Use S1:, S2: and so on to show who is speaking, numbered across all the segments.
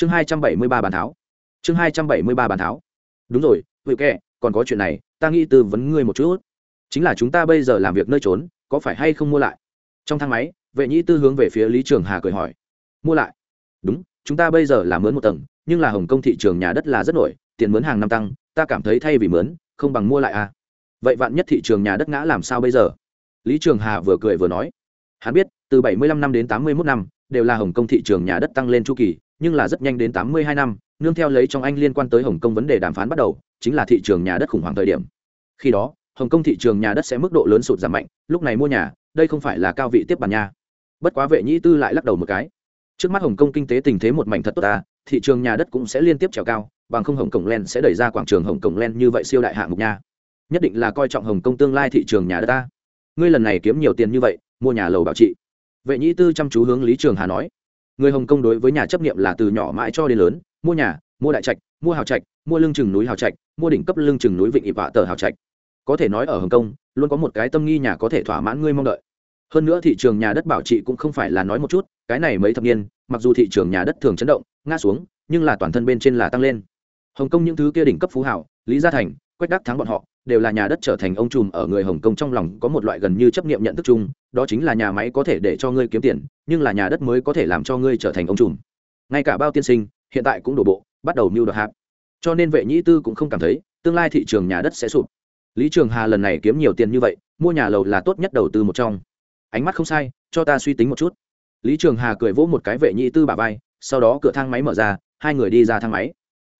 S1: chương hai trăm bảy mươi ba bàn tháo. Chương hai trăm bảy mươi ba bàn tháo. Đúng rồi hữu kệ còn có chuyện này, ta nghĩ tư vấn ngươi một chút. Chính là chúng ta bây giờ làm việc nơi trốn, có phải hay không mua lại? Trong thang máy, vệ nhĩ tư hướng về phía lý trường hà cười hỏi. Mua lại? Đúng, chúng ta bây giờ là mướn một tầng, nhưng là hồng kông thị trường nhà đất là rất nổi, tiền mướn hàng năm tăng, ta cảm thấy thay vì mướn, không bằng mua lại à. Vậy vạn nhất thị trường nhà đất ngã làm sao bây giờ? Lý trường hà vừa cười vừa nói. Hắn biết, từ 75 năm đến 81 năm đều là hồng kông thị trường nhà đất tăng lên chu kỳ, nhưng là rất nhanh đến 82 năm, nương theo lấy trong anh liên quan tới hồng kông vấn đề đàm phán bắt đầu, chính là thị trường nhà đất khủng hoảng thời điểm. Khi đó, hồng kông thị trường nhà đất sẽ mức độ lớn sụt giảm mạnh, lúc này mua nhà, đây không phải là cao vị tiếp bàn nha. Bất quá vệ nhĩ tư lại lắc đầu một cái. Trước mắt hồng kông kinh tế tình thế một mảnh thật tốt ta, thị trường nhà đất cũng sẽ liên tiếp trèo cao, bằng không hồng kông len sẽ đẩy ra quảng trường hồng kông len như vậy siêu đại hạng mục nha. Nhất định là coi trọng hồng kông tương lai thị trường nhà đất ta. Ngươi lần này kiếm nhiều tiền như vậy, mua nhà lầu bảo trị vệ nhĩ tư chăm chú hướng lý trường hà nói, người hồng kông đối với nhà chấp nghiệm là từ nhỏ mãi cho đến lớn, mua nhà, mua đại trạch, mua hào trạch, mua lưng chừng núi hào trạch, mua đỉnh cấp lưng chừng núi vịnh ịp vạ tờ hào trạch. Có thể nói ở hồng kông, luôn có một cái tâm nghi nhà có thể thỏa mãn ngươi mong đợi. Hơn nữa thị trường nhà đất bảo trị cũng không phải là nói một chút, cái này mấy thập niên, mặc dù thị trường nhà đất thường chấn động, ngã xuống, nhưng là toàn thân bên trên là tăng lên. Hồng kông những thứ kia đỉnh cấp phú hảo lý gia thành, quách đắc thắng bọn họ đều là nhà đất trở thành ông trùm ở người hồng kông trong lòng có một loại gần như chấp nghiệm nhận thức chung, đó chính là nhà máy có thể để cho ngươi kiếm tiền, nhưng là nhà đất mới có thể làm cho ngươi trở thành ông trùm. Ngay cả bao tiên sinh, hiện tại cũng đổ bộ, bắt đầu mưu đoạt hạp cho nên vệ nhĩ tư cũng không cảm thấy, tương lai thị trường nhà đất sẽ sụp. Lý trường hà lần này kiếm nhiều tiền như vậy, mua nhà lầu là tốt nhất đầu tư một trong. Ánh mắt không sai, cho ta suy tính một chút. Lý trường hà cười vỗ một cái vệ nhĩ tư bà vai, sau đó cửa thang máy mở ra, hai người đi ra thang máy.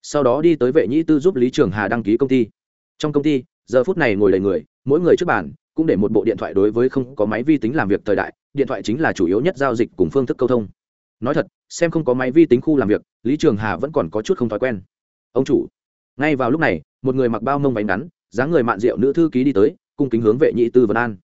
S1: Sau đó đi tới vệ nhĩ tư giúp lý trường hà đăng ký công ty. Trong công ty giờ phút này ngồi đầy người, mỗi người trước bàn, cũng để một bộ điện thoại đối với không có máy vi tính làm việc thời đại, điện thoại chính là chủ yếu nhất giao dịch cùng phương thức câu thông. Nói thật, xem không có máy vi tính khu làm việc, lý trường hà vẫn còn có chút không thói quen. Ông chủ, ngay vào lúc này, một người mặc bao mông bánh ngắn, dáng người mạn rượu nữ thư ký đi tới, cung kính hướng vệ nhị tư vân an.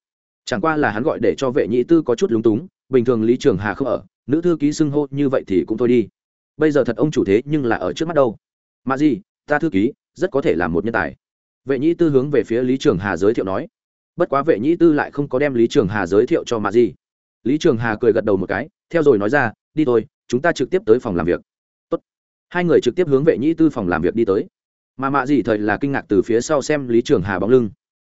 S1: Chẳng qua là hắn gọi để cho vệ nhị tư có chút lúng túng, bình thường lý trường hà không ở, nữ thư ký xưng hô như vậy thì cũng thôi đi. Bây giờ thật ông chủ thế nhưng là ở trước mắt đâu. Mà gì, ta thư ký, rất có thể là một nhân tài vệ nhĩ tư hướng về phía lý trường hà giới thiệu nói. Bất quá vệ nhĩ tư lại không có đem lý trường hà giới thiệu cho mà di lý trường hà cười gật đầu một cái, theo rồi nói ra, đi thôi, chúng ta trực tiếp tới phòng làm việc. Tốt. hai người trực tiếp hướng vệ nhĩ tư phòng làm việc đi tới. Mà mạ di thời là kinh ngạc từ phía sau xem lý trường hà bóng lưng.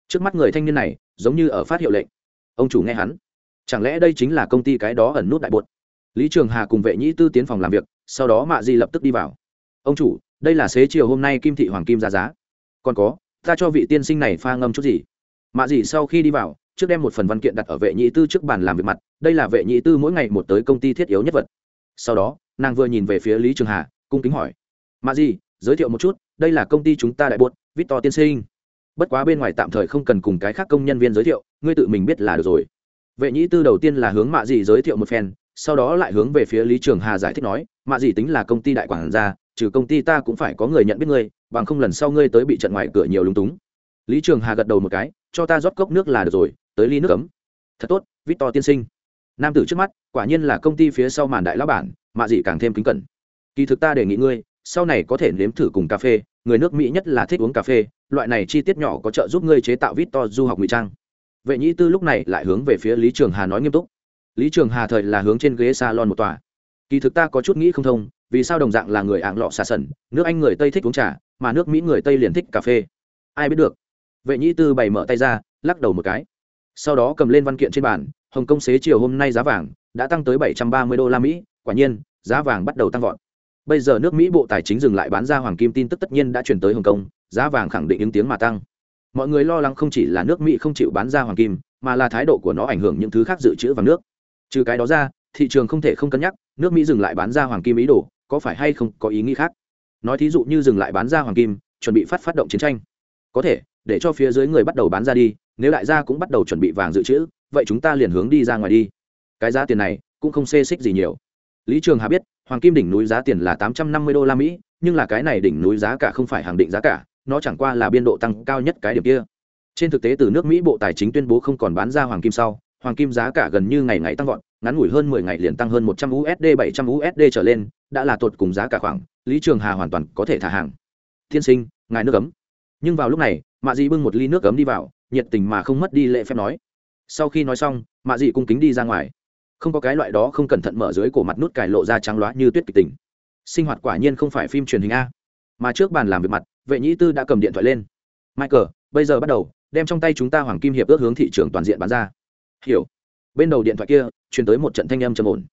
S1: Trước mắt người thanh niên này, giống như ở phát hiệu lệnh. Ông chủ nghe hắn. Chẳng lẽ đây chính là công ty cái đó ẩn nút đại bột? Lý trường hà cùng vệ nhĩ tư tiến phòng làm việc, sau đó mạ di lập tức đi vào. Ông chủ, đây là xế chiều hôm nay kim thị hoàng kim ra giá. Còn có ta cho vị tiên sinh này pha ngâm chút gì. Mạ dị sau khi đi vào, trước đem một phần văn kiện đặt ở vệ nhị tư trước bàn làm việc mặt, đây là vệ nhị tư mỗi ngày một tới công ty thiết yếu nhất vật. Sau đó, nàng vừa nhìn về phía lý trường hà, cung kính hỏi, mạ dị giới thiệu một chút, đây là công ty chúng ta đại buốt victor tiên sinh. Bất quá bên ngoài tạm thời không cần cùng cái khác công nhân viên giới thiệu, ngươi tự mình biết là được rồi. Vệ nhị tư đầu tiên là hướng mạ dị giới thiệu một phen, sau đó lại hướng về phía lý trường hà giải thích nói, mạ dị tính là công ty đại quản gia trừ công ty ta cũng phải có người nhận biết ngươi, bằng không lần sau ngươi tới bị trận ngoài cửa nhiều lúng túng. Lý trường hà gật đầu một cái, cho ta rót cốc nước là được rồi, tới ly nước cấm thật tốt, victor tiên sinh. Nam tử trước mắt, quả nhiên là công ty phía sau màn đại lão bản, mạ dị càng thêm kính cẩn. Kỳ thực ta đề nghị ngươi, sau này có thể nếm thử cùng cà phê, người nước mỹ nhất là thích uống cà phê, loại này chi tiết nhỏ có trợ giúp ngươi chế tạo victor du học ngụy trang. Vệ nhĩ tư lúc này lại hướng về phía lý trường hà nói nghiêm túc. Lý trường hà thời là hướng trên ghế salon một tòa. Kỳ thực ta có chút nghĩ không thông vì sao đồng dạng là người ảng lọ xà sần, nước anh người tây thích uống trà, mà nước mỹ người tây liền thích cà phê? Ai biết được. Vệ nhĩ tư bày mở tay ra, lắc đầu một cái. Sau đó cầm lên văn kiện trên bàn, hồng kông xế chiều hôm nay giá vàng đã tăng tới bảy trăm ba mươi đô la mỹ, quả nhiên, giá vàng bắt đầu tăng vọt. Bây giờ nước mỹ bộ tài chính dừng lại bán ra hoàng kim tin tức tất nhiên đã chuyển tới hồng kông, giá vàng khẳng định ứng tiếng mà tăng. Mọi người lo lắng không chỉ là nước mỹ không chịu bán ra hoàng kim, mà là thái độ của nó ảnh hưởng những thứ khác dự trữ vàng nước. Trừ cái đó ra, thị trường không thể không cân nhắc, nước mỹ dừng lại bán ra hoàng kim ý đồ có phải hay không có ý nghĩ khác? Nói thí dụ như dừng lại bán ra hoàng kim, chuẩn bị phát phát động chiến tranh. Có thể, để cho phía dưới người bắt đầu bán ra đi, nếu đại gia cũng bắt đầu chuẩn bị vàng dự trữ, vậy chúng ta liền hướng đi ra ngoài đi. Cái giá tiền này cũng không xê xích gì nhiều. Lý trường hà biết, hoàng kim đỉnh núi giá tiền là tám trăm năm mươi đô la mỹ, nhưng là cái này đỉnh núi giá cả không phải hàng định giá cả, nó chẳng qua là biên độ tăng cao nhất cái điểm kia. Trên thực tế từ nước mỹ bộ tài chính tuyên bố không còn bán ra hoàng kim sau hoàng kim giá cả gần như ngày ngày tăng vọt, ngắn ngủi hơn mười ngày liền tăng hơn một trăm usd bảy trăm usd trở lên, đã là tột cùng giá cả khoảng, lý trường hà hoàn toàn có thể thả hàng. Thiên sinh, ngài nước ấm. Nhưng vào lúc này, mạ dị bưng một ly nước ấm đi vào, nhiệt tình mà không mất đi lệ phép nói. Sau khi nói xong, mạ dị cung kính đi ra ngoài. Không có cái loại đó không cẩn thận mở dưới cổ mặt nút cài lộ ra trắng loá như tuyết kịch tình. Sinh hoạt quả nhiên không phải phim truyền hình a. Mà trước bàn làm việc mặt, vệ nhĩ tư đã cầm điện thoại lên. Michael, bây giờ bắt đầu, đem trong tay chúng ta hoàng kim hiệp ước hướng thị trường toàn diện bán ra hiểu. Bên đầu điện thoại kia, truyền tới một trận thanh âm trầm ổn.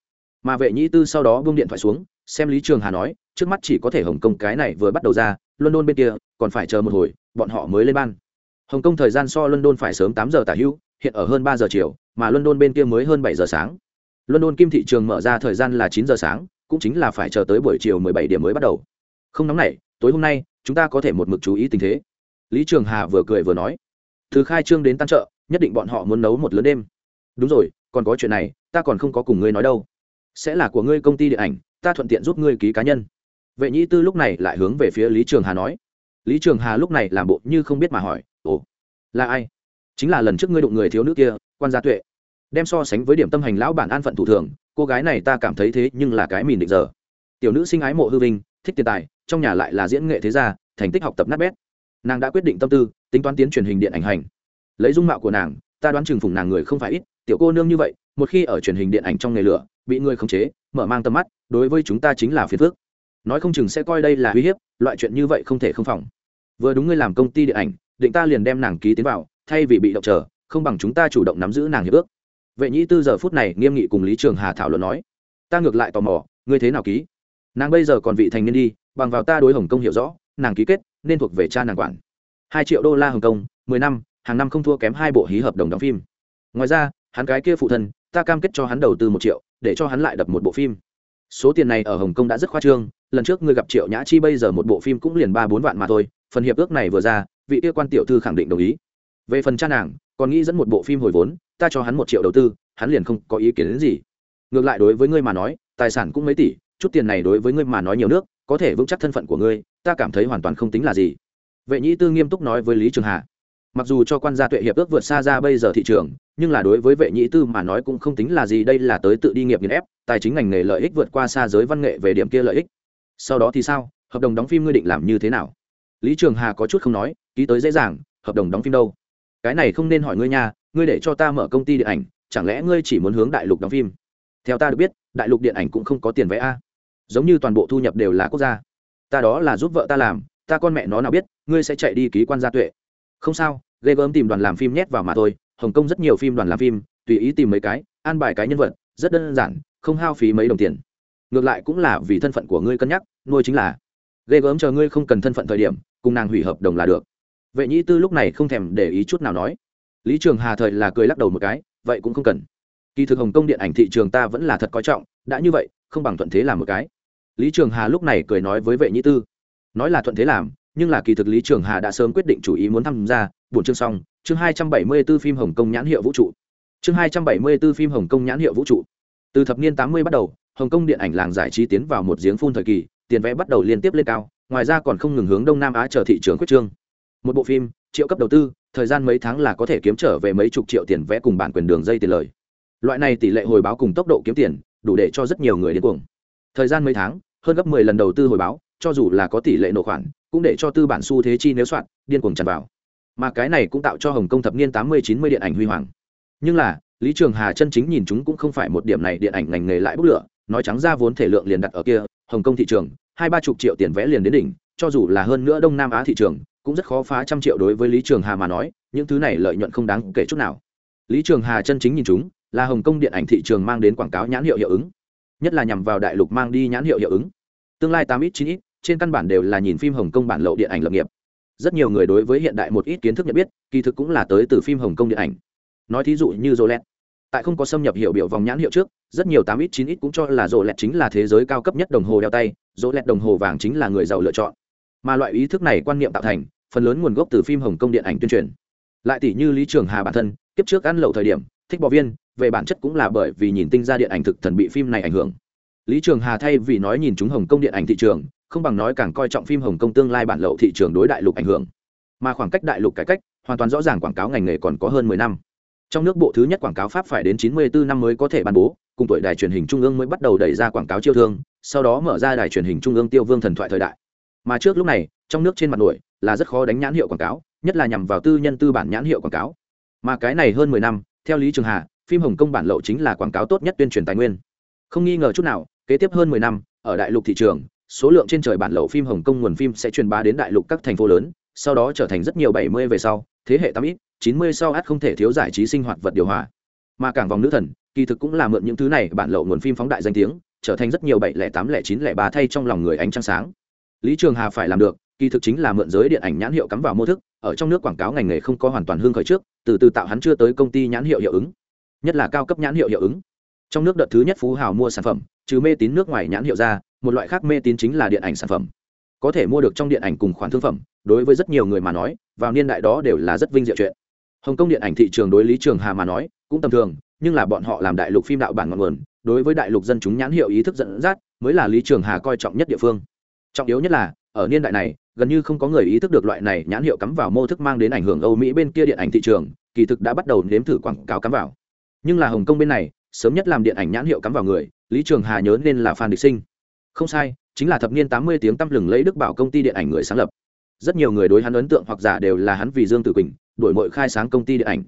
S1: Mà vệ nhĩ tư sau đó buông điện thoại xuống, xem lý trường hà nói, trước mắt chỉ có thể hồng kông cái này vừa bắt đầu ra, london bên kia, còn phải chờ một hồi, bọn họ mới lên ban. Hồng kông thời gian so london phải sớm tám giờ tả hữu, hiện ở hơn ba giờ chiều, mà london bên kia mới hơn bảy giờ sáng. London kim thị trường mở ra thời gian là chín giờ sáng, cũng chính là phải chờ tới buổi chiều mười bảy điểm mới bắt đầu. Không nóng này tối hôm nay, chúng ta có thể một mực chú ý tình thế. Lý trường hà vừa cười vừa nói, từ khai trương đến tan chợ, nhất định bọn họ muốn nấu một lớn đêm đúng rồi, còn có chuyện này, ta còn không có cùng ngươi nói đâu. Sẽ là của ngươi công ty điện ảnh, ta thuận tiện giúp ngươi ký cá nhân. Vệ nhĩ tư lúc này lại hướng về phía lý trường hà nói. Lý trường hà lúc này làm bộ như không biết mà hỏi, ồ, là ai? Chính là lần trước ngươi đụng người thiếu nữ kia, quan gia tuệ. Đem so sánh với điểm tâm hành lão bản an phận thủ thường, cô gái này ta cảm thấy thế nhưng là cái mìn định giờ. Tiểu nữ sinh ái mộ hư vinh, thích tiền tài, trong nhà lại là diễn nghệ thế gia, thành tích học tập nát bét. Nàng đã quyết định tâm tư, tính toán tiến truyền hình điện ảnh hành. Lấy dung mạo của nàng, ta đoán chừng phùng nàng người không phải ít tiểu cô nương như vậy, một khi ở truyền hình điện ảnh trong nghề lửa, bị người khống chế, mở mang tầm mắt, đối với chúng ta chính là phiền phước nói không chừng sẽ coi đây là uy hiếp, loại chuyện như vậy không thể không phòng. Vừa đúng ngươi làm công ty điện ảnh, định ta liền đem nàng ký tiến vào, thay vì bị động chờ, không bằng chúng ta chủ động nắm giữ nàng hiệp ước. Vệ nhĩ tư giờ phút này nghiêm nghị cùng lý trường hà thảo luận nói, ta ngược lại tò mò, ngươi thế nào ký? Nàng bây giờ còn vị thành niên đi, bằng vào ta đối hồng công hiểu rõ, nàng ký kết, nên thuộc về cha nàng quản. Hai triệu đô la hồng kông, mười năm, hàng năm không thua kém hai bộ hí hợp đồng đóng phim. Ngoài ra hắn cái kia phụ thân, ta cam kết cho hắn đầu tư một triệu, để cho hắn lại đập một bộ phim. Số tiền này ở hồng kông đã rất khoa trương, lần trước ngươi gặp triệu nhã chi bây giờ một bộ phim cũng liền ba bốn vạn mà thôi, phần hiệp ước này vừa ra, vị kia quan tiểu thư khẳng định đồng ý. Về phần cha nàng, còn nghĩ dẫn một bộ phim hồi vốn, ta cho hắn một triệu đầu tư, hắn liền không có ý kiến đến gì. Ngược lại đối với ngươi mà nói, tài sản cũng mấy tỷ, chút tiền này đối với ngươi mà nói nhiều nước, có thể vững chắc thân phận của ngươi, ta cảm thấy hoàn toàn không tính là gì. Vệ nhĩ tư nghiêm túc nói với lý trường hà. Mặc dù cho quan gia tuệ hiệp ước vượt xa ra bây giờ thị trường nhưng là đối với vệ nhĩ tư mà nói cũng không tính là gì, đây là tới tự đi nghiệp nghiền ép, tài chính ngành nghề lợi ích vượt qua xa giới văn nghệ về điểm kia lợi ích. Sau đó thì sao? Hợp đồng đóng phim ngươi định làm như thế nào? Lý trường hà có chút không nói, ký tới dễ dàng, hợp đồng đóng phim đâu? Cái này không nên hỏi ngươi nha, ngươi để cho ta mở công ty điện ảnh, chẳng lẽ ngươi chỉ muốn hướng đại lục đóng phim? Theo ta được biết, đại lục điện ảnh cũng không có tiền vẽ a. Giống như toàn bộ thu nhập đều là quốc gia. Ta đó là giúp vợ ta làm, ta con mẹ nó nào biết, ngươi sẽ chạy đi ký quan gia tuệ. Không sao, ghê gớm tìm đoàn làm phim nhét vào mà thôi hồng kông rất nhiều phim đoàn làm phim, tùy ý tìm mấy cái, an bài cái nhân vật, rất đơn giản, không hao phí mấy đồng tiền. Ngược lại cũng là vì thân phận của ngươi cân nhắc, nuôi chính là, ghê gớm chờ ngươi không cần thân phận thời điểm, cùng nàng hủy hợp đồng là được. Vệ nhĩ tư lúc này không thèm để ý chút nào nói. Lý trường hà thời là cười lắc đầu một cái, vậy cũng không cần. Kỳ thực hồng kông điện ảnh thị trường ta vẫn là thật coi trọng, đã như vậy, không bằng thuận thế làm một cái. Lý trường hà lúc này cười nói với vệ nhĩ tư. Nói là thuận thế làm, nhưng là kỳ thực lý trường hà đã sớm quyết định chủ ý muốn tham gia buồn chương xong chương 274 phim hồng kông nhãn hiệu vũ trụ. Chương 274 phim hồng kông nhãn hiệu vũ trụ. Từ thập niên tám mươi bắt đầu, hồng kông điện ảnh làng giải trí tiến vào một giếng phun thời kỳ, tiền vẽ bắt đầu liên tiếp lên cao, ngoài ra còn không ngừng hướng đông nam á chờ thị trường quyết trương. Một bộ phim, triệu cấp đầu tư, thời gian mấy tháng là có thể kiếm trở về mấy chục triệu tiền vẽ cùng bản quyền đường dây tiền lời. Loại này tỷ lệ hồi báo cùng tốc độ kiếm tiền, đủ để cho rất nhiều người điên cuồng. Thời gian mấy tháng, hơn gấp 10 lần đầu tư hồi báo, cho dù là có tỷ lệ nổ khoản, cũng để cho tư bản xu thế chi nếu soạn, điên cuồng tràn vào mà cái này cũng tạo cho hồng kông thập niên tám mươi, chín mươi điện ảnh huy hoàng. Nhưng là, lý trường hà chân chính nhìn chúng cũng không phải một điểm này điện ảnh ngành nghề lại bốc lửa, nói trắng ra vốn thể lượng liền đặt ở kia, hồng kông thị trường, hai ba chục triệu tiền vẽ liền đến đỉnh, cho dù là hơn nữa đông nam á thị trường, cũng rất khó phá trăm triệu đối với lý trường hà mà nói, những thứ này lợi nhuận không đáng kể chút nào. Lý trường hà chân chính nhìn chúng, là hồng kông điện ảnh thị trường mang đến quảng cáo nhãn hiệu hiệu ứng. Nhất là nhằm vào đại lục mang đi nhãn hiệu hiệu ứng. Tương lai tám ít, chín ít, trên căn bản đều là nhìn phim hồng kông bản lậu điện ảnh lập nghiệp rất nhiều người đối với hiện đại một ít kiến thức nhận biết, kỳ thực cũng là tới từ phim hồng kông điện ảnh. Nói thí dụ như Rolex tại không có xâm nhập hiệu biểu vòng nhãn hiệu trước, rất nhiều tám ít, chín ít cũng cho là Rolex chính là thế giới cao cấp nhất đồng hồ đeo tay Rolex đồng hồ vàng chính là người giàu lựa chọn. Mà loại ý thức này quan niệm tạo thành, phần lớn nguồn gốc từ phim hồng kông điện ảnh tuyên truyền. Lại tỷ như lý trường hà bản thân, kiếp trước ăn lậu thời điểm, thích bò viên, về bản chất cũng là bởi vì nhìn tinh ra điện ảnh thực thần bị phim này ảnh hưởng. Lý trường hà thay vì nói nhìn chúng hồng kông điện ảnh thị trường không bằng nói càng coi trọng phim hồng kông tương lai bản lậu thị trường đối đại lục ảnh hưởng. Mà khoảng cách đại lục cải cách, hoàn toàn rõ ràng quảng cáo ngành nghề còn có hơn mười năm. Trong nước bộ thứ nhất quảng cáo pháp phải đến chín mươi bốn năm mới có thể ban bố, cùng tuổi đài truyền hình trung ương mới bắt đầu đẩy ra quảng cáo chiêu thương, sau đó mở ra đài truyền hình trung ương tiêu vương thần thoại thời đại. Mà trước lúc này, trong nước trên mặt nổi là rất khó đánh nhãn hiệu quảng cáo, nhất là nhằm vào tư nhân tư bản nhãn hiệu quảng cáo. Mà cái này hơn mười năm, theo lý trường hà, phim hồng kông bản lậu chính là quảng cáo tốt nhất tuyên truyền tài nguyên. Không nghi ngờ chút nào, kế tiếp hơn mười năm, ở đại lục thị trường số lượng trên trời bản lậu phim hồng kông nguồn phim sẽ truyền bá đến đại lục các thành phố lớn, sau đó trở thành rất nhiều bảy mươi về sau, thế hệ tám ít, chín mươi sau át không thể thiếu giải trí sinh hoạt vật điều hòa. Mà cảng vòng nữ thần, kỳ thực cũng là mượn những thứ này bản lậu nguồn phim phóng đại danh tiếng, trở thành rất nhiều bảy lẻ tám lẻ chín lẻ ba thay trong lòng người ánh trăng sáng. Lý trường hà phải làm được, kỳ thực chính là mượn giới điện ảnh nhãn hiệu cắm vào mô thức, ở trong nước quảng cáo ngành nghề không có hoàn toàn hương khởi trước, từ từ tạo hắn chưa tới công ty nhãn hiệu hiệu ứng. Nhất là cao cấp nhãn hiệu hiệu ứng. Trong nước đợt thứ nhất phú hào mua sản phẩm, trừ mê tín nước ngoài nhãn hiệu ra một loại khác mê tín chính là điện ảnh sản phẩm. Có thể mua được trong điện ảnh cùng khoản thương phẩm, đối với rất nhiều người mà nói, vào niên đại đó đều là rất vinh diệu chuyện. Hồng kông điện ảnh thị trường đối lý trường hà mà nói, cũng tầm thường, nhưng là bọn họ làm đại lục phim đạo bản ngọn nguồn, đối với đại lục dân chúng nhãn hiệu ý thức dẫn dắt, mới là lý trường hà coi trọng nhất địa phương. Trọng yếu nhất là, ở niên đại này, gần như không có người ý thức được loại này nhãn hiệu cắm vào mô thức mang đến ảnh hưởng âu mỹ bên kia điện ảnh thị trường, kỳ thực đã bắt đầu nếm thử quảng cáo cắm vào. Nhưng là hồng kông bên này, sớm nhất làm điện ảnh nhãn hiệu cắm vào người, lý trường hà nhớ nên là phan địch sinh không sai, chính là thập niên tám mươi tiếng tăm lừng lấy đức bảo công ty điện ảnh người sáng lập. Rất nhiều người đối hắn ấn tượng hoặc giả đều là hắn vì dương tử quỳnh, đổi mội khai sáng công ty điện ảnh.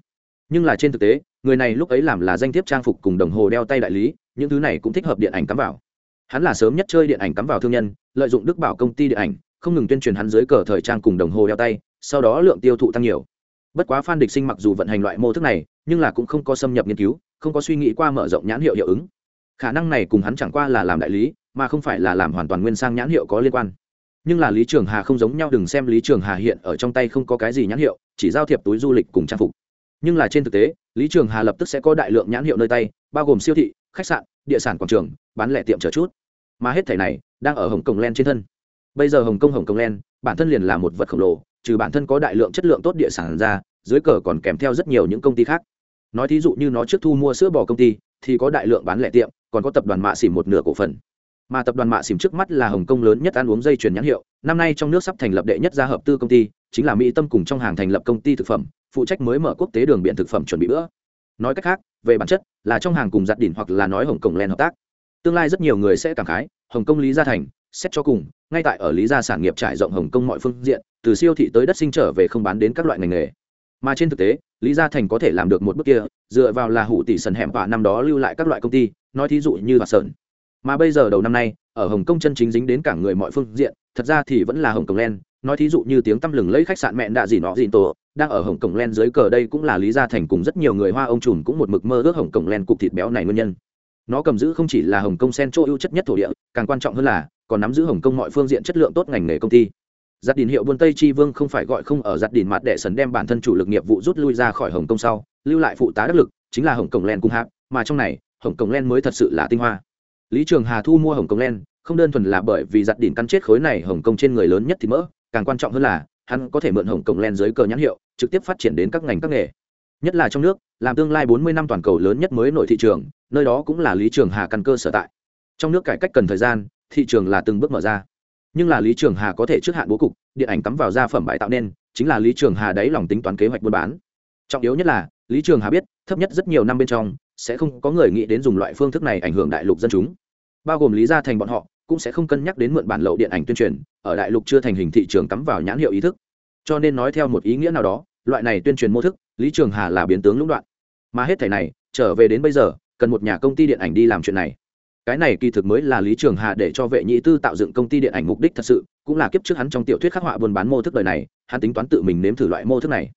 S1: Nhưng là trên thực tế, người này lúc ấy làm là danh thiếp trang phục cùng đồng hồ đeo tay đại lý, những thứ này cũng thích hợp điện ảnh cắm vào. Hắn là sớm nhất chơi điện ảnh cắm vào thương nhân, lợi dụng đức bảo công ty điện ảnh, không ngừng tuyên truyền hắn dưới cờ thời trang cùng đồng hồ đeo tay, sau đó lượng tiêu thụ tăng nhiều. Bất quá phan địch sinh mặc dù vận hành loại mô thức này, nhưng là cũng không có xâm nhập nghiên cứu, không có suy nghĩ qua mở rộng nhãn hiệu hiệu ứng. Khả năng này cùng hắn chẳng qua là làm đại lý mà không phải là làm hoàn toàn nguyên sang nhãn hiệu có liên quan. Nhưng là lý trường hà không giống nhau, đừng xem lý trường hà hiện ở trong tay không có cái gì nhãn hiệu, chỉ giao thiệp túi du lịch cùng trang phục. Nhưng là trên thực tế, lý trường hà lập tức sẽ có đại lượng nhãn hiệu nơi tay, bao gồm siêu thị, khách sạn, địa sản quảng trường, bán lẻ tiệm chờ chút. Mà hết thẻ này, đang ở hồng kông len trên thân. Bây giờ hồng kông hồng kông len bản thân liền là một vật khổng lồ, trừ bản thân có đại lượng chất lượng tốt địa sản ra, dưới cờ còn kèm theo rất nhiều những công ty khác. Nói thí dụ như nó trước thu mua sữa bò công ty, thì có đại lượng bán lẻ tiệm, còn có tập đoàn mạ xỉ một nửa cổ phần mà tập đoàn mạ xỉm trước mắt là hồng kông lớn nhất ăn uống dây chuyển nhãn hiệu. Năm nay trong nước sắp thành lập đệ nhất gia hợp tư công ty, chính là mỹ tâm cùng trong hàng thành lập công ty thực phẩm, phụ trách mới mở quốc tế đường biển thực phẩm chuẩn bị bữa. Nói cách khác, về bản chất, là trong hàng cùng giặt đỉnh hoặc là nói hồng kông len hợp tác. Tương lai rất nhiều người sẽ cảm khái, hồng kông lý gia thành, xét cho cùng, ngay tại ở lý gia sản nghiệp trải rộng hồng kông mọi phương diện, từ siêu thị tới đất sinh trở về không bán đến các loại ngành nghề. Mà trên thực tế, lý gia thành có thể làm được một bước kia, dựa vào là hủ tỷ sần hẻm và năm đó lưu lại các loại công ty, nói thí dụ như và sơn mà bây giờ đầu năm nay, ở hồng kông chân chính dính đến cả người mọi phương diện, thật ra thì vẫn là hồng kông len nói thí dụ như tiếng tăm lừng lấy khách sạn mẹ đạ gì nọ gì tổ, đang ở hồng kông len dưới cờ đây cũng là lý gia thành cùng rất nhiều người hoa ông trùm cũng một mực mơ ước hồng kông len cục thịt béo này nguyên nhân. Nó cầm giữ không chỉ là hồng kông sen chỗ ưu chất nhất thổ địa, càng quan trọng hơn là còn nắm giữ hồng kông mọi phương diện chất lượng tốt ngành nghề công ty. Giặt đình hiệu buôn tây chi vương không phải gọi không ở giặt đình mặt đệ sấn đem bản thân chủ lực nghiệp vụ rút lui ra khỏi hồng kông sau, lưu lại phụ tá đắc lực, chính là hồng kông len cung hạp, mà trong này, hồng kông len mới thật sự là tinh hoa lý trường hà thu mua hồng kông len không đơn thuần là bởi vì giặt đỉnh căn chết khối này hồng kông trên người lớn nhất thì mỡ, càng quan trọng hơn là, hắn có thể mượn hồng kông len dưới cờ nhãn hiệu, trực tiếp phát triển đến các ngành các nghề. Nhất là trong nước, làm tương lai 40 năm toàn cầu lớn nhất mới nội thị trường, nơi đó cũng là lý trường hà căn cơ sở tại. Trong nước cải cách cần thời gian, thị trường là từng bước mở ra. Nhưng là lý trường hà có thể trước hạn bố cục, điện ảnh cắm vào gia phẩm bãi tạo nên, chính là lý trường hà đáy lòng tính toán kế hoạch buôn bán. Trọng yếu nhất là, lý trường hà biết, thấp nhất rất nhiều năm bên trong sẽ không có người nghĩ đến dùng loại phương thức này ảnh hưởng đại lục dân chúng. Bao gồm lý gia thành bọn họ, cũng sẽ không cân nhắc đến mượn bản lậu điện ảnh tuyên truyền, ở đại lục chưa thành hình thị trường cắm vào nhãn hiệu ý thức. Cho nên nói theo một ý nghĩa nào đó, loại này tuyên truyền mô thức, lý trường hà là biến tướng lũng đoạn. Mà hết thẻ này, trở về đến bây giờ, cần một nhà công ty điện ảnh đi làm chuyện này. Cái này kỳ thực mới là lý trường hà để cho vệ nhị tư tạo dựng công ty điện ảnh mục đích thật sự, cũng là kiếp trước hắn trong tiểu thuyết khắc họa buôn bán mô thức đời này, hắn tính toán tự mình nếm thử loại mô thức này.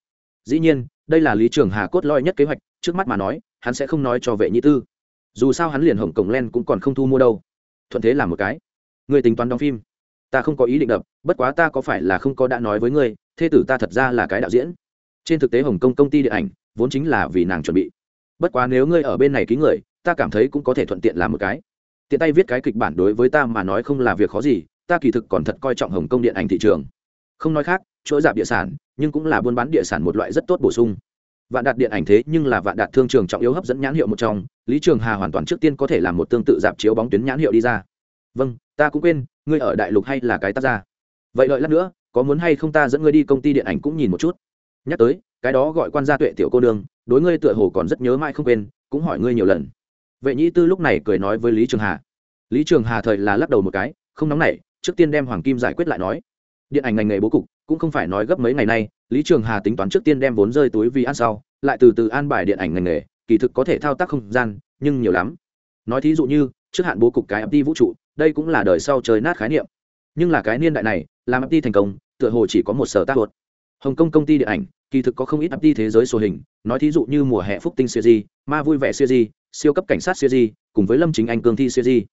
S1: Dĩ nhiên, đây là lý trường hà cốt lõi nhất kế hoạch, trước mắt mà nói hắn sẽ không nói cho vệ nhị tư. Dù sao hắn liền hồng cổng len cũng còn không thu mua đâu. Thuận thế làm một cái. Người tính toán đóng phim. Ta không có ý định đập, bất quá ta có phải là không có đã nói với ngươi thê tử ta thật ra là cái đạo diễn. Trên thực tế hồng kông công ty điện ảnh, vốn chính là vì nàng chuẩn bị. Bất quá nếu ngươi ở bên này ký người, ta cảm thấy cũng có thể thuận tiện làm một cái. Tiện tay viết cái kịch bản đối với ta mà nói không là việc khó gì, ta kỳ thực còn thật coi trọng hồng kông điện ảnh thị trường. Không nói khác, chuỗi giảm địa sản, nhưng cũng là buôn bán địa sản một loại rất tốt bổ sung vạn đạt điện ảnh thế nhưng là vạn đạt thương trường trọng yếu hấp dẫn nhãn hiệu một trong, lý trường hà hoàn toàn trước tiên có thể làm một tương tự dạp chiếu bóng tuyến nhãn hiệu đi ra. Vâng ta cũng quên, ngươi ở đại lục hay là cái tác gia? Vậy đợi lát nữa, có muốn hay không ta dẫn ngươi đi công ty điện ảnh cũng nhìn một chút. Nhắc tới, cái đó gọi quan gia tuệ tiểu cô nương, đối ngươi tựa hồ còn rất nhớ mãi không quên, cũng hỏi ngươi nhiều lần. Vệ nhĩ tư lúc này cười nói với lý trường hà. Lý trường hà thời là lắc đầu một cái, không nóng nảy, trước tiên đem hoàng kim giải quyết lại nói điện ảnh ngành nghề bố cục cũng không phải nói gấp mấy ngày nay, lý trường hà tính toán trước tiên đem vốn rơi túi vì ăn sau, lại từ từ an bài điện ảnh ngành nghề, kỳ thực có thể thao tác không gian, nhưng nhiều lắm. Nói thí dụ như, trước hạn bố cục cái FT vũ trụ, đây cũng là đời sau trời nát khái niệm. Nhưng là cái niên đại này, làm FT thành công, tựa hồ chỉ có một sở tác luật hồng kông công ty điện ảnh, kỳ thực có không ít FT thế giới sổ hình, nói thí dụ như mùa hè phúc tinh siêu di ma vui vẻ siêu di siêu cấp cảnh sát siêu di cùng với lâm chính anh cương thi siêu di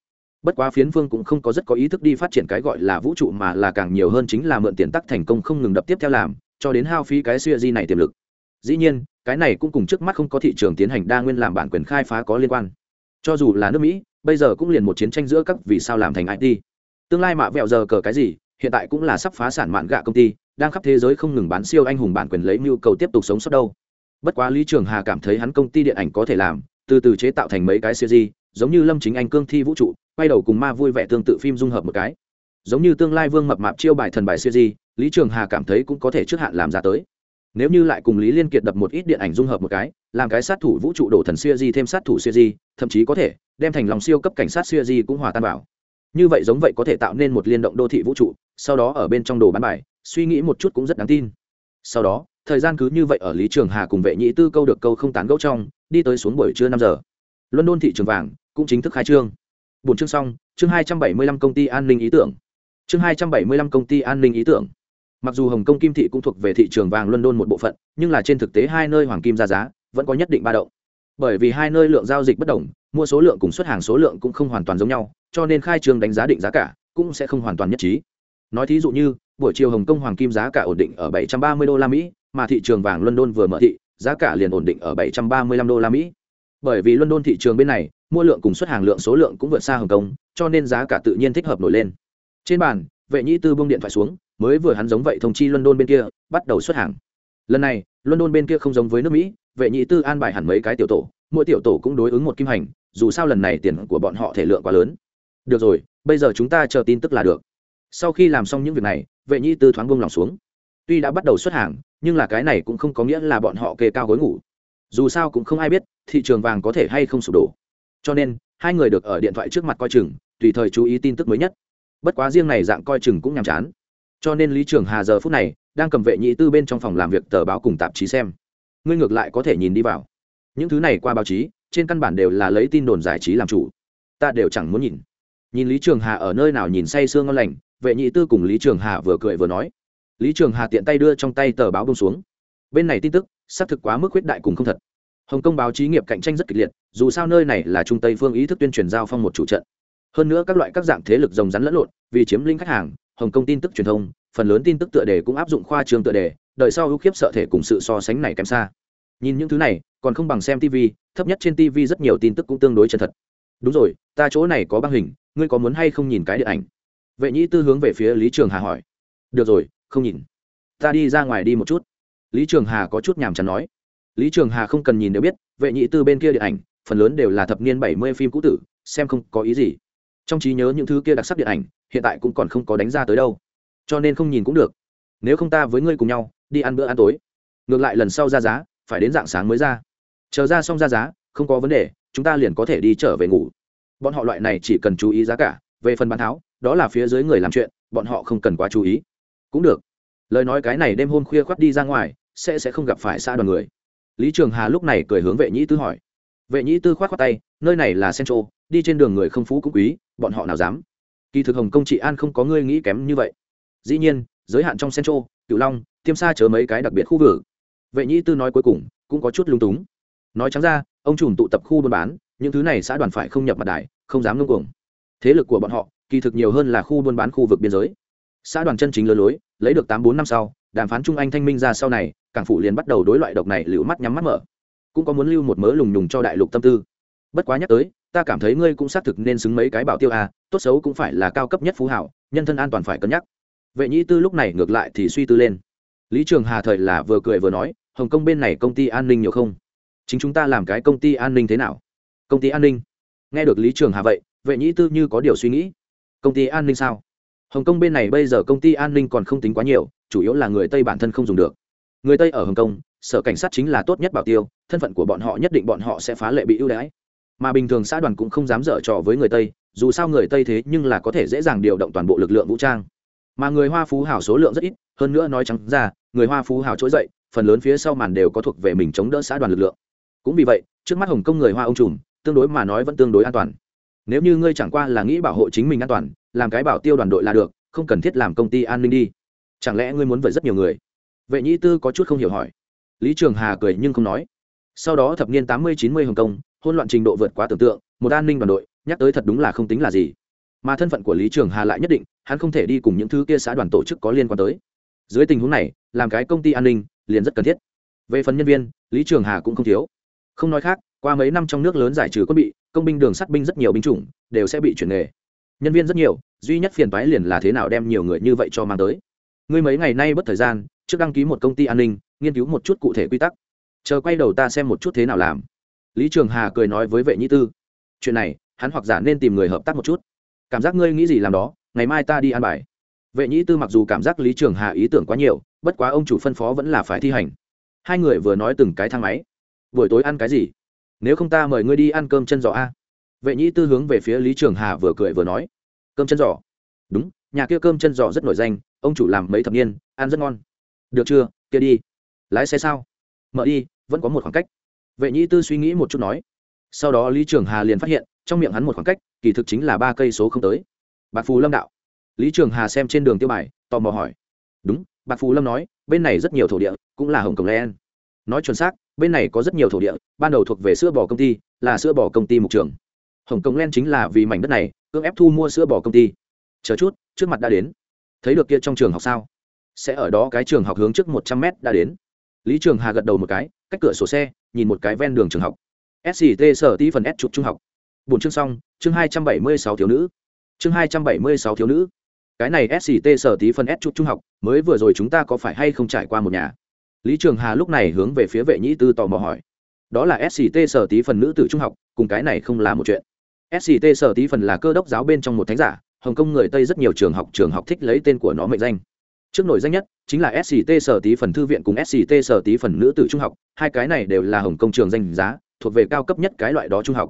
S1: bất quá phiến phương cũng không có rất có ý thức đi phát triển cái gọi là vũ trụ mà là càng nhiều hơn chính là mượn tiền tắc thành công không ngừng đập tiếp theo làm, cho đến hao phí cái siêu di này tiềm lực. Dĩ nhiên, cái này cũng cùng trước mắt không có thị trường tiến hành đa nguyên làm bản quyền khai phá có liên quan. Cho dù là nước mỹ, bây giờ cũng liền một chiến tranh giữa các vì sao làm thành it tương lai mạ vẹo giờ cờ cái gì, hiện tại cũng là sắp phá sản mạn gạ công ty, đang khắp thế giới không ngừng bán siêu anh hùng bản quyền lấy nhu cầu tiếp tục sống sót đâu. Bất quá lý trường hà cảm thấy hắn công ty điện ảnh có thể làm, từ từ chế tạo thành mấy cái siêu di, giống như lâm chính anh cương thi vũ trụ quay đầu cùng ma vui vẻ tương tự phim dung hợp một cái. Giống như tương lai vương mập mạp chiêu bài thần bài siêu di, lý trường hà cảm thấy cũng có thể trước hạn làm ra tới. Nếu như lại cùng lý liên kiệt đập một ít điện ảnh dung hợp một cái, làm cái sát thủ vũ trụ đổ thần siêu di thêm sát thủ siêu di, thậm chí có thể đem thành lòng siêu cấp cảnh sát siêu di cũng hòa tan vào. Như vậy giống vậy có thể tạo nên một liên động đô thị vũ trụ, sau đó ở bên trong đồ bán bài, suy nghĩ một chút cũng rất đáng tin. Sau đó, thời gian cứ như vậy ở lý trường hà cùng vệ nhị tư câu được câu không tán gẫu trong, đi tới xuống buổi trưa năm giờ. London thị trường vàng cũng chính thức khai trương bốn chương xong, chương hai trăm bảy mươi lăm công ty an ninh ý tưởng. Chương hai trăm bảy mươi lăm công ty an ninh ý tưởng. Mặc dù hồng kông kim thị cũng thuộc về thị trường vàng london một bộ phận, nhưng là trên thực tế hai nơi hoàng kim ra giá vẫn có nhất định ba động. Bởi vì hai nơi lượng giao dịch bất đồng, mua số lượng cùng xuất hàng số lượng cũng không hoàn toàn giống nhau, cho nên khai trường đánh giá định giá cả cũng sẽ không hoàn toàn nhất trí. Nói thí dụ như, buổi chiều hồng kông hoàng kim giá cả ổn định ở 730 đô la mỹ, mà thị trường vàng london vừa mở thị, giá cả liền ổn định ở 735 đô la mỹ bởi vì london thị trường bên này, mua lượng cùng xuất hàng lượng số lượng cũng vượt xa hồng kông, cho nên giá cả tự nhiên thích hợp nổi lên. Trên bàn, vệ nhĩ tư bông điện thoại xuống, mới vừa hắn giống vậy thông chi london bên kia, bắt đầu xuất hàng. Lần này, london bên kia không giống với nước mỹ, vệ nhĩ tư an bài hẳn mấy cái tiểu tổ, mỗi tiểu tổ cũng đối ứng một kim hành, dù sao lần này tiền của bọn họ thể lượng quá lớn. Được rồi, bây giờ chúng ta chờ tin tức là được. Sau khi làm xong những việc này, vệ nhĩ tư thoáng buông lòng xuống. Tuy đã bắt đầu xuất hàng, nhưng là cái này cũng không có nghĩa là bọn họ kê cao gối ngủ dù sao cũng không ai biết thị trường vàng có thể hay không sụp đổ. Cho nên, hai người được ở điện thoại trước mặt coi chừng, tùy thời chú ý tin tức mới nhất. Bất quá riêng này dạng coi chừng cũng nhàm chán. Cho nên lý trường hà giờ phút này đang cầm vệ nhị tư bên trong phòng làm việc tờ báo cùng tạp chí xem. Ngươi ngược lại có thể nhìn đi vào. Những thứ này qua báo chí, trên căn bản đều là lấy tin đồn giải trí làm chủ. Ta đều chẳng muốn nhìn. Nhìn lý trường hà ở nơi nào nhìn say sương ngon lành, vệ nhị tư cùng lý trường hà vừa cười vừa nói. Lý trường hà tiện tay đưa trong tay tờ báo bông xuống bên này tin tức, xác thực quá mức khuyết đại cùng không thật. Hồng kông báo chí nghiệp cạnh tranh rất kịch liệt, dù sao nơi này là trung tây phương ý thức tuyên truyền giao phong một chủ trận. Hơn nữa các loại các dạng thế lực rồng rắn lẫn lộn, vì chiếm lĩnh khách hàng, hồng kông tin tức truyền thông, phần lớn tin tức tựa đề cũng áp dụng khoa trường tựa đề, đợi sau ưu khiếp sợ thể cùng sự so sánh này kém xa. Nhìn những thứ này, còn không bằng xem tv thấp nhất trên tv rất nhiều tin tức cũng tương đối chân thật. Đúng rồi, ta chỗ này có băng hình, ngươi có muốn hay không nhìn cái điện ảnh? Vệ nhĩ tư hướng về phía lý trường hà hỏi. Được rồi, không nhìn. Ta đi ra ngoài đi một chút lý trường hà có chút nhàm chán nói. Lý trường hà không cần nhìn đều biết, vệ nhĩ tư bên kia điện ảnh, phần lớn đều là thập niên bảy mươi phim cũ tử, xem không có ý gì. Trong trí nhớ những thứ kia đặc sắc điện ảnh, hiện tại cũng còn không có đánh ra tới đâu. Cho nên không nhìn cũng được. Nếu không ta với ngươi cùng nhau, đi ăn bữa ăn tối. Ngược lại lần sau ra giá, phải đến dạng sáng mới ra. Chờ ra xong ra giá, không có vấn đề, chúng ta liền có thể đi trở về ngủ. Bọn họ loại này chỉ cần chú ý giá cả, về phần bán tháo, đó là phía dưới người làm chuyện, bọn họ không cần quá chú ý. Cũng được lời nói cái này đêm hôm khuya khoắt đi ra ngoài, sẽ sẽ không gặp phải xa đoàn người. Lý trường hà lúc này cười hướng vệ nhĩ tư hỏi. Vệ nhĩ tư khoát khoác tay, nơi này là central đi trên đường người không phú cũng quý, bọn họ nào dám? Kỳ thực hồng công trị an không có ngươi nghĩ kém như vậy. Dĩ nhiên, giới hạn trong central cửu long, tiêm xa chớ mấy cái đặc biệt khu vực. Vệ nhĩ tư nói cuối cùng, cũng có chút lung túng. Nói trắng ra, ông trùm tụ tập khu buôn bán, những thứ này xã đoàn phải không nhập mặt đài, không dám ngưng cuồng. Thế lực của bọn họ, kỳ thực nhiều hơn là khu buôn bán khu vực biên giới. Xã đoàn chân chính lừa lối lấy được tám bốn năm sau, đàm phán trung anh thanh minh ra sau này, cảng phủ liền bắt đầu đối loại độc này liễu mắt nhắm mắt mở. Cũng có muốn lưu một mớ lùng nhùng cho đại lục tâm tư. Bất quá nhắc tới, ta cảm thấy ngươi cũng xác thực nên xứng mấy cái bảo tiêu a tốt xấu cũng phải là cao cấp nhất phú hảo, nhân thân an toàn phải cân nhắc. Vệ nhĩ tư lúc này ngược lại thì suy tư lên. Lý trường hà thời là vừa cười vừa nói, hồng kông bên này công ty an ninh nhiều không? Chính chúng ta làm cái công ty an ninh thế nào? Công ty an ninh? Nghe được lý trường hà vậy, vệ nhĩ tư như có điều suy nghĩ. Công ty an ninh sao? Hồng kông bên này bây giờ công ty an ninh còn không tính quá nhiều, chủ yếu là người tây bản thân không dùng được. Người tây ở hồng kông, sở cảnh sát chính là tốt nhất bảo tiêu, thân phận của bọn họ nhất định bọn họ sẽ phá lệ bị ưu đãi. Mà bình thường xã đoàn cũng không dám dở trò với người tây, dù sao người tây thế nhưng là có thể dễ dàng điều động toàn bộ lực lượng vũ trang. Mà người hoa phú hào số lượng rất ít, hơn nữa nói trắng ra, người hoa phú hào trỗi dậy, phần lớn phía sau màn đều có thuộc về mình chống đỡ xã đoàn lực lượng. Cũng vì vậy, trước mắt hồng kông người hoa ông trùm, tương đối mà nói vẫn tương đối an toàn. Nếu như ngươi chẳng qua là nghĩ bảo hộ chính mình an toàn làm cái bảo tiêu đoàn đội là được, không cần thiết làm công ty an ninh đi. Chẳng lẽ ngươi muốn với rất nhiều người? Vệ nhĩ tư có chút không hiểu hỏi. Lý trường hà cười nhưng không nói. Sau đó thập niên tám mươi, chín mươi hồng kông hôn loạn trình độ vượt quá tưởng tượng, một an ninh đoàn đội, nhắc tới thật đúng là không tính là gì. Mà thân phận của lý trường hà lại nhất định, hắn không thể đi cùng những thứ kia xã đoàn tổ chức có liên quan tới. Dưới tình huống này, làm cái công ty an ninh, liền rất cần thiết. Về phần nhân viên, lý trường hà cũng không thiếu. Không nói khác, qua mấy năm trong nước lớn giải trừ quân bị, công binh đường sát binh rất nhiều binh chủng, đều sẽ bị chuyển nghề nhân viên rất nhiều, duy nhất phiền toái liền là thế nào đem nhiều người như vậy cho mang tới. Ngươi mấy ngày nay bất thời gian, trước đăng ký một công ty an ninh, nghiên cứu một chút cụ thể quy tắc. Chờ quay đầu ta xem một chút thế nào làm. Lý trường hà cười nói với vệ nhĩ tư. Chuyện này, hắn hoặc giả nên tìm người hợp tác một chút. Cảm giác ngươi nghĩ gì làm đó, ngày mai ta đi ăn bài. Vệ nhĩ tư mặc dù cảm giác lý trường hà ý tưởng quá nhiều, bất quá ông chủ phân phó vẫn là phải thi hành. Hai người vừa nói từng cái thang máy. Buổi tối ăn cái gì? Nếu không ta mời ngươi đi ăn cơm chân giò a vệ nhĩ tư hướng về phía lý trường hà vừa cười vừa nói, cơm chân giò. Đúng, nhà kia cơm chân giò rất nổi danh, ông chủ làm mấy thập niên, ăn rất ngon. Được chưa, kia đi. Lái xe sao? Mở đi, vẫn có một khoảng cách. Vệ nhĩ tư suy nghĩ một chút nói. Sau đó lý trường hà liền phát hiện, trong miệng hắn một khoảng cách, kỳ thực chính là ba cây số không tới. Bạc phù lâm đạo. Lý trường hà xem trên đường tiêu bài, tò mò hỏi. Đúng, bạc phù lâm nói, bên này rất nhiều thổ địa, cũng là hồng cổng len nói chuẩn xác, bên này có rất nhiều thổ địa, ban đầu thuộc về sữa bò công ty, là sữa bò công ty mục trường hồng kông len chính là vì mảnh đất này, cưỡng ép thu mua sữa bò công ty. Chờ chút, trước mặt đã đến. Thấy được kia trong trường học sao? Sẽ ở đó cái trường học hướng trước một trăm mét đã đến. Lý trường hà gật đầu một cái, cách cửa sổ xe, nhìn một cái ven đường trường học. Sct sở tí phần s trục trung học. Bốn chương xong, chương hai trăm bảy mươi sáu thiếu nữ. Chương hai trăm bảy mươi sáu thiếu nữ. Cái này sct sở tí phần s trục trung học, mới vừa rồi chúng ta có phải hay không trải qua một nhà? Lý trường hà lúc này hướng về phía vệ nhĩ tư tò mò hỏi. Đó là sct sở tí phần nữ tử trung học, cùng cái này không là một chuyện sct sở tí phần là cơ đốc giáo bên trong một thánh giả hồng kông người tây rất nhiều trường học trường học thích lấy tên của nó mệnh danh. Trước nổi danh nhất chính là sct sở tí phần thư viện cùng sct sở tí phần nữ tử trung học hai cái này đều là hồng kông trường danh giá thuộc về cao cấp nhất cái loại đó trung học.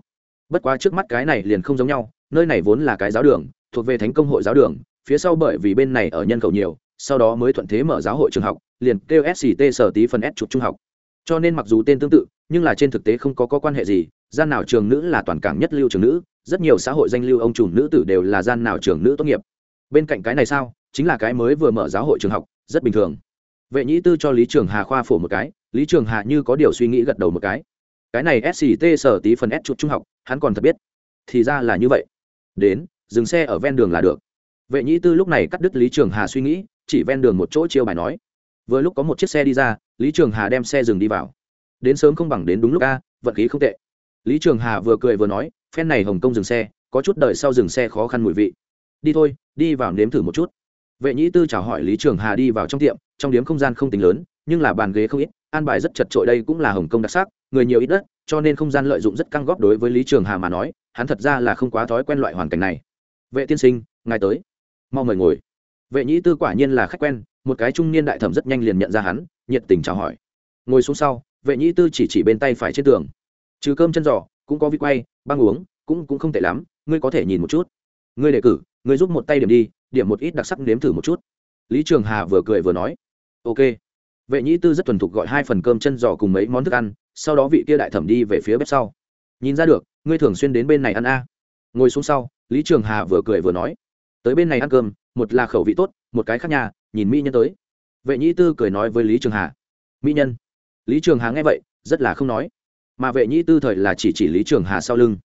S1: Bất quá trước mắt cái này liền không giống nhau nơi này vốn là cái giáo đường thuộc về thánh công hội giáo đường phía sau bởi vì bên này ở nhân khẩu nhiều sau đó mới thuận thế mở giáo hội trường học liền kêu sct sở tí phần s trục trung học. Cho nên mặc dù tên tương tự nhưng là trên thực tế không có, có quan hệ gì gian nào trường nữ là toàn cảng nhất lưu trường nữ, rất nhiều xã hội danh lưu ông trùm nữ tử đều là gian nào trường nữ tốt nghiệp. Bên cạnh cái này sao? Chính là cái mới vừa mở giáo hội trường học, rất bình thường. Vệ nhĩ tư cho lý trường hà khoa phổ một cái, lý trường hà như có điều suy nghĩ gật đầu một cái. Cái này sct sở tí phần s chụp trung học, hắn còn thật biết. Thì ra là như vậy. Đến, dừng xe ở ven đường là được. Vệ nhĩ tư lúc này cắt đứt lý trường hà suy nghĩ, chỉ ven đường một chỗ chiêu bài nói. Vừa lúc có một chiếc xe đi ra, lý trường hà đem xe dừng đi vào. Đến sớm không bằng đến đúng lúc a, vận khí không tệ lý trường hà vừa cười vừa nói, phen này hồng kông dừng xe, có chút đợi sau dừng xe khó khăn mùi vị. Đi thôi, đi vào nếm thử một chút. Vệ nhĩ tư chào hỏi lý trường hà đi vào trong tiệm, trong điếm không gian không tính lớn, nhưng là bàn ghế không ít, an bài rất chật trội đây cũng là hồng kông đặc sắc, người nhiều ít đất, cho nên không gian lợi dụng rất căng góp đối với lý trường hà mà nói, hắn thật ra là không quá thói quen loại hoàn cảnh này. Vệ tiên sinh, ngài tới. Mau mời ngồi. Vệ nhĩ tư quả nhiên là khách quen, một cái trung niên đại thẩm rất nhanh liền nhận ra hắn, nhiệt tình chào hỏi. Ngồi xuống sau, vệ nhĩ tư chỉ chỉ bên tay phải trên tường trừ cơm chân giò, cũng có vi quay, băng uống, cũng cũng không tệ lắm, ngươi có thể nhìn một chút. Ngươi đề cử, ngươi giúp một tay điểm đi, điểm một ít đặc sắc nếm thử một chút. Lý trường hà vừa cười vừa nói, ok. Vệ nhĩ tư rất thuần thục gọi hai phần cơm chân giò cùng mấy món thức ăn, sau đó vị kia đại thẩm đi về phía bếp sau. Nhìn ra được, ngươi thường xuyên đến bên này ăn a. Ngồi xuống sau, lý trường hà vừa cười vừa nói, tới bên này ăn cơm, một là khẩu vị tốt, một cái khác nhà nhìn mỹ nhân tới. Vệ nhĩ tư cười nói với lý trường hà, mỹ nhân. Lý trường hà nghe vậy, rất là không nói mà vệ nhĩ tư thời là chỉ chỉ lý trường hà sau lưng.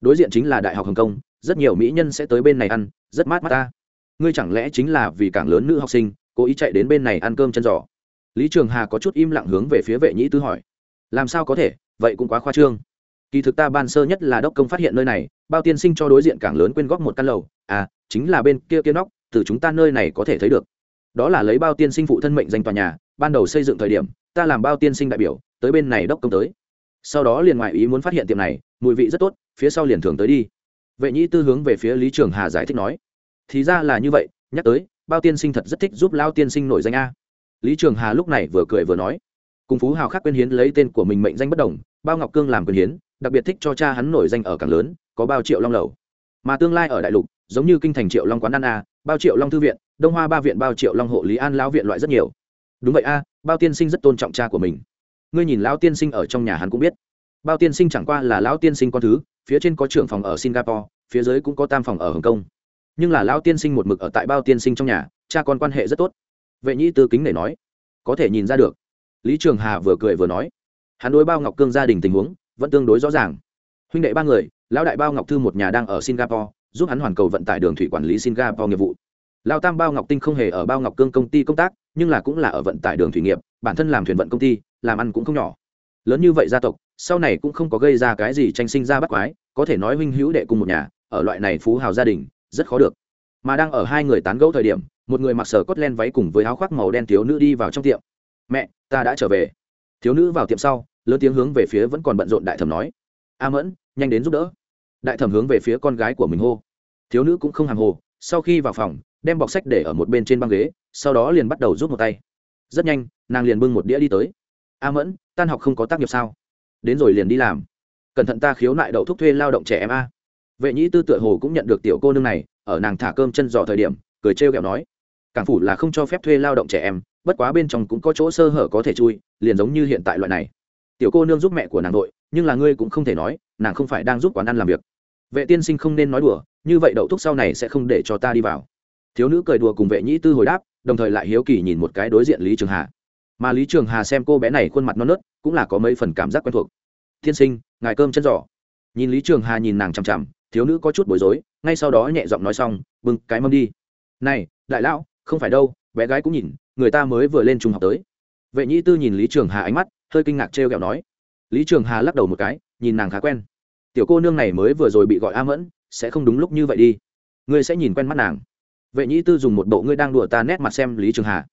S1: Đối diện chính là đại học hồng kông, rất nhiều mỹ nhân sẽ tới bên này ăn, rất mát mắt ta. Ngươi chẳng lẽ chính là vì cảng lớn nữ học sinh, cố ý chạy đến bên này ăn cơm chân giò? Lý trường hà có chút im lặng hướng về phía vệ nhĩ tư hỏi. Làm sao có thể, vậy cũng quá khoa trương. Kỳ thực ta ban sơ nhất là đốc công phát hiện nơi này, bao tiên sinh cho đối diện cảng lớn quyên góp một căn lầu. À chính là bên kia kia nóc, từ chúng ta nơi này có thể thấy được. Đó là lấy bao tiên sinh phụ thân mệnh danh tòa nhà, ban đầu xây dựng thời điểm, ta làm bao tiên sinh đại biểu, tới bên này đốc công tới sau đó liền ngoại ý muốn phát hiện tiệm này, mùi vị rất tốt, phía sau liền thường tới đi. Vệ nhĩ tư hướng về phía lý trường hà giải thích nói, thì ra là như vậy, nhắc tới, bao tiên sinh thật rất thích giúp lao tiên sinh nổi danh a. Lý trường hà lúc này vừa cười vừa nói, cùng phú hào khác quyên hiến lấy tên của mình mệnh danh bất đồng, bao ngọc cương làm quyên hiến, đặc biệt thích cho cha hắn nổi danh ở cảng lớn, có bao triệu long lầu. Mà tương lai ở đại lục, giống như kinh thành triệu long quán ăn a, bao triệu long thư viện, đông hoa ba viện bao triệu long hộ lý an lão viện loại rất nhiều. Đúng vậy a, bao tiên sinh rất tôn trọng cha của mình ngươi nhìn lão tiên sinh ở trong nhà hắn cũng biết. Bao tiên sinh chẳng qua là lão tiên sinh con thứ, phía trên có trưởng phòng ở singapore, phía dưới cũng có tam phòng ở hồng kông. Nhưng là Lão tiên sinh một mực ở tại bao tiên sinh trong nhà, cha con quan hệ rất tốt. Vệ nhĩ tư kính để nói, có thể nhìn ra được. Lý trường hà vừa cười vừa nói, hắn đối bao ngọc cương gia đình tình huống vẫn tương đối rõ ràng. Huynh đệ ba người, lão đại bao ngọc thư một nhà đang ở singapore, giúp hắn hoàn cầu vận tải đường thủy quản lý singapore nghiệp vụ. Lao tam bao ngọc tinh không hề ở bao ngọc cương công ty công tác, nhưng là cũng là ở vận tải đường thủy nghiệp, bản thân làm thuyền vận công ty làm ăn cũng không nhỏ. Lớn như vậy gia tộc, sau này cũng không có gây ra cái gì tranh sinh ra bắt quái, có thể nói huynh hữu đệ cùng một nhà, ở loại này phú hào gia đình, rất khó được. Mà đang ở hai người tán gẫu thời điểm, một người mặc sở cốt len váy cùng với áo khoác màu đen thiếu nữ đi vào trong tiệm. Mẹ, ta đã trở về. Thiếu nữ vào tiệm sau, lớn tiếng hướng về phía vẫn còn bận rộn đại thẩm nói. A mẫn, nhanh đến giúp đỡ. Đại thẩm hướng về phía con gái của mình hô. Thiếu nữ cũng không hàng hồ, sau khi vào phòng, đem bọc sách để ở một bên trên băng ghế, sau đó liền bắt đầu rút một tay. Rất nhanh, nàng liền bưng một đĩa đi tới a mẫn, tan học không có tác nghiệp sao? Đến rồi liền đi làm. Cẩn thận ta khiếu nại đậu thúc thuê lao động trẻ em a. Vệ nhĩ tư tựa hồ cũng nhận được tiểu cô nương này, ở nàng thả cơm chân giò thời điểm, cười trêu ghẹo nói, cảng phủ là không cho phép thuê lao động trẻ em, bất quá bên trong cũng có chỗ sơ hở có thể chui, liền giống như hiện tại loại này. Tiểu cô nương giúp mẹ của nàng đội, nhưng là ngươi cũng không thể nói, nàng không phải đang giúp quán ăn làm việc. Vệ tiên sinh không nên nói đùa, như vậy đậu thúc sau này sẽ không để cho ta đi vào. Thiếu nữ cười đùa cùng vệ nhĩ tư hồi đáp, đồng thời lại hiếu kỳ nhìn một cái đối diện lý trường hà mà lý trường hà xem cô bé này khuôn mặt non nớt cũng là có mấy phần cảm giác quen thuộc. Thiên sinh, ngài cơm chân giỏ nhìn lý trường hà nhìn nàng chằm chằm, thiếu nữ có chút bối rối, ngay sau đó nhẹ giọng nói xong, bưng cái mâm đi. Này, đại lão, không phải đâu, bé gái cũng nhìn, người ta mới vừa lên trung học tới. Vệ nhĩ tư nhìn lý trường hà ánh mắt, hơi kinh ngạc trêu ghẹo nói. Lý trường hà lắc đầu một cái, nhìn nàng khá quen. Tiểu cô nương này mới vừa rồi bị gọi a mẫn, sẽ không đúng lúc như vậy đi. Ngươi sẽ nhìn quen mắt nàng. Vệ nhĩ tư dùng một bộ ngươi đang đùa ta nét mặt xem lý trường hà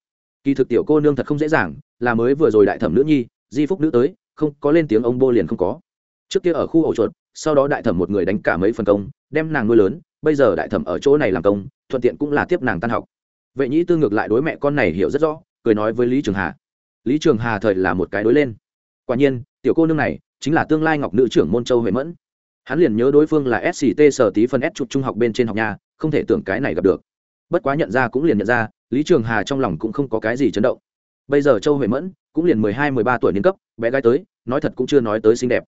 S1: kỳ thực tiểu cô nương thật không dễ dàng, là mới vừa rồi đại thẩm nữ nhi, di phúc nữ tới, không, có lên tiếng ông bô liền không có. Trước kia ở khu ổ chuột, sau đó đại thẩm một người đánh cả mấy phần công, đem nàng nuôi lớn, bây giờ đại thẩm ở chỗ này làm công, thuận tiện cũng là tiếp nàng tan học. Vệ nhĩ tư ngược lại đối mẹ con này hiểu rất rõ, cười nói với lý trường hà. Lý trường hà thời là một cái đối lên. Quả nhiên, tiểu cô nương này chính là tương lai ngọc nữ trưởng môn châu huệ mẫn. Hắn liền nhớ đối phương là sct sở tí phân s chụp trung học bên trên học nhà, không thể tưởng cái này gặp được bất quá nhận ra cũng liền nhận ra, lý trường hà trong lòng cũng không có cái gì chấn động. Bây giờ châu huệ mẫn cũng liền mười hai, mười ba tuổi niên cấp, bé gái tới, nói thật cũng chưa nói tới xinh đẹp.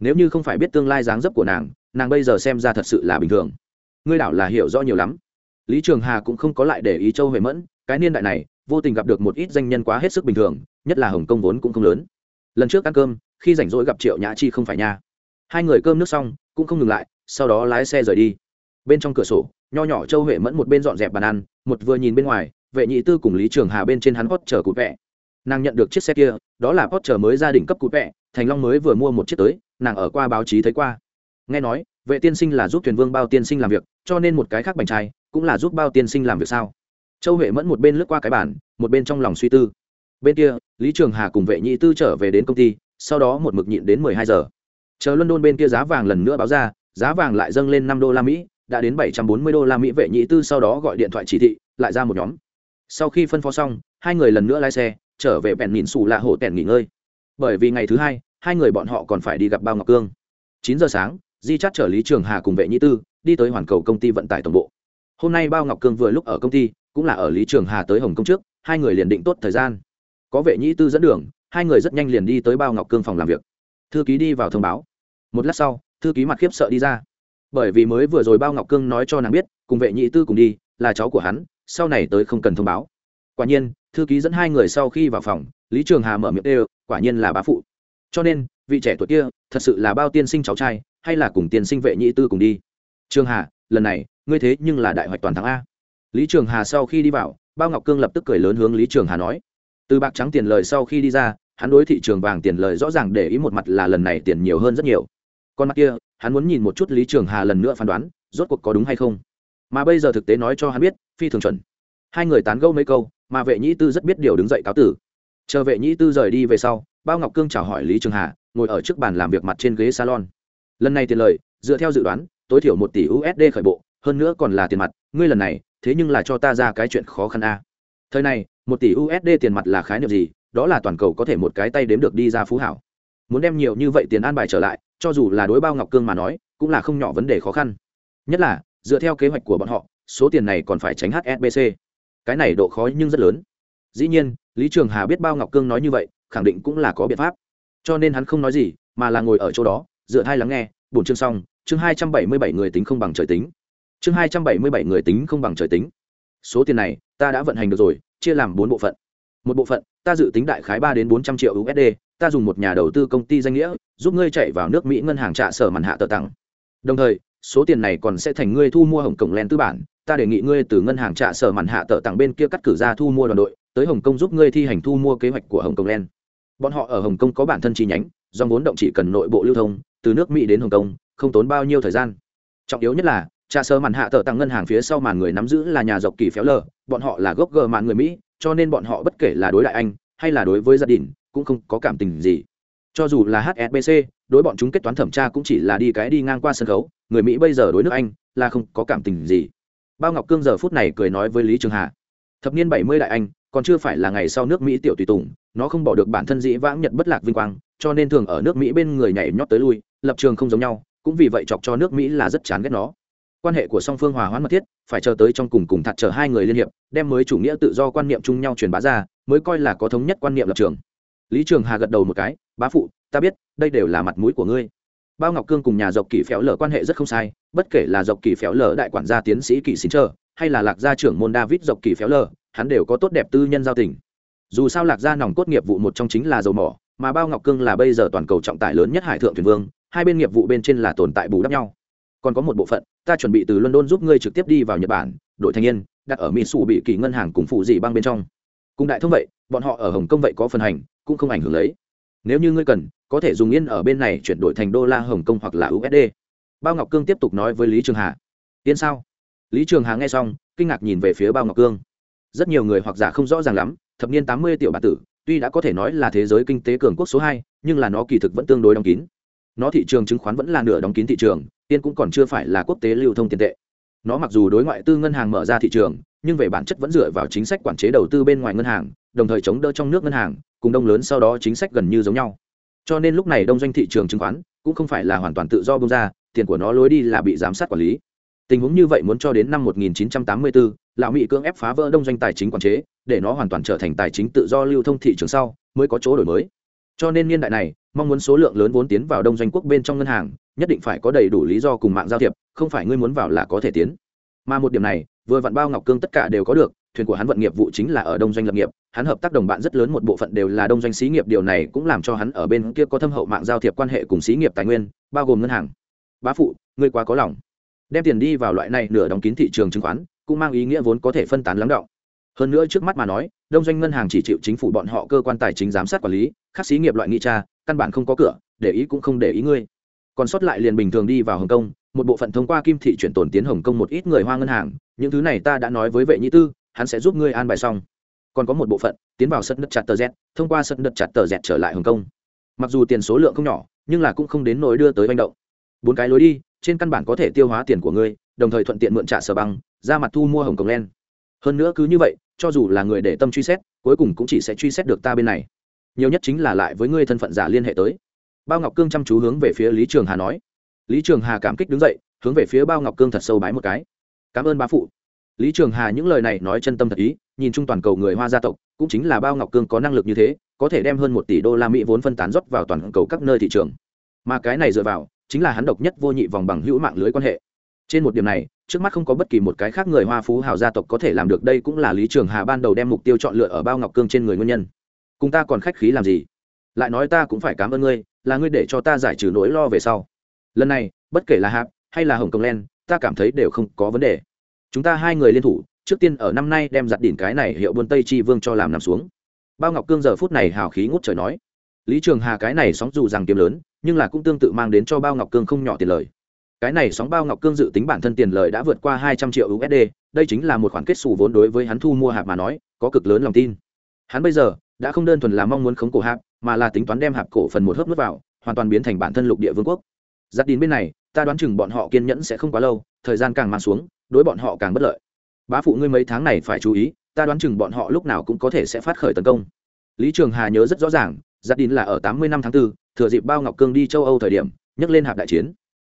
S1: Nếu như không phải biết tương lai dáng dấp của nàng nàng bây giờ xem ra thật sự là bình thường. Ngươi đảo là hiểu rõ nhiều lắm. Lý trường hà cũng không có lại để ý châu huệ mẫn, cái niên đại này, vô tình gặp được một ít danh nhân quá hết sức bình thường, nhất là hồng kông vốn cũng không lớn. Lần trước ăn cơm, khi rảnh rỗi gặp triệu nhã chi không phải nha. Hai người cơm nước xong, cũng không ngừng lại, sau đó lái xe rời đi. Bên trong cửa sổ nho nhỏ châu huệ mẫn một bên dọn dẹp bàn ăn, một vừa nhìn bên ngoài, vệ nhị tư cùng lý trường hà bên trên hắn hót chờ cụt vẹ. Nàng nhận được chiếc xe kia, đó là hót chờ mới gia đình cấp cụt vẹ, thành long mới vừa mua một chiếc tới, nàng ở qua báo chí thấy qua. Nghe nói, vệ tiên sinh là giúp thuyền vương bao tiên sinh làm việc, cho nên một cái khác bành trai, cũng là giúp bao tiên sinh làm việc sao? Châu huệ mẫn một bên lướt qua cái bản một bên trong lòng suy tư. Bên kia, lý trường hà cùng vệ nhị tư trở về đến công ty, sau đó một mực nhịn đến mười hai giờ. Chờ london bên kia giá vàng lần nữa báo ra, giá vàng lại dâng lên năm đô la mỹ đã đến bảy trăm bốn mươi đô la mỹ vệ nhị tư sau đó gọi điện thoại chỉ thị, lại ra một nhóm. Sau khi phân phó xong, hai người lần nữa lái xe, trở về bèn nhìn sủ là hộ tèn nghỉ ngơi. Bởi vì ngày thứ hai hai người bọn họ còn phải đi gặp bao ngọc cương. Chín giờ sáng, di Chát trợ lý trường hà cùng vệ nhị tư đi tới hoàn cầu công ty vận tải tổng bộ. Hôm nay bao ngọc cương vừa lúc ở công ty, cũng là ở lý trường hà tới hồng công trước, hai người liền định tốt thời gian. Có vệ nhị tư dẫn đường, hai người rất nhanh liền đi tới bao ngọc cương phòng làm việc. Thư ký đi vào thông báo. Một lát sau, thư ký mặt khiếp sợ đi ra bởi vì mới vừa rồi bao ngọc cương nói cho nàng biết, cùng vệ nhị tư cùng đi, là cháu của hắn, sau này tới không cần thông báo. Quả nhiên, thư ký dẫn hai người sau khi vào phòng, lý trường hà mở miệng đều quả nhiên là bá phụ. Cho nên, vị trẻ tuổi kia, thật sự là bao tiên sinh cháu trai, hay là cùng tiên sinh vệ nhị tư cùng đi? Trường hà, lần này, ngươi thế nhưng là đại hoạch toàn thắng a. Lý trường hà sau khi đi vào, bao ngọc cương lập tức cười lớn hướng lý trường hà nói. Từ bạc trắng tiền lời sau khi đi ra, hắn đối thị trường vàng tiền lời rõ ràng để ý một mặt là lần này tiền nhiều hơn rất nhiều con mặt kia, hắn muốn nhìn một chút lý trường hà lần nữa phán đoán, rốt cuộc có đúng hay không. Mà bây giờ thực tế nói cho hắn biết, phi thường chuẩn. Hai người tán gẫu mấy câu, mà vệ nhĩ tư rất biết điều đứng dậy cáo tử. Chờ vệ nhĩ tư rời đi về sau, bao ngọc cương chào hỏi lý trường hà, ngồi ở trước bàn làm việc mặt trên ghế salon. Lần này tiền lời, dựa theo dự đoán, tối thiểu một tỷ usd khởi bộ, hơn nữa còn là tiền mặt, ngươi lần này, thế nhưng là cho ta ra cái chuyện khó khăn a. Thời này, một tỷ usd tiền mặt là khái niệm gì, đó là toàn cầu có thể một cái tay đếm được đi ra phú hảo. Muốn đem nhiều như vậy tiền an bài trở lại cho dù là đối bao ngọc cương mà nói, cũng là không nhỏ vấn đề khó khăn. Nhất là, dựa theo kế hoạch của bọn họ, số tiền này còn phải tránh hsbc cái này độ khó nhưng rất lớn. Dĩ nhiên, lý trường hà biết bao ngọc cương nói như vậy, khẳng định cũng là có biện pháp. Cho nên hắn không nói gì, mà là ngồi ở chỗ đó, dựa hai lắng nghe, bổn chương xong, chương hai trăm bảy mươi bảy người tính không bằng trời tính. Chương hai trăm bảy mươi bảy người tính không bằng trời tính. Số tiền này, ta đã vận hành được rồi, chia làm bốn bộ phận. Một bộ phận, ta dự tính đại khái ba đến bốn trăm triệu usd ta dùng một nhà đầu tư công ty danh nghĩa, giúp ngươi chạy vào nước mỹ ngân hàng trả sở màn hạ tờ tặng. Đồng thời, số tiền này còn sẽ thành ngươi thu mua hồng cổng len tư bản. Ta đề nghị ngươi từ ngân hàng trả sở màn hạ tờ tặng bên kia cắt cử ra thu mua đoàn đội, tới hồng kông giúp ngươi thi hành thu mua kế hoạch của hồng kông len bọn họ ở hồng kông có bản thân chi nhánh, do vốn động chỉ cần nội bộ lưu thông, từ nước mỹ đến hồng kông, không tốn bao nhiêu thời gian. Trọng yếu nhất là trà sơ màn hạ tờ tặng ngân hàng phía sau màn người nắm giữ là nhà dọc kỳ phéo lờ, bọn họ là gốc gờ màn người mỹ, cho nên bọn họ bất kể là đối đại anh, hay là đối với gia đình cũng không có cảm tình gì. Cho dù là hsbc đối bọn chúng kết toán thẩm tra cũng chỉ là đi cái đi ngang qua sân khấu, người mỹ bây giờ đối nước anh là không có cảm tình gì. Bao ngọc cương giờ phút này cười nói với lý trường hà, thập niên bảy mươi đại anh, còn chưa phải là ngày sau nước mỹ tiểu tùy tùng, nó không bỏ được bản thân dĩ vãng nhận bất lạc vinh quang, cho nên thường ở nước mỹ bên người nhảy nhót tới lui, lập trường không giống nhau, cũng vì vậy chọc cho nước mỹ là rất chán ghét nó. Quan hệ của song phương hòa hoãn mật thiết, phải chờ tới trong cùng cùng thật chờ hai người liên hiệp, đem mới chủ nghĩa tự do quan niệm chung nhau truyền bá ra, mới coi là có thống nhất quan niệm lập trường lý trường hà gật đầu một cái, bá phụ, ta biết, đây đều là mặt mũi của ngươi. Bao ngọc cương cùng nhà dọc kỳ phéo lở quan hệ rất không sai, bất kể là dọc kỳ phéo lở đại quản gia tiến sĩ kỳ xin chờ, hay là lạc gia trưởng môn david dọc kỳ phéo lở hắn đều có tốt đẹp tư nhân giao tình. Dù sao lạc gia nòng cốt nghiệp vụ một trong chính là dầu mỏ, mà bao ngọc cương là bây giờ toàn cầu trọng tải lớn nhất hải thượng thuyền vương, hai bên nghiệp vụ bên trên là tồn tại bù đắp nhau. Còn có một bộ phận, ta chuẩn bị từ london giúp ngươi trực tiếp đi vào nhật bản, đội thanh niên, đặt ở mỹ sủ bị kỳ ngân hàng cùng phụ dị băng bên trong. Cùng đại thông vậy, bọn họ ở hồng kông vậy có phần hành cũng không ảnh hưởng lấy. Nếu như ngươi cần, có thể dùng yên ở bên này chuyển đổi thành đô la hồng kông hoặc là usd bao ngọc cương tiếp tục nói với lý trường hà. Yên sao? Lý trường hà nghe xong, kinh ngạc nhìn về phía bao ngọc cương. Rất nhiều người hoặc giả không rõ ràng lắm, thập niên tám mươi tiểu bản tử, tuy đã có thể nói là thế giới kinh tế cường quốc số hai, nhưng là nó kỳ thực vẫn tương đối đóng kín. Nó thị trường chứng khoán vẫn là nửa đóng kín thị trường tiên cũng còn chưa phải là quốc tế lưu thông tiền tệ. Nó mặc dù đối ngoại tư ngân hàng mở ra thị trường, nhưng về bản chất vẫn dựa vào chính sách quản chế đầu tư bên ngoài ngân hàng đồng thời chống đỡ trong nước ngân hàng cùng đông lớn sau đó chính sách gần như giống nhau. Cho nên lúc này đông doanh thị trường chứng khoán cũng không phải là hoàn toàn tự do bung ra tiền của nó lối đi là bị giám sát quản lý. Tình huống như vậy muốn cho đến năm 1984, lão mỹ cưỡng ép phá vỡ đông doanh tài chính quản chế để nó hoàn toàn trở thành tài chính tự do lưu thông thị trường sau mới có chỗ đổi mới. Cho nên niên đại này mong muốn số lượng lớn vốn tiến vào đông doanh quốc bên trong ngân hàng nhất định phải có đầy đủ lý do cùng mạng giao thiệp không phải ngươi muốn vào là có thể tiến. Mà một điểm này vừa vặn bao ngọc cương tất cả đều có được thuyền của hắn vận nghiệp vụ chính là ở đông doanh lập nghiệp. Hắn hợp tác đồng bạn rất lớn, một bộ phận đều là đông doanh xí nghiệp. Điều này cũng làm cho hắn ở bên kia có thâm hậu mạng giao thiệp quan hệ cùng xí nghiệp tài nguyên, bao gồm ngân hàng. Bá phụ, ngươi quá có lòng. Đem tiền đi vào loại này nửa đóng kín thị trường chứng khoán, cũng mang ý nghĩa vốn có thể phân tán lắng động. Hơn nữa trước mắt mà nói, đông doanh ngân hàng chỉ chịu chính phủ bọn họ cơ quan tài chính giám sát quản lý các xí nghiệp loại nghi tra, căn bản không có cửa, để ý cũng không để ý ngươi. Còn sót lại liền bình thường đi vào hồng kông, một bộ phận thông qua kim thị chuyển tồn tiến hồng kông một ít người hoa ngân hàng, những thứ này ta đã nói với vệ nhĩ tư hắn sẽ giúp ngươi an bài xong. Còn có một bộ phận, tiến vào sân đất chặt tờ z, thông qua sân đất chặt tờ z trở lại hồng kông. Mặc dù tiền số lượng không nhỏ, nhưng là cũng không đến nỗi đưa tới manh động. Bốn cái lối đi, trên căn bản có thể tiêu hóa tiền của ngươi, đồng thời thuận tiện mượn trả sở băng, ra mặt thu mua hồng kông len hơn nữa cứ như vậy, cho dù là người để tâm truy xét, cuối cùng cũng chỉ sẽ truy xét được ta bên này. Nhiều nhất chính là lại với ngươi thân phận giả liên hệ tới. Bao ngọc cương chăm chú hướng về phía lý trường hà nói. Lý trường hà cảm kích đứng dậy, hướng về phía bao ngọc cương thật sâu bái một cái. Cảm ơn bá phụ lý trường hà những lời này nói chân tâm thật ý, nhìn chung toàn cầu người hoa gia tộc, cũng chính là bao ngọc cương có năng lực như thế, có thể đem hơn một tỷ đô la mỹ vốn phân tán rót vào toàn cầu các nơi thị trường. Mà cái này dựa vào, chính là hắn độc nhất vô nhị vòng bằng hữu mạng lưới quan hệ. Trên một điểm này, trước mắt không có bất kỳ một cái khác người hoa phú hào gia tộc có thể làm được, đây cũng là lý trường hà ban đầu đem mục tiêu chọn lựa ở bao ngọc cương trên người nguyên nhân. Cùng ta còn khách khí làm gì? Lại nói ta cũng phải cảm ơn ngươi, là ngươi để cho ta giải trừ nỗi lo về sau. Lần này, bất kể là hạp hay là hồng kông len, ta cảm thấy đều không có vấn đề chúng ta hai người liên thủ, trước tiên ở năm nay đem giặt đỉnh cái này hiệu buôn tây chi vương cho làm nằm xuống. Bao ngọc cương giờ phút này hào khí ngút trời nói. Lý trường hà cái này sóng dù rằng kiếm lớn, nhưng là cũng tương tự mang đến cho bao ngọc cương không nhỏ tiền lời. Cái này sóng bao ngọc cương dự tính bản thân tiền lời đã vượt qua hai trăm triệu usd đây chính là một khoản kết xù vốn đối với hắn thu mua hạp mà nói, có cực lớn lòng tin. Hắn bây giờ đã không đơn thuần là mong muốn khống cổ hạp, mà là tính toán đem hạp cổ phần một hớp nước vào, hoàn toàn biến thành bản thân lục địa vương quốc. Giặt đến bên này, ta đoán chừng bọn họ kiên nhẫn sẽ không quá lâu, thời gian càng mang xuống đối bọn họ càng bất lợi. Bá phụ ngươi mấy tháng này phải chú ý ta đoán chừng bọn họ lúc nào cũng có thể sẽ phát khởi tấn công. Lý trường hà nhớ rất rõ ràng giặt đến là ở tám mươi năm tháng 4, thừa dịp bao ngọc cương đi châu âu thời điểm nhắc lên hạp đại chiến.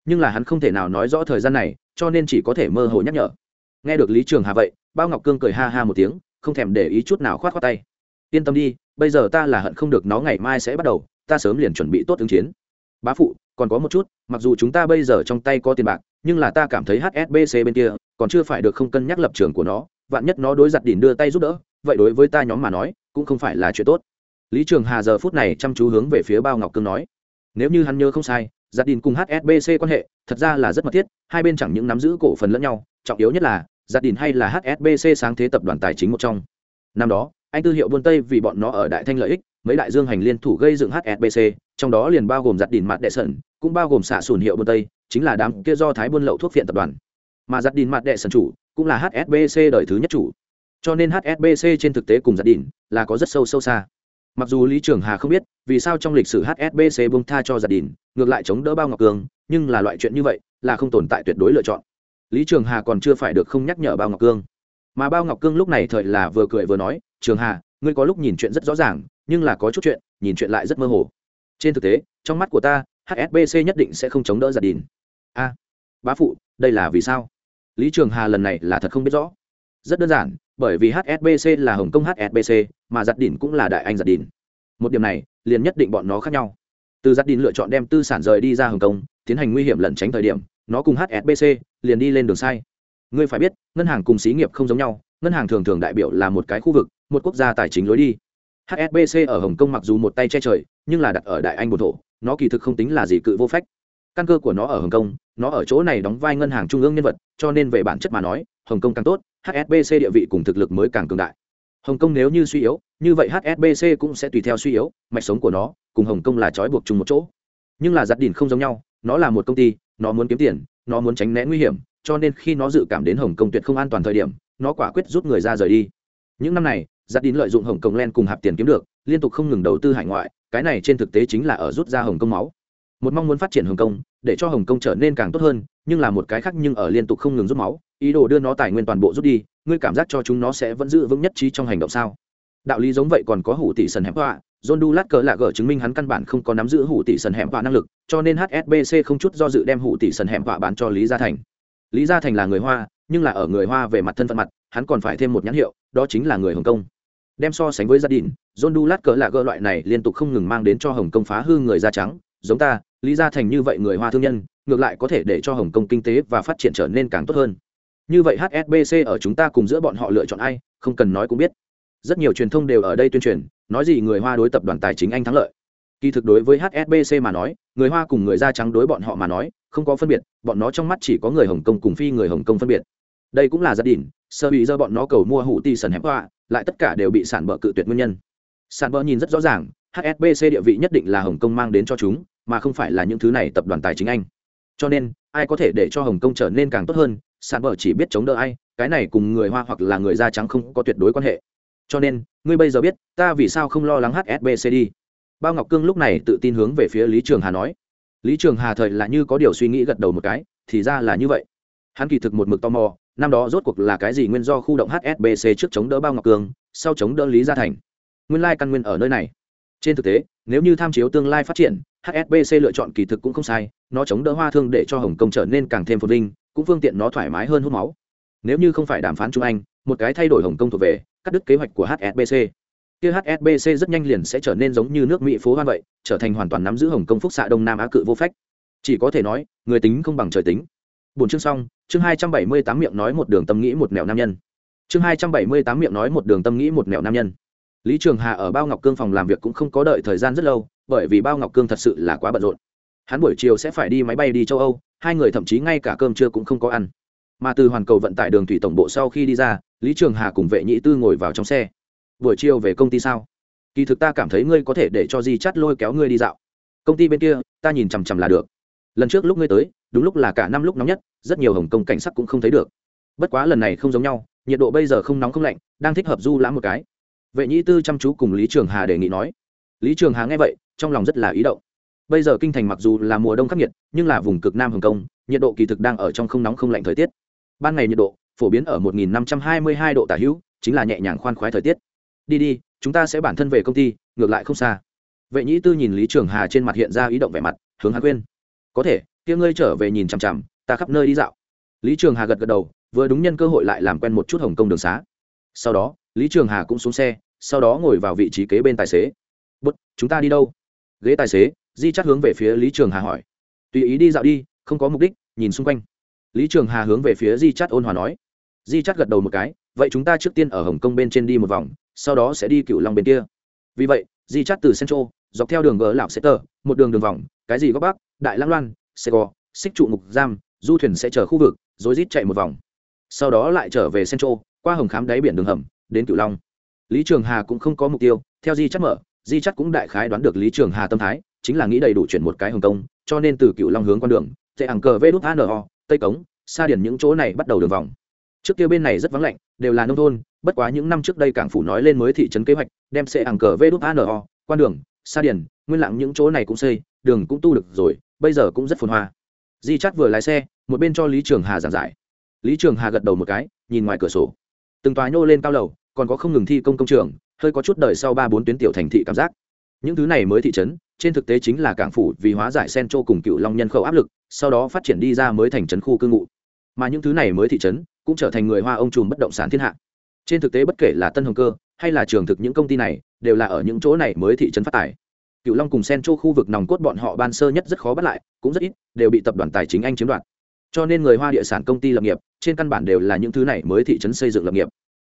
S1: Nhưng là hắn không thể nào nói rõ thời gian này cho nên chỉ có thể mơ hồ nhắc nhở. Nghe được lý trường hà vậy bao ngọc cương cười ha ha một tiếng không thèm để ý chút nào khoát khoát tay. Yên tâm đi bây giờ ta là hận không được nó ngày mai sẽ bắt đầu ta sớm liền chuẩn bị tốt ứng chiến bá phụ, còn có một chút, mặc dù chúng ta bây giờ trong tay có tiền bạc, nhưng là ta cảm thấy hsbc bên kia, còn chưa phải được không cân nhắc lập trường của nó, vạn nhất nó đối giặt đỉn đưa tay giúp đỡ, vậy đối với ta nhóm mà nói, cũng không phải là chuyện tốt. Lý trường hà giờ phút này chăm chú hướng về phía bao ngọc cương nói, nếu như hắn nhớ không sai giặt đỉn cùng hsbc quan hệ, thật ra là rất mật thiết, hai bên chẳng những nắm giữ cổ phần lẫn nhau, trọng yếu nhất là giặt đỉn hay là hsbc sáng thế tập đoàn tài chính một trong. Năm đó, anh tư hiệu buôn tây vì bọn nó ở đại thanh lợi ích, mấy đại dương hành liên thủ gây dựng hsbc trong đó liền bao gồm giặt đỉn mặt đệ sẩn, cũng bao gồm xả sùn hiệu bờ tây, chính là đám kia do thái buôn lậu thuốc phiện tập đoàn. Mà giặt đỉn mặt đệ sẩn chủ, cũng là hsbc đời thứ nhất chủ. Cho nên hsbc trên thực tế cùng giặt đỉn là có rất sâu sâu xa. Mặc dù lý trường hà không biết vì sao trong lịch sử hsbc bông tha cho giặt đỉn ngược lại chống đỡ bao ngọc cường, nhưng là loại chuyện như vậy là không tồn tại tuyệt đối lựa chọn. Lý trường hà còn chưa phải được không nhắc nhở bao ngọc cương mà bao ngọc cương lúc này thời là vừa cười vừa nói, trường hà, ngươi có lúc nhìn chuyện rất rõ ràng, nhưng là có chút chuyện, nhìn chuyện lại rất mơ hồ trên thực tế, trong mắt của ta hsbc nhất định sẽ không chống đỡ giặt đìn. A, bá phụ, đây là vì sao? Lý trường hà lần này là thật không biết rõ. Rất đơn giản, bởi vì hsbc là hồng kông hsbc mà giặt đìn cũng là đại anh giặt đìn. Một điểm này, liền nhất định bọn nó khác nhau. Từ giặt đìn lựa chọn đem tư sản rời đi ra hồng kông, tiến hành nguy hiểm lẩn tránh thời điểm, nó cùng hsbc liền đi lên đường sai. Ngươi phải biết, ngân hàng cùng xí nghiệp không giống nhau, ngân hàng thường thường đại biểu là một cái khu vực, một quốc gia tài chính lối đi. Hsbc ở hồng kông mặc dù một tay che trời nhưng là đặt ở đại anh bồn thổ, nó kỳ thực không tính là gì cự vô phách. Căn cơ của nó ở hồng kông, nó ở chỗ này đóng vai ngân hàng trung ương nhân vật, cho nên về bản chất mà nói, hồng kông càng tốt hsbc địa vị cùng thực lực mới càng cường đại. Hồng kông nếu như suy yếu, như vậy hsbc cũng sẽ tùy theo suy yếu, mạch sống của nó cùng hồng kông là trói buộc chung một chỗ. Nhưng là giặt đỉn không giống nhau, nó là một công ty, nó muốn kiếm tiền, nó muốn tránh né nguy hiểm, cho nên khi nó dự cảm đến hồng kông tuyệt không an toàn thời điểm, nó quả quyết rút người ra rời đi. Những năm này, giặt đỉn lợi dụng hồng kông len cùng hạp tiền kiếm được, liên tục không ngừng đầu tư hải ngoại cái này trên thực tế chính là ở rút ra hồng kông máu. Một mong muốn phát triển hồng kông, để cho hồng kông trở nên càng tốt hơn, nhưng là một cái khác nhưng ở liên tục không ngừng rút máu, ý đồ đưa nó tài nguyên toàn bộ rút đi, ngươi cảm giác cho chúng nó sẽ vẫn giữ vững nhất trí trong hành động sao? Đạo lý giống vậy còn có hủ tỷ sần hẹp họa john du lát cờ lạ gờ chứng minh hắn căn bản không có nắm giữ hủ tỷ sần hẹp họa năng lực, cho nên hsbc không chút do dự đem hủ tỷ sần hẹp họa bán cho lý gia thành. Lý gia thành là người hoa, nhưng là ở người hoa về mặt thân phận mặt, hắn còn phải thêm một nhãn hiệu, đó chính là người hồng kông đem so sánh với gia đình, john du cỡ là gỡ loại này liên tục không ngừng mang đến cho hồng kông phá hư người da trắng. Giống ta, lý gia thành như vậy người hoa thương nhân, ngược lại có thể để cho hồng kông kinh tế và phát triển trở nên càng tốt hơn. Như vậy hsbc ở chúng ta cùng giữa bọn họ lựa chọn ai, không cần nói cũng biết. Rất nhiều truyền thông đều ở đây tuyên truyền, nói gì người hoa đối tập đoàn tài chính anh thắng lợi. Kỳ thực đối với hsbc mà nói, người hoa cùng người da trắng đối bọn họ mà nói, không có phân biệt, bọn nó trong mắt chỉ có người hồng kông cùng phi người hồng kông phân biệt. Đây cũng là gia đình sơ bị do bọn nó cầu mua hủ ti sần hẹp họa lại tất cả đều bị sản bờ cự tuyệt nguyên nhân. Sản bờ nhìn rất rõ ràng hsbc địa vị nhất định là hồng kông mang đến cho chúng, mà không phải là những thứ này tập đoàn tài chính anh. Cho nên, ai có thể để cho hồng kông trở nên càng tốt hơn, sản bờ chỉ biết chống đỡ ai, cái này cùng người hoa hoặc là người da trắng không có tuyệt đối quan hệ. Cho nên, ngươi bây giờ biết, ta vì sao không lo lắng hsbc đi. Bao ngọc cương lúc này tự tin hướng về phía lý trường hà nói. Lý trường hà thời là như có điều suy nghĩ gật đầu một cái, thì ra là như vậy hắn kỳ thực một mực tò mò, năm đó rốt cuộc là cái gì nguyên do khu động hsbc trước chống đỡ bao ngọc cường, sau chống đỡ lý gia thành? Nguyên lai căn nguyên ở nơi này. Trên thực tế, nếu như tham chiếu tương lai phát triển hsbc lựa chọn kỳ thực cũng không sai, nó chống đỡ hoa thương để cho hồng kông trở nên càng thêm phồn vinh, cũng phương tiện nó thoải mái hơn hút máu. Nếu như không phải đàm phán trung anh, một cái thay đổi hồng kông thuộc về, cắt đứt kế hoạch của hsbc kia hsbc rất nhanh liền sẽ trở nên giống như nước mỹ phố hoan vậy, trở thành hoàn toàn nắm giữ hồng kông phúc xạ đông nam á cự vô phách. Chỉ có thể nói, người tính không bằng trời tính bốn chương xong, chương hai trăm bảy mươi tám miệng nói một đường tâm nghĩ một nẻo nam nhân. Chương hai trăm bảy mươi tám miệng nói một đường tâm nghĩ một nẻo nam nhân. Lý trường hà ở bao ngọc cương phòng làm việc cũng không có đợi thời gian rất lâu, bởi vì bao ngọc cương thật sự là quá bận rộn. Hắn buổi chiều sẽ phải đi máy bay đi châu âu, hai người thậm chí ngay cả cơm trưa cũng không có ăn. Mà từ hoàn cầu vận tải đường thủy tổng bộ sau khi đi ra, lý trường hà cùng vệ nhị tư ngồi vào trong xe. Buổi chiều về công ty sao? Kỳ thực ta cảm thấy ngươi có thể để cho di chắt lôi kéo ngươi đi dạo. Công ty bên kia, ta nhìn chằm chằm là được. Lần trước lúc ngươi tới đúng lúc là cả năm lúc nóng nhất, rất nhiều hồng kông cảnh sắc cũng không thấy được. Bất quá lần này không giống nhau, nhiệt độ bây giờ không nóng không lạnh, đang thích hợp du lãm một cái. Vệ nhĩ tư chăm chú cùng lý trường hà đề nghị nói. Lý trường hà nghe vậy, trong lòng rất là ý động. Bây giờ kinh thành mặc dù là mùa đông khắc nghiệt, nhưng là vùng cực nam hồng kông, nhiệt độ kỳ thực đang ở trong không nóng không lạnh thời tiết. Ban ngày nhiệt độ phổ biến ở 1522 độ tả hữu, chính là nhẹ nhàng khoan khoái thời tiết. Đi đi, chúng ta sẽ bản thân về công ty, ngược lại không xa. Vệ nhĩ tư nhìn lý trường hà trên mặt hiện ra ý động vẻ mặt, hướng hắn khuyên. Có thể kia ngươi trở về nhìn chằm chằm, ta khắp nơi đi dạo. Lý trường hà gật gật đầu, vừa đúng nhân cơ hội lại làm quen một chút hồng kông đường xá. Sau đó, lý trường hà cũng xuống xe, sau đó ngồi vào vị trí kế bên tài xế. Bút, chúng ta đi đâu? Ghế tài xế, di chắt hướng về phía lý trường hà hỏi. Tùy ý đi dạo đi, không có mục đích, nhìn xung quanh. Lý trường hà hướng về phía di chắt ôn hòa nói. Di chắt gật đầu một cái, vậy chúng ta trước tiên ở hồng kông bên trên đi một vòng, sau đó sẽ đi cựu long bên kia. Vì vậy, di chắt từ central, dọc theo đường gờ lão sẽ tờ một đường đường vòng, cái gì góc bắc, đại lãng loan xe go xích trụ ngục giam du thuyền sẽ chờ khu vực rồi rít chạy một vòng. Sau đó lại trở về central qua hồng khám đáy biển đường hầm đến cựu long. Lý trường hà cũng không có mục tiêu theo di chắc mở di chắc cũng đại khái đoán được lý trường hà tâm thái chính là nghĩ đầy đủ chuyển một cái hồng công, cho nên từ cựu long hướng con đường tệ ảng cờ vê đút ano tây cống xa điển những chỗ này bắt đầu đường vòng. Trước kia bên này rất vắng lạnh đều là nông thôn bất quá những năm trước đây cảng phủ nói lên mới thị trấn kế hoạch đem xe ảng cờ vê đút ano quan đường xa điển nguyên lặng những chỗ này cũng xây đường cũng tu được rồi bây giờ cũng rất phồn hoa. Di chắt vừa lái xe, một bên cho lý trường hà giảng giải. Lý trường hà gật đầu một cái, nhìn ngoài cửa sổ. Từng tòa nhô lên cao lầu, còn có không ngừng thi công công trường, hơi có chút đời sau ba bốn tuyến tiểu thành thị cảm giác. Những thứ này mới thị trấn, trên thực tế chính là cảng phủ vì hóa giải sen châu cùng cựu long nhân khẩu áp lực, sau đó phát triển đi ra mới thành trấn khu cư ngụ. Mà những thứ này mới thị trấn, cũng trở thành người hoa ông trùm bất động sản thiên hạ. Trên thực tế bất kể là tân hồng cơ, hay là trường thực những công ty này, đều là ở những chỗ này mới thị trấn phát tài cựu long cùng sen châu khu vực nòng cốt bọn họ ban sơ nhất rất khó bắt lại, cũng rất ít, đều bị tập đoàn tài chính anh chiếm đoạt. Cho nên người hoa địa sản công ty lập nghiệp, trên căn bản đều là những thứ này mới thị trấn xây dựng lập nghiệp.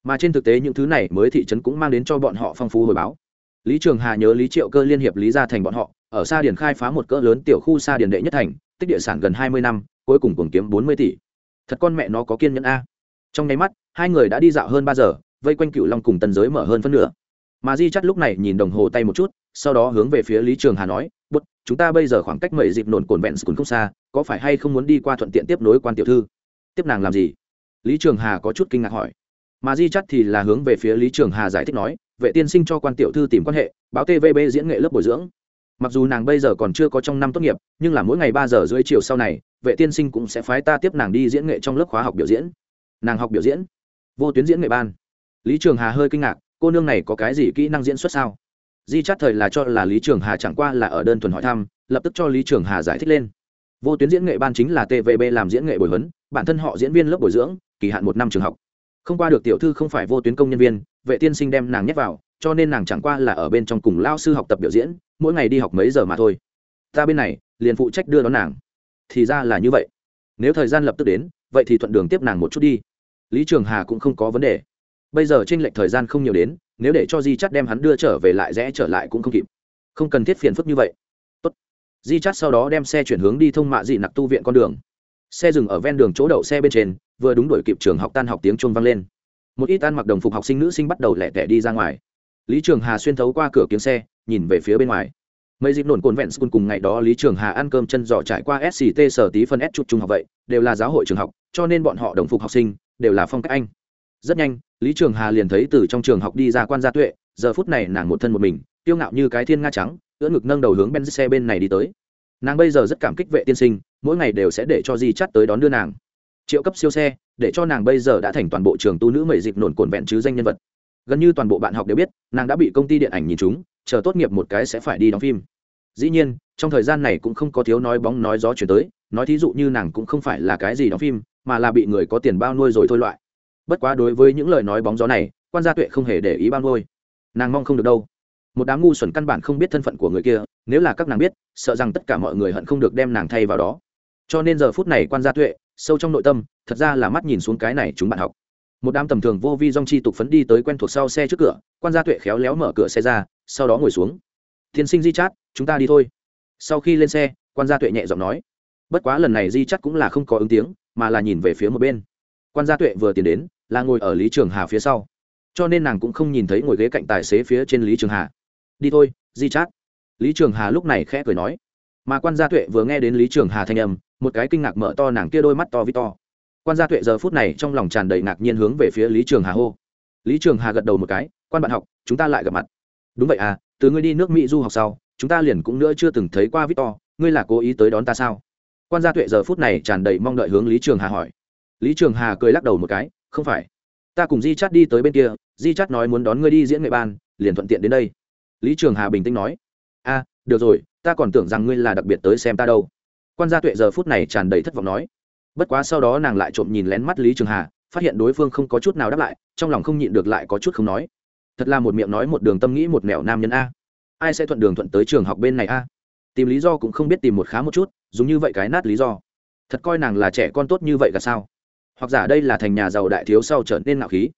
S1: Mà trên thực tế những thứ này mới thị trấn cũng mang đến cho bọn họ phong phú hồi báo. Lý trường hà nhớ lý triệu cơ liên hiệp lý gia thành bọn họ, ở xa điền khai phá một cỡ lớn tiểu khu xa điền đệ nhất thành, tích địa sản gần hai mươi năm, cuối cùng cùng kiếm bốn mươi tỷ. Thật con mẹ nó có kiên nhẫn a. Trong nháy mắt, hai người đã đi dạo hơn ba giờ, vây quanh cựu long cùng tân giới mở hơn phân nửa mà di chắt lúc này nhìn đồng hồ tay một chút, sau đó hướng về phía lý trường hà nói bút chúng ta bây giờ khoảng cách mười dịp nổn cồn vẹn cũng không xa, có phải hay không muốn đi qua thuận tiện tiếp nối quan tiểu thư? Tiếp nàng làm gì? Lý trường hà có chút kinh ngạc hỏi. Mà di chắt thì là hướng về phía lý trường hà giải thích nói, vệ tiên sinh cho quan tiểu thư tìm quan hệ, báo tvb diễn nghệ lớp bồi dưỡng. Mặc dù nàng bây giờ còn chưa có trong năm tốt nghiệp, nhưng là mỗi ngày ba giờ rưỡi chiều sau này, vệ tiên sinh cũng sẽ phái ta tiếp nàng đi diễn nghệ trong lớp khóa học biểu diễn. Nàng học biểu diễn? Vô tuyến diễn nghệ ban. Lý trường hà hơi kinh ngạc cô nương này có cái gì kỹ năng diễn xuất sao? Di chắt thời là cho là lý trường hà chẳng qua là ở đơn thuần hỏi thăm, lập tức cho lý trường hà giải thích lên. Vô tuyến diễn nghệ ban chính là tvb làm diễn nghệ bồi huấn, bản thân họ diễn viên lớp bồi dưỡng, kỳ hạn một năm trường học. Không qua được tiểu thư không phải vô tuyến công nhân viên, vệ tiên sinh đem nàng nhét vào, cho nên nàng chẳng qua là ở bên trong cùng lao sư học tập biểu diễn, mỗi ngày đi học mấy giờ mà thôi. Ta bên này, liền phụ trách đưa đón nàng. Thì ra là như vậy. Nếu thời gian lập tức đến, vậy thì thuận đường tiếp nàng một chút đi. Lý trường hà cũng không có vấn đề bây giờ t r ê n lệch thời gian không nhiều đến, nếu để cho di chắt đem hắn đưa trở về lại rẽ trở lại cũng không kịp. Không cần thiết phiền phức như vậy. Tốt. di chắt sau đó đem xe chuyển hướng đi thông mạ dị nặc tu viện con đường. Xe dừng ở ven đường chỗ đậu xe bên trên, vừa đúng đổi kịp trường học tan học tiếng chuông vang lên. Một ít ăn mặc đồng phục học sinh nữ sinh bắt đầu lẹ tẻ đi ra ngoài. Lý trường hà xuyên thấu qua cửa kiếm xe, nhìn về phía bên ngoài. Mấy dịp nổn cồn vẹn school cùng ngày đó lý trường hà ăn cơm chân giỏ trải qua sct sở tí phân s chụp trung học vậy, đều là giáo hội trường học, cho nên bọn họ đồng phục học sinh, đều là phong cách anh. Rất nhanh lý trường hà liền thấy từ trong trường học đi ra quan gia tuệ, giờ phút này nàng một thân một mình tiêu ngạo như cái thiên nga trắng, ưỡn ngực nâng đầu hướng bên xe bên này đi tới. Nàng bây giờ rất cảm kích vệ tiên sinh, mỗi ngày đều sẽ để cho di chắt tới đón đưa nàng. Triệu cấp siêu xe, để cho nàng bây giờ đã thành toàn bộ trường tu nữ mẩy dịp nổn cồn vẹn chứ danh nhân vật. Gần như toàn bộ bạn học đều biết, nàng đã bị công ty điện ảnh nhìn chúng chờ tốt nghiệp một cái sẽ phải đi đóng phim. Dĩ nhiên, trong thời gian này cũng không có thiếu nói bóng nói gió chuyển tới, nói thí dụ như nàng cũng không phải là cái gì đóng phim, mà là bị người có tiền bao nuôi rồi thôi loại bất quá đối với những lời nói bóng gió này, quan gia tuệ không hề để ý bao nuôi. Nàng mong không được đâu. Một đám ngu xuẩn căn bản không biết thân phận của người kia, nếu là các nàng biết, sợ rằng tất cả mọi người hận không được đem nàng thay vào đó. Cho nên giờ phút này quan gia tuệ, sâu trong nội tâm, thật ra là mắt nhìn xuống cái này chúng bạn học. Một đám tầm thường vô vi dong chi tục phấn đi tới quen thuộc sau xe trước cửa, quan gia tuệ khéo léo mở cửa xe ra, sau đó ngồi xuống. Tiên sinh di chát, chúng ta đi thôi. Sau khi lên xe, quan gia tuệ nhẹ giọng nói. Bất quá lần này di chắt cũng là không có ứng tiếng, mà là nhìn về phía một bên. Quan gia tuệ vừa tiến đến là ngồi ở lý trường hà phía sau. Cho nên nàng cũng không nhìn thấy ngồi ghế cạnh tài xế phía trên lý trường hà. Đi thôi, di chát. Lý trường hà lúc này khẽ cười nói. Mà quan gia tuệ vừa nghe đến lý trường hà thanh âm, một cái kinh ngạc mở to nàng kia đôi mắt to vi to. Quan gia tuệ giờ phút này trong lòng tràn đầy ngạc nhiên hướng về phía lý trường hà hô. Lý trường hà gật đầu một cái, quan bạn học, chúng ta lại gặp mặt. Đúng vậy à từ ngươi đi nước mỹ du học sau, chúng ta liền cũng nữa chưa từng thấy qua victor, ngươi là cố ý tới đón ta sao? Quan gia tuệ giờ phút này tràn đầy mong đợi hướng lý trường hà hỏi. Lý trường hà cười lắc đầu một cái không phải. Ta cùng di chát đi tới bên kia, di chát nói muốn đón ngươi đi diễn nghệ ban, liền thuận tiện đến đây. Lý trường hà bình tĩnh nói. A, được rồi, ta còn tưởng rằng ngươi là đặc biệt tới xem ta đâu. Quan gia tuệ giờ phút này tràn đầy thất vọng nói. Bất quá sau đó nàng lại trộm nhìn lén mắt lý trường hà, phát hiện đối phương không có chút nào đáp lại, trong lòng không nhịn được lại có chút không nói. Thật là một miệng nói một đường tâm nghĩ một mẹo nam nhân a. Ai sẽ thuận đường thuận tới trường học bên này a? Tìm lý do cũng không biết tìm một khá một chút, dùng như vậy cái nát lý do. Thật coi nàng là trẻ con tốt như vậy cả sao? Hoặc giả đây là thành nhà giàu đại thiếu sau trở nên ngạo khí.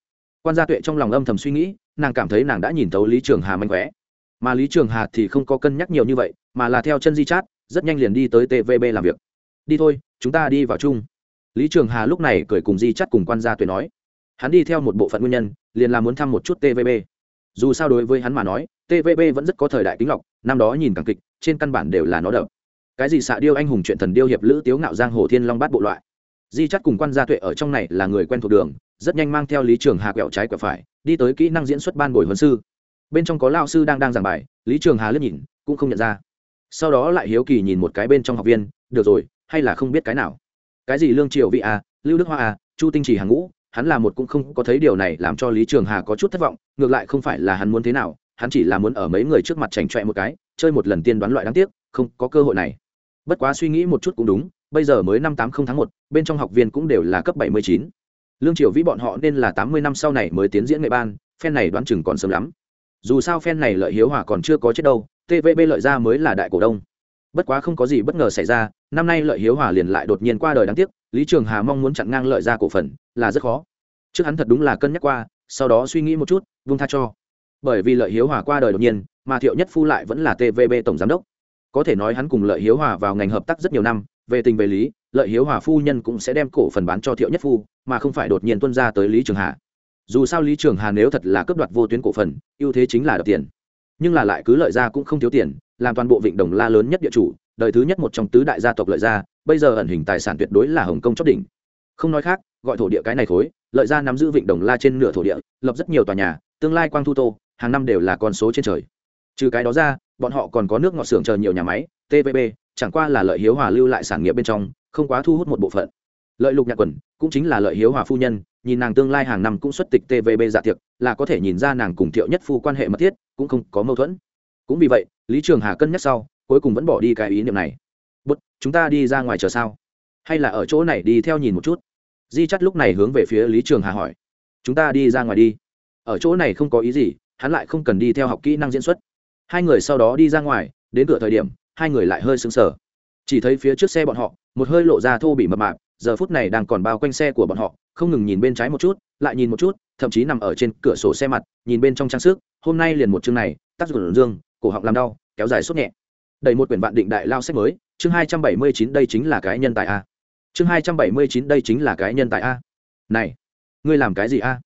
S1: Quan gia tuệ trong lòng âm thầm suy nghĩ, nàng cảm thấy nàng đã nhìn thấu lý trường hà manh khỏe mà lý trường hà thì không có cân nhắc nhiều như vậy, mà là theo chân di chát, rất nhanh liền đi tới tvb làm việc. Đi thôi, chúng ta đi vào chung. Lý trường hà lúc này cười cùng di chắt cùng quan gia tuệ nói. Hắn đi theo một bộ phận nguyên nhân, liền là muốn thăm một chút tvb dù sao đối với hắn mà nói tvb vẫn rất có thời đại kính lọc, năm đó nhìn càng kịch, trên căn bản đều là nó đậm cái gì xạ điêu anh hùng chuyện thần điêu hiệp lữ tiếu ngạo giang hồ thiên long bát bộ loại di chắt cùng quan gia tuệ ở trong này là người quen thuộc đường, rất nhanh mang theo lý trường hà quẹo trái quẹo phải, đi tới kỹ năng diễn xuất ban bồi huấn sư. Bên trong có lao sư đang đang giảng bài, lý trường hà liếc nhìn, cũng không nhận ra. Sau đó lại hiếu kỳ nhìn một cái bên trong học viên, được rồi, hay là không biết cái nào? Cái gì lương triều vị à lưu đức hoa à chu tinh chỉ hàng ngũ, hắn là một cũng không có thấy điều này làm cho lý trường hà có chút thất vọng, ngược lại không phải là hắn muốn thế nào, hắn chỉ là muốn ở mấy người trước mặt chảnh chọe một cái, chơi một lần tiên đoán loại đáng tiếc, không có cơ hội này. Bất quá suy nghĩ một chút cũng đúng bây giờ mới năm tám không tháng một, bên trong học viên cũng đều là cấp bảy mươi chín. Lương triều vĩ bọn họ nên là tám mươi năm sau này mới tiến diễn nghệ ban, phen này đoán chừng còn sớm lắm. Dù sao phen này lợi hiếu hòa còn chưa có chết đâu tvb lợi ra mới là đại cổ đông. Bất quá không có gì bất ngờ xảy ra, năm nay lợi hiếu hòa liền lại đột nhiên qua đời đáng tiếc, lý trường hà mong muốn chặn ngang lợi ra cổ phần, là rất khó. Trước hắn thật đúng là cân nhắc qua, sau đó suy nghĩ một chút vung tha cho. Bởi vì lợi hiếu hòa qua đời đột nhiên, mà thiệu nhất phu lại vẫn là tvb tổng giám đốc. Có thể nói hắn cùng lợi hiếu hòa vào ngành hợp tác rất nhiều năm về tình về lý, lợi hiếu hòa phu nhân cũng sẽ đem cổ phần bán cho thiệu nhất phu, mà không phải đột nhiên tuân ra tới lý trường hà. Dù sao lý trường hà nếu thật là cướp đoạt vô tuyến cổ phần, ưu thế chính là đập tiền. Nhưng là lại cứ lợi ra cũng không thiếu tiền, làm toàn bộ vịnh đồng la lớn nhất địa chủ, đời thứ nhất một trong tứ đại gia tộc lợi gia bây giờ ẩn hình tài sản tuyệt đối là hồng kông chót đỉnh. Không nói khác, gọi thổ địa cái này khối, lợi gia nắm giữ vịnh đồng la trên nửa thổ địa, lập rất nhiều tòa nhà, tương lai quang thu tô, hàng năm đều là con số trên trời. Trừ cái đó ra, bọn họ còn có nước ngọt xưởng chờ nhiều nhà máy tvb chẳng qua là lợi hiếu hòa lưu lại sản nghiệp bên trong, không quá thu hút một bộ phận. Lợi lục nhạc quần cũng chính là lợi hiếu hòa phu nhân, nhìn nàng tương lai hàng năm cũng xuất tịch tvb dạ tiệc, là có thể nhìn ra nàng cùng thiệu nhất phu quan hệ mật thiết, cũng không có mâu thuẫn. Cũng vì vậy, lý trường hà cân nhắc sau, cuối cùng vẫn bỏ đi cái ý niệm này. Bút chúng ta đi ra ngoài chờ sao? Hay là ở chỗ này đi theo nhìn một chút? Di chắt lúc này hướng về phía lý trường hà hỏi. Chúng ta đi ra ngoài đi. Ở chỗ này không có ý gì, hắn lại không cần đi theo học kỹ năng diễn xuất. Hai người sau đó đi ra ngoài, đến cửa thời điểm hai người lại hơi sững sờ. Chỉ thấy phía trước xe bọn họ, một hơi lộ ra thô bị mập mạp, giờ phút này đang còn bao quanh xe của bọn họ, không ngừng nhìn bên trái một chút, lại nhìn một chút, thậm chí nằm ở trên cửa sổ xe mặt, nhìn bên trong trang sức, hôm nay liền một chương này, tác dụng dương, cổ họng làm đau, kéo dài sốt nhẹ. Đầy một quyển vạn định đại lao sách mới, chương hai trăm bảy mươi chín đây chính là cái nhân tài a. Chương hai trăm bảy mươi chín đây chính là cái nhân tài a. Này, ngươi làm cái gì a?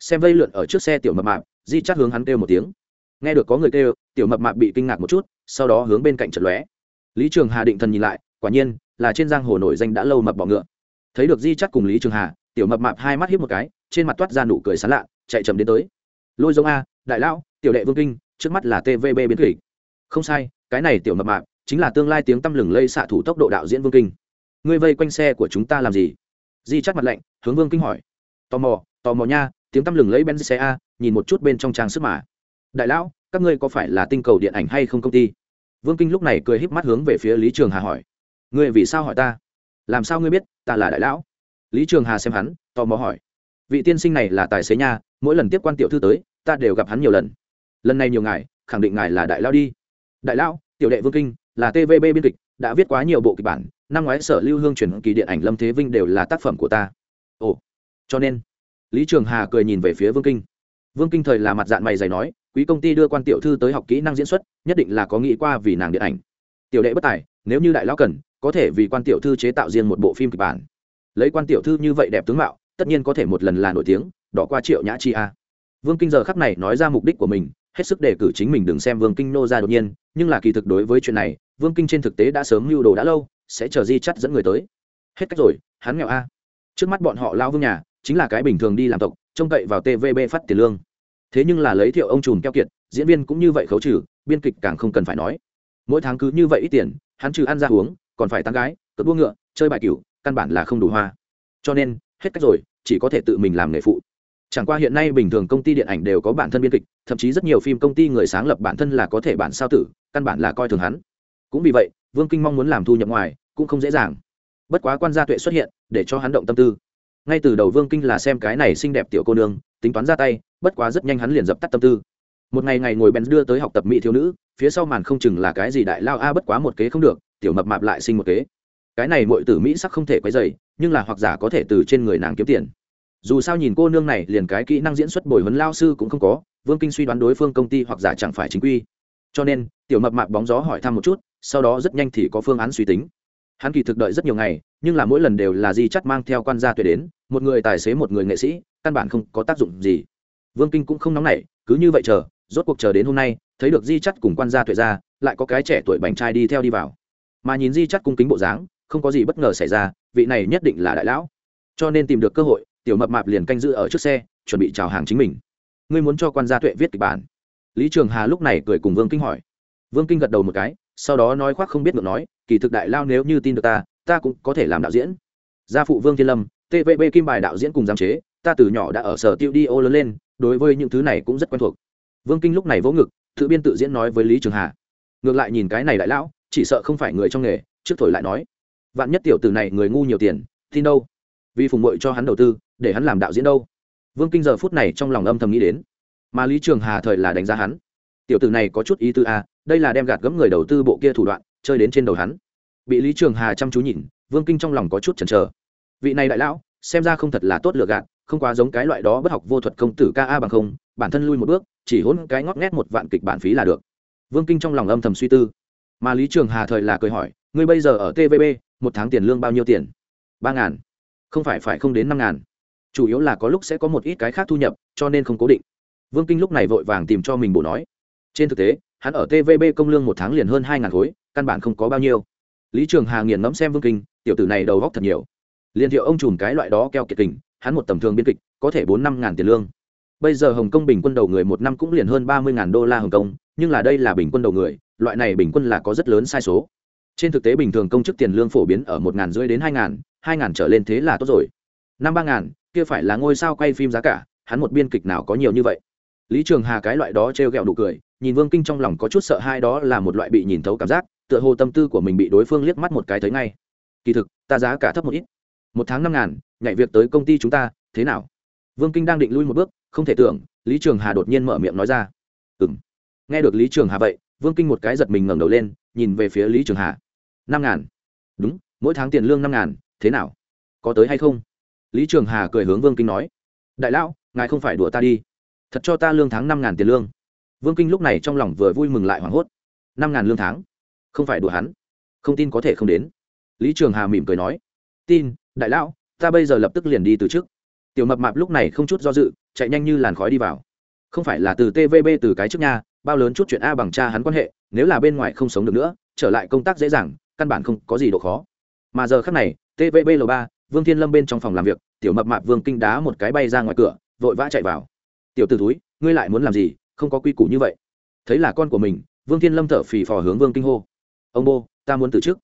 S1: Xem vây lượn ở trước xe tiểu mập mạp, di chắt hướng hắn kêu một tiếng nghe được có người kêu, tiểu mập mạp bị kinh ngạc một chút, sau đó hướng bên cạnh trận lóe. Lý trường hà định thần nhìn lại, quả nhiên, là trên giang hồ nổi danh đã lâu mập bọ ngựa. Thấy được di chắc cùng lý trường hà, tiểu mập mạp hai mắt hiếp một cái, trên mặt toát ra nụ cười sán lạ, chạy chậm đến tới. Lôi giống a, đại lão, tiểu đệ vương kinh, trước mắt là tvb biến kỷ. Không sai, cái này tiểu mập mạp, chính là tương lai tiếng tăm lừng lây xạ thủ tốc độ đạo diễn vương kinh. Ngươi vây quanh xe của chúng ta làm gì? Di chắt mặt lạnh, hướng vương kinh hỏi. Tò mò tò mò nha, tiếng tăm lừng lấy ben xe a, nhìn một chút bên trong trang sức mà đại lão, các ngươi có phải là tinh cầu điện ảnh hay không công ty? Vương kinh lúc này cười híp mắt hướng về phía lý trường hà hỏi. Ngươi vì sao hỏi ta? Làm sao ngươi biết, ta là đại lão? Lý trường hà xem hắn, tò mò hỏi. Vị tiên sinh này là tài xế nha, mỗi lần tiếp quan tiểu thư tới, ta đều gặp hắn nhiều lần. Lần này nhiều ngài, khẳng định ngài là đại lão đi. Đại lão, tiểu đệ vương kinh, là tvb biên kịch, đã viết quá nhiều bộ kịch bản, năm ngoái sở lưu hương chuyển kỳ điện ảnh lâm thế vinh đều là tác phẩm của ta. Ồ, cho nên, lý trường hà cười nhìn về phía vương kinh vương kinh thời là mặt dạng mày dày nói, quý công ty đưa quan tiểu thư tới học kỹ năng diễn xuất, nhất định là có nghĩ qua vì nàng điện ảnh. Tiểu đệ bất tài, nếu như đại lão cần, có thể vì quan tiểu thư chế tạo riêng một bộ phim kịch bản. Lấy quan tiểu thư như vậy đẹp tướng mạo, tất nhiên có thể một lần là nổi tiếng, đỏ qua triệu nhã chi a. Vương kinh giờ khắc này nói ra mục đích của mình, hết sức để cử chính mình đừng xem vương kinh nô ra đột nhiên, nhưng là kỳ thực đối với chuyện này, vương kinh trên thực tế đã sớm mưu đồ đã lâu, sẽ chờ di chắt dẫn người tới. Hết cách rồi, hắn nghèo a. Trước mắt bọn họ lao vương nhà chính là cái bình thường đi làm tộc, trông cậy vào tvb phát tiền lương. Thế nhưng là lấy thiệu ông trùm keo kiệt, diễn viên cũng như vậy khấu trừ, biên kịch càng không cần phải nói. Mỗi tháng cứ như vậy ít tiền, hắn trừ ăn ra uống, còn phải tăng gái cất đua ngựa, chơi bài cửu, căn bản là không đủ hoa. Cho nên, hết cách rồi, chỉ có thể tự mình làm nghề phụ. Chẳng qua hiện nay bình thường công ty điện ảnh đều có bản thân biên kịch, thậm chí rất nhiều phim công ty người sáng lập bản thân là có thể bản sao tử, căn bản là coi thường hắn. Cũng vì vậy, vương kinh mong muốn làm thu nhập ngoài, cũng không dễ dàng. Bất quá quan gia tuệ xuất hiện, để cho hắn động tâm tư ngay từ đầu vương kinh là xem cái này xinh đẹp tiểu cô nương, tính toán ra tay, bất quá rất nhanh hắn liền dập tắt tâm tư. Một ngày ngày ngồi bèn đưa tới học tập mỹ thiếu nữ, phía sau màn không chừng là cái gì đại lao a, bất quá một kế không được, tiểu mập mạp lại sinh một kế. Cái này mọi tử mỹ sắc không thể quấy dày nhưng là hoặc giả có thể từ trên người nàng kiếm tiền. Dù sao nhìn cô nương này, liền cái kỹ năng diễn xuất bồi huấn lao sư cũng không có, vương kinh suy đoán đối phương công ty hoặc giả chẳng phải chính quy. Cho nên, tiểu mập mạp bóng gió hỏi thăm một chút, sau đó rất nhanh thì có phương án suy tính hắn kỳ thực đợi rất nhiều ngày, nhưng là mỗi lần đều là di chắt mang theo quan gia tuệ đến, một người tài xế, một người nghệ sĩ, căn bản không có tác dụng gì. Vương kinh cũng không nóng nảy, cứ như vậy chờ, rốt cuộc chờ đến hôm nay, thấy được di chắt cùng quan gia tuệ ra, lại có cái trẻ tuổi bành trai đi theo đi vào. Mà nhìn di chắt cung kính bộ dáng, không có gì bất ngờ xảy ra, vị này nhất định là đại lão. Cho nên tìm được cơ hội, tiểu mập mạp liền canh giữ ở trước xe, chuẩn bị chào hàng chính mình. Ngươi muốn cho quan gia tuệ viết kịch bản? Lý trường hà lúc này cười cùng vương kinh hỏi. Vương kinh gật đầu một cái, sau đó nói khoác không biết ngược nói kỳ thực đại lao nếu như tin được ta ta cũng có thể làm đạo diễn. Gia phụ vương thiên lâm tvb kim bài đạo diễn cùng giám chế ta từ nhỏ đã ở sở tiêu đi ô lớn lên đối với những thứ này cũng rất quen thuộc. Vương kinh lúc này vỗ ngực tự biên tự diễn nói với lý trường hà. Ngược lại nhìn cái này đại lão chỉ sợ không phải người trong nghề trước thổi lại nói. Vạn nhất tiểu tử này người ngu nhiều tiền tin đâu? Vì phùng mội cho hắn đầu tư để hắn làm đạo diễn đâu? Vương kinh giờ phút này trong lòng âm thầm nghĩ đến. Mà lý trường hà thời là đánh giá hắn. Tiểu tử này có chút ý tư a à, đây là đem gạt gẫm người đầu tư bộ kia thủ đoạn chơi đến trên đầu hắn. Bị lý trường hà chăm chú nhìn, vương kinh trong lòng có chút chần chờ. Vị này đại lão, xem ra không thật là tốt lựa gạt, không quá giống cái loại đó bất học vô thuật công tử ca bằng không, bản thân lui một bước, chỉ hôn cái ngót nghét một vạn kịch bản phí là được. Vương kinh trong lòng âm thầm suy tư. Mà lý trường hà thời là cười hỏi, ngươi bây giờ ở tvb một tháng tiền lương bao nhiêu tiền? Ba ngàn. Không phải phải không đến năm ngàn. Chủ yếu là có lúc sẽ có một ít cái khác thu nhập, cho nên không cố định. Vương kinh lúc này vội vàng tìm cho mình bổ nói. Trên thực tế, hắn ở tvb công lương một tháng liền hơn hai ngàn khối căn bản không có bao nhiêu. Lý trường hà nghiền ngẫm xem vương kinh, tiểu tử này đầu góc thật nhiều. Liền thiệu ông trùm cái loại đó keo kiệt kình, hắn một tầm thường biên kịch, có thể bốn năm ngàn tiền lương. Bây giờ hồng kông bình quân đầu người một năm cũng liền hơn ba mươi ngàn đô la hồng kông, nhưng là đây là bình quân đầu người, loại này bình quân là có rất lớn sai số. Trên thực tế bình thường công chức tiền lương phổ biến ở một ngàn rưỡi đến hai ngàn hai ngàn trở lên thế là tốt rồi. Năm ba ngàn, kia phải là ngôi sao quay phim giá cả, hắn một biên kịch nào có nhiều như vậy? Lý trường hà cái loại đó t r e o g ẹ o đủ cười, nhìn vương kinh trong lòng có chút sợ hai đó là một loại bị nhìn thấu cảm giác tựa hồ tâm tư của mình bị đối phương liếc mắt một cái thấy ngay. Kỳ thực, ta giá cả thấp một ít. Một tháng năm ngàn, nhảy việc tới công ty chúng ta, thế nào? Vương kinh đang định lui một bước, không thể tưởng, lý trường hà đột nhiên mở miệng nói ra. Ừ m nghe được lý trường hà vậy, vương kinh một cái giật mình ngẩng đầu lên, nhìn về phía lý trường hà. Năm ngàn. Đúng, mỗi tháng tiền lương năm ngàn, thế nào? Có tới hay không? Lý trường hà cười hướng vương kinh nói. Đại lão, ngài không phải đùa ta đi. Thật cho ta lương tháng năm ngàn tiền lương. Vương kinh lúc này trong lòng vừa vui mừng lại hoảng hốt. Năm ngàn lương tháng không phải đùa hắn. Không tin có thể không đến. Lý trường hà mỉm cười nói, tin, đại lão, ta bây giờ lập tức liền đi từ trước. Tiểu mập mạp lúc này không chút do dự, chạy nhanh như làn khói đi vào. Không phải là từ tvb từ cái trước nha, bao lớn chút chuyện a bằng cha hắn quan hệ, nếu là bên ngoài không sống được nữa, trở lại công tác dễ dàng, căn bản không có gì độ khó. Mà giờ khác này tvb l ba, vương thiên lâm bên trong phòng làm việc, tiểu mập mạp vương kinh đá một cái bay ra ngoài cửa, vội vã chạy vào. Tiểu t ử túi ngươi lại muốn làm gì? Không có quy củ như vậy. Thấy là con của mình, vương thiên lâm thở phì phò hướng vương kinh hô ông bô, ta muốn từ chức.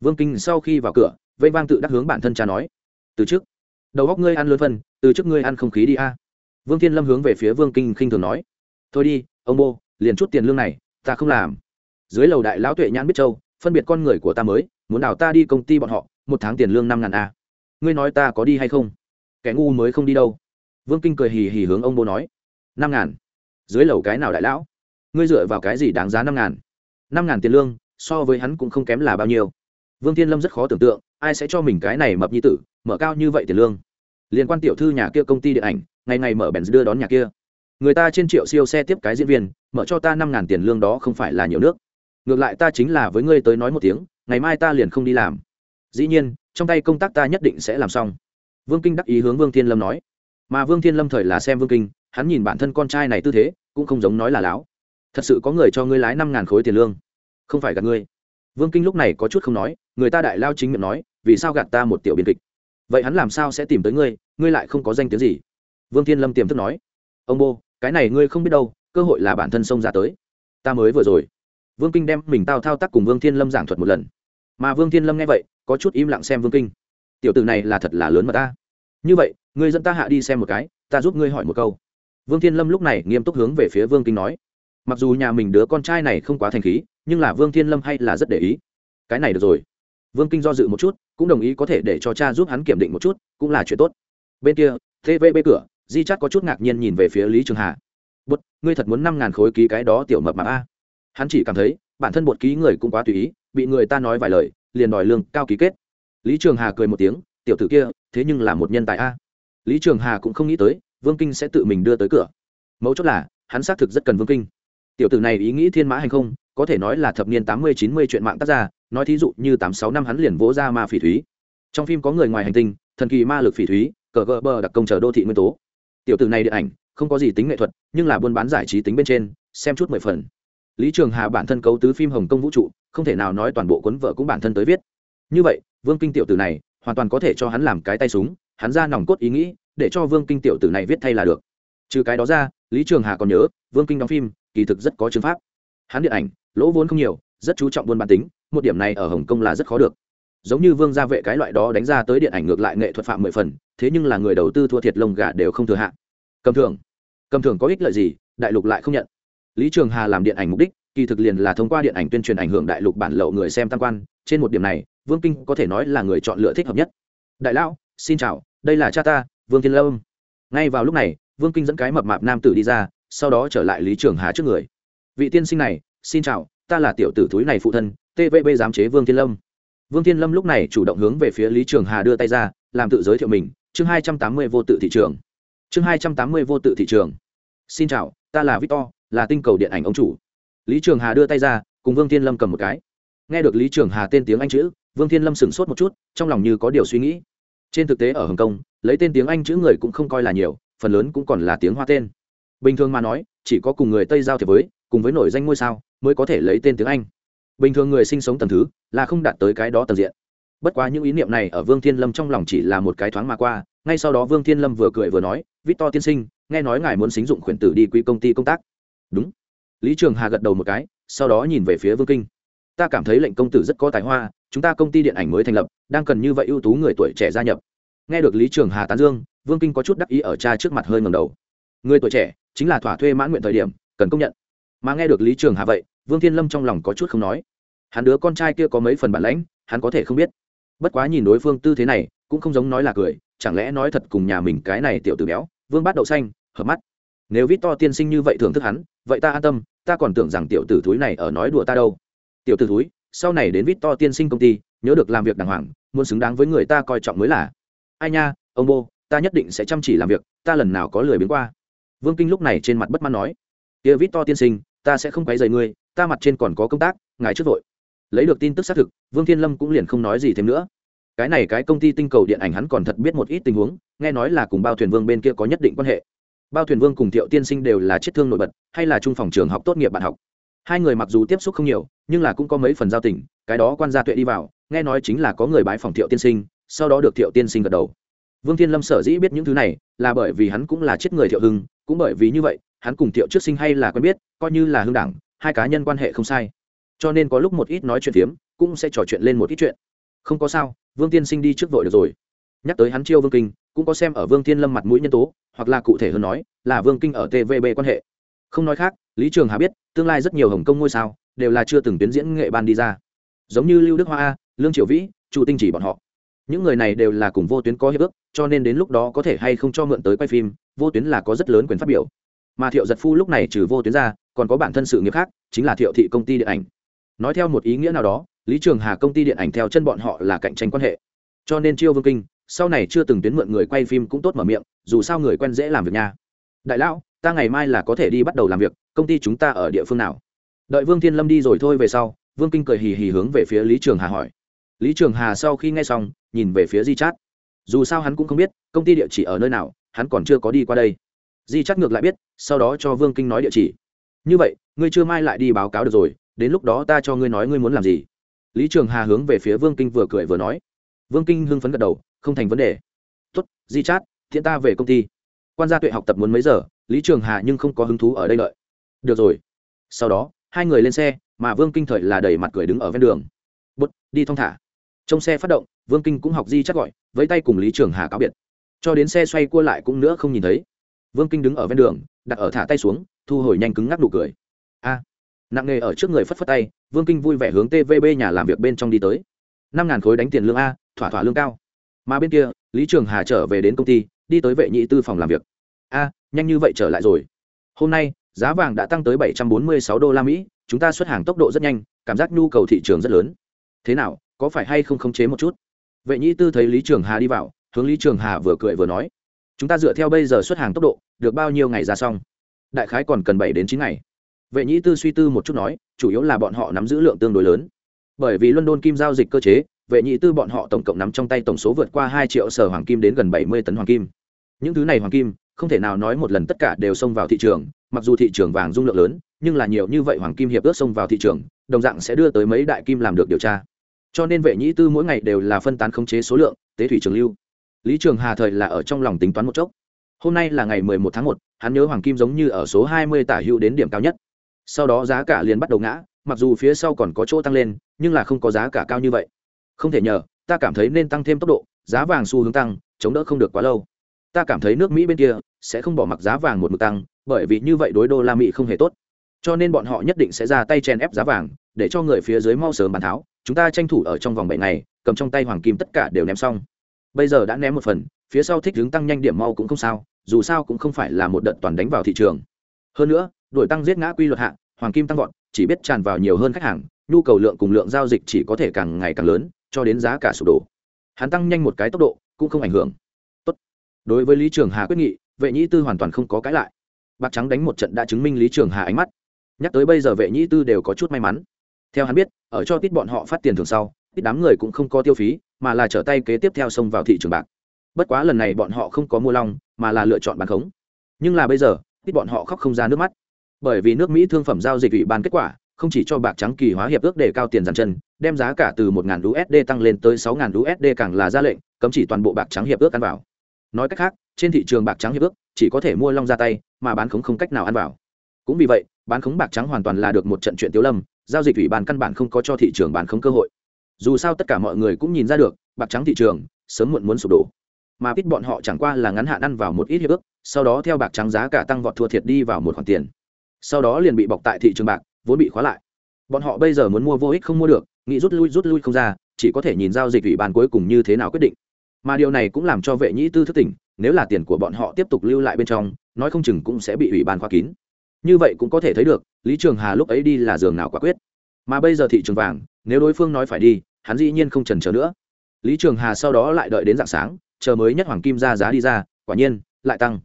S1: Vương kinh sau khi vào cửa vây vang tự đắc hướng bản thân cha nói, từ chức? Đầu góc ngươi ăn lớn phân, từ chức ngươi ăn không khí đi a. Vương thiên lâm hướng về phía vương kinh khinh thường nói, thôi đi, ông bô, liền chút tiền lương này, ta không làm. Dưới lầu đại lão tuệ nhãn biết châu, phân biệt con người của ta mới, muốn nào ta đi công ty bọn họ, một tháng tiền lương năm ngàn a. Ngươi nói ta có đi hay không? Kẻ ngu mới không đi đâu. Vương kinh cười hì hì hướng ông bố nói, năm ngàn? Dưới lầu cái nào đại lão? Ngươi dựa vào cái gì đáng giá năm ngàn? Năm ngàn tiền lương so với hắn cũng không kém là bao nhiêu. Vương thiên lâm rất khó tưởng tượng, ai sẽ cho mình cái này mập như tử, mở cao như vậy tiền lương. Liên quan tiểu thư nhà kia công ty điện ảnh, ngày ngày mở bèn đưa đón nhà kia. Người ta trên triệu siêu xe tiếp cái diễn viên, mở cho ta năm ngàn tiền lương đó không phải là nhiều nước. Ngược lại ta chính là với ngươi tới nói một tiếng, ngày mai ta liền không đi làm. Dĩ nhiên, trong tay công tác ta nhất định sẽ làm xong. Vương kinh đắc ý hướng vương thiên lâm nói. Mà vương thiên lâm thời là xem vương kinh, hắn nhìn bản thân con trai này tư thế, cũng không giống nói là láo. Thật sự có người cho ngươi lái năm ngàn khối tiền lương không phải gạt ngươi. Vương kinh lúc này có chút không nói, người ta đại lao chính miệng nói, vì sao gạt ta một tiểu biên kịch? Vậy hắn làm sao sẽ tìm tới ngươi ngươi lại không có danh tiếng gì? Vương thiên lâm tiềm thức nói, ông bô, cái này ngươi không biết đâu, cơ hội là bản thân xông ra tới. Ta mới vừa rồi. Vương kinh đem mình tao thao tác cùng vương thiên lâm giảng thuật một lần. Mà vương thiên lâm nghe vậy, có chút im lặng xem vương kinh. Tiểu tử này là thật là lớn mà ta. Như vậy, ngươi dẫn ta hạ đi xem một cái, ta giúp ngươi hỏi một câu. Vương thiên lâm lúc này nghiêm túc hướng về phía vương kinh nói mặc dù nhà mình đứa con trai này không quá thành khí, nhưng là vương thiên lâm hay là rất để ý. Cái này được rồi. Vương kinh do dự một chút, cũng đồng ý có thể để cho cha giúp hắn kiểm định một chút, cũng là chuyện tốt. Bên kia tvb cửa, di chắc có chút ngạc nhiên nhìn về phía lý trường hà. Bút ngươi thật muốn năm ngàn khối ký cái đó tiểu mập mạp a? Hắn chỉ cảm thấy, bản thân bột ký người cũng quá tùy ý, bị người ta nói vài lời, liền đòi lương cao ký kết. Lý trường hà cười một tiếng, tiểu tử kia, thế nhưng là một nhân tài a. Lý trường hà cũng không nghĩ tới, vương kinh sẽ tự mình đưa tới cửa. Mấu chốt là, hắn xác thực rất cần vương kinh tiểu tử này ý nghĩ thiên mã hành không có thể nói là thập niên tám mươi chín mươi chuyện mạng tác giả, nói thí dụ như tám sáu năm hắn liền vỗ ra ma phỉ thúy. Trong phim có người ngoài hành tinh thần kỳ ma lực phỉ thúy cờ gờ bờ đặc công chờ đô thị nguyên tố. Tiểu tử này điện ảnh không có gì tính nghệ thuật nhưng là buôn bán giải trí tính bên trên xem chút mười phần. Lý trường hà bản thân cấu tứ phim hồng kông vũ trụ không thể nào nói toàn bộ cuốn vợ cũng bản thân tới viết. Như vậy vương kinh tiểu tử này hoàn toàn có thể cho hắn làm cái tay súng hắn ra nòng cốt ý nghĩ để cho vương kinh tiểu tử này viết thay là được. Trừ cái đó ra lý trường hà còn nhớ vương kinh đóng phim kỳ thực rất có chứng pháp. Hắn điện ảnh lỗ vốn không nhiều rất chú trọng buôn bản tính một điểm này ở hồng kông là rất khó được. Giống như vương gia vệ cái loại đó đánh ra tới điện ảnh ngược lại nghệ thuật phạm mười phần thế nhưng là người đầu tư thua thiệt lông gà đều không thừa hạn cầm thường, cầm thường có ích lợi gì đại lục lại không nhận. Lý trường hà làm điện ảnh mục đích kỳ thực liền là thông qua điện ảnh tuyên truyền ảnh hưởng đại lục bản lậu người xem tam quan trên một điểm này vương kinh có thể nói là người chọn lựa thích hợp nhất. Đại lão xin chào đây là cha ta vương thiên lâm. Ngay vào lúc này vương kinh dẫn cái mập mạp nam tử đi ra sau đó trở lại lý trường hà trước người. Vị tiên sinh này, xin chào, ta là tiểu tử thúi này phụ thân tvb giám chế vương thiên lâm. Vương thiên lâm lúc này chủ động hướng về phía lý trường hà đưa tay ra, làm tự giới thiệu mình, chương hai trăm tám mươi vô tự thị trường. Chương hai trăm tám mươi vô tự thị trường. Xin chào, ta là victor, là tinh cầu điện ảnh ông chủ. Lý trường hà đưa tay ra, cùng vương thiên lâm cầm một cái. Nghe được lý trường hà tên tiếng anh chữ, vương thiên lâm sửng sốt một chút, trong lòng như có điều suy nghĩ. Trên thực tế ở hồng kông, lấy tên tiếng anh chữ người cũng không coi là nhiều, phần lớn cũng còn là tiếng hoa tên bình thường mà nói, chỉ có cùng người tây giao thiệp với, cùng với nổi danh ngôi sao, mới có thể lấy tên tiếng anh. Bình thường người sinh sống tầng thứ, là không đạt tới cái đó tầng diện. Bất quá những ý niệm này ở vương thiên lâm trong lòng chỉ là một cái thoáng mà qua, ngay sau đó vương thiên lâm vừa cười vừa nói, victor tiên sinh, nghe nói ngài muốn xính dụng khuyển tử đi quỹ công ty công tác. Đúng. Lý trường hà gật đầu một cái, sau đó nhìn về phía vương kinh. Ta cảm thấy lệnh công tử rất có tài hoa, chúng ta công ty điện ảnh mới thành lập, đang cần như vậy ưu tú người tuổi trẻ gia nhập. Nghe được lý trường hà tán dương, vương kinh có chút đắc ý ở cha trước mặt hơi ngầm đầu. Người tuổi trẻ chính là thỏa thuê mãn nguyện thời điểm, cần công nhận. Mà nghe được lý trường hà vậy, vương thiên lâm trong lòng có chút không nói. Hắn đứa con trai kia có mấy phần bản lãnh, hắn có thể không biết. Bất quá nhìn đối phương tư thế này, cũng không giống nói là cười, chẳng lẽ nói thật cùng nhà mình cái này tiểu tử béo, vương bát đậu xanh, hợp mắt. Nếu vít to tiên sinh như vậy thưởng thức hắn, vậy ta an tâm, ta còn tưởng rằng tiểu tử thúi này ở nói đùa ta đâu. Tiểu tử thúi, sau này đến vít to tiên sinh công ty, nhớ được làm việc đàng hoàng, muốn xứng đáng với người ta coi trọng mới là. Ai nha, ông bô, ta nhất định sẽ chăm chỉ làm việc, ta lần nào có lười biến qua vương kinh lúc này trên mặt bất mãn nói, kia vít to tiên sinh, ta sẽ không quấy rầy ngươi, ta mặt trên còn có công tác, ngài trước vội. Lấy được tin tức xác thực, vương thiên lâm cũng liền không nói gì thêm nữa. Cái này cái công ty tinh cầu điện ảnh hắn còn thật biết một ít tình huống, nghe nói là cùng bao thuyền vương bên kia có nhất định quan hệ. Bao thuyền vương cùng thiệu tiên sinh đều là chiết thương nổi bật, hay là trung phòng trường học tốt nghiệp bạn học. Hai người mặc dù tiếp xúc không nhiều, nhưng là cũng có mấy phần giao tình, cái đó quan gia tuệ đi vào, nghe nói chính là có người bái phòng thiệu tiên sinh, sau đó được thiệu tiên sinh gật đầu vương thiên lâm sở dĩ biết những thứ này là bởi vì hắn cũng là chết người thiệu hưng, cũng bởi vì như vậy, hắn cùng thiệu trước sinh hay là quen biết, coi như là hưng đảng hai cá nhân quan hệ không sai. Cho nên có lúc một ít nói chuyện phiếm, cũng sẽ trò chuyện lên một ít chuyện. Không có sao, vương tiên sinh đi trước vội được rồi. Nhắc tới hắn chiêu vương kinh, cũng có xem ở vương Thiên lâm mặt mũi nhân tố, hoặc là cụ thể hơn nói, là vương kinh ở tvb quan hệ. Không nói khác, lý trường hà biết, tương lai rất nhiều hồng kông ngôi sao, đều là chưa từng tiến diễn nghệ ban đi ra. Giống như lưu đức hoa a lương triều vĩ, chu tinh chỉ bọn họ những người này đều là cùng vô tuyến có hiệp ước, cho nên đến lúc đó có thể hay không cho mượn tới quay phim, vô tuyến là có rất lớn quyền phát biểu. Mà thiệu giật phu lúc này trừ vô tuyến ra, còn có bản thân sự nghiệp khác, chính là thiệu thị công ty điện ảnh. Nói theo một ý nghĩa nào đó, lý trường hà công ty điện ảnh theo chân bọn họ là cạnh tranh quan hệ. Cho nên chiêu vương kinh, sau này chưa từng tuyến mượn người quay phim cũng tốt mở miệng, dù sao người quen dễ làm việc nha. Đại lão, ta ngày mai là có thể đi bắt đầu làm việc, công ty chúng ta ở địa phương nào? Đợi vương thiên lâm đi rồi thôi về sau, vương kinh cười hì hì hướng về phía lý trường hà hỏi. Lý trường hà sau khi nghe xong nhìn về phía di chát. Dù sao hắn cũng không biết, công ty địa chỉ ở nơi nào, hắn còn chưa có đi qua đây. Di chát ngược lại biết, sau đó cho vương kinh nói địa chỉ. Như vậy, ngươi chưa mai lại đi báo cáo được rồi, đến lúc đó ta cho ngươi nói ngươi muốn làm gì. Lý trường hà hướng về phía vương kinh vừa cười vừa nói. Vương kinh hưng phấn gật đầu, không thành vấn đề. Tuất di chát, thiện ta về công ty. Quan gia tuệ học tập muốn mấy giờ, lý trường hà nhưng không có hứng thú ở đây lợi được rồi. Sau đó, hai người lên xe, mà vương kinh thời là đẩy mặt cười đứng ở ven đường. Bút đi thong thả trong xe phát động, vương kinh cũng học di chắc gọi, với tay cùng lý trường hà cáo biệt. Cho đến xe xoay cua lại cũng nữa không nhìn thấy. Vương kinh đứng ở ven đường, đặt ở thả tay xuống, thu hồi nhanh cứng ngắc nụ cười. A! Nặng nghề ở trước người phất phất tay, vương kinh vui vẻ hướng tvb nhà làm việc bên trong đi tới. Năm ngàn khối đánh tiền lương a, thỏa thỏa lương cao. Mà bên kia, lý trường hà trở về đến công ty, đi tới vệ nhị tư phòng làm việc. A, nhanh như vậy trở lại rồi. Hôm nay, giá vàng đã tăng tới 746 đô la mỹ, chúng ta xuất hàng tốc độ rất nhanh, cảm giác nhu cầu thị trường rất lớn. Thế nào có phải hay không khống chế một chút? Vệ nhĩ tư thấy lý trường hà đi vào, hướng lý trường hà vừa cười vừa nói, chúng ta dựa theo bây giờ xuất hàng tốc độ, được bao nhiêu ngày ra xong? Đại khái còn cần bảy đến chín ngày. Vệ nhĩ tư suy tư một chút nói, chủ yếu là bọn họ nắm giữ lượng tương đối lớn. Bởi vì london kim giao dịch cơ chế, vệ nhĩ tư bọn họ tổng cộng nắm trong tay tổng số vượt qua hai triệu sở hoàng kim đến gần bảy mươi tấn hoàng kim. Những thứ này hoàng kim, không thể nào nói một lần tất cả đều xông vào thị trường, mặc dù thị trường vàng dung lượng lớn, nhưng là nhiều như vậy hoàng kim hiệp ước xông vào thị trường, đồng dạng sẽ đưa tới mấy đại kim làm được điều tra cho nên vệ nhĩ tư mỗi ngày đều là phân tán khống chế số lượng, tế thủy trường lưu. Lý trường hà thời là ở trong lòng tính toán một chốc. Hôm nay là ngày mười một tháng một, hắn nhớ hoàng kim giống như ở số hai mươi tả hữu đến điểm cao nhất. Sau đó giá cả liền bắt đầu ngã, mặc dù phía sau còn có chỗ tăng lên, nhưng là không có giá cả cao như vậy. Không thể nhờ, ta cảm thấy nên tăng thêm tốc độ, giá vàng xu hướng tăng, chống đỡ không được quá lâu. Ta cảm thấy nước mỹ bên kia sẽ không bỏ mặc giá vàng một mực tăng, bởi vì như vậy đối đô la mỹ không hề tốt. Cho nên bọn họ nhất định sẽ ra tay chèn ép giá vàng, để cho người phía dưới mau sớm bàn tháo chúng ta tranh thủ ở trong vòng bảy ngày, cầm trong tay hoàng kim tất cả đều ném xong. Bây giờ đã ném một phần, phía sau thích hướng tăng nhanh điểm mau cũng không sao, dù sao cũng không phải là một đợt toàn đánh vào thị trường. Hơn nữa đổi tăng giết ngã quy luật hạ, hoàng kim tăng vọt, chỉ biết tràn vào nhiều hơn khách hàng, nhu cầu lượng cùng lượng giao dịch chỉ có thể càng ngày càng lớn, cho đến giá cả sụp đổ. Hắn tăng nhanh một cái tốc độ, cũng không ảnh hưởng. Tốt. đối với lý trường hà quyết nghị, vệ nhĩ tư hoàn toàn không có cãi lại. Bạc trắng đánh một trận đã chứng minh lý trường hà ánh mắt. Nhắc tới bây giờ vệ nhĩ tư đều có chút may mắn theo hắn biết, ở cho tít bọn họ phát tiền thường sau, tít đám người cũng không có tiêu phí, mà là trở tay kế tiếp theo xông vào thị trường bạc. Bất quá lần này bọn họ không có mua long, mà là lựa chọn bán khống. Nhưng là bây giờ, tít bọn họ khóc không ra nước mắt. Bởi vì nước mỹ thương phẩm giao dịch ủy ban kết quả, không chỉ cho bạc trắng kỳ hóa hiệp ước để cao tiền dàn chân, đem giá cả từ 1.000 usd tăng lên tới 6.000 usd càng là ra lệnh, cấm chỉ toàn bộ bạc trắng hiệp ước ăn vào. Nói cách khác, trên thị trường bạc trắng hiệp ước, chỉ có thể mua long ra tay, mà bán khống không cách nào ăn vào. Cũng vì vậy, bán khống bạc trắng hoàn toàn là được một trận chuyện tiêu lâm giao dịch ủy ban căn bản không có cho thị trường bán không cơ hội. Dù sao tất cả mọi người cũng nhìn ra được, bạc trắng thị trường sớm muộn muốn sụp đổ. Mà biết bọn họ chẳng qua là ngắn hạn ăn vào một ít hiệp ước, sau đó theo bạc trắng giá cả tăng vọt thua thiệt đi vào một khoản tiền. Sau đó liền bị bọc tại thị trường bạc, vốn bị khóa lại. Bọn họ bây giờ muốn mua vô ích không mua được, nghĩ rút lui rút lui không ra, chỉ có thể nhìn giao dịch ủy ban cuối cùng như thế nào quyết định. Mà điều này cũng làm cho vệ nhĩ tư thức tỉnh, nếu là tiền của bọn họ tiếp tục lưu lại bên trong, nói không chừng cũng sẽ bị ủy ban khóa kín. Như vậy cũng có thể thấy được lý trường hà lúc ấy đi là giường nào quả quyết. Mà bây giờ thị trường vàng, nếu đối phương nói phải đi, hắn dĩ nhiên không trần chờ nữa. Lý trường hà sau đó lại đợi đến dạng sáng, chờ mới nhất hoàng kim ra giá đi ra, quả nhiên, lại tăng.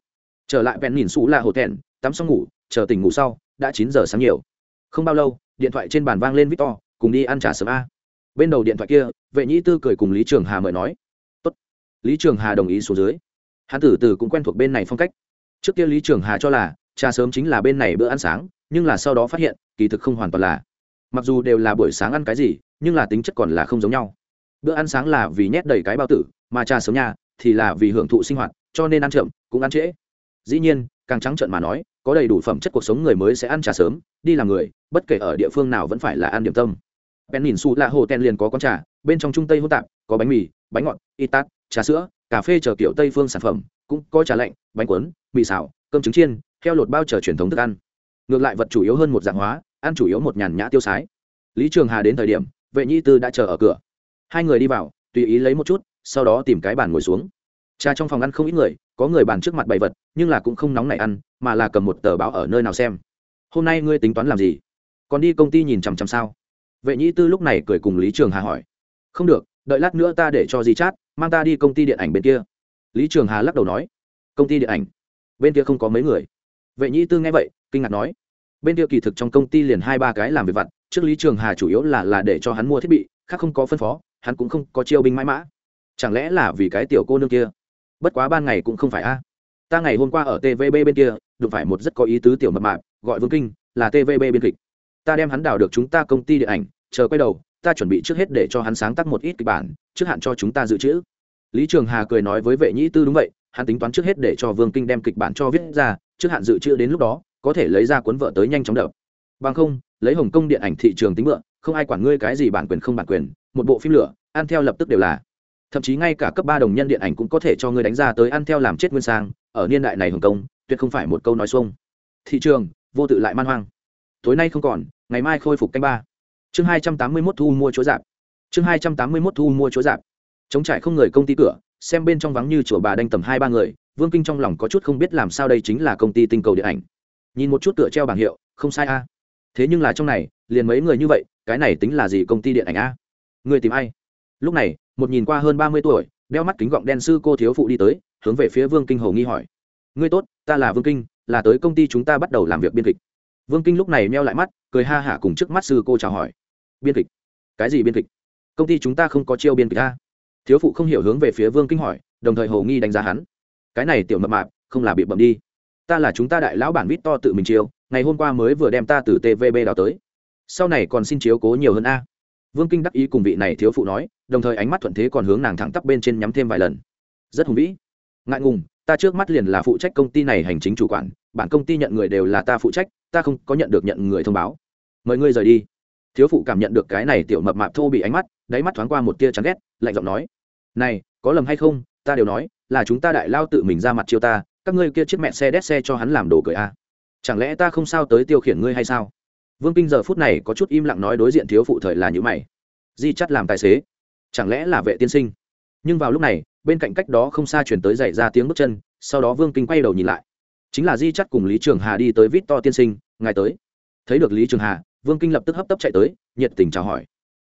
S1: Trở lại bèn nhìn xú là hồ thẹn, tắm xong ngủ, chờ tỉnh ngủ sau, đã chín giờ sáng nhiều. Không bao lâu, điện thoại trên bàn vang lên victor, cùng đi ăn trà sớm a. Bên đầu điện thoại kia, vệ nhĩ tư cười cùng lý trường hà mời nói. Tốt. lý trường hà đồng ý xuống dưới. Hắn tử từ cũng quen thuộc bên này phong cách. Trước kia lý trường hà cho là, trà sớm chính là bên này bữa ăn sáng nhưng là sau đó phát hiện, kỳ thực không hoàn toàn là. Mặc dù đều là buổi sáng ăn cái gì, nhưng là tính chất còn là không giống nhau. Bữa ăn sáng là vì nhét đầy cái bao tử, mà trà sớm nhà thì là vì hưởng thụ sinh hoạt, cho nên ăn chậm, cũng ăn trễ. Dĩ nhiên, càng trắng trợn mà nói, có đầy đủ phẩm chất cuộc sống người mới sẽ ăn trà sớm, đi làm người, bất kể ở địa phương nào vẫn phải là ăn điểm tâm. Bèn nhìn xù là hồ ten liền có con trà, bên trong trung tây hỗn tạp, có bánh mì, bánh ngọt, y tát, trà sữa, cà phê chờ kiểu tây phương sản phẩm, cũng có trà lạnh, bánh cuốn, mì xào, cơm trứng chiên heo lột bao chờ truyền thống thức ăn ngược lại vật chủ yếu hơn một dạng hóa, ăn chủ yếu một nhàn nhã tiêu sái. Lý trường hà đến thời điểm, vệ nhi tư đã chờ ở cửa. Hai người đi vào, tùy ý lấy một chút, sau đó tìm cái bàn ngồi xuống. Trà trong phòng ăn không ít người, có người bàn trước mặt bày vật, nhưng là cũng không nóng nảy ăn, mà là cầm một tờ báo ở nơi nào xem. Hôm nay ngươi tính toán làm gì? Còn đi công ty nhìn chằm chằm sao? Vệ nhĩ tư lúc này cười cùng lý trường hà hỏi. Không được, đợi lát nữa ta để cho Di chát, mang ta đi công ty điện ảnh bên kia. Lý trường hà lắc đầu nói. Công ty điện ảnh? Bên kia không có mấy người. Vệ nhĩ tư nghe vậy kinh ngạc nói, bên kia kỳ thực trong công ty liền hai ba cái làm việc vặt, trước lý trường hà chủ yếu là là để cho hắn mua thiết bị, khác không có phân phó, hắn cũng không có chiêu binh mãi mã. Chẳng lẽ là vì cái tiểu cô nương kia? Bất quá ban ngày cũng không phải a. Ta ngày hôm qua ở tvb bên kia, đụng phải một rất có ý tứ tiểu mập mạp, gọi vương kinh, là tvb biên kịch. Ta đem hắn đào được chúng ta công ty điện ảnh, chờ quay đầu, ta chuẩn bị trước hết để cho hắn sáng tác một ít kịch bản, trước hạn cho chúng ta dự trữ. Lý trường hà cười nói với vệ nhĩ tư đúng vậy, hắn tính toán trước hết để cho vương kinh đem kịch bản cho viết ra, trước hạn dự trữ đến lúc đó có thể lấy ra cuốn vợ tới nhanh chóng đập. Bằng không, lấy hồng kông điện ảnh thị trường tính mượn, không ai quản ngươi cái gì bản quyền không bản quyền, một bộ phim lửa, ăn theo lập tức đều là. Thậm chí ngay cả cấp ba đồng nhân điện ảnh cũng có thể cho ngươi đánh ra tới ăn theo làm chết nguyên sang, ở niên đại này hồng kông, tuyệt không phải một câu nói xuông. Thị trường, vô tự lại man hoang. Tối nay không còn, ngày mai khôi phục canh ba. Chương hai trăm tám mươi mốt thu mua chỗ dạp. Chương hai trăm tám mươi mốt thu mua chỗ dạp. Chống trải không người công ty cửa, xem bên trong vắng như chùa bà đanh tầm hai ba người, vương kinh trong lòng có chút không biết làm sao đây chính là công ty tinh cầu điện ảnh nhìn một chút tựa treo bảng hiệu, không sai a. Thế nhưng là trong này, liền mấy người như vậy, cái này tính là gì công ty điện ảnh a? Người tìm ai? Lúc này, một nhìn qua hơn ba mươi tuổi, đeo mắt kính gọng đen sư cô thiếu phụ đi tới, hướng về phía vương kinh hầu nghi hỏi. Ngươi tốt, ta là vương kinh, là tới công ty chúng ta bắt đầu làm việc biên kịch. Vương kinh lúc này meo lại mắt, cười ha hả cùng trước mắt sư cô chào hỏi. Biên kịch? Cái gì biên kịch? Công ty chúng ta không có chiêu biên kịch a? Thiếu phụ không hiểu hướng về phía vương kinh hỏi, đồng thời hầu nghi đánh giá hắn. Cái này tiểu mập mạp, không là bị bậm đi ta là chúng ta đại lão bản vít to tự mình chiêu, ngày hôm qua mới vừa đem ta từ tvb đào tới. Sau này còn xin chiếu cố nhiều hơn a. Vương kinh đắc ý cùng vị này thiếu phụ nói, đồng thời ánh mắt thuận thế còn hướng nàng thẳng tắp bên trên nhắm thêm vài lần. Rất hùng vĩ. Ngại ngùng, ta trước mắt liền là phụ trách công ty này hành chính chủ quản, bản công ty nhận người đều là ta phụ trách, ta không có nhận được nhận người thông báo. Mời ngươi rời đi. Thiếu phụ cảm nhận được cái này tiểu mập mạp thô bị ánh mắt, đáy mắt thoáng qua một tia chán ghét, lạnh giọng nói, này, có lầm hay không? Ta đều nói, là chúng ta đại lao tự mình ra mặt chiêu ta các ngươi kia chiếc mẹ xe đét xe cho hắn làm đồ cười a à. chẳng lẽ ta không sao tới tiêu khiển ngươi hay sao? Vương kinh giờ phút này có chút im lặng nói đối diện thiếu phụ thời là như mày. Di chắt làm tài xế. Chẳng lẽ là vệ tiên sinh? Nhưng vào lúc này, bên cạnh cách đó không xa chuyển tới dậy ra tiếng bước chân, sau đó vương kinh quay đầu nhìn lại. Chính là di chắt cùng lý trường hà đi tới vít to tiên sinh, ngài tới. Thấy được lý trường hà, vương kinh lập tức hấp tấp chạy tới, nhiệt tình chào hỏi.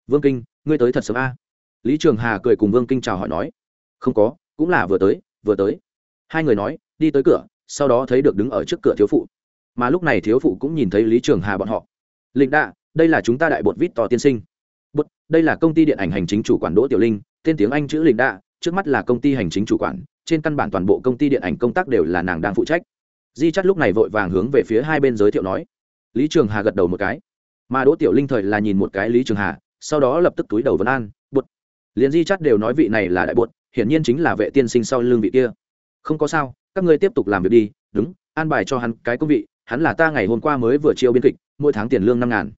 S1: Vương kinh, ngươi tới thật sớm a. Lý trường hà cười cùng vương kinh chào hỏi nói. Không có, cũng là vừa tới vừa tới. Hai người nói đi tới cửa, sau đó thấy được đứng ở trước cửa thiếu phụ. Mà lúc này thiếu phụ cũng nhìn thấy lý trường hà bọn họ. Lịch đạ, đây là chúng ta đại bột vít to tiên sinh. Bột, đây là công ty điện ảnh hành chính chủ quản đỗ tiểu linh, tên tiếng anh chữ lịch đạ, trước mắt là công ty hành chính chủ quản, trên căn bản toàn bộ công ty điện ảnh công tác đều là nàng đang phụ trách. Di chắt lúc này vội vàng hướng về phía hai bên giới thiệu nói. Lý trường hà gật đầu một cái. Mà đỗ tiểu linh thời là nhìn một cái lý trường hà, sau đó lập tức túi đầu vấn an. Bột, liền di chắt đều nói vị này là đại bột, hiển nhiên chính là vệ tiên sinh sau lương vị kia không có sao, các ngươi tiếp tục làm việc đi, đúng, an bài cho hắn cái công vị, hắn là ta ngày hôm qua mới vừa chiêu biên kịch, mỗi tháng tiền lương năm ngàn.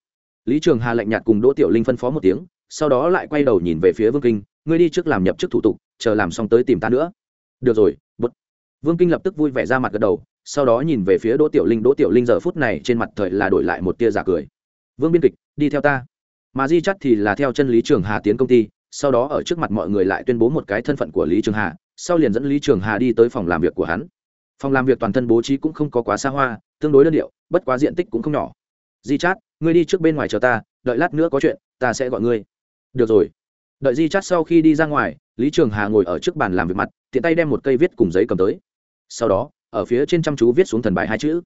S1: Lý trường hà lạnh nhạt cùng đỗ tiểu linh phân phó một tiếng, sau đó lại quay đầu nhìn về phía vương kinh, ngươi đi trước làm nhập chức thủ tục, chờ làm xong tới tìm ta nữa. Được rồi, bút. Vương kinh lập tức vui vẻ ra mặt gật đầu, sau đó nhìn về phía đỗ tiểu linh, đỗ tiểu linh giờ phút này trên mặt thời là đổi lại một tia giả cười. Vương biên kịch, đi theo ta. Mà di chắt thì là theo chân lý trường hà tiến công ty sau đó ở trước mặt mọi người lại tuyên bố một cái thân phận của lý trường hà, sau liền dẫn lý trường hà đi tới phòng làm việc của hắn. Phòng làm việc toàn thân bố trí cũng không có quá xa hoa, tương đối đơn điệu, bất quá diện tích cũng không nhỏ. Di chát, ngươi đi trước bên ngoài chờ ta, đợi lát nữa có chuyện, ta sẽ gọi ngươi. Được rồi. Đợi di chát sau khi đi ra ngoài, lý trường hà ngồi ở trước bàn làm việc mặt, tiện tay đem một cây viết cùng giấy cầm tới. Sau đó, ở phía trên chăm chú viết xuống thần bài hai chữ.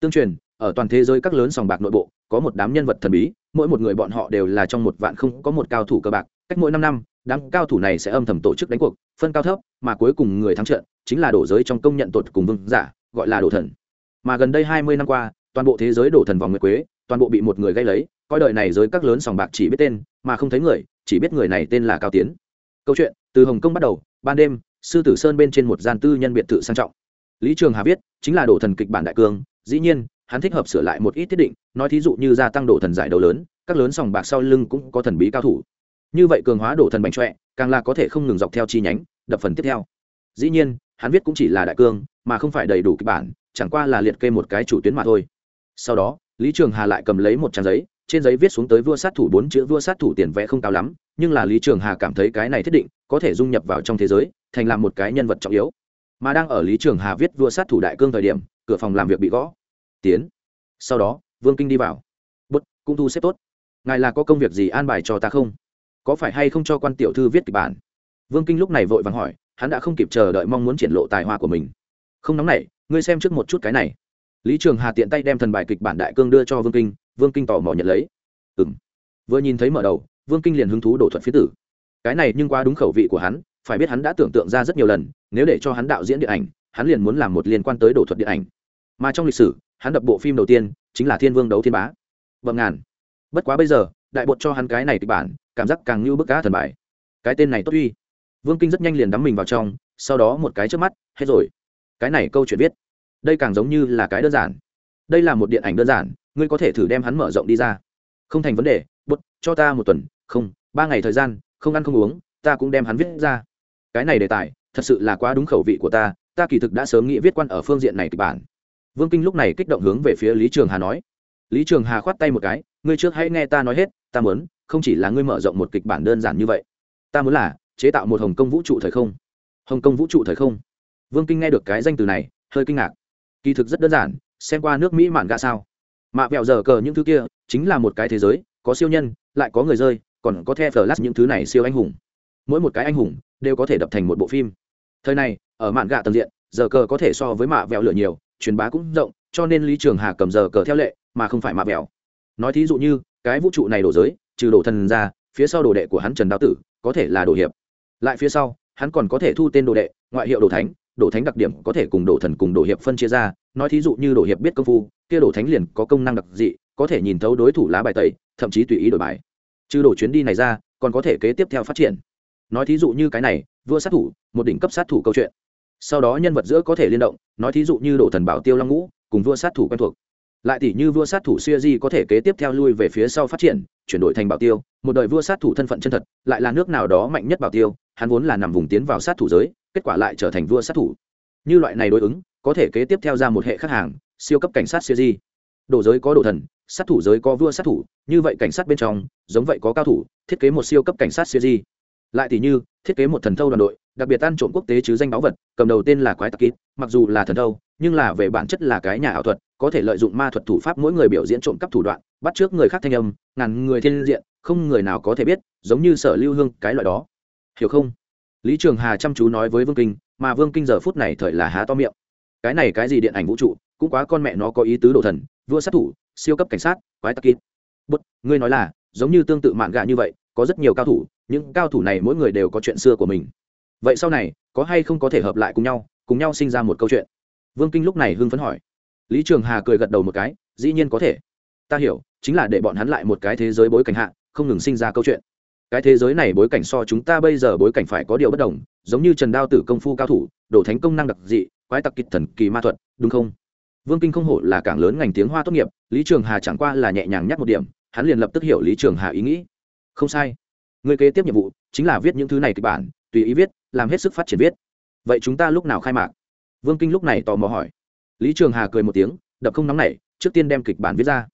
S1: Tương truyền ở toàn thế giới các lớn sòng bạc nội bộ, có một đám nhân vật thần bí, mỗi một người bọn họ đều là trong một vạn không có một cao thủ cơ bạc, cách mỗi năm năm, đám cao thủ này sẽ âm thầm tổ chức đánh cuộc, phân cao thấp, mà cuối cùng người thắng trận chính là đổ giới trong công nhận tột cùng vương giả, gọi là đổ thần. Mà gần đây hai mươi năm qua, toàn bộ thế giới đổ thần vòng nguyệt quế, toàn bộ bị một người gây lấy, coi đời này giới các lớn sòng bạc chỉ biết tên, mà không thấy người, chỉ biết người này tên là cao tiến. Câu chuyện, từ hồng kông bắt đầu, ban đêm, sư tử sơn bên trên một gian tư nhân biệt thự sang trọng. Lý trường hà viết, chính là đổ thần kịch bản đại cương, dĩ nhiên hắn thích hợp sửa lại một ít thiết định, nói thí dụ như gia tăng đổ thần giải đấu lớn, các lớn sòng bạc sau lưng cũng có thần bí cao thủ. Như vậy cường hóa đổ thần bánh trọe, càng là có thể không ngừng dọc theo chi nhánh, đập phần tiếp theo. Dĩ nhiên, hắn viết cũng chỉ là đại cương, mà không phải đầy đủ kịch bản, chẳng qua là liệt kê một cái chủ tuyến mà thôi. Sau đó, lý trường hà lại cầm lấy một trang giấy, trên giấy viết xuống tới vua sát thủ bốn chữ vua sát thủ tiền vẽ không cao lắm, nhưng là lý trường hà cảm thấy cái này thiết định có thể dung nhập vào trong thế giới, thành làm một cái nhân vật trọng yếu. Mà đang ở lý trường hà viết vua sát thủ đại cương thời điểm, cửa phòng làm việc bị gõ tiến. Sau đó, vương kinh đi vào. Bút, cũng thu xếp tốt. Ngài là có công việc gì an bài cho ta không? Có phải hay không cho quan tiểu thư viết kịch bản? Vương kinh lúc này vội vàng hỏi, hắn đã không kịp chờ đợi mong muốn triển lộ tài hoa của mình. Không nóng nảy, ngươi xem trước một chút cái này. Lý trường hà tiện tay đem thần bài kịch bản đại cương đưa cho vương kinh vương kinh tò mò nhận lấy. Ừ m vừa nhìn thấy mở đầu, vương kinh liền hứng thú đổ thuật phía tử. Cái này nhưng quá đúng khẩu vị của hắn, phải biết hắn đã tưởng tượng ra rất nhiều lần, nếu để cho hắn đạo diễn điện ảnh, hắn liền muốn làm một liên quan tới đổ thuật điện ảnh. Mà trong lịch sử hắn đập bộ phim đầu tiên chính là thiên vương đấu thiên bá. Vâng ngàn. Bất quá bây giờ, đại bột cho hắn cái này kịch bản, cảm giác càng như bức cá thần bài. Cái tên này tốt uy. Vương kinh rất nhanh liền đắm mình vào trong, sau đó một cái trước mắt, hết rồi. Cái này câu chuyện viết. Đây càng giống như là cái đơn giản. Đây là một điện ảnh đơn giản, ngươi có thể thử đem hắn mở rộng đi ra. Không thành vấn đề bút cho ta một tuần, không, ba ngày thời gian, không ăn không uống, ta cũng đem hắn viết ra. Cái này đề tài, thật sự là quá đúng khẩu vị của ta ta kỳ thực đã sớm nghĩ viết quan ở phương diện này kịch bản vương kinh lúc này kích động hướng về phía lý trường hà nói. Lý trường hà khoát tay một cái, ngươi trước hãy nghe ta nói hết, ta muốn, không chỉ là ngươi mở rộng một kịch bản đơn giản như vậy. Ta muốn là, chế tạo một hồng kông vũ trụ thời không. Hồng kông vũ trụ thời không. Vương kinh nghe được cái danh từ này, hơi kinh ngạc. Kỳ thực rất đơn giản, xem qua nước mỹ mạn gạ sao. Mạ vẹo giờ cờ những thứ kia, chính là một cái thế giới, có siêu nhân, lại có người rơi, còn có the flash những thứ này siêu anh hùng. Mỗi một cái anh hùng, đều có thể đập thành một bộ phim. Thời này, ở mạn gạ tầng diện, giờ cờ có thể so với mạ vẹo lửa nhiều truyền bá cũng rộng, cho nên lý trường hà cầm giờ cờ theo lệ, mà không phải mạ vẹo. Nói thí dụ như, cái vũ trụ này đổ giới, trừ đổ thần ra, phía sau đồ đệ của hắn trần đao tử, có thể là đồ hiệp. Lại phía sau, hắn còn có thể thu tên đồ đệ, ngoại hiệu đồ thánh đồ thánh đặc điểm có thể cùng đồ thần cùng đồ hiệp phân chia ra. Nói thí dụ như đồ hiệp biết công phu, kia đồ thánh liền có công năng đặc dị, có thể nhìn thấu đối thủ lá bài tẩy, thậm chí tùy ý đổi bài. Trừ đổ chuyến đi này ra, còn có thể kế tiếp theo phát triển. Nói thí dụ như cái này, vua sát thủ, một đỉnh cấp sát thủ câu chuyện sau đó nhân vật giữa có thể liên động, nói thí dụ như đồ thần bảo, tiêu long ngũ, cùng vua sát thủ quen thuộc. Lại tỷ như vua sát thủ xuya di có thể kế tiếp theo lui về phía sau phát triển, chuyển đổi thành bảo tiêu. Một đời vua sát thủ thân phận chân thật, lại là nước nào đó mạnh nhất bảo tiêu, hắn vốn là nằm vùng tiến vào sát thủ giới, kết quả lại trở thành vua sát thủ. Như loại này đối ứng, có thể kế tiếp theo ra một hệ khách hàng, siêu cấp cảnh sát xuya di. Đồ giới có đồ thần, sát thủ giới có vua sát thủ, như vậy cảnh sát bên trong, giống vậy có cao thủ, thiết kế một siêu cấp cảnh sát xuya di lại tỷ như, thiết kế một thần thâu đoàn đội, đặc biệt ăn trộm quốc tế chứ danh báu vật, cầm đầu tên là quái tặc kít mặc dù là thần thâu, nhưng là về bản chất là cái nhà ảo thuật, có thể lợi dụng ma thuật thủ pháp mỗi người biểu diễn trộm cắp thủ đoạn, bắt trước người khác thanh âm, ngàn người thiên diện, không người nào có thể biết, giống như sở lưu hương cái loại đó. Hiểu không? Lý trường hà chăm chú nói với vương kinh, mà vương kinh giờ phút này thời là há to miệng. Cái này cái gì điện ảnh vũ trụ, cũng quá con mẹ nó có ý tứ đồ thần, vua sát thủ, siêu cấp cảnh sát, quái tắc kít bút ngươi nói là, giống như tương tự mạn gạ như vậy, có rất nhiều cao thủ những cao thủ này mỗi người đều có chuyện xưa của mình. Vậy sau này, có hay không có thể hợp lại cùng nhau cùng nhau sinh ra một câu chuyện? Vương kinh lúc này hưng phấn hỏi. Lý trường hà cười gật đầu một cái, dĩ nhiên có thể. Ta hiểu, chính là để bọn hắn lại một cái thế giới bối cảnh hạ, không ngừng sinh ra câu chuyện. Cái thế giới này bối cảnh so chúng ta bây giờ bối cảnh phải có điều bất đồng, giống như trần đao tử công phu cao thủ, đổ thánh công năng đặc dị, quái tặc kịch thần kỳ ma thuật, đúng không? Vương kinh không hổ là cảng lớn ngành tiếng hoa tốt nghiệp, lý trường hà chẳng qua là nhẹ nhàng nhắc một điểm, hắn liền lập tức hiểu lý trường hà ý nghĩ. Không sai người kế tiếp nhiệm vụ chính là viết những thứ này kịch bản tùy ý viết làm hết sức phát triển viết. Vậy chúng ta lúc nào khai mạc? Vương kinh lúc này tò mò hỏi. Lý trường hà cười một tiếng đập không nóng này, trước tiên đem kịch bản viết ra.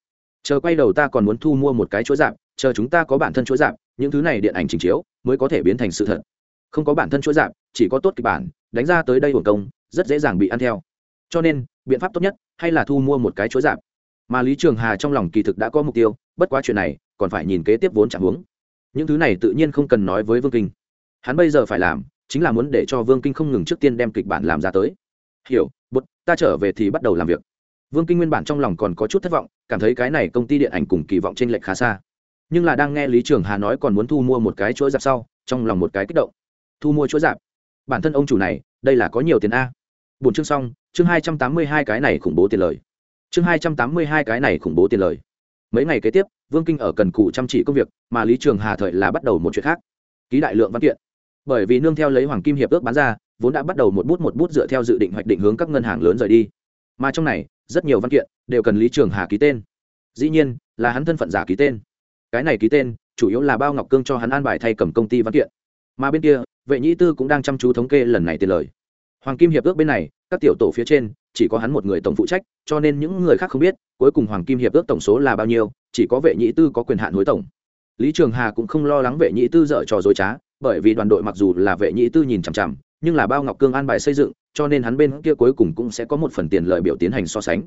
S1: Chờ quay đầu ta còn muốn thu mua một cái chuỗi dạp chờ chúng ta có bản thân chuỗi dạp những thứ này điện ảnh trình chiếu mới có thể biến thành sự thật. Không có bản thân chuỗi dạp chỉ có tốt kịch bản đánh ra tới đây hồn công rất dễ dàng bị ăn theo. Cho nên biện pháp tốt nhất hay là thu mua một cái chuỗi dạp. Mà lý trường hà trong lòng kỳ thực đã có mục tiêu bất quá chuyện này còn phải nhìn kế tiếp vốn chẳng hướng những thứ này tự nhiên không cần nói với vương kinh. Hắn bây giờ phải làm chính là muốn để cho vương kinh không ngừng trước tiên đem kịch bản làm ra tới. Hiểu bút ta trở về thì bắt đầu làm việc. Vương kinh nguyên bản trong lòng còn có chút thất vọng, cảm thấy cái này công ty điện ảnh cùng kỳ vọng t r ê n lệch khá xa. Nhưng là đang nghe lý trường hà nói còn muốn thu mua một cái chuỗi dạp sau, trong lòng một cái kích động. Thu mua chuỗi dạp? Bản thân ông chủ này, đây là có nhiều tiền a. Bốn chương xong, chương hai trăm tám mươi hai cái này khủng bố tiền lời. Chương hai trăm tám mươi hai cái này khủng bố tiền lời. Mấy ngày kế tiếp vương kinh ở cần cụ chăm chỉ công việc, mà lý trường hà thời là bắt đầu một chuyện khác. Ký đại lượng văn kiện. Bởi vì nương theo lấy hoàng kim hiệp ước bán ra, vốn đã bắt đầu một bút một bút dựa theo dự định hoạch định hướng các ngân hàng lớn rời đi. Mà trong này, rất nhiều văn kiện đều cần lý trường hà ký tên. Dĩ nhiên, là hắn thân phận giả ký tên. Cái này ký tên, chủ yếu là bao ngọc cương cho hắn an bài thay cầm công ty văn kiện. Mà bên kia, vệ nhĩ tư cũng đang chăm chú thống kê lần này tiền lời. Hoàng kim hiệp ước bên này, các tiểu tổ phía trên, chỉ có hắn một người tổng phụ trách, cho nên những người khác không biết, cuối cùng hoàng kim hiệp ước tổng số là bao nhiêu chỉ có vệ nhĩ tư có quyền hạn hối tổng. Lý trường hà cũng không lo lắng vệ nhĩ tư dở trò dối trá, bởi vì đoàn đội mặc dù là vệ nhĩ tư nhìn chằm chằm, nhưng là bao ngọc cương an bài xây dựng, cho nên hắn bên kia cuối cùng cũng sẽ có một phần tiền lợi biểu tiến hành so sánh.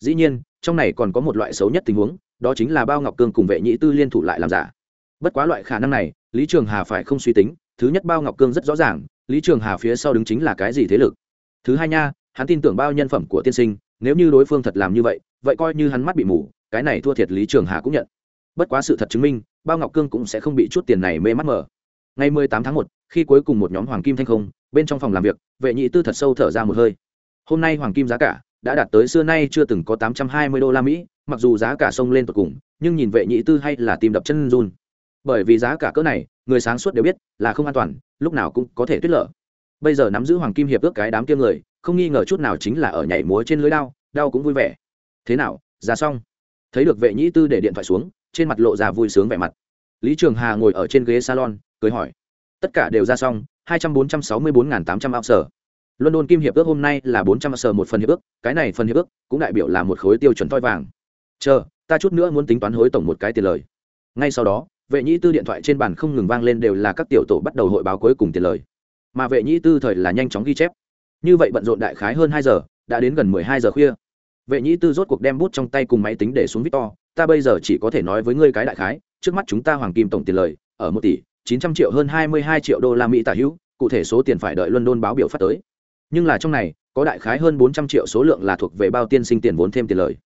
S1: Dĩ nhiên, trong này còn có một loại xấu nhất tình huống, đó chính là bao ngọc cương cùng vệ nhĩ tư liên thủ lại làm giả. Bất quá loại khả năng này, lý trường hà phải không suy tính, thứ nhất bao ngọc cương rất rõ ràng, lý trường hà phía sau đứng chính là cái gì thế lực. Thứ hai nha, hắn tin tưởng bao nhân phẩm của tiên sinh, nếu như đối phương thật làm như vậy vậy coi như hắn mắt bị mù cái này thua thiệt lý trường hà cũng nhận. Bất quá sự thật chứng minh, bao ngọc cương cũng sẽ không bị chút tiền này mê mắt mờ. ngày mười tám tháng một, khi cuối cùng một nhóm hoàng kim thanh không, bên trong phòng làm việc, vệ nhị tư thật sâu thở ra một hơi. Hôm nay hoàng kim giá cả đã đạt tới xưa nay chưa từng có tám trăm hai mươi đô la mỹ, mặc dù giá cả sông lên tột cùng, nhưng nhìn vệ nhị tư hay là tìm đập chân run. Bởi vì giá cả cỡ này, người sáng suốt đều biết là không an toàn, lúc nào cũng có thể tuyết lở. Bây giờ nắm giữ hoàng kim hiệp ước cái đám kia người, không nghi ngờ chút nào chính là ở nhảy múa trên lưới đao đau cũng vui vẻ. Thế nào ra xong? Thấy được vệ nhĩ tư để điện thoại xuống, trên mặt lộ ra vui sướng vẻ mặt. Lý trường hà ngồi ở trên ghế salon, cười hỏi, tất cả đều ra xong, hai trăm bốn trăm sáu mươi bốn tám trăm ao sở. London kim hiệp ước hôm nay là bốn trăm sở một phần hiệp ước, cái này phần hiệp ước cũng đại biểu là một khối tiêu chuẩn toi vàng. Chờ, ta chút nữa muốn tính toán hối tổng một cái tiền lời. Ngay sau đó, vệ nhĩ tư điện thoại trên bàn không ngừng vang lên đều là các tiểu tổ bắt đầu hội báo cuối cùng tiền lời. Mà vệ nhĩ tư thời là nhanh chóng ghi chép. Như vậy bận rộn đại khái hơn hai giờ, đã đến gần mười hai giờ khuya vệ nhĩ tư rốt cuộc đem bút trong tay cùng máy tính để xuống victor ta bây giờ chỉ có thể nói với ngươi cái đại khái, trước mắt chúng ta hoàng kim tổng tiền lời, ở một tỷ chín trăm triệu hơn hai mươi hai triệu đô la mỹ tả hữu, cụ thể số tiền phải đợi london báo biểu phát tới. Nhưng là trong này, có đại khái hơn bốn trăm triệu số lượng là thuộc về bao tiên sinh tiền vốn thêm tiền lời.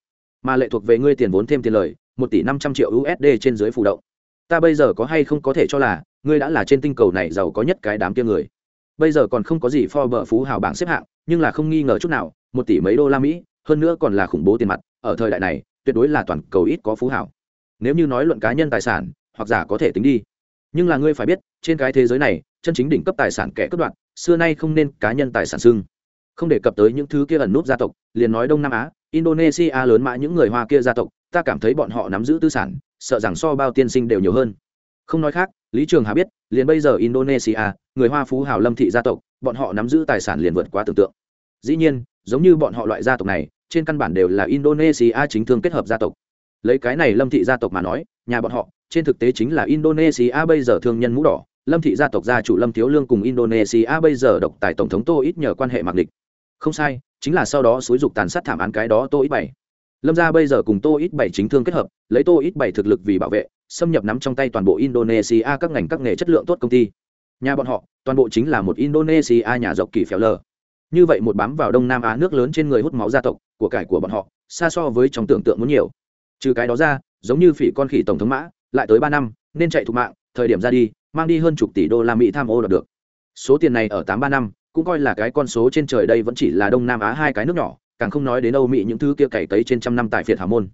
S1: Mà lệ thuộc về ngươi tiền vốn thêm tiền lời, một tỷ năm trăm triệu usd trên dưới phụ động. Ta bây giờ có hay không có thể cho là, ngươi đã là trên tinh cầu này giàu có nhất cái đám kia người. Bây giờ còn không có gì Forbes phú hào bảng xếp hạng, nhưng là không nghi ngờ chút nào, một tỷ mấy đô la mỹ hơn nữa còn là khủng bố tiền mặt, ở thời đại này, tuyệt đối là toàn cầu ít có phú hảo. Nếu như nói luận cá nhân tài sản, hoặc giả có thể tính đi. Nhưng là ngươi phải biết, trên cái thế giới này, chân chính đỉnh cấp tài sản kẻ cướp đoạt, xưa nay không nên cá nhân tài sản xưng. Không đề cập tới những thứ kia ẩn nút gia tộc, liền nói đông nam á, indonesia, lớn mã những người hoa kia gia tộc, ta cảm thấy bọn họ nắm giữ tư sản, sợ rằng so bao tiên sinh đều nhiều hơn. Không nói khác, lý trường hà biết, liền bây giờ indonesia, người hoa phú hào lâm thị gia tộc, bọn họ nắm giữ tài sản liền vượt quá tưởng tượng. Dĩ nhiên, giống như bọn họ loại gia tộc này trên căn bản đều là indonesia chính thương kết hợp gia tộc. Lấy cái này lâm thị gia tộc mà nói, nhà bọn họ, trên thực tế chính là indonesia bây giờ thương nhân mũ đỏ. Lâm thị gia tộc gia chủ lâm thiếu lương cùng indonesia bây giờ độc tài tổng thống tô ít nhờ quan hệ mặc địch. Không sai, chính là sau đó xúi dục tàn sát thảm án cái đó tô ít bảy. Lâm gia bây giờ cùng tô ít bảy chính thương kết hợp, lấy tô ít bảy thực lực vì bảo vệ, xâm nhập nắm trong tay toàn bộ indonesia các ngành các nghề chất lượng tốt công ty. Nhà bọn họ, toàn bộ chính là một indonesia nhà dọc kỳ phéo lờ như vậy một bám vào đông nam á nước lớn trên người hút máu gia tộc, của cải của bọn họ, xa so với trong tưởng tượng muốn nhiều. Trừ cái đó ra, giống như phỉ con khỉ tổng thống mã, lại tới ba năm, nên chạy thục mạng, thời điểm ra đi, mang đi hơn chục tỷ đô la mỹ tham ô đạt được. Số tiền này ở tám ba năm, cũng coi là cái con số trên trời đây vẫn chỉ là đông nam á hai cái nước nhỏ, càng không nói đến âu mỹ những thứ kia cày tấy trên trăm năm tại phiệt hà môn.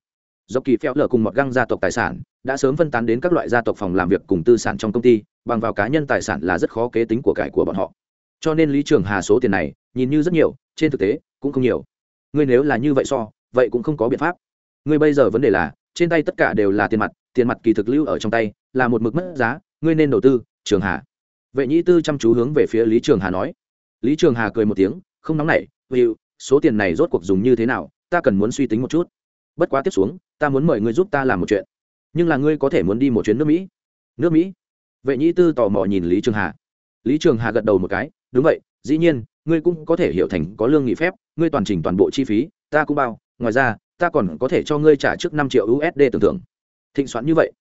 S1: Do kỳ phèo lở cùng một găng gia tộc tài sản, đã sớm phân tán đến các loại gia tộc phòng làm việc cùng tư sản trong công ty, bằng vào cá nhân tài sản là rất khó kế tính của cải của bọn họ. Cho nên lý trường hà số tiền này nhìn như rất nhiều, trên thực tế, cũng không nhiều. Ngươi nếu là như vậy so, vậy cũng không có biện pháp. Ngươi bây giờ vấn đề là, trên tay tất cả đều là tiền mặt tiền mặt kỳ thực lưu ở trong tay, là một mực mất giá, ngươi nên đầu tư, trường hà. Vệ nhĩ tư chăm chú hướng về phía lý trường hà nói. Lý trường hà cười một tiếng, không nóng nảy vì số tiền này rốt cuộc dùng như thế nào, ta cần muốn suy tính một chút. Bất quá tiếp xuống, ta muốn mời ngươi giúp ta làm một chuyện. Nhưng là ngươi có thể muốn đi một chuyến nước mỹ. Nước mỹ? Vệ nhĩ tư tò mò nhìn lý trường hà. Lý trường hà gật đầu một cái, đúng vậy, dĩ nhiên ngươi cũng có thể hiểu thành có lương nghị phép, ngươi toàn trình toàn bộ chi phí, ta cũng bao. Ngoài ra, ta còn có thể cho ngươi trả trước năm triệu usd tưởng thưởng. Thịnh soạn như vậy.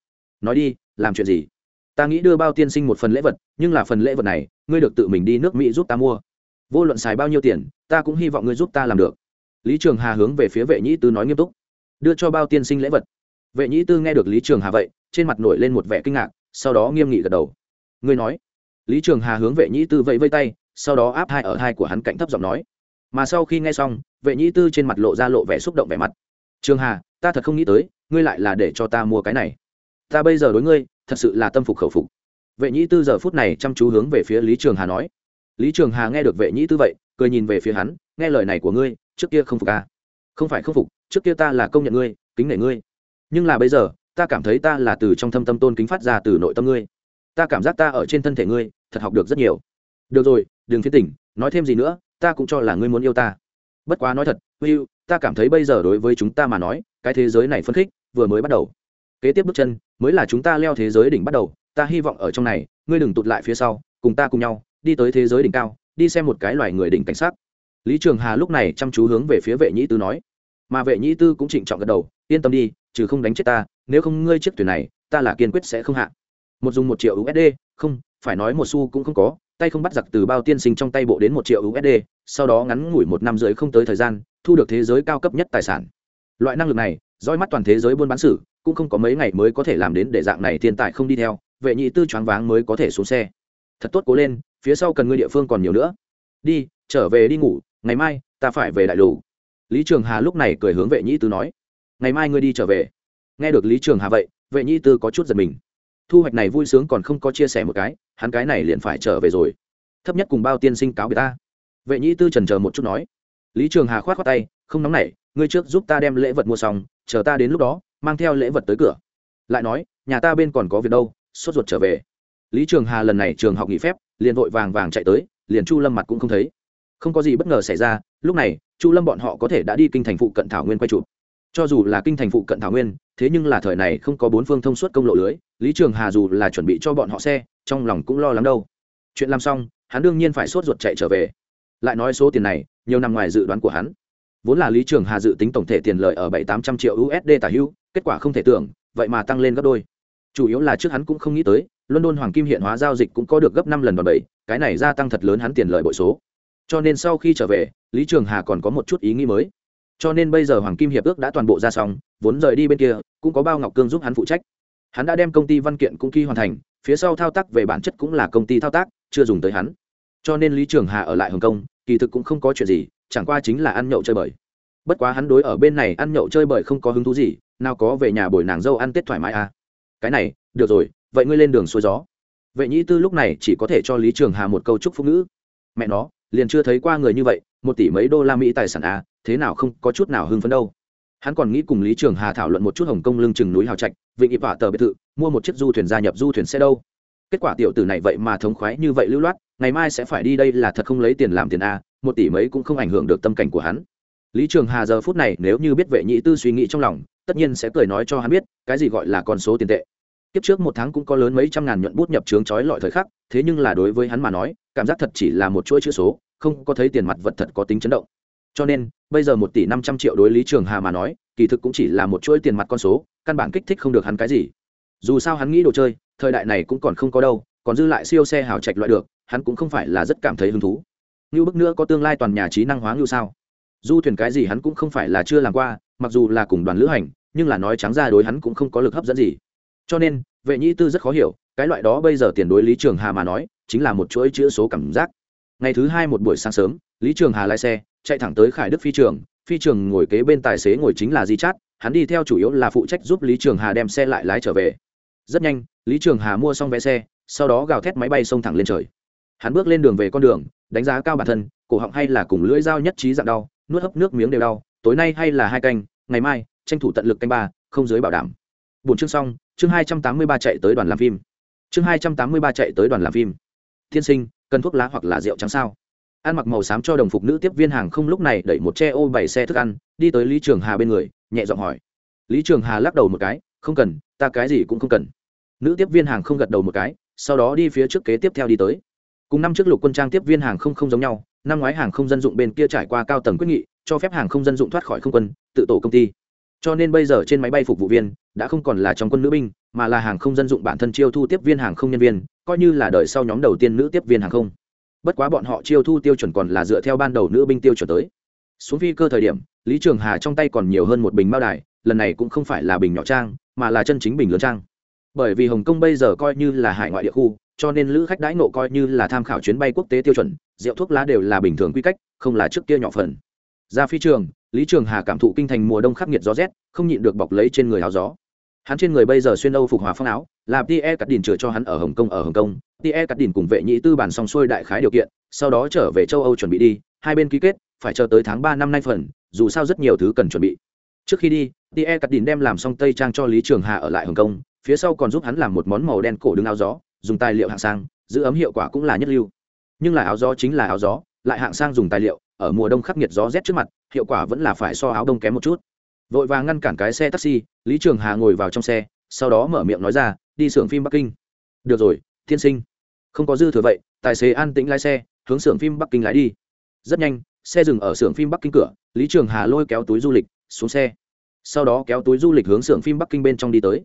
S1: Nói đi, làm chuyện gì? Ta nghĩ đưa bao tiên sinh một phần lễ vật, nhưng là phần lễ vật này, ngươi được tự mình đi nước mỹ giúp ta mua. Vô luận xài bao nhiêu tiền, ta cũng hy vọng ngươi giúp ta làm được. Lý trường hà hướng về phía vệ nhĩ tư nói nghiêm túc. Đưa cho bao tiên sinh lễ vật. Vệ nhĩ tư nghe được lý trường hà vậy, trên mặt nổi lên một vẻ kinh ngạc, sau đó nghiêm nghị gật đầu. Ngươi nói. Lý trường hà hướng vệ nhĩ tư vẫy vây tay sau đó áp hai ở hai của hắn cạnh thấp giọng nói. Mà sau khi nghe xong, vệ nhĩ tư trên mặt lộ ra lộ vẻ xúc động vẻ mặt. Trường hà, ta thật không nghĩ tới, ngươi lại là để cho ta mua cái này. Ta bây giờ đối ngươi, thật sự là tâm phục khẩu phục. Vệ nhĩ tư giờ phút này chăm chú hướng về phía lý trường hà nói. Lý trường hà nghe được vệ nhĩ tư vậy, cười nhìn về phía hắn, nghe lời này của ngươi, trước kia không phục à? không phải không phục, trước kia ta là công nhận ngươi, kính nể ngươi. Nhưng là bây giờ, ta cảm thấy ta là từ trong thâm tâm tôn kính phát ra từ nội tâm ngươi. Ta cảm giác ta ở trên thân thể ngươi, thật học được rất nhiều. Được rồi đừng phiến tỉnh, nói thêm gì nữa, ta cũng cho là ngươi muốn yêu ta. Bất quá nói thật hữu ta cảm thấy bây giờ đối với chúng ta mà nói, cái thế giới này phân khích, vừa mới bắt đầu. Kế tiếp bước chân, mới là chúng ta leo thế giới đỉnh bắt đầu, ta hy vọng ở trong này, ngươi đừng tụt lại phía sau, cùng ta cùng nhau, đi tới thế giới đỉnh cao, đi xem một cái loài người đỉnh cảnh sát lý trường hà lúc này chăm chú hướng về phía vệ nhĩ tư nói. Mà vệ nhĩ tư cũng trịnh trọng gật đầu, yên tâm đi, trừ không đánh chết ta, nếu không ngươi chiếc thuyền này, ta là kiên quyết sẽ không hạ. Một dùng một triệu usd không, phải nói một xu cũng không có tay không bắt giặc từ bao tiên sinh trong tay bộ đến một triệu usd sau đó ngắn ngủi một năm rưỡi không tới thời gian, thu được thế giới cao cấp nhất tài sản. Loại năng lực này, dõi mắt toàn thế giới buôn bán sử, cũng không có mấy ngày mới có thể làm đến để dạng này thiên tài không đi theo, vệ nhị tư choáng váng mới có thể xuống xe. Thật tốt cố lên, phía sau cần ngươi địa phương còn nhiều nữa. Đi, trở về đi ngủ, ngày mai, ta phải về đại lù lý trường hà lúc này cười hướng vệ nhị tư nói. Ngày mai ngươi đi trở về. Nghe được lý trường hà vậy, vệ nhị tư có chút giật mình. Thu hoạch này vui sướng còn không có chia sẻ một cái hắn cái này liền phải trở về rồi. Thấp nhất cùng bao tiên sinh cáo biệt ta. Vệ nhị tư trần chờ một chút nói. Lý trường hà khoát khoát tay, không nóng nảy, ngươi trước giúp ta đem lễ vật mua xong, chờ ta đến lúc đó, mang theo lễ vật tới cửa. Lại nói, nhà ta bên còn có việc đâu, sốt ruột trở về. Lý trường hà lần này trường học nghỉ phép, liền vội vàng vàng chạy tới, liền chu lâm mặt cũng không thấy. Không có gì bất ngờ xảy ra, lúc này, chu lâm bọn họ có thể đã đi kinh thành phụ cận thảo nguyên quay chụp cho dù là kinh thành phụ cận thảo nguyên, thế nhưng là thời này không có bốn phương thông suốt công lộ lưới, lý trường hà dù là chuẩn bị cho bọn họ xe, trong lòng cũng lo lắng đâu. Chuyện làm xong, hắn đương nhiên phải sốt ruột chạy trở về. Lại nói số tiền này, nhiều năm ngoài dự đoán của hắn. Vốn là lý trường hà dự tính tổng thể tiền lợi ở bảy tám trăm triệu usd tả hữu kết quả không thể tưởng, vậy mà tăng lên gấp đôi. Chủ yếu là trước hắn cũng không nghĩ tới, london hoàng kim hiện hóa giao dịch cũng có được gấp năm lần và bảy cái này gia tăng thật lớn hắn tiền lợi bội số. Cho nên sau khi trở về, lý trường hà còn có một chút ý nghĩ mới cho nên bây giờ hoàng kim hiệp ước đã toàn bộ ra xong, vốn rời đi bên kia, cũng có bao ngọc cương giúp hắn phụ trách. Hắn đã đem công ty văn kiện cũng ký hoàn thành, phía sau thao tác về bản chất cũng là công ty thao tác, chưa dùng tới hắn. Cho nên lý trường hà ở lại hồng kông, kỳ thực cũng không có chuyện gì, chẳng qua chính là ăn nhậu chơi bời. Bất quá hắn đối ở bên này ăn nhậu chơi bời không có hứng thú gì, nào có về nhà bồi nàng dâu ăn tết thoải mái à. Cái này, được rồi, vậy ngươi lên đường xuôi gió. Vệ nhĩ tư lúc này chỉ có thể cho lý trường hà một câu chúc phúc ngữ. Mẹ nó, liền chưa thấy qua người như vậy, một tỷ mấy đô la mỹ tài sản à thế nào không có chút nào hưng phấn đâu. Hắn còn nghĩ cùng lý trường hà thảo luận một chút hồng kông lưng chừng núi hào trạch, vịnh ịp vả tờ biệt thự, mua một chiếc du thuyền gia nhập du thuyền xe đâu. Kết quả tiểu tử này vậy mà thống khoái như vậy lưu loát, ngày mai sẽ phải đi đây là thật không lấy tiền làm tiền a, một tỷ mấy cũng không ảnh hưởng được tâm cảnh của hắn. Lý trường hà giờ phút này nếu như biết vệ nhị tư suy nghĩ trong lòng, tất nhiên sẽ cười nói cho hắn biết, cái gì gọi là con số tiền tệ. Kiếp trước một tháng cũng có lớn mấy trăm ngàn nhuận bút nhập trướng trói lọi thời khắc, thế nhưng là đối với hắn mà nói, cảm giác thật chỉ là một chuỗi chữ số, không có thấy tiền mặt vật thật có tính chấn động cho nên, bây giờ một tỷ năm trăm triệu đối lý trường hà mà nói, kỳ thực cũng chỉ là một chuỗi tiền mặt con số, căn bản kích thích không được hắn cái gì. Dù sao hắn nghĩ đồ chơi, thời đại này cũng còn không có đâu, còn dư lại siêu xe hào trạch loại được, hắn cũng không phải là rất cảm thấy hứng thú. Như bức nữa có tương lai toàn nhà trí năng hóa ngưu sao? Du thuyền cái gì hắn cũng không phải là chưa làm qua, mặc dù là cùng đoàn lữ hành, nhưng là nói trắng ra đối hắn cũng không có lực hấp dẫn gì. Cho nên, vệ nhĩ tư rất khó hiểu, cái loại đó bây giờ tiền đối lý trường hà mà nói, chính là một chuỗi chữ số cảm giác. Ngày thứ hai một buổi sáng sớm, lý trường hà lái xe chạy thẳng tới khải đức phi trường phi trường ngồi kế bên tài xế ngồi chính là di chát, hắn đi theo chủ yếu là phụ trách giúp lý trường hà đem xe lại lái trở về. Rất nhanh, lý trường hà mua xong vé xe, sau đó gào thét máy bay xông thẳng lên trời. Hắn bước lên đường về con đường, đánh giá cao bản thân, cổ họng hay là cùng lưỡi dao nhất trí dạng đau, nuốt hấp nước miếng đều đau, tối nay hay là hai canh, ngày mai, tranh thủ tận lực canh ba, không dưới bảo đảm. Bốn chương xong, chương hai trăm tám mươi ba chạy tới đoàn làm phim. Chương hai trăm tám mươi ba chạy tới đoàn làm phim. Tiên sinh, cần thuốc lá hoặc là rượu trắng sao? Ăn mặc màu xám cho đồng phục nữ tiếp viên hàng không lúc này đẩy một che ô bảy xe thức ăn, đi tới lý trường hà bên người, nhẹ giọng hỏi. Lý trường hà lắc đầu một cái, không cần, ta cái gì cũng không cần. Nữ tiếp viên hàng không gật đầu một cái, sau đó đi phía trước kế tiếp theo đi tới. Cùng năm trước lục quân trang tiếp viên hàng không không giống nhau, năm ngoái hàng không dân dụng bên kia trải qua cao tầng quyết nghị, cho phép hàng không dân dụng thoát khỏi không quân, tự tổ công ty. Cho nên bây giờ trên máy bay phục vụ viên đã không còn là trong quân nữ binh, mà là hàng không dân dụng bản thân chiêu thu tiếp viên hàng không nhân viên, coi như là đời sau nhóm đầu tiên nữ tiếp viên hàng không bất quá bọn họ chiêu thu tiêu chuẩn còn là dựa theo ban đầu nữ binh tiêu chuẩn tới. Xuống phi cơ thời điểm, lý trường hà trong tay còn nhiều hơn một bình bao đài, lần này cũng không phải là bình nhỏ trang, mà là chân chính bình lớn trang. Bởi vì hồng kông bây giờ coi như là hải ngoại địa khu, cho nên lữ khách đãi nộ coi như là tham khảo chuyến bay quốc tế tiêu chuẩn, rượu thuốc lá đều là bình thường quy cách, không là trước kia nhỏ phần. Ra phi trường, lý trường hà cảm thụ kinh thành mùa đông khắc nghiệt gió rét, không nhịn được bọc lấy trên người áo gió hắn trên người bây giờ xuyên âu phục hòa phong áo, là tie cắt đìn chừa cho hắn ở hồng kông, ở hồng kông. Tie cắt đìn cùng vệ nhị tư bản xong xuôi đại khái điều kiện, sau đó trở về châu âu chuẩn bị đi, hai bên ký kết, phải chờ tới tháng ba năm nay phần, dù sao rất nhiều thứ cần chuẩn bị. Trước khi đi tie cắt đìn đem làm xong tây trang cho lý trường hà ở lại hồng kông, phía sau còn giúp hắn làm một món màu đen cổ đứng áo gió, dùng tài liệu hạng sang, giữ ấm hiệu quả cũng là nhất lưu. Nhưng là áo gió chính là áo gió, lại hạng sang dùng tài liệu, ở mùa đông khắc nghiệt gió rét trước mặt, hiệu quả vẫn là phải so áo đông kém một chút vội vàng ngăn cản cái xe taxi, lý trường hà ngồi vào trong xe, sau đó mở miệng nói ra, đi xưởng phim bắc kinh. Được rồi thiên sinh. Không có dư thừa vậy, tài xế an tĩnh lái xe, hướng xưởng phim bắc kinh lái đi. Rất nhanh, xe dừng ở xưởng phim bắc kinh cửa, lý trường hà lôi kéo túi du lịch xuống xe. Sau đó kéo túi du lịch hướng xưởng phim bắc kinh bên trong đi tới.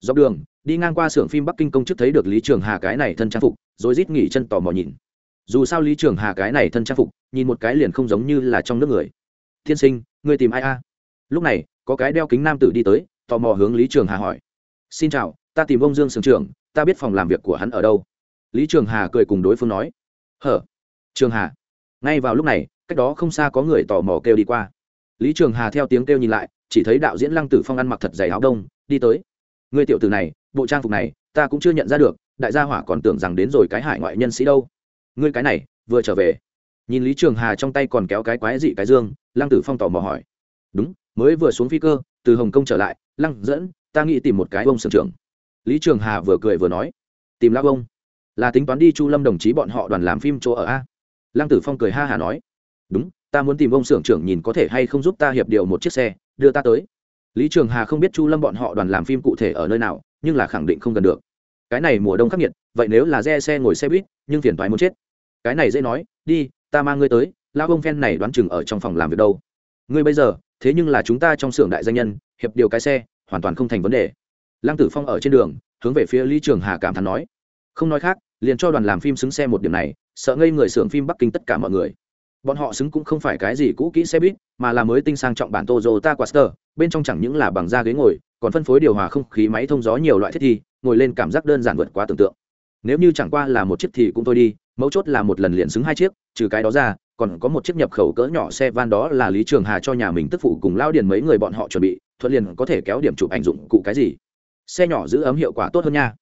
S1: Dọc đường, đi ngang qua xưởng phim bắc kinh công chức thấy được lý trường hà cái này thân trang phục, rồi rít nghỉ chân tò mò nhìn. Dù sao lý trường hà cái này thân trang phục, nhìn một cái liền không giống như là trong nước người. Thiên sinh, người tìm ai a? Lúc này, có cái đeo kính nam tử đi tới, tò mò hướng lý trường hà hỏi. Xin chào, ta tìm ông dương sưởng trưởng, ta biết phòng làm việc của hắn ở đâu. Lý trường hà cười cùng đối phương nói. Hở? Trường hà. Ngay vào lúc này, cách đó không xa có người tò mò kêu đi qua. Lý trường hà theo tiếng kêu nhìn lại, chỉ thấy đạo diễn lăng tử phong ăn mặc thật dày áo đông, đi tới. Người tiểu tử này, bộ trang phục này, ta cũng chưa nhận ra được, đại gia hỏa còn tưởng rằng đến rồi cái hải ngoại nhân sĩ đâu. Ngươi cái này, vừa trở về. Nhìn lý trường hà trong tay còn kéo cái quái dị cái dương, lăng tử phong tò mò hỏi. Đúng mới vừa xuống phi cơ, từ hồng kông trở lại, lăng dẫn, ta nghĩ tìm một cái ông sưởng trưởng. Lý trường hà vừa cười vừa nói, tìm lão ông. Là tính toán đi chu lâm đồng chí bọn họ đoàn làm phim chỗ ở a? Lăng tử phong cười ha hà nói, đúng, ta muốn tìm ông sưởng trưởng nhìn có thể hay không giúp ta hiệp điều một chiếc xe, đưa ta tới. Lý trường hà không biết chu lâm bọn họ đoàn làm phim cụ thể ở nơi nào, nhưng là khẳng định không gần được. Cái này mùa đông khắc nghiệt, vậy nếu là re xe ngồi xe buýt, nhưng phiền toái muốn chết. Cái này dễ nói, đi, ta mang ngươi tới lao ông phen này đoán chừng ở trong phòng làm việc đâu. Ngươi bây giờ thế nhưng là chúng ta trong xưởng đại danh nhân hiệp điều cái xe hoàn toàn không thành vấn đề. Lăng tử phong ở trên đường hướng về phía lý trường hà cảm thán nói không nói khác liền cho đoàn làm phim xứng xe một điểm này sợ ngây người xưởng phim bắc kinh tất cả mọi người. Bọn họ xứng cũng không phải cái gì cũ kỹ xe buýt mà là mới tinh sang trọng bản Toyota Quaster, bên trong chẳng những là bằng da ghế ngồi còn phân phối điều hòa không khí máy thông gió nhiều loại thiết thi ngồi lên cảm giác đơn giản vượt quá tưởng tượng. Nếu như chẳng qua là một chiếc thì cũng thôi đi mấu chốt là một lần liền xứng hai chiếc trừ cái đó ra còn có một chiếc nhập khẩu cỡ nhỏ xe van đó là lý trường hà cho nhà mình tức phụ cùng lao điền mấy người bọn họ chuẩn bị, thuận liền có thể kéo điểm chụp ảnh dụng cụ cái gì. Xe nhỏ giữ ấm hiệu quả tốt hơn nha.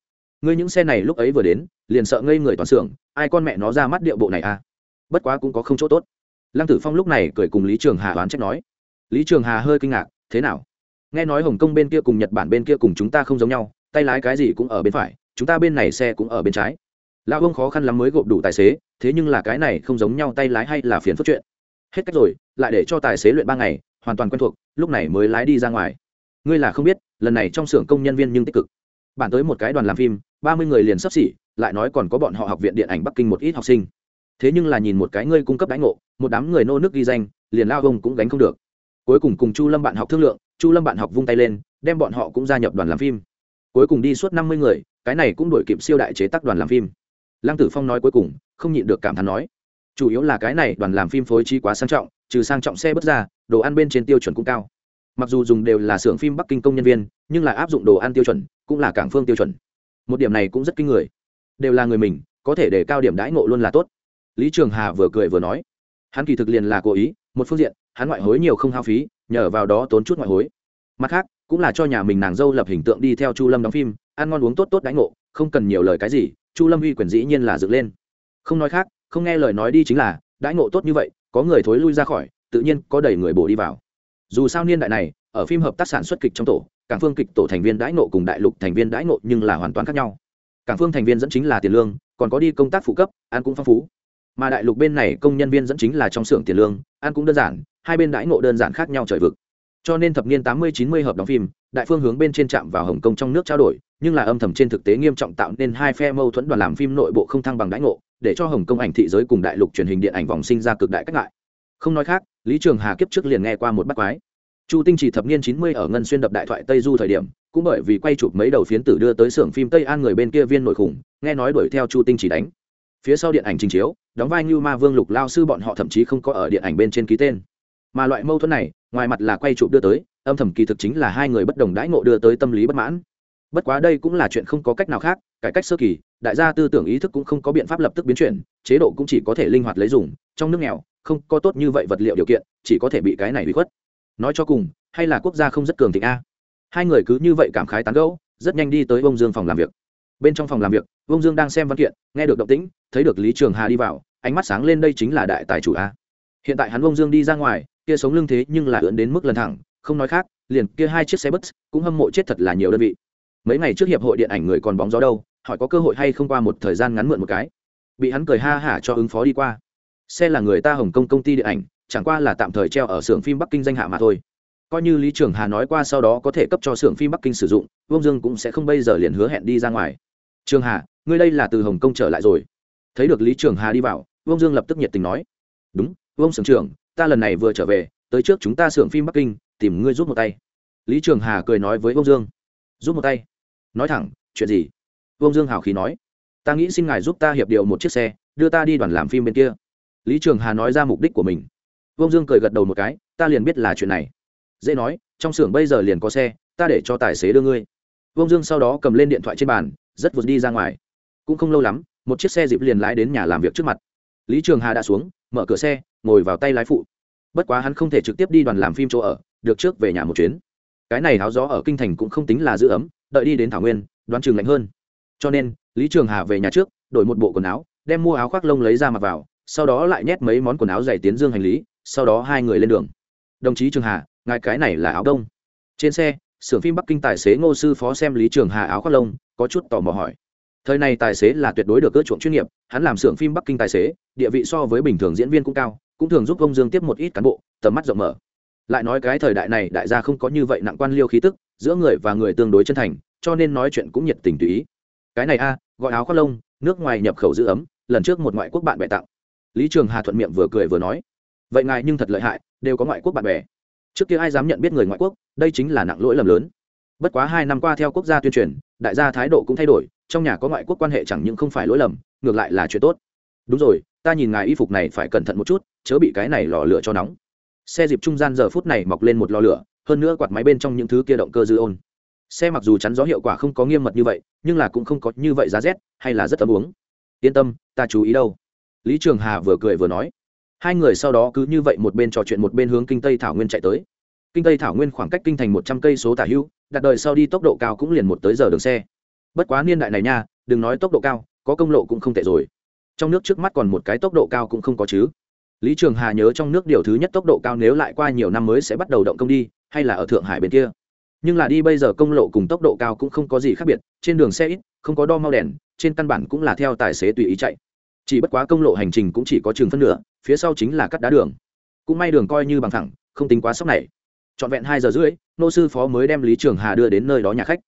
S1: Ngươi những xe này lúc ấy vừa đến, liền sợ ngây người toàn xưởng, ai con mẹ nó ra mắt điệu bộ này à? Bất quá cũng có không chỗ tốt. Lăng tử phong lúc này cười cùng lý trường hà đoán trách nói. Lý trường hà hơi kinh ngạc, thế nào? Nghe nói hồng kông bên kia cùng nhật bản bên kia cùng chúng ta không giống nhau, tay lái cái gì cũng ở bên phải, chúng ta bên này xe cũng ở bên trái. Lão ông khó khăn lắm mới gộp đủ tài xế thế nhưng là cái này không giống nhau tay lái hay là phiền phức chuyện. Hết cách rồi, lại để cho tài xế luyện ba ngày, hoàn toàn quen thuộc, lúc này mới lái đi ra ngoài. Ngươi là không biết, lần này trong xưởng công nhân viên nhưng tích cực. Bản tới một cái đoàn làm phim, ba mươi người liền sắp xỉ, lại nói còn có bọn họ học viện điện ảnh bắc kinh một ít học sinh. Thế nhưng là nhìn một cái ngươi cung cấp đánh ngộ, một đám người nô nước ghi danh, liền lao ông cũng gánh không được. Cuối cùng cùng chu lâm bạn học thương lượng, chu lâm bạn học vung tay lên, đem bọn họ cũng gia nhập đoàn làm phim. Cuối cùng đi suốt năm mươi người, cái này cũng đổi kịp siêu đại chế tác đoàn làm phim. Lăng tử phong nói cuối cùng không nhịn được cảm thán nói, chủ yếu là cái này đoàn làm phim phối trí quá sang trọng, trừ sang trọng xe bất ra, đồ ăn bên trên tiêu chuẩn cũng cao. Mặc dù dùng đều là xưởng phim bắc kinh công nhân viên, nhưng lại áp dụng đồ ăn tiêu chuẩn cũng là cảng phương tiêu chuẩn. Một điểm này cũng rất kinh người. Đều là người mình, có thể để cao điểm đãi ngộ luôn là tốt. Lý trường hà vừa cười vừa nói, hắn kỳ thực liền là cố ý, một phương diện, hắn ngoại hối nhiều không hao phí, nhờ vào đó tốn chút ngoại hối. Mặt khác, cũng là cho nhà mình nàng dâu lập hình tượng đi theo chu lâm đóng phim, ăn ngon uống tốt tốt đãi ngộ, không cần nhiều lời cái gì, chu lâm uy quyền dĩ nhiên là dựng lên không nói khác, không nghe lời nói đi chính là, đãi ngộ tốt như vậy, có người thối lui ra khỏi, tự nhiên có đầy người bổ đi vào. Dù sao niên đại này, ở phim hợp tác sản xuất kịch trong tổ, cảng phương kịch tổ thành viên đãi ngộ cùng đại lục thành viên đãi ngộ nhưng là hoàn toàn khác nhau. Cảng phương thành viên dẫn chính là tiền lương, còn có đi công tác phụ cấp, ăn cũng phong phú. Mà đại lục bên này công nhân viên dẫn chính là trong xưởng tiền lương, ăn cũng đơn giản, hai bên đãi ngộ đơn giản khác nhau trời vực. Cho nên thập niên tám mươi, chín mươi hợp đóng phim, đại phương hướng bên trên trạm vào hồng kông trong nước trao đổi, nhưng là âm thầm trên thực tế nghiêm trọng tạo nên hai phe mâu thuẫn đoàn làm phim nội bộ không thăng bằng đãi ngộ để cho hồng kông ảnh thị giới cùng đại lục truyền hình điện ảnh vòng sinh ra cực đại cách ngại. Không nói khác, lý trường hà kiếp trước liền nghe qua một bác quái. Chu tinh chỉ thập niên chín mươi ở ngân xuyên đập đại thoại tây du thời điểm, cũng bởi vì quay chụp mấy đầu phiến tử đưa tới xưởng phim tây an người bên kia viên nội khủng, nghe nói đuổi theo chu tinh chỉ đánh. Phía sau điện ảnh trình chiếu, đóng vai như ma vương lục lao sư bọn họ thậm chí không có ở điện ảnh bên trên ký tên. Mà loại mâu thuẫn này, ngoài mặt là quay chụp đưa tới, âm thầm kỳ thực chính là hai người bất đồng đãi ngộ đưa tới tâm lý bất mãn. Bất quá đây cũng là chuyện không có cách nào khác, cải cách sơ kỳ đại gia tư tưởng ý thức cũng không có biện pháp lập tức biến chuyển, chế độ cũng chỉ có thể linh hoạt lấy dùng, trong nước nghèo, không có tốt như vậy vật liệu điều kiện, chỉ có thể bị cái này bị khuất. Nói cho cùng, hay là quốc gia không rất cường thịnh a? Hai người cứ như vậy cảm khái tán gẫu, rất nhanh đi tới bông dương phòng làm việc. Bên trong phòng làm việc bông dương đang xem văn kiện, nghe được động tĩnh, thấy được lý trường hà đi vào, ánh mắt sáng lên đây chính là đại tài chủ a. Hiện tại hắn bông dương đi ra ngoài, kia sống lưng thế nhưng là ưỡn đến mức lần thẳng, không nói khác, liền kia hai chiếc xe bus cũng hâm mộ chết thật là nhiều đơn vị. Mấy ngày trước hiệp hội điện ảnh người còn bóng gió đâu hỏi có cơ hội hay không qua một thời gian ngắn mượn một cái. Bị hắn cười ha hả cho ứng phó đi qua. Xe là người ta hồng kông công ty điện ảnh, chẳng qua là tạm thời treo ở xưởng phim bắc kinh danh hạ mà thôi. Coi như lý trường hà nói qua sau đó có thể cấp cho xưởng phim bắc kinh sử dụng, vương dương cũng sẽ không bây giờ liền hứa hẹn đi ra ngoài. Trường hà, ngươi đây là từ hồng kông trở lại rồi. Thấy được lý trường hà đi vào, vương dương lập tức nhiệt tình nói. Đúng, vương sưởng trưởng, ta lần này vừa trở về, tới trước chúng ta xưởng phim bắc kinh, tìm ngươi giúp một tay. Lý trường hà cười nói với vương dương. Giúp một tay. Nói thẳng, chuyện gì? Vương dương hào khí nói, ta nghĩ xin ngài giúp ta hiệp điều một chiếc xe, đưa ta đi đoàn làm phim bên kia. Lý trường hà nói ra mục đích của mình. Vương dương cười gật đầu một cái, ta liền biết là chuyện này. Dễ nói, trong xưởng bây giờ liền có xe, ta để cho tài xế đưa ngươi. Vương dương sau đó cầm lên điện thoại trên bàn, rất vượt đi ra ngoài. Cũng không lâu lắm, một chiếc xe dịp liền lái đến nhà làm việc trước mặt. Lý trường hà đã xuống, mở cửa xe, ngồi vào tay lái phụ. Bất quá hắn không thể trực tiếp đi đoàn làm phim chỗ ở, được trước về nhà một chuyến. Cái này háo gió ở kinh thành cũng không tính là giữ ấm, đợi đi đến thảo nguyên, đoán chừng lạnh hơn cho nên, lý trường hà về nhà trước, đổi một bộ quần áo, đem mua áo khoác lông lấy ra mặc vào, sau đó lại nhét mấy món quần áo dày tiến dương hành lý, sau đó hai người lên đường. Đồng chí trường hà, ngài cái này là áo đông. Trên xe, xưởng phim bắc kinh tài xế ngô sư phó xem lý trường hà áo khoác lông, có chút tò mò hỏi. Thời này tài xế là tuyệt đối được ưa chuộng chuyên nghiệp, hắn làm xưởng phim bắc kinh tài xế, địa vị so với bình thường diễn viên cũng cao, cũng thường giúp ông dương tiếp một ít cán bộ, tầm mắt rộng mở. Lại nói cái thời đại này đại gia không có như vậy nặng quan liêu khí tức, giữa người và người tương đối chân thành, cho nên nói chuyện cũng nhiệt tình tùy ý cái này a, gọi áo khoác lông, nước ngoài nhập khẩu giữ ấm, lần trước một ngoại quốc bạn bè tặng. Lý trường hà thuận miệng vừa cười vừa nói, vậy ngài nhưng thật lợi hại, đều có ngoại quốc bạn bè. Trước kia ai dám nhận biết người ngoại quốc, đây chính là nặng lỗi lầm lớn. Bất quá hai năm qua theo quốc gia tuyên truyền, đại gia thái độ cũng thay đổi, trong nhà có ngoại quốc quan hệ chẳng những không phải lỗi lầm, ngược lại là chuyện tốt. Đúng rồi, ta nhìn ngài y phục này phải cẩn thận một chút, chớ bị cái này lò lửa cho nóng. Xe dịp trung gian giờ phút này mọc lên một lò lửa, hơn nữa quạt máy bên trong những thứ kia động cơ dư ôn xe mặc dù chắn gió hiệu quả không có nghiêm mật như vậy, nhưng là cũng không có như vậy giá rét, hay là rất ấm uống. Yên tâm, ta chú ý đâu. Lý trường hà vừa cười vừa nói. Hai người sau đó cứ như vậy một bên trò chuyện một bên hướng kinh tây thảo nguyên chạy tới. Kinh tây thảo nguyên khoảng cách kinh thành một trăm cây số tả hữu đặt đời sau đi tốc độ cao cũng liền một tới giờ đường xe. Bất quá niên đại này nha, đừng nói tốc độ cao, có công lộ cũng không tệ rồi. Trong nước trước mắt còn một cái tốc độ cao cũng không có chứ. Lý trường hà nhớ trong nước điều thứ nhất tốc độ cao nếu lại qua nhiều năm mới sẽ bắt đầu động công đi, hay là ở thượng hải bên kia nhưng là đi bây giờ công lộ cùng tốc độ cao cũng không có gì khác biệt, trên đường xe ít, không có đo mau đèn, trên căn bản cũng là theo tài xế tùy ý chạy. Chỉ bất quá công lộ hành trình cũng chỉ có chừng phân nửa, phía sau chính là cắt đá đường. Cũng may đường coi như bằng thẳng, không tính quá sốc này. Trọn vẹn hai giờ rưỡi, nô sư phó mới đem lý trường hà đưa đến nơi đó nhà khách.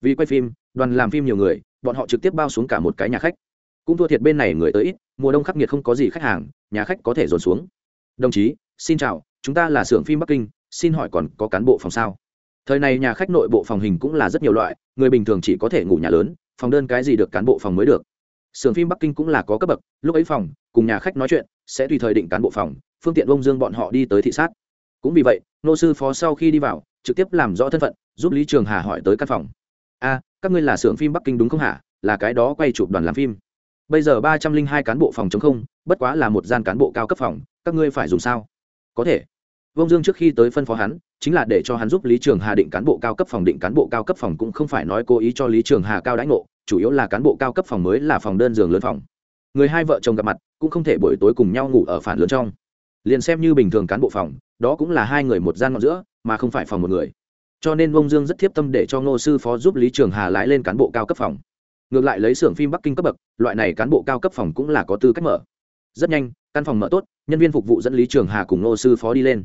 S1: Vì quay phim, đoàn làm phim nhiều người, bọn họ trực tiếp bao xuống cả một cái nhà khách. Cũng thua thiệt bên này người tới ít, mùa đông khắc nghiệt không có gì khách hàng, nhà khách có thể dồn xuống. Đồng chí, xin chào, chúng ta là xưởng phim bắc kinh, xin hỏi còn có cán bộ phòng sao? Thời này nhà khách nội bộ phòng hình cũng là rất nhiều loại, người bình thường chỉ có thể ngủ nhà lớn, phòng đơn cái gì được cán bộ phòng mới được. Sưởng phim bắc kinh cũng là có cấp bậc, lúc ấy phòng, cùng nhà khách nói chuyện, sẽ tùy thời định cán bộ phòng, phương tiện bông dương bọn họ đi tới thị sát. Cũng vì vậy, nô sư phó sau khi đi vào, trực tiếp làm rõ thân phận, giúp lý trường hà hỏi tới căn phòng. A, các ngươi là xưởng phim bắc kinh đúng không hả? Là cái đó quay chụp đoàn làm phim. Bây giờ ba trăm linh hai cán bộ phòng chống không, bất quá là một gian cán bộ cao cấp phòng, các ngươi phải dùng sao? Có thể. Vương dương trước khi tới phân phó hắn, chính là để cho hắn giúp lý trường hà định cán bộ cao cấp phòng, định cán bộ cao cấp phòng cũng không phải nói cố ý cho lý trường hà cao đãi ngộ, chủ yếu là cán bộ cao cấp phòng mới là phòng đơn giường lớn phòng. Người hai vợ chồng gặp mặt, cũng không thể buổi tối cùng nhau ngủ ở phản lớn trong. Liền xem như bình thường cán bộ phòng, đó cũng là hai người một gian ngọn giữa, mà không phải phòng một người. Cho nên Vương dương rất thiếp tâm để cho ngô sư phó giúp lý trường hà lái lên cán bộ cao cấp phòng. Ngược lại lấy xưởng phim bắc kinh cấp bậc, loại này cán bộ cao cấp phòng cũng là có tư cách mở. Rất nhanh, căn phòng mở tốt, nhân viên phục vụ dẫn lý trường hà cùng ngô sư phó đi lên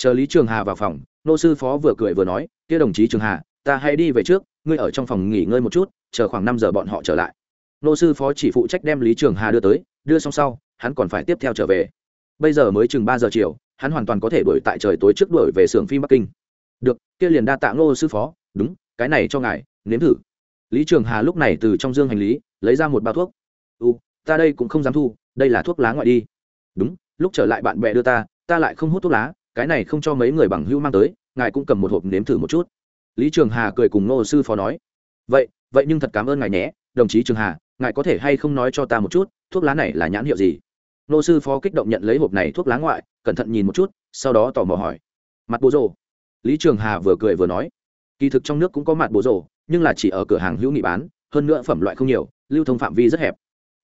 S1: chờ lý trường hà vào phòng, Nô sư phó vừa cười vừa nói, kia đồng chí trường hà, ta hãy đi về trước, ngươi ở trong phòng nghỉ ngơi một chút, chờ khoảng năm giờ bọn họ trở lại. Nô sư phó chỉ phụ trách đem lý trường hà đưa tới, đưa xong sau, hắn còn phải tiếp theo trở về. Bây giờ mới chừng ba giờ chiều, hắn hoàn toàn có thể đuổi tại trời tối trước đuổi về xưởng phim bắc kinh. Được, kia liền đa tạ ngô sư phó, đúng, cái này cho ngài, nếm thử. Lý trường hà lúc này từ trong dương hành lý, lấy ra một bao thuốc. U, ta đây cũng không dám thu, đây là thuốc lá ngoại đi. Đúng, lúc trở lại bạn bè đưa ta ta lại không hút thuốc lá cái này không cho mấy người bằng hữu mang tới, ngài cũng cầm một hộp nếm thử một chút. Lý trường hà cười cùng ngô sư phó nói, vậy vậy nhưng thật cảm ơn ngài nhé, đồng chí trường hà, ngài có thể hay không nói cho ta một chút, thuốc lá này là nhãn hiệu gì? Ngô sư phó kích động nhận lấy hộp này thuốc lá ngoại, cẩn thận nhìn một chút, sau đó tò mò hỏi, mặt bố rồ? Lý trường hà vừa cười vừa nói, kỳ thực trong nước cũng có mặt bố rồ, nhưng là chỉ ở cửa hàng hữu nghị bán, hơn nữa phẩm loại không nhiều, lưu thông phạm vi rất hẹp.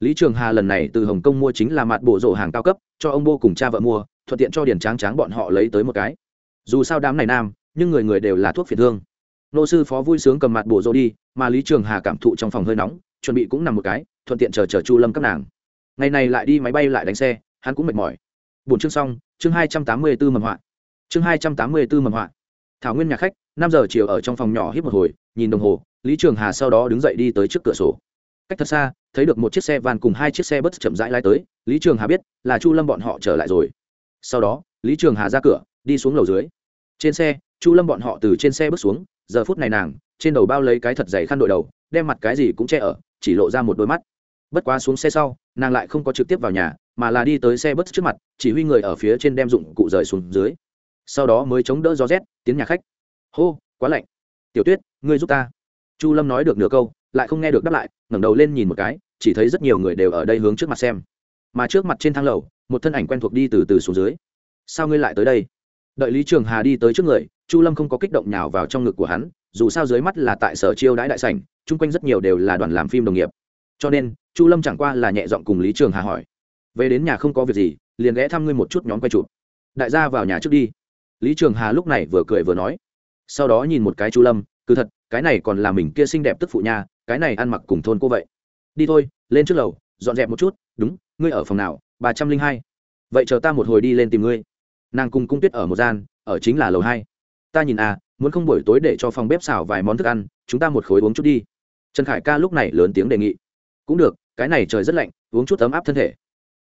S1: Lý trường hà lần này từ hồng kông mua chính là mặt bổ rổ hàng cao cấp, cho ông bô cùng cha vợ mua thuận tiện cho điền tráng tráng bọn họ lấy tới một cái. Dù sao đám này nam, nhưng người người đều là thuốc phiền thương. Nô sư phó vui sướng cầm mặt bổ rô đi, mà lý trường hà cảm thụ trong phòng hơi nóng, chuẩn bị cũng nằm một cái, thuận tiện chờ chờ chu lâm các nàng. Ngày này lại đi máy bay lại đánh xe, hắn cũng mệt mỏi. Bốn chương xong, chương hai trăm tám mươi b ố mầm họa. Chương hai trăm tám mươi b ố mầm họa. Thảo nguyên nhà khách, năm giờ chiều ở trong phòng nhỏ hít một hồi, nhìn đồng hồ, lý trường hà sau đó đứng dậy đi tới trước cửa sổ. Cách thật xa, thấy được một chiếc xe van cùng hai chiếc xe bất chậm rãi lai tới, lý trường hà biết là chu lâm bọn họ trở lại rồi sau đó, lý trường hà ra cửa, đi xuống lầu dưới. Trên xe, chu lâm bọn họ từ trên xe bước xuống, giờ phút này nàng, trên đầu bao lấy cái thật dày khăn đội đầu, đem mặt cái gì cũng che ở, chỉ lộ ra một đôi mắt. Bất quá xuống xe sau, nàng lại không có trực tiếp vào nhà, mà là đi tới xe bớt trước mặt, chỉ huy người ở phía trên đem dụng cụ rời xuống dưới. Sau đó mới chống đỡ gió rét, tiến nhà khách. Hô, quá lạnh. Tiểu tuyết, ngươi giúp ta. Chu lâm nói được nửa câu, lại không nghe được đáp lại, ngẩng đầu lên nhìn một cái, chỉ thấy rất nhiều người đều ở đây hướng trước mặt xem mà trước mặt trên thang lầu, một thân ảnh quen thuộc đi từ từ xuống dưới. Sao ngươi lại tới đây? Đợi lý trường hà đi tới trước người, chu lâm không có kích động nhào vào trong ngực của hắn, dù sao dưới mắt là tại sở chiêu đãi đại sảnh, chung quanh rất nhiều đều là đoàn làm phim đồng nghiệp. Cho nên, chu lâm chẳng qua là nhẹ giọng cùng lý trường hà hỏi, về đến nhà không có việc gì, liền ghé thăm ngươi một chút nhóm quay chụp. Đại gia vào nhà trước đi. Lý trường hà lúc này vừa cười vừa nói. Sau đó nhìn một cái chu lâm, cứ thật, cái này còn là mình kia xinh đẹp tức phụ nhà cái này ăn mặc cùng thôn cô vậy. Đi thôi, lên trước lầu, dọn dẹp một chút, đúng ngươi ở phòng nào? Ba trăm linh hai. Vậy chờ ta một hồi đi lên tìm ngươi. Nàng cùng cung tuyết ở một gian, ở chính là lầu hai. Ta nhìn à muốn không buổi tối để cho phòng bếp xào vài món thức ăn, chúng ta một khối uống chút đi. Trần khải ca lúc này lớn tiếng đề nghị. Cũng được, cái này trời rất lạnh, uống chút ấm áp thân thể.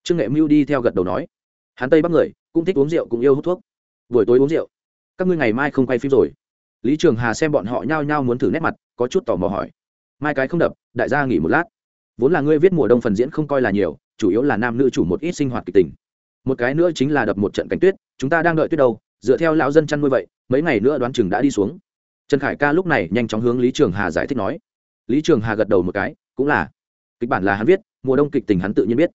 S1: Trương nghệ mưu đi theo gật đầu nói. Hắn tây bắc người, cũng thích uống rượu cũng yêu hút thuốc. Buổi tối uống rượu. Các ngươi ngày mai không quay phim rồi. Lý trường hà xem bọn họ nhao nhao muốn thử nét mặt, có chút tò mò hỏi. Mai cái không đập, đại gia nghỉ một lát. Vốn là ngươi viết mùa đông phần diễn không coi là nhiều chủ yếu là nam nữ chủ một ít sinh hoạt kịch tình. Một cái nữa chính là đập một trận cảnh tuyết, chúng ta đang đợi tuyết đâu, dựa theo lão dân chăn nuôi vậy, mấy ngày nữa đoán chừng đã đi xuống. Trần khải ca lúc này nhanh chóng hướng lý trường hà giải thích nói. Lý trường hà gật đầu một cái, cũng là. Kịch bản là hắn viết, mùa đông kịch tình hắn tự nhiên biết.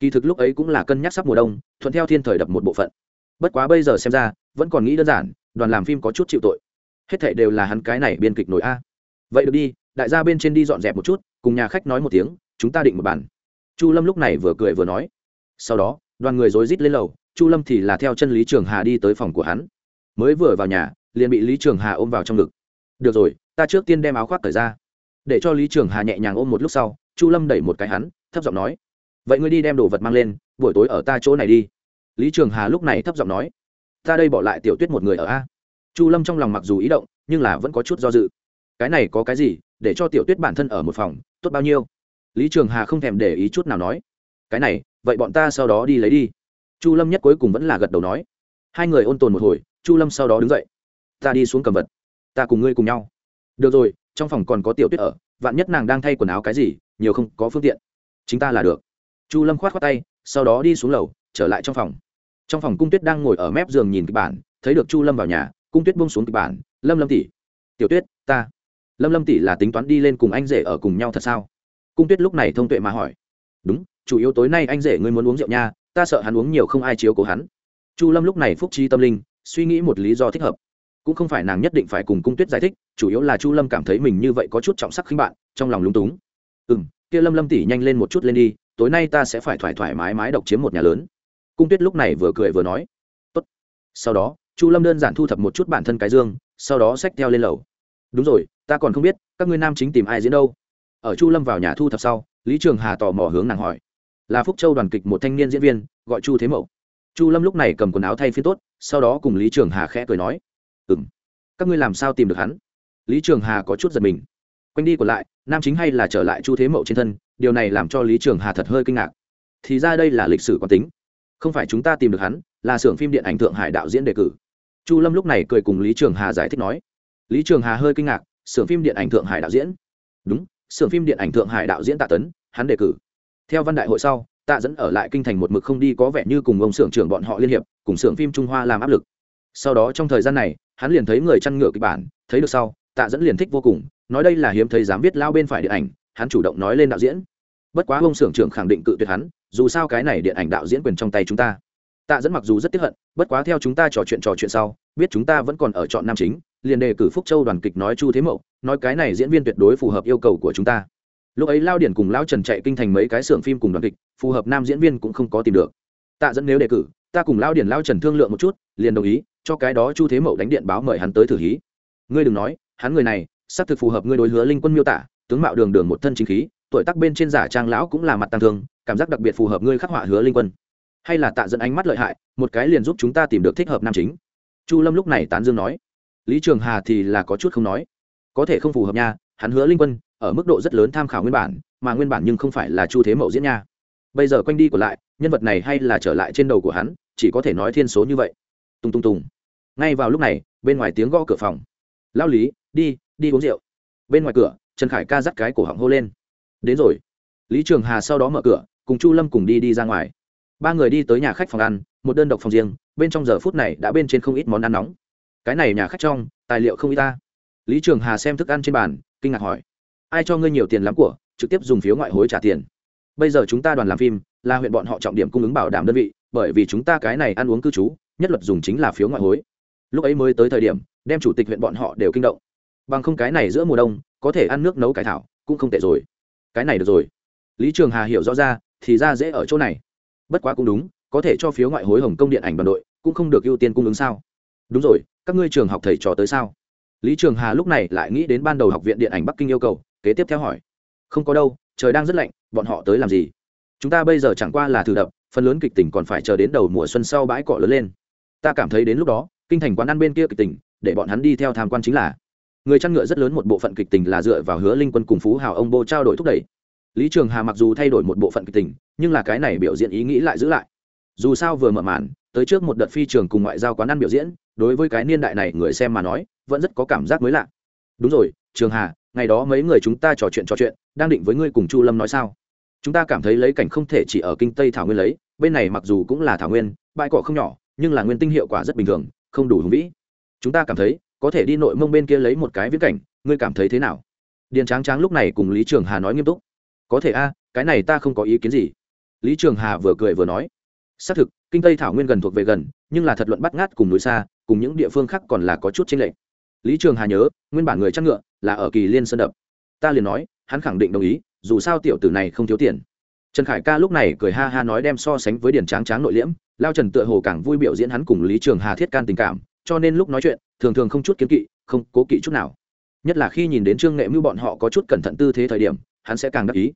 S1: Kỳ thực lúc ấy cũng là cân nhắc sắp mùa đông, thuận theo thiên thời đập một bộ phận. Bất quá bây giờ xem ra, vẫn còn nghĩ đơn giản, đoàn làm phim có chút chịu tội. Hết thảy đều là hắn cái này biên kịch nổi a. Vậy được đi, đại gia bên trên đi dọn dẹp một chút, cùng nhà khách nói một tiếng, chúng ta định một bản chu lâm lúc này vừa cười vừa nói. Sau đó, đoàn người rối rít lên lầu, chu lâm thì là theo chân lý trường hà đi tới phòng của hắn. Mới vừa vào nhà, liền bị lý trường hà ôm vào trong ngực. Được rồi, ta trước tiên đem áo khoác cởi ra. Để cho lý trường hà nhẹ nhàng ôm một lúc sau, chu lâm đẩy một cái hắn, thấp giọng nói. Vậy ngươi đi đem đồ vật mang lên, buổi tối ở ta chỗ này đi. Lý trường hà lúc này thấp giọng nói. Ta đây bỏ lại tiểu tuyết một người ở a. Chu lâm trong lòng mặc dù ý động, nhưng là vẫn có chút do dự. Cái này có cái gì? Để cho tiểu tuyết bản thân ở một phòng, tốt bao nhiêu? Lý trường hà không thèm để ý chút nào nói, cái này, vậy bọn ta sau đó đi lấy đi. Chu lâm nhất cuối cùng vẫn là gật đầu nói, hai người ôn tồn một hồi, chu lâm sau đó đứng dậy. Ta đi xuống cầm vật, ta cùng ngươi cùng nhau. Được rồi, trong phòng còn có tiểu tuyết ở, vạn nhất nàng đang thay quần áo cái gì, nhiều không có phương tiện. Chính ta là được. Chu lâm khoát khoát tay, sau đó đi xuống lầu, trở lại trong phòng. Trong phòng cung tuyết đang ngồi ở mép giường nhìn kịch bản, thấy được chu lâm vào nhà, cung tuyết bông xuống kịch bản, lâm lâm tỷ. Tiểu tuyết, ta. Lâm lâm tỷ là tính toán đi lên cùng anh rể ở cùng nhau thật sao? Cung tuyết lúc này thông tuệ mà hỏi. Đúng, chủ yếu tối nay anh rể ngươi muốn uống rượu nha, ta sợ hắn uống nhiều không ai chiếu cố hắn. Chu lâm lúc này phúc trí tâm linh, suy nghĩ một lý do thích hợp. Cũng không phải nàng nhất định phải cùng cung tuyết giải thích, chủ yếu là chu lâm cảm thấy mình như vậy có chút trọng sắc khinh bạn, trong lòng lúng túng. Ừ m kia lâm lâm tỉ nhanh lên một chút lên đi, tối nay ta sẽ phải thoải thoải mái mái độc chiếm một nhà lớn. Cung tuyết lúc này vừa cười vừa nói. Tốt. sau đó, chu lâm đơn giản thu thập một chút bản thân cái dương, sau đó xách theo lên lầu. Đúng rồi, ta còn không biết, các ngươi nam chính tìm ai diễn đâu? Ở chu lâm vào nhà thu thập sau, lý trường hà tò mò hướng nàng hỏi. Là phúc châu đoàn kịch một thanh niên diễn viên, gọi chu thế mậu. Chu lâm lúc này cầm quần áo thay phiên tốt, sau đó cùng lý trường hà khẽ cười nói. Ừ m các ngươi làm sao tìm được hắn? Lý trường hà có chút giật mình. Quanh đi còn lại, nam chính hay là trở lại chu thế mậu trên thân, điều này làm cho lý trường hà thật hơi kinh ngạc. Thì ra đây là lịch sử quán tính. Không phải chúng ta tìm được hắn, là xưởng phim điện ảnh thượng hải đạo diễn đề cử. Chu lâm lúc này cười cùng lý trường hà giải thích nói. Lý trường hà hơi kinh ngạc, xưởng phim điện ảnh thượng hải đạo diễn. Đúng xưởng phim điện ảnh thượng hải đạo diễn tạ tấn, hắn đề cử. Theo văn đại hội sau, tạ dẫn ở lại kinh thành một mực không đi có vẻ như cùng ông xưởng trưởng bọn họ liên hiệp, cùng xưởng phim trung hoa làm áp lực. Sau đó trong thời gian này, hắn liền thấy người chăn ngựa kịch bản, thấy được sau, tạ dẫn liền thích vô cùng, nói đây là hiếm thấy dám viết lao bên phải điện ảnh, hắn chủ động nói lên đạo diễn. Bất quá ông xưởng trưởng khẳng định cự tuyệt hắn, dù sao cái này điện ảnh đạo diễn quyền trong tay chúng ta. Tạ dẫn mặc dù rất tiếc hận, bất quá theo chúng ta trò chuyện trò chuyện sau, biết chúng ta vẫn còn ở chọn nam chính liền đề cử phúc châu đoàn kịch nói chu thế mậu, nói cái này diễn viên tuyệt đối phù hợp yêu cầu của chúng ta. Lúc ấy lao điển cùng lao trần chạy kinh thành mấy cái xưởng phim cùng đoàn kịch, phù hợp nam diễn viên cũng không có tìm được. Tạ dẫn nếu đề cử, ta cùng lao điển lao trần thương lượng một chút, liền đồng ý, cho cái đó chu thế mậu đánh điện báo mời hắn tới thử hí. Ngươi đừng nói, hắn người này, xác thực phù hợp ngươi đối hứa linh quân miêu tả, tướng mạo đường đường một thân chính khí, tuổi tác bên trên giả trang lão cũng là mặt tăng thương, cảm giác đặc biệt phù hợp ngươi khắc họa hứa linh quân. Hay là tạ dẫn ánh mắt lợi hại, một cái liền giúp chúng ta tìm được thích hợp nam chính. Chu lâm lúc này tán dương nói lý trường hà thì là có chút không nói. Có thể không phù hợp nha, hắn hứa linh quân, ở mức độ rất lớn tham khảo nguyên bản, mà nguyên bản nhưng không phải là chu thế mậu diễn nha. Bây giờ quanh đi còn lại, nhân vật này hay là trở lại trên đầu của hắn, chỉ có thể nói thiên số như vậy. Tung tung tùng. Ngay vào lúc này, bên ngoài tiếng gõ cửa phòng. Lao lý, đi đi uống rượu. Bên ngoài cửa, trần khải ca dắt cái cổ họng hô lên. Đến rồi. Lý trường hà sau đó mở cửa, cùng chu lâm cùng đi đi ra ngoài. Ba người đi tới nhà khách phòng ăn, một đơn độc phòng riêng, bên trong giờ phút này đã bên trên không ít món ăn nóng cái này nhà khách trong, tài liệu không ít ta. Lý trường hà xem thức ăn trên bàn, kinh ngạc hỏi, ai cho ngươi nhiều tiền lắm của, trực tiếp dùng phiếu ngoại hối trả tiền? Bây giờ chúng ta đoàn làm phim, là huyện bọn họ trọng điểm cung ứng bảo đảm đơn vị, bởi vì chúng ta cái này ăn uống cư trú, nhất luật dùng chính là phiếu ngoại hối. Lúc ấy mới tới thời điểm, đem chủ tịch huyện bọn họ đều kinh động. Bằng không cái này giữa mùa đông, có thể ăn nước nấu cải thảo, cũng không tệ rồi. Cái này được rồi. Lý trường hà hiểu rõ ra, thì ra dễ ở chỗ này. Bất quá cũng đúng, có thể cho phiếu ngoại hối hồng công điện ảnh đoàn đội, cũng không được ưu tiên cung ứng sao. Đúng rồi các ngươi trường học thầy trò tới sao? Lý trường hà lúc này lại nghĩ đến ban đầu học viện điện ảnh bắc kinh yêu cầu, kế tiếp theo hỏi. Không có đâu, trời đang rất lạnh, bọn họ tới làm gì? Chúng ta bây giờ chẳng qua là thử đập, phần lớn kịch tỉnh còn phải chờ đến đầu mùa xuân sau bãi cỏ lớn lên. Ta cảm thấy đến lúc đó, kinh thành quán ăn bên kia kịch tỉnh để bọn hắn đi theo tham quan chính là. Người chăn ngựa rất lớn một bộ phận kịch tình là dựa vào hứa linh quân cùng phú hào ông bô trao đổi thúc đẩy. Lý trường hà mặc dù thay đổi một bộ phận kịch tình, nhưng là cái này biểu diễn ý nghĩ lại giữ lại. Dù sao vừa mở màn, tới trước một đợt phi trường cùng ngoại giao quán ăn biểu diễn đối với cái niên đại này người xem mà nói, vẫn rất có cảm giác mới lạ. Đúng rồi, trường hà, ngày đó mấy người chúng ta trò chuyện trò chuyện, đang định với ngươi cùng chu lâm nói sao? Chúng ta cảm thấy lấy cảnh không thể chỉ ở kinh tây thảo nguyên lấy, bên này mặc dù cũng là thảo nguyên, bãi cỏ không nhỏ, nhưng là nguyên tinh hiệu quả rất bình thường, không đủ hùng vĩ. Chúng ta cảm thấy, có thể đi nội mông bên kia lấy một cái viễn cảnh, ngươi cảm thấy thế nào? Điền tráng tráng lúc này cùng lý trường hà nói nghiêm túc. Có thể a, cái này ta không có ý kiến gì. Lý trường hà vừa cười vừa nói. Xác thực, kinh tây thảo nguyên gần thuộc về gần, nhưng là thật luận bắt ngát cùng núi xa cùng những địa phương khác còn là có chút chênh lệch. Lý trường hà nhớ, nguyên bản người chăn ngựa là ở kỳ liên sơn đập. Ta liền nói, hắn khẳng định đồng ý, dù sao tiểu tử này không thiếu tiền. Trần khải ca lúc này cười ha ha nói đem so sánh với Điền tráng tráng nội liễm, lao trần tựa hồ càng vui biểu diễn hắn cùng lý trường hà thiết can tình cảm, cho nên lúc nói chuyện, thường thường không chút kiêng kỵ, không cố kỵ chút nào. Nhất là khi nhìn đến trương nghệ mưu bọn họ có chút cẩn thận tư thế thời điểm, hắn sẽ càng đắc ý.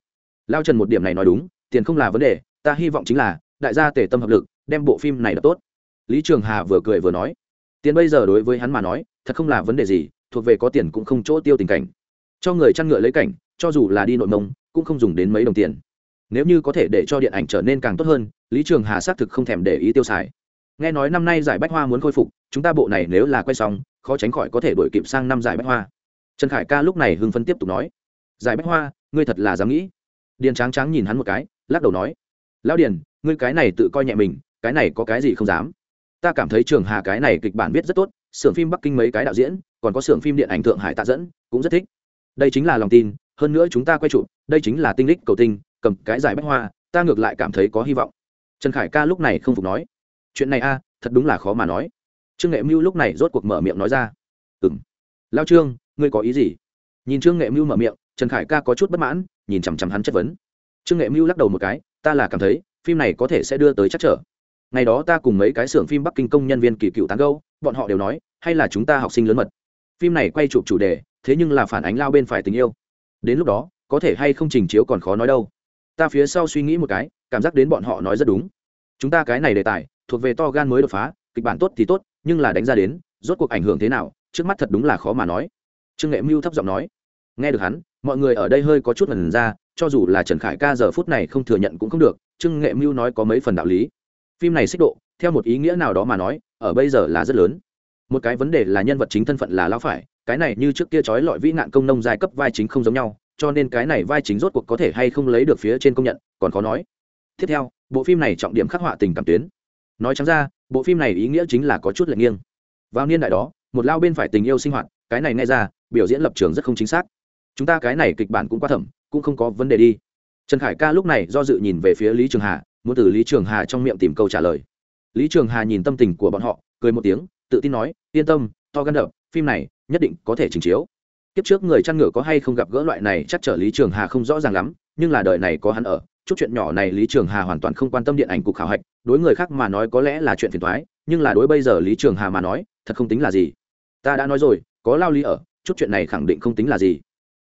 S1: Lao trần một điểm này nói đúng, tiền không là vấn đề, ta hy vọng chính là, đại gia tể tâm hợp lực, đem bộ phim này là tốt. Lý trường hà vừa cười vừa nói tiền bây giờ đối với hắn mà nói, thật không là vấn đề gì, thuộc về có tiền cũng không chỗ tiêu tình cảnh. Cho người chăn ngựa lấy cảnh, cho dù là đi nội mông, cũng không dùng đến mấy đồng tiền. Nếu như có thể để cho điện ảnh trở nên càng tốt hơn, lý trường hà xác thực không thèm để ý tiêu xài. Nghe nói năm nay giải bách hoa muốn khôi phục, chúng ta bộ này nếu là quay xong, khó tránh khỏi có thể đổi kịp sang năm giải bách hoa. Trần khải ca lúc này hưng phân tiếp tục nói, giải bách hoa, ngươi thật là dám nghĩ. Điền tráng tráng nhìn hắn một cái, lắc đầu nói, lão điền, ngươi cái này tự coi nhẹ mình, cái này có cái gì không dám? Ta cảm thấy trường hà cái này kịch bản viết rất tốt, xưởng phim bắc kinh mấy cái đạo diễn, còn có xưởng phim điện ảnh thượng hải tạ dẫn, cũng rất thích. Đây chính là lòng tin, hơn nữa chúng ta quay chụp, đây chính là tinh lích cầu tinh, cầm cái giải bách hoa, ta ngược lại cảm thấy có hy vọng. Trần khải ca lúc này không phục nói, chuyện này a, thật đúng là khó mà nói. Trương nghệ mưu lúc này rốt cuộc mở miệng nói ra ừ m lao trương, ngươi có ý gì? Nhìn trương nghệ mưu mở miệng, trần khải ca có chút bất mãn, nhìn chằm chằm hắn chất vấn. Trương nghệ mưu lắc đầu một cái, ta là cảm thấy, phim này có thể sẽ đưa tới chắc trở ngày đó ta cùng mấy cái xưởng phim bắc kinh công nhân viên kỳ cựu tán gâu bọn họ đều nói, hay là chúng ta học sinh lớn mật. Phim này quay chụp chủ đề, thế nhưng là phản ánh lao bên phải tình yêu. Đến lúc đó, có thể hay không trình chiếu còn khó nói đâu. Ta phía sau suy nghĩ một cái, cảm giác đến bọn họ nói rất đúng. Chúng ta cái này đề tài, thuộc về to gan mới đột phá, kịch bản tốt thì tốt, nhưng là đánh ra đến, rốt cuộc ảnh hưởng thế nào, trước mắt thật đúng là khó mà nói. Trương nghệ mưu thấp giọng nói. Nghe được hắn, mọi người ở đây hơi có chút lần ra, cho dù là trần khải ca giờ phút này không thừa nhận cũng không được, trương nghệ mưu nói có mấy phần đạo lý phim này xích độ, theo một ý nghĩa nào đó mà nói, ở bây giờ là rất lớn. Một cái vấn đề là nhân vật chính thân phận là lao phải, cái này như trước kia trói lọi vĩ nạn công nông giai cấp vai chính không giống nhau, cho nên cái này vai chính rốt cuộc có thể hay không lấy được phía trên công nhận, còn khó nói. Tiếp theo, bộ phim này trọng điểm khắc họa tình cảm tuyến. Nói chẳng ra, bộ phim này ý nghĩa chính là có chút lệch nghiêng. Vào niên đại đó, một lao bên phải tình yêu sinh hoạt, cái này nghe ra, biểu diễn lập trường rất không chính xác. Chúng ta cái này kịch bản cũng quá thẩm, cũng không có vấn đề đi. Trần khải ca lúc này do dự nhìn về phía lý trường hà muốn từ lý trường hà trong miệng tìm câu trả lời. Lý trường hà nhìn tâm tình của bọn họ, cười một tiếng, tự tin nói, yên tâm, to gan đập, phim này nhất định có thể trình chiếu. Kiếp trước người chăn ngựa có hay không gặp gỡ loại này chắc trở lý trường hà không rõ ràng lắm, nhưng là đời này có hắn ở, chút chuyện nhỏ này lý trường hà hoàn toàn không quan tâm điện ảnh cục khảo hạch, đối người khác mà nói có lẽ là chuyện phiền thoái nhưng là đối bây giờ lý trường hà mà nói, thật không tính là gì. Ta đã nói rồi, có lao lý ở, chút chuyện này khẳng định không tính là gì.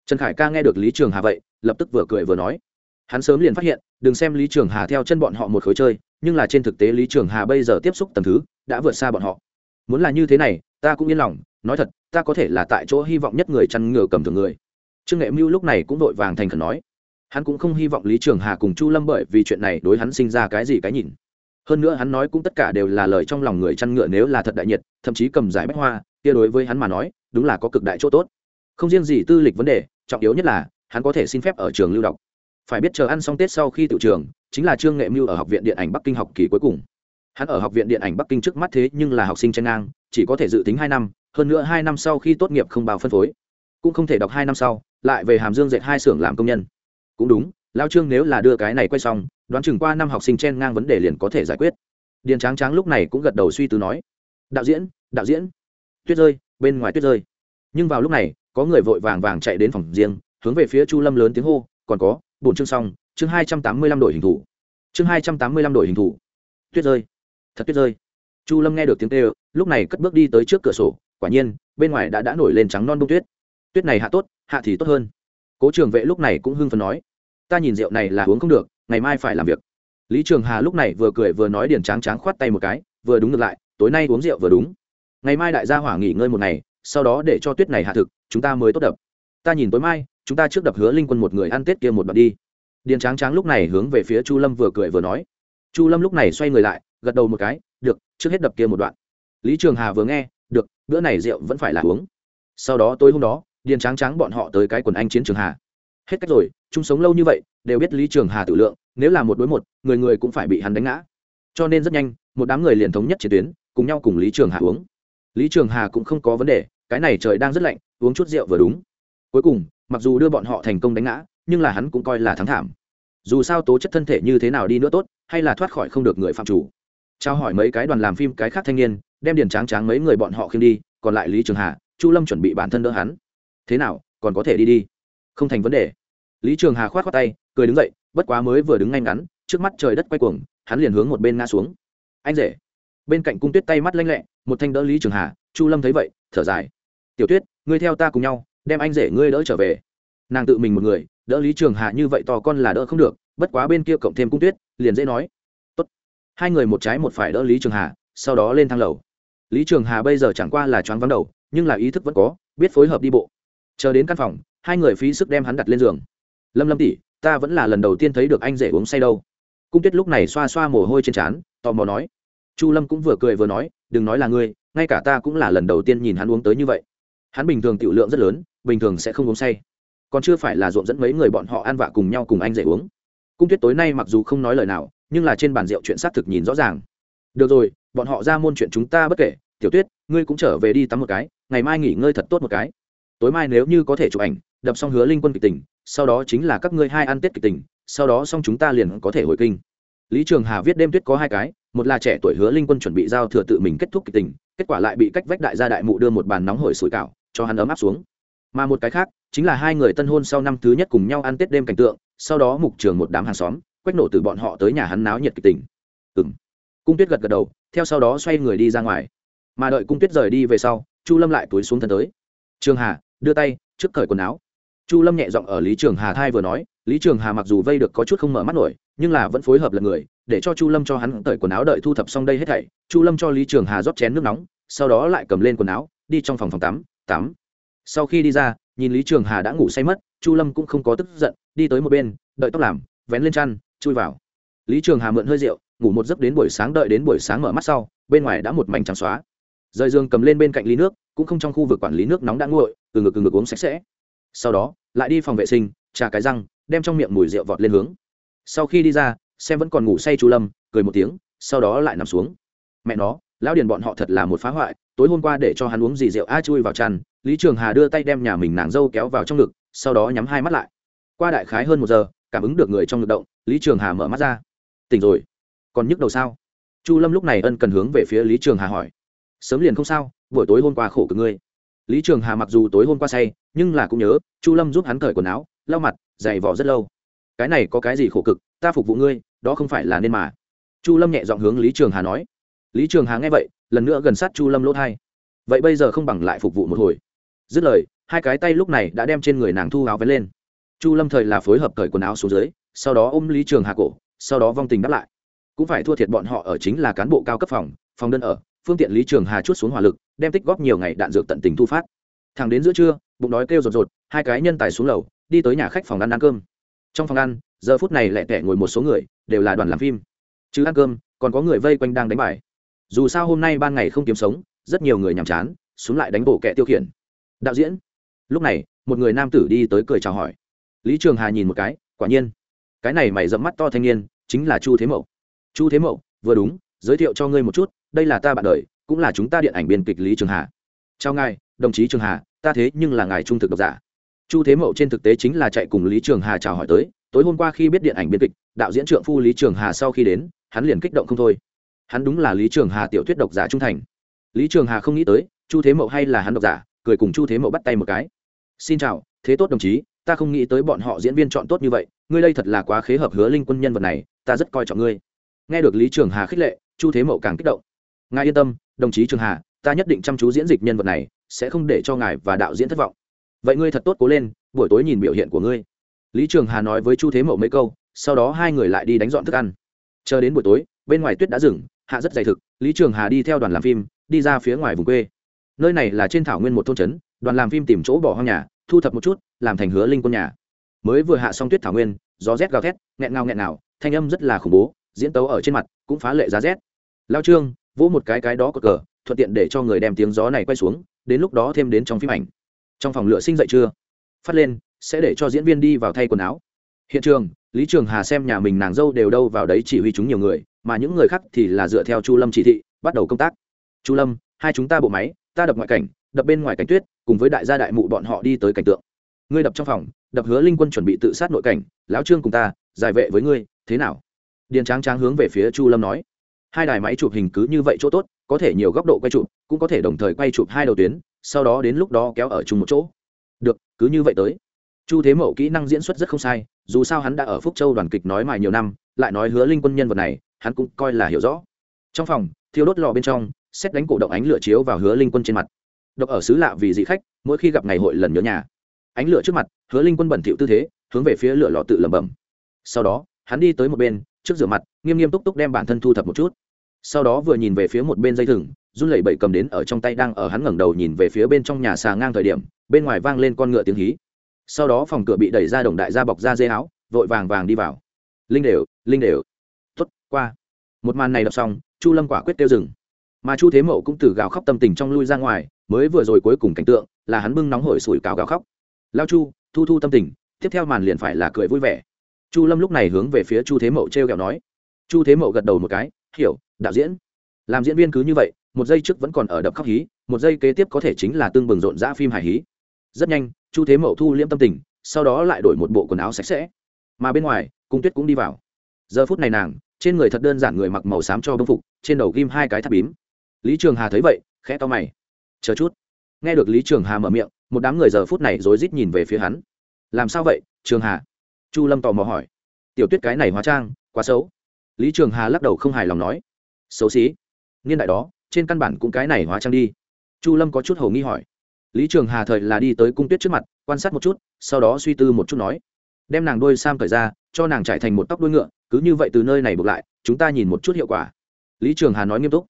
S1: Trần khải ca nghe được lý trường hà vậy, lập tức vừa cười vừa nói. Hắn sớm liền phát hiện đừng xem lý trường hà theo chân bọn họ một khối chơi, nhưng là trên thực tế lý trường hà bây giờ tiếp xúc tầm thứ, đã vượt xa bọn họ. Muốn là như thế này, ta cũng yên lòng, nói thật, ta có thể là tại chỗ hy vọng nhất người chăn ngựa cầm thường người. Trương nghệ mưu lúc này cũng vội vàng thành khẩn nói. Hắn cũng không hy vọng lý trường hà cùng chu lâm bởi vì chuyện này đối hắn sinh ra cái gì cái nhìn. Hơn nữa hắn nói cũng tất cả đều là lời trong lòng người chăn ngựa nếu là thật đại nhiệt, thậm chí cầm giải bách hoa, kia đối với hắn mà nói, đúng là có cực đại chỗ tốt. Không riêng gì tư lịch vấn đề, trọng yếu nhất là, hắn có thể xin phép ở trường lưu đọc phải biết chờ ăn xong tết sau khi tự trường, chính là trương nghệ mưu ở học viện điện ảnh bắc kinh học kỳ cuối cùng. Hắn ở học viện điện ảnh bắc kinh trước mắt thế nhưng là học sinh tranh ngang, chỉ có thể dự tính hai năm, hơn nữa hai năm sau khi tốt nghiệp không bao phân phối. Cũng không thể đọc hai năm sau, lại về hàm dương dệt hai xưởng làm công nhân. Cũng đúng, lao trương nếu là đưa cái này quay xong, đoán chừng qua năm học sinh chen ngang vấn đề liền có thể giải quyết. Điền tráng tráng lúc này cũng gật đầu suy tư nói, đạo diễn đạo diễn. Tuyết rơi, bên ngoài tuyết rơi. Nhưng vào lúc này, có người vội vàng vàng chạy đến phòng riêng, hướng về phía chu lâm lớn tiếng hô, còn có bổn chương xong, chương hai trăm tám mươi lăm đội hình thủ. Chương hai trăm tám mươi lăm đội hình thủ. Tuyết rơi. Thật tuyết rơi. Chu lâm nghe được tiếng kêu, lúc này cất bước đi tới trước cửa sổ, quả nhiên, bên ngoài đã đã nổi lên trắng non bông tuyết. Tuyết này hạ tốt, hạ thì tốt hơn. Cố trường vệ lúc này cũng hưng phấn nói, ta nhìn rượu này là uống không được, ngày mai phải làm việc. Lý trường hà lúc này vừa cười vừa nói điền tráng tráng khoát tay một cái, vừa đúng ngược lại, tối nay uống rượu vừa đúng. Ngày mai đại gia hỏa nghỉ ngơi một ngày, sau đó để cho tuyết này hạ thực, chúng ta mới tốt đập ta nhìn tối mai, chúng ta trước đập hứa linh quân một người ăn tết kia một đoạn đi. Điền tráng tráng lúc này hướng về phía chu lâm vừa cười vừa nói. Chu lâm lúc này xoay người lại, gật đầu một cái, được, trước hết đập kia một đoạn. Lý trường hà vừa nghe, được, bữa này rượu vẫn phải là uống. Sau đó tối hôm đó, điền tráng tráng bọn họ tới cái quần anh chiến trường hà. Hết cách rồi, chung sống lâu như vậy, đều biết lý trường hà tự lượng, nếu là một đối một, người người cũng phải bị hắn đánh ngã. Cho nên rất nhanh, một đám người liền thống nhất chiến tuyến, cùng nhau cùng lý trường hà uống. Lý trường hà cũng không có vấn đề, cái này trời đang rất lạnh, uống chút rượu vừa đúng cuối cùng, mặc dù đưa bọn họ thành công đánh ngã, nhưng là hắn cũng coi là thắng thảm. Dù sao tố chất thân thể như thế nào đi nữa tốt, hay là thoát khỏi không được người phạm chủ. Trao hỏi mấy cái đoàn làm phim cái khác thanh niên, đem điền tráng tráng mấy người bọn họ khiêng đi, còn lại lý trường hà, chu lâm chuẩn bị bản thân đỡ hắn. Thế nào, còn có thể đi đi? Không thành vấn đề. Lý trường hà khoát khoát tay, cười đứng dậy, bất quá mới vừa đứng ngay ngắn, trước mắt trời đất quay cuồng, hắn liền hướng một bên ngã xuống. Anh rể. Bên cạnh cung tuyết tay mắt lanh lẹ, một thanh đỡ lý trường hà, chu lâm thấy vậy, thở dài. Tiểu tuyết, ngươi theo ta cùng nhau đem anh rể ngươi đỡ trở về. Nàng tự mình một người, đỡ lý trường hà như vậy to con là đỡ không được, bất quá bên kia cộng thêm cung tuyết, liền dễ nói. Tốt. hai người một trái một phải đỡ lý trường hà sau đó lên thang lầu. Lý trường hà bây giờ chẳng qua là choáng vắng đầu, nhưng là ý thức vẫn có, biết phối hợp đi bộ. Chờ đến căn phòng, hai người phí sức đem hắn đặt lên giường. Lâm lâm tỉ ta vẫn là lần đầu tiên thấy được anh rể uống say đâu. Cung tuyết lúc này xoa xoa mồ hôi trên trán, tò mò nói. Chu lâm cũng vừa cười vừa nói, đừng nói là ngươi, ngay cả ta cũng là lần đầu tiên nhìn hắn uống tới như vậy hắn bình thường tiểu lượng rất lớn, bình thường sẽ không uống say. Còn chưa phải là ruộng dẫn mấy người bọn họ ăn vạ cùng nhau cùng anh rể uống. Cung tuyết tối nay mặc dù không nói lời nào, nhưng là trên bàn rượu chuyện xác thực nhìn rõ ràng. Được rồi, bọn họ ra môn chuyện chúng ta bất kể. Tiểu tuyết, ngươi cũng trở về đi tắm một cái, ngày mai nghỉ ngơi thật tốt một cái. Tối mai nếu như có thể chụp ảnh, đập xong hứa linh quân kịch tình, sau đó chính là các ngươi hai ăn tết kịch tình, sau đó xong chúng ta liền có thể hồi kinh. Lý trường hà viết đêm tuyết có hai cái, một là trẻ tuổi hứa linh quân chuẩn bị giao thừa tự mình kết thúc kịch tình, kết quả lại bị cách vách đại gia đại mụ đưa một bàn nóng hổi sủi cảo cho hắn ấm áp xuống. Mà một cái khác, chính là hai người tân hôn sau năm thứ nhất cùng nhau ăn tết đêm cảnh tượng, sau đó mục trường một đám hàng xóm, quách nổ từ bọn họ tới nhà hắn náo nhiệt kịch tình. Ừng cung tuyết gật gật đầu, theo sau đó xoay người đi ra ngoài. Mà đợi cung tuyết rời đi về sau, chu lâm lại túi xuống thân tới. Trường hà, đưa tay, trước cởi quần áo. Chu lâm nhẹ giọng ở lý trường hà thai vừa nói, lý trường hà mặc dù vây được có chút không mở mắt nổi, nhưng là vẫn phối hợp lần người, để cho chu lâm cho hắn cởi quần áo đợi thu thập xong đây hết thảy. Chu lâm cho lý trường hà rót chén nước nóng, sau đó lại cầm lên quần áo, đi trong phòng phòng tắm tắm sau khi đi ra, nhìn lý trường hà đã ngủ say mất, chu lâm cũng không có tức giận, đi tới một bên, đợi tóc làm, vén lên chăn, chui vào. Lý trường hà mượn hơi rượu, ngủ một giấc đến buổi sáng, đợi đến buổi sáng mở mắt sau, bên ngoài đã một mảnh trắng xóa. Rời giường cầm lên bên cạnh ly nước, cũng không trong khu vực quản lý nước nóng đã nguội, từ ngực từ ngực uống sạch sẽ. Sau đó, lại đi phòng vệ sinh, trà cái răng, đem trong miệng mùi rượu vọt lên hướng. Sau khi đi ra, xem vẫn còn ngủ say chu lâm, cười một tiếng, sau đó lại nằm xuống. Mẹ nó, lão điền bọn họ thật là một phá hoại tối hôm qua để cho hắn uống gì rượu, a, chui vào chăn, lý trường hà đưa tay đem nhà mình nàng dâu kéo vào trong ngực, sau đó nhắm hai mắt lại. Qua đại khái hơn một giờ, cảm ứng được người trong ngực động, lý trường hà mở mắt ra. Tỉnh rồi, còn nhức đầu sao? Chu lâm lúc này ân cần hướng về phía lý trường hà hỏi. Sớm liền không sao, buổi tối hôm qua khổ cực ngươi. Lý trường hà mặc dù tối hôm qua say, nhưng là cũng nhớ, chu lâm giúp hắn cởi quần áo, lau mặt, giày vỏ rất lâu. Cái này có cái gì khổ cực, ta phục vụ ngươi, đó không phải là nên mà. Chu lâm nhẹ giọng hướng lý trường hà nói. Lý trường hà nghe vậy lần nữa gần sát chu lâm lỗ thai. Vậy bây giờ không bằng lại phục vụ một hồi. Dứt lời, hai cái tay lúc này đã đem trên người nàng thu áo vén lên. Chu lâm thời là phối hợp cởi quần áo xuống dưới, sau đó ôm lý trường hà cổ, sau đó vong tình đáp lại. Cũng phải thua thiệt bọn họ ở chính là cán bộ cao cấp phòng phòng đơn ở, phương tiện lý trường hà chút xuống hỏa lực, đem tích góp nhiều ngày đạn dược tận tình thu phát. Thẳng đến giữa trưa, bụng đói kêu rột rột, hai cái nhân tài xuống lầu, đi tới nhà khách phòng ăn ăn cơm. Trong phòng ăn, giờ phút này lẹ tẻ ngồi một số người, đều là đoàn làm phim. Chứ ăn cơm, còn có người vây quanh đang đánh bài dù sao hôm nay ban ngày không kiếm sống, rất nhiều người nhàm chán, xuống lại đánh bộ kẹ tiêu khiển. Đạo diễn. Lúc này, một người nam tử đi tới cười chào hỏi. Lý trường hà nhìn một cái, quả nhiên. Cái này mày dẫm mắt to thanh niên, chính là chu thế mậu. Chu thế mậu, vừa đúng, giới thiệu cho ngươi một chút, đây là ta bạn đời, cũng là chúng ta điện ảnh biên kịch lý trường hà. Chào ngài, đồng chí trường hà, ta thế nhưng là ngài trung thực độc giả. Chu thế mậu trên thực tế chính là chạy cùng lý trường hà chào hỏi tới, tối hôm qua khi biết điện ảnh biên kịch, đạo diễn trượng phu lý trường hà sau khi đến, hắn liền kích động không thôi hắn đúng là lý trường hà tiểu thuyết độc giả trung thành. Lý trường hà không nghĩ tới, chu thế mậu hay là hắn độc giả, cười cùng chu thế mậu bắt tay một cái. Xin chào, thế tốt đồng chí, ta không nghĩ tới bọn họ diễn viên chọn tốt như vậy, ngươi đây thật là quá khế hợp hứa linh quân nhân vật này, ta rất coi trọng ngươi. Nghe được lý trường hà khích lệ, chu thế mậu càng kích động. Ngài yên tâm, đồng chí trường hà, ta nhất định chăm chú diễn dịch nhân vật này, sẽ không để cho ngài và đạo diễn thất vọng. Vậy ngươi thật tốt cố lên, buổi tối nhìn biểu hiện của ngươi. Lý trường hà nói với chu thế mậu mấy câu, sau đó hai người lại đi đánh dọn thức ăn. Chờ đến buổi tối, bên ngoài tuyết đã dừng hạ rất dày thực, lý trường hà đi theo đoàn làm phim, đi ra phía ngoài vùng quê. Nơi này là trên thảo nguyên một thôn trấn, đoàn làm phim tìm chỗ bỏ hoang nhà, thu thập một chút, làm thành hứa linh quân nhà. Mới vừa hạ xong tuyết thảo nguyên, gió rét gào thét, nghẹn ngào nghẹn nào thanh âm rất là khủng bố, diễn tấu ở trên mặt cũng phá lệ giá rét. Lao trương, vỗ một cái cái đó cờ cờ, thuận tiện để cho người đem tiếng gió này quay xuống, đến lúc đó thêm đến trong phim ảnh. Trong phòng lửa sinh dậy chưa? Phát lên, sẽ để cho diễn viên đi vào thay quần áo. Hiện trường lý trường hà xem nhà mình nàng dâu đều đâu vào đấy chỉ huy chúng nhiều người, mà những người khác thì là dựa theo chu lâm chỉ thị, bắt đầu công tác. Chu lâm, hai chúng ta bộ máy, ta đập ngoại cảnh, đập bên ngoài cảnh tuyết, cùng với đại gia đại mụ bọn họ đi tới cảnh tượng. Ngươi đập trong phòng, đập hứa linh quân chuẩn bị tự sát nội cảnh, lão trương cùng ta, giải vệ với ngươi, thế nào? Điền tráng tráng hướng về phía chu lâm nói. Hai đài máy chụp hình cứ như vậy chỗ tốt, có thể nhiều góc độ quay chụp, cũng có thể đồng thời quay chụp hai đầu tuyến, sau đó đến lúc đó kéo ở chung một chỗ. Được, cứ như vậy tới chu thế mậu kỹ năng diễn xuất rất không sai, dù sao hắn đã ở phúc châu đoàn kịch nói mài nhiều năm, lại nói hứa linh quân nhân vật này, hắn cũng coi là hiểu rõ. Trong phòng, thiêu đốt lò bên trong, xét đánh cổ động ánh lửa chiếu vào hứa linh quân trên mặt. Độc ở xứ lạ vì dị khách, mỗi khi gặp ngày hội lần nhớ nhà. Ánh lửa trước mặt, hứa linh quân bẩn thỉu tư thế, hướng về phía lửa lò tự lẩm bẩm. Sau đó, hắn đi tới một bên, trước rửa mặt, nghiêm nghiêm túc túc đem bản thân thu thập một chút. Sau đó vừa nhìn về phía một bên dây thừng, run lẩy bẩy cầm đến ở trong tay đang ở hắn ngẩng đầu nhìn về phía bên trong nhà xà ngang thời điểm, bên ngoài vang lên con ngựa tiếng hí sau đó phòng cửa bị đẩy ra đồng đại gia bọc ra dây áo, vội vàng vàng đi vào. Linh đều linh đều. Tuất qua. Một màn này đọc xong, chu lâm quả quyết tiêu dừng. Mà chu thế mậu cũng từ gào khóc tâm tình trong lui ra ngoài, mới vừa rồi cuối cùng cảnh tượng là hắn bưng nóng hổi sủi cào gào khóc. Lao chu, thu thu tâm tình, tiếp theo màn liền phải là cười vui vẻ. Chu lâm lúc này hướng về phía chu thế mậu t r e o kẹo nói. Chu thế mậu gật đầu một cái, hiểu, đạo diễn. Làm diễn viên cứ như vậy, một giây trước vẫn còn ở đập khóc hí, một giây kế tiếp có thể chính là tương bừng rộn rã phim hài hí rất nhanh, chu thế mậu thu liễm tâm tình, sau đó lại đổi một bộ quần áo sạch sẽ. Mà bên ngoài, cung tuyết cũng đi vào. Giờ phút này nàng, trên người thật đơn giản người mặc màu xám cho bông phục, trên đầu ghim hai cái tháp bím. Lý trường hà thấy vậy, khẽ to mày. Chờ chút. Nghe được lý trường hà mở miệng, một đám người giờ phút này rối rít nhìn về phía hắn. Làm sao vậy, trường hà? Chu lâm tò mò hỏi. Tiểu tuyết cái này hóa trang, quá xấu. Lý trường hà lắc đầu không hài lòng nói. Xấu xí. Niên đại đó, trên căn bản cũng cái này hóa trang đi. Chu lâm có chút hầu nghi hỏi lý trường hà thời là đi tới cung tuyết trước mặt, quan sát một chút, sau đó suy tư một chút nói, đem nàng đôi sam cởi ra, cho nàng trải thành một tóc đuôi ngựa, cứ như vậy từ nơi này buộc lại, chúng ta nhìn một chút hiệu quả. Lý trường hà nói nghiêm túc.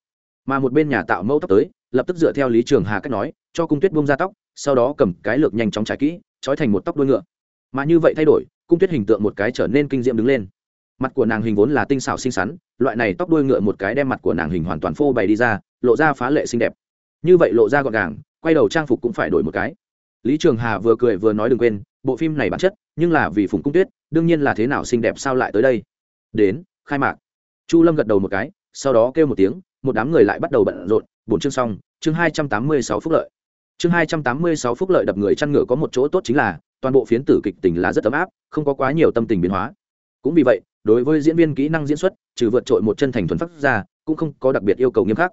S1: Mà một bên nhà tạo mẫu tóc tới, lập tức dựa theo lý trường hà cách nói, cho cung tuyết bông ra tóc, sau đó cầm cái lược nhanh chóng trải kỹ, trói thành một tóc đuôi ngựa. Mà như vậy thay đổi, cung tuyết hình tượng một cái trở nên kinh diệm đứng lên. Mặt của nàng hình vốn là tinh xảo xinh xắn, loại này tóc đuôi ngựa một cái đem mặt của nàng hình hoàn toàn phô bày đi ra, lộ ra phá lệ xinh đẹp. Như vậy lộ ra gọn gàng quay đầu trang phục cũng phải đổi một cái. Lý trường hà vừa cười vừa nói đừng quên, bộ phim này bản chất, nhưng là vì phùng cung tuyết, đương nhiên là thế nào xinh đẹp sao lại tới đây? Đến, khai mạc. Chu lâm gật đầu một cái, sau đó kêu một tiếng, một đám người lại bắt đầu bận rộn bốn chương xong, chương hai trăm tám mươi sáu phúc lợi. Chương hai trăm tám mươi sáu phúc lợi đập người chăn ngựa có một chỗ tốt chính là, toàn bộ phiến tử kịch tình là rất ấm áp, không có quá nhiều tâm tình biến hóa. Cũng vì vậy, đối với diễn viên kỹ năng diễn xuất, trừ vượt trội một chân thành thuần phát ra, cũng không có đặc biệt yêu cầu nghiêm khắc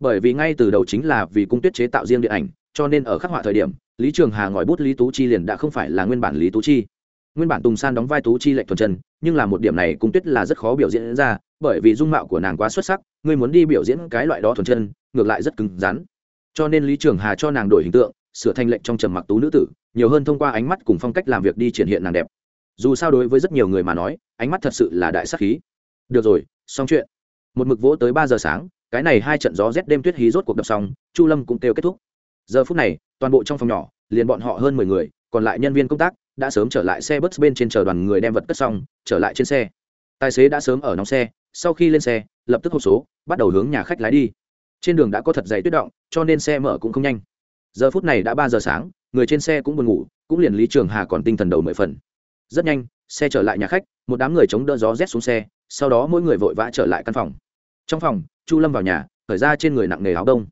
S1: bởi vì ngay từ đầu chính là vì cung tuyết chế tạo riêng điện ảnh, cho nên ở khắc họa thời điểm, lý trường hà ngòi bút lý tú chi liền đã không phải là nguyên bản lý tú chi. Nguyên bản tùng san đóng vai tú chi lệnh thuần chân, nhưng là một điểm này cung tuyết là rất khó biểu diễn ra, bởi vì dung mạo của nàng quá xuất sắc, ngươi muốn đi biểu diễn cái loại đó thuần chân, ngược lại rất cứng rắn. Cho nên lý trường hà cho nàng đổi hình tượng, sửa thành lệnh trong trầm mặc tú nữ tử, nhiều hơn thông qua ánh mắt cùng phong cách làm việc đi triển hiện nàng đẹp. Dù sao đối với rất nhiều người mà nói, ánh mắt thật sự là đại sắc khí. Được rồi, xong chuyện. Một mực vỗ tới ba giờ sáng cái này hai trận gió rét đêm tuyết hí rốt cuộc đập xong, chu lâm cũng kêu kết thúc. Giờ phút này, toàn bộ trong phòng nhỏ, liền bọn họ hơn mười người, còn lại nhân viên công tác, đã sớm trở lại xe bus bên trên chờ đoàn người đem vật cất xong, trở lại trên xe. Tài xế đã sớm ở nóng xe, sau khi lên xe, lập tức hộp số, bắt đầu hướng nhà khách lái đi. Trên đường đã có thật dày tuyết động, cho nên xe mở cũng không nhanh. Giờ phút này đã ba giờ sáng, người trên xe cũng buồn ngủ, cũng liền lý trường hà còn tinh thần đầu mười phần. Rất nhanh, xe trở lại nhà khách, một đám người chống đỡ gió rét xuống xe, sau đó mỗi người vội vã trở lại căn phòng. Trong phòng chu lâm vào nhà khởi ra trên người nặng nề áo đông.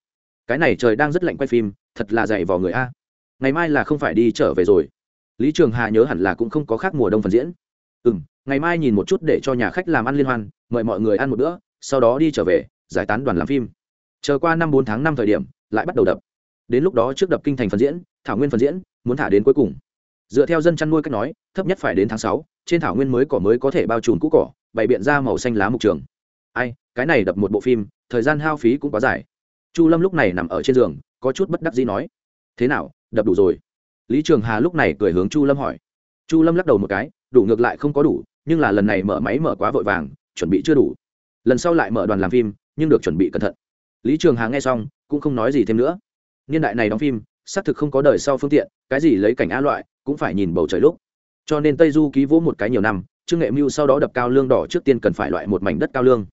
S1: Cái này trời đang rất lạnh quay phim, thật là dày vào người a. Ngày mai là không phải đi trở về rồi. Lý trường hà nhớ hẳn là cũng không có khác mùa đông phần diễn. Ừ m ngày mai nhìn một chút để cho nhà khách làm ăn liên hoan, mời mọi người ăn một bữa, sau đó đi trở về, giải tán đoàn làm phim. Chờ qua năm bốn tháng năm thời điểm, lại bắt đầu đập. Đến lúc đó trước đập kinh thành phần diễn, thảo nguyên phần diễn, muốn thả đến cuối cùng. Dựa theo dân chăn nuôi cách nói, thấp nhất phải đến tháng sáu, trên thảo nguyên mới cỏ mới có thể bao trùm cũ cỏ, bày biện ra màu xanh lá mục trường ai, cái này đập một bộ phim, thời gian hao phí cũng quá dài. Chu lâm lúc này nằm ở trên giường, có chút bất đắc dĩ nói, thế nào, đập đủ rồi? Lý trường hà lúc này cười hướng chu lâm hỏi. Chu lâm lắc đầu một cái, đủ ngược lại không có đủ, nhưng là lần này mở máy mở quá vội vàng, chuẩn bị chưa đủ. Lần sau lại mở đoàn làm phim, nhưng được chuẩn bị cẩn thận. Lý trường hà nghe xong, cũng không nói gì thêm nữa. Niên đại này đóng phim, xác thực không có đời sau phương tiện, cái gì lấy cảnh a loại, cũng phải nhìn bầu trời lúc. Cho nên tây du ký vỗ một cái nhiều năm, trương nghệ mưu sau đó đập cao lương đỏ trước tiên cần phải loại một mảnh đất cao lương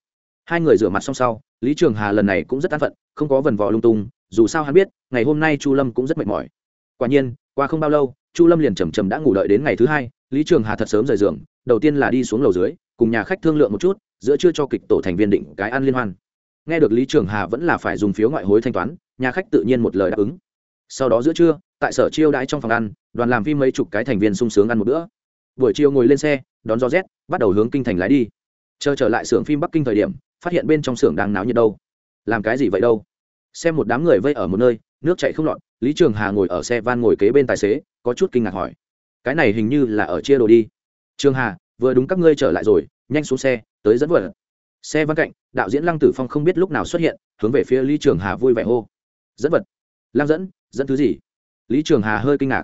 S1: hai người rửa mặt xong sau, lý trường hà lần này cũng rất an phận, không có vần vò lung tung, dù sao hắn biết, ngày hôm nay chu lâm cũng rất mệt mỏi. Quả nhiên, qua không bao lâu, chu lâm liền chầm chầm đã ngủ đợi đến ngày thứ hai, lý trường hà thật sớm rời giường, đầu tiên là đi xuống lầu dưới, cùng nhà khách thương lượng một chút, giữa chưa cho kịch tổ thành viên định cái ăn liên hoan. Nghe được lý trường hà vẫn là phải dùng phiếu ngoại hối thanh toán, nhà khách tự nhiên một lời đáp ứng. Sau đó giữa trưa, tại sở chiêu đãi trong phòng ăn, đoàn làm phim mấy chục cái thành viên sung sướng ăn một bữa. Buổi chiều ngồi lên xe, đón gió rét, bắt đầu hướng kinh thành lái đi. Chờ trở lại xưởng phim bắc kinh thời điểm phát hiện bên trong xưởng đang náo nhiệt đâu. Làm cái gì vậy đâu? Xem một đám người vây ở một nơi, nước chạy không lọt, lý trường hà ngồi ở xe van ngồi kế bên tài xế, có chút kinh ngạc hỏi. Cái này hình như là ở chia đồ đi. Trường hà, vừa đúng các ngươi trở lại rồi, nhanh xuống xe, tới dẫn vượt xe văn cạnh, đạo diễn lăng tử phong không biết lúc nào xuất hiện, hướng về phía lý trường hà vui vẻ hô. Dẫn vật lăng dẫn dẫn thứ gì? Lý trường hà hơi kinh ngạc.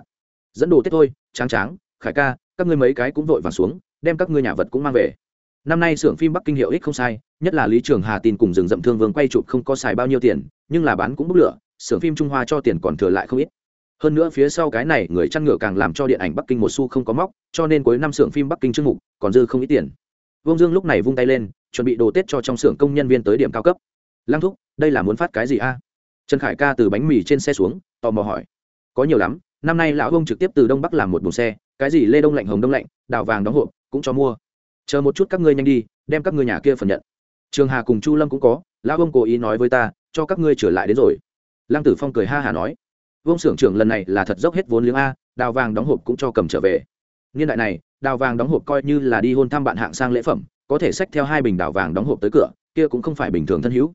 S1: Dẫn đồ tết thôi, tráng tráng, khải ca, các ngươi mấy cái cũng vội vàng xuống, đem các ngươi nhà vật cũng mang về năm nay xưởng phim bắc kinh hiệu ích không sai, nhất là lý trường hà tin cùng rừng rậm thương vương quay chụp không có xài bao nhiêu tiền, nhưng là bán cũng bốc lửa, xưởng phim trung hoa cho tiền còn thừa lại không ít. Hơn nữa phía sau cái này, người chăn ngựa càng làm cho điện ảnh bắc kinh một xu không có móc, cho nên cuối năm xưởng phim bắc kinh chương mục còn dư không ít tiền. Vương dương lúc này vung tay lên, chuẩn bị đồ tết cho trong xưởng công nhân viên tới điểm cao cấp. Lăng thúc, đây là muốn phát cái gì a? Trần khải ca từ bánh mì trên xe xuống, tò mò hỏi. Có nhiều lắm, năm nay lão ông trực tiếp từ đông bắc làm một buồng xe, cái gì lê đông lạnh, hồng đông lạnh đào vàng đóng hộp, cũng cho mua chờ một chút các ngươi nhanh đi, đem các ngươi nhà kia phần nhận. Trường hà cùng chu lâm cũng có, lão ông cố ý nói với ta, cho các ngươi trở lại đến rồi. Lăng tử phong cười ha hà nói, vương xưởng trưởng lần này là thật dốc hết vốn liếng a, đào vàng đóng hộp cũng cho cầm trở về. Niên đại này, đào vàng đóng hộp coi như là đi hôn thăm bạn hạng sang lễ phẩm, có thể xách theo hai bình đào vàng đóng hộp tới cửa, kia cũng không phải bình thường thân hữu.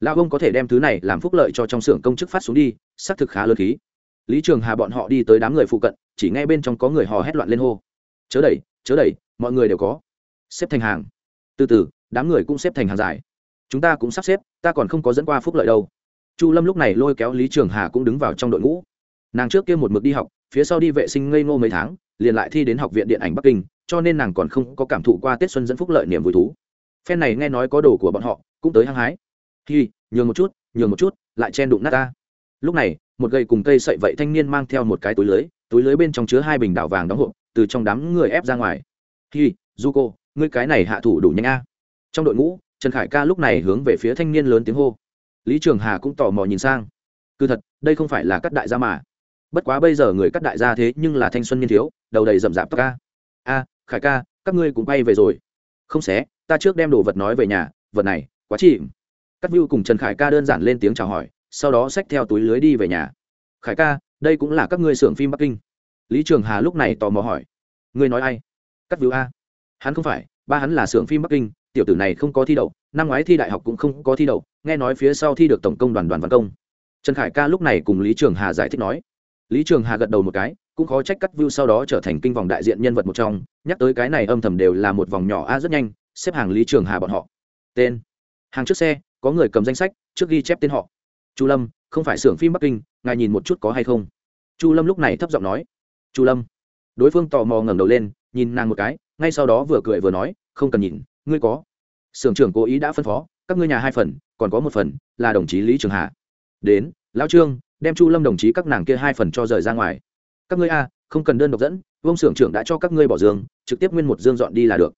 S1: Lão ông có thể đem thứ này làm phúc lợi cho trong xưởng công chức phát xuống đi, xác thực khá lớn khí. Lý trường hà bọn họ đi tới đám người phụ cận, chỉ nghe bên trong có người hò hét loạn lên hô. Chớ đẩy chớ đẩy, mọi người đều có xếp thành hàng. Từ từ, đám người cũng xếp thành hàng dài. Chúng ta cũng sắp xếp, ta còn không có dẫn qua phúc lợi đâu. Chu lâm lúc này lôi kéo lý trường hà cũng đứng vào trong đội ngũ. Nàng trước kia một mực đi học, phía sau đi vệ sinh ngây ngô mấy tháng, liền lại thi đến học viện điện ảnh bắc kinh, cho nên nàng còn không có cảm thụ qua tết xuân dẫn phúc lợi niềm vui thú. Phen này nghe nói có đồ của bọn họ, cũng tới hăng hái. Hi, nhường một chút, nhường một chút, lại chen đụng nát ta. Lúc này, một gậy cùng cây sậy vậy thanh niên mang theo một cái túi lưới túi lưới bên trong chứa hai bình đảo vàng đóng hộp, từ trong đám người ép ra ngoài. Hi du cô ngươi cái này hạ thủ đủ nhanh a. Trong đội ngũ, trần khải ca lúc này hướng về phía thanh niên lớn tiếng hô. Lý trường hà cũng tò mò nhìn sang. Cứ thật, đây không phải là các đại gia mà. Bất quá bây giờ người cắt đại gia thế nhưng là thanh xuân niên thiếu, đầu đầy rậm rạp tóc ca a, khải ca, các ngươi cũng bay về rồi. Không xé, ta trước đem đồ vật nói về nhà, vật này, quá chị cắt view cùng trần khải ca đơn giản lên tiếng chào hỏi, sau đó xách theo túi lưới đi về nhà. Khải ca, đây cũng là các ngươi xưởng phim bắc kinh. Lý trường hà lúc này tò mò hỏi, ngươi nói ai? Cắt view a hắn không phải, ba hắn là xưởng phim bắc kinh, tiểu tử này không có thi đậu, năm ngoái thi đại học cũng không có thi đậu, nghe nói phía sau thi được tổng công đoàn đoàn văn công. Trần khải ca lúc này cùng lý trường hà giải thích nói. Lý trường hà gật đầu một cái, cũng khó trách cắt view sau đó trở thành kinh vòng đại diện nhân vật một trong, nhắc tới cái này âm thầm đều là một vòng nhỏ a rất nhanh, xếp hàng lý trường hà bọn họ. Tên. Hàng trước xe, có người cầm danh sách, trước ghi chép tên họ. Chu lâm, không phải xưởng phim bắc kinh, ngài nhìn một chút có hay không? Chu lâm lúc này thấp giọng nói. Chu lâm. Đối phương tò mò ngẩng đầu lên nhìn nàng một cái, ngay sau đó vừa cười vừa nói, không cần nhìn, ngươi có. Sưởng trưởng cố ý đã phân phó, các ngươi nhà hai phần, còn có một phần, là đồng chí lý trường hà. Đến, lão trương, đem chu lâm đồng chí các nàng kia hai phần cho rời ra ngoài. Các ngươi a, không cần đơn độc dẫn vông xưởng trưởng đã cho các ngươi bỏ dương trực tiếp nguyên một dương dọn đi là được.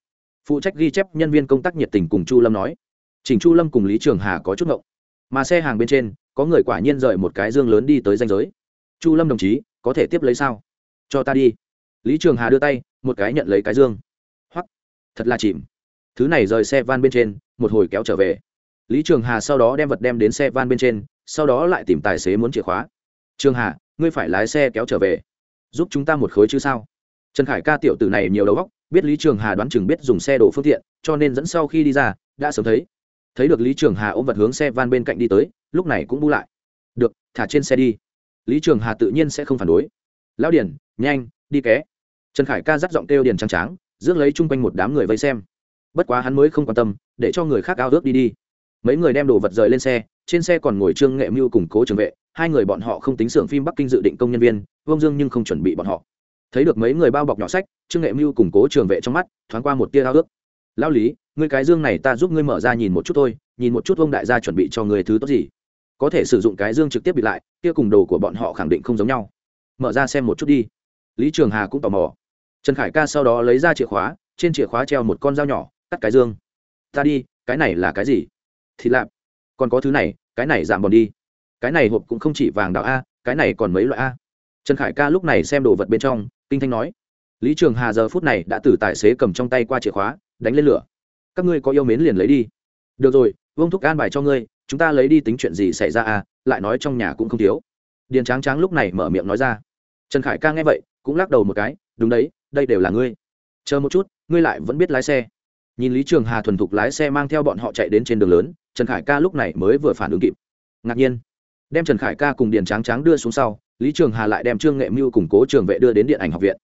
S1: Phụ trách ghi chép nhân viên công tác nhiệt tình cùng chu lâm nói. Chỉnh chu lâm cùng lý trường hà có chút ngộng. Mà xe hàng bên trên, có người quả nhiên rời một cái dương lớn đi tới danh giới. Chu lâm đồng chí, có thể tiếp lấy sao? Cho ta đi. Lý trường hà đưa tay một cái nhận lấy cái dương. Hoặc thật là chìm. Thứ này rời xe van bên trên, một hồi kéo trở về. Lý trường hà sau đó đem vật đem đến xe van bên trên, sau đó lại tìm tài xế muốn chìa khóa. Trường hà, ngươi phải lái xe kéo trở về. Giúp chúng ta một khối chứ sao? Trần khải ca tiểu tử này nhiều đầu óc, biết lý trường hà đoán chừng biết dùng xe đổ phương tiện, cho nên dẫn sau khi đi ra, đã sớm thấy. Thấy được lý trường hà ôm vật hướng xe van bên cạnh đi tới, lúc này cũng bu lại. Được, thả trên xe đi. Lý trường hà tự nhiên sẽ không phản đối. Lão điển nhanh, đi ké trần khải ca dắt giọng kêu điền trắng tráng, rước lấy chung quanh một đám người vây xem. Bất quá hắn mới không quan tâm, để cho người khác ao ước đi đi. Mấy người đem đồ vật rời lên xe, trên xe còn ngồi trương nghệ mưu cùng cố trường vệ, hai người bọn họ không tính xưởng phim bắc kinh dự định công nhân viên vông dương nhưng không chuẩn bị bọn họ. Thấy được mấy người bao bọc nhỏ sách, trương nghệ mưu cùng cố trường vệ trong mắt thoáng qua một tia ao ước. Lao lý, ngươi cái dương này ta giúp ngươi mở ra nhìn một chút thôi, nhìn một chút vông đại gia chuẩn bị cho người thứ tốt gì. Có thể sử dụng cái dương trực tiếp bị lại, kia cùng đồ của bọn họ khẳng định không giống nhau. Mở ra xem một chút đi. Lý trường hà cũng tò mò trần khải ca sau đó lấy ra chìa khóa, trên chìa khóa treo một con dao nhỏ, cắt cái dương. Ta đi, cái này là cái gì? Thịt lạp. Còn có thứ này, cái này giảm bòn đi. Cái này hộp cũng không chỉ vàng đạo a, cái này còn mấy loại a. Trần khải ca lúc này xem đồ vật bên trong, kinh thanh nói, lý trường hà giờ phút này đã từ tài xế cầm trong tay qua chìa khóa, đánh lên lửa. Các ngươi có yêu mến liền lấy đi. Được rồi, vương thúc an bài cho ngươi, chúng ta lấy đi tính chuyện gì xảy ra à lại nói trong nhà cũng không thiếu. Điền tráng tráng lúc này mở miệng nói ra. Trần khải ca nghe vậy, cũng lắc đầu một cái, đúng đấy đây đều là ngươi. Chờ một chút, ngươi lại vẫn biết lái xe. Nhìn lý trường hà thuần thục lái xe mang theo bọn họ chạy đến trên đường lớn, trần khải ca lúc này mới vừa phản ứng kịp. Ngạc nhiên, đem trần khải ca cùng điền tráng tráng đưa xuống sau, lý trường hà lại đem trương nghệ mưu củng cố trường vệ đưa đến điện ảnh học viện.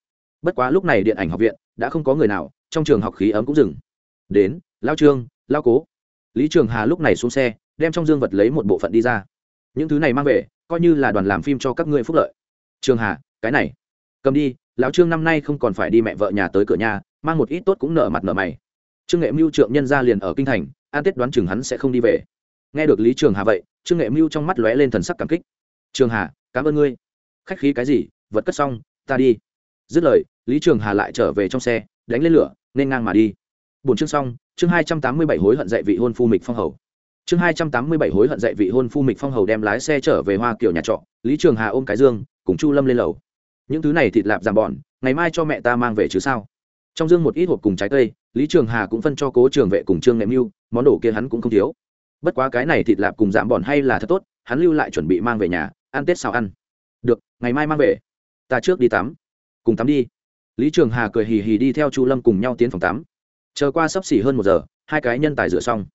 S1: Bất quá lúc này điện ảnh học viện đã không có người nào, trong trường học khí ấm cũng dừng. Đến, lao trương, lao cố. Lý trường hà lúc này xuống xe, đem trong dương vật lấy một bộ phận đi ra. Những thứ này mang về, coi như là đoàn làm phim cho các ngươi phúc lợi. Trường hà, cái này cầm đi, lão trương năm nay không còn phải đi mẹ vợ nhà tới cửa nhà, mang một ít tốt cũng nợ mặt nợ mày. Trương nghệ mưu trượng nhân ra liền ở kinh thành, an tết đoán chừng hắn sẽ không đi về. Nghe được lý trường hà vậy, trương nghệ mưu trong mắt lóe lên thần sắc cảm kích. Trường hà, cảm ơn ngươi. Khách khí cái gì, vật cất xong, ta đi. Dứt lời, lý trường hà lại trở về trong xe, đánh lên lửa, nên ngang mà đi. Bốn chương xong, chương hai trăm tám mươi bảy hối hận dạy vị hôn phu mịch phong hầu. Chương hai trăm tám mươi bảy hối hận dạy vị hôn phu mịch phong hầu đem lái xe trở về hoa kiểu nhà trọ, lý trường hà ôm cái dương, cùng chu lâm lên lầu những thứ này thịt lạp giảm bọn, ngày mai cho mẹ ta mang về chứ sao? Trong dương một ít hộp cùng trái cây, lý trường hà cũng phân cho cố trường vệ cùng trương nghệ mưu, món đồ kia hắn cũng không thiếu. Bất quá cái này thịt lạp cùng giảm bọn hay là thật tốt, hắn lưu lại chuẩn bị mang về nhà, ăn tết xào ăn. Được, ngày mai mang về. Ta trước đi tắm. Cùng tắm đi. Lý trường hà cười hì hì đi theo chu lâm cùng nhau tiến phòng tắm. Chờ qua sắp xỉ hơn một giờ, hai cái nhân tài rửa xong.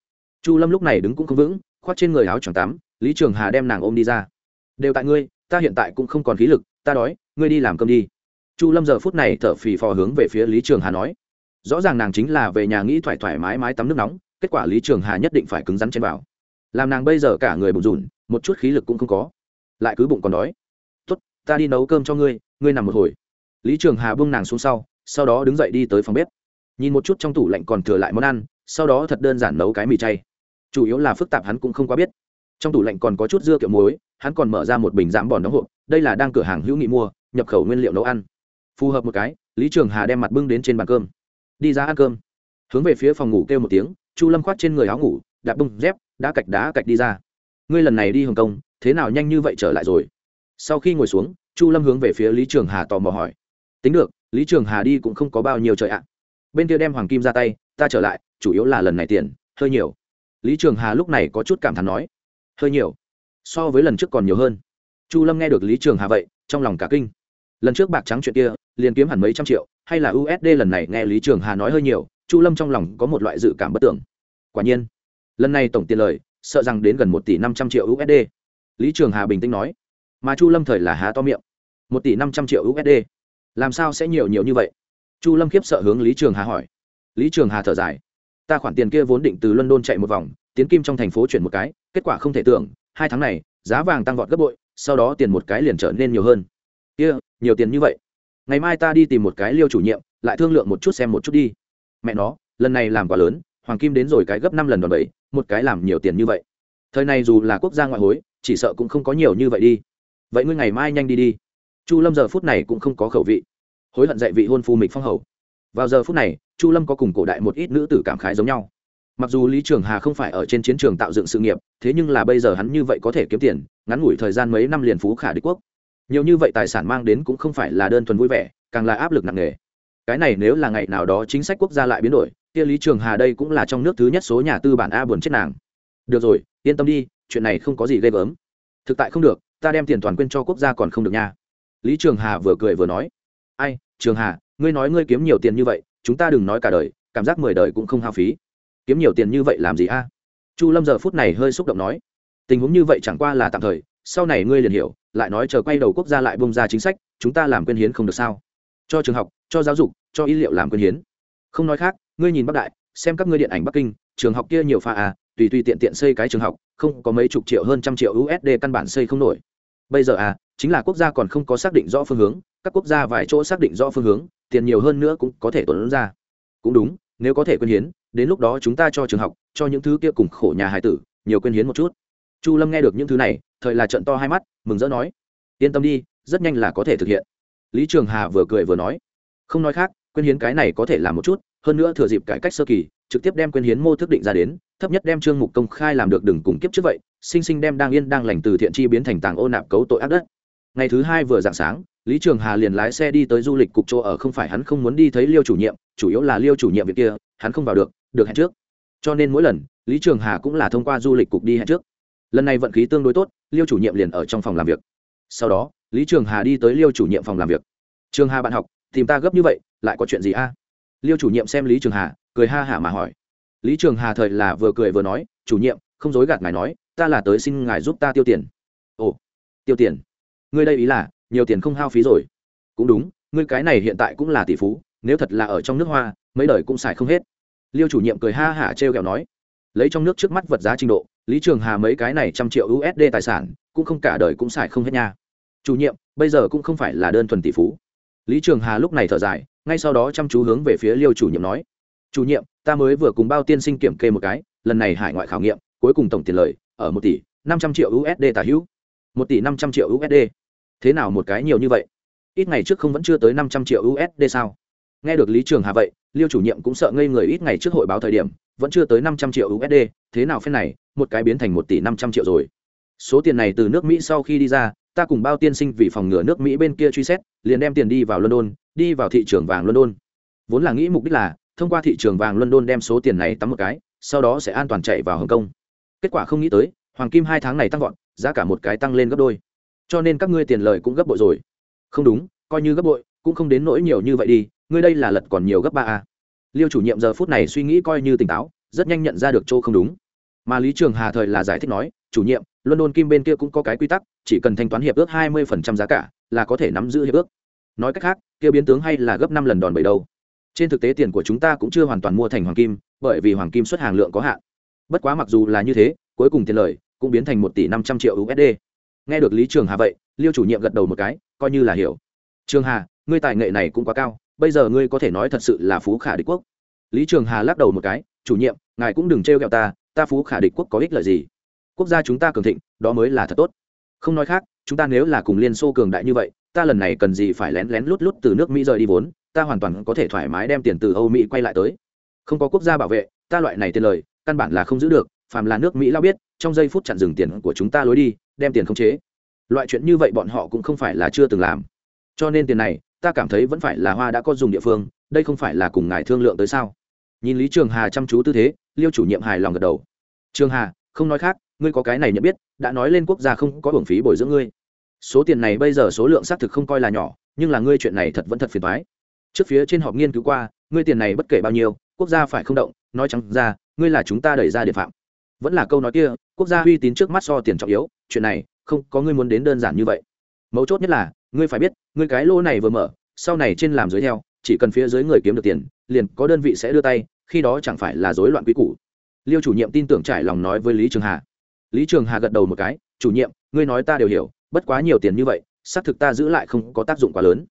S1: Chu lâm lúc này đứng cũng không vững, khoác trên người áo choàng tắm, lý trường hà đem nàng ôm đi ra. Đều tại ngươi, ta hiện tại cũng không còn khí lực, ta đói ngươi đi làm cơm đi. Chu lâm giờ phút này thở phì phò hướng về phía lý trường hà nói. Rõ ràng nàng chính là về nhà nghĩ thoải thoải mái mái tắm nước nóng, kết quả lý trường hà nhất định phải cứng rắn trên vào. Làm nàng bây giờ cả người bụng rùn, một chút khí lực cũng không có. Lại cứ bụng còn đói. Tốt, ta đi nấu cơm cho ngươi ngươi nằm một hồi. Lý trường hà buông nàng xuống sau sau đó đứng dậy đi tới phòng bếp. Nhìn một chút trong tủ lạnh còn thừa lại món ăn, sau đó thật đơn giản nấu cái mì chay. Chủ yếu là phức tạp hắn cũng không quá biết. Trong tủ lạnh còn có chút dưa kiệu muối, hắn còn mở ra một bình giảm bòn đóng hộp, đây là đang cửa hàng hữu nghị mua nhập khẩu nguyên liệu nấu ăn. Phù hợp một cái, lý trường hà đem mặt bưng đến trên bàn cơm. Đi ra ăn cơm. Hướng về phía phòng ngủ kêu một tiếng, chu lâm khoát trên người áo ngủ, đạp bưng dép, đã cạch đá cạch đi ra. Ngươi lần này đi hồng kông, thế nào nhanh như vậy trở lại rồi? Sau khi ngồi xuống, chu lâm hướng về phía lý trường hà tò mò hỏi. Tính được, lý trường hà đi cũng không có bao nhiêu trời ạ. Bên kia đem hoàng kim ra tay, ta trở lại, chủ yếu là lần này tiền, hơi nhiều. Lý trường hà lúc này có chút cảm thán nói. Hơi nhiều? So với lần trước còn nhiều hơn. Chu lâm nghe được lý trường hà vậy, trong lòng cả kinh lần trước bạc trắng chuyện kia, liền kiếm hẳn mấy trăm triệu, hay là usd lần này nghe lý trường hà nói hơi nhiều, chu lâm trong lòng có một loại dự cảm bất tưởng. Quả nhiên, lần này tổng tiền lời, sợ rằng đến gần một tỷ năm trăm triệu usd lý trường hà bình tĩnh nói, mà chu lâm thời là há to miệng. Một tỷ năm trăm triệu usd làm sao sẽ nhiều nhiều như vậy? Chu lâm khiếp sợ hướng lý trường hà hỏi. Lý trường hà thở dài, ta khoản tiền kia vốn định từ london chạy một vòng, tiến kim trong thành phố chuyển một cái, kết quả không thể tưởng, hai tháng này, giá vàng tăng vọt gấp bội, sau đó tiền một cái liền trở nên nhiều hơn. Kia nhiều tiền như vậy. Ngày mai ta đi tìm một cái liêu chủ nhiệm, lại thương lượng một chút xem một chút đi. Mẹ nó, lần này làm quá lớn, hoàng kim đến rồi cái gấp năm lần đòn bẩy, một cái làm nhiều tiền như vậy. Thời này dù là quốc gia ngoại hối, chỉ sợ cũng không có nhiều như vậy đi. Vậy ngươi ngày mai nhanh đi đi. Chu lâm giờ phút này cũng không có khẩu vị. Hối hận dạy vị hôn phu mịch phong hầu. Vào giờ phút này, chu lâm có cùng cổ đại một ít nữ tử cảm khái giống nhau. Mặc dù lý trường hà không phải ở trên chiến trường tạo dựng sự nghiệp, thế nhưng là bây giờ hắn như vậy có thể kiếm tiền, ngắn ngủi thời gian mấy năm liền phú khả đế quốc nhiều như vậy tài sản mang đến cũng không phải là đơn thuần vui vẻ, càng là áp lực nặng nề. Cái này nếu là ngày nào đó chính sách quốc gia lại biến đổi, kia lý trường hà đây cũng là trong nước thứ nhất số nhà tư bản a buồn chết nàng. Được rồi, yên tâm đi, chuyện này không có gì ghê gớm. Thực tại không được, ta đem tiền toàn quyên cho quốc gia còn không được nha. Lý trường hà vừa cười vừa nói. Ai, trường hà, ngươi nói ngươi kiếm nhiều tiền như vậy, chúng ta đừng nói cả đời, cảm giác mười đời cũng không hao phí. Kiếm nhiều tiền như vậy làm gì a? Chu lâm giờ phút này hơi xúc động nói. Tình huống như vậy chẳng qua là tạm thời sau này ngươi liền hiểu, lại nói chờ quay đầu quốc gia lại bông ra chính sách, chúng ta làm quyên hiến không được sao? Cho trường học, cho giáo dục, cho y liệu làm quyên hiến. Không nói khác, ngươi nhìn bắc đại, xem các ngươi điện ảnh bắc kinh, trường học kia nhiều pha à tùy tùy tiện tiện xây cái trường học, không có mấy chục triệu hơn trăm triệu usd căn bản xây không nổi. Bây giờ à chính là quốc gia còn không có xác định rõ phương hướng, các quốc gia vài chỗ xác định rõ phương hướng, tiền nhiều hơn nữa cũng có thể tuấn ra. Cũng đúng, nếu có thể quyên hiến, đến lúc đó chúng ta cho trường học, cho những thứ kia cùng khổ nhà hải tử, nhiều quyên hiến một chút. Chu lâm nghe được những thứ này thời là trận to hai mắt, mừng rỡ nói, yên tâm đi, rất nhanh là có thể thực hiện. Lý trường hà vừa cười vừa nói, không nói khác, quyên hiến cái này có thể làm một chút, hơn nữa thừa dịp cải cách sơ kỳ, trực tiếp đem quyên hiến mô thức định ra đến, thấp nhất đem chương mục công khai làm được đừng cùng kiếp trước vậy, sinh sinh đem đang yên đang lành từ thiện chi biến thành tàng ô nạp cấu tội ác đất. Ngày thứ hai vừa dạng sáng, lý trường hà liền lái xe đi tới du lịch cục chỗ ở, không phải hắn không muốn đi thấy liêu chủ nhiệm, chủ yếu là liêu chủ nhiệm việc kia, hắn không vào được được hẹn trước. Cho nên mỗi lần, lý trường hà cũng là thông qua du lịch cục đi hẹn trước lần này vận khí tương đối tốt, liêu chủ nhiệm liền ở trong phòng làm việc. Sau đó, lý trường hà đi tới liêu chủ nhiệm phòng làm việc. Trường hà bạn học, tìm ta gấp như vậy, lại có chuyện gì a? Liêu chủ nhiệm xem lý trường hà, cười ha hả mà hỏi. Lý trường hà thời là vừa cười vừa nói, chủ nhiệm, không dối gạt ngài nói, ta là tới xin ngài giúp ta tiêu tiền. Ồ, tiêu tiền? Ngươi đây ý là, nhiều tiền không hao phí rồi? Cũng đúng, ngươi cái này hiện tại cũng là tỷ phú, nếu thật là ở trong nước hoa, mấy đời cũng xài không hết. Liêu chủ nhiệm cười ha hả t r e o kẹo nói. Lấy trong nước trước mắt vật giá trình độ lý trường hà mấy cái này trăm triệu usd tài sản, cũng không cả đời cũng xài không hết nha. Chủ nhiệm, bây giờ cũng không phải là đơn thuần tỷ phú. Lý trường hà lúc này thở dài, ngay sau đó chăm chú hướng về phía liêu chủ nhiệm nói, chủ nhiệm, ta mới vừa cùng bao tiên sinh kiểm kê một cái, lần này hải ngoại khảo nghiệm, cuối cùng tổng tiền lời ở một tỷ năm trăm triệu usd tả hữu. Một tỷ năm trăm triệu usd thế nào một cái nhiều như vậy? Ít ngày trước không vẫn chưa tới năm trăm triệu usd sao? Nghe được lý trường hà vậy liêu chủ nhiệm cũng sợ ngây người ít ngày trước hội báo thời điểm, vẫn chưa tới năm trăm triệu usd thế nào phen này, một cái biến thành một tỷ năm trăm triệu rồi. Số tiền này từ nước mỹ sau khi đi ra, ta cùng bao tiên sinh vì phòng ngừa nước mỹ bên kia truy xét, liền đem tiền đi vào london, đi vào thị trường vàng london. Vốn là nghĩ mục đích là, thông qua thị trường vàng london đem số tiền này tắm một cái, sau đó sẽ an toàn chạy vào hồng kông. Kết quả không nghĩ tới, hoàng kim hai tháng này tăng vọt, giá cả một cái tăng lên gấp đôi. Cho nên các ngươi tiền lời cũng gấp bội rồi. Không đúng, coi như gấp bội, cũng không đến nỗi nhiều như vậy đi ngươi đây là lật còn nhiều gấp ba a. Liêu chủ nhiệm giờ phút này suy nghĩ coi như tỉnh táo, rất nhanh nhận ra được chỗ không đúng. Mà lý trường hà thời là giải thích nói, chủ nhiệm, london kim bên kia cũng có cái quy tắc, chỉ cần thanh toán hiệp ước hai mươi giá cả, là có thể nắm giữ hiệp ước. Nói cách khác, kia biến tướng hay là gấp năm lần đòn bẩy đâu. Trên thực tế tiền của chúng ta cũng chưa hoàn toàn mua thành hoàng kim, bởi vì hoàng kim xuất hàng lượng có hạn. Bất quá mặc dù là như thế, cuối cùng tiền lời cũng biến thành một tỷ năm trăm triệu usd nghe được lý trường hà vậy, liêu chủ nhiệm gật đầu một cái, coi như là hiểu. Trường hà, ngươi tài nghệ này cũng quá cao bây giờ ngươi có thể nói thật sự là phú khả địch quốc. Lý trường hà lắc đầu một cái, chủ nhiệm, ngài cũng đừng trêu ghẹo ta ta phú khả địch quốc có ích lợi gì? Quốc gia chúng ta cường thịnh, đó mới là thật tốt. Không nói khác, chúng ta nếu là cùng liên xô cường đại như vậy, ta lần này cần gì phải lén lén lút lút từ nước mỹ rời đi vốn, ta hoàn toàn có thể thoải mái đem tiền từ âu mỹ quay lại tới. Không có quốc gia bảo vệ, ta loại này tiền lời, căn bản là không giữ được, phàm là nước mỹ lao biết, trong giây phút chặn dừng tiền của chúng ta lối đi, đem tiền khống chế. Loại chuyện như vậy bọn họ cũng không phải là chưa từng làm. Cho nên tiền này ta cảm thấy vẫn phải là hoa đã có dùng địa phương, đây không phải là cùng ngài thương lượng tới sao? Nhìn lý trường hà chăm chú tư thế, liêu chủ nhiệm hài lòng gật đầu. Trường hà, không nói khác, ngươi có cái này nhận biết, đã nói lên quốc gia không có hưởng phí bồi dưỡng ngươi. Số tiền này bây giờ số lượng xác thực không coi là nhỏ, nhưng là ngươi chuyện này thật vẫn thật phiền thoái trước phía trên họp nghiên cứu qua, ngươi tiền này bất kể bao nhiêu, quốc gia phải không động, nói chẳng ra, ngươi là chúng ta đẩy ra địa phạm. Vẫn là câu nói kia, quốc gia uy tín trước mắt so tiền trọng yếu, chuyện này, không có ngươi muốn đến đơn giản như vậy. Mấu chốt nhất là ngươi phải biết, ngươi cái lô này vừa mở, sau này trên làm dưới theo chỉ cần phía dưới người kiếm được tiền, liền có đơn vị sẽ đưa tay, khi đó chẳng phải là rối loạn quý củ. Liêu chủ nhiệm tin tưởng trải lòng nói với lý trường hà. Lý trường hà gật đầu một cái, chủ nhiệm, ngươi nói ta đều hiểu, bất quá nhiều tiền như vậy, xác thực ta giữ lại không có tác dụng quá lớn.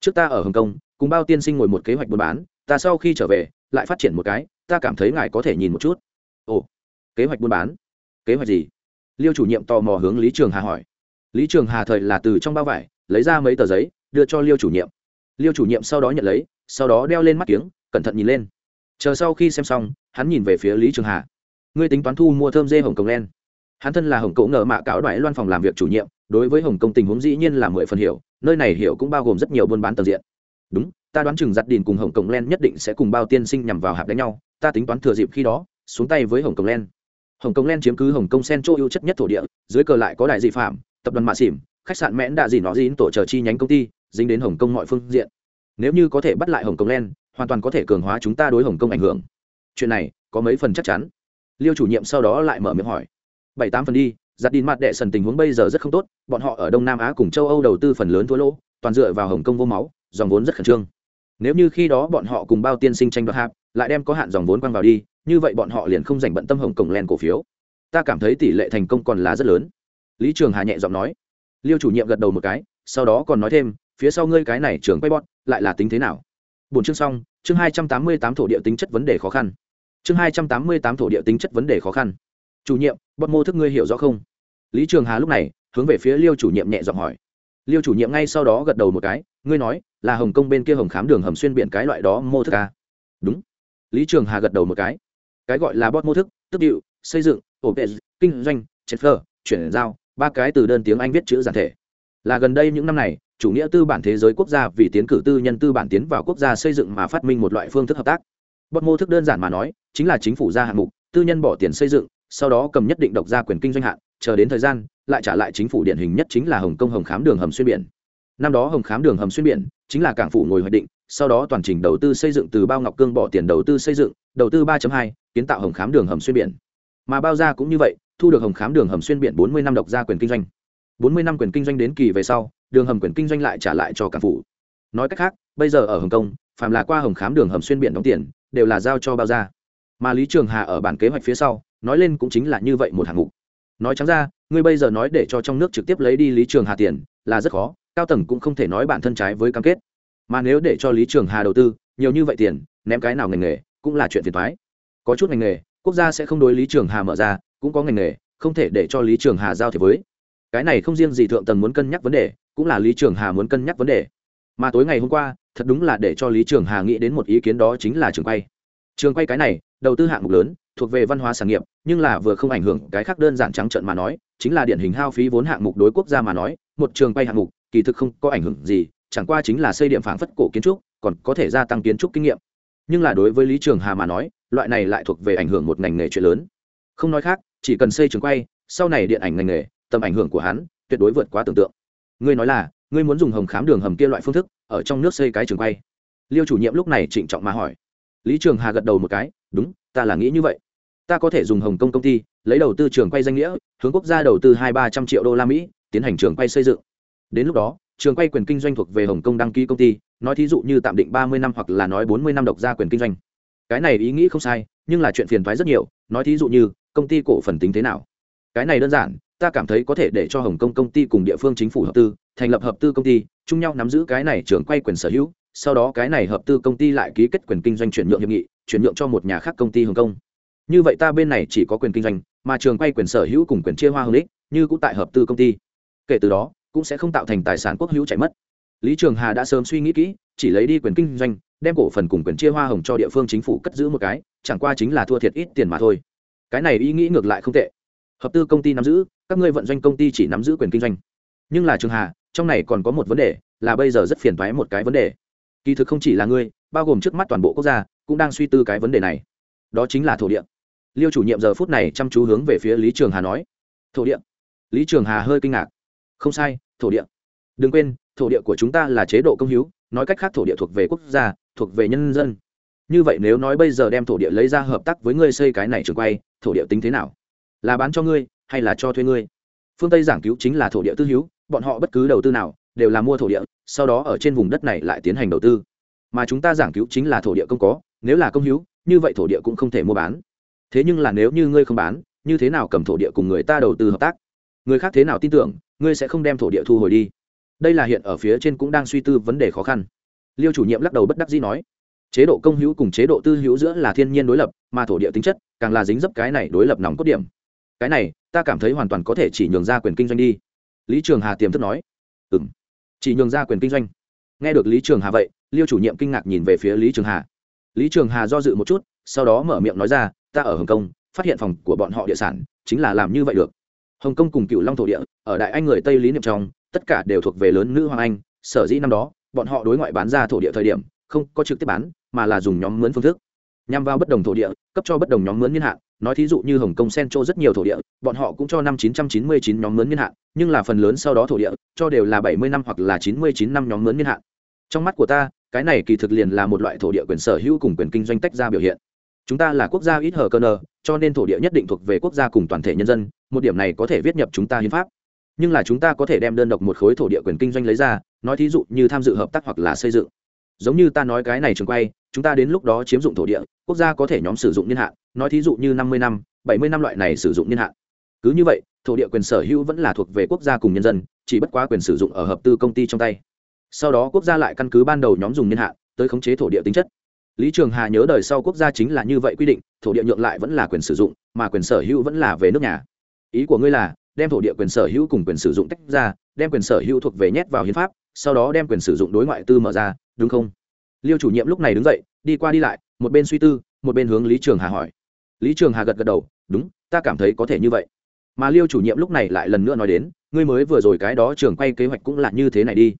S1: Trước ta ở hồng kông, cùng bao tiên sinh ngồi một kế hoạch buôn bán, ta sau khi trở về, lại phát triển một cái, ta cảm thấy ngài có thể nhìn một chút. Ồ, kế hoạch buôn bán? Kế hoạch gì? Liêu chủ nhiệm tò mò hướng lý trường hà hỏi. Lý trường hà thời là từ trong bao vải lấy ra mấy tờ giấy, đưa cho liêu chủ nhiệm. Liêu chủ nhiệm sau đó nhận lấy, sau đó đeo lên mắt kiếng, cẩn thận nhìn lên. Chờ sau khi xem xong, hắn nhìn về phía lý trường hà. Ngươi tính toán thu mua thơm dê hồng kông len. Hắn thân là hồng cổng ngờ mạ cáo đoại loan phòng làm việc chủ nhiệm, đối với hồng kông tình huống dĩ nhiên là mười phần hiểu, nơi này hiểu cũng bao gồm rất nhiều buôn bán tầng diện. Đúng, ta đoán chừng giặt đình cùng hồng kông len nhất định sẽ cùng bao tiên sinh nhằm vào hạp đánh nhau, ta tính toán thừa dịp khi đó, xuống tay với hồng kông len. Hồng kông len chiếm cứ hồng kông sen chỗ ưu chất nhất thổ địa, dưới cờ lại có đại dị phạm, tập đoàn mạ xỉm khách sạn mẽn đã gì nó dín tổ chờ chi nhánh công ty, dính đến hồng kông mọi phương diện. Nếu như có thể bắt lại hồng kông len hoàn toàn có thể cường hóa chúng ta đối hồng kông ảnh hưởng. Chuyện này, có mấy phần chắc chắn. Liêu chủ nhiệm sau đó lại mở miệng hỏi. Bảy tám phần đi, giặt đi mặt đệ sần tình huống bây giờ rất không tốt, bọn họ ở đông nam á cùng châu âu đầu tư phần lớn thua lỗ, toàn dựa vào hồng kông vô máu, dòng vốn rất khẩn trương. Nếu như khi đó bọn họ cùng bao tiên sinh tranh đoạt hạp, lại đem có hạn dòng vốn quăng vào đi, như vậy bọn họ liền không dành bận tâm hồng Kông len cổ phiếu. Ta cảm thấy tỷ lệ thành công còn là rất lớn. Lý trường hà nhẹ giọng nói liêu chủ nhiệm gật đầu một cái sau đó còn nói thêm phía sau ngươi cái này trưởng quay bọt lại là tính thế nào? Bốn chương xong chương hai trăm tám mươi tám thổ địa tính chất vấn đề khó khăn. Chương hai trăm tám mươi tám thổ địa tính chất vấn đề khó khăn. Chủ nhiệm bọt mô thức ngươi hiểu rõ không? Lý trường hà lúc này hướng về phía liêu chủ nhiệm nhẹ giọng hỏi. Liêu chủ nhiệm ngay sau đó gật đầu một cái ngươi nói là hồng kông bên kia hồng khám đường hầm xuyên biển cái loại đó mô thức à? đúng. Lý trường hà gật đầu một cái. Cái gọi là bot mô thức tức điệu xây dựng ổ vệ kinh doanh chết phở, chuyển giao ba cái từ đơn tiếng anh viết chữ giản thể. Là gần đây những năm này, chủ nghĩa tư bản thế giới quốc gia vì tiến cử tư nhân tư bản tiến vào quốc gia xây dựng mà phát minh một loại phương thức hợp tác. Bot mô thức đơn giản mà nói, chính là chính phủ ra hạng mục, tư nhân bỏ tiền xây dựng, sau đó cầm nhất định độc ra quyền kinh doanh hạn, chờ đến thời gian, lại trả lại chính phủ điển hình nhất chính là hồng kông hồng khám đường hầm xuyên biển. Năm đó hồng khám đường hầm xuyên biển chính là cảng phủ ngồi hoạch định, sau đó toàn trình đầu tư xây dựng từ bao ngọc cương bỏ tiền đầu tư xây dựng, đầu tư 3 hai, kiến tạo hồng khám đường hầm xuyên biển. Mà bao ra cũng như vậy thu được hồng khám đường hầm xuyên biển bốn mươi năm độc gia quyền kinh doanh. Bốn mươi năm quyền kinh doanh đến kỳ về sau, đường hầm quyền kinh doanh lại trả lại cho cảng phủ. Nói cách khác, bây giờ ở hồng kông, phàm là qua hồng khám đường hầm xuyên biển đóng tiền, đều là giao cho bao gia. Mà lý trường hà ở bản kế hoạch phía sau, nói lên cũng chính là như vậy một hạng mục. Nói trắng ra, ngươi bây giờ nói để cho trong nước trực tiếp lấy đi lý trường hà tiền, là rất khó, cao tầng cũng không thể nói bản thân trái với cam kết. Mà nếu để cho lý trường hà đầu tư, nhiều như vậy tiền, ném cái nào ngành nghề, cũng là chuyện phiền thoái có chút ngành nghề, quốc gia sẽ không đối lý trường hà mở ra cũng có ngành nghề, không thể để cho lý trường hà giao thế với. Cái này không riêng gì thượng tầng muốn cân nhắc vấn đề, cũng là lý trường hà muốn cân nhắc vấn đề. Mà tối ngày hôm qua, thật đúng là để cho lý trường hà nghĩ đến một ý kiến đó chính là trường quay. Trường quay cái này, đầu tư hạng mục lớn, thuộc về văn hóa sản nghiệp, nhưng là vừa không ảnh hưởng cái khác đơn giản trắng trợn mà nói, chính là điển hình hao phí vốn hạng mục đối quốc gia mà nói, một trường quay hạng mục, kỳ thực không có ảnh hưởng gì, chẳng qua chính là xây điểm phảng phất cổ kiến trúc, còn có thể gia tăng kiến trúc kinh nghiệm. Nhưng là đối với lý trường hà mà nói, loại này lại thuộc về ảnh hưởng một ngành nghề chuyện lớn. Không nói khác chỉ cần xây trường quay, sau này điện ảnh ngành nghề, tầm ảnh hưởng của hắn tuyệt đối vượt quá tưởng tượng. Ngươi nói là, ngươi muốn dùng hồng khám đường hầm kia loại phương thức ở trong nước xây cái trường quay? Liêu chủ nhiệm lúc này trịnh trọng mà hỏi. Lý trường hà gật đầu một cái, đúng, ta là nghĩ như vậy. Ta có thể dùng hồng kông công ty, lấy đầu tư trường quay danh nghĩa, hướng quốc gia đầu tư hai ba trăm triệu đô la mỹ, tiến hành trường quay xây dựng. Đến lúc đó, trường quay quyền kinh doanh thuộc về hồng kông đăng ký công ty, nói thí dụ như tạm định ba mươi năm hoặc là nói bốn mươi năm độc ra quyền kinh doanh. Cái này ý nghĩ không sai, nhưng là chuyện phiền thoái rất nhiều, nói thí dụ như công ty cổ phần tính thế nào? Cái này đơn giản, ta cảm thấy có thể để cho hồng kông công ty cùng địa phương chính phủ hợp tư, thành lập hợp tư công ty, chung nhau nắm giữ cái này trường quay quyền sở hữu, sau đó cái này hợp tư công ty lại ký kết quyền kinh doanh chuyển nhượng hiệp nghị, chuyển nhượng cho một nhà khác công ty hồng kông. Như vậy ta bên này chỉ có quyền kinh doanh, mà trường quay quyền sở hữu cùng quyền chia hoa hồng ích như cũng tại hợp tư công ty. Kể từ đó, cũng sẽ không tạo thành tài sản quốc hữu chạy mất. Lý trường hà đã sớm suy nghĩ kỹ, chỉ lấy đi quyền kinh doanh, đem cổ phần cùng quyền chia hoa hồng cho địa phương chính phủ cất giữ một cái, chẳng qua chính là thua thiệt ít tiền mà thôi cái này ý nghĩ ngược lại không tệ. Hợp tư công ty nắm giữ, các ngươi vận doanh công ty chỉ nắm giữ quyền kinh doanh. Nhưng là trường hà, trong này còn có một vấn đề, là bây giờ rất phiền toái một cái vấn đề. Kỳ thực không chỉ là ngươi, bao gồm trước mắt toàn bộ quốc gia, cũng đang suy tư cái vấn đề này. Đó chính là thổ địa. Liêu chủ nhiệm giờ phút này chăm chú hướng về phía lý trường hà nói. Thổ địa. Lý trường hà hơi kinh ngạc. Không sai, thổ địa. Đừng quên, thổ địa của chúng ta là chế độ công hiếu, nói cách khác thổ địa thuộc về quốc gia, thuộc về nhân dân. Như vậy nếu nói bây giờ đem thổ địa lấy ra hợp tác với ngươi xây cái này trường quay thổ địa tính thế nào? Là bán cho ngươi, hay là cho thuê ngươi? Phương tây giảng cứu chính là thổ địa tư hiếu bọn họ bất cứ đầu tư nào, đều là mua thổ địa, sau đó ở trên vùng đất này lại tiến hành đầu tư. Mà chúng ta giảng cứu chính là thổ địa công có, nếu là công hiếu như vậy thổ địa cũng không thể mua bán. Thế nhưng là nếu như ngươi không bán, như thế nào cầm thổ địa cùng người ta đầu tư hợp tác? Người khác thế nào tin tưởng, ngươi sẽ không đem thổ địa thu hồi đi. Đây là hiện ở phía trên cũng đang suy tư vấn đề khó khăn. Liêu chủ nhiệm lắc đầu bất đắc dĩ nói chế độ công hữu cùng chế độ tư hữu giữa là thiên nhiên đối lập, mà thổ địa tính chất càng là dính dấp cái này đối lập nòng cốt điểm. Cái này, ta cảm thấy hoàn toàn có thể chỉ nhường ra quyền kinh doanh đi. Lý trường hà tiềm thức nói. Ừ m chỉ nhường ra quyền kinh doanh. Nghe được lý trường hà vậy, liêu chủ nhiệm kinh ngạc nhìn về phía lý trường hà. Lý trường hà do dự một chút, sau đó mở miệng nói ra, ta ở hồng kông, phát hiện phòng của bọn họ địa sản, chính là làm như vậy được. Hồng kông cùng cựu long thổ địa, ở đại anh người tây lý niệm trong, tất cả đều thuộc về lớn nữ hoàng anh, sở dĩ năm đó, bọn họ đối ngoại bán ra thổ địa thời điểm, không có trực tiếp bán mà là dùng nhóm mướn phương thức. Nhằm vào bất đồng thổ địa, cấp cho bất đồng nhóm mướn niên hạn, nói thí dụ như hồng kông Cho rất nhiều thổ địa, bọn họ cũng cho năm 999 nhóm mướn niên hạn, nhưng là phần lớn sau đó thổ địa, cho đều là 70 năm hoặc là 99 năm nhóm mướn niên hạn. Trong mắt của ta, cái này kỳ thực liền là một loại thổ địa quyền sở hữu cùng quyền kinh doanh tách ra biểu hiện. Chúng ta là quốc gia ít hờ cơ nờ, cho nên thổ địa nhất định thuộc về quốc gia cùng toàn thể nhân dân, một điểm này có thể viết nhập chúng ta hiến pháp. Nhưng là chúng ta có thể đem đơn độc một khối thổ địa quyền kinh doanh lấy ra, nói thí dụ như tham dự hợp tác hoặc là xây dựng giống như ta nói cái này trường quay, chúng ta đến lúc đó chiếm dụng thổ địa, quốc gia có thể nhóm sử dụng niên hạn. Nói thí dụ như năm mươi năm, bảy mươi năm loại này sử dụng niên hạn. Cứ như vậy, thổ địa quyền sở hữu vẫn là thuộc về quốc gia cùng nhân dân, chỉ bất quá quyền sử dụng ở hợp tư công ty trong tay. Sau đó quốc gia lại căn cứ ban đầu nhóm dùng niên hạn, tới khống chế thổ địa tính chất. Lý trường hà nhớ đời sau quốc gia chính là như vậy quy định, thổ địa nhượng lại vẫn là quyền sử dụng, mà quyền sở hữu vẫn là về nước nhà. Ý của ngươi là, đem thổ địa quyền sở hữu cùng quyền sử dụng tách ra, đem quyền sở hữu thuộc về nhét vào hiến pháp, sau đó đem quyền sử dụng đối ngoại tư mở ra đúng không? Liêu chủ nhiệm lúc này đứng dậy, đi qua đi lại, một bên suy tư, một bên hướng lý trường hà hỏi. Lý trường hà gật gật đầu, đúng, ta cảm thấy có thể như vậy. Mà liêu chủ nhiệm lúc này lại lần nữa nói đến, ngươi mới vừa rồi cái đó trường quay kế hoạch cũng là như thế này đi.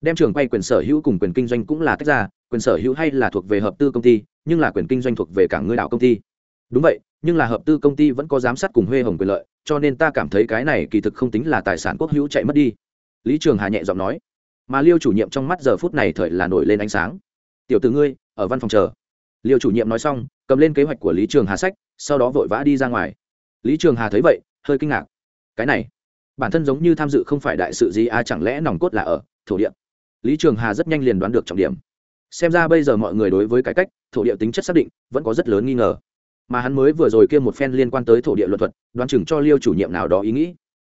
S1: Đem trường quay quyền sở hữu cùng quyền kinh doanh cũng là tách ra, quyền sở hữu hay là thuộc về hợp tư công ty, nhưng là quyền kinh doanh thuộc về cả ngươi đạo công ty. Đúng vậy, nhưng là hợp tư công ty vẫn có giám sát cùng huê hồng quyền lợi, cho nên ta cảm thấy cái này kỳ thực không tính là tài sản quốc hữu chạy mất đi. Lý trường hà nhẹ giọng nói mà liêu chủ nhiệm trong mắt giờ phút này thời là nổi lên ánh sáng. Tiểu từ ngươi ở văn phòng chờ. Liêu chủ nhiệm nói xong cầm lên kế hoạch của lý trường hà sách sau đó vội vã đi ra ngoài. Lý trường hà thấy vậy hơi kinh ngạc. Cái này bản thân giống như tham dự không phải đại sự gì à, chẳng lẽ nòng cốt là ở thổ địa? Lý trường hà rất nhanh liền đoán được trọng điểm. Xem ra bây giờ mọi người đối với cải cách thổ địa tính chất xác định vẫn có rất lớn nghi ngờ. Mà hắn mới vừa rồi kia một phen liên quan tới thổ địa luật thuật đoán chừng cho liêu chủ nhiệm nào đó ý nghĩ.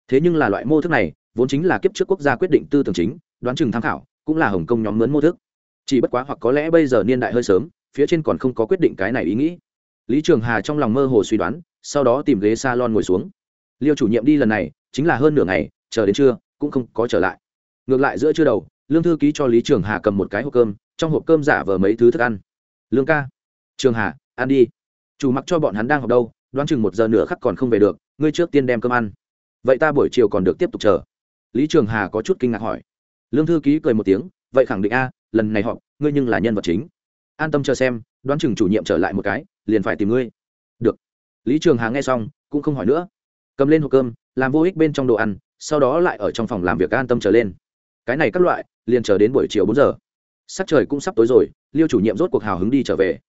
S1: Thế nhưng là loại mô thức này vốn chính là kiếp trước quốc gia quyết định tư tưởng chính đoán chừng tham khảo, cũng là hồng kông nhóm mướn mô thức. Chỉ bất quá hoặc có lẽ bây giờ niên đại hơi sớm, phía trên còn không có quyết định cái này ý nghĩ. Lý trường hà trong lòng mơ hồ suy đoán, sau đó tìm ghế s a lon ngồi xuống. Liêu chủ nhiệm đi lần này, chính là hơn nửa ngày, chờ đến trưa, cũng không có trở lại. Ngược lại giữa trưa đầu, lương thư ký cho lý trường hà cầm một cái hộp cơm, trong hộp cơm giả vờ mấy thứ thức ăn. Lương ca. Trường hà, ăn đi. Chủ mặc cho bọn hắn đang học đâu, đoán chừng một giờ nửa khắc còn không về được, ngươi trước tiên đem cơm ăn. Vậy ta buổi chiều còn được tiếp tục chờ. Lý trường hà có chút kinh ngạc hỏi lương thư ký cười một tiếng, vậy khẳng định a, lần này họ ngươi nhưng là nhân vật chính. An tâm chờ xem, đoán chừng chủ nhiệm trở lại một cái, liền phải tìm ngươi. Được. Lý trường hà nghe xong, cũng không hỏi nữa. Cầm lên hộp cơm, làm vô ích bên trong đồ ăn, sau đó lại ở trong phòng làm việc an tâm trở lên. Cái này các loại, liền chờ đến buổi chiều bốn giờ. Sắc trời cũng sắp tối rồi, liêu chủ nhiệm rốt cuộc hào hứng đi trở về.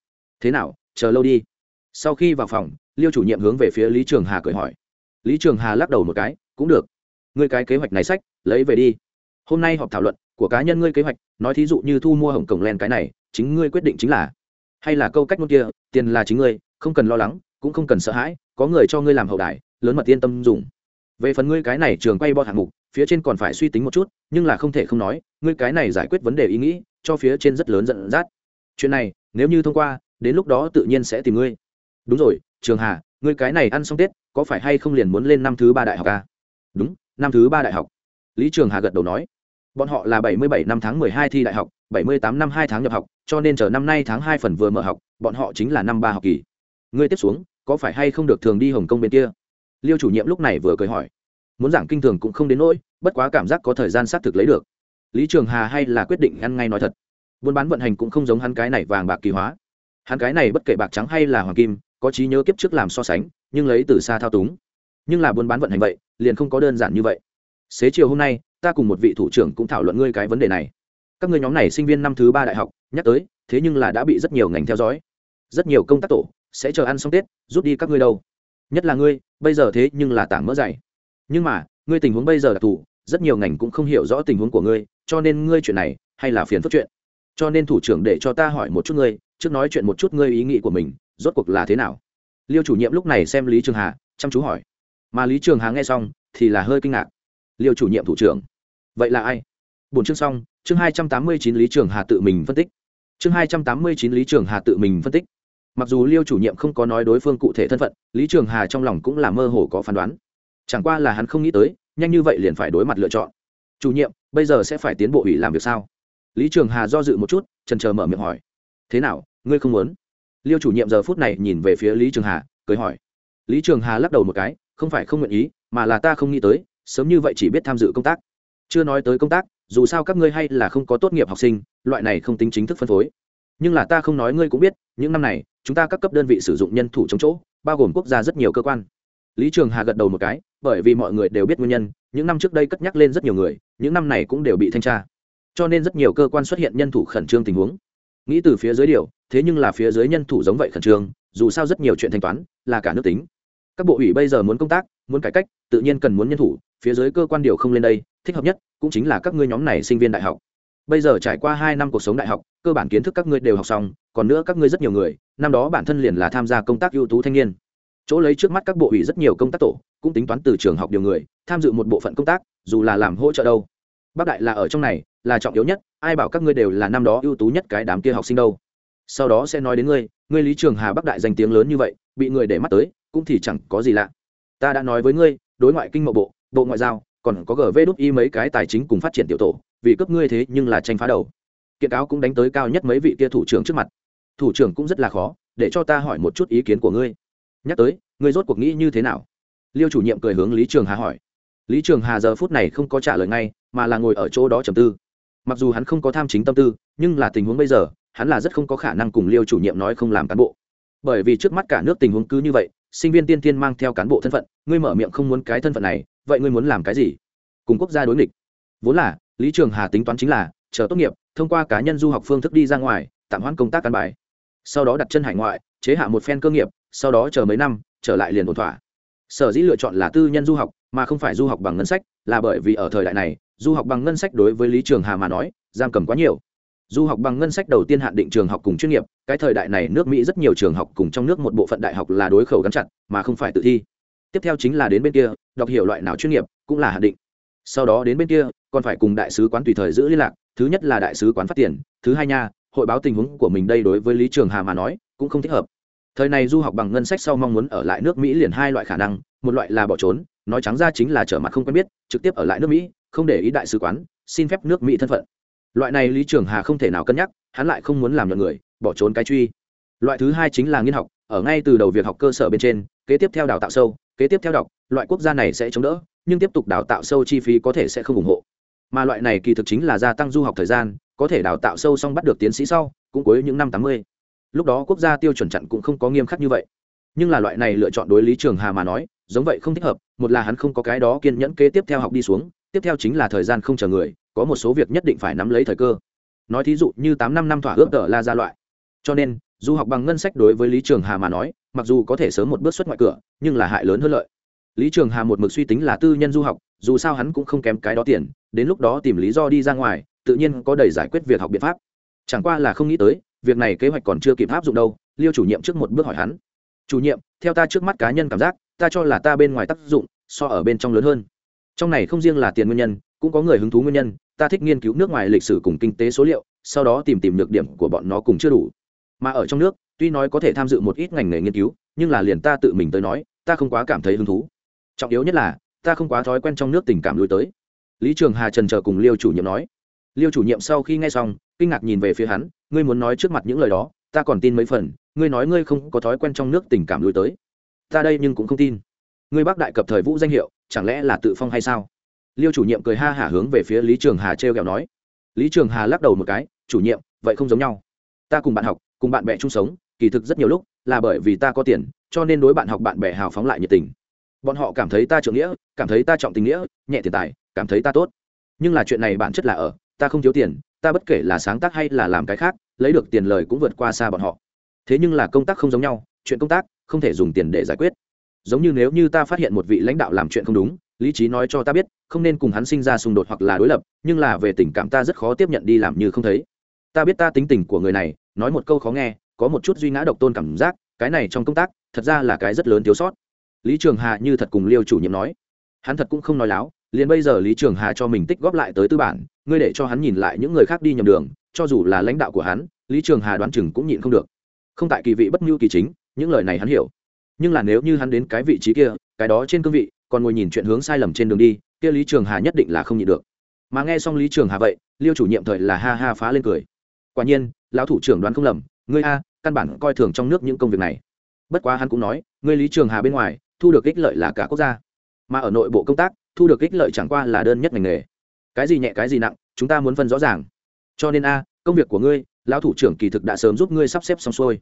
S1: Thế nào, chờ lâu đi. Sau khi vào phòng, liêu chủ nhiệm hướng về phía lý trường hà cười hỏi. Lý trường hà lắc đầu một cái, cũng được. Ngươi cái kế hoạch này sách, lấy về đi hôm nay họp thảo luận của cá nhân ngươi kế hoạch, nói thí dụ như thu mua hồng cổng len cái này, chính ngươi quyết định chính là. Hay là câu cách ngôn kia, tiền là chính ngươi, không cần lo lắng, cũng không cần sợ hãi, có người cho ngươi làm hậu đài, lớn mật yên tâm dùng. Về phần ngươi cái này trường quay bo hạng mục, phía trên còn phải suy tính một chút, nhưng là không thể không nói, ngươi cái này giải quyết vấn đề ý nghĩ, cho phía trên rất lớn dẫn dắt. Chuyện này, nếu như thông qua, đến lúc đó tự nhiên sẽ tìm ngươi. Đúng rồi, trường hà, ngươi cái này ăn xong tết, có phải hay không liền muốn lên năm thứ ba đại học à? đúng, năm thứ ba đại học lý trường hà gật đầu nói, bọn họ là bảy mươi bảy năm tháng mười hai thi đại học, bảy mươi tám năm hai tháng nhập học, cho nên chờ năm nay tháng hai phần vừa mở học, bọn họ chính là năm ba học kỳ. Ngươi tiếp xuống, có phải hay không được thường đi hồng kông bên kia? Liêu chủ nhiệm lúc này vừa cười hỏi, muốn giảng kinh thường cũng không đến nỗi, bất quá cảm giác có thời gian xác thực lấy được. Lý trường hà hay là quyết định ăn ngay nói thật. Buôn bán vận hành cũng không giống hắn cái này vàng bạc kỳ hóa. Hắn cái này bất kể bạc trắng hay là hoàng kim, có trí nhớ kiếp trước làm so sánh, nhưng lấy từ xa thao túng. Nhưng là buôn bán vận hành vậy, liền không có đơn giản như vậy xế chiều hôm nay, ta cùng một vị thủ trưởng cũng thảo luận ngươi cái vấn đề này. Các ngươi nhóm này sinh viên năm thứ ba đại học, nhắc tới, thế nhưng là đã bị rất nhiều ngành theo dõi. Rất nhiều công tác tổ, sẽ chờ ăn xong tết, rút đi các ngươi đâu. Nhất là ngươi, bây giờ thế nhưng là tảng mỡ dày. Nhưng mà, ngươi tình huống bây giờ đặc thù rất nhiều ngành cũng không hiểu rõ tình huống của ngươi, cho nên ngươi chuyện này, hay là phiền phức chuyện? Cho nên thủ trưởng để cho ta hỏi một chút ngươi, trước nói chuyện một chút ngươi ý nghĩ của mình, rốt cuộc là thế nào? Liêu chủ nhiệm lúc này xem lý trường hà, chăm chú hỏi. Mà lý trường hà nghe xong, thì là hơi kinh ngạc liêu chủ nhiệm thủ trưởng. Vậy là ai? Bốn chương xong, chương hai trăm tám mươi chín lý trường hà tự mình phân tích. Chương hai trăm tám mươi chín lý trường hà tự mình phân tích. Mặc dù liêu chủ nhiệm không có nói đối phương cụ thể thân phận, lý trường hà trong lòng cũng là mơ hồ có phán đoán. Chẳng qua là hắn không nghĩ tới, nhanh như vậy liền phải đối mặt lựa chọn. Chủ nhiệm, bây giờ sẽ phải tiến bộ ủy làm việc sao? Lý trường hà do dự một chút trần chờ mở miệng hỏi. Thế nào, ngươi không muốn? Liêu chủ nhiệm giờ phút này nhìn về phía lý trường hà, cười hỏi. Lý trường hà lắc đầu một cái, không phải không nguyện ý, mà là ta không nghĩ tới sớm như vậy chỉ biết tham dự công tác. Chưa nói tới công tác, dù sao các ngươi hay là không có tốt nghiệp học sinh, loại này không tính chính thức phân phối. Nhưng là ta không nói ngươi cũng biết, những năm này, chúng ta các cấp đơn vị sử dụng nhân thủ chống chỗ, bao gồm quốc gia rất nhiều cơ quan. Lý trường hà gật đầu một cái, bởi vì mọi người đều biết nguyên nhân, những năm trước đây cất nhắc lên rất nhiều người, những năm này cũng đều bị thanh tra. Cho nên rất nhiều cơ quan xuất hiện nhân thủ khẩn trương tình huống. Nghĩ từ phía dưới điều, thế nhưng là phía dưới nhân thủ giống vậy khẩn trương, dù sao rất nhiều chuyện thanh toán, là cả nước tính. Các bộ ủy bây giờ muốn công tác, muốn cải cách, tự nhiên cần muốn nhân thủ phía dưới cơ quan điều không lên đây, thích hợp nhất cũng chính là các ngươi nhóm này sinh viên đại học. Bây giờ trải qua hai năm cuộc sống đại học, cơ bản kiến thức các ngươi đều học xong, còn nữa các ngươi rất nhiều người, năm đó bản thân liền là tham gia công tác ưu tú thanh niên. Chỗ lấy trước mắt các bộ ủy rất nhiều công tác tổ, cũng tính toán từ trường học điều người, tham dự một bộ phận công tác, dù là làm hỗ trợ đâu. Bác đại là ở trong này, là trọng yếu nhất, ai bảo các ngươi đều là năm đó ưu tú nhất cái đám kia học sinh đâu. Sau đó sẽ nói đến ngươi ngươi lý trường hà bắc đại danh tiếng lớn như vậy, bị người để mắt tới, cũng thì chẳng có gì lạ. Ta đã nói với ngươi, đối ngoại kinh mậu bộ bộ ngoại giao, còn có gv đúc y mấy cái tài chính cùng phát triển tiểu tổ, vì cấp ngươi thế nhưng là tranh phá đầu. Kiện cáo cũng đánh tới cao nhất mấy vị kia thủ trưởng trước mặt. Thủ trưởng cũng rất là khó, để cho ta hỏi một chút ý kiến của ngươi. Nhắc tới, ngươi rốt cuộc nghĩ như thế nào? Liêu chủ nhiệm cười hướng lý trường hà hỏi. Lý trường hà giờ phút này không có trả lời ngay, mà là ngồi ở chỗ đó trầm tư. Mặc dù hắn không có tham chính tâm tư, nhưng là tình huống bây giờ, hắn là rất không có khả năng cùng liêu chủ nhiệm nói không làm cán bộ. Bởi vì trước mắt cả nước tình huống cứ như vậy, sinh viên tiên tiên mang theo cán bộ thân phận, ngươi mở miệng không muốn cái thân phận này vậy ngươi muốn làm cái gì? Cùng quốc gia đối nghịch. Vốn là, lý trường hà tính toán chính là, chờ tốt nghiệp, thông qua cá nhân du học phương thức đi ra ngoài, tạm hoãn công tác căn bài. Sau đó đặt chân hải ngoại, chế hạ một phen cơ nghiệp, sau đó chờ mấy năm, trở lại liền ổn thỏa. Sở dĩ lựa chọn là tư nhân du học, mà không phải du học bằng ngân sách, là bởi vì ở thời đại này, du học bằng ngân sách đối với lý trường hà mà nói, giam cầm quá nhiều. Du học bằng ngân sách đầu tiên hạn định trường học cùng chuyên nghiệp, cái thời đại này nước mỹ rất nhiều trường học cùng trong nước một bộ phận đại học là đối khẩu gắn chặt, mà không phải tự thi tiếp theo chính là đến bên kia, đọc hiểu loại nào chuyên nghiệp cũng là hạn định. Sau đó đến bên kia, còn phải cùng đại sứ quán tùy thời giữ liên lạc, thứ nhất là đại sứ quán phát tiền, thứ hai nha, hội báo tình huống của mình đây đối với lý trường hà mà nói cũng không thích hợp. Thời này du học bằng ngân sách sau mong muốn ở lại nước mỹ liền hai loại khả năng, một loại là bỏ trốn, nói trắng ra chính là trở mặt không quen biết, trực tiếp ở lại nước mỹ, không để ý đại sứ quán, xin phép nước mỹ thân phận. Loại này lý trường hà không thể nào cân nhắc, hắn lại không muốn làm nhận người, bỏ trốn cái truy. Loại thứ hai chính là nghiên học, ở ngay từ đầu việc học cơ sở bên trên, kế tiếp theo đào tạo sâu kế tiếp theo đọc, loại quốc gia này sẽ chống đỡ, nhưng tiếp tục đào tạo sâu chi phí có thể sẽ không ủng hộ. Mà loại này kỳ thực chính là gia tăng du học thời gian, có thể đào tạo sâu xong bắt được tiến sĩ sau, cũng cuối những năm tám mươi. Lúc đó quốc gia tiêu chuẩn chặn cũng không có nghiêm khắc như vậy. Nhưng là loại này lựa chọn đối lý trường hà mà nói, giống vậy không thích hợp, một là hắn không có cái đó kiên nhẫn kế tiếp theo học đi xuống, tiếp theo chính là thời gian không chờ người, có một số việc nhất định phải nắm lấy thời cơ. Nói thí dụ như tám năm năm thỏa ước tờ la ra loại. Cho nên du học bằng ngân sách đối với lý trường hà mà nói, mặc dù có thể sớm một bước xuất ngoại cửa, nhưng là hại lớn hơn lợi. Lý trường hà một mực suy tính là tư nhân du học, dù sao hắn cũng không kém cái đó tiền, đến lúc đó tìm lý do đi ra ngoài, tự nhiên có đầy giải quyết việc học biện pháp. Chẳng qua là không nghĩ tới, việc này kế hoạch còn chưa kịp áp dụng đâu, liêu chủ nhiệm trước một bước hỏi hắn. Chủ nhiệm, theo ta trước mắt cá nhân cảm giác, ta cho là ta bên ngoài tác dụng, so ở bên trong lớn hơn. Trong này không riêng là tiền nguyên nhân, cũng có người hứng thú nguyên nhân, ta thích nghiên cứu nước ngoài lịch sử cùng kinh tế số liệu, sau đó tìm tìm nhược điểm của bọn nó cùng chưa đủ mà ở trong nước, tuy nói có thể tham dự một ít ngành nghề nghiên cứu, nhưng là liền ta tự mình tới nói, ta không quá cảm thấy hứng thú. Trọng yếu nhất là, ta không quá thói quen trong nước tình cảm lui tới. Lý trường hà trần chờ cùng liêu chủ nhiệm nói. Liêu chủ nhiệm sau khi nghe xong, kinh ngạc nhìn về phía hắn, ngươi muốn nói trước mặt những lời đó, ta còn tin mấy phần, ngươi nói ngươi không có thói quen trong nước tình cảm lui tới. Ta đây nhưng cũng không tin. Ngươi bác đại cập thời vũ danh hiệu, chẳng lẽ là tự phong hay sao? Liêu chủ nhiệm cười ha hả hướng về phía lý trường hà t r e o kẹo nói. Lý trường hà lắc đầu một cái, chủ nhiệm, vậy không giống nhau. Ta cùng bạn học cùng bạn bè chung sống, kỳ thực rất nhiều lúc là bởi vì ta có tiền, cho nên đối bạn học bạn bè hào phóng lại nhiệt tình. Bọn họ cảm thấy ta trưởng nghĩa, cảm thấy ta trọng tình nghĩa, nhẹ tiền tài, cảm thấy ta tốt. Nhưng là chuyện này bản chất là ở, ta không thiếu tiền, ta bất kể là sáng tác hay là làm cái khác, lấy được tiền lời cũng vượt qua xa bọn họ. Thế nhưng là công tác không giống nhau, chuyện công tác không thể dùng tiền để giải quyết. Giống như nếu như ta phát hiện một vị lãnh đạo làm chuyện không đúng, lý trí nói cho ta biết, không nên cùng hắn sinh ra xung đột hoặc là đối lập, nhưng là về tình cảm ta rất khó tiếp nhận đi làm như không thấy. Ta biết ta tính tình của người này nói một câu khó nghe, có một chút duy ngã độc tôn cảm giác, cái này trong công tác, thật ra là cái rất lớn thiếu sót. Lý trường hà như thật cùng liêu chủ nhiệm nói. Hắn thật cũng không nói láo, liền bây giờ lý trường hà cho mình tích góp lại tới tư bản, ngươi để cho hắn nhìn lại những người khác đi nhầm đường, cho dù là lãnh đạo của hắn, lý trường hà đoán chừng cũng nhịn không được. Không tại kỳ vị bất mưu kỳ chính, những lời này hắn hiểu. Nhưng là nếu như hắn đến cái vị trí kia, cái đó trên cương vị, còn ngồi nhìn chuyện hướng sai lầm trên đường đi, kia lý trường hà nhất định là không nhịn được. Mà nghe xong lý trường hà vậy, liêu chủ nhiệm thời là ha ha phá lên cười. Quả nhiên lão thủ trưởng đoán không lầm, ngươi a, căn bản coi thường trong nước những công việc này. Bất quá hắn cũng nói, ngươi lý trường hà bên ngoài, thu được ích lợi là cả quốc gia. Mà ở nội bộ công tác, thu được ích lợi chẳng qua là đơn nhất ngành nghề. Cái gì nhẹ, cái gì nặng, chúng ta muốn phân rõ ràng. Cho nên a, công việc của ngươi, lão thủ trưởng kỳ thực đã sớm giúp ngươi sắp xếp xong xuôi.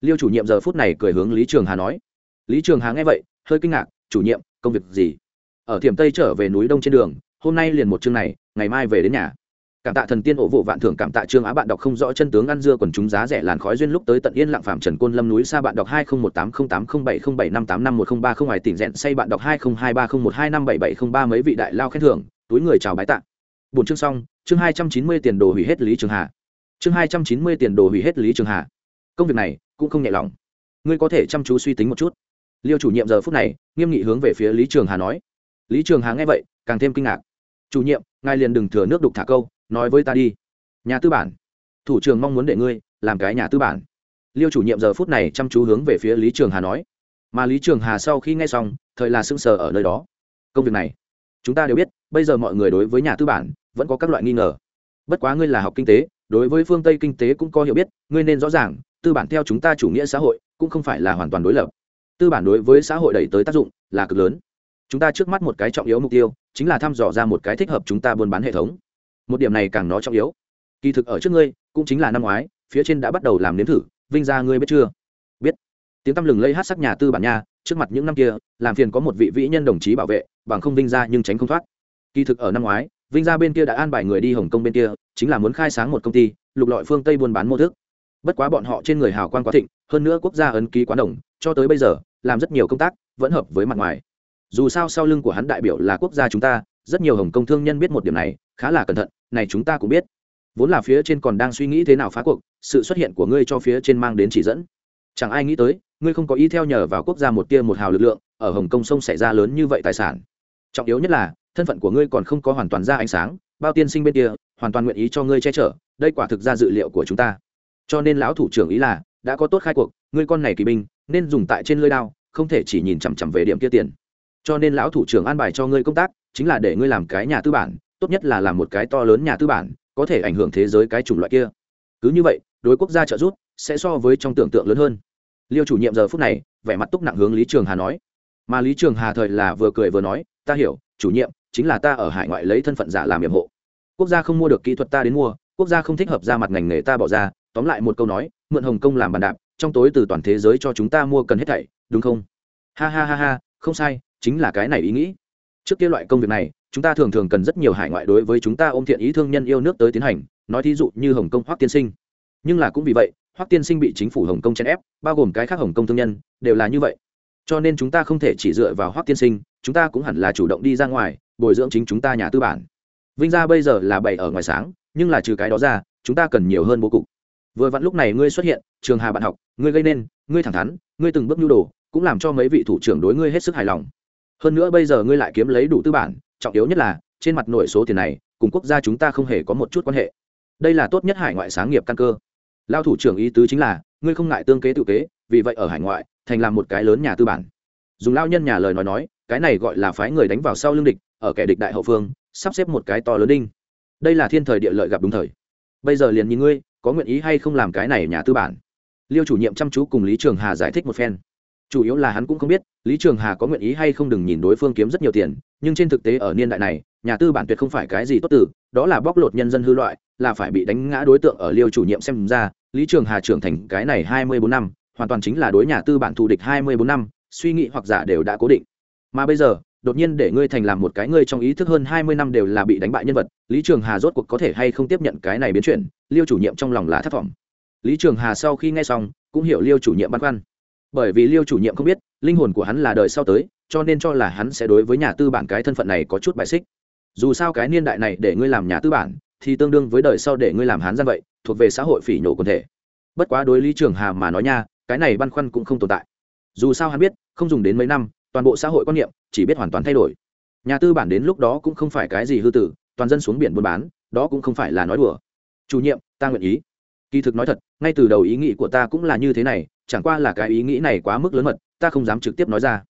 S1: Liêu chủ nhiệm giờ phút này cười hướng lý trường hà nói. Lý trường hà nghe vậy, hơi kinh ngạc, chủ nhiệm, công việc gì? Ở thiểm tây trở về núi đông trên đường, hôm nay liền một chương này, ngày mai về đến nhà cảm tạ thần tiên ổ vụ vạn thưởng, cảm tạ trương á bạn đọc không rõ chân tướng, ăn dưa quần chúng giá rẻ làn khói duyên lúc tới tận yên lặng phạm trần côn lâm núi xa bạn đọc hai không một tám không tám không bảy không bảy năm tám năm một không ba không ngoài tỉnh rẽn say bạn đọc hai không hai ba không một hai năm bảy bảy không ba mấy vị đại lao khen thưởng, túi người chào bái tạ. Bốn chương xong, chương hai trăm chín mươi tiền đồ hủy hết lý trường hà. Chương hai trăm chín mươi tiền đồ hủy hết lý trường hà. Công việc này cũng không nhẹ lòng. Ngươi có thể chăm chú suy tính một chút. Liêu chủ nhiệm giờ phút này, nghiêm nghị hướng về phía lý trường hà nói. Lý trường hà nghe vậy, càng thêm kinh ngạc. Chủ nhiệm, ngài liền đừng thừa nước đục thả câu nói với ta đi. Nhà tư bản. Thủ trưởng mong muốn để ngươi làm cái nhà tư bản. Liêu chủ nhiệm giờ phút này chăm chú hướng về phía lý trường hà nói. Mà lý trường hà sau khi nghe xong, thời là sưng sờ ở nơi đó. Công việc này, chúng ta đều biết, bây giờ mọi người đối với nhà tư bản vẫn có các loại nghi ngờ. Bất quá ngươi là học kinh tế, đối với phương tây kinh tế cũng có hiểu biết, ngươi nên rõ ràng, tư bản theo chúng ta chủ nghĩa xã hội cũng không phải là hoàn toàn đối lập. Tư bản đối với xã hội đẩy tới tác dụng là cực lớn. Chúng ta trước mắt một cái trọng yếu mục tiêu, chính là thăm dò ra một cái thích hợp chúng ta buôn bán hệ thống một điểm này càng nó trọng yếu. Kỳ thực ở trước ngươi, cũng chính là năm ngoái, phía trên đã bắt đầu làm nếm thử, vinh ra ngươi biết chưa? Biết. Tiếng tăm lừng lây hát sắc nhà tư bản nha, trước mặt những năm kia, làm phiền có một vị vĩ nhân đồng chí bảo vệ, bằng không vinh ra nhưng tránh không thoát. Kỳ thực ở năm ngoái, vinh ra bên kia đã an bài người đi hồng kông bên kia, chính là muốn khai sáng một công ty, lục lọi phương tây buôn bán mô thức. Bất quá bọn họ trên người hào quan quá thịnh, hơn nữa quốc gia ấn ký quá đồng, cho tới bây giờ, làm rất nhiều công tác, vẫn hợp với mặt ngoài. Dù sao sau lưng của hắn đại biểu là quốc gia chúng ta, rất nhiều hồng công thương nhân biết một điểm này khá là cẩn thận, này chúng ta cũng biết. Vốn là phía trên còn đang suy nghĩ thế nào phá cuộc, sự xuất hiện của ngươi cho phía trên mang đến chỉ dẫn. Chẳng ai nghĩ tới, ngươi không có ý theo nhờ vào quốc gia một tia một hào lực lượng, ở hồng kông sông xảy ra lớn như vậy tài sản. Trọng yếu nhất là, thân phận của ngươi còn không có hoàn toàn ra ánh sáng, bao tiên sinh bên kia, hoàn toàn nguyện ý cho ngươi che chở, đây quả thực ra dự liệu của chúng ta. Cho nên lão thủ trưởng ý là, đã có tốt khai cuộc, ngươi con này kỳ binh, nên dùng tại trên lưới đao, không thể chỉ nhìn chằm chằm về điểm kia tiền. Cho nên lão thủ trưởng an bài cho ngươi công tác, chính là để ngươi làm cái nhà tư bản tốt nhất là làm một cái to lớn nhà tư bản, có thể ảnh hưởng thế giới cái chủng loại kia. Cứ như vậy, đối quốc gia trợ giúp sẽ so với trong tưởng tượng lớn hơn. Liêu chủ nhiệm giờ phút này, vẻ mặt túc nặng hướng lý trường hà nói. Mà lý trường hà thời là vừa cười vừa nói, ta hiểu, chủ nhiệm, chính là ta ở hải ngoại lấy thân phận giả làm nhiệm hộ. Quốc gia không mua được kỹ thuật ta đến mua, quốc gia không thích hợp ra mặt ngành nghề ta bỏ ra. Tóm lại một câu nói, mượn hồng kông làm bàn đạp, trong tối từ toàn thế giới cho chúng ta mua cần hết thảy, đúng không? Ha ha ha ha, không sai, chính là cái này ý nghĩ. Trước kia loại công việc này chúng ta thường thường cần rất nhiều hải ngoại đối với chúng ta ôm thiện ý thương nhân yêu nước tới tiến hành, nói thí dụ như hồng kông hoắc tiên sinh. Nhưng là cũng vì vậy, hoắc tiên sinh bị chính phủ hồng kông chèn ép, bao gồm cái khác hồng kông thương nhân, đều là như vậy. Cho nên chúng ta không thể chỉ dựa vào hoắc tiên sinh, chúng ta cũng hẳn là chủ động đi ra ngoài, bồi dưỡng chính chúng ta nhà tư bản. Vinh gia bây giờ là bảy ở ngoài sáng, nhưng là trừ cái đó ra, chúng ta cần nhiều hơn bố cục. Vừa vặn lúc này ngươi xuất hiện, trường hà bạn học, ngươi gây nên, ngươi thẳng thắn, ngươi từng bước nhu đồ, cũng làm cho mấy vị thủ trưởng đối ngươi hết sức hài lòng. Hơn nữa bây giờ ngươi lại kiếm lấy đủ tư bản trọng yếu nhất là, trên mặt nội số tiền này, cùng quốc gia chúng ta không hề có một chút quan hệ. Đây là tốt nhất hải ngoại sáng nghiệp căn cơ. Lao thủ trưởng ý tứ chính là, ngươi không ngại tương kế tự kế, vì vậy ở hải ngoại, thành làm một cái lớn nhà tư bản. Dùng lao nhân nhà lời nói nói, cái này gọi là phái người đánh vào sau lưng địch, ở kẻ địch đại hậu phương, sắp xếp một cái to lớn đinh. Đây là thiên thời địa lợi gặp đúng thời. Bây giờ liền nhìn ngươi, có nguyện ý hay không làm cái này nhà tư bản? Liêu chủ nhiệm chăm chú cùng lý trường hà giải thích một phen chủ yếu là hắn cũng không biết, lý trường hà có nguyện ý hay không đừng nhìn đối phương kiếm rất nhiều tiền, nhưng trên thực tế ở niên đại này, nhà tư bản tuyệt không phải cái gì tốt từ, đó là bóc lột nhân dân hư loại, là phải bị đánh ngã đối tượng ở liêu chủ nhiệm xem ra. Lý trường hà trưởng thành cái này hai mươi bốn năm, hoàn toàn chính là đối nhà tư bản thù địch hai mươi bốn năm, suy nghĩ hoặc giả đều đã cố định. Mà bây giờ, đột nhiên để ngươi thành làm một cái ngươi trong ý thức hơn hai mươi năm đều là bị đánh bại nhân vật, lý trường hà rốt cuộc có thể hay không tiếp nhận cái này biến chuyển, liêu chủ nhiệm trong lòng là thất vọng. Lý trường hà sau khi nghe xong, cũng hiểu liêu chủ nhiệm băn khoăn bởi vì liêu chủ nhiệm không biết, linh hồn của hắn là đời sau tới, cho nên cho là hắn sẽ đối với nhà tư bản cái thân phận này có chút bài xích. Dù sao cái niên đại này để ngươi làm nhà tư bản, thì tương đương với đời sau để ngươi làm hán gian vậy, thuộc về xã hội phỉ nhổ quần thể. Bất quá đối lý trường hà mà nói nha, cái này băn khoăn cũng không tồn tại. Dù sao hắn biết, không dùng đến mấy năm, toàn bộ xã hội quan niệm chỉ biết hoàn toàn thay đổi. Nhà tư bản đến lúc đó cũng không phải cái gì hư tử, toàn dân xuống biển buôn bán, đó cũng không phải là nói đùa. Chủ nhiệm, ta nguyện ý. Kỳ thực nói thật, ngay từ đầu ý nghĩ của ta cũng là như thế này chẳng qua là cái ý nghĩ này quá mức lớn mật, ta không dám trực tiếp nói ra.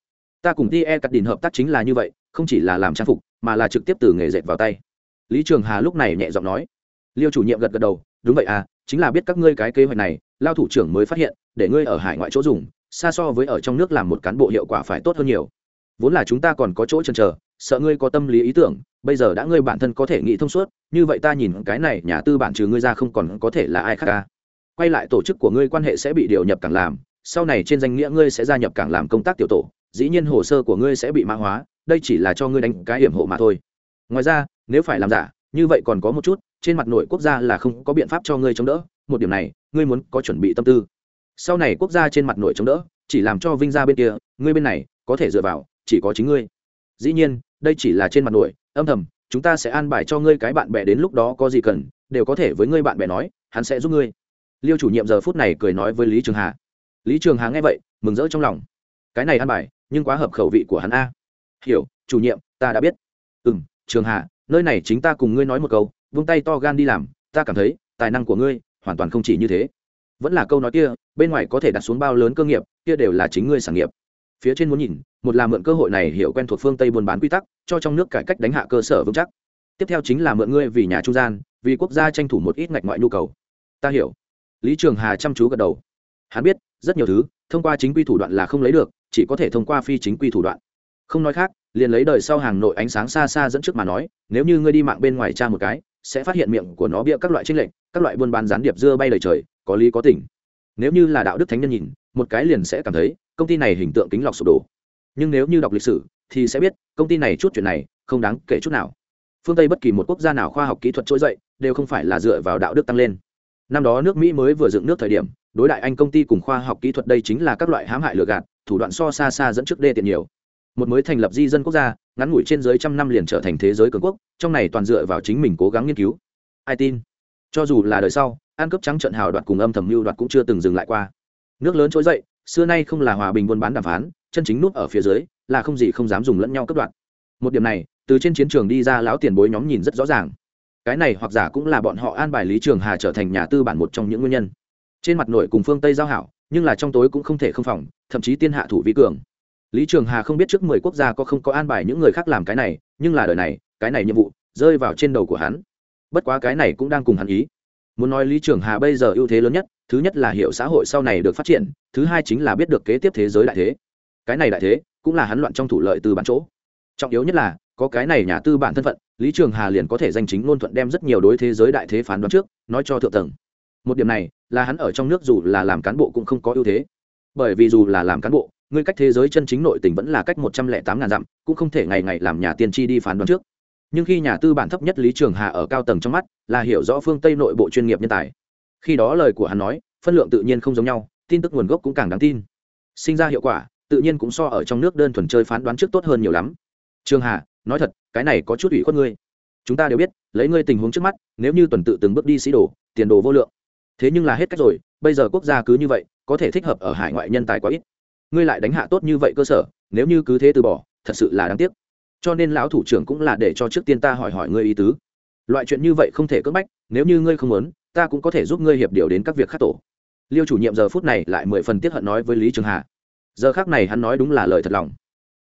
S1: Ta cùng ti e cắt đình hợp tác chính là như vậy, không chỉ là làm trang phục, mà là trực tiếp từ nghề dệt vào tay. Lý trường hà lúc này nhẹ giọng nói. Liêu chủ nhiệm gật gật đầu, đúng vậy à chính là biết các ngươi cái kế hoạch này, lao thủ trưởng mới phát hiện, để ngươi ở hải ngoại chỗ dùng, xa so với ở trong nước làm một cán bộ hiệu quả phải tốt hơn nhiều. Vốn là chúng ta còn có chỗ chần chờ, sợ ngươi có tâm lý ý tưởng, bây giờ đã ngươi bản thân có thể nghĩ thông suốt, như vậy ta nhìn cái này nhà tư bản trừ ngươi ra không còn có thể là ai khác ca quay lại tổ chức của ngươi quan hệ sẽ bị điều nhập cảng làm, sau này trên danh nghĩa ngươi sẽ gia nhập cảng làm công tác tiểu tổ, dĩ nhiên hồ sơ của ngươi sẽ bị mã hóa, đây chỉ là cho ngươi đánh cái hiểm hộ mà thôi. Ngoài ra, nếu phải làm giả, như vậy còn có một chút, trên mặt nội quốc gia là không có biện pháp cho ngươi chống đỡ, một điểm này, ngươi muốn có chuẩn bị tâm tư. Sau này quốc gia trên mặt nội chống đỡ, chỉ làm cho vinh ra bên kia, ngươi bên này, có thể dựa vào, chỉ có chính ngươi. Dĩ nhiên, đây chỉ là trên mặt nội, âm thầm, chúng ta sẽ an bài cho ngươi cái bạn bè đến lúc đó có gì cần, đều có thể với ngươi bạn bè nói, hắn sẽ giúp ngươi liêu chủ nhiệm giờ phút này cười nói với lý trường hà. Lý trường hà nghe vậy, mừng rỡ trong lòng. Cái này ăn bài, nhưng quá hợp khẩu vị của hắn a. Hiểu, chủ nhiệm, ta đã biết. Ừ m trường hà, nơi này chính ta cùng ngươi nói một câu, vung tay to gan đi làm, ta cảm thấy, tài năng của ngươi, hoàn toàn không chỉ như thế. Vẫn là câu nói kia, bên ngoài có thể đặt xuống bao lớn cơ nghiệp, kia đều là chính ngươi sản nghiệp. Phía trên muốn nhìn, một là mượn cơ hội này hiểu quen thuộc phương tây buôn bán quy tắc, cho trong nước cải cách đánh hạ cơ sở vững chắc. Tiếp theo chính là mượn ngươi vì nhà trung gian, vì quốc gia tranh thủ một ít ngạch ngoại nhu cầu. Ta hiểu lý trường hà chăm chú gật đầu. Hắn biết, rất nhiều thứ, thông qua chính quy thủ đoạn là không lấy được, chỉ có thể thông qua phi chính quy thủ đoạn. Không nói khác, liền lấy đời sau hàng nội ánh sáng xa xa dẫn trước mà nói, nếu như ngươi đi mạng bên ngoài tra một cái, sẽ phát hiện miệng của nó bịa các loại tranh lệch, các loại buôn bán gián điệp dưa bay lời trời, có lý có tình. Nếu như là đạo đức thánh nhân nhìn, một cái liền sẽ cảm thấy, công ty này hình tượng kính lọc sụp đổ. Nhưng nếu như đọc lịch sử, thì sẽ biết, công ty này chút chuyện này, không đáng kể chút nào. Phương tây bất kỳ một quốc gia nào khoa học kỹ thuật trỗi dậy, đều không phải là dựa vào đạo đức tăng lên năm đó nước mỹ mới vừa dựng nước thời điểm, đối đại anh công ty cùng khoa học kỹ thuật đây chính là các loại hãm hại lừa gạt, thủ đoạn so xa xa dẫn trước đê tiện nhiều. Một mới thành lập di dân quốc gia, ngắn ngủi trên dưới trăm năm liền trở thành thế giới cường quốc, trong này toàn dựa vào chính mình cố gắng nghiên cứu. Ai tin? Cho dù là đời sau, ăn cướp trắng trận hào đoạt cùng âm thầm mưu đoạt cũng chưa từng dừng lại qua. Nước lớn trỗi dậy, xưa nay không là hòa bình buôn bán đàm phán, chân chính nút ở phía dưới, là không gì không dám dùng lẫn nhau cấp đoạn một điểm này, từ trên chiến trường đi ra lão tiền bối nhóm nhìn rất rõ ràng cái này hoặc giả cũng là bọn họ an bài lý trường hà trở thành nhà tư bản một trong những nguyên nhân. Trên mặt nội cùng phương tây giao hảo, nhưng là trong tối cũng không thể không phòng, thậm chí tiên hạ thủ vi cường. Lý trường hà không biết trước mười quốc gia có không có an bài những người khác làm cái này, nhưng là đời này, cái này nhiệm vụ rơi vào trên đầu của hắn. Bất quá cái này cũng đang cùng hắn ý. Muốn nói lý trường hà bây giờ ưu thế lớn nhất, thứ nhất là hiểu xã hội sau này được phát triển, thứ hai chính là biết được kế tiếp thế giới đại thế. Cái này đại thế, cũng là hắn loạn trong thủ lợi từ bản chỗ. Trọng yếu nhất là có cái này nhà tư bản thân phận, lý trường hà liền có thể danh chính ngôn thuận đem rất nhiều đối thế giới đại thế phán đoán trước, nói cho thượng tầng. Một điểm này, là hắn ở trong nước dù là làm cán bộ cũng không có ưu thế. Bởi vì dù là làm cán bộ, ngươi cách thế giới chân chính nội tỉnh vẫn là cách một trăm lẻ tám ngàn dặm, cũng không thể ngày ngày làm nhà tiên tri đi phán đoán trước. Nhưng khi nhà tư bản thấp nhất lý trường hà ở cao tầng trong mắt, là hiểu rõ phương tây nội bộ chuyên nghiệp nhân tài. Khi đó lời của hắn nói, phân lượng tự nhiên không giống nhau, tin tức nguồn gốc cũng càng đáng tin. Sinh ra hiệu quả, tự nhiên cũng so ở trong nước đơn thuần chơi phán đoán trước tốt hơn nhiều lắm. Trường hà nói thật, cái này có chút ủy khuất ngươi. Chúng ta đều biết, lấy ngươi tình huống trước mắt, nếu như tuần tự từng bước đi sĩ đồ, tiền đồ vô lượng. Thế nhưng là hết cách rồi, bây giờ quốc gia cứ như vậy, có thể thích hợp ở hải ngoại nhân tài quá ít. Ngươi lại đánh hạ tốt như vậy cơ sở, nếu như cứ thế từ bỏ, thật sự là đáng tiếc. Cho nên lão thủ trưởng cũng là để cho trước tiên ta hỏi hỏi ngươi ý tứ. Loại chuyện như vậy không thể cưỡng bách, nếu như ngươi không muốn, ta cũng có thể giúp ngươi hiệp điều đến các việc khác tổ. Liêu chủ nhiệm giờ phút này lại mười phần tiết hận nói với lý trường hà. Giờ khác này hắn nói đúng là lời thật lòng.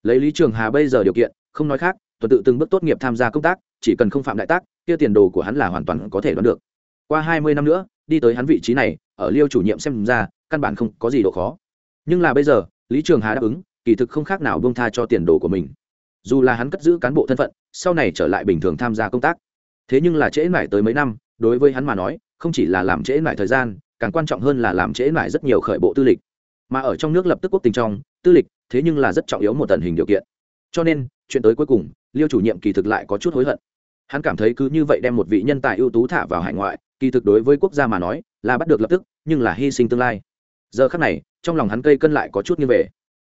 S1: Lấy lý trường hà bây giờ điều kiện, không nói khác tuần tự từng bước tốt nghiệp tham gia công tác, chỉ cần không phạm đại tác, kia tiền đồ của hắn là hoàn toàn có thể đoán được. Qua hai mươi năm nữa, đi tới hắn vị trí này, ở liêu chủ nhiệm xem ra, căn bản không có gì độ khó. Nhưng là bây giờ, lý trường hà đáp ứng, kỳ thực không khác nào bông tha cho tiền đồ của mình. Dù là hắn cất giữ cán bộ thân phận, sau này trở lại bình thường tham gia công tác. Thế nhưng là trễ mãi tới mấy năm, đối với hắn mà nói, không chỉ là làm trễ mãi thời gian, càng quan trọng hơn là làm trễ mãi rất nhiều khởi bộ tư lịch. Mà ở trong nước lập tức quốc tình trong, tư lịch, thế nhưng là rất trọng yếu một tần hình điều kiện. Cho nên, chuyện tới cuối cùng liêu chủ nhiệm kỳ thực lại có chút hối hận. Hắn cảm thấy cứ như vậy đem một vị nhân tài ưu tú thả vào hải ngoại, kỳ thực đối với quốc gia mà nói, là bắt được lập tức, nhưng là hy sinh tương lai. Giờ khắc này, trong lòng hắn cây cân lại có chút như về.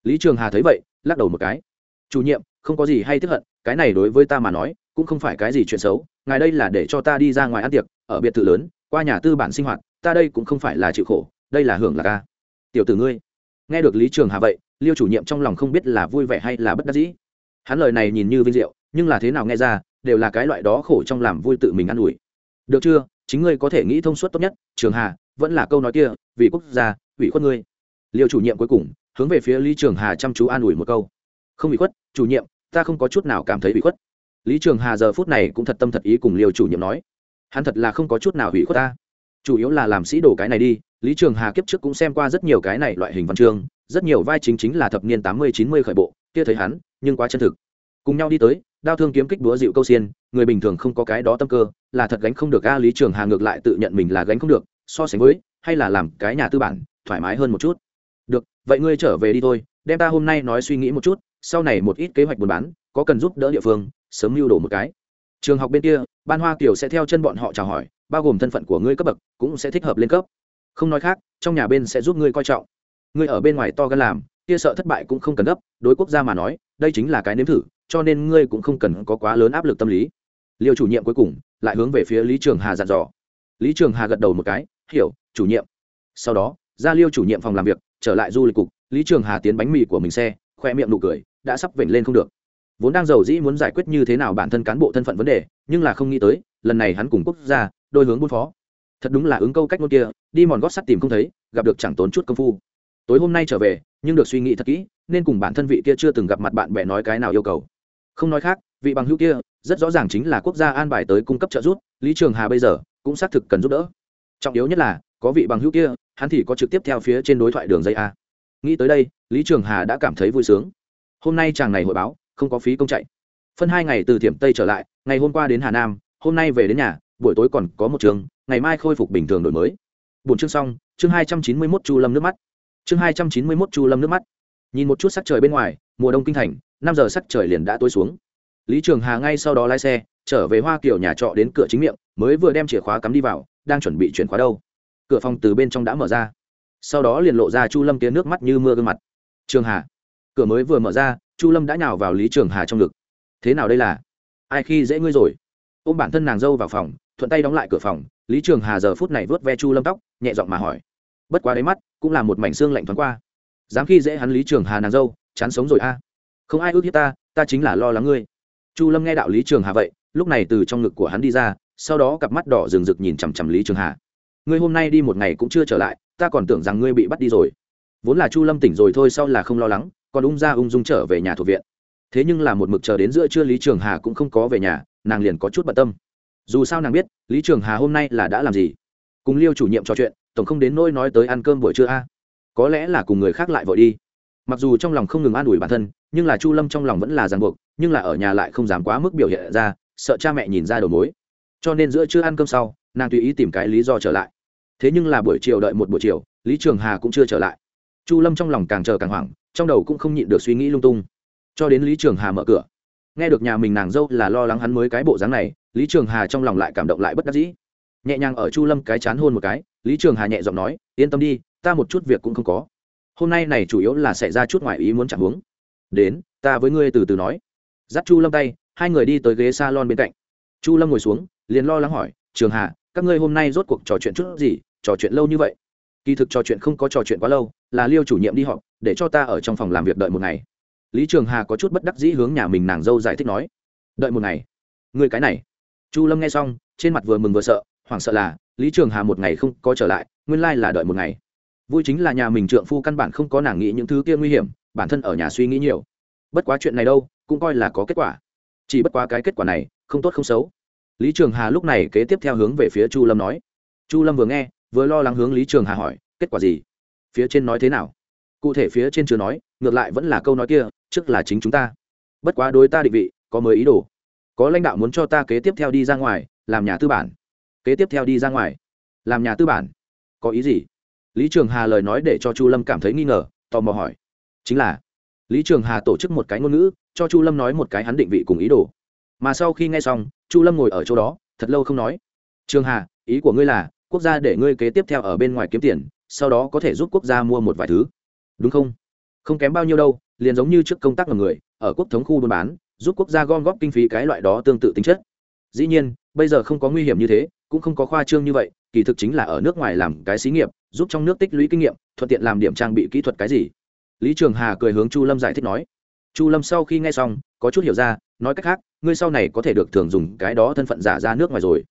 S1: Lý trường hà thấy vậy, lắc đầu một cái. Chủ nhiệm, không có gì hay tức hận, cái này đối với ta mà nói, cũng không phải cái gì chuyện xấu, ngài đây là để cho ta đi ra ngoài ăn tiệc, ở biệt thự lớn, qua nhà tư bản sinh hoạt, ta đây cũng không phải là chịu khổ, đây là hưởng là ca tiểu tử ngươi. Nghe được lý trường hà vậy, liêu chủ nhiệm trong lòng không biết là vui vẻ hay là bất đắc dĩ hắn lời này nhìn như vinh diệu, nhưng là thế nào nghe ra, đều là cái loại đó khổ trong làm vui tự mình ă n ủi. Được chưa, chính ngươi có thể nghĩ thông suốt tốt nhất, trường hà, vẫn là câu nói kia, vì quốc gia ủy khuất ngươi. Liệu chủ nhiệm cuối cùng, hướng về phía lý trường hà chăm chú an ủi một câu. Không bị khuất, chủ nhiệm, ta không có chút nào cảm thấy bị khuất. Lý trường hà giờ phút này cũng thật tâm thật ý cùng liều chủ nhiệm nói. Hắn thật là không có chút nào hủy khuất ta. Chủ yếu là làm sĩ đồ cái này đi, lý trường hà kiếp trước cũng xem qua rất nhiều cái này loại hình văn chương, rất nhiều vai chính chính là thập niên tám mươi, chín mươi khởi bộ kia thấy hắn, nhưng quá chân thực. Cùng nhau đi tới, đao thương kiếm kích búa dịu câu xiên, người bình thường không có cái đó tâm cơ, là thật gánh không được a lý trường hà ngược lại tự nhận mình là gánh không được, so sánh với, hay là làm cái nhà tư bản, thoải mái hơn một chút. Được, vậy ngươi trở về đi thôi, đem ta hôm nay nói suy nghĩ một chút, sau này một ít kế hoạch buôn bán, có cần giúp đỡ địa phương, sớm mưu đồ một cái. Trường học bên kia, ban hoa kiều sẽ theo chân bọn họ chào hỏi, bao gồm thân phận của ngươi cấp bậc, cũng sẽ thích hợp lên cấp. Không nói khác, trong nhà bên sẽ giúp ngươi coi trọng. Ngươi ở bên ngoài to gan làm kia sợ thất bại cũng không cần gấp, đối quốc gia mà nói, đây chính là cái nếm thử, cho nên ngươi cũng không cần có quá lớn áp lực tâm lý. Liêu chủ nhiệm cuối cùng lại hướng về phía lý trường hà dặn dò. Lý trường hà gật đầu một cái, hiểu, chủ nhiệm. Sau đó, ra liêu chủ nhiệm phòng làm việc, trở lại du lịch cục, lý trường hà tiến bánh mì của mình xe, khoe miệng nụ cười, đã sắp vểnh lên không được. Vốn đang giàu dĩ muốn giải quyết như thế nào bản thân cán bộ thân phận vấn đề, nhưng là không nghĩ tới, lần này hắn cùng quốc gia, đôi hướng buôn phó. Thật đúng là ứng câu cách ngôn kia, đi mòn gót sắt tìm không thấy, gặp được chẳng tốn chút công phu tối hôm nay trở về, nhưng được suy nghĩ thật kỹ, nên cùng bản thân vị kia chưa từng gặp mặt bạn bè nói cái nào yêu cầu. Không nói khác, vị bằng hữu kia, rất rõ ràng chính là quốc gia an bài tới cung cấp trợ giúp, lý trường hà bây giờ, cũng xác thực cần giúp đỡ. Trọng yếu nhất là, có vị bằng hữu kia, hắn thì có trực tiếp theo phía trên đối thoại đường dây a. Nghĩ tới đây, lý trường hà đã cảm thấy vui sướng. Hôm nay chàng này hội báo, không có phí công chạy. Phân hai ngày từ thiểm tây trở lại, ngày hôm qua đến hà nam, hôm nay về đến nhà, buổi tối còn có một trường, ngày mai khôi phục bình thường đổi mới. Bốn chương xong, chương hai trăm chín mươi mốt chu lâm nước mắt chương hai trăm chín mươi mốt chu lâm nước mắt. Nhìn một chút sắc trời bên ngoài, mùa đông kinh thành, năm giờ sắc trời liền đã tối xuống. Lý trường hà ngay sau đó lái xe, trở về hoa kiểu nhà trọ đến cửa chính miệng, mới vừa đem chìa khóa cắm đi vào, đang chuẩn bị chuyển khóa đâu. Cửa phòng từ bên trong đã mở ra. Sau đó liền lộ ra chu lâm tiếng nước mắt như mưa gương mặt. Trường hà. Cửa mới vừa mở ra, chu lâm đã nhào vào lý trường hà trong ngực. Thế nào đây là? Ai khi dễ ngươi rồi? Ôm bản thân nàng dâu vào phòng, thuận tay đóng lại cửa phòng. Lý trường hà giờ phút này vớt ve chu lâm tóc, nhẹ giọng mà hỏi bất quá đáy mắt cũng là một mảnh xương lạnh thoáng qua. Dám khi dễ hắn lý trường hà nàng dâu, chán sống rồi a. Không ai ước hiếp ta ta chính là lo lắng ngươi. Chu lâm nghe đạo lý trường hà vậy, lúc này từ trong ngực của hắn đi ra, sau đó cặp mắt đỏ rừng rực nhìn chằm chằm lý trường hà. Ngươi hôm nay đi một ngày cũng chưa trở lại, ta còn tưởng rằng ngươi bị bắt đi rồi. Vốn là chu lâm tỉnh rồi thôi sau là không lo lắng, còn ung ra ung dung trở về nhà thuộc viện. Thế nhưng là một mực chờ đến giữa trưa lý trường hà cũng không có về nhà, nàng liền có chút bận tâm. Dù sao nàng biết, lý trường hà hôm nay là đã làm gì. Cùng liêu chủ nhiệm trò chuyện tổng không đến nỗi nói tới ăn cơm buổi trưa a. Có lẽ là cùng người khác lại vội đi. Mặc dù trong lòng không ngừng an ủi bản thân, nhưng là chu lâm trong lòng vẫn là ràng buộc, nhưng là ở nhà lại không dám quá mức biểu hiện ra, sợ cha mẹ nhìn ra đầu mối. Cho nên giữa chưa ăn cơm sau, nàng tùy ý tìm cái lý do trở lại. Thế nhưng là buổi chiều đợi một buổi chiều, lý trường hà cũng chưa trở lại. Chu lâm trong lòng càng chờ càng hoảng, trong đầu cũng không nhịn được suy nghĩ lung tung. Cho đến lý trường hà mở cửa, nghe được nhà mình nàng dâu là lo lắng hắn mới cái bộ dáng này, lý trường hà trong lòng lại cảm động lại bất đắc dĩ nhẹ nhàng ở chu lâm cái chán hôn một cái, lý trường hà nhẹ giọng nói, yên tâm đi, ta một chút việc cũng không có. Hôm nay này chủ yếu là xảy ra chút ngoại ý muốn chẳng uống đến, ta với ngươi từ từ nói. Dắt chu lâm tay, hai người đi tới ghế s a lon bên cạnh. Chu lâm ngồi xuống, liền lo lắng hỏi, trường hà, các ngươi hôm nay rốt cuộc trò chuyện chút gì? Trò chuyện lâu như vậy? Kỳ thực trò chuyện không có trò chuyện quá lâu, là liêu chủ nhiệm đi họp, để cho ta ở trong phòng làm việc đợi một ngày. Lý trường hà có chút bất đắc dĩ hướng nhà mình nàng dâu giải thích nói, đợi một ngày. Người cái này. Chu lâm nghe xong, trên mặt vừa mừng vừa sợ hoảng sợ là, lý trường hà một ngày không có trở lại, nguyên lai là đợi một ngày. Vui chính là nhà mình trượng phu căn bản không có nàng nghĩ những thứ kia nguy hiểm, bản thân ở nhà suy nghĩ nhiều. Bất quá chuyện này đâu, cũng coi là có kết quả. Chỉ bất quá cái kết quả này, không tốt không xấu. Lý trường hà lúc này kế tiếp theo hướng về phía chu lâm nói. Chu lâm vừa nghe, vừa lo lắng hướng lý trường hà hỏi, kết quả gì? Phía trên nói thế nào? Cụ thể phía trên chưa nói, ngược lại vẫn là câu nói kia, trước là chính chúng ta. Bất quá đối ta định vị, có mới ý đồ. Có lãnh đạo muốn cho ta kế tiếp theo đi ra ngoài, làm nhà tư bản kế tiếp theo đi ra ngoài. Làm nhà tư bản. Có ý gì? Lý trường hà lời nói để cho chu lâm cảm thấy nghi ngờ, tò mò hỏi. Chính là, lý trường hà tổ chức một cái ngôn ngữ, cho chu lâm nói một cái hắn định vị cùng ý đồ. Mà sau khi nghe xong, chu lâm ngồi ở chỗ đó, thật lâu không nói. Trường hà, ý của ngươi là, quốc gia để ngươi kế tiếp theo ở bên ngoài kiếm tiền, sau đó có thể giúp quốc gia mua một vài thứ. Đúng không? Không kém bao nhiêu đâu, liền giống như trước công tác ngầm người, ở quốc thống khu buôn bán, giúp quốc gia gom góp kinh phí cái loại đó tương tự tính chất. Dĩ nhiên, bây giờ không có nguy hiểm như thế cũng không có khoa trương như vậy, kỳ thực chính là ở nước ngoài làm cái xí nghiệp, giúp trong nước tích lũy kinh nghiệm, thuận tiện làm điểm trang bị kỹ thuật cái gì. Lý trường hà cười hướng chu lâm giải thích nói. Chu lâm sau khi nghe xong, có chút hiểu ra, nói cách khác, ngươi sau này có thể được thường dùng cái đó thân phận giả ra nước ngoài rồi.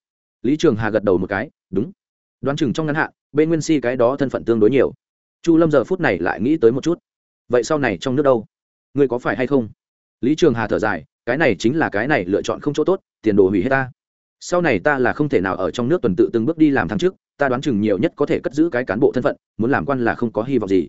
S1: Lý trường hà gật đầu một cái, đúng. Đoán chừng trong ngắn hạn, bên nguyên si cái đó thân phận tương đối nhiều. Chu lâm giờ phút này lại nghĩ tới một chút. Vậy sau này trong nước đâu? Ngươi có phải hay không? Lý trường hà thở dài, cái này chính là cái này lựa chọn không chỗ tốt, tiền đồ hủy hết ta sau này ta là không thể nào ở trong nước tuần tự từng bước đi làm tháng trước ta đoán chừng nhiều nhất có thể cất giữ cái cán bộ thân phận, muốn làm quan là không có hy vọng gì.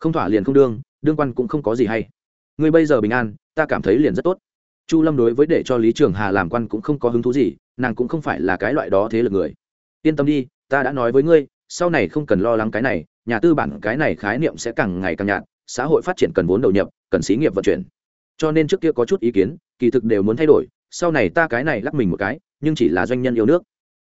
S1: Không thỏa liền không đương đương quan cũng không có gì hay. Ngươi bây giờ bình an, ta cảm thấy liền rất tốt. Chu lâm đối với để cho lý trường hà làm quan cũng không có hứng thú gì, nàng cũng không phải là cái loại đó thế lực người. Yên tâm đi, ta đã nói với ngươi, sau này không cần lo lắng cái này, nhà tư bản cái này khái niệm sẽ càng ngày càng nhạt, xã hội phát triển cần vốn đầu nhập, cần xí nghiệp vận chuyển. Cho nên trước kia có chút ý kiến, kỳ thực đều muốn thay đổi, sau này ta cái này lắc mình một cái nhưng chỉ là doanh nhân yêu nước.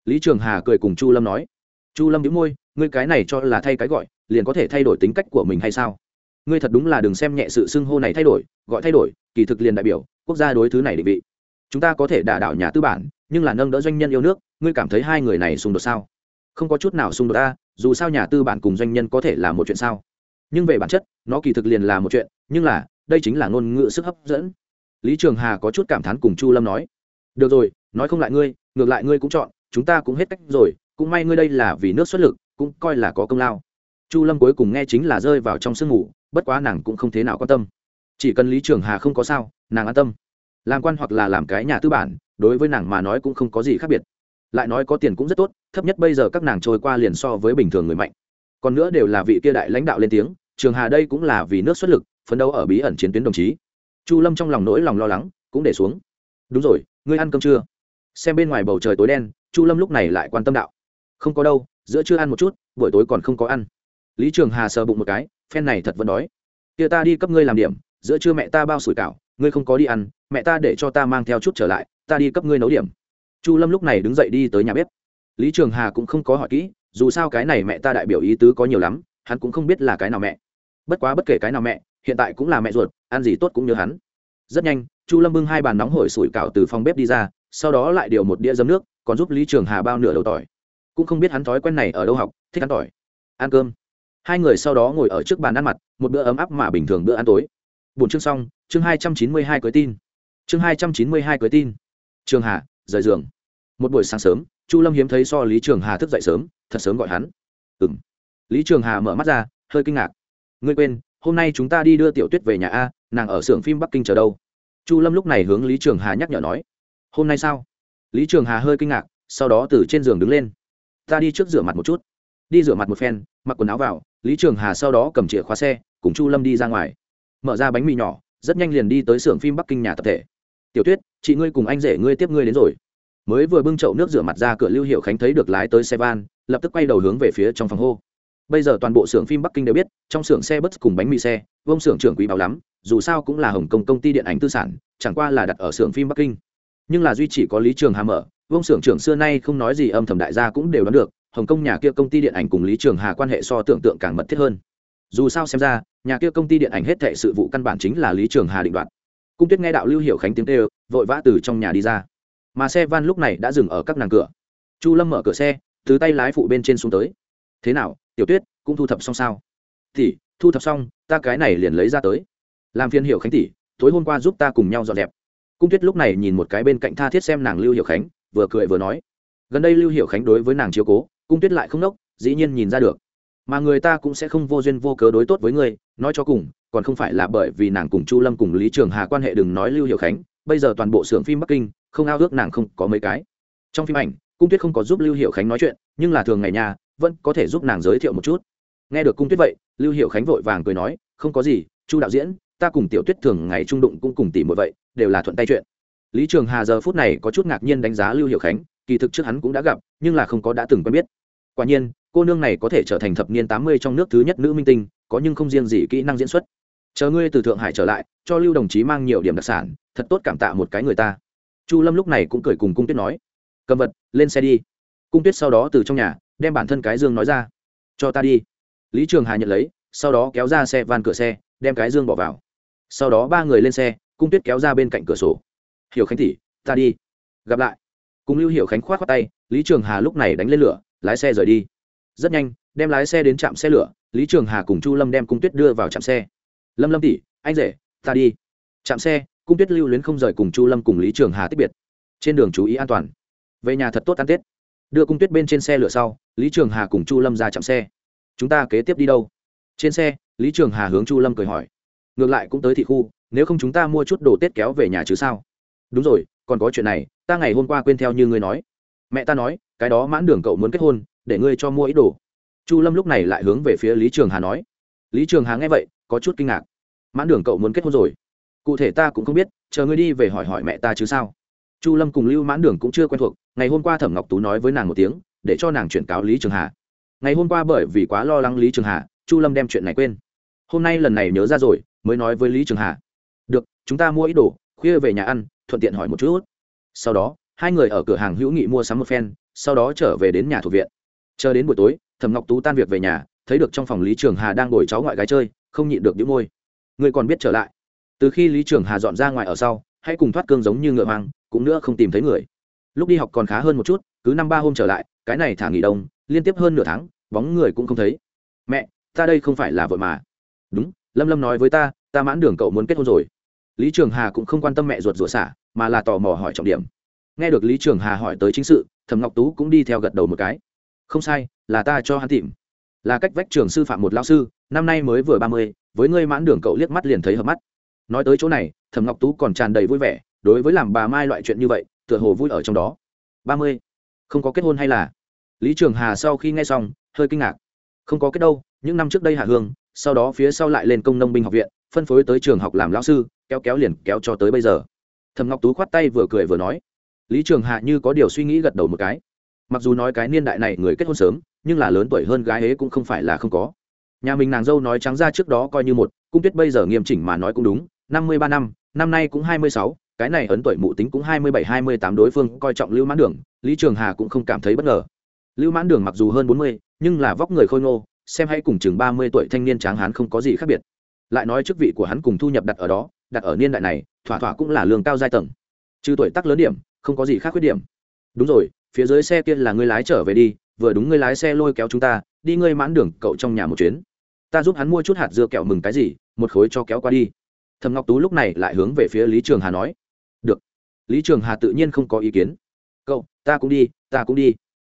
S1: Lý trường hà cười cùng chu lâm nói, chu lâm đĩu môi, ngươi cái này cho là thay cái gọi, liền có thể thay đổi tính cách của mình hay sao? Ngươi thật đúng là đừng xem nhẹ sự xưng hô này thay đổi, gọi thay đổi, kỳ thực liền đại biểu, quốc gia đối thứ này định vị. Chúng ta có thể đả đảo nhà tư bản, nhưng là nâng đỡ doanh nhân yêu nước, ngươi cảm thấy hai người này xung đột sao? Không có chút nào xung đột ta, dù sao nhà tư bản cùng doanh nhân có thể là một chuyện sao? Nhưng về bản chất, nó kỳ thực liền là một chuyện, nhưng là, đây chính là ngôn ngữ sức hấp dẫn. Lý trường hà có chút cảm thán cùng chu lâm nói, được rồi nói không lại ngươi, ngược lại ngươi cũng chọn, chúng ta cũng hết cách rồi, cũng may ngươi đây là vì nước xuất lực, cũng coi là có công lao. Chu lâm cuối cùng nghe chính là rơi vào trong sương ngủ bất quá nàng cũng không thế nào quan tâm. Chỉ cần lý trường hà không có sao, nàng an tâm. Làm quan hoặc là làm cái nhà tư bản, đối với nàng mà nói cũng không có gì khác biệt. Lại nói có tiền cũng rất tốt, thấp nhất bây giờ các nàng trôi qua liền so với bình thường người mạnh. Còn nữa đều là vị kia đại lãnh đạo lên tiếng, trường hà đây cũng là vì nước xuất lực, phấn đấu ở bí ẩn chiến tuyến đồng chí. Chu lâm trong lòng nỗi lòng lo lắng, cũng để xuống. Đúng rồi, ngươi ăn cơm chưa? Xem bên ngoài bầu trời tối đen, chu lâm lúc này lại quan tâm đạo. Không có đâu, giữa chưa ăn một chút, buổi tối còn không có ăn. Lý trường hà sờ bụng một cái, phen này thật vẫn đói. Kia ta đi cấp ngươi làm điểm, giữa trưa mẹ ta bao sủi cảo, ngươi không có đi ăn, mẹ ta để cho ta mang theo chút trở lại, ta đi cấp ngươi nấu điểm. Chu lâm lúc này đứng dậy đi tới nhà bếp. Lý trường hà cũng không có hỏi kỹ, dù sao cái này mẹ ta đại biểu ý tứ có nhiều lắm, hắn cũng không biết là cái nào mẹ. Bất quá bất kể cái nào mẹ, hiện tại cũng là mẹ ruột, ăn gì tốt cũng nhớ hắn. Rất nhanh, chu lâm bưng hai bàn nóng hổi sủi cảo từ phòng bếp đi ra sau đó lại điều một đĩa giấm nước, còn giúp lý trường hà bao nửa đầu tỏi. Cũng không biết hắn thói quen này ở đâu học, thích ăn tỏi. Ăn cơm. Hai người sau đó ngồi ở trước bàn ăn mặt, một bữa ấm áp mà bình thường bữa ăn tối. Bốn chương xong, chương hai trăm chín mươi hai cưới tin. Chương hai trăm chín mươi hai cưới tin. Trường hà, rời giường. Một buổi sáng sớm, chu lâm hiếm thấy so lý trường hà thức dậy sớm, thật sớm gọi hắn. Ừ m lý trường hà mở mắt ra, hơi kinh ngạc. Ngươi quên, hôm nay chúng ta đi đưa tiểu tuyết về nhà a, nàng ở xưởng phim bắc kinh chờ đâu? Chu lâm lúc này hướng lý trường hà nhắc nhở nói hôm nay sao? Lý trường hà hơi kinh ngạc, sau đó từ trên giường đứng lên. Ta đi trước rửa mặt một chút. Đi rửa mặt một phen, mặc quần áo vào, lý trường hà sau đó cầm chìa khóa xe, cùng chu lâm đi ra ngoài. Mở ra bánh mì nhỏ, rất nhanh liền đi tới xưởng phim bắc kinh nhà tập thể. Tiểu tuyết, chị ngươi cùng anh rể ngươi tiếp ngươi đến rồi. Mới vừa bưng chậu nước rửa mặt ra cửa lưu hiệu khánh thấy được lái tới xe van, lập tức quay đầu hướng về phía trong phòng hô. Bây giờ toàn bộ xưởng phim bắc kinh đều biết, trong xưởng xe bất cùng bánh mì xe vông xưởng trưởng quý báo lắm, dù sao cũng là hồng kông công ty điện ảnh tư sản, chẳng qua là đặt ở xưởng phim bắc kinh nhưng là duy chỉ có lý trường hà mở vông xưởng trưởng xưa nay không nói gì âm thầm đại gia cũng đều đoán được, hồng kông nhà kia công ty điện ảnh cùng lý trường hà quan hệ so tưởng tượng càng mật thiết hơn. Dù sao xem ra, nhà kia công ty điện ảnh hết thệ sự vụ căn bản chính là lý trường hà định đoạt. Cung tuyết nghe đạo lưu hiểu khánh tiếng tê vội vã từ trong nhà đi ra. Mà xe van lúc này đã dừng ở các nàng cửa. Chu lâm mở cửa xe, từ tay lái phụ bên trên xuống tới. Thế nào, tiểu tuyết, cũng thu thập xong sao? Thì thu thập xong, ta cái này liền lấy ra tới. Làm phiên hiểu khánh tỷ, tối hôm qua giúp ta cùng nhau dọn dẹp cung tuyết lúc này nhìn một cái bên cạnh tha thiết xem nàng lưu hiểu khánh, vừa cười vừa nói. Gần đây lưu hiểu khánh đối với nàng chiếu cố, cung tuyết lại không nốc, dĩ nhiên nhìn ra được. Mà người ta cũng sẽ không vô duyên vô cớ đối tốt với ngươi nói cho cùng, còn không phải là bởi vì nàng cùng chu lâm cùng lý trường hà quan hệ đừng nói lưu hiểu khánh, bây giờ toàn bộ xưởng phim bắc kinh, không ao ước nàng không có mấy cái. Trong phim ảnh, cung tuyết không có giúp lưu hiệu khánh nói chuyện, nhưng là thường ngày nhà, vẫn có thể giúp nàng giới thiệu một chút. Nghe được cung tuyết vậy, lưu hiệu khánh vội vàng cười nói, không có gì, chu đạo diễn ta cùng tiểu tuyết thường ngày trung đụng cũng cùng tỉ một vậy, đều là thuận tay chuyện. Lý trường hà giờ phút này có chút ngạc nhiên đánh giá lưu hiệu khánh, kỳ thực trước hắn cũng đã gặp, nhưng là không có đã từng quen biết. Quả nhiên, cô nương này có thể trở thành thập niên tám mươi trong nước thứ nhất nữ minh tinh, có nhưng không riêng gì kỹ năng diễn xuất. Chờ ngươi từ thượng hải trở lại, cho lưu đồng chí mang nhiều điểm đặc sản, thật tốt cảm tạ một cái người ta. Chu lâm lúc này cũng cười cùng cung tuyết nói, cầm vật, lên xe đi. Cung tuyết sau đó từ trong nhà, đem bản thân cái dương nói ra, cho ta đi. Lý trường hà nhận lấy, sau đó kéo ra xe van cửa xe, đem cái dương bỏ vào sau đó ba người lên xe, cung tuyết kéo ra bên cạnh cửa sổ. Hiểu khánh tỷ, ta đi. Gặp lại. Cùng lưu hiểu khánh khoát khoác tay, lý trường hà lúc này đánh lên lửa, lái xe rời đi. Rất nhanh, đem lái xe đến trạm xe lửa, lý trường hà cùng chu lâm đem cung tuyết đưa vào trạm xe. Lâm lâm tỷ, anh rể, ta đi. Trạm xe, cung tuyết lưu luyến không rời cùng chu lâm cùng lý trường hà tích biệt. Trên đường chú ý an toàn. Về nhà thật tốt ăn tết. Đưa cung tuyết bên trên xe lửa sau, lý trường hà cùng chu lâm ra chạm xe. Chúng ta kế tiếp đi đâu? Trên xe, lý trường hà hướng chu lâm cười hỏi ngược lại cũng tới thị khu, nếu không chúng ta mua chút đồ tết kéo về nhà chứ sao? Đúng rồi, còn có chuyện này, ta ngày hôm qua quên theo như ngươi nói. Mẹ ta nói, cái đó mãn đường cậu muốn kết hôn, để ngươi cho mua ít đồ. Chu lâm lúc này lại hướng về phía lý trường hà nói. Lý trường hà nghe vậy, có chút kinh ngạc. Mãn đường cậu muốn kết hôn rồi. Cụ thể ta cũng không biết, chờ ngươi đi về hỏi hỏi mẹ ta chứ sao? Chu lâm cùng lưu mãn đường cũng chưa quen thuộc, ngày hôm qua thẩm ngọc tú nói với nàng một tiếng, để cho nàng chuyển cáo lý trường hà. Ngày hôm qua bởi vì quá lo lắng lý trường hà, chu lâm đem chuyện này quên. Hôm nay lần này nhớ ra rồi mới nói với lý trường hà. Được, chúng ta mua ít đồ, khuya về nhà ăn, thuận tiện hỏi một chút. Sau đó, hai người ở cửa hàng hữu nghị mua sắm một phen, sau đó trở về đến nhà thuộc viện. Chờ đến buổi tối, thẩm ngọc tú tan việc về nhà, thấy được trong phòng lý trường hà đang đổi cháu ngoại gái chơi, không nhịn được những môi. Người còn biết trở lại. Từ khi lý trường hà dọn ra ngoài ở sau, hãy cùng thoát cương giống như ngựa hoang, cũng nữa không tìm thấy người. Lúc đi học còn khá hơn một chút, cứ năm ba hôm trở lại, cái này thả nghỉ đông, liên tiếp hơn nửa tháng, bóng người cũng không thấy. Mẹ, ta đây không phải là vợ mà. Đúng lâm lâm nói với ta ta mãn đường cậu muốn kết hôn rồi. Lý trường hà cũng không quan tâm mẹ ruột rủa xả, mà là tò mò hỏi trọng điểm. Nghe được lý trường hà hỏi tới chính sự, thẩm ngọc tú cũng đi theo gật đầu một cái. Không sai, là ta cho hắn tìm. Là cách vách trường sư phạm một lao sư, năm nay mới vừa ba mươi, với ngươi mãn đường cậu liếc mắt liền thấy hợp mắt. Nói tới chỗ này, thẩm ngọc tú còn tràn đầy vui vẻ, đối với làm bà mai loại chuyện như vậy, tựa hồ vui ở trong đó. Ba mươi, không có kết hôn hay là? Lý trường hà sau khi nghe xong, hơi kinh ngạc. Không có kết đâu, những năm trước đây hạ hương sau đó phía sau lại lên công nông binh học viện, phân phối tới trường học làm lão sư, kéo kéo liền kéo cho tới bây giờ. Thầm ngọc tú khoát tay vừa cười vừa nói, lý trường hạ như có điều suy nghĩ gật đầu một cái. Mặc dù nói cái niên đại này người kết hôn sớm, nhưng là lớn tuổi hơn gái ấy cũng không phải là không có. Nhà mình nàng dâu nói trắng ra trước đó coi như một cung tuyết bây giờ nghiêm chỉnh mà nói cũng đúng, năm mươi ba năm năm nay cũng hai mươi sáu, cái này ấn tuổi mụ tính cũng hai mươi bảy, hai mươi tám đối phương coi trọng lưu mãn đường, lý trường hà cũng không cảm thấy bất ngờ. Lưu mãn đường mặc dù hơn bốn mươi, nhưng là vóc người khôi ngô xem hay cùng chừng ba mươi tuổi thanh niên tráng hán không có gì khác biệt. Lại nói chức vị của hắn cùng thu nhập đặt ở đó, đặt ở niên đại này, thỏa thỏa cũng là lương cao giai tầng. Trừ tuổi tác lớn điểm, không có gì khác khuyết điểm. Đúng rồi, phía dưới xe kia là ngươi lái trở về đi, vừa đúng ngươi lái xe lôi kéo chúng ta, đi ngươi mãn đường, cậu trong nhà một chuyến. Ta giúp hắn mua chút hạt dưa kẹo mừng cái gì, một khối cho kéo qua đi. Thầm ngọc tú lúc này lại hướng về phía lý trường hà nói. Được. Lý trường hà tự nhiên không có ý kiến. Cậu, ta cũng đi, ta cũng đi.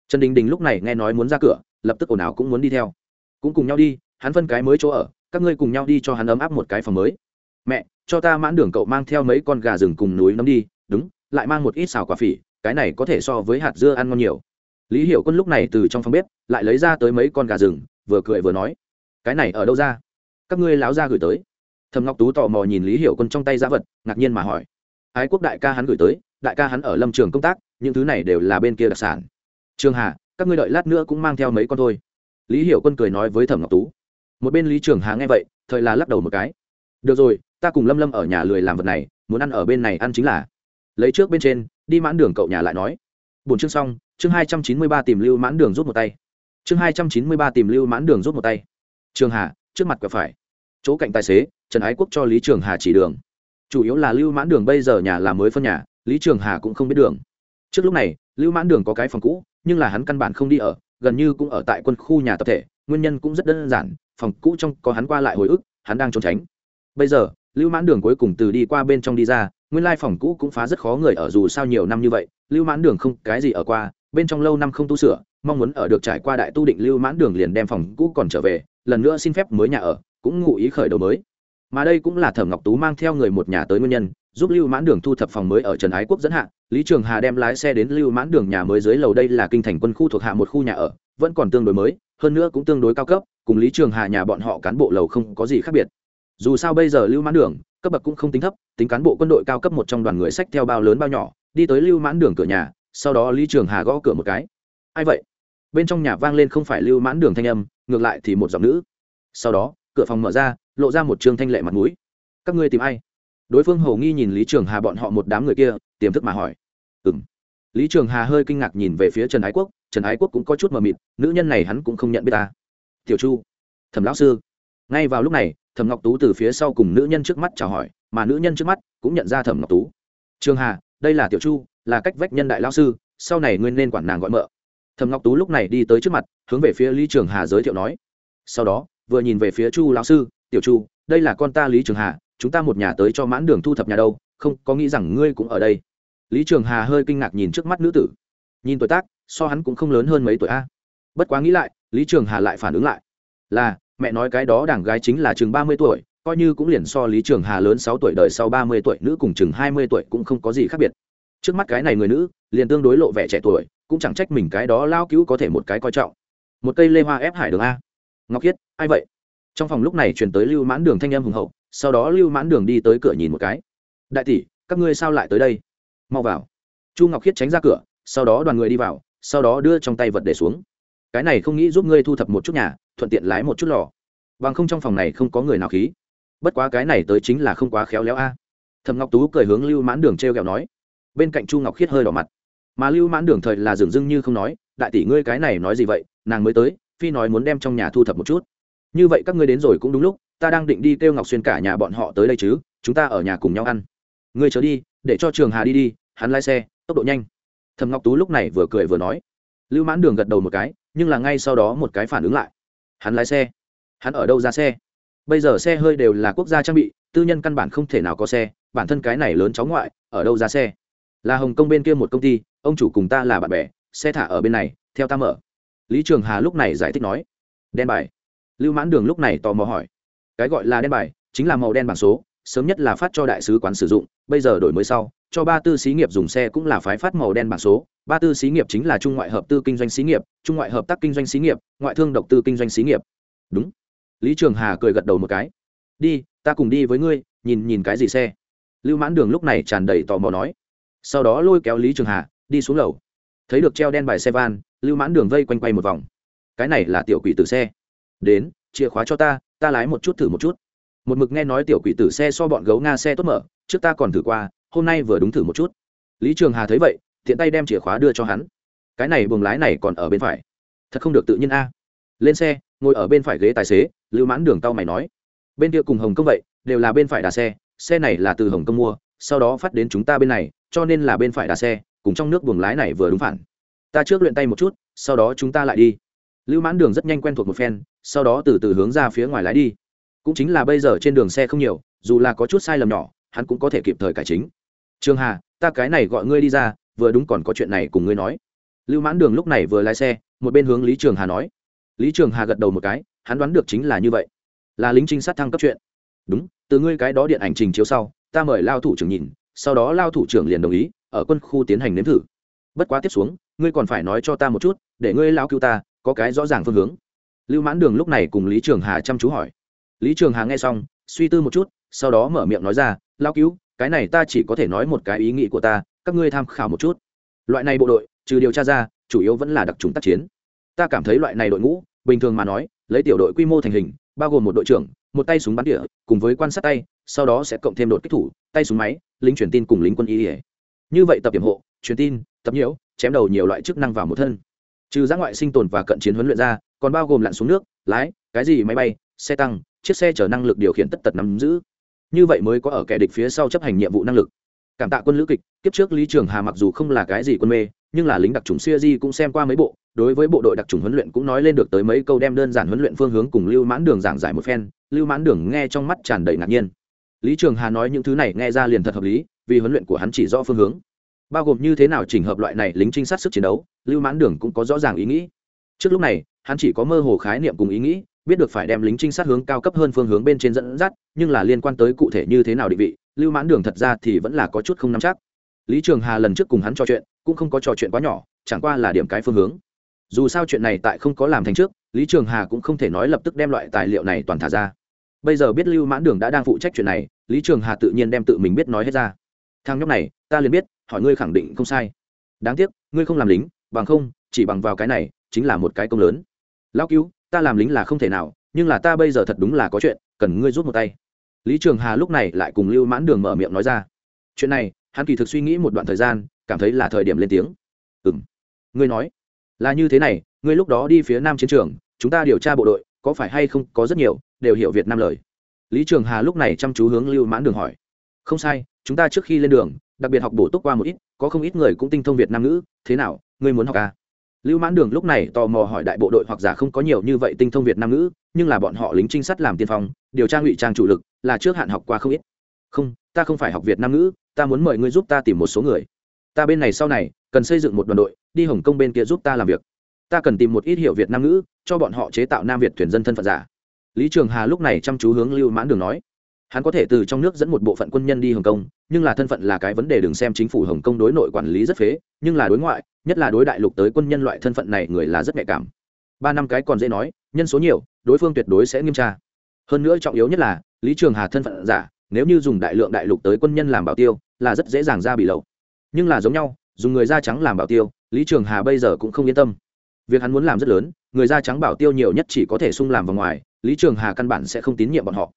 S1: Trần đình đình lúc này nghe nói muốn ra cửa, lập tức ồn ào cũng muốn đi theo cũng cùng nhau đi, hắn phân cái mới chỗ ở, các ngươi cùng nhau đi cho hắn ấm áp một cái phòng mới. Mẹ, cho ta mãn đường cậu mang theo mấy con gà rừng cùng núi nấm đi, đúng, lại mang một ít xào quả phỉ, cái này có thể so với hạt dưa ăn ngon nhiều. Lý hiểu quân lúc này từ trong phòng bếp, lại lấy ra tới mấy con gà rừng, vừa cười vừa nói, cái này ở đâu ra? Các ngươi láo ra gửi tới. Thầm ngọc tú tò mò nhìn lý hiểu quân trong tay giá vật, ngạc nhiên mà hỏi, ái quốc đại ca hắn gửi tới, đại ca hắn ở lâm trường công tác, những thứ này đều là bên kia đặc sản. Trường hà, các ngươi đợi lát nữa cũng mang theo mấy con thôi lý hiểu quân cười nói với thẩm ngọc tú. Một bên lý trường hà nghe vậy, thời là lắc đầu một cái. Được rồi, ta cùng lâm lâm ở nhà lười làm vật này, muốn ăn ở bên này ăn chính là. Lấy trước bên trên, đi mãn đường cậu nhà lại nói. Bốn chương xong, chương hai trăm chín mươi ba tìm lưu mãn đường rút một tay. Chương hai trăm chín mươi ba tìm lưu mãn đường rút một tay. Trường hà, trước mặt quẹo phải. Chỗ cạnh tài xế, trần ái quốc cho lý trường hà chỉ đường. Chủ yếu là lưu mãn đường bây giờ nhà làm mới phân nhà, lý trường hà cũng không biết đường. Trước lúc này, lưu mãn đường có cái phòng cũ, nhưng là hắn căn bản không đi ở gần như cũng ở tại quân khu nhà tập thể, nguyên nhân cũng rất đơn giản, phòng cũ trong có hắn qua lại hồi ức, hắn đang trốn tránh. Bây giờ, lưu mãn đường cuối cùng từ đi qua bên trong đi ra, nguyên lai phòng cũ cũng phá rất khó người ở dù sao nhiều năm như vậy, lưu mãn đường không cái gì ở qua, bên trong lâu năm không tu sửa, mong muốn ở được trải qua đại tu định lưu mãn đường liền đem phòng cũ còn trở về, lần nữa xin phép mới nhà ở, cũng ngụ ý khởi đầu mới. Mà đây cũng là thẩm ngọc tú mang theo người một nhà tới nguyên nhân giúp lưu mãn đường thu thập phòng mới ở trần ái quốc dẫn hạ, lý trường hà đem lái xe đến lưu mãn đường nhà mới dưới lầu đây là kinh thành quân khu thuộc hạ một khu nhà ở, vẫn còn tương đối mới, hơn nữa cũng tương đối cao cấp, cùng lý trường hà nhà bọn họ cán bộ lầu không có gì khác biệt. Dù sao bây giờ lưu mãn đường, cấp bậc cũng không tính thấp, tính cán bộ quân đội cao cấp một trong đoàn người sách theo bao lớn bao nhỏ, đi tới lưu mãn đường cửa nhà, sau đó lý trường hà gõ cửa một cái. Ai vậy? Bên trong nhà vang lên không phải lưu mãn đường thanh âm, ngược lại thì một giọng nữ. Sau đó, cửa phòng mở ra, lộ ra một trường thanh lệ mặt mũi. Các ngươi tìm ai? Đối phương hầu nghi nhìn lý trường hà bọn họ một đám người kia, tiềm thức mà hỏi. Ừ m lý trường hà hơi kinh ngạc nhìn về phía trần ái quốc, trần ái quốc cũng có chút mờ mịt, nữ nhân này hắn cũng không nhận biết ta. Tiểu chu. Thẩm lão sư. Ngay vào lúc này, thẩm ngọc tú từ phía sau cùng nữ nhân trước mắt chào hỏi, mà nữ nhân trước mắt cũng nhận ra thẩm ngọc tú. Trường hà, đây là tiểu chu, là cách vách nhân đại lao sư, sau này nguyên nên quản nàng gọi mợ. Thẩm ngọc tú lúc này đi tới trước mặt, hướng về phía lý trường hà giới thiệu nói. Sau đó, vừa nhìn về phía chu lão sư, tiểu chu, đây là con ta lý trường hà chúng ta một nhà tới cho mãn đường thu thập nhà đâu, không, có nghĩ rằng ngươi cũng ở đây? Lý trường hà hơi kinh ngạc nhìn trước mắt nữ tử. Nhìn tuổi tác, so hắn cũng không lớn hơn mấy tuổi a. Bất quá nghĩ lại, lý trường hà lại phản ứng lại. Là, mẹ nói cái đó đảng gái chính là chừng ba mươi tuổi, coi như cũng liền so lý trường hà lớn sáu tuổi đời sau ba mươi tuổi, nữ cùng chừng hai mươi tuổi cũng không có gì khác biệt. Trước mắt cái này người nữ, liền tương đối lộ vẻ trẻ tuổi, cũng chẳng trách mình cái đó lao cứu có thể một cái coi trọng. Một cây lê hoa ép hải đường a. Ngọc hiết ai vậy? Trong phòng lúc này truyền tới lưu mãn đường thanh em hùng hậu, sau đó lưu mãn đường đi tới cửa nhìn một cái. Đại tỷ, các ngươi sao lại tới đây? Mau vào. Chu ngọc khiết tránh ra cửa, sau đó đoàn người đi vào, sau đó đưa trong tay vật để xuống. Cái này không nghĩ giúp ngươi thu thập một chút nhà, thuận tiện lái một chút lò. Bằng không trong phòng này không có người nào khí. Bất quá cái này tới chính là không quá khéo léo a. À. thầm ngọc tú cười hướng lưu mãn đường t r e o kẹo nói. Bên cạnh chu ngọc khiết hơi đỏ mặt. Mà lưu mãn đường thời là dường dưng như không nói, đại tỷ ngươi cái này nói gì vậy? Nàng mới tới, phi nói muốn đem trong nhà thu thập một chút như vậy các ngươi đến rồi cũng đúng lúc, ta đang định đi kêu ngọc xuyên cả nhà bọn họ tới đây chứ, chúng ta ở nhà cùng nhau ăn. Ngươi chờ đi, để cho trường hà đi đi, hắn lái xe, tốc độ nhanh. Thầm ngọc tú lúc này vừa cười vừa nói. Lưu mãn đường gật đầu một cái, nhưng là ngay sau đó một cái phản ứng lại. Hắn lái xe. Hắn ở đâu ra xe? Bây giờ xe hơi đều là quốc gia trang bị, tư nhân căn bản không thể nào có xe, bản thân cái này lớn cháu ngoại, ở đâu ra xe? Là hồng kông bên kia một công ty, ông chủ cùng ta là bạn bè, xe thả ở bên này, theo ta mở. Lý trường hà lúc này giải thích nói. Đen bài lưu mãn đường lúc này tò mò hỏi, cái gọi là đen bài chính là màu đen bảng số, sớm nhất là phát cho đại sứ quán sử dụng, bây giờ đổi mới sau, cho ba tư xí nghiệp dùng xe cũng là phái phát màu đen bảng số. Ba tư xí nghiệp chính là trung ngoại hợp tư kinh doanh xí nghiệp, trung ngoại hợp tác kinh doanh xí nghiệp, ngoại thương độc tư kinh doanh xí nghiệp. Đúng. Lý trường hà cười gật đầu một cái, đi, ta cùng đi với ngươi, nhìn nhìn cái gì xe? Lưu mãn đường lúc này tràn đầy tò mò nói. Sau đó lôi kéo lý trường hà, đi xuống lầu. Thấy được treo đen bài xe van, lưu mãn đường vây quanh quay một vòng. Cái này là tiểu quỷ tử xe đến, chìa khóa cho ta ta lái một chút thử một chút. Một mực nghe nói tiểu quỷ tử xe so bọn gấu nga xe tốt mở, trước ta còn thử qua, hôm nay vừa đúng thử một chút. Lý trường hà thấy vậy thiện tay đem chìa khóa đưa cho hắn. Cái này buồng lái này còn ở bên phải. Thật không được tự nhiên a. Lên xe, ngồi ở bên phải ghế tài xế, lưu mãn đường tao mày nói. Bên kia cùng hồng công vậy, đều là bên phải đà xe xe này là từ hồng công mua, sau đó phát đến chúng ta bên này, cho nên là bên phải đà xe, cùng trong nước buồng lái này vừa đúng phản. Ta trước luyện tay một chút, sau đó chúng ta lại đi lưu mãn đường rất nhanh quen thuộc một phen, sau đó từ từ hướng ra phía ngoài lái đi. Cũng chính là bây giờ trên đường xe không nhiều, dù là có chút sai lầm nhỏ, hắn cũng có thể kịp thời cải chính. Trường hà, ta cái này gọi ngươi đi ra, vừa đúng còn có chuyện này cùng ngươi nói. Lưu mãn đường lúc này vừa lái xe, một bên hướng lý trường hà nói. Lý trường hà gật đầu một cái, hắn đoán được chính là như vậy. Là lính trinh sát thăng cấp chuyện. Đúng, từ ngươi cái đó điện ảnh trình chiếu sau, ta mời lao thủ trưởng nhìn, sau đó lao thủ trưởng liền đồng ý, ở quân khu tiến hành nếm thử. Bất quá tiếp xuống, ngươi còn phải nói cho ta một chút, để ngươi lao cứu ta có cái rõ ràng phương hướng. Lưu mãn đường lúc này cùng lý trường hà chăm chú hỏi. Lý trường hà nghe xong, suy tư một chút, sau đó mở miệng nói ra lao cứu, cái này ta chỉ có thể nói một cái ý nghĩ của ta, các ngươi tham khảo một chút. Loại này bộ đội, trừ điều tra ra, chủ yếu vẫn là đặc trùng tác chiến. Ta cảm thấy loại này đội ngũ, bình thường mà nói, lấy tiểu đội quy mô thành hình, bao gồm một đội trưởng, một tay súng bắn địa cùng với quan sát tay, sau đó sẽ cộng thêm đột kích thủ, tay súng máy, lính truyền tin cùng lính quân y như vậy tập điểm hộ, truyền tin, tập nhiễu, chém đầu nhiều loại chức năng vào một thân trừ giã ngoại sinh tồn và cận chiến huấn luyện ra, còn bao gồm lặn xuống nước, lái, cái gì máy bay, xe tăng, chiếc xe chở năng lực điều khiển tất tật nắm giữ. Như vậy mới có ở kẻ địch phía sau chấp hành nhiệm vụ năng lực. Cảm tạ quân lữ kịch, kiếp trước lý trường hà mặc dù không là cái gì quân mê, nhưng là lính đặc trùng siêu di cũng xem qua mấy bộ, đối với bộ đội đặc trùng huấn luyện cũng nói lên được tới mấy câu đem đơn giản huấn luyện phương hướng cùng lưu mãn đường giảng giải một phen, lưu mãn đường nghe trong mắt tràn đầy ngạc nhiên. Lý trường hà nói những thứ này nghe ra liền thật hợp lý, vì huấn luyện của hắn chỉ rõ phương hướng bao gồm như thế nào chỉnh hợp loại này lính trinh sát sức chiến đấu, lưu mãn đường cũng có rõ ràng ý nghĩ. Trước lúc này, hắn chỉ có mơ hồ khái niệm cùng ý nghĩ, biết được phải đem lính trinh sát hướng cao cấp hơn phương hướng bên trên dẫn dắt, nhưng là liên quan tới cụ thể như thế nào định vị, lưu mãn đường thật ra thì vẫn là có chút không nắm chắc. Lý trường hà lần trước cùng hắn trò chuyện, cũng không có trò chuyện quá nhỏ, chẳng qua là điểm cái phương hướng. Dù sao chuyện này tại không có làm thành trước, lý trường hà cũng không thể nói lập tức đem loại tài liệu này toàn thả ra. Bây giờ biết lưu mãn đường đã đang phụ trách chuyện này, lý trường hà tự nhiên đem tự mình biết nói hết ra. Thang nhóc này, ta liền biết hỏi ngươi khẳng định không sai. Đáng tiếc, ngươi không làm lính, bằng không, chỉ bằng vào cái này, chính là một cái công lớn. Lao cứu, ta làm lính là không thể nào, nhưng là ta bây giờ thật đúng là có chuyện, cần ngươi rút một tay. Lý trường hà lúc này lại cùng lưu mãn đường mở miệng nói ra. Chuyện này, hắn kỳ thực suy nghĩ một đoạn thời gian, cảm thấy là thời điểm lên tiếng. Ừ m ngươi nói, là như thế này, ngươi lúc đó đi phía nam chiến trường, chúng ta điều tra bộ đội, có phải hay không, có rất nhiều, đều hiểu việt nam lời. Lý trường hà lúc này chăm chú hướng lưu mãn đường hỏi. Không sai, chúng ta trước khi lên đường đặc biệt học bổ túc qua một ít, có không ít người cũng tinh thông việt nam ngữ, thế nào, ngươi muốn học à? lưu mãn đường lúc này tò mò hỏi đại bộ đội hoặc giả không có nhiều như vậy tinh thông việt nam ngữ, nhưng là bọn họ lính trinh sát làm tiên phong, điều tra ngụy trang chủ lực, là trước hạn học qua không ít. Không, ta không phải học việt nam ngữ, ta muốn mời ngươi giúp ta tìm một số người. Ta bên này sau này, cần xây dựng một đoàn đội, đi hồng kông bên kia giúp ta làm việc. Ta cần tìm một ít hiểu việt nam ngữ, cho bọn họ chế tạo nam việt thuyền dân thân phận giả. Lý trường hà lúc này chăm chú hướng lưu mãn đường nói hắn có thể từ trong nước dẫn một bộ phận quân nhân đi hồng kông, nhưng là thân phận là cái vấn đề đừng xem chính phủ hồng kông đối nội quản lý rất phế, nhưng là đối ngoại, nhất là đối đại lục tới quân nhân loại thân phận này người là rất nhạy cảm. Ba năm cái còn dễ nói, nhân số nhiều, đối phương tuyệt đối sẽ nghiêm tra. Hơn nữa trọng yếu nhất là, lý trường hà thân phận giả, nếu như dùng đại lượng đại lục tới quân nhân làm bảo tiêu, là rất dễ dàng ra bị lậu. Nhưng là giống nhau, dùng người da trắng làm bảo tiêu, lý trường hà bây giờ cũng không yên tâm. Việc hắn muốn làm rất lớn, người da trắng bảo tiêu nhiều nhất chỉ có thể sung làm vào ngoài, lý trường hà căn bản sẽ không tín nhiệm bọn họ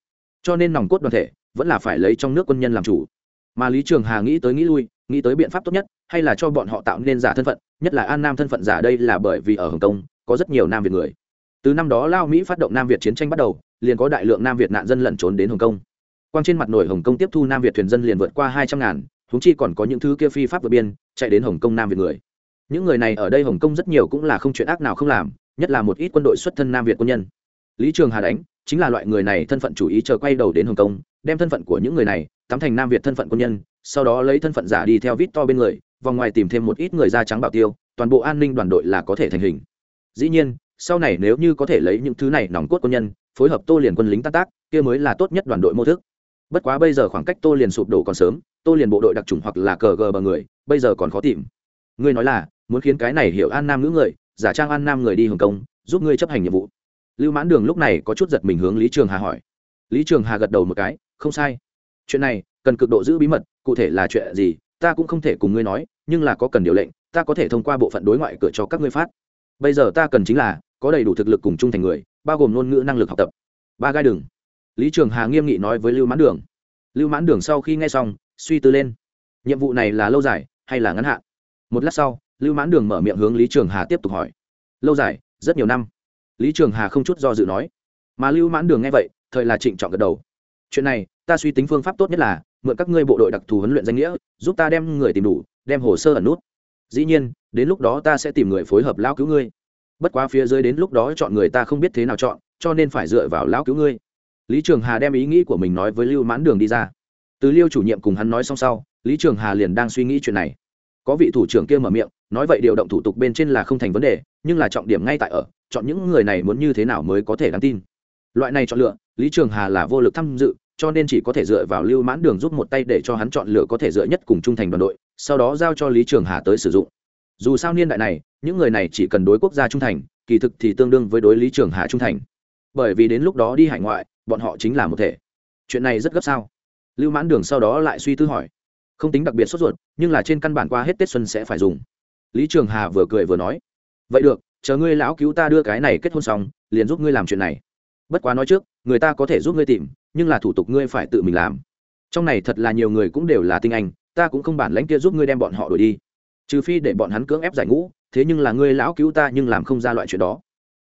S1: cho nên nòng cốt đoàn thể vẫn là phải lấy trong nước quân nhân làm chủ. Mà lý trường hà nghĩ tới nghĩ lui, nghĩ tới biện pháp tốt nhất, hay là cho bọn họ tạo nên giả thân phận, nhất là an nam thân phận giả đây là bởi vì ở hồng kông, có rất nhiều nam việt người. Từ năm đó lao mỹ phát động nam việt chiến tranh bắt đầu, liền có đại lượng nam việt nạn dân lẩn trốn đến hồng kông. Quang trên mặt nổi hồng kông tiếp thu nam việt thuyền dân liền vượt qua hai trăm ngàn thúng chi còn có những thứ kia phi pháp vượt biên, chạy đến hồng kông nam việt người. Những người này ở đây hồng kông rất nhiều cũng là không chuyện ác nào không làm, nhất là một ít quân đội xuất thân nam việt quân nhân. Lý trường hà đánh chính là loại người này thân phận chủ ý chờ quay đầu đến hồng kông, đem thân phận của những người này tắm thành nam việt thân phận quân nhân, sau đó lấy thân phận giả đi theo vít to bên người, vòng ngoài tìm thêm một ít người da trắng bảo tiêu, toàn bộ an ninh đoàn đội là có thể thành hình. Dĩ nhiên, sau này nếu như có thể lấy những thứ này nòng cốt quân nhân, phối hợp tô liền quân lính tác tác, kia mới là tốt nhất đoàn đội mô thức. Bất quá bây giờ khoảng cách tô liền sụp đổ còn sớm, tô liền bộ đội đặc trùng hoặc là cờ gờ bờ người, bây giờ còn khó tìm. Ngươi nói là, muốn khiến cái này hiểu an nam nữ người, giả trang an nam người đi hồng kông, giúp ngươi chấp hành nhiệm vụ lưu mãn đường lúc này có chút giật mình hướng lý trường hà hỏi. Lý trường hà gật đầu một cái, không sai. Chuyện này, cần cực độ giữ bí mật, cụ thể là chuyện gì, ta cũng không thể cùng ngươi nói, nhưng là có cần điều lệnh, ta có thể thông qua bộ phận đối ngoại cửa cho các ngươi phát. Bây giờ ta cần chính là, có đầy đủ thực lực cùng chung thành người, bao gồm ngôn ngữ năng lực học tập. Ba gai đường lý trường hà nghiêm nghị nói với lưu mãn đường. Lưu mãn đường sau khi nghe xong, suy tư lên. Nhiệm vụ này là lâu dài hay là ngắn hạn? Một lát sau, lưu mãn đường mở miệng hướng lý trường hà tiếp tục hỏi. Lâu dài, rất nhiều năm lý trường hà không chút do dự nói. Mà lưu mãn đường nghe vậy, thời là trịnh trọng gật đầu. Chuyện này, ta suy tính phương pháp tốt nhất là, mượn các ngươi bộ đội đặc thù huấn luyện danh nghĩa, giúp ta đem người tìm đủ, đem hồ sơ ẩn nút. Dĩ nhiên, đến lúc đó ta sẽ tìm người phối hợp lão cứu ngươi. Bất quá phía dưới đến lúc đó chọn người ta không biết thế nào chọn, cho nên phải dựa vào lão cứu ngươi. Lý trường hà đem ý nghĩ của mình nói với lưu mãn đường đi ra. Từ liêu chủ nhiệm cùng hắn nói xong sau, lý trường hà liền đang suy nghĩ chuyện này. Có vị thủ trưởng kia mở miệng, nói vậy điều động thủ tục bên trên là không thành vấn đề, nhưng là trọng điểm ngay tại ở chọn những người này muốn như thế nào mới có thể đáng tin. Loại này chọn lựa, lý trường hà là vô lực tham dự, cho nên chỉ có thể dựa vào lưu mãn đường giúp một tay để cho hắn chọn lựa có thể dựa nhất cùng trung thành đoàn đội, sau đó giao cho lý trường hà tới sử dụng. Dù sao niên đại này, những người này chỉ cần đối quốc gia trung thành, kỳ thực thì tương đương với đối lý trường hà trung thành. Bởi vì đến lúc đó đi hải ngoại, bọn họ chính là một thể. Chuyện này rất gấp sao? Lưu mãn đường sau đó lại suy tư hỏi. Không tính đặc biệt sốt ruột, nhưng là trên căn bản qua hết tết xuân sẽ phải dùng. Lý trường hà vừa cười vừa nói. Vậy được chờ ngươi lão cứu ta đưa cái này kết hôn xong, liền giúp ngươi làm chuyện này. Bất quá nói trước, người ta có thể giúp ngươi tìm, nhưng là thủ tục ngươi phải tự mình làm. Trong này thật là nhiều người cũng đều là tinh anh, ta cũng không bản lãnh kia giúp ngươi đem bọn họ đuổi đi. Trừ phi để bọn hắn cưỡng ép giải ngũ, thế nhưng là ngươi lão cứu ta nhưng làm không ra loại chuyện đó.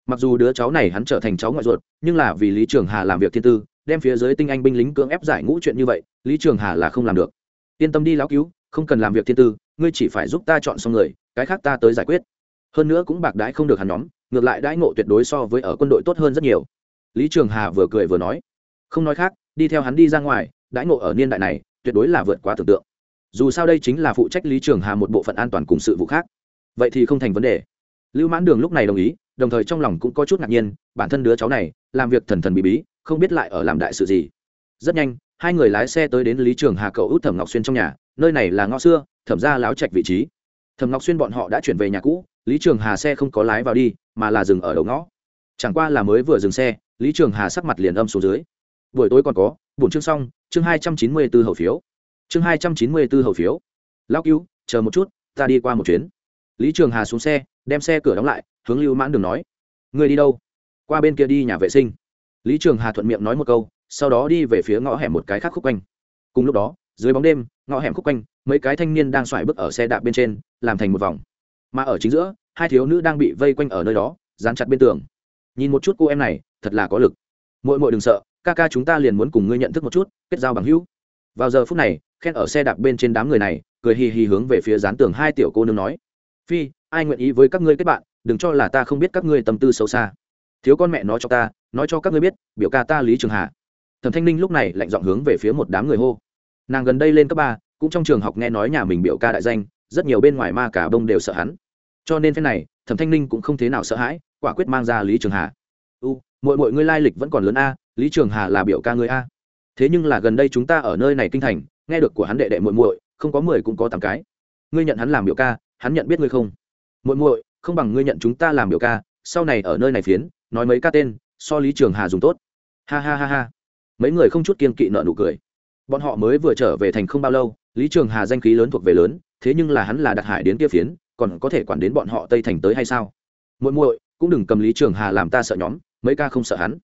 S1: Mặc dù đứa cháu này hắn trở thành cháu ngoại ruột, nhưng là vì lý trường hà làm việc thiên tư, đem phía dưới tinh anh binh lính cưỡng ép giải ngũ chuyện như vậy, lý trường hà là không làm được. Yên tâm đi lão cứu, không cần làm việc thiên tư, ngươi chỉ phải giúp ta chọn xong người, cái khác ta tới giải quyết hơn nữa cũng bạc đãi không được hắn nhóm, ngược lại đãi ngộ tuyệt đối so với ở quân đội tốt hơn rất nhiều. Lý trường hà vừa cười vừa nói, không nói khác, đi theo hắn đi ra ngoài, đãi ngộ ở niên đại này, tuyệt đối là vượt quá tưởng tượng. Dù sao đây chính là phụ trách lý trường hà một bộ phận an toàn cùng sự vụ khác. Vậy thì không thành vấn đề. Lưu mãn đường lúc này đồng ý, đồng thời trong lòng cũng có chút ngạc nhiên, bản thân đứa cháu này, làm việc thần thần bí bí, không biết lại ở làm đại sự gì. Rất nhanh, hai người lái xe tới đến lý trường hà cậu út thẩm ngọc xuyên trong nhà, nơi này là ngõ xưa, thẩm ra láo trạch vị trí thẩm ngọc xuyên bọn họ đã chuyển về nhà cũ, lý trường hà xe không có lái vào đi, mà là dừng ở đầu ngõ. Chẳng qua là mới vừa dừng xe, lý trường hà sắc mặt liền âm xuống dưới. Buổi tối còn có bổn chương xong, chương hai trăm chín mươi b ố hậu phiếu. Chương hai trăm chín mươi b ố hậu phiếu. Lao cứu chờ một chút, ta đi qua một chuyến. Lý trường hà xuống xe, đem xe cửa đóng lại, hướng lưu mãn đường nói. Người đi đâu? Qua bên kia đi nhà vệ sinh. Lý trường hà thuận miệng nói một câu, sau đó đi về phía ngõ hẻm một cái khác khúc quanh. Cùng lúc đó, dưới bóng đêm ngõ hẻm khúc quanh, mấy cái thanh niên đang xoài bước ở xe đạp bên trên, làm thành một vòng. Mà ở chính giữa, hai thiếu nữ đang bị vây quanh ở nơi đó, dán chặt bên tường. Nhìn một chút cô em này, thật là có lực. Mỗi mỗi đừng sợ, ca ca chúng ta liền muốn cùng ngươi nhận thức một chút, kết giao bằng hữu. Vào giờ phút này, khen ở xe đạp bên trên đám người này, cười hì hì hướng về phía dán tường hai tiểu cô nương nói. Phi, ai nguyện ý với các ngươi kết bạn, đừng cho là ta không biết các ngươi tâm tư sâu xa. Thiếu con mẹ nói cho ta, nói cho các ngươi biết, biểu ca ta lý trường hà. Thẩm thanh ninh lúc này lạnh dọn hướng về phía một đám người hô nàng gần đây lên cấp ba, cũng trong trường học nghe nói nhà mình biểu ca đại danh, rất nhiều bên ngoài ma cả bông đều sợ hắn. Cho nên thế này, thẩm thanh ninh cũng không thế nào sợ hãi, quả quyết mang ra lý trường hà. U mọi mọi ngươi lai lịch vẫn còn lớn a, lý trường hà là biểu ca ngươi a. Thế nhưng là gần đây chúng ta ở nơi này kinh thành, nghe được của hắn đệ đệ muội muội, không có mười cũng có tám cái. Ngươi nhận hắn làm biểu ca, hắn nhận biết ngươi không? Muội muội, không bằng ngươi nhận chúng ta làm biểu ca, sau này ở nơi này phiến, nói mấy ca tên, so lý trường hà dùng tốt. Ha ha ha ha. Mấy người không chút kiên kỵ nợ nụ cười bọn họ mới vừa trở về thành không bao lâu, lý trường hà danh khí lớn thuộc về lớn, thế nhưng là hắn là đặt hải đến kia phiến, còn có thể quản đến bọn họ tây thành tới hay sao? Muội muội, cũng đừng cầm lý trường hà làm ta sợ nhóm, mấy ca không sợ hắn.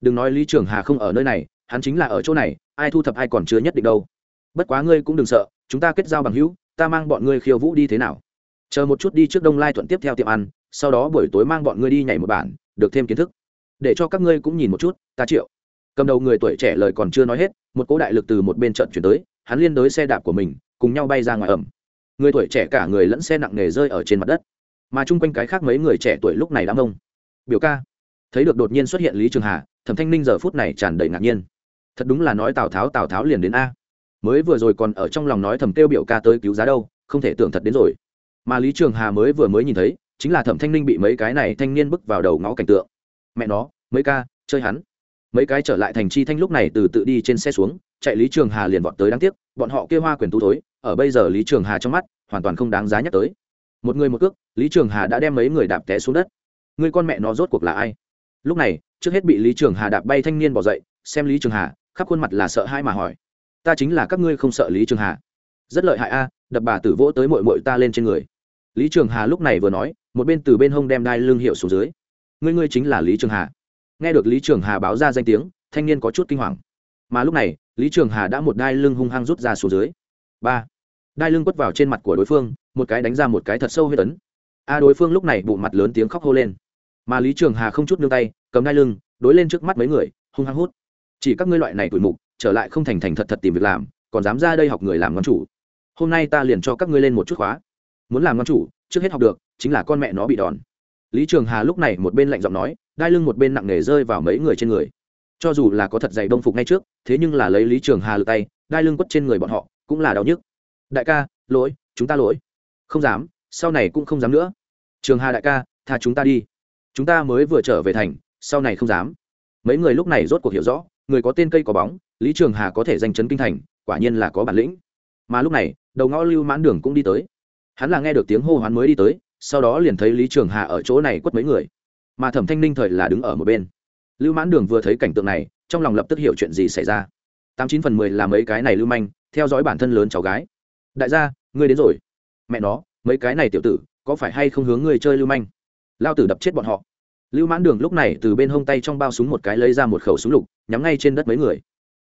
S1: Đừng nói lý trường hà không ở nơi này, hắn chính là ở chỗ này, ai thu thập ai còn chưa nhất định đâu. Bất quá ngươi cũng đừng sợ, chúng ta kết giao bằng hữu, ta mang bọn ngươi khiêu vũ đi thế nào? Chờ một chút đi trước đông lai thuận tiếp theo tiệm ăn, sau đó buổi tối mang bọn ngươi đi nhảy một bản, được thêm kiến thức. Để cho các ngươi cũng nhìn một chút, ta chịu cầm đầu người tuổi trẻ lời còn chưa nói hết, một cỗ đại lực từ một bên trận chuyển tới, hắn liên đối xe đạp của mình, cùng nhau bay ra ngoài ẩm. Người tuổi trẻ cả người lẫn xe nặng nề rơi ở trên mặt đất. Mà chung quanh cái khác mấy người trẻ tuổi lúc này đã mông. Biểu ca. Thấy được đột nhiên xuất hiện lý trường hà, thẩm thanh ninh giờ phút này tràn đầy ngạc nhiên. Thật đúng là nói tào tháo tào tháo liền đến a. Mới vừa rồi còn ở trong lòng nói thầm kêu biểu ca tới cứu giá đâu, không thể tưởng thật đến rồi. Mà lý trường hà mới vừa mới nhìn thấy, chính là thẩm thanh ninh bị mấy cái này thanh niên bức vào đầu ngõ cảnh tượng. Mẹ nó, mấy ca, chơi hắn mấy cái trở lại thành chi thanh lúc này từ tự đi trên xe xuống, chạy lý trường hà liền vọt tới đáng tiếc, bọn họ kêu hoa quyền tú tối ở bây giờ lý trường hà trong mắt, hoàn toàn không đáng giá nhắc tới. Một người một cước, lý trường hà đã đem mấy người đạp té xuống đất. Người con mẹ nó rốt cuộc là ai? Lúc này, trước hết bị lý trường hà đạp bay thanh niên bỏ dậy, xem lý trường hà, khắp khuôn mặt là sợ hai mà hỏi. Ta chính là các ngươi không sợ lý trường hà. Rất lợi hại a, đập bà tử vỗ tới mội mội ta lên trên người. Lý trường hà lúc này vừa nói, một bên từ bên hông đem đai lương hiệu xuống dưới. Ngươi ngươi chính là lý trường hà nghe được lý trường hà báo ra danh tiếng, thanh niên có chút kinh hoàng. Mà lúc này, lý trường hà đã một đai lưng hung hăng rút ra xuống dưới. Ba, đai lưng quất vào trên mặt của đối phương, một cái đánh ra một cái thật sâu huyết tấn a, đối phương lúc này bụ mặt lớn tiếng khóc hô lên. Mà lý trường hà không chút nương tay, cầm đai lưng, đối lên trước mắt mấy người, hung hăng hút. Chỉ các ngươi loại này tuổi mục, trở lại không thành thành thật thật tìm việc làm, còn dám ra đây học người làm ngon chủ. Hôm nay ta liền cho các ngươi lên một chút khóa. Muốn làm ngon chủ, trước hết học được, chính là con mẹ nó bị đòn. Lý trường hà lúc này một bên lạnh giọng nói đai lưng một bên nặng nề rơi vào mấy người trên người. Cho dù là có thật dày đông phục ngay trước, thế nhưng là lấy lý trường hà lực tay, đai lưng quất trên người bọn họ, cũng là đau nhức. Đại ca, lỗi, chúng ta lỗi. Không dám, sau này cũng không dám nữa. Trường hà đại ca, tha chúng ta đi. Chúng ta mới vừa trở về thành, sau này không dám. Mấy người lúc này rốt cuộc hiểu rõ, người có tên cây có bóng, lý trường hà có thể danh chấn kinh thành, quả nhiên là có bản lĩnh. Mà lúc này, đầu ngõ lưu mãn đường cũng đi tới. Hắn là nghe được tiếng hô hoán mới đi tới, sau đó liền thấy lý trường hà ở chỗ này quất mấy người mà thẩm thanh ninh thời là đứng ở một bên. Lưu mãn đường vừa thấy cảnh tượng này, trong lòng lập tức hiểu chuyện gì xảy ra. Tám chín phần mười là mấy cái này lưu manh, theo dõi bản thân lớn cháu gái. Đại gia, ngươi đến rồi. Mẹ nó, mấy cái này tiểu tử, có phải hay không hướng ngươi chơi lưu manh? Lao tử đập chết bọn họ. Lưu mãn đường lúc này từ bên hông tay trong bao súng một cái lấy ra một khẩu súng lục, nhắm ngay trên đất mấy người.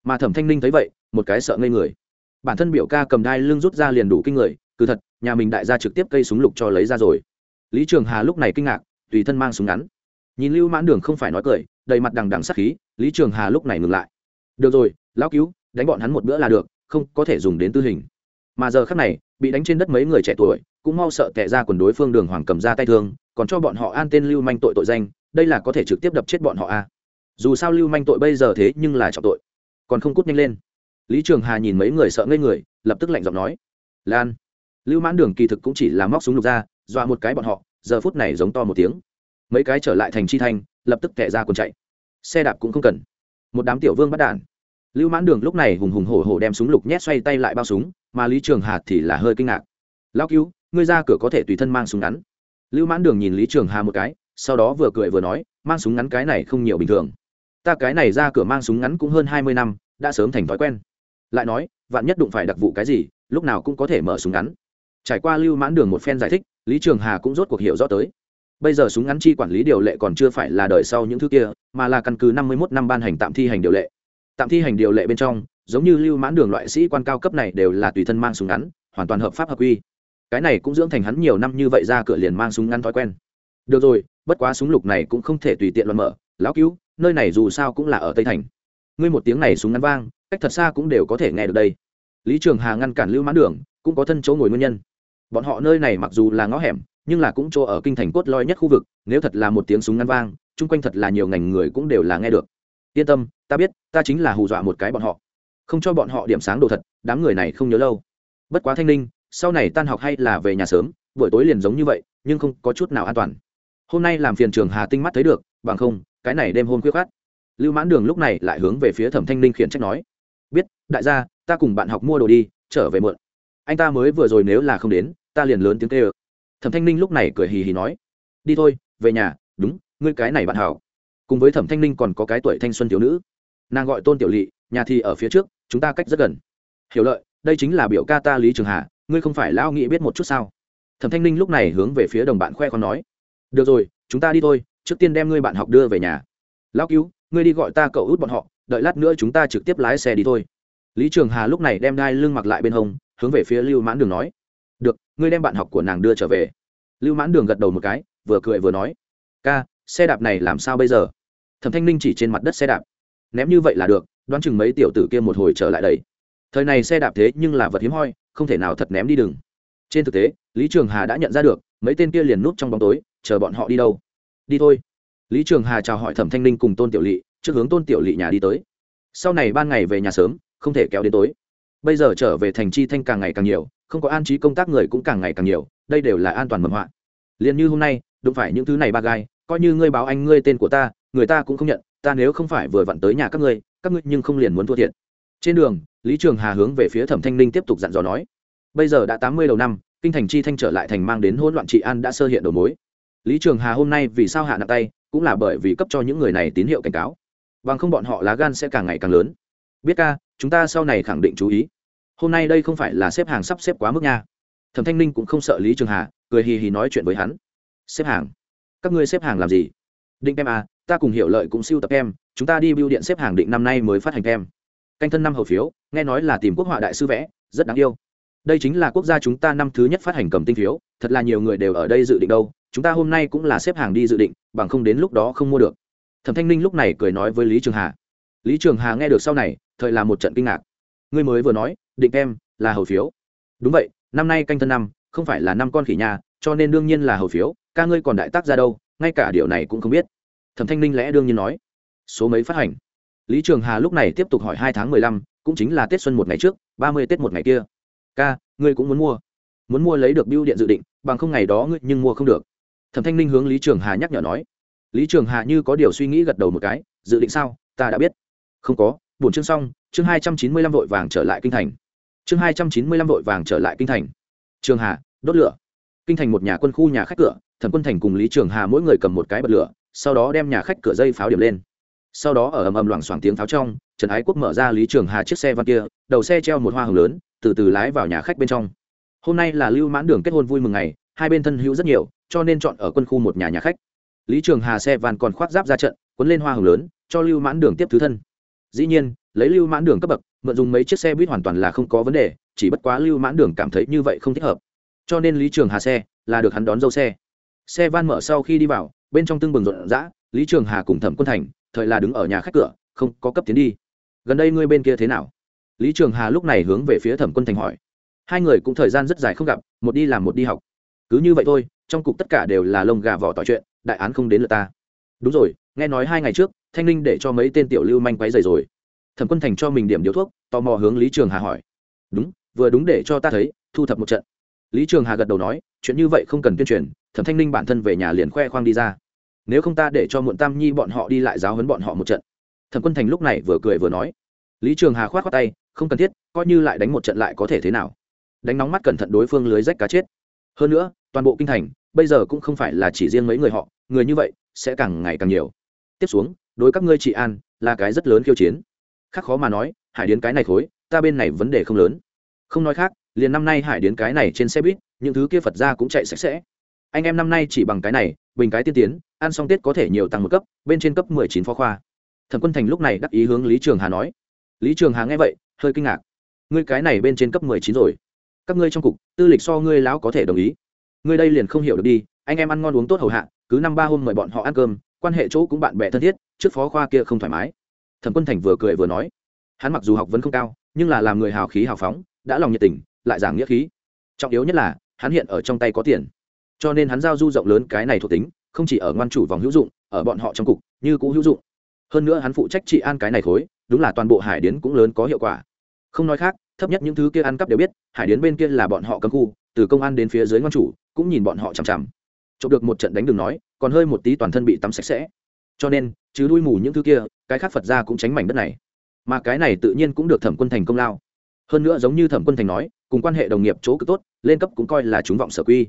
S1: Mà thẩm thanh ninh thấy vậy, một cái sợ ngây người. Bản thân biểu ca cầm đai lưng rút ra liền đủ kinh người, cứ thật, nhà mình đại gia trực tiếp cây súng lục cho lấy ra rồi. Lý trường hà lúc này kinh ngạc, tùy thân mang súng ngắn nhìn lưu mãn đường không phải nói cười, đầy mặt đằng đằng sắc khí, lý trường hà lúc này ngừng lại. Được rồi, lão cứu, đánh bọn hắn một bữa là được, không có thể dùng đến tư hình. Mà giờ khác này, bị đánh trên đất mấy người trẻ tuổi, cũng mau sợ tệ ra quần đối phương đường hoàng cầm ra tay thương, còn cho bọn họ an tên lưu manh tội tội danh, đây là có thể trực tiếp đập chết bọn họ a à. dù sao lưu manh tội bây giờ thế nhưng là trọng tội. Còn không cút nhanh lên. Lý trường hà nhìn mấy người sợ ngây người, lập tức lạnh giọng nói. Lan. Lưu mãn đường kỳ thực cũng chỉ là móc súng lục ra, dọa một cái bọn họ, giờ phút này giống to một tiếng mấy cái trở lại thành chi thành lập tức tẻ ra còn chạy. Xe đạp cũng không cần. Một đám tiểu vương bắt đản lưu mãn đường lúc này hùng hùng hổ hổ đem súng lục nhét xoay tay lại bao súng, mà lý trường hà thì là hơi kinh ngạc. Lao cứu, ngươi ra cửa có thể tùy thân mang súng ngắn. Lưu mãn đường nhìn lý trường hà một cái, sau đó vừa cười vừa nói, mang súng ngắn cái này không nhiều bình thường. Ta cái này ra cửa mang súng ngắn cũng hơn hai mươi năm, đã sớm thành thói quen. Lại nói, vạn nhất đụng phải đặc vụ cái gì, lúc nào cũng có thể mở súng ngắn. Trải qua lưu mãn đường một phen giải thích, lý trường hà cũng rốt cuộc hiểu rõ tới bây giờ súng ngắn chi quản lý điều lệ còn chưa phải là đời sau những thứ kia, mà là căn cứ năm mươi một năm ban hành tạm thi hành điều lệ. Tạm thi hành điều lệ bên trong, giống như lưu mãn đường loại sĩ quan cao cấp này đều là tùy thân mang súng ngắn, hoàn toàn hợp pháp hợp quy. Cái này cũng dưỡng thành hắn nhiều năm như vậy ra cửa liền mang súng ngắn thói quen. Được rồi, bất quá súng lục này cũng không thể tùy tiện luận mở. Lão cứu, nơi này dù sao cũng là ở tây thành. Ngươi một tiếng này súng ngắn vang, cách thật xa cũng đều có thể nghe được đây. Lý trường hà ngăn cản lưu mãn đường, cũng có thân chỗ ngồi nguyên nhân. Bọn họ nơi này mặc dù là ngõ hẻm nhưng là cũng chỗ ở kinh thành cốt lõi nhất khu vực, nếu thật là một tiếng súng ngắn vang, chung quanh thật là nhiều ngành người cũng đều là nghe được. Yên tâm, ta biết, ta chính là hù dọa một cái bọn họ. Không cho bọn họ điểm sáng đồ thật, đám người này không nhớ lâu. Bất quá thanh ninh, sau này tan học hay là về nhà sớm, buổi tối liền giống như vậy, nhưng không có chút nào an toàn. Hôm nay làm phiền trường hà tinh mắt thấy được, bằng không, cái này đêm hôm khuya khát lưu mãn đường lúc này lại hướng về phía thẩm thanh ninh khiển trách nói, biết, đại gia, ta cùng bạn học mua đồ đi, trở về muộn. Anh ta mới vừa rồi nếu là không đến, ta liền lớn tiếng kêu thẩm thanh ninh lúc này cười hì hì nói, đi thôi, về nhà, đúng, ngươi cái này bạn hảo. Cùng với thẩm thanh ninh còn có cái tuổi thanh xuân thiếu nữ, nàng gọi tôn tiểu lỵ nhà thì ở phía trước, chúng ta cách rất gần. Hiểu lợi, đây chính là biểu ca ta lý trường hà, ngươi không phải lão nghĩ biết một chút sao? Thẩm thanh ninh lúc này hướng về phía đồng bạn khoe con nói, được rồi, chúng ta đi thôi, trước tiên đem ngươi bạn học đưa về nhà. Lão cứu, ngươi đi gọi ta cậu út bọn họ, đợi lát nữa chúng ta trực tiếp lái xe đi thôi. Lý trường hà lúc này đem đai lưng mặc lại bên hông, hướng về phía lưu mãn đường nói được, ngươi đem bạn học của nàng đưa trở về. Lưu mãn đường gật đầu một cái, vừa cười vừa nói. Ca, xe đạp này làm sao bây giờ? Thẩm thanh ninh chỉ trên mặt đất xe đạp. Ném như vậy là được, đoán chừng mấy tiểu tử kia một hồi trở lại đầy thời này xe đạp thế nhưng là vật hiếm hoi, không thể nào thật ném đi đừng trên thực tế, lý trường hà đã nhận ra được, mấy tên kia liền núp trong bóng tối, chờ bọn họ đi đâu? Đi thôi. Lý trường hà chào hỏi thẩm thanh ninh cùng tôn tiểu lỵ trước hướng tôn tiểu lỵ nhà đi tới. Sau này ban ngày về nhà sớm, không thể kéo đến tối. Bây giờ trở về thành chi thanh càng ngày càng nhiều không có an trí công tác người cũng càng ngày càng nhiều, đây đều là an toàn mầm họa. Liền như hôm nay, đụng phải những thứ này ba gai, coi như ngươi báo anh ngươi tên của ta, người ta cũng không nhận, ta nếu không phải vừa vặn tới nhà các ngươi các ngươi nhưng không liền muốn thua thiệt. Trên đường, lý trường hà hướng về phía thẩm thanh ninh tiếp tục dặn dò nói, bây giờ đã tám mươi đầu năm, kinh thành chi thanh trở lại thành mang đến hỗn loạn trị an đã sơ hiện đầu mối. Lý trường hà hôm nay vì sao hạ nặng tay, cũng là bởi vì cấp cho những người này tín hiệu cảnh cáo. Bằng không bọn họ lá gan sẽ càng ngày càng lớn. Biết ca, chúng ta sau này khẳng định chú ý hôm nay đây không phải là xếp hàng sắp xếp quá mức nha. Thẩm thanh ninh cũng không sợ lý trường hà, cười hì hì nói chuyện với hắn. Xếp hàng? Các ngươi xếp hàng làm gì? Định em à ta cùng hiểu lợi cũng siêu tập em chúng ta đi biêu điện xếp hàng định năm nay mới phát hành em canh thân năm hầu phiếu, nghe nói là tìm quốc họa đại sư vẽ, rất đáng yêu. Đây chính là quốc gia chúng ta năm thứ nhất phát hành cầm tinh phiếu, thật là nhiều người đều ở đây dự định đâu, chúng ta hôm nay cũng là xếp hàng đi dự định, bằng không đến lúc đó không mua được. Thẩm thanh ninh lúc này cười nói với lý trường hà. Lý trường hà nghe được sau này, thời là một trận kinh ngạc ngươi mới vừa nói, định em là hầu phiếu. Đúng vậy, năm nay canh thân năm, không phải là năm con khỉ nhà, cho nên đương nhiên là hầu phiếu, ca ngươi còn đại tác ra đâu, ngay cả điều này cũng không biết. Thẩm thanh ninh lẽ đương nhiên nói. Số mấy phát hành? Lý trường hà lúc này tiếp tục hỏi hai tháng mười lăm, cũng chính là tết xuân một ngày trước, ba mươi tết một ngày kia. Ca, ngươi cũng muốn mua. Muốn mua lấy được biêu điện dự định, bằng không ngày đó ngươi nhưng mua không được. Thẩm thanh ninh hướng lý trường hà nhắc nhở nói. Lý trường hà như có điều suy nghĩ gật đầu một cái, dự định sao, ta đã biết. Không có, buồn chương xong chương hai trăm chín mươi lăm vội vàng trở lại kinh thành. chương hai trăm chín mươi lăm vội vàng trở lại kinh thành. Trường hà, đốt lửa. Kinh thành một nhà quân khu nhà khách cửa, thẩm quân thành cùng lý trường hà mỗi người cầm một cái bật lửa, sau đó đem nhà khách cửa dây pháo điểm lên. Sau đó ở ầm ầm loảng xoảng tiếng pháo trong, trần ái quốc mở ra lý trường hà chiếc xe văn kia, đầu xe treo một hoa hồng lớn, từ từ lái vào nhà khách bên trong. Hôm nay là lưu mãn đường kết hôn vui mừng ngày, hai bên thân hữu rất nhiều, cho nên chọn ở quân khu một nhà nhà khách. Lý trường hà xe van còn khoác giáp ra trận quấn lên hoa hồng lớn, cho lưu mãn đường tiếp thứ thân dĩ nhiên, lấy lưu mãn đường cấp bậc, mượn dùng mấy chiếc xe buýt hoàn toàn là không có vấn đề, chỉ bất quá lưu mãn đường cảm thấy như vậy không thích hợp. Cho nên lý trường hà xe là được hắn đón dâu xe. Xe van mở sau khi đi vào, bên trong tưng bừng rộn rã, lý trường hà cùng thẩm quân thành, thời là đứng ở nhà khách cửa, không có cấp tiến đi. Gần đây ngươi bên kia thế nào? Lý trường hà lúc này hướng về phía thẩm quân thành hỏi. Hai người cũng thời gian rất dài không gặp, một đi làm một đi học. Cứ như vậy thôi, trong cục tất cả đều là lông gà vỏ tỏi chuyện, đại án không đến lượt ta. Đúng rồi, nghe nói hai ngày trước thanh linh để cho mấy tên tiểu lưu manh quấy dày rồi. Thẩm quân thành cho mình điểm điếu thuốc, tò mò hướng lý trường hà hỏi. Đúng, vừa đúng để cho ta thấy, thu thập một trận. Lý trường hà gật đầu nói, chuyện như vậy không cần tuyên truyền, thẩm thanh linh bản thân về nhà liền khoe khoang đi ra. Nếu không ta để cho muộn tam nhi bọn họ đi lại giáo hấn bọn họ một trận. Thẩm quân thành lúc này vừa cười vừa nói. Lý trường hà khoát khoát tay, không cần thiết, coi như lại đánh một trận lại có thể thế nào. Đánh nóng mắt cẩn thận đối phương lưới rách cá chết. Hơn nữa, toàn bộ kinh thành, bây giờ cũng không phải là chỉ riêng mấy người họ, người như vậy sẽ càng ngày càng nhiều. Tiếp xuống đối các ngươi trị an là cái rất lớn khiêu chiến. Khác khó mà nói, hải điến cái này khối, ta bên này vấn đề không lớn. Không nói khác, liền năm nay hải điến cái này trên xe buýt, những thứ kia phật ra cũng chạy sạch sẽ. Anh em năm nay chỉ bằng cái này, bình cái tiên tiến, ăn xong tết có thể nhiều tăng một cấp, bên trên cấp mười chín phó khoa. Thẩm quân thành lúc này đắc ý hướng lý trường hà nói. Lý trường hà nghe vậy, hơi kinh ngạc. Ngươi cái này bên trên cấp mười chín rồi. Các ngươi trong cục, tư lịch so ngươi lão có thể đồng ý. Ngươi đây liền không hiểu được đi, anh em ăn ngon uống tốt hầu hạ, cứ năm ba hôm mời bọn họ ăn cơm quan hệ chỗ cũng bạn bè thân thiết, trước phó khoa kia không thoải mái. Thẩm quân thành vừa cười vừa nói, hắn mặc dù học vấn không cao, nhưng là làm người hào khí hào phóng, đã lòng nhiệt tình, lại giảng nghĩa khí. Trọng yếu nhất là, hắn hiện ở trong tay có tiền. Cho nên hắn giao du rộng lớn cái này thuộc tính, không chỉ ở ngoan chủ vòng hữu dụng, ở bọn họ trong cục, như cũng hữu dụng. Hơn nữa hắn phụ trách trị an cái này khối, đúng là toàn bộ hải điến cũng lớn có hiệu quả. Không nói khác, thấp nhất những thứ kia ăn cắp đều biết, hải điến bên kia là bọn họ cấm khu, từ công an đến phía dưới ngoan chủ, cũng nhìn bọn họ chằm chằm. Chụp được một trận đánh đường nói còn hơi một tí toàn thân bị tắm sạch sẽ. Cho nên, chứ đuôi mù những thứ kia, cái khác phật ra cũng tránh mảnh đất này. Mà cái này tự nhiên cũng được thẩm quân thành công lao. Hơn nữa giống như thẩm quân thành nói, cùng quan hệ đồng nghiệp chỗ cực tốt, lên cấp cũng coi là chúng vọng sở quy.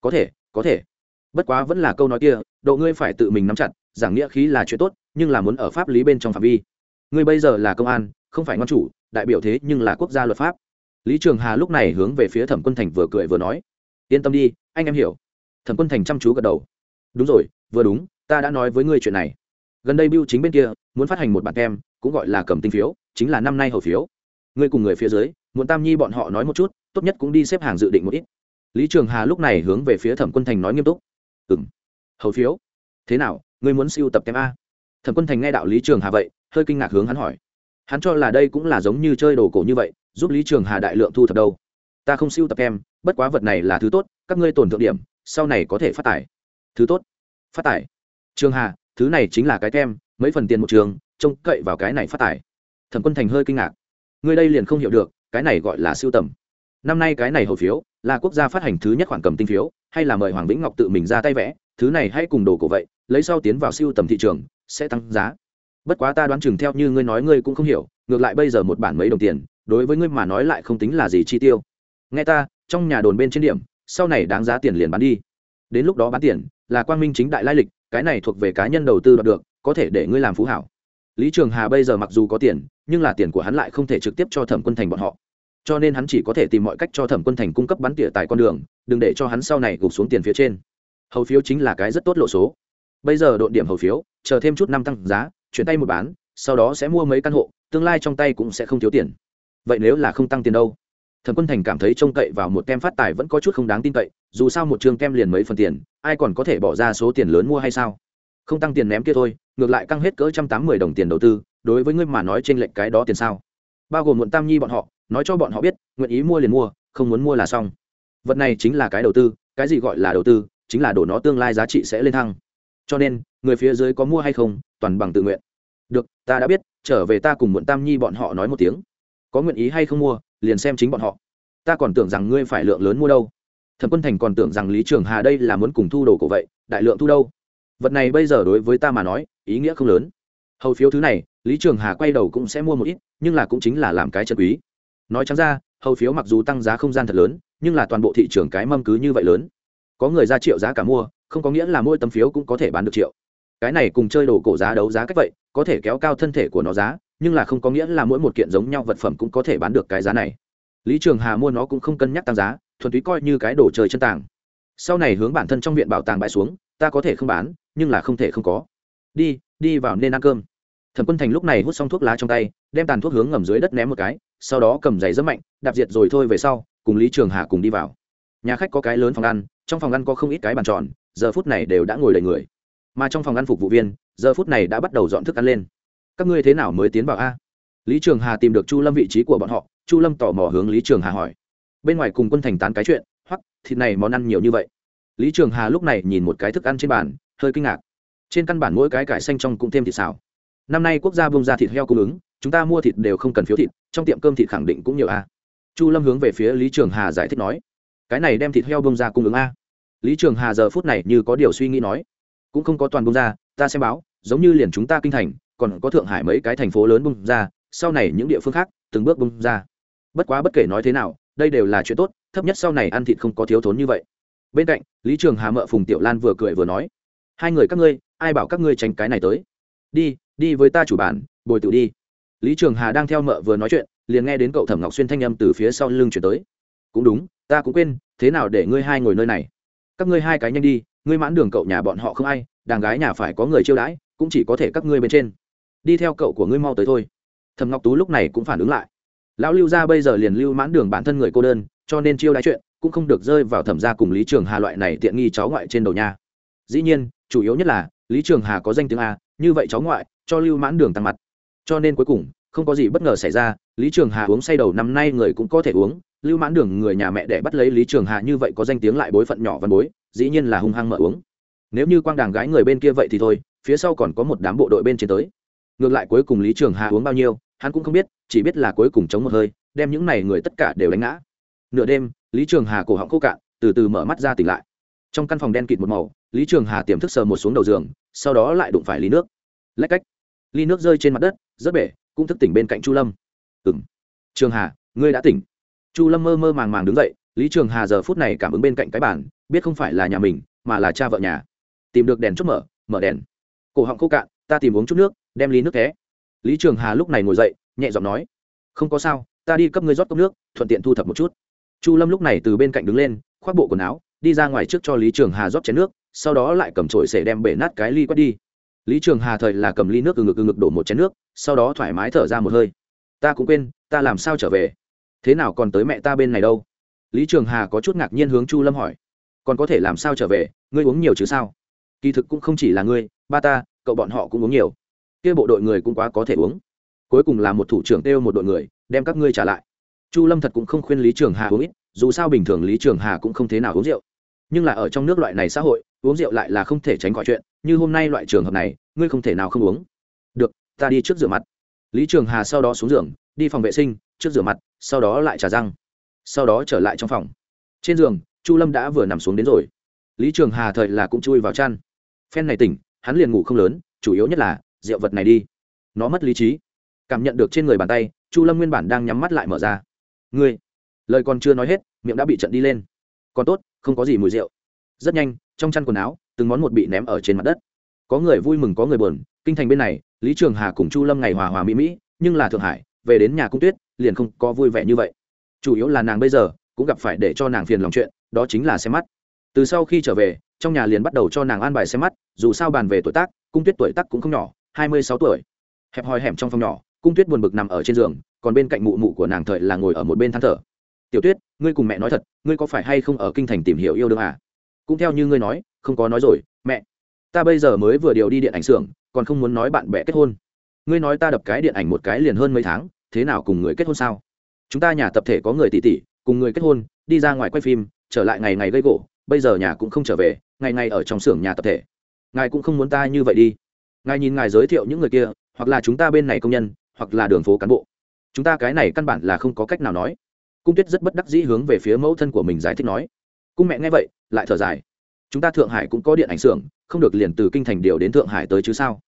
S1: Có thể có thể. Bất quá vẫn là câu nói kia, độ ngươi phải tự mình nắm chặt, giảng nghĩa khí là chuyện tốt, nhưng là muốn ở pháp lý bên trong phạm vi. Ngươi bây giờ là công an, không phải ngon chủ, đại biểu thế nhưng là quốc gia luật pháp. Lý trường hà lúc này hướng về phía thẩm quân thành vừa cười vừa nói, yên tâm đi, anh em hiểu. Thẩm quân thành chăm chú gật đầu đúng rồi, vừa đúng, ta đã nói với ngươi chuyện này. Gần đây biêu chính bên kia muốn phát hành một bản kem cũng gọi là cầm tinh phiếu, chính là năm nay hầu phiếu. Ngươi cùng người phía dưới, muốn tam nhi bọn họ nói một chút, tốt nhất cũng đi xếp hàng dự định một ít. Lý trường hà lúc này hướng về phía thẩm quân thành nói nghiêm túc. Ừ m hầu phiếu? Thế nào, ngươi muốn siêu tập kem a? Thẩm quân thành nghe đạo lý trường hà vậy, hơi kinh ngạc hướng hắn hỏi. Hắn cho là đây cũng là giống như chơi đồ cổ như vậy, giúp lý trường hà đại lượng thu thập đâu. Ta không siêu tập kem bất quá vật này là thứ tốt, các ngươi tổn thượng điểm, sau này có thể phát tải thứ tốt, phát tải trường hà, thứ này chính là cái kem mấy phần tiền một trường, trông cậy vào cái này phát tải thẩm quân thành hơi kinh ngạc. Người đây liền không hiểu được, cái này gọi là siêu tầm. Năm nay cái này hầu phiếu, là quốc gia phát hành thứ nhất khoản cầm tinh phiếu, hay là mời hoàng vĩnh ngọc tự mình ra tay vẽ, thứ này hay cùng đồ cổ vậy, lấy sau tiến vào siêu tầm thị trường, sẽ tăng giá. Bất quá ta đoán chừng theo như ngươi nói ngươi cũng không hiểu, ngược lại bây giờ một bản mấy đồng tiền, đối với ngươi mà nói lại không tính là gì chi tiêu. Nghe ta, trong nhà đồn bên trên điểm, sau này đáng giá tiền liền bán đi. Đến lúc đó bán tiền là quang minh chính đại lai lịch, cái này thuộc về cá nhân đầu tư đoạt được, có thể để ngươi làm phú hảo. Lý trường hà bây giờ mặc dù có tiền, nhưng là tiền của hắn lại không thể trực tiếp cho thẩm quân thành bọn họ. Cho nên hắn chỉ có thể tìm mọi cách cho thẩm quân thành cung cấp bắn tỉa tại con đường, đừng để cho hắn sau này gục xuống tiền phía trên. Hầu phiếu chính là cái rất tốt lộ số. Bây giờ đội điểm hầu phiếu, chờ thêm chút năm tăng giá, chuyển tay một bán, sau đó sẽ mua mấy căn hộ, tương lai trong tay cũng sẽ không thiếu tiền. Vậy nếu là không tăng tiền đâu? Thẩm quân thành cảm thấy trông cậy vào một kem phát tài vẫn có chút không đáng tin cậy, dù sao một trường kem liền mấy phần tiền ai còn có thể bỏ ra số tiền lớn mua hay sao? Không tăng tiền ném kia thôi, ngược lại căng hết cỡ trăm tám mươi đồng tiền đầu tư, đối với ngươi mà nói trên lệnh cái đó tiền sao? Bao gồm muộn tam nhi bọn họ, nói cho bọn họ biết, nguyện ý mua liền mua, không muốn mua là xong. Vật này chính là cái đầu tư, cái gì gọi là đầu tư, chính là đổ nó tương lai giá trị sẽ lên thăng. Cho nên, người phía dưới có mua hay không, toàn bằng tự nguyện. Được, ta đã biết, trở về ta cùng muộn tam nhi bọn họ nói một tiếng. Có nguyện ý hay không mua, liền xem chính bọn họ. Ta còn tưởng rằng ngươi phải lượng lớn mua đâu thẩm quân thành còn tưởng rằng lý trường hà đây là muốn cùng thu đồ cổ vậy, đại lượng thu đâu? Vật này bây giờ đối với ta mà nói, ý nghĩa không lớn. Hầu phiếu thứ này, lý trường hà quay đầu cũng sẽ mua một ít, nhưng là cũng chính là làm cái chân quý. Nói chẳng ra, hầu phiếu mặc dù tăng giá không gian thật lớn, nhưng là toàn bộ thị trường cái mâm cứ như vậy lớn. Có người ra triệu giá cả mua, không có nghĩa là mỗi tấm phiếu cũng có thể bán được triệu. Cái này cùng chơi đồ cổ giá đấu giá cách vậy, có thể kéo cao thân thể của nó giá, nhưng là không có nghĩa là mỗi một kiện giống nhau vật phẩm cũng có thể bán được cái giá này lý trường hà mua nó cũng không cân nhắc tăng giá, thuần túy coi như cái đồ chơi chân tàng. Sau này hướng bản thân trong viện bảo tàng bãi xuống, ta có thể không bán, nhưng là không thể không có. Đi đi vào nên ăn cơm. Thẩm quân thành lúc này hút xong thuốc lá trong tay, đem tàn thuốc hướng ngầm dưới đất ném một cái, sau đó cầm giày rất mạnh, đạp diệt rồi thôi về sau, cùng lý trường hà cùng đi vào. Nhà khách có cái lớn phòng ăn, trong phòng ăn có không ít cái bàn tròn, giờ phút này đều đã ngồi đầy người. Mà trong phòng ăn phục vụ viên, giờ phút này đã bắt đầu dọn thức ăn lên. Các ngươi thế nào mới tiến vào a? Lý trường hà tìm được chu lâm vị trí của bọn họ chu lâm tò mò hướng lý trường hà hỏi. Bên ngoài cùng quân thành tán cái chuyện hoặc thịt này món ăn nhiều như vậy. Lý trường hà lúc này nhìn một cái thức ăn trên bàn, hơi kinh ngạc. Trên căn bản mỗi cái cải xanh trong cũng thêm thịt xào. Năm nay quốc gia bung ra thịt heo cung ứng, chúng ta mua thịt đều không cần phiếu thịt, trong tiệm cơm thịt khẳng định cũng nhiều a. Chu lâm hướng về phía lý trường hà giải thích nói. Cái này đem thịt heo bung ra cung ứng a. Lý trường hà giờ phút này như có điều suy nghĩ nói. Cũng không có toàn bung ra, ta xem báo, giống như liền chúng ta kinh thành, còn có thượng hải mấy cái thành phố lớn bung ra, sau này những địa phương khác, từng bước bung ra bất quá bất kể nói thế nào, đây đều là chuyện tốt, thấp nhất sau này ăn thịt không có thiếu thốn như vậy. Bên cạnh, lý trường hà mợ phùng tiểu lan vừa cười vừa nói, hai người các ngươi, ai bảo các ngươi tránh cái này tới? Đi đi với ta chủ bản, bồi tự đi. Lý trường hà đang theo mợ vừa nói chuyện, liền nghe đến cậu thẩm ngọc xuyên thanh âm từ phía sau lưng chuyển tới. Cũng đúng, ta cũng quên, thế nào để ngươi hai ngồi nơi này? Các ngươi hai cái nhanh đi, ngươi mãn đường cậu nhà bọn họ không ai, đàng gái nhà phải có người chiêu đãi, cũng chỉ có thể các ngươi bên trên. Đi theo cậu của ngươi mau tới thôi. Thầm ngọc tú lúc này cũng phản ứng lại lão lưu gia bây giờ liền lưu mãn đường bản thân người cô đơn, cho nên chiêu đãi chuyện cũng không được rơi vào thẩm gia cùng lý trường hà loại này tiện nghi cháu ngoại trên đầu nha. Dĩ nhiên, chủ yếu nhất là, lý trường hà có danh tiếng a, như vậy cháu ngoại, cho lưu mãn đường tăng mặt. Cho nên cuối cùng, không có gì bất ngờ xảy ra, lý trường hà uống say đầu năm nay người cũng có thể uống, lưu mãn đường người nhà mẹ để bắt lấy lý trường hà như vậy có danh tiếng lại bối phận nhỏ văn bối, dĩ nhiên là hung hăng mở uống. Nếu như quang đàng gái người bên kia vậy thì thôi, phía sau còn có một đám bộ đội bên trên tới. Ngược lại cuối cùng lý trường hà uống bao nhiêu hắn cũng không biết, chỉ biết là cuối cùng chống một hơi, đem những này người tất cả đều đánh ngã. Nửa đêm, lý trường hà cổ họng khô cạn, từ từ mở mắt ra tỉnh lại. Trong căn phòng đen kịt một màu, lý trường hà tiềm thức sờ một xuống đầu giường, sau đó lại đụng phải ly nước. Lách cách. Ly nước rơi trên mặt đất, rất bể, cũng thức tỉnh bên cạnh chu lâm. Ừng trường hà, ngươi đã tỉnh. Chu lâm mơ mơ màng màng đứng dậy, lý trường hà giờ phút này cảm ứng bên cạnh cái bản biết không phải là nhà mình, mà là cha vợ nhà. Tìm được đèn chốt mở mở đèn. Cổ họng khô cạn, ta tìm uống chút nước, đem ly nước té lý trường hà lúc này ngồi dậy, nhẹ giọng nói, không có sao, ta đi cấp ngươi rót cốc nước, thuận tiện thu thập một chút. Chu lâm lúc này từ bên cạnh đứng lên, khoác bộ quần áo, đi ra ngoài trước cho lý trường hà rót chén nước, sau đó lại cầm trổi sể đem bể nát cái ly quét đi. Lý trường hà thời là cầm ly nước từ ngực từ ngực đổ một chén nước, sau đó thoải mái thở ra một hơi. Ta cũng quên, ta làm sao trở về? Thế nào còn tới mẹ ta bên này đâu? Lý trường hà có chút ngạc nhiên hướng chu lâm hỏi, còn có thể làm sao trở về? Ngươi uống nhiều chứ sao? Kỳ thực cũng không chỉ là ngươi, ba ta, cậu bọn họ cũng uống nhiều kia bộ đội người cũng quá có thể uống. Cuối cùng là một thủ trưởng kêu một đội người, đem các ngươi trả lại. Chu lâm thật cũng không khuyên lý trường hà uống ít, dù sao bình thường lý trường hà cũng không thế nào uống rượu. Nhưng là ở trong nước loại này xã hội, uống rượu lại là không thể tránh khỏi chuyện, như hôm nay loại trường hợp này, ngươi không thể nào không uống. Được, ta đi trước rửa mặt. Lý trường hà sau đó xuống giường, đi phòng vệ sinh, trước rửa mặt, sau đó lại trả răng. Sau đó trở lại trong phòng. Trên giường, chu lâm đã vừa nằm xuống đến rồi. Lý trường hà thời là cũng chui vào chăn. Phen này tỉnh, hắn liền ngủ không lớn, chủ yếu nhất là rượu vật này đi. Nó mất lý trí. Cảm nhận được trên người bàn tay, chu lâm nguyên bản đang nhắm mắt lại mở ra. Ngươi, lời còn chưa nói hết, miệng đã bị trận đi lên. Còn tốt, không có gì mùi rượu. Rất nhanh, trong chăn quần áo, từng món một bị ném ở trên mặt đất. Có người vui mừng, có người buồn. Kinh thành bên này, lý trường hà cùng chu lâm ngày hòa hòa mỹ mỹ, nhưng là thượng hải, về đến nhà cung tuyết, liền không có vui vẻ như vậy. Chủ yếu là nàng bây giờ, cũng gặp phải để cho nàng phiền lòng chuyện, đó chính là xem mắt. Từ sau khi trở về, trong nhà liền bắt đầu cho nàng an bài xem mắt, dù sao bàn về tuổi tác, cung tuyết tuổi tác cũng không nhỏ hai mươi sáu tuổi. Hẹp hòi hẻm trong phòng nhỏ, cung tuyết buồn bực nằm ở trên giường, còn bên cạnh mụ mụ của nàng thời là ngồi ở một bên than thở. Tiểu tuyết, ngươi cùng mẹ nói thật, ngươi có phải hay không ở kinh thành tìm hiểu yêu đương à? Cũng theo như ngươi nói, không có nói rồi, mẹ. Ta bây giờ mới vừa điều đi điện ảnh xưởng, còn không muốn nói bạn bè kết hôn. Ngươi nói ta đập cái điện ảnh một cái liền hơn mấy tháng, thế nào cùng người kết hôn sao? Chúng ta nhà tập thể có người tỷ tỷ, cùng người kết hôn, đi ra ngoài quay phim, trở lại ngày ngày gây gỗ, bây giờ nhà cũng không trở về, ngày ngày ở trong xưởng nhà tập thể. Ngài cũng không muốn ta như vậy đi ngài nhìn ngài giới thiệu những người kia, hoặc là chúng ta bên này công nhân, hoặc là đường phố cán bộ. Chúng ta cái này căn bản là không có cách nào nói. Cung tuyết rất bất đắc dĩ hướng về phía mẫu thân của mình giải thích nói. Cung mẹ nghe vậy, lại thở dài. Chúng ta thượng hải cũng có điện ảnh xưởng, không được liền từ kinh thành điều đến thượng hải tới chứ sao?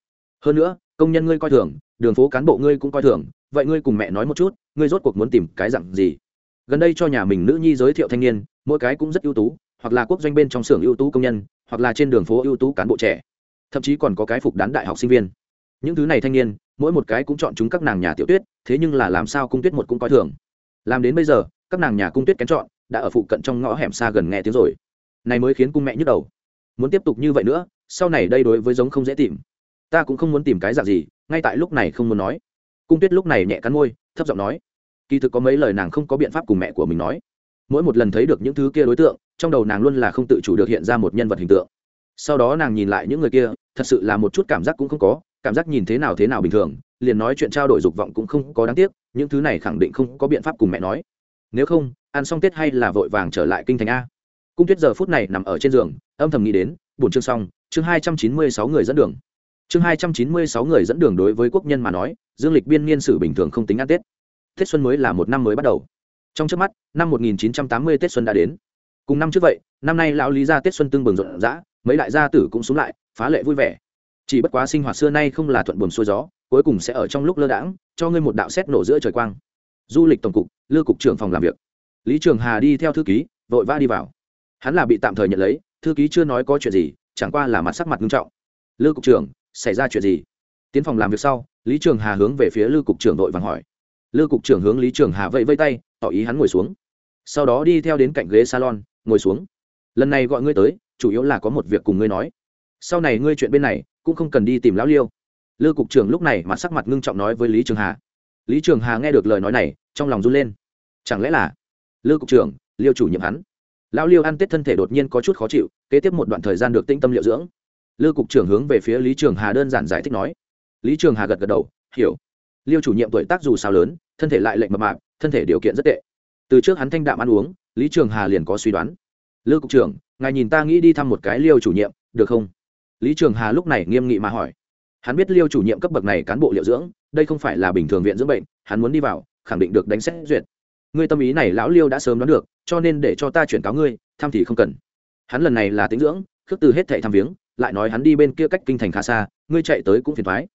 S1: Hơn nữa, công nhân ngươi coi thường, đường phố cán bộ ngươi cũng coi thường, vậy ngươi cùng mẹ nói một chút, ngươi rốt cuộc muốn tìm cái dặn gì? Gần đây cho nhà mình nữ nhi giới thiệu thanh niên, mỗi cái cũng rất ưu tú, hoặc là quốc doanh bên trong xưởng ưu tú công nhân, hoặc là trên đường phố ưu tú cán bộ trẻ thậm chí còn có cái phục đán đại học sinh viên. Những thứ này thanh niên, mỗi một cái cũng chọn chúng các nàng nhà tiểu tuyết, thế nhưng là làm sao cung tuyết một cũng coi thường. Làm đến bây giờ, các nàng nhà cung tuyết kén chọn, đã ở phụ cận trong ngõ hẻm xa gần nghe tiếng rồi. Này mới khiến cung mẹ nhức đầu. Muốn tiếp tục như vậy nữa, sau này đây đối với giống không dễ tìm. Ta cũng không muốn tìm cái dạng gì, ngay tại lúc này không muốn nói. Cung tuyết lúc này nhẹ cắn môi, thấp giọng nói. Kỳ thực có mấy lời nàng không có biện pháp cùng mẹ của mình nói. Mỗi một lần thấy được những thứ kia đối tượng, trong đầu nàng luôn là không tự chủ được hiện ra một nhân vật hình tượng sau đó nàng nhìn lại những người kia, thật sự là một chút cảm giác cũng không có, cảm giác nhìn thế nào thế nào bình thường, liền nói chuyện trao đổi dục vọng cũng không có đáng tiếc, những thứ này khẳng định không có biện pháp cùng mẹ nói. Nếu không, ăn xong tết hay là vội vàng trở lại kinh thành a. Cung tuyết giờ phút này nằm ở trên giường, âm thầm nghĩ đến, buồn chương xong, chương hai trăm chín mươi sáu người dẫn đường. Chương hai trăm chín mươi sáu người dẫn đường đối với quốc nhân mà nói, dương lịch biên niên sử bình thường không tính ăn tết. Tết xuân mới là một năm mới bắt đầu. Trong trước mắt, năm một nghìn chín trăm tám mươi tết xuân đã đến. Cùng năm trước vậy, năm nay lão lý ra tết xuân tương bừng rộn rã mấy đại gia tử cũng xuống lại, phá lệ vui vẻ. Chỉ bất quá sinh hoạt xưa nay không là thuận buồm xuôi gió, cuối cùng sẽ ở trong lúc lơ đãng, cho ngươi một đạo xét nổ giữa trời quang. Du lịch tổng cục, lư cục trưởng phòng làm việc. Lý trường hà đi theo thư ký, vội vã đi vào. Hắn là bị tạm thời nhận lấy, thư ký chưa nói có chuyện gì, chẳng qua là mặt sắc mặt nghiêm trọng. Lư cục trưởng, xảy ra chuyện gì? Tiến phòng làm việc sau, lý trường hà hướng về phía lư cục trưởng đội vàng hỏi. Lư cục trưởng hướng lý trường hà vẫy vây tay, tỏ ý hắn ngồi xuống. Sau đó đi theo đến cạnh ghế salon, ngồi xuống. Lần này gọi ngươi tới chủ yếu là có một việc cùng ngươi nói. Sau này ngươi chuyện bên này, cũng không cần đi tìm lão liêu. Lư cục trưởng lúc này mặt sắc mặt ngưng trọng nói với lý trường hà. Lý trường hà nghe được lời nói này, trong lòng run lên. Chẳng lẽ là lư cục trưởng, liêu chủ nhiệm hắn? Lão liêu ăn tết thân thể đột nhiên có chút khó chịu, kế tiếp một đoạn thời gian được tĩnh tâm liệu dưỡng. Lư cục trưởng hướng về phía lý trường hà đơn giản giải thích nói. Lý trường hà gật gật đầu, hiểu. Liêu chủ nhiệm tuổi tác dù sao lớn, thân thể lại lệnh mập mạp, thân thể điều kiện rất tệ. Từ trước hắn thanh đạm ăn uống, lý trường hà liền có suy đoán. Lư cục trưởng ngài nhìn ta nghĩ đi thăm một cái liêu chủ nhiệm, được không? Lý trường hà lúc này nghiêm nghị mà hỏi. Hắn biết liêu chủ nhiệm cấp bậc này cán bộ liệu dưỡng, đây không phải là bình thường viện dưỡng bệnh, hắn muốn đi vào, khẳng định được đánh xét duyệt. Ngươi tâm ý này lão liêu đã sớm đoán được, cho nên để cho ta chuyển cáo ngươi, thăm thì không cần. Hắn lần này là tính dưỡng, khước từ hết thệ thăm viếng, lại nói hắn đi bên kia cách kinh thành khá xa, ngươi chạy tới cũng phiền thoái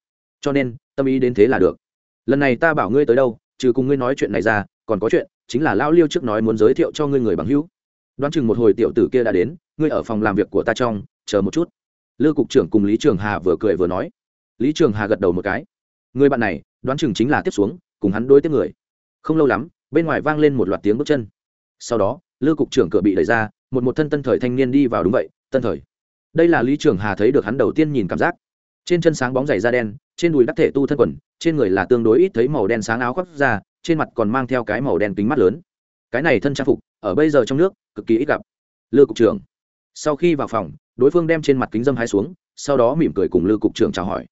S1: cho nên, tâm ý đến thế là được. Lần này ta bảo ngươi tới đâu, trừ cùng ngươi nói chuyện này ra, còn có chuyện, chính là lão liêu trước nói muốn giới thiệu cho ngươi người bằng hữu đoán chừng một hồi tiểu tử kia đã đến, ngươi ở phòng làm việc của ta trong, chờ một chút. Lư cục trưởng cùng lý trường hà vừa cười vừa nói. Lý trường hà gật đầu một cái. Người bạn này, đoán chừng chính là tiếp xuống, cùng hắn đối tiếp người. Không lâu lắm, bên ngoài vang lên một loạt tiếng bước chân. Sau đó, lư cục trưởng cửa bị đẩy ra, một một thân tân thời thanh niên đi vào đúng vậy, tân thời. Đây là lý trường hà thấy được hắn đầu tiên nhìn cảm giác. Trên chân sáng bóng dày da đen, trên đùi đắc thể tu thân quần, trên người là tương đối ít thấy màu đen sáng áo khoác ra, trên mặt còn mang theo cái màu đen kính mắt lớn. Cái này thân trang phục ở bây giờ trong nước, cực kỳ ít gặp. Lư cục trưởng. Sau khi vào phòng, đối phương đem trên mặt kính dâm hai xuống, sau đó mỉm cười cùng lư cục trưởng chào hỏi.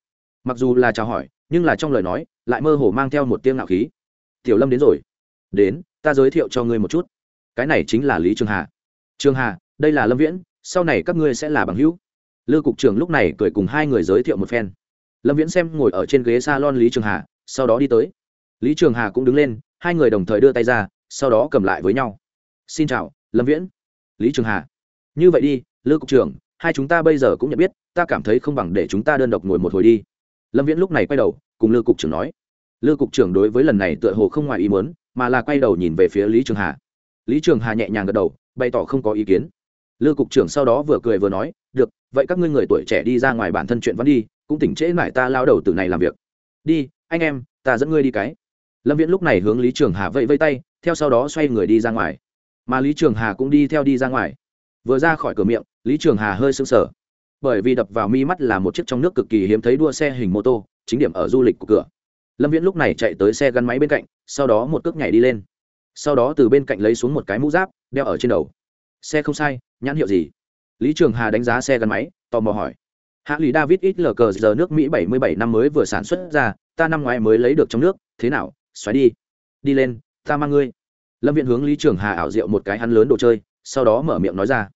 S1: Mặc dù là chào hỏi, nhưng là trong lời nói, lại mơ hồ mang theo một tiếng ngạo khí. Tiểu lâm đến rồi. Đến, ta giới thiệu cho ngươi một chút. Cái này chính là lý trường hà. Trường hà, đây là lâm viễn, sau này các ngươi sẽ là bằng hữu. Lư cục trưởng lúc này cười cùng hai người giới thiệu một phen. Lâm viễn xem ngồi ở trên ghế s a lon lý trường hà, sau đó đi tới. Lý trường hà cũng đứng lên, hai người đồng thời đưa tay ra, sau đó cầm lại với nhau xin chào, lâm viễn. Lý trường hà. Như vậy đi, lư cục trưởng, hai chúng ta bây giờ cũng nhận biết, ta cảm thấy không bằng để chúng ta đơn độc ngồi một hồi đi. Lâm viễn lúc này quay đầu, cùng lư cục trưởng nói. Lư cục trưởng đối với lần này tựa hồ không ngoài ý muốn, mà là quay đầu nhìn về phía lý trường hà. Lý trường hà nhẹ nhàng gật đầu, bày tỏ không có ý kiến. Lư cục trưởng sau đó vừa cười vừa nói, được, vậy các ngươi người tuổi trẻ đi ra ngoài bản thân chuyện vẫn đi, cũng tỉnh trễ mải ta lao đầu từ này làm việc. Đi, anh em, ta dẫn ngươi đi cái. Lâm viễn lúc này hướng lý trường hà vẫy vây tay, theo sau đó xoay người đi ra ngoài mà lý trường hà cũng đi theo đi ra ngoài. Vừa ra khỏi cửa miệng, lý trường hà hơi sững sờ. Bởi vì đập vào mi mắt là một chiếc trong nước cực kỳ hiếm thấy đua xe hình mô tô, chính điểm ở du lịch của cửa. Lâm viễn lúc này chạy tới xe gắn máy bên cạnh, sau đó một cước nhảy đi lên. Sau đó từ bên cạnh lấy xuống một cái mũ giáp, đeo ở trên đầu. Xe không sai, nhãn hiệu gì? Lý trường hà đánh giá xe gắn máy, tò mò hỏi. Hạ lì david ít lờ cờ giờ nước mỹ bảy mươi bảy năm mới vừa sản xuất ra, ta năm ngoái mới lấy được trong nước, thế nào? Xoáy đi. Đi lên, ta mang ngươi lâm viện hướng lý trường hà ảo diệu một cái hắn lớn đồ chơi, sau đó mở miệng nói ra.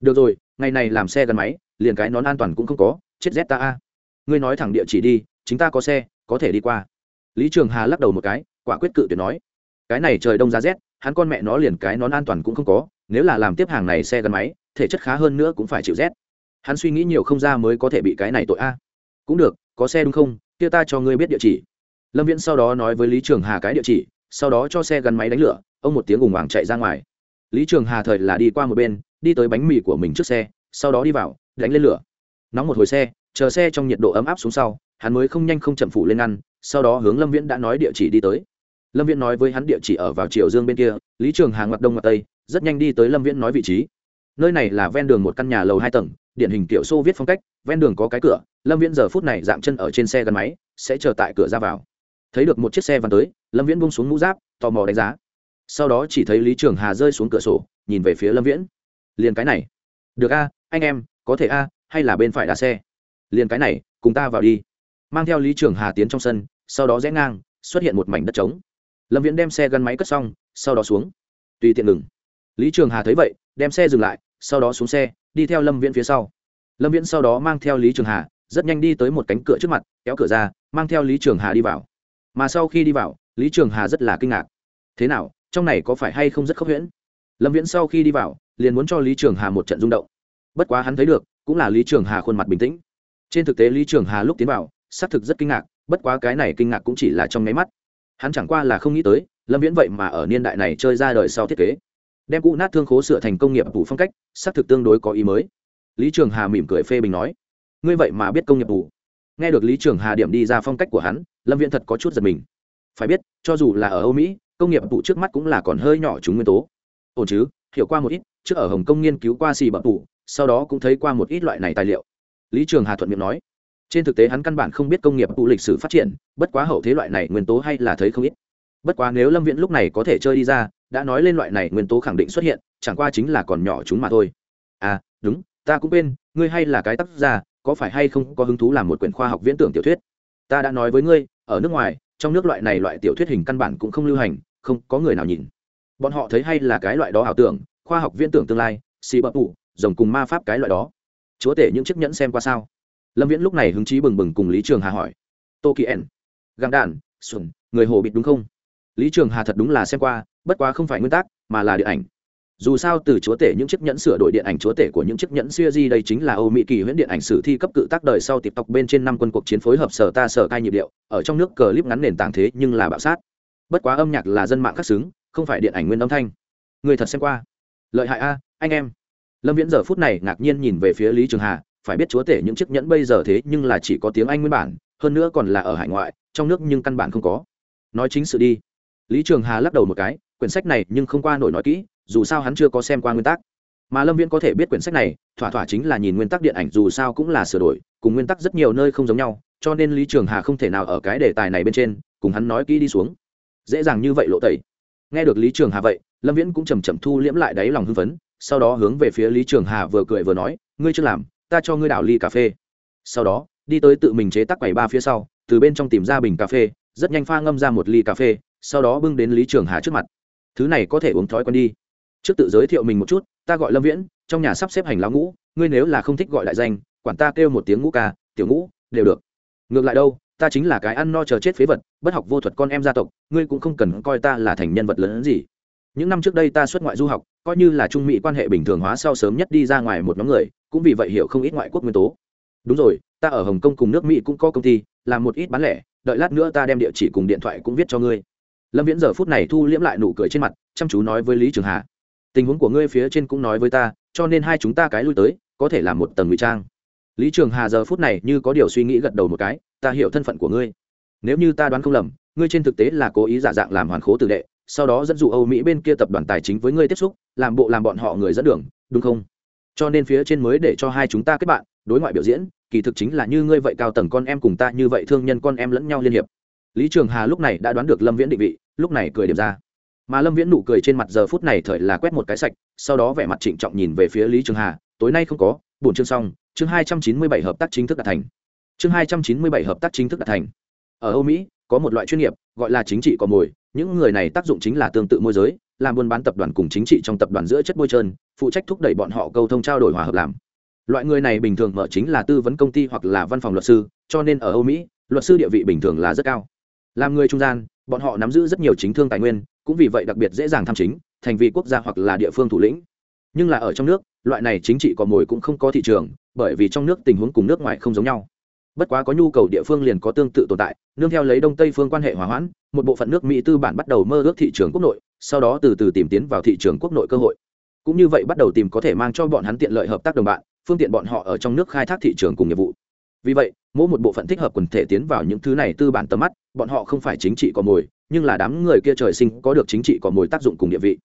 S1: Được rồi, ngày này làm xe gắn máy, liền cái nón an toàn cũng không có, chết rét ta a. Ngươi nói thẳng địa chỉ đi, chính ta có xe, có thể đi qua. Lý trường hà lắc đầu một cái, quả quyết cự tuyệt nói. Cái này trời đông giá rét, hắn con mẹ nó liền cái nón an toàn cũng không có, nếu là làm tiếp hàng này xe gắn máy, thể chất khá hơn nữa cũng phải chịu rét. Hắn suy nghĩ nhiều không ra mới có thể bị cái này tội a. Cũng được, có xe đúng không? Kia ta cho ngươi biết địa chỉ. Lâm viễn sau đó nói với lý trường hà cái địa chỉ sau đó cho xe gắn máy đánh lửa, ông một tiếng ủng hoàng chạy ra ngoài. Lý trường hà thời là đi qua một bên, đi tới bánh mì của mình trước xe, sau đó đi vào, đánh lên lửa. Nóng một hồi xe, chờ xe trong nhiệt độ ấm áp xuống sau, hắn mới không nhanh không chậm phủ lên ăn sau đó hướng lâm viễn đã nói địa chỉ đi tới. Lâm viễn nói với hắn địa chỉ ở vào triều dương bên kia, lý trường hà ngoặt đông ngoặt tây, rất nhanh đi tới lâm viễn nói vị trí. Nơi này là ven đường một căn nhà lầu hai tầng, điển hình kiểu xô viết phong cách, ven đường có cái cửa, lâm viễn giờ phút này dạng chân ở trên xe gắn máy, sẽ chờ tại cửa ra vào thấy được một chiếc xe văn tới, lâm viễn bung xuống mũ giáp, tò mò đánh giá. Sau đó chỉ thấy lý trường hà rơi xuống cửa sổ, nhìn về phía lâm viễn. Liền cái này. Được a, anh em, có thể a, hay là bên phải đá xe? Liền cái này, cùng ta vào đi. Mang theo lý trường hà tiến trong sân, sau đó rẽ ngang, xuất hiện một mảnh đất trống. Lâm viễn đem xe gắn máy cất xong, sau đó xuống. Tùy tiện ngừng. Lý trường hà thấy vậy, đem xe dừng lại, sau đó xuống xe, đi theo lâm viễn phía sau. Lâm viễn sau đó mang theo lý trường hà, rất nhanh đi tới một cánh cửa trước mặt, kéo cửa ra, mang theo lý trường hà đi vào mà sau khi đi vào, lý trường hà rất là kinh ngạc. Thế nào, trong này có phải hay không rất khốc huyễn? Lâm viễn sau khi đi vào, liền muốn cho lý trường hà một trận rung động. Bất quá hắn thấy được, cũng là lý trường hà khuôn mặt bình tĩnh. Trên thực tế lý trường hà lúc tiến vào, xác thực rất kinh ngạc, bất quá cái này kinh ngạc cũng chỉ là trong nháy mắt. Hắn chẳng qua là không nghĩ tới, lâm viễn vậy mà ở niên đại này chơi ra đời sau thiết kế. Đem cũ nát thương khố sửa thành công nghiệp vụ phong cách, xác thực tương đối có ý mới. Lý trường hà mỉm cười phê bình nói, ngươi vậy mà biết công nghiệp vụ nghe được lý trường hà điểm đi ra phong cách của hắn, lâm viễn thật có chút giật mình. Phải biết, cho dù là ở âu mỹ, công nghiệp vụ trước mắt cũng là còn hơi nhỏ chúng nguyên tố. Ổn chứ, hiểu qua một ít, trước ở hồng kông nghiên cứu qua xì bập vụ sau đó cũng thấy qua một ít loại này tài liệu. Lý trường hà thuận miệng nói, trên thực tế hắn căn bản không biết công nghiệp vụ lịch sử phát triển, bất quá hậu thế loại này nguyên tố hay là thấy không ít. Bất quá nếu lâm viễn lúc này có thể chơi đi ra, đã nói lên loại này nguyên tố khẳng định xuất hiện, chẳng qua chính là còn nhỏ chúng mà thôi. À đúng, ta cũng quên, ngươi hay là cái tác giả có phải hay không có hứng thú làm một quyển khoa học viễn tưởng tiểu thuyết? Ta đã nói với ngươi, ở nước ngoài, trong nước loại này loại tiểu thuyết hình căn bản cũng không lưu hành, không có người nào nhìn. Bọn họ thấy hay là cái loại đó ảo tưởng, khoa học viễn tưởng tương lai, xì bập bụ rồng cùng ma pháp cái loại đó. Chúa tể những chiếc nhẫn xem qua sao? Lâm viễn lúc này hứng chí bừng bừng cùng lý trường hà hỏi. Tô kỳ găng đạn xuân, người hồ bịt đúng không? Lý trường hà thật đúng là xem qua, bất quá không phải nguyên tắc mà là điện ảnh dù sao từ chúa tể những chiếc nhẫn sửa đổi điện ảnh, chúa tể của những chiếc nhẫn siêu di đây chính là âu mỹ kỳ huyễn điện ảnh sử thi cấp cự tác đời sau tiếp tộc bên trên năm quân cuộc chiến phối hợp sở ta sở cai nhịp điệu, ở trong nước clip ngắn nền tảng thế nhưng là bạo sát. Bất quá âm nhạc là dân mạng khắc xứng, không phải điện ảnh nguyên âm thanh. Người thật xem qua. Lợi hại a, anh em. Lâm viễn giờ phút này ngạc nhiên nhìn về phía lý trường hà, phải biết chúa tể những chiếc nhẫn bây giờ thế nhưng là chỉ có tiếng anh nguyên bản, hơn nữa còn là ở hải ngoại, trong nước nhưng căn bản không có. Nói chính sự đi. Lý trường hà lắc đầu một cái, quyển sách này nhưng không qua nổi nói kỹ dù sao hắn chưa có xem qua nguyên tắc. Mà lâm viễn có thể biết quyển sách này, thỏa thỏa chính là nhìn nguyên tắc điện ảnh dù sao cũng là sửa đổi, cùng nguyên tắc rất nhiều nơi không giống nhau, cho nên lý trường hà không thể nào ở cái đề tài này bên trên, cùng hắn nói kỹ đi xuống. Dễ dàng như vậy lộ tẩy. Nghe được lý trường hà vậy, lâm viễn cũng chầm chậm thu liễm lại đáy lòng hưng phấn, sau đó hướng về phía lý trường hà vừa cười vừa nói, ngươi chưa làm, ta cho ngươi đảo ly cà phê. Sau đó, đi tới tự mình chế tắc quầy ba phía sau, từ bên trong tìm ra bình cà phê, rất nhanh pha ngâm ra một ly cà phê, sau đó bưng đến lý trường hà trước mặt. Thứ này có thể uống thói quen đi trước tự giới thiệu mình một chút, ta gọi lâm viễn, trong nhà sắp xếp hành lão ngũ, ngươi nếu là không thích gọi lại danh, quản ta kêu một tiếng ngũ ca, tiểu ngũ, đều được. Ngược lại đâu, ta chính là cái ăn no chờ chết phế vật, bất học vô thuật con em gia tộc, ngươi cũng không cần coi ta là thành nhân vật lớn gì. Những năm trước đây ta xuất ngoại du học, coi như là trung mỹ quan hệ bình thường hóa sau sớm nhất đi ra ngoài một nhóm người, cũng vì vậy hiểu không ít ngoại quốc nguyên tố. Đúng rồi, ta ở hồng kông cùng nước mỹ cũng có công ty, làm một ít bán lẻ, đợi lát nữa ta đem địa chỉ cùng điện thoại cũng viết cho ngươi. Lâm viễn giờ phút này thu liễm lại nụ cười trên mặt, chăm chú nói với lý trường hà tình huống của ngươi phía trên cũng nói với ta, cho nên hai chúng ta cái lui tới, có thể là một tầng ngụy trang. Lý trường hà giờ phút này như có điều suy nghĩ gật đầu một cái, ta hiểu thân phận của ngươi. Nếu như ta đoán không lầm, ngươi trên thực tế là cố ý giả dạng làm hoàn khố tử đệ, sau đó dẫn dụ âu mỹ bên kia tập đoàn tài chính với ngươi tiếp xúc, làm bộ làm bọn họ người dẫn đường, đúng không? Cho nên phía trên mới để cho hai chúng ta kết bạn, đối ngoại biểu diễn, kỳ thực chính là như ngươi vậy cao tầng con em cùng ta như vậy thương nhân con em lẫn nhau liên hiệp. Lý trường hà lúc này đã đoán được lâm viễn định vị, lúc này cười điểm ra mà lâm viễn nụ cười trên mặt giờ phút này thời là quét một cái sạch, sau đó vẻ mặt trịnh trọng nhìn về phía lý trường hà, tối nay không có, bổn chương xong, chương hai trăm chín mươi bảy hợp tác chính thức đạt thành. Chương hai trăm chín mươi bảy hợp tác chính thức đạt thành. Ở âu mỹ, có một loại chuyên nghiệp, gọi là chính trị có mồi, những người này tác dụng chính là tương tự môi giới, làm buôn bán tập đoàn cùng chính trị trong tập đoàn giữa chất bôi trơn, phụ trách thúc đẩy bọn họ câu thông trao đổi hòa hợp làm. Loại người này bình thường mở chính là tư vấn công ty hoặc là văn phòng luật sư, cho nên ở âu mỹ, luật sư địa vị bình thường là rất cao. Làm người trung gian bọn họ nắm giữ rất nhiều chính thương tài nguyên, cũng vì vậy đặc biệt dễ dàng tham chính, thành vì quốc gia hoặc là địa phương thủ lĩnh. Nhưng là ở trong nước, loại này chính trị còn mồi cũng không có thị trường, bởi vì trong nước tình huống cùng nước ngoài không giống nhau. Bất quá có nhu cầu địa phương liền có tương tự tồn tại, nương theo lấy đông tây phương quan hệ hòa hoãn, một bộ phận nước mỹ tư bản bắt đầu mơ ước thị trường quốc nội, sau đó từ từ tìm tiến vào thị trường quốc nội cơ hội. Cũng như vậy bắt đầu tìm có thể mang cho bọn hắn tiện lợi hợp tác đồng bạn, phương tiện bọn họ ở trong nước khai thác thị trường cùng nghiệp vụ vì vậy, mỗi một bộ phận thích hợp quần thể tiến vào những thứ này tư bản tầm mắt, bọn họ không phải chính trị có mồi, nhưng là đám người kia trời sinh có được chính trị có mồi tác dụng cùng địa vị.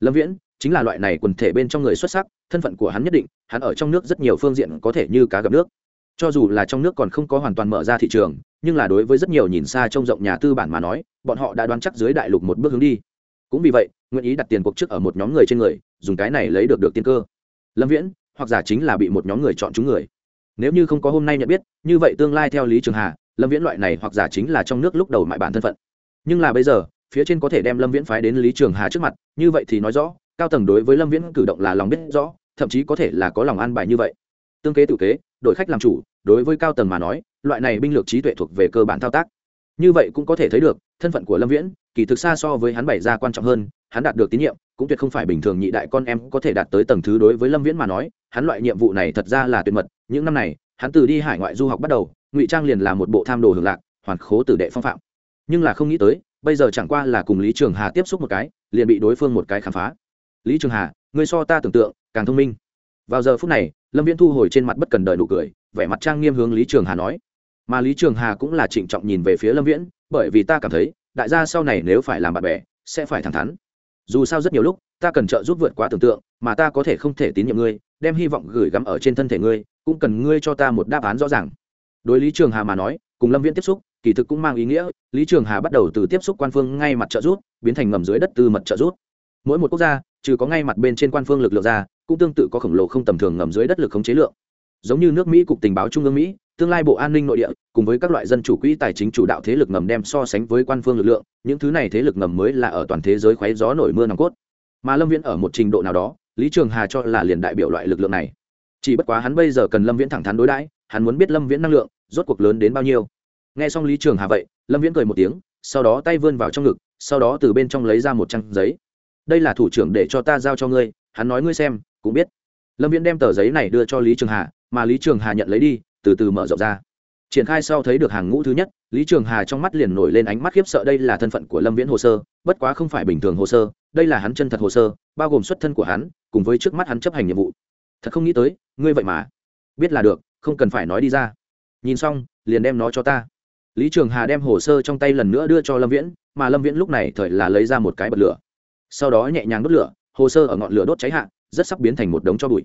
S1: Lâm viễn, chính là loại này quần thể bên trong người xuất sắc, thân phận của hắn nhất định, hắn ở trong nước rất nhiều phương diện có thể như cá gặp nước. Cho dù là trong nước còn không có hoàn toàn mở ra thị trường, nhưng là đối với rất nhiều nhìn xa trông rộng nhà tư bản mà nói, bọn họ đã đoán chắc dưới đại lục một bước hướng đi. Cũng vì vậy, nguyện ý đặt tiền cuộc trước ở một nhóm người trên người, dùng cái này lấy được được tiên cơ. Lâm viễn, hoặc giả chính là bị một nhóm người chọn chúng người nếu như không có hôm nay nhận biết, như vậy tương lai theo lý trường hà, lâm viễn loại này hoặc giả chính là trong nước lúc đầu mại bản thân phận. Nhưng là bây giờ, phía trên có thể đem lâm viễn phái đến lý trường hà trước mặt, như vậy thì nói rõ, cao tầng đối với lâm viễn cử động là lòng biết rõ, thậm chí có thể là có lòng an bài như vậy. Tương kế tự kế đội khách làm chủ, đối với cao tầng mà nói, loại này binh lược trí tuệ thuộc về cơ bản thao tác. Như vậy cũng có thể thấy được, thân phận của lâm viễn, kỳ thực xa so với hắn bày ra quan trọng hơn, hắn đạt được tín nhiệm, cũng tuyệt không phải bình thường nhị đại con em có thể đạt tới tầng thứ đối với lâm viễn mà nói, hắn loại nhiệm vụ này thật ra là tuyệt mật những năm này, hắn từ đi hải ngoại du học bắt đầu, ngụy trang liền là một bộ tham đồ hưởng lạc, hoàn khố tử đệ phong phạm. Nhưng là không nghĩ tới, bây giờ chẳng qua là cùng lý trường hà tiếp xúc một cái, liền bị đối phương một cái khám phá. Lý trường hà người so ta tưởng tượng càng thông minh. Vào giờ phút này, lâm viễn thu hồi trên mặt bất cần đời nụ cười, vẻ mặt trang nghiêm hướng lý trường hà nói. Mà lý trường hà cũng là trịnh trọng nhìn về phía lâm viễn, bởi vì ta cảm thấy, đại gia sau này nếu phải làm bạn bè, sẽ phải thẳng thắn. Dù sao rất nhiều lúc, ta cần trợ giúp vượt quá tưởng tượng, mà ta có thể không thể tín nhiệm ngươi, đem hy vọng gửi gắm ở trên thân thể ngươi cũng cần ngươi cho ta một đáp án rõ ràng. Đối lý trường hà mà nói cùng lâm viễn tiếp xúc kỳ thực cũng mang ý nghĩa lý trường hà bắt đầu từ tiếp xúc quan phương ngay mặt trợ rút, biến thành ngầm dưới đất tư mật trợ rút. mỗi một quốc gia trừ có ngay mặt bên trên quan phương lực lượng ra cũng tương tự có khổng lồ không tầm thường ngầm dưới đất lực khống chế lượng. Giống như nước mỹ cục tình báo trung ương mỹ tương lai bộ an ninh nội địa cùng với các loại dân chủ quỹ tài chính chủ đạo thế lực ngầm đem so sánh với quan phương lực lượng những thứ này thế lực ngầm mới là ở toàn thế giới khoáy gió nổi mưa nòng cốt. Mà lâm viễn ở một trình độ nào đó lý trường hà cho là liền đại biểu loại lực lượng này chỉ bất quá hắn bây giờ cần lâm viễn thẳng thắn đối đãi, hắn muốn biết lâm viễn năng lượng rốt cuộc lớn đến bao nhiêu. Nghe xong lý trường hà vậy, lâm viễn cười một tiếng, sau đó tay vươn vào trong ngực, sau đó từ bên trong lấy ra một trang giấy. Đây là thủ trưởng để cho ta giao cho ngươi, hắn nói ngươi xem, cũng biết. Lâm viễn đem tờ giấy này đưa cho lý trường hà, mà lý trường hà nhận lấy đi, từ từ mở rộng ra. Triển khai sau thấy được hàng ngũ thứ nhất, lý trường hà trong mắt liền nổi lên ánh mắt khiếp sợ đây là thân phận của lâm viễn hồ sơ, bất quá không phải bình thường hồ sơ, đây là hắn chân thật hồ sơ, bao gồm xuất thân của hắn, cùng với trước mắt hắn chấp hành nhiệm vụ thật không nghĩ tới, ngươi vậy mà. Biết là được, không cần phải nói đi ra. Nhìn xong, liền đem nó cho ta. Lý trường hà đem hồ sơ trong tay lần nữa đưa cho lâm viễn, mà lâm viễn lúc này thời là lấy ra một cái bật lửa. Sau đó nhẹ nhàng đốt lửa, hồ sơ ở ngọn lửa đốt cháy hạ, rất sắp biến thành một đống cho bụi.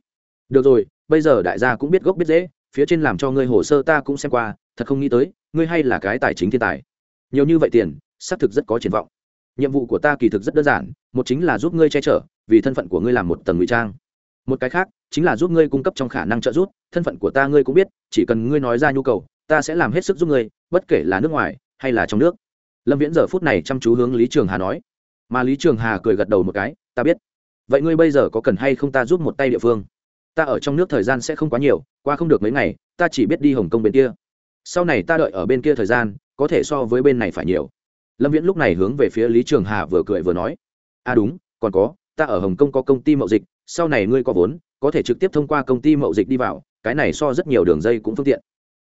S1: Được rồi, bây giờ đại gia cũng biết gốc biết dễ phía trên làm cho ngươi hồ sơ ta cũng xem qua, thật không nghĩ tới, ngươi hay là cái tài chính thiên tài. Nhiều như vậy tiền, xác thực rất có triển vọng. Nhiệm vụ của ta kỳ thực rất đơn giản, một chính là giúp ngươi che chở, vì thân phận của ngươi làm một tầng ngụy trang. Một cái khác chính là giúp ngươi cung cấp trong khả năng trợ giúp, thân phận của ta ngươi cũng biết, chỉ cần ngươi nói ra nhu cầu, ta sẽ làm hết sức giúp ngươi, bất kể là nước ngoài hay là trong nước. Lâm viễn giờ phút này chăm chú hướng lý trường hà nói. Mà lý trường hà cười gật đầu một cái, ta biết. Vậy ngươi bây giờ có cần hay không ta giúp một tay địa phương? Ta ở trong nước thời gian sẽ không quá nhiều, qua không được mấy ngày, ta chỉ biết đi hồng kông bên kia. Sau này ta đợi ở bên kia thời gian, có thể so với bên này phải nhiều. Lâm viễn lúc này hướng về phía lý trường hà vừa cười vừa nói. À đúng, còn có, ta ở hồng kông có công ty mậu dịch, sau này ngươi có vốn có thể trực tiếp thông qua công ty mậu dịch đi vào, cái này so rất nhiều đường dây cũng phương tiện.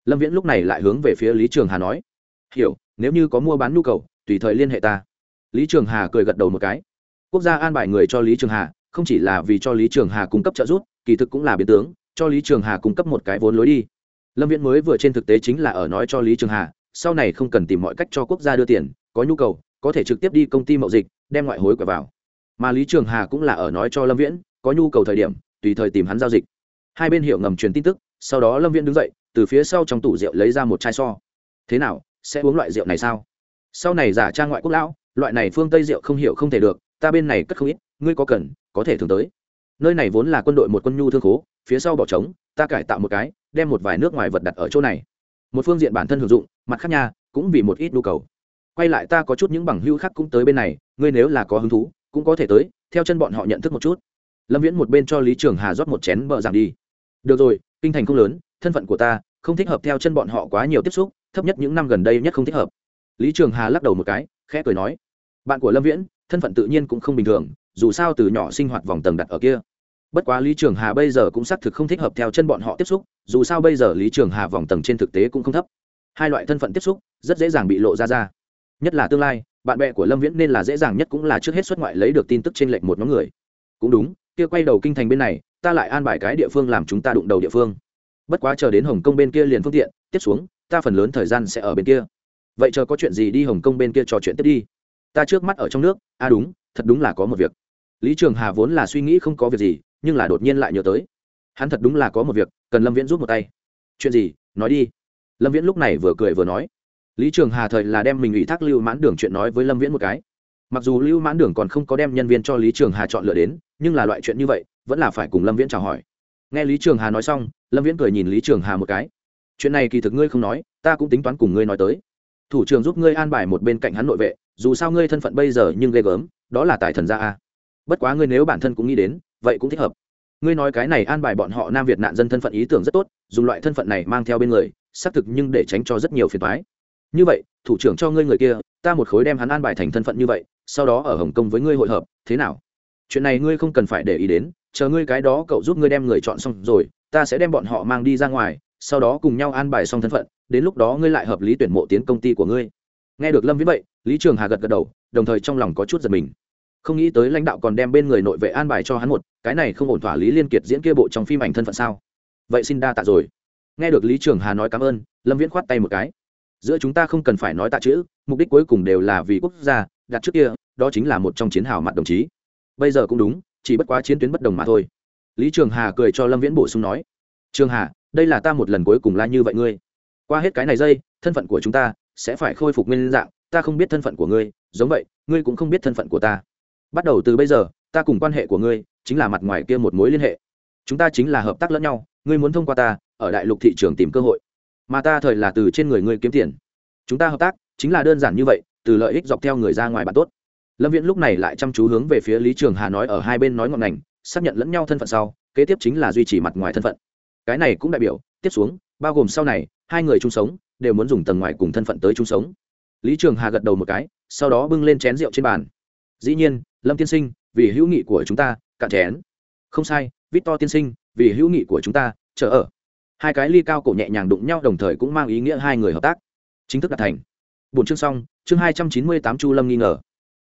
S1: Lâm viễn lúc này lại hướng về phía lý trường hà nói, hiểu, nếu như có mua bán nhu cầu, tùy thời liên hệ ta. Lý trường hà cười gật đầu một cái. Quốc gia an bài người cho lý trường hà, không chỉ là vì cho lý trường hà cung cấp trợ giúp, kỳ thực cũng là biến tướng, cho lý trường hà cung cấp một cái vốn lối đi. Lâm viễn mới vừa trên thực tế chính là ở nói cho lý trường hà, sau này không cần tìm mọi cách cho quốc gia đưa tiền, có nhu cầu, có thể trực tiếp đi công ty mậu dịch, đem ngoại hối quả vào. Mà lý trường hà cũng là ở nói cho lâm viễn, có nhu cầu thời điểm tùy thời tìm hắn giao dịch. Hai bên hiểu ngầm truyền tin tức, sau đó lâm viễn đứng dậy, từ phía sau trong tủ rượu lấy ra một chai so. Thế nào, sẽ uống loại rượu này sao? Sau này giả trang ngoại quốc lão, loại này phương tây rượu không hiểu không thể được, ta bên này cất không ít, ngươi có cần, có thể thường tới. Nơi này vốn là quân đội một quân nhu thương khố, phía sau bỏ trống, ta cải tạo một cái, đem một vài nước ngoài vật đặt ở chỗ này. Một phương diện bản thân hưởng dụng, mặt khác nha, cũng vì một ít nhu cầu. Quay lại ta có chút những bằng hữu khác cũng tới bên này, ngươi nếu là có hứng thú, cũng có thể tới, theo chân bọn họ nhận thức một chút lâm viễn một bên cho lý trường hà rót một chén bờ giảm đi. Được rồi, kinh thành không lớn, thân phận của ta không thích hợp theo chân bọn họ quá nhiều tiếp xúc, thấp nhất những năm gần đây nhất không thích hợp. Lý trường hà lắc đầu một cái, khẽ cười nói, bạn của lâm viễn, thân phận tự nhiên cũng không bình thường, dù sao từ nhỏ sinh hoạt vòng tầng đặt ở kia. Bất quá lý trường hà bây giờ cũng xác thực không thích hợp theo chân bọn họ tiếp xúc, dù sao bây giờ lý trường hà vòng tầng trên thực tế cũng không thấp. Hai loại thân phận tiếp xúc, rất dễ dàng bị lộ ra ra. Nhất là tương lai, bạn bè của lâm viễn nên là dễ dàng nhất cũng là trước hết xuất ngoại lấy được tin tức trên lệnh một nhóm người cũng đúng, kia quay đầu kinh thành bên này, ta lại an bài cái địa phương làm chúng ta đụng đầu địa phương. Bất quá chờ đến hồng kông bên kia liền phương tiện, tiếp xuống, ta phần lớn thời gian sẽ ở bên kia. Vậy chờ có chuyện gì đi hồng kông bên kia trò chuyện tiếp đi. Ta trước mắt ở trong nước a à đúng, thật đúng là có một việc. Lý trường hà vốn là suy nghĩ không có việc gì, nhưng là đột nhiên lại nhớ tới. Hắn thật đúng là có một việc, cần lâm viễn giúp một tay. Chuyện gì? Nói đi. Lâm viễn lúc này vừa cười vừa nói. Lý trường hà thời là đem mình ủy thác lưu mãn đường chuyện nói với lâm viễn một cái mặc dù lưu mãn đường còn không có đem nhân viên cho lý trường hà chọn lựa đến, nhưng là loại chuyện như vậy, vẫn là phải cùng lâm viễn chào hỏi. Nghe lý trường hà nói xong, lâm viễn cười nhìn lý trường hà một cái. Chuyện này kỳ thực ngươi không nói, ta cũng tính toán cùng ngươi nói tới. Thủ trưởng giúp ngươi an bài một bên cạnh hắn nội vệ, dù sao ngươi thân phận bây giờ nhưng ghê gớm, đó là tài thần gia a. Bất quá ngươi nếu bản thân cũng nghĩ đến, vậy cũng thích hợp. Ngươi nói cái này an bài bọn họ nam việt nạn dân thân phận ý tưởng rất tốt, dùng loại thân phận này mang theo bên người, xác thực nhưng để tránh cho rất nhiều phiền thoái như vậy, thủ trưởng cho ngươi người kia ta một khối đem hắn an bài thành thân phận như vậy, sau đó ở hồng kông với ngươi hội hợp, thế nào? Chuyện này ngươi không cần phải để ý đến, chờ ngươi cái đó cậu giúp ngươi đem người chọn xong rồi, ta sẽ đem bọn họ mang đi ra ngoài, sau đó cùng nhau an bài xong thân phận, đến lúc đó ngươi lại hợp lý tuyển mộ tiến công ty của ngươi. Nghe được lâm Viễn vậy, lý trường hà gật gật đầu, đồng thời trong lòng có chút giật mình. Không nghĩ tới lãnh đạo còn đem bên người nội vệ an bài cho hắn một, cái này không ổn thỏa lý liên kiệt diễn kia bộ trong phim ảnh thân phận sao? Vậy xin đa tạ rồi. Nghe được lý trường hà nói cảm ơn, lâm viễn khoát tay một cái giữa chúng ta không cần phải nói tạ chữ, mục đích cuối cùng đều là vì quốc gia, đặt trước kia, đó chính là một trong chiến hào mặt đồng chí. Bây giờ cũng đúng, chỉ bất quá chiến tuyến bất đồng mà thôi. Lý trường hà cười cho lâm viễn bổ sung nói, trường hà, đây là ta một lần cuối cùng la như vậy ngươi. Qua hết cái này dây, thân phận của chúng ta sẽ phải khôi phục nguyên dạng, ta không biết thân phận của ngươi, giống vậy, ngươi cũng không biết thân phận của ta. Bắt đầu từ bây giờ, ta cùng quan hệ của ngươi chính là mặt ngoài kia một mối liên hệ. Chúng ta chính là hợp tác lẫn nhau, ngươi muốn thông qua ta, ở đại lục thị trường tìm cơ hội mà ta thời là từ trên người ngươi kiếm tiền. Chúng ta hợp tác, chính là đơn giản như vậy, từ lợi ích dọc theo người ra ngoài bạn tốt. Lâm viễn lúc này lại chăm chú hướng về phía lý trường hà nói ở hai bên nói ngọn ngành, xác nhận lẫn nhau thân phận sau, kế tiếp chính là duy trì mặt ngoài thân phận. Cái này cũng đại biểu, tiếp xuống, bao gồm sau này, hai người chung sống, đều muốn dùng tầng ngoài cùng thân phận tới chung sống. Lý trường hà gật đầu một cái, sau đó bưng lên chén rượu trên bàn. Dĩ nhiên, lâm tiên sinh, vì hữu nghị của chúng ta, cạn chén. Không sai vít to tiên sinh, vì hữu nghị của chúng ta, chờ ở hai cái ly cao cổ nhẹ nhàng đụng nhau đồng thời cũng mang ý nghĩa hai người hợp tác. Chính thức đạt thành. Bốn chương xong, chương hai trăm chín mươi tám chu lâm nghi ngờ.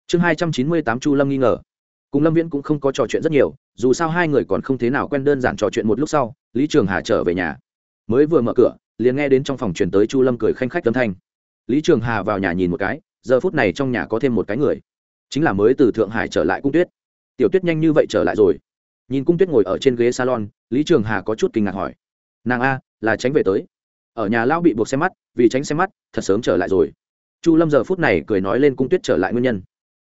S1: Chương hai trăm chín mươi tám chu lâm nghi ngờ. Cùng lâm viễn cũng không có trò chuyện rất nhiều, dù sao hai người còn không thế nào quen đơn giản trò chuyện một lúc sau, lý trường hà trở về nhà. Mới vừa mở cửa, liền nghe đến trong phòng truyền tới chu lâm cười khanh khách âm thanh. Lý trường hà vào nhà nhìn một cái, giờ phút này trong nhà có thêm một cái người. Chính là mới từ thượng hải trở lại cung tuyết. Tiểu tuyết nhanh như vậy trở lại rồi. Nhìn cung tuyết ngồi ở trên ghế salon, lý trường hà có chút kinh ngạc hỏi nàng a, là tránh về tới. Ở nhà lão bị buộc xem mắt, vì tránh xem mắt, thật sớm trở lại rồi. Chu lâm giờ phút này cười nói lên cung tuyết trở lại nguyên nhân.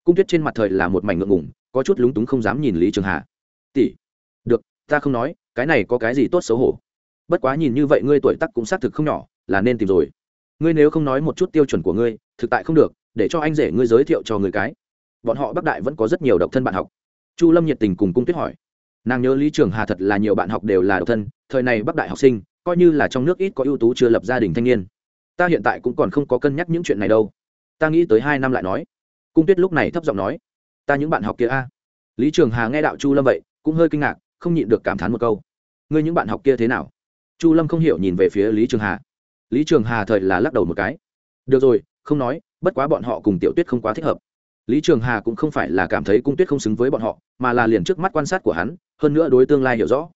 S1: Cung tuyết trên mặt thời là một mảnh ngượng ngủng có chút lúng túng không dám nhìn lý trường hà. Tỷ, được, ta không nói, cái này có cái gì tốt xấu hổ? Bất quá nhìn như vậy ngươi tuổi tắc cũng xác thực không nhỏ, là nên tìm rồi. Ngươi nếu không nói một chút tiêu chuẩn của ngươi, thực tại không được, để cho anh rể ngươi giới thiệu cho người cái. Bọn họ bắc đại vẫn có rất nhiều độc thân bạn học. Chu lâm nhiệt tình cùng cung tuyết hỏi nàng nhớ lý trường hà thật là nhiều bạn học đều là độc thân, thời này bắc đại học sinh, coi như là trong nước ít có ưu tú chưa lập gia đình thanh niên. Ta hiện tại cũng còn không có cân nhắc những chuyện này đâu. Ta nghĩ tới hai năm lại nói. Cung tuyết lúc này thấp giọng nói, ta những bạn học kia a. Lý trường hà nghe đạo chu lâm vậy, cũng hơi kinh ngạc, không nhịn được cảm thán một câu. Ngươi những bạn học kia thế nào? Chu lâm không hiểu nhìn về phía lý trường hà. Lý trường hà thời là lắc đầu một cái. Được rồi, không nói, bất quá bọn họ cùng tiểu tuyết không quá thích hợp lý trường hà cũng không phải là cảm thấy cung tuyết không xứng với bọn họ, mà là liền trước mắt quan sát của hắn, hơn nữa đối tương lai hiểu rõ.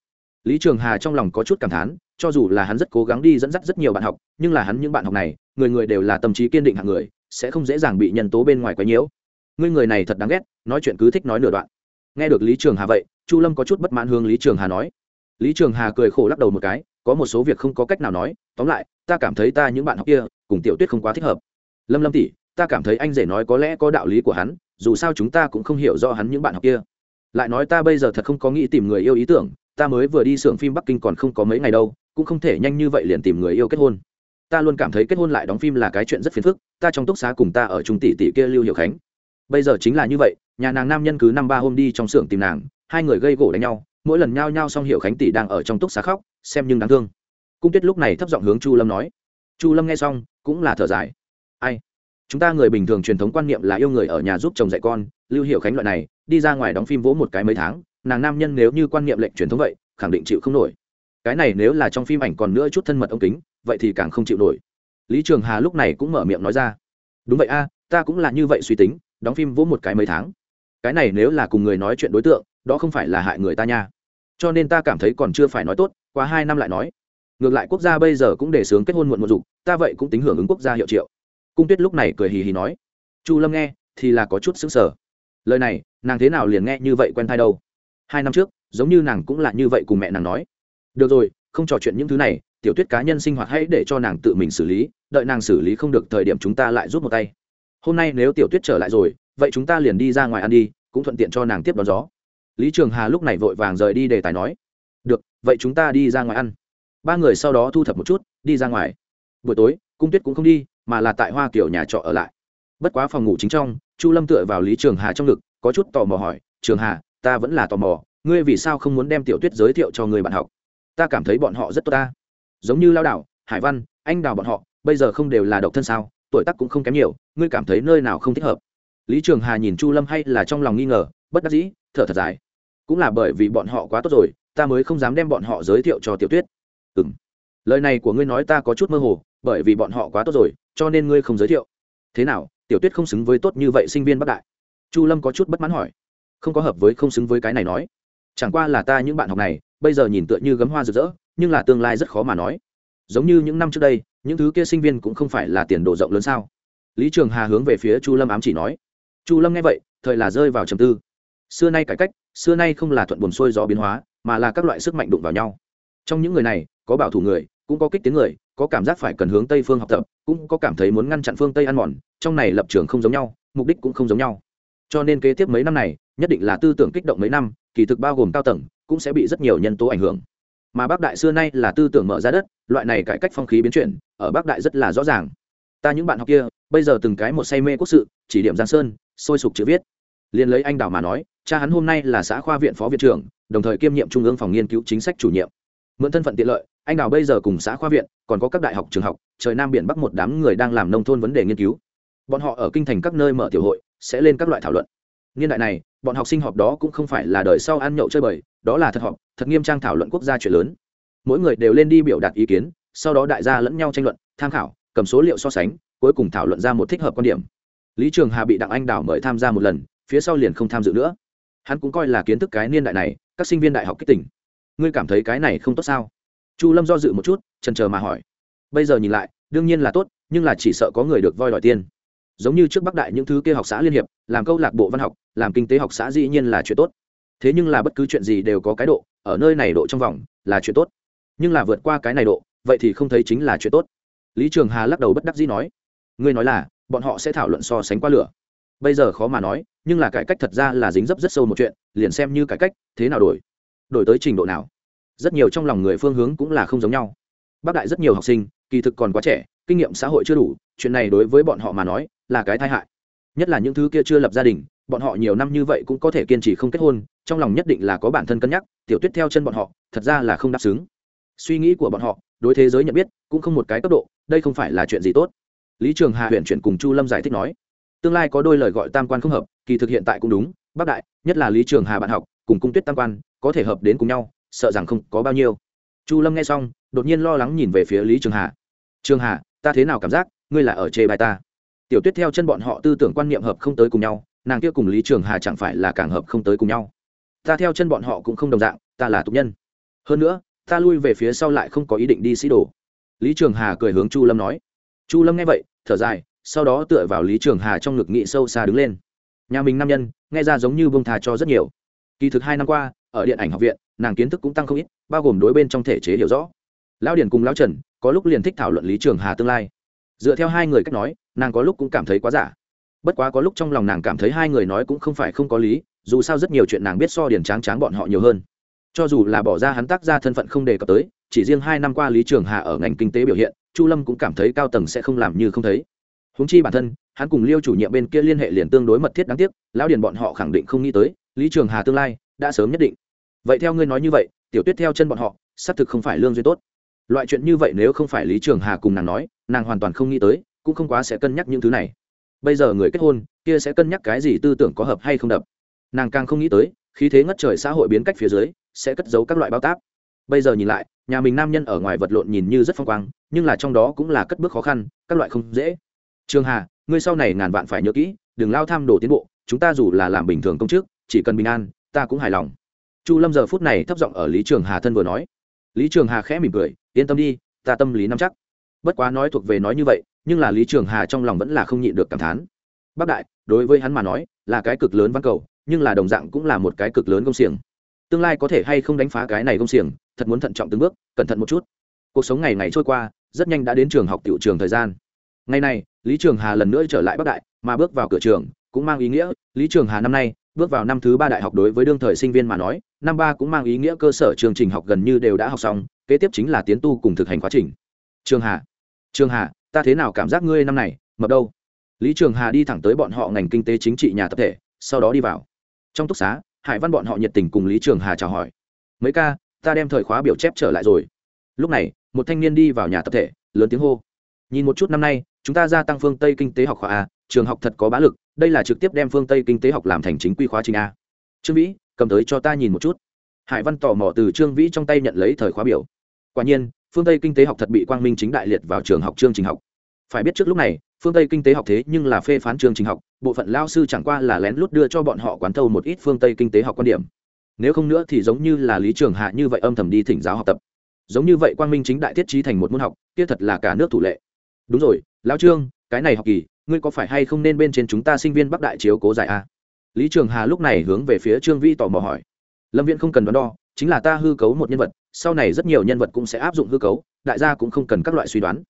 S1: Lý trường hà trong lòng có chút cảm thán, cho dù là hắn rất cố gắng đi dẫn dắt rất nhiều bạn học, nhưng là hắn những bạn học này, người người đều là tâm trí kiên định hạng người, sẽ không dễ dàng bị nhân tố bên ngoài quấy nhiễu. Ngươi người này thật đáng ghét, nói chuyện cứ thích nói nửa đoạn. Nghe được lý trường hà vậy, chu lâm có chút bất mãn hướng lý trường hà nói. Lý trường hà cười khổ lắc đầu một cái, có một số việc không có cách nào nói, tóm lại, ta cảm thấy ta những bạn học kia, cùng tiểu tuyết không quá thích hợp. Lâm lâm tỷ ta cảm thấy anh rể nói có lẽ có đạo lý của hắn, dù sao chúng ta cũng không hiểu rõ hắn những bạn học kia. Lại nói ta bây giờ thật không có nghĩ tìm người yêu ý tưởng, ta mới vừa đi xưởng phim bắc kinh còn không có mấy ngày đâu, cũng không thể nhanh như vậy liền tìm người yêu kết hôn. Ta luôn cảm thấy kết hôn lại đóng phim là cái chuyện rất phiền phức, ta trong túc xá cùng ta ở trung tỷ tỷ kia lưu hiệu khánh. Bây giờ chính là như vậy, nhà nàng nam nhân cứ năm ba hôm đi trong xưởng tìm nàng, hai người gây gỗ đánh nhau, mỗi lần nhao nhao xong hiệu khánh tỷ đang ở trong túc xá khóc, xem nhưng đáng thương. Cung tuyết lúc này thấp giọng hướng chu lâm nói. Chu lâm nghe xong, cũng là thở dài. Ai? Chúng ta người bình thường truyền thống quan niệm là yêu người ở nhà giúp chồng dạy con, lưu hiệu khánh loại này, đi ra ngoài đóng phim vỗ một cái mấy tháng, nàng nam nhân nếu như quan niệm lệnh truyền thống vậy, khẳng định chịu không nổi. Cái này nếu là trong phim ảnh còn nữa chút thân mật ông kính, vậy thì càng không chịu nổi. Lý trường hà lúc này cũng mở miệng nói ra. Đúng vậy a, ta cũng là như vậy suy tính, đóng phim vỗ một cái mấy tháng. Cái này nếu là cùng người nói chuyện đối tượng, đó không phải là hại người ta nha. Cho nên ta cảm thấy còn chưa phải nói tốt, qua hai năm lại nói. Ngược lại quốc gia bây giờ cũng để sướng kết hôn muộn một dục, ta vậy cũng tính hưởng ứng quốc gia hiệu triệu cung tuyết lúc này cười hì hì nói, chu lâm nghe, thì là có chút xứng sở lời này, nàng thế nào liền nghe như vậy quen thai đâu. Hai năm trước, giống như nàng cũng là như vậy cùng mẹ nàng nói. Được rồi, không trò chuyện những thứ này, tiểu tuyết cá nhân sinh hoạt hãy để cho nàng tự mình xử lý, đợi nàng xử lý không được thời điểm chúng ta lại rút một tay. Hôm nay nếu tiểu tuyết trở lại rồi, vậy chúng ta liền đi ra ngoài ăn đi, cũng thuận tiện cho nàng tiếp đón gió. Lý trường hà lúc này vội vàng rời đi đề tài nói, được, vậy chúng ta đi ra ngoài ăn. Ba người sau đó thu thập một chút, đi ra ngoài. Buổi tối cung tuyết cũng không đi, mà là tại hoa kiểu nhà trọ ở lại. Bất quá phòng ngủ chính trong, chu lâm tựa vào lý trường hà trong ngực, có chút tò mò hỏi, trường hà, ta vẫn là tò mò, ngươi vì sao không muốn đem tiểu tuyết giới thiệu cho người bạn học? Ta cảm thấy bọn họ rất tốt ta. Giống như lao đảo, hải văn, anh đào bọn họ, bây giờ không đều là độc thân sao, tuổi tác cũng không kém nhiều, ngươi cảm thấy nơi nào không thích hợp? Lý trường hà nhìn chu lâm hay là trong lòng nghi ngờ, bất đắc dĩ, thở thật dài. Cũng là bởi vì bọn họ quá tốt rồi, ta mới không dám đem bọn họ giới thiệu cho tiểu tuyết. Ừ m lời này của ngươi nói ta có chút mơ hồ bởi vì bọn họ quá tốt rồi, cho nên ngươi không giới thiệu. Thế nào, tiểu tuyết không xứng với tốt như vậy sinh viên bắc đại? Chu lâm có chút bất mãn hỏi. Không có hợp với không xứng với cái này nói. Chẳng qua là ta những bạn học này, bây giờ nhìn tựa như gấm hoa rực rỡ, nhưng là tương lai rất khó mà nói. Giống như những năm trước đây, những thứ kia sinh viên cũng không phải là tiền đồ rộng lớn sao? Lý trường hà hướng về phía chu lâm ám chỉ nói. Chu lâm nghe vậy, thời là rơi vào trầm tư. Xưa nay cải cách, xưa nay không là thuận buồn xuôi gió biến hóa, mà là các loại sức mạnh đụng vào nhau. Trong những người này, có bảo thủ người, cũng có kích tiếng người có cảm giác phải cần hướng tây phương học tập, cũng có cảm thấy muốn ngăn chặn phương tây ăn mòn, trong này lập trường không giống nhau, mục đích cũng không giống nhau. Cho nên kế tiếp mấy năm này, nhất định là tư tưởng kích động mấy năm, kỳ thực bao gồm cao tầng, cũng sẽ bị rất nhiều nhân tố ảnh hưởng. Mà bắc đại xưa nay là tư tưởng mở ra đất, loại này cải cách phong khí biến chuyển, ở bắc đại rất là rõ ràng. Ta những bạn học kia, bây giờ từng cái một say mê quốc sự, chỉ điểm giang sơn, sôi sục chữ viết. Liền lấy anh đào mà nói, cha hắn hôm nay là xã khoa viện phó viện trưởng, đồng thời kiêm nhiệm trung ương phòng nghiên cứu chính sách chủ nhiệm. Mượn thân phận tiện lợi anh đào bây giờ cùng xã khoa viện, còn có các đại học trường học, trời nam biển bắc một đám người đang làm nông thôn vấn đề nghiên cứu. Bọn họ ở kinh thành các nơi mở tiểu hội, sẽ lên các loại thảo luận. Niên đại này, bọn học sinh họp đó cũng không phải là đời sau ăn nhậu chơi bời, đó là thật họp, thật nghiêm trang thảo luận quốc gia chuyện lớn. Mỗi người đều lên đi biểu đạt ý kiến, sau đó đại gia lẫn nhau tranh luận, tham khảo, cầm số liệu so sánh, cuối cùng thảo luận ra một thích hợp quan điểm. Lý trường hà bị đặng anh đào mời tham gia một lần, phía sau liền không tham dự nữa. Hắn cũng coi là kiến thức cái niên đại này, các sinh viên đại học kích tỉnh. Ngươi cảm thấy cái này không tốt sao? Chu lâm do dự một chút trần chờ mà hỏi. Bây giờ nhìn lại, đương nhiên là tốt, nhưng là chỉ sợ có người được voi đòi tiền. Giống như trước bắc đại những thứ kia học xã liên hiệp, làm câu lạc bộ văn học, làm kinh tế học xã dĩ nhiên là chuyện tốt. Thế nhưng là bất cứ chuyện gì đều có cái độ, ở nơi này độ trong vòng, là chuyện tốt. Nhưng là vượt qua cái này độ, vậy thì không thấy chính là chuyện tốt. Lý trường hà lắc đầu bất đắc dĩ nói. Ngươi nói là, bọn họ sẽ thảo luận so sánh qua lửa. Bây giờ khó mà nói, nhưng là cải cách thật ra là dính dấp rất sâu một chuyện, liền xem như cải cách, thế nào đổi? Đổi tới trình độ nào? Rất nhiều trong lòng người phương hướng cũng là không giống nhau. Bác đại rất nhiều học sinh, kỳ thực còn quá trẻ, kinh nghiệm xã hội chưa đủ, chuyện này đối với bọn họ mà nói là cái tai hại. Nhất là những thứ kia chưa lập gia đình, bọn họ nhiều năm như vậy cũng có thể kiên trì không kết hôn, trong lòng nhất định là có bản thân cân nhắc, tiểu tuyết theo chân bọn họ, thật ra là không đáp xứng. Suy nghĩ của bọn họ, đối thế giới nhận biết cũng không một cái cấp độ, đây không phải là chuyện gì tốt. Lý trường hà huyện chuyển cùng chu lâm giải thích nói, tương lai có đôi lời gọi tam quan không hợp, kỳ thực hiện tại cũng đúng, bác đại, nhất là lý trường hà bạn học, cùng cung tuyết tam quan, có thể hợp đến cùng nhau sợ rằng không có bao nhiêu. Chu lâm nghe xong, đột nhiên lo lắng nhìn về phía lý trường hà. Trường hà, ta thế nào cảm giác ngươi là ở chê bài ta? Tiểu tuyết theo chân bọn họ tư tưởng quan niệm hợp không tới cùng nhau, nàng kia cùng lý trường hà chẳng phải là càng hợp không tới cùng nhau. Ta theo chân bọn họ cũng không đồng dạng, ta là tục nhân. Hơn nữa, ta lui về phía sau lại không có ý định đi sĩ đồ. Lý trường hà cười hướng chu lâm nói. Chu lâm nghe vậy, thở dài, sau đó tựa vào lý trường hà trong ngực nghị sâu xa đứng lên. Nhà mình nam nhân, nghe ra giống như bông thà cho rất nhiều. Kỳ thực hai năm qua, ở điện ảnh học viện nàng kiến thức cũng tăng không ít, bao gồm đối bên trong thể chế hiểu rõ. Lão điển cùng lão trần có lúc liền thích thảo luận lý trường hà tương lai. Dựa theo hai người cách nói, nàng có lúc cũng cảm thấy quá giả. Bất quá có lúc trong lòng nàng cảm thấy hai người nói cũng không phải không có lý, dù sao rất nhiều chuyện nàng biết so điển tráng tráng bọn họ nhiều hơn. Cho dù là bỏ ra hắn tác ra thân phận không đề cập tới, chỉ riêng hai năm qua lý trường hà ở ngành kinh tế biểu hiện, chu lâm cũng cảm thấy cao tầng sẽ không làm như không thấy. Húng chi bản thân, hắn cùng liêu chủ nhiệm bên kia liên hệ liền tương đối mật thiết đáng tiếc, lão điền bọn họ khẳng định không nghĩ tới, lý trường hà tương lai đã sớm nhất định vậy theo ngươi nói như vậy, tiểu tuyết theo chân bọn họ, xác thực không phải lương duyên tốt. Loại chuyện như vậy nếu không phải lý trường hà cùng nàng nói, nàng hoàn toàn không nghĩ tới, cũng không quá sẽ cân nhắc những thứ này. Bây giờ người kết hôn, kia sẽ cân nhắc cái gì tư tưởng có hợp hay không đập. Nàng càng không nghĩ tới, khí thế ngất trời xã hội biến cách phía dưới, sẽ cất giấu các loại bao táp. Bây giờ nhìn lại, nhà mình nam nhân ở ngoài vật lộn nhìn như rất phong quang, nhưng là trong đó cũng là cất bước khó khăn, các loại không dễ. Trường hà, ngươi sau này ngàn vạn phải nhớ kỹ, đừng lao tham đồ tiến bộ, chúng ta dù là làm bình thường công chức, chỉ cần bình an, ta cũng hài lòng chu lâm giờ phút này thấp giọng ở lý trường hà thân vừa nói. Lý trường hà khẽ mỉm cười, yên tâm đi, ta tâm lý nắm chắc. Bất quá nói thuộc về nói như vậy, nhưng là lý trường hà trong lòng vẫn là không nhịn được cảm thán. Bác đại, đối với hắn mà nói, là cái cực lớn văn cầu, nhưng là đồng dạng cũng là một cái cực lớn công xiềng. Tương lai có thể hay không đánh phá cái này công xiềng, thật muốn thận trọng từng bước, cẩn thận một chút. Cuộc sống ngày ngày trôi qua, rất nhanh đã đến trường học tiểu trường thời gian. Ngày này, lý trường hà lần nữa trở lại bắc đại, mà bước vào cửa trường, cũng mang ý nghĩa, lý trường hà năm nay bước vào năm thứ ba đại học đối với đương thời sinh viên mà nói, năm ba cũng mang ý nghĩa cơ sở chương trình học gần như đều đã học xong, kế tiếp chính là tiến tu cùng thực hành quá trình. Trường hà trường hà, ta thế nào cảm giác ngươi năm này, mập đâu? Lý trường hà đi thẳng tới bọn họ ngành kinh tế chính trị nhà tập thể, sau đó đi vào. Trong túc xá, hải văn bọn họ nhiệt tình cùng lý trường hà chào hỏi. Mấy ca, ta đem thời khóa biểu chép trở lại rồi. Lúc này, một thanh niên đi vào nhà tập thể, lớn tiếng hô. Nhìn một chút năm nay, chúng ta gia tăng phương tây kinh tế học khóa a, trường học thật có bá lực đây là trực tiếp đem phương tây kinh tế học làm thành chính quy khóa trình a trương vĩ cầm tới cho ta nhìn một chút hải văn tò mò từ trương vĩ trong tay nhận lấy thời khóa biểu quả nhiên phương tây kinh tế học thật bị quang minh chính đại liệt vào trường học chương trình học phải biết trước lúc này phương tây kinh tế học thế nhưng là phê phán chương trình học bộ phận lao sư chẳng qua là lén lút đưa cho bọn họ quán thâu một ít phương tây kinh tế học quan điểm nếu không nữa thì giống như là lý trường hạ như vậy âm thầm đi thỉnh giáo học tập giống như vậy quang minh chính đại thiết trí thành một môn học kia thật là cả nước thủ lệ đúng rồi lão trương cái này học kỳ ngươi có phải hay không nên bên trên chúng ta sinh viên bắc đại chiếu cố giải a? Lý trường hà lúc này hướng về phía trương vi tò mò hỏi. Lâm viễn không cần đoán đo, chính là ta hư cấu một nhân vật, sau này rất nhiều nhân vật cũng sẽ áp dụng hư cấu, đại gia cũng không cần các loại suy đoán.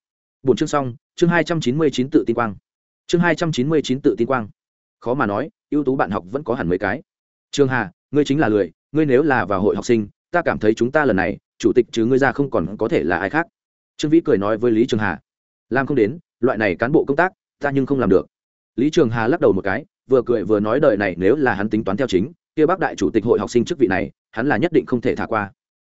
S1: Bốn chương xong, chương hai trăm chín mươi chín tự tin quang. Chương hai trăm chín mươi chín tự tin quang. Khó mà nói, ưu tú bạn học vẫn có hẳn mấy cái. Trường hà, ngươi chính là lười, ngươi nếu là vào hội học sinh, ta cảm thấy chúng ta lần này, chủ tịch chứ ngươi ra không còn có thể là ai khác. Trương vĩ cười nói với lý trường hà. Làm không đến, loại này cán bộ công tác ta nhưng không làm được. Lý trường hà lắc đầu một cái, vừa cười vừa nói đời này nếu là hắn tính toán theo chính, kia bác đại chủ tịch hội học sinh chức vị này, hắn là nhất định không thể thả qua.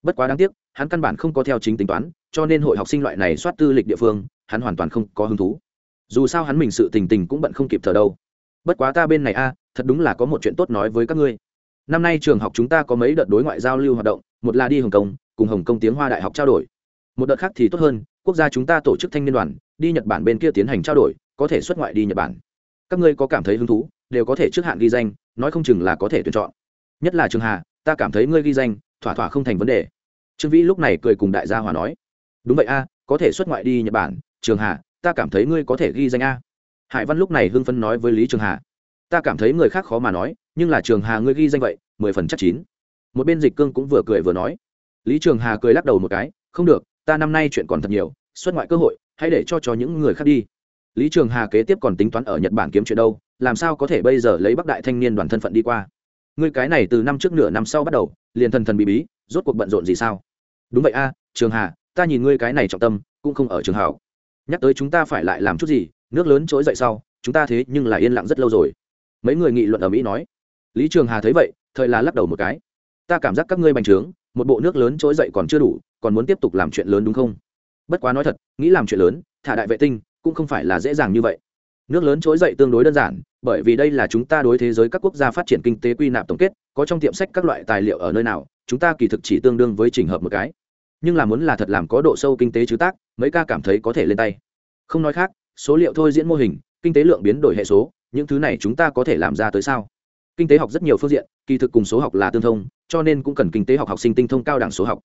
S1: Bất quá đáng tiếc, hắn căn bản không có theo chính tính toán, cho nên hội học sinh loại này soát tư lịch địa phương, hắn hoàn toàn không có hứng thú. Dù sao hắn mình sự tình tình cũng bận không kịp thở đâu. Bất quá ta bên này a, thật đúng là có một chuyện tốt nói với các ngươi. Năm nay trường học chúng ta có mấy đợt đối ngoại giao lưu hoạt động, một là đi hồng kông, cùng hồng kông tiếng hoa đại học trao đổi. Một đợt khác thì tốt hơn, quốc gia chúng ta tổ chức thanh niên đoàn, đi nhật bản bên kia tiến hành trao đổi có thể xuất ngoại đi nhật bản. Các ngươi có cảm thấy hứng thú, đều có thể trước hạn ghi danh, nói không chừng là có thể tuyển chọn. Nhất là trường hà, ta cảm thấy ngươi ghi danh, thỏa thỏa không thành vấn đề. Trương vĩ lúc này cười cùng đại gia hòa nói, đúng vậy a, có thể xuất ngoại đi nhật bản, trường hà, ta cảm thấy ngươi có thể ghi danh a. Hải văn lúc này hưng phấn nói với lý trường hà, ta cảm thấy người khác khó mà nói, nhưng là trường hà ngươi ghi danh vậy, mười phần chắc chín. Một bên dịch cương cũng vừa cười vừa nói. Lý trường hà cười lắc đầu một cái, không được, ta năm nay chuyện còn thật nhiều, xuất ngoại cơ hội, hãy để cho cho những người khác đi lý trường hà kế tiếp còn tính toán ở nhật bản kiếm chuyện đâu, làm sao có thể bây giờ lấy bắc đại thanh niên đoàn thân phận đi qua? Ngươi cái này từ năm trước nửa năm sau bắt đầu, liền thần thần bị bí, rốt cuộc bận rộn gì sao? Đúng vậy a, trường hà, ta nhìn ngươi cái này trọng tâm, cũng không ở trường hảo. Nhắc tới chúng ta phải lại làm chút gì, nước lớn trỗi dậy sau, chúng ta thế nhưng là yên lặng rất lâu rồi. Mấy người nghị luận ở mỹ nói. Lý trường hà thấy vậy, thời là lắc đầu một cái. Ta cảm giác các ngươi bành trướng, một bộ nước lớn trỗi dậy còn chưa đủ, còn muốn tiếp tục làm chuyện lớn đúng không? Bất quá nói thật, nghĩ làm chuyện lớn, thả đại vệ tinh cũng không phải là dễ dàng như vậy. Nước lớn trỗi dậy tương đối đơn giản, bởi vì đây là chúng ta đối thế giới các quốc gia phát triển kinh tế quy nạp tổng kết, có trong tiệm sách các loại tài liệu ở nơi nào, chúng ta kỳ thực chỉ tương đương với trình hợp một cái. Nhưng là muốn là thật làm có độ sâu kinh tế chứ tác, mấy ca cảm thấy có thể lên tay. Không nói khác, số liệu thôi diễn mô hình, kinh tế lượng biến đổi hệ số, những thứ này chúng ta có thể làm ra tới sao? Kinh tế học rất nhiều phương diện, kỳ thực cùng số học là tương thông, cho nên cũng cần kinh tế học học sinh tinh thông cao đẳng số học.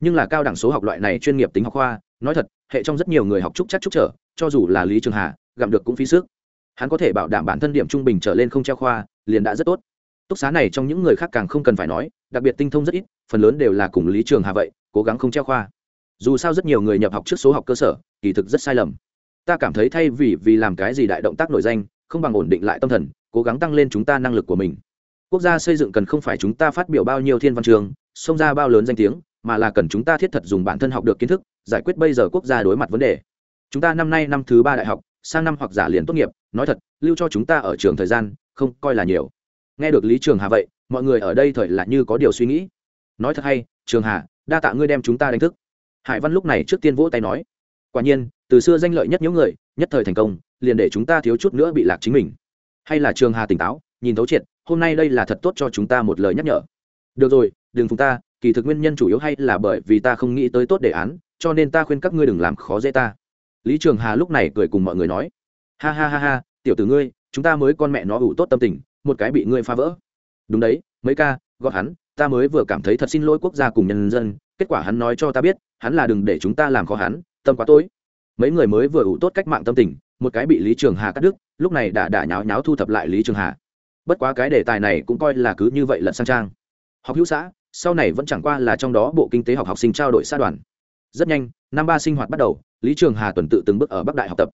S1: Nhưng là cao đẳng số học loại này chuyên nghiệp tính học khoa nói thật, hệ trong rất nhiều người học trúc chắc trúc trở, cho dù là lý trường hà, gặm được cũng phí sức. Hắn có thể bảo đảm bản thân điểm trung bình trở lên không treo khoa, liền đã rất tốt. Túc xá này trong những người khác càng không cần phải nói, đặc biệt tinh thông rất ít, phần lớn đều là cùng lý trường hà vậy, cố gắng không treo khoa. Dù sao rất nhiều người nhập học trước số học cơ sở, kỳ thực rất sai lầm. Ta cảm thấy thay vì vì làm cái gì đại động tác nổi danh, không bằng ổn định lại tâm thần, cố gắng tăng lên chúng ta năng lực của mình. Quốc gia xây dựng cần không phải chúng ta phát biểu bao nhiêu thiên văn trường xông ra bao lớn danh tiếng mà là cần chúng ta thiết thật dùng bản thân học được kiến thức, giải quyết bây giờ quốc gia đối mặt vấn đề. Chúng ta năm nay năm thứ ba đại học, sang năm hoặc giả liền tốt nghiệp, nói thật, lưu cho chúng ta ở trường thời gian, không coi là nhiều. Nghe được lý trường hà vậy, mọi người ở đây thời là như có điều suy nghĩ. Nói thật hay, trường hà, đa tạ ngươi đem chúng ta đánh thức. Hải văn lúc này trước tiên vỗ tay nói. Quả nhiên, từ xưa danh lợi nhất những người, nhất thời thành công, liền để chúng ta thiếu chút nữa bị lạc chính mình. Hay là trường hà tỉnh táo, nhìn thấu triệt, hôm nay đây là thật tốt cho chúng ta một lời nhắc nhở. Được rồi, đừng phùng ta kỳ thực nguyên nhân chủ yếu hay là bởi vì ta không nghĩ tới tốt đề án, cho nên ta khuyên các ngươi đừng làm khó dễ ta. Lý trường hà lúc này cười cùng mọi người nói, ha ha ha ha, tiểu tử ngươi, chúng ta mới con mẹ nó ủ tốt tâm tình, một cái bị ngươi phá vỡ. Đúng đấy, mấy ca, gọi hắn, ta mới vừa cảm thấy thật xin lỗi quốc gia cùng nhân dân, kết quả hắn nói cho ta biết, hắn là đừng để chúng ta làm khó hắn, tâm quá tối. Mấy người mới vừa ủ tốt cách mạng tâm tình, một cái bị lý trường hà cắt đứt, lúc này đã đả nháo nháo thu thập lại lý trường hà. Bất quá cái đề tài này cũng coi là cứ như vậy lận sang trang. Học hữu xã sau này vẫn chẳng qua là trong đó bộ kinh tế học học sinh trao đổi xã đoàn. Rất nhanh, năm ba sinh hoạt bắt đầu, lý trường hà tuần tự từng bước ở bắc đại học tập.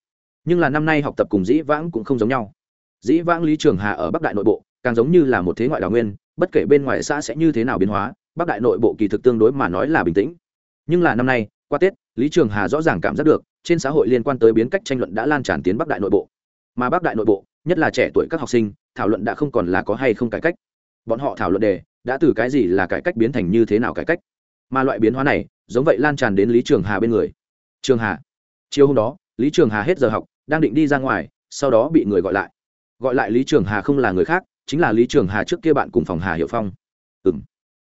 S1: Nhưng là năm nay học tập cùng dĩ vãng cũng không giống nhau. Dĩ vãng lý trường hà ở bắc đại nội bộ, càng giống như là một thế ngoại đào nguyên, bất kể bên ngoài xã sẽ như thế nào biến hóa, bắc đại nội bộ kỳ thực tương đối mà nói là bình tĩnh. Nhưng là năm nay, qua tết, lý trường hà rõ ràng cảm giác được, trên xã hội liên quan tới biến cách tranh luận đã lan tràn tiến bắc đại nội bộ. Mà bắc đại nội bộ, nhất là trẻ tuổi các học sinh, thảo luận đã không còn là có hay không cải cách. Bọn họ thảo luận đề đã từ cái gì là cải cách biến thành như thế nào cải cách? Mà loại biến hóa này, giống vậy lan tràn đến lý trường hà bên người. Trường hà. Chiều hôm đó, lý trường hà hết giờ học, đang định đi ra ngoài, sau đó bị người gọi lại. Gọi lại lý trường hà không là người khác, chính là lý trường hà trước kia bạn cùng phòng hà hiệu phong. Ừ m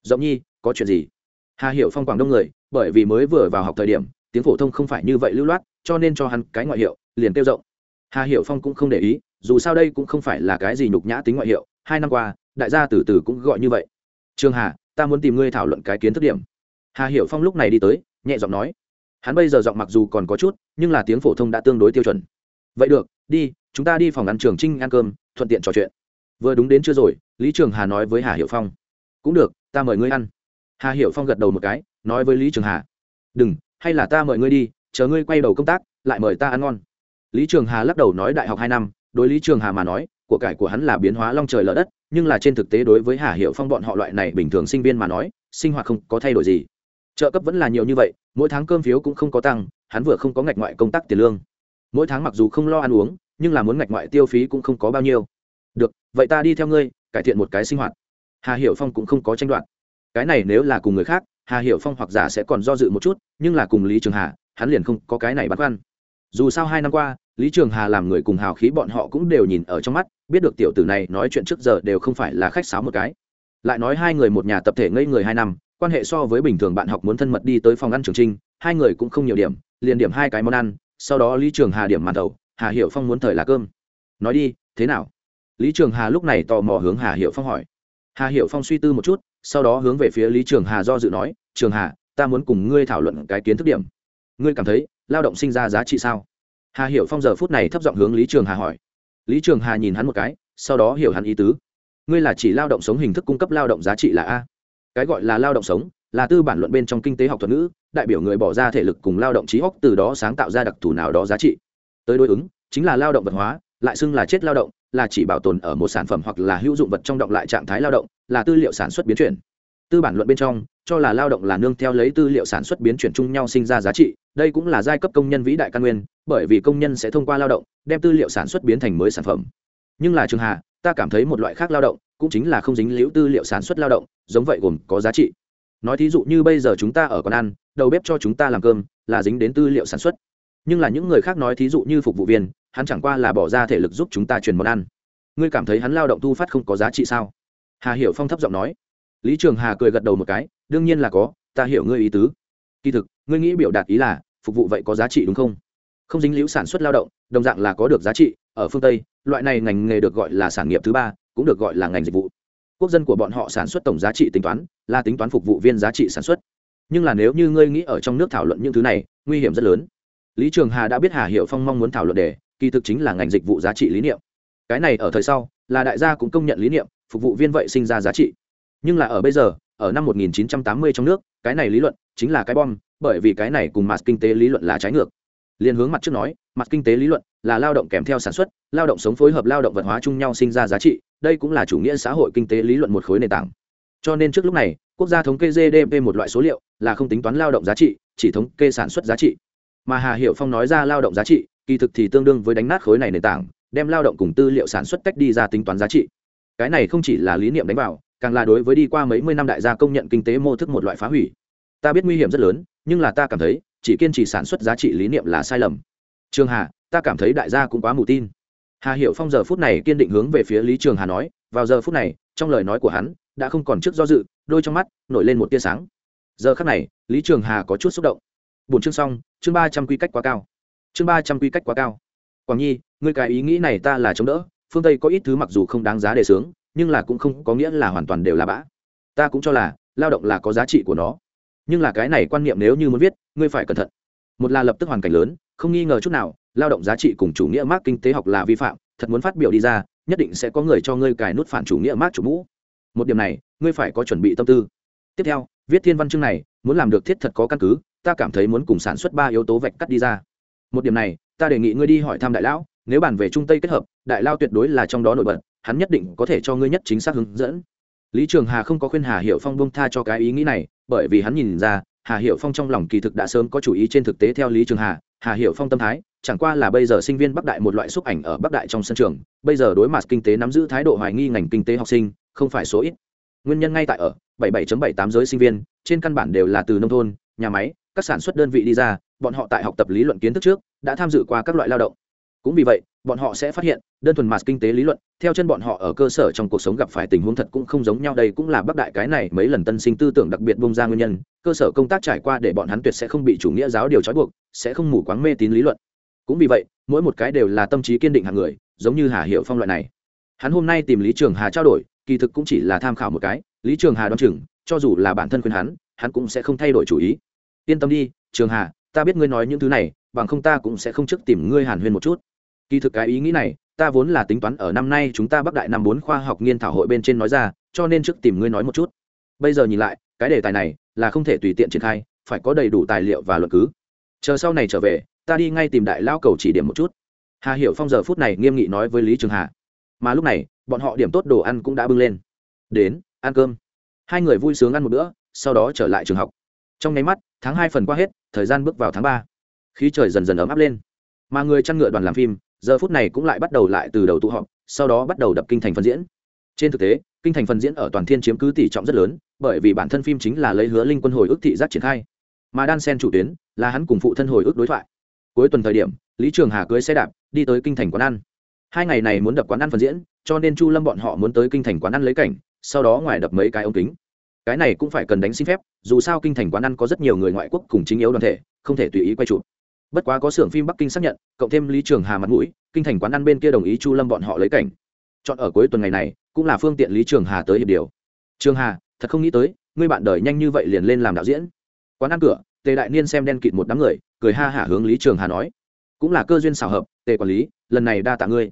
S1: rộng nhi, có chuyện gì? Hà hiệu phong quảng đông người, bởi vì mới vừa vào học thời điểm, tiếng phổ thông không phải như vậy lưu loát, cho nên cho hắn cái ngoại hiệu, liền tiêu rộng. Hà hiệu phong cũng không để ý, dù sao đây cũng không phải là cái gì nhục nhã tính ngoại hiệu, hai năm qua, đại gia từ từ cũng gọi như vậy trường hà, ta muốn tìm ngươi thảo luận cái kiến thức điểm. Hà hiệu phong lúc này đi tới, nhẹ giọng nói. Hắn bây giờ giọng mặc dù còn có chút, nhưng là tiếng phổ thông đã tương đối tiêu chuẩn. Vậy được, đi, chúng ta đi phòng ăn trường trinh ăn cơm, thuận tiện trò chuyện. Vừa đúng đến chưa rồi, lý trường hà nói với hà hiệu phong. Cũng được, ta mời ngươi ăn. Hà hiệu phong gật đầu một cái, nói với lý trường hà. Đừng, hay là ta mời ngươi đi, chờ ngươi quay đầu công tác, lại mời ta ăn ngon. Lý trường hà lắc đầu nói đại học hai năm, đối lý trường hà mà nói, của cải của hắn là biến hóa long trời lở đất nhưng là trên thực tế đối với hà hiệu phong bọn họ loại này bình thường sinh viên mà nói, sinh hoạt không có thay đổi gì. Trợ cấp vẫn là nhiều như vậy, mỗi tháng cơm phiếu cũng không có tăng, hắn vừa không có ngạch ngoại công tác tiền lương. Mỗi tháng mặc dù không lo ăn uống, nhưng là muốn ngạch ngoại tiêu phí cũng không có bao nhiêu. Được, vậy ta đi theo ngươi, cải thiện một cái sinh hoạt. Hà hiệu phong cũng không có tranh đoạt. Cái này nếu là cùng người khác, hà hiệu phong hoặc giả sẽ còn do dự một chút, nhưng là cùng lý trường hà, hắn liền không có cái này băn khoăn. Dù sao hai năm qua lý trường hà làm người cùng hào khí bọn họ cũng đều nhìn ở trong mắt, biết được tiểu tử này nói chuyện trước giờ đều không phải là khách sáo một cái. Lại nói hai người một nhà tập thể ngây người hai năm, quan hệ so với bình thường bạn học muốn thân mật đi tới phòng ăn trường trinh, hai người cũng không nhiều điểm, liền điểm hai cái món ăn, sau đó lý trường hà điểm màn đầu, hà hiệu phong muốn thời là cơm. Nói đi, thế nào? Lý trường hà lúc này tò mò hướng hà hiệu phong hỏi. Hà hiệu phong suy tư một chút, sau đó hướng về phía lý trường hà do dự nói, trường hà, ta muốn cùng ngươi thảo luận cái kiến thức điểm. Ngươi cảm thấy lao động sinh ra giá trị sao? Hà Hiểu phong giờ phút này thấp giọng hướng lý trường hà hỏi lý trường hà nhìn hắn một cái sau đó hiểu hắn ý tứ ngươi là chỉ lao động sống hình thức cung cấp lao động giá trị là a cái gọi là lao động sống là tư bản luận bên trong kinh tế học thuật ngữ đại biểu người bỏ ra thể lực cùng lao động trí óc từ đó sáng tạo ra đặc thù nào đó giá trị tới đối ứng chính là lao động vật hóa lại xưng là chết lao động là chỉ bảo tồn ở một sản phẩm hoặc là hữu dụng vật trong động lại trạng thái lao động là tư liệu sản xuất biến chuyển tư bản luận bên trong, cho là lao động là nương theo lấy tư liệu sản xuất biến chuyển chung nhau sinh ra giá trị, đây cũng là giai cấp công nhân vĩ đại căn nguyên, bởi vì công nhân sẽ thông qua lao động, đem tư liệu sản xuất biến thành mới sản phẩm. Nhưng là trường hạ ta cảm thấy một loại khác lao động, cũng chính là không dính liễu tư liệu sản xuất lao động, giống vậy gồm có giá trị. Nói thí dụ như bây giờ chúng ta ở quán ăn, đầu bếp cho chúng ta làm cơm, là dính đến tư liệu sản xuất. Nhưng là những người khác nói thí dụ như phục vụ viên, hắn chẳng qua là bỏ ra thể lực giúp chúng ta truyền món ăn. Ngươi cảm thấy hắn lao động thu phát không có giá trị sao? Hà hiểu phong thấp giọng nói lý trường hà cười gật đầu một cái, đương nhiên là có, ta hiểu ngươi ý tứ. Kỳ thực, ngươi nghĩ biểu đạt ý là, phục vụ vậy có giá trị đúng không? Không dính liễu sản xuất lao động, đồng dạng là có được giá trị, ở phương tây, loại này ngành nghề được gọi là sản nghiệp thứ ba, cũng được gọi là ngành dịch vụ. Quốc dân của bọn họ sản xuất tổng giá trị tính toán, là tính toán phục vụ viên giá trị sản xuất. Nhưng là nếu như ngươi nghĩ ở trong nước thảo luận những thứ này, nguy hiểm rất lớn. Lý trường hà đã biết hà hiệu phong mong muốn thảo luận đề, kỳ thực chính là ngành dịch vụ giá trị lý niệm. Cái này ở thời sau, là đại gia cũng công nhận lý niệm, phục vụ viên vậy sinh ra giá trị nhưng là ở bây giờ, ở năm 1980 trong nước, cái này lý luận chính là cái bom, bởi vì cái này cùng mặt kinh tế lý luận là trái ngược. Liên hướng mặt trước nói mặt kinh tế lý luận là lao động kèm theo sản xuất, lao động sống phối hợp lao động vật hóa chung nhau sinh ra giá trị, đây cũng là chủ nghĩa xã hội kinh tế lý luận một khối nền tảng. Cho nên trước lúc này, quốc gia thống kê gdp một loại số liệu là không tính toán lao động giá trị, chỉ thống kê sản xuất giá trị. Mà hà hiệu phong nói ra lao động giá trị, kỳ thực thì tương đương với đánh nát khối này nền tảng, đem lao động cùng tư liệu sản xuất cách đi ra tính toán giá trị. Cái này không chỉ là lý niệm đánh vào càng là đối với đi qua mấy mươi năm đại gia công nhận kinh tế mô thức một loại phá hủy. Ta biết nguy hiểm rất lớn, nhưng là ta cảm thấy, chỉ kiên trì sản xuất giá trị lý niệm là sai lầm. Trường hà, ta cảm thấy đại gia cũng quá mù tin. Hà hiệu phong giờ phút này kiên định hướng về phía lý trường hà nói, vào giờ phút này, trong lời nói của hắn, đã không còn trước do dự, đôi trong mắt, nổi lên một tia sáng. Giờ khắc này, lý trường hà có chút xúc động. Bốn chương xong, chương ba trăm quy cách quá cao. Chương ba trăm quy cách quá cao. Quảng nhi, ngươi cái ý nghĩ này ta là chống đỡ, phương tây có ít thứ mặc dù không đáng giá đề xướng nhưng là cũng không có nghĩa là hoàn toàn đều là bã. Ta cũng cho là, lao động là có giá trị của nó. Nhưng là cái này quan niệm nếu như muốn viết, ngươi phải cẩn thận. Một là lập tức hoàn cảnh lớn, không nghi ngờ chút nào, lao động giá trị cùng chủ nghĩa mác kinh tế học là vi phạm, thật muốn phát biểu đi ra, nhất định sẽ có người cho ngươi cài nút phản chủ nghĩa mác chủ mũ. Một điểm này, ngươi phải có chuẩn bị tâm tư. Tiếp theo, viết thiên văn chương này, muốn làm được thiết thật có căn cứ, ta cảm thấy muốn cùng sản xuất ba yếu tố vạch cắt đi ra. Một điểm này, ta đề nghị ngươi đi hỏi thăm đại lão, nếu bàn về trung tây kết hợp, đại lao tuyệt đối là trong đó nổi bật hắn nhất định có thể cho ngươi nhất chính xác hướng dẫn. Lý trường hà không có khuyên hà hiệu phong bông tha cho cái ý nghĩ này, bởi vì hắn nhìn ra, hà hiệu phong trong lòng kỳ thực đã sớm có chủ ý trên thực tế theo lý trường hà. Hà hiệu phong tâm thái, chẳng qua là bây giờ sinh viên bắc đại một loại xúc ảnh ở bắc đại trong sân trường, bây giờ đối mặt kinh tế nắm giữ thái độ hoài nghi ngành kinh tế học sinh, không phải số ít. Nguyên nhân ngay tại ở 77.78 giới sinh viên, trên căn bản đều là từ nông thôn, nhà máy, các sản xuất đơn vị đi ra, bọn họ tại học tập lý luận kiến thức trước, đã tham dự qua các loại lao động. Cũng vì vậy bọn họ sẽ phát hiện, đơn thuần mạt kinh tế lý luận, theo chân bọn họ ở cơ sở trong cuộc sống gặp phải tình huống thật cũng không giống nhau. Đây cũng là bắc đại cái này mấy lần tân sinh tư tưởng đặc biệt bung ra nguyên nhân. Cơ sở công tác trải qua để bọn hắn tuyệt sẽ không bị chủ nghĩa giáo điều trói buộc, sẽ không mù quáng mê tín lý luận. Cũng vì vậy, mỗi một cái đều là tâm trí kiên định hàng người, giống như hà hiệu phong loại này. Hắn hôm nay tìm lý trường hà trao đổi, kỳ thực cũng chỉ là tham khảo một cái. Lý trường hà đoán chừng, cho dù là bản thân khuyên hắn hắn cũng sẽ không thay đổi chủ ý. Yên tâm đi, trường hà, ta biết ngươi nói những thứ này, bằng không ta cũng sẽ không trước tìm ngươi hàn huyên một chút kỳ thực cái ý nghĩ này, ta vốn là tính toán ở năm nay chúng ta bắc đại năm bốn khoa học nghiên thảo hội bên trên nói ra, cho nên trước tìm ngươi nói một chút. Bây giờ nhìn lại, cái đề tài này là không thể tùy tiện triển khai, phải có đầy đủ tài liệu và luận cứ. Chờ sau này trở về, ta đi ngay tìm đại lao cầu chỉ điểm một chút. Hà hiểu phong giờ phút này nghiêm nghị nói với lý trường hà. Mà lúc này, bọn họ điểm tốt đồ ăn cũng đã bưng lên. Đến, ăn cơm. Hai người vui sướng ăn một bữa, sau đó trở lại trường học. Trong nháy mắt, tháng hai phần qua hết, thời gian bước vào tháng ba. Khí trời dần dần ấm áp lên. Mà người chăn ngựa đoàn làm phim giờ phút này cũng lại bắt đầu lại từ đầu tụ họp, sau đó bắt đầu đập kinh thành phân diễn. Trên thực tế, kinh thành phân diễn ở toàn thiên chiếm cứ tỷ trọng rất lớn, bởi vì bản thân phim chính là lấy hứa linh quân hồi ức thị giác triển khai. Mà đan sen chủ tuyến là hắn cùng phụ thân hồi ức đối thoại. Cuối tuần thời điểm, lý trường hà cưới xe đạp, đi tới kinh thành quán ăn. Hai ngày này muốn đập quán ăn phân diễn, cho nên chu lâm bọn họ muốn tới kinh thành quán ăn lấy cảnh, sau đó ngoài đập mấy cái ống kính. Cái này cũng phải cần đánh xin phép, dù sao kinh thành quán ăn có rất nhiều người ngoại quốc cùng chính yếu đoàn thể, không thể tùy ý quay chụp bất quá có xưởng phim bắc kinh xác nhận, cộng thêm lý trường hà mặt mũi, kinh thành quán ăn bên kia đồng ý chu lâm bọn họ lấy cảnh. Chọn ở cuối tuần ngày này, cũng là phương tiện lý trường hà tới hiệp điều. Trường hà, thật không nghĩ tới, ngươi bạn đời nhanh như vậy liền lên làm đạo diễn. Quán ăn cửa, tề đại niên xem đen kịt một đám người, cười ha hả hướng lý trường hà nói. Cũng là cơ duyên xảo hợp, tề quản lý, lần này đa tạ ngươi.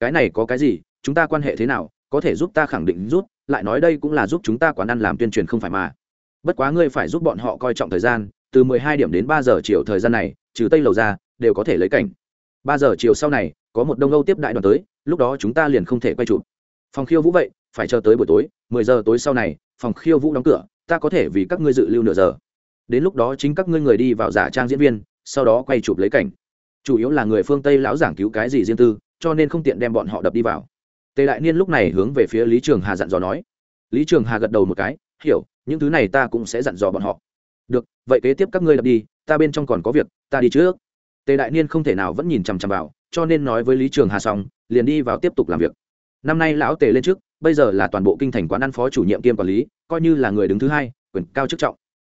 S1: Cái này có cái gì, chúng ta quan hệ thế nào, có thể giúp ta khẳng định rút, lại nói đây cũng là giúp chúng ta quán ăn làm tuyên truyền không phải mà. Bất quá ngươi phải giúp bọn họ coi trọng thời gian, từ mười hai điểm đến ba giờ chiều thời gian này trừ tây lầu ra, đều có thể lấy cảnh. Ba giờ chiều sau này, có một đông âu tiếp đại đoàn tới, lúc đó chúng ta liền không thể quay chụp. Phòng khiêu vũ vậy, phải chờ tới buổi tối, mười giờ tối sau này, phòng khiêu vũ đóng cửa, ta có thể vì các ngươi dự lưu nửa giờ. Đến lúc đó chính các ngươi người đi vào giả trang diễn viên, sau đó quay chụp lấy cảnh. Chủ yếu là người phương tây lão giảng cứu cái gì riêng tư, cho nên không tiện đem bọn họ đập đi vào. Tề đại niên lúc này hướng về phía lý trường hà dặn dò nói. Lý trường hà gật đầu một cái, hiểu, những thứ này ta cũng sẽ dặn dò bọn họ được, vậy kế tiếp các ngươi đập đi, ta bên trong còn có việc, ta đi trước. Tề đại niên không thể nào vẫn nhìn chằm chằm vào, cho nên nói với lý trường hà xong, liền đi vào tiếp tục làm việc. Năm nay lão tề lên trước, bây giờ là toàn bộ kinh thành quán ăn phó chủ nhiệm kiêm quản lý, coi như là người đứng thứ hai, quyền cao chức trọng.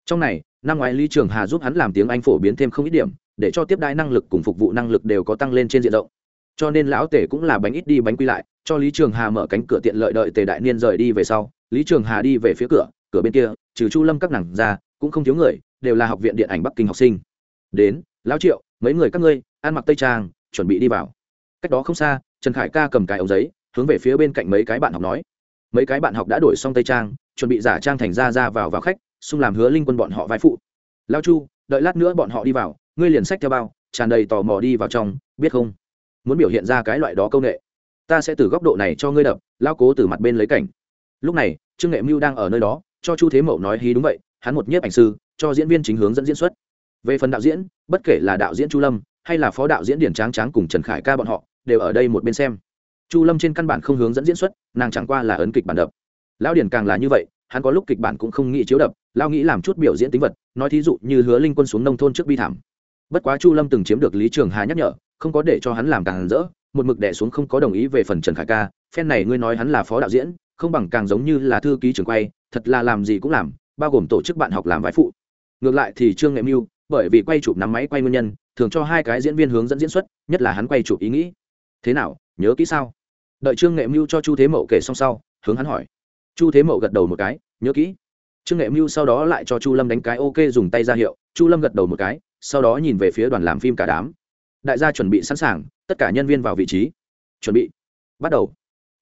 S1: Trong này, năm ngoái lý trường hà giúp hắn làm tiếng anh phổ biến thêm không ít điểm, để cho tiếp đai năng lực cùng phục vụ năng lực đều có tăng lên trên diện rộng. Cho nên lão tề cũng là bánh ít đi bánh quy lại, cho lý trường hà mở cánh cửa tiện lợi đợi tề đại niên rời đi về sau, lý trường hà đi về phía cửa cửa bên kia, trừ chu lâm các nàng ra cũng không thiếu người, đều là học viện điện ảnh bắc kinh học sinh. Đến, lão triệu, mấy người các ngươi, ăn mặc tây trang, chuẩn bị đi vào. Cách đó không xa, trần khải ca cầm cái ống giấy, hướng về phía bên cạnh mấy cái bạn học nói. Mấy cái bạn học đã đổi xong tây trang, chuẩn bị giả trang thành ra ra vào vào khách, xung làm hứa linh quân bọn họ vai phụ. Lao chu, đợi lát nữa bọn họ đi vào, ngươi liền sách theo bao, tràn đầy tò mò đi vào trong, biết không? Muốn biểu hiện ra cái loại đó công nghệ. Ta sẽ từ góc độ này cho ngươi đập lao cố từ mặt bên lấy cảnh. Lúc này, trương nghệ mưu đang ở nơi đó, cho chu thế mậu nói hí đúng vậy hắn một nhiếp ảnh sư, cho diễn viên chính hướng dẫn diễn xuất. Về phần đạo diễn, bất kể là đạo diễn chu lâm, hay là phó đạo diễn điển tráng tráng cùng trần khải ca bọn họ, đều ở đây một bên xem. Chu lâm trên căn bản không hướng dẫn diễn xuất, nàng chẳng qua là ấn kịch bản đập. Lão điển càng là như vậy, hắn có lúc kịch bản cũng không nghĩ chiếu đập lao nghĩ làm chút biểu diễn tính vật, nói thí dụ như hứa linh quân xuống nông thôn trước bi thảm. Bất quá chu lâm từng chiếm được lý trường hà nhắc nhở, không có để cho hắn làm càng rỡ, một mực đẻ xuống không có đồng ý về phần trần khải ca, phen này ngươi nói hắn là phó đạo diễn, không bằng càng giống như là thư ký trường quay, thật là làm gì cũng làm bao gồm tổ chức bạn học làm vai phụ. Ngược lại thì trương nghệ mưu, bởi vì quay chụp nắm máy quay nguyên nhân, thường cho hai cái diễn viên hướng dẫn diễn xuất, nhất là hắn quay chụp ý nghĩ. Thế nào, nhớ kỹ sao? Đợi trương nghệ mưu cho chu thế mậu kể xong sau, hướng hắn hỏi. Chu thế mậu gật đầu một cái, nhớ kỹ. Trương nghệ mưu sau đó lại cho chu lâm đánh cái ok dùng tay ra hiệu, chu lâm gật đầu một cái, sau đó nhìn về phía đoàn làm phim cả đám. Đại gia chuẩn bị sẵn sàng, tất cả nhân viên vào vị trí. Chuẩn bị. Bắt đầu.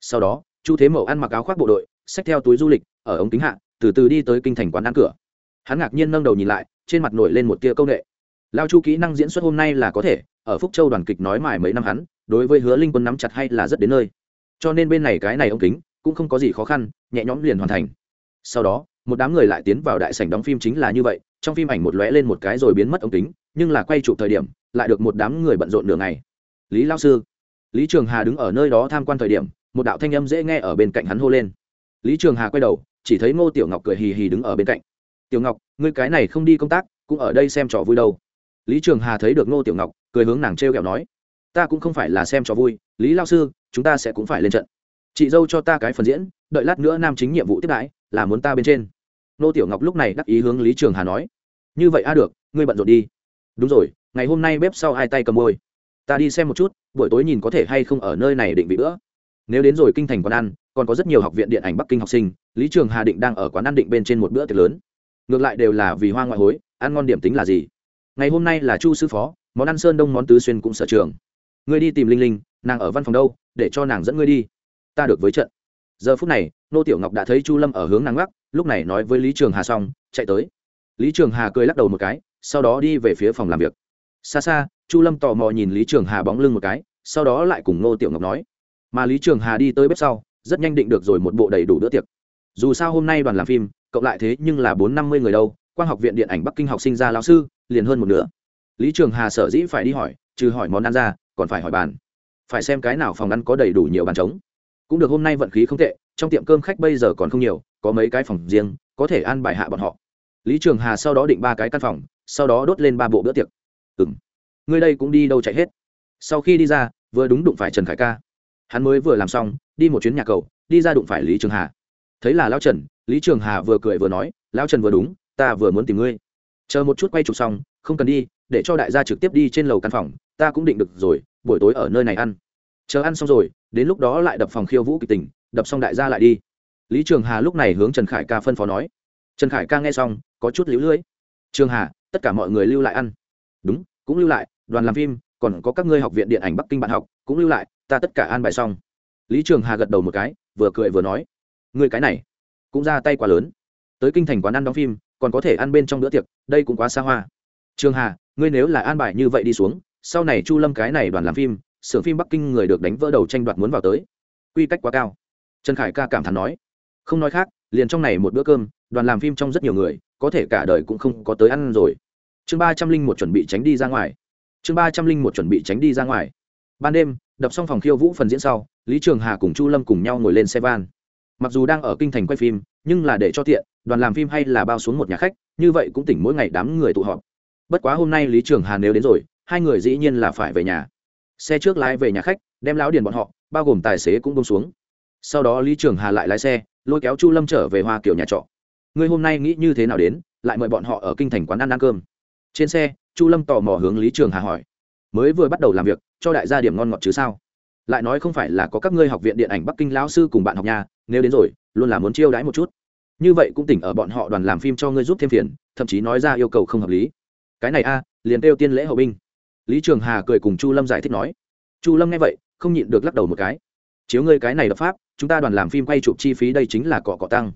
S1: Sau đó, chu thế mậu ăn mặc áo khoác bộ đội, xách theo túi du lịch, ở ống kính hạ từ từ đi tới kinh thành quán ăn cửa. Hắn ngạc nhiên nâng đầu nhìn lại, trên mặt nổi lên một tia công nghệ lao chu kỹ năng diễn xuất hôm nay là có thể, ở phúc châu đoàn kịch nói mải mấy năm hắn, đối với hứa linh quân nắm chặt hay là rất đến nơi. Cho nên bên này cái này ông kính, cũng không có gì khó khăn, nhẹ nhõm liền hoàn thành. Sau đó, một đám người lại tiến vào đại sảnh đóng phim chính là như vậy, trong phim ảnh một lóe lên một cái rồi biến mất ống kính, nhưng là quay chụp thời điểm, lại được một đám người bận rộn nửa ngày. Lý lao sư, lý trường hà đứng ở nơi đó tham quan thời điểm, một đạo thanh âm dễ nghe ở bên cạnh hắn hô lên. Lý trường hà quay đầu chỉ thấy ngô tiểu ngọc cười hì hì đứng ở bên cạnh. Tiểu ngọc, ngươi cái này không đi công tác, cũng ở đây xem trò vui đâu. Lý trường hà thấy được ngô tiểu ngọc, cười hướng nàng t r e o kẹo nói, ta cũng không phải là xem trò vui, lý lao sư, chúng ta sẽ cũng phải lên trận. Chị dâu cho ta cái phần diễn, đợi lát nữa nam chính nhiệm vụ tiếp đãi, là muốn ta bên trên. Ngô tiểu ngọc lúc này đắc ý hướng lý trường hà nói, như vậy a được, ngươi bận rộn đi. Đúng rồi, ngày hôm nay bếp sau hai tay cầm môi? Ta đi xem một chút, buổi tối nhìn có thể hay không ở nơi này định vị bữa nếu đến rồi kinh thành quán ăn, còn có rất nhiều học viện điện ảnh bắc kinh học sinh, lý trường hà định đang ở quán ăn định bên trên một bữa tiệc lớn. Ngược lại đều là vì hoa ngoại hối, ăn ngon điểm tính là gì? Ngày hôm nay là chu sư phó, món ăn sơn đông món tứ xuyên cũng sở trường. Ngươi đi tìm linh linh, nàng ở văn phòng đâu, để cho nàng dẫn ngươi đi. Ta được với trận. Giờ phút này, nô tiểu ngọc đã thấy chu lâm ở hướng nàng gác, lúc này nói với lý trường hà xong, chạy tới. Lý trường hà cười lắc đầu một cái, sau đó đi về phía phòng làm việc. Xa xa, chu lâm tò mò nhìn lý trường hà bóng lưng một cái, sau đó lại cùng nô tiểu ngọc nói mà lý trường hà đi tới bếp sau, rất nhanh định được rồi một bộ đầy đủ bữa tiệc. Dù sao hôm nay đoàn làm phim cộng lại thế nhưng là bốn năm mươi người đâu quan học viện điện ảnh bắc kinh học sinh ra lão sư, liền hơn một nửa. Lý trường hà sở dĩ phải đi hỏi, trừ hỏi món ăn ra, còn phải hỏi bàn. Phải xem cái nào phòng ăn có đầy đủ nhiều bàn trống. Cũng được hôm nay vận khí không tệ, trong tiệm cơm khách bây giờ còn không nhiều, có mấy cái phòng riêng, có thể ăn bài hạ bọn họ. Lý trường hà sau đó định ba cái căn phòng, sau đó đốt lên ba bộ bữa tiệc. Ừ m người đây cũng đi đâu chạy hết? Sau khi đi ra, vừa đúng đụng phải trần khải ca hắn mới vừa làm xong, đi một chuyến nhà cầu, đi ra đụng phải lý trường hà. Thấy là lao trần, lý trường hà vừa cười vừa nói lao trần vừa đúng, ta vừa muốn tìm ngươi. Chờ một chút quay chụp xong, không cần đi, để cho đại gia trực tiếp đi trên lầu căn phòng, ta cũng định được rồi, buổi tối ở nơi này ăn. Chờ ăn xong rồi, đến lúc đó lại đập phòng khiêu vũ kịch tình, đập xong đại gia lại đi. Lý trường hà lúc này hướng trần khải ca phân phó nói, trần khải ca nghe xong, có chút lũ lưỡi trường hà, tất cả mọi người lưu lại ăn. Đúng, cũng lưu lại, đoàn làm phim, còn có các ngươi học viện điện ảnh bắc kinh bạn học, cũng lưu lại ta tất cả an bài xong. Lý trường hà gật đầu một cái, vừa cười vừa nói, ngươi cái này, cũng ra tay quá lớn. Tới kinh thành quán ăn đóng phim, còn có thể ăn bên trong bữa tiệc, đây cũng quá xa hoa. Trường hà, ngươi nếu là an bài như vậy đi xuống, sau này chu lâm cái này đoàn làm phim, xưởng phim bắc kinh người được đánh vỡ đầu tranh đoạt muốn vào tới. Quy cách quá cao. Trần khải ca cảm thán nói, không nói khác, liền trong này một bữa cơm, đoàn làm phim trong rất nhiều người, có thể cả đời cũng không có tới ăn rồi. Chương ba trăm linh một chuẩn bị tránh đi ra ngoài. Chương ba trăm linh một chuẩn bị tránh đi ra ngoài. Ban đêm đập xong phòng khiêu vũ phần diễn sau, lý trường hà cùng chu lâm cùng nhau ngồi lên xe van. Mặc dù đang ở kinh thành quay phim, nhưng là để cho tiện, đoàn làm phim hay là bao xuống một nhà khách, như vậy cũng tỉnh mỗi ngày đám người tụ họp. Bất quá hôm nay lý trường hà nếu đến rồi, hai người dĩ nhiên là phải về nhà. Xe trước lái về nhà khách, đem lão điền bọn họ, bao gồm tài xế cũng bông xuống. Sau đó lý trường hà lại lái xe, lôi kéo chu lâm trở về hoa kiểu nhà trọ. Ngươi hôm nay nghĩ như thế nào đến, lại mời bọn họ ở kinh thành quán ăn ăn cơm. Trên xe, chu lâm tò mò hướng lý trường hà hỏi mới vừa bắt đầu làm việc, cho đại gia điểm ngon ngọt chứ sao? Lại nói không phải là có các ngươi học viện điện ảnh bắc kinh lão sư cùng bạn học nhà, nếu đến rồi, luôn là muốn chiêu đãi một chút. Như vậy cũng tỉnh ở bọn họ đoàn làm phim cho ngươi giúp thêm phiền, thậm chí nói ra yêu cầu không hợp lý. Cái này a, liền kêu tiên lễ hậu binh. Lý trường hà cười cùng chu lâm giải thích nói. Chu lâm nghe vậy, không nhịn được lắc đầu một cái. Chiếu ngươi cái này đập pháp, chúng ta đoàn làm phim quay chụp chi phí đây chính là cọ cọ tăng.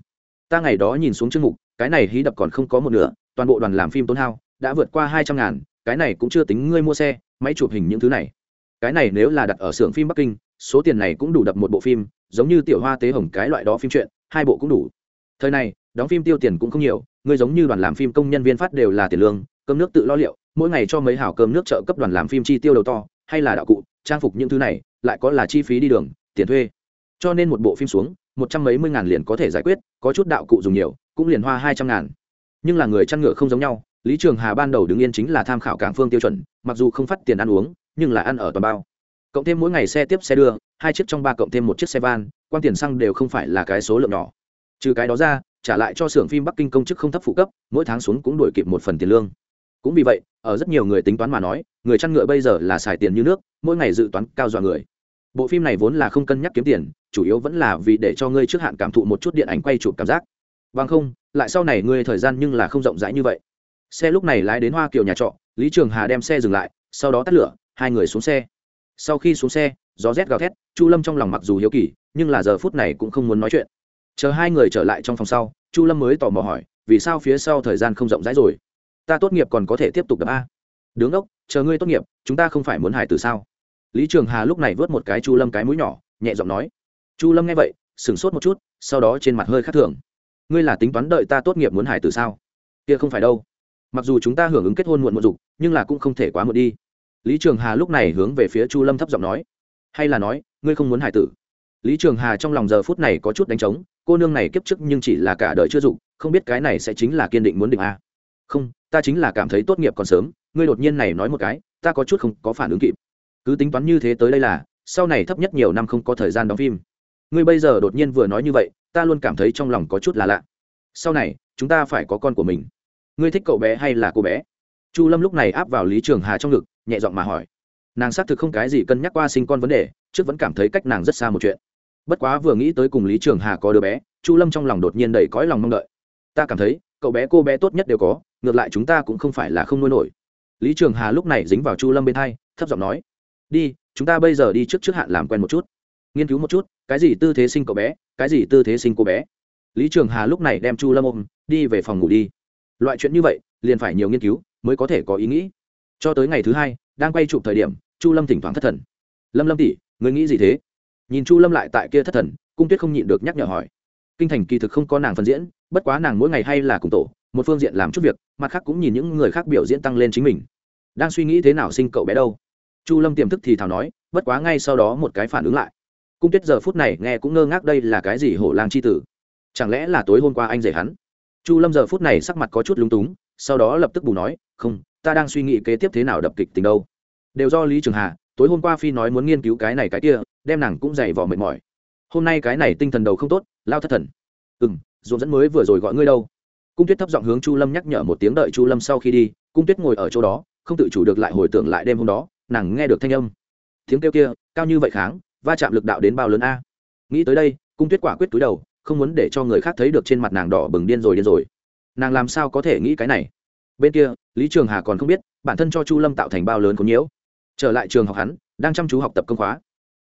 S1: Ta ngày đó nhìn xuống chương mục, cái này hí đập còn không có một nửa, toàn bộ đoàn làm phim tốn hao, đã vượt qua hai trăm ngàn, cái này cũng chưa tính ngươi mua xe máy chụp hình những thứ này. Cái này nếu là đặt ở xưởng phim bắc kinh, số tiền này cũng đủ đập một bộ phim, giống như tiểu hoa, tế hồng cái loại đó phim truyện hai bộ cũng đủ. Thời này, đóng phim tiêu tiền cũng không nhiều ngươi giống như đoàn làm phim công nhân viên phát đều là tiền lương, cơm nước tự lo liệu, mỗi ngày cho mấy hảo cơm nước trợ cấp đoàn làm phim chi tiêu đầu to, hay là đạo cụ, trang phục những thứ này, lại có là chi phí đi đường, tiền thuê. Cho nên một bộ phim xuống, một trăm mấy mươi ngàn liền có thể giải quyết, có chút đạo cụ dùng nhiều, cũng liền hoa hai trăm ngàn. Nhưng là người chăn ngựa không giống nhau lý trường hà ban đầu đứng yên chính là tham khảo cảng phương tiêu chuẩn, mặc dù không phát tiền ăn uống, nhưng là ăn ở toàn bao. Cộng thêm mỗi ngày xe tiếp xe đưa, hai chiếc trong ba cộng thêm một chiếc xe van, quan tiền xăng đều không phải là cái số lượng nhỏ. Trừ cái đó ra, trả lại cho xưởng phim bắc kinh công chức không thấp phụ cấp, mỗi tháng xuống cũng đổi kịp một phần tiền lương. Cũng vì vậy, ở rất nhiều người tính toán mà nói, người chăn ngựa bây giờ là xài tiền như nước, mỗi ngày dự toán cao dọa người. Bộ phim này vốn là không cân nhắc kiếm tiền, chủ yếu vẫn là vì để cho ngươi trước hạn cảm thụ một chút điện ảnh quay chụp cảm giác. Bằng không, lại sau này ngươi thời gian nhưng là không rộng rãi như vậy xe lúc này lái đến hoa kiều nhà trọ, lý trường hà đem xe dừng lại, sau đó tắt lửa, hai người xuống xe. Sau khi xuống xe, gió rét gào thét, chu lâm trong lòng mặc dù hiếu kỳ, nhưng là giờ phút này cũng không muốn nói chuyện. Chờ hai người trở lại trong phòng sau, chu lâm mới tò mò hỏi, vì sao phía sau thời gian không rộng rãi rồi? Ta tốt nghiệp còn có thể tiếp tục đập a. Đứng đốc, chờ ngươi tốt nghiệp, chúng ta không phải muốn hải từ sao? Lý trường hà lúc này vớt một cái chu lâm cái mũi nhỏ, nhẹ giọng nói. Chu lâm nghe vậy, sửng sốt một chút, sau đó trên mặt hơi khắc thường. Ngươi là tính toán đợi ta tốt nghiệp muốn hải từ sao? Kia không phải đâu mặc dù chúng ta hưởng ứng kết hôn muộn một dục, nhưng là cũng không thể quá muộn đi. Lý trường hà lúc này hướng về phía chu lâm thấp giọng nói. Hay là nói, ngươi không muốn hải tử? Lý trường hà trong lòng giờ phút này có chút đánh trống, cô nương này kiếp trước nhưng chỉ là cả đời chưa dục, không biết cái này sẽ chính là kiên định muốn định a. Không, ta chính là cảm thấy tốt nghiệp còn sớm, ngươi đột nhiên này nói một cái, ta có chút không có phản ứng kịp. Cứ tính toán như thế tới đây là, sau này thấp nhất nhiều năm không có thời gian đóng phim. Ngươi bây giờ đột nhiên vừa nói như vậy, ta luôn cảm thấy trong lòng có chút là lạ. Sau này, chúng ta phải có con của mình ngươi thích cậu bé hay là cô bé? Chu lâm lúc này áp vào lý trường hà trong ngực nhẹ giọng mà hỏi. Nàng xác thực không cái gì cân nhắc qua sinh con vấn đề trước vẫn cảm thấy cách nàng rất xa một chuyện. Bất quá vừa nghĩ tới cùng lý trường hà có đứa bé chu lâm trong lòng đột nhiên đầy cõi lòng mong đợi. Ta cảm thấy cậu bé cô bé tốt nhất đều có ngược lại chúng ta cũng không phải là không nuôi nổi. Lý trường hà lúc này dính vào chu lâm bên thay, thấp giọng nói. Đi chúng ta bây giờ đi trước trước hạn làm quen một chút. Nghiên cứu một chút cái gì tư thế sinh cậu bé cái gì tư thế sinh cô bé. Lý trường hà lúc này đem chu lâm ôm đi về phòng ngủ đi loại chuyện như vậy, liền phải nhiều nghiên cứu mới có thể có ý nghĩ. Cho tới ngày thứ hai, đang quay chụp thời điểm, chu lâm thỉnh thoảng thất thần. Lâm lâm tỉ người nghĩ gì thế? Nhìn chu lâm lại tại kia thất thần, cung tuyết không nhịn được nhắc nhở hỏi. Kinh thành kỳ thực không có nàng phân diễn, bất quá nàng mỗi ngày hay là cùng tổ, một phương diện làm chút việc, mặt khác cũng nhìn những người khác biểu diễn tăng lên chính mình. Đang suy nghĩ thế nào sinh cậu bé đâu? Chu lâm tiềm thức thì thào nói, bất quá ngay sau đó một cái phản ứng lại. Cung tuyết giờ phút này nghe cũng ngơ ngác đây là cái gì hổ lang c h i tử. Chẳng lẽ là tối hôm qua anh rể hắn? Chu lâm giờ phút này sắc mặt có chút lúng túng, sau đó lập tức bù nói, không, ta đang suy nghĩ kế tiếp thế nào đập kịch tình đâu. Đều do lý trường hà, tối hôm qua phi nói muốn nghiên cứu cái này cái kia, đem nàng cũng dày vỏ mệt mỏi. Hôm nay cái này tinh thần đầu không tốt, lao thất thần. Ừ m dồn dẫn mới vừa rồi gọi ngươi đâu. Cung tuyết thấp giọng hướng chu lâm nhắc nhở một tiếng đợi chu lâm sau khi đi, cung tuyết ngồi ở chỗ đó, không tự chủ được lại hồi tưởng lại đêm hôm đó, nàng nghe được thanh âm. Tiếng kêu kia, cao như vậy kháng, va chạm lực đạo đến bao lớn a? Nghĩ tới đây, cung tuyết quả quyết túi đầu không muốn để cho người khác thấy được trên mặt nàng đỏ bừng điên rồi điên rồi. Nàng làm sao có thể nghĩ cái này? Bên kia, lý trường hà còn không biết, bản thân cho chu lâm tạo thành bao lớn có nhiễu. Trở lại trường học hắn, đang chăm chú học tập công khóa.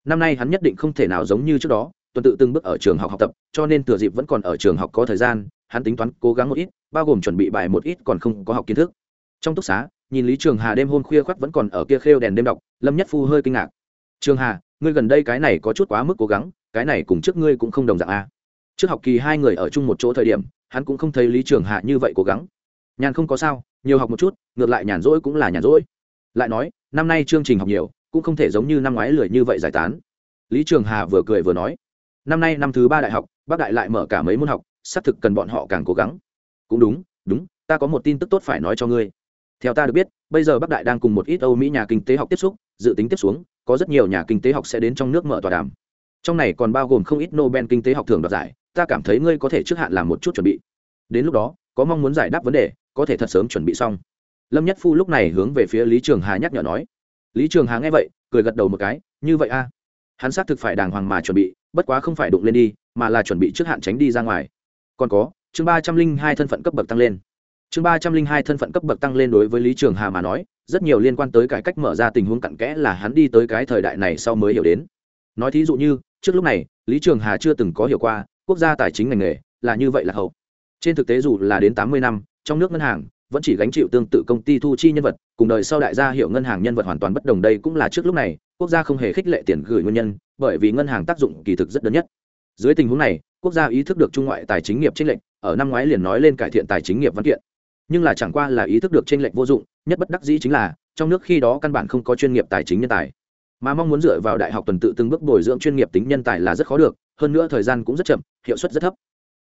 S1: Năm nay hắn nhất định không thể nào giống như trước đó, tuần tự từng bước ở trường học học tập, cho nên thừa dịp vẫn còn ở trường học có thời gian, hắn tính toán cố gắng một ít, bao gồm chuẩn bị bài một ít còn không có học kiến thức. Trong túc xá, nhìn lý trường hà đêm hôm khuya khoác vẫn còn ở kia khêu đèn đêm đọc, lâm nhất phu hơi kinh ngạc. Trường hà, ngươi gần đây cái này có chút quá mức cố gắng, cái này cùng trước ngươi cũng không đồng dạng a trước học kỳ hai người ở chung một chỗ thời điểm, hắn cũng không thấy lý trường hà như vậy cố gắng. Nhàn không có sao, nhiều học một chút, ngược lại nhàn rỗi cũng là nhàn rỗi. Lại nói, năm nay chương trình học nhiều, cũng không thể giống như năm ngoái lười như vậy giải tán. Lý trường hà vừa cười vừa nói, năm nay năm thứ ba đại học, bác đại lại mở cả mấy môn học, xác thực cần bọn họ càng cố gắng. Cũng đúng đúng, ta có một tin tức tốt phải nói cho ngươi. Theo ta được biết, bây giờ bắc đại đang cùng một ít âu mỹ nhà kinh tế học tiếp xúc, dự tính tiếp xuống, có rất nhiều nhà kinh tế học sẽ đến trong nước mở tòa đàm. Trong này còn bao gồm không ít nobel kinh tế học thường đoạt giải ta cảm thấy ngươi có thể trước hạn làm một chút chuẩn bị. Đến lúc đó, có mong muốn giải đáp vấn đề, có thể thật sớm chuẩn bị xong. Lâm nhất phu lúc này hướng về phía lý trường hà nhắc nhở nói. Lý trường hà nghe vậy, cười gật đầu một cái, như vậy a, hắn xác thực phải đàng hoàng mà chuẩn bị, bất quá không phải đụng lên đi, mà là chuẩn bị trước hạn tránh đi ra ngoài. Còn có, chương ba trăm linh hai thân phận cấp bậc tăng lên. Chương ba trăm linh hai thân phận cấp bậc tăng lên đối với lý trường hà mà nói, rất nhiều liên quan tới cải cách mở ra tình huống cặn kẽ là hắn đi tới cái thời đại này sau mới hiểu đến. Nói thí dụ như, trước lúc này, lý trường hà chưa từng có hiểu qua quốc gia tài chính ngành nghề, là như vậy là hậu. Trên thực tế dù là đến tám mươi năm, trong nước ngân hàng vẫn chỉ gánh chịu tương tự công ty thu chi nhân vật, cùng đời sau đại gia hiệu ngân hàng nhân vật hoàn toàn bất đồng đây cũng là trước lúc này, quốc gia không hề khích lệ tiền gửi nguyên nhân, bởi vì ngân hàng tác dụng kỳ thực rất đơn nhất. Dưới tình huống này, quốc gia ý thức được trung ngoại tài chính nghiệp tranh lệch, ở năm ngoái liền nói lên cải thiện tài chính nghiệp văn kiện. Nhưng là chẳng qua là ý thức được tranh lệch vô dụng, nhất bất đắc dĩ chính là, trong nước khi đó căn bản không có chuyên nghiệp tài chính nhân tài mà mong muốn dựa vào đại học tuần tự từng bước bồi dưỡng chuyên nghiệp tính nhân tài là rất khó được, hơn nữa thời gian cũng rất chậm, hiệu suất rất thấp.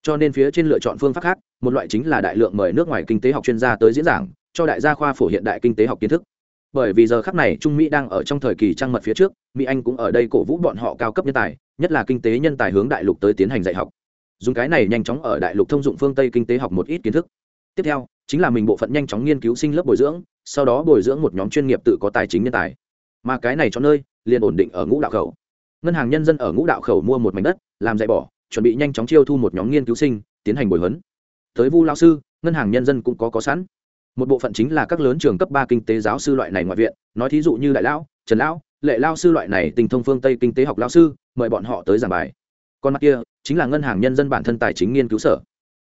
S1: Cho nên phía trên lựa chọn phương pháp khác, một loại chính là đại lượng mời nước ngoài kinh tế học chuyên gia tới diễn giảng, cho đại gia khoa phổ hiện đại kinh tế học kiến thức. Bởi vì giờ khắc này trung mỹ đang ở trong thời kỳ trăng mật phía trước, mỹ anh cũng ở đây cổ vũ bọn họ cao cấp nhân tài, nhất là kinh tế nhân tài hướng đại lục tới tiến hành dạy học. Dùng cái này nhanh chóng ở đại lục thông dụng phương tây kinh tế học một ít kiến thức. Tiếp theo, chính là mình bộ phận nhanh chóng nghiên cứu sinh lớp bồi dưỡng, sau đó bồi dưỡng một nhóm chuyên nghiệp tự có tài chính nhân tài mà cái này cho nơi, liền ổn định ở ngũ đạo khẩu. Ngân hàng nhân dân ở ngũ đạo khẩu mua một mảnh đất, làm dạy bỏ, chuẩn bị nhanh chóng chiêu thu một nhóm nghiên cứu sinh, tiến hành bồi huấn. Tới vu lao sư, ngân hàng nhân dân cũng có có sẵn. Một bộ phận chính là các lớn trường cấp ba kinh tế giáo sư loại này ngoại viện, nói thí dụ như đại lão, trần lão, lệ lao sư loại này tình thông phương tây kinh tế học lao sư, mời bọn họ tới giảng bài. Còn mặt kia, chính là ngân hàng nhân dân bản thân tài chính nghiên cứu sở.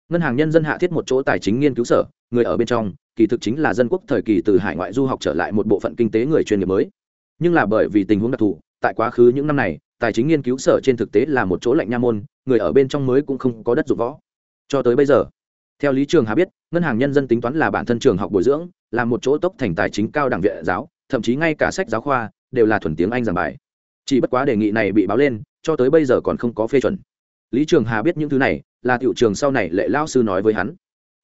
S1: Ngân hàng nhân dân hạ thiết một chỗ tài chính nghiên cứu sở, người ở bên trong, kỳ thực chính là dân quốc thời kỳ từ hải ngoại du học trở lại một bộ phận kinh tế người chuyên nghiệp mới nhưng là bởi vì tình huống đặc thù, tại quá khứ những năm này, tài chính nghiên cứu sở trên thực tế là một chỗ lạnh nha môn, người ở bên trong mới cũng không có đất dụng võ. Cho tới bây giờ, theo lý trường hà biết, ngân hàng nhân dân tính toán là bản thân trường học bồi dưỡng, là một chỗ tốc thành tài chính cao đẳng viện giáo, thậm chí ngay cả sách giáo khoa đều là thuần tiếng anh giảng bài. Chỉ bất quá đề nghị này bị báo lên, cho tới bây giờ còn không có phê chuẩn. Lý trường hà biết những thứ này, là tiểu trường sau này lệ lao sư nói với hắn.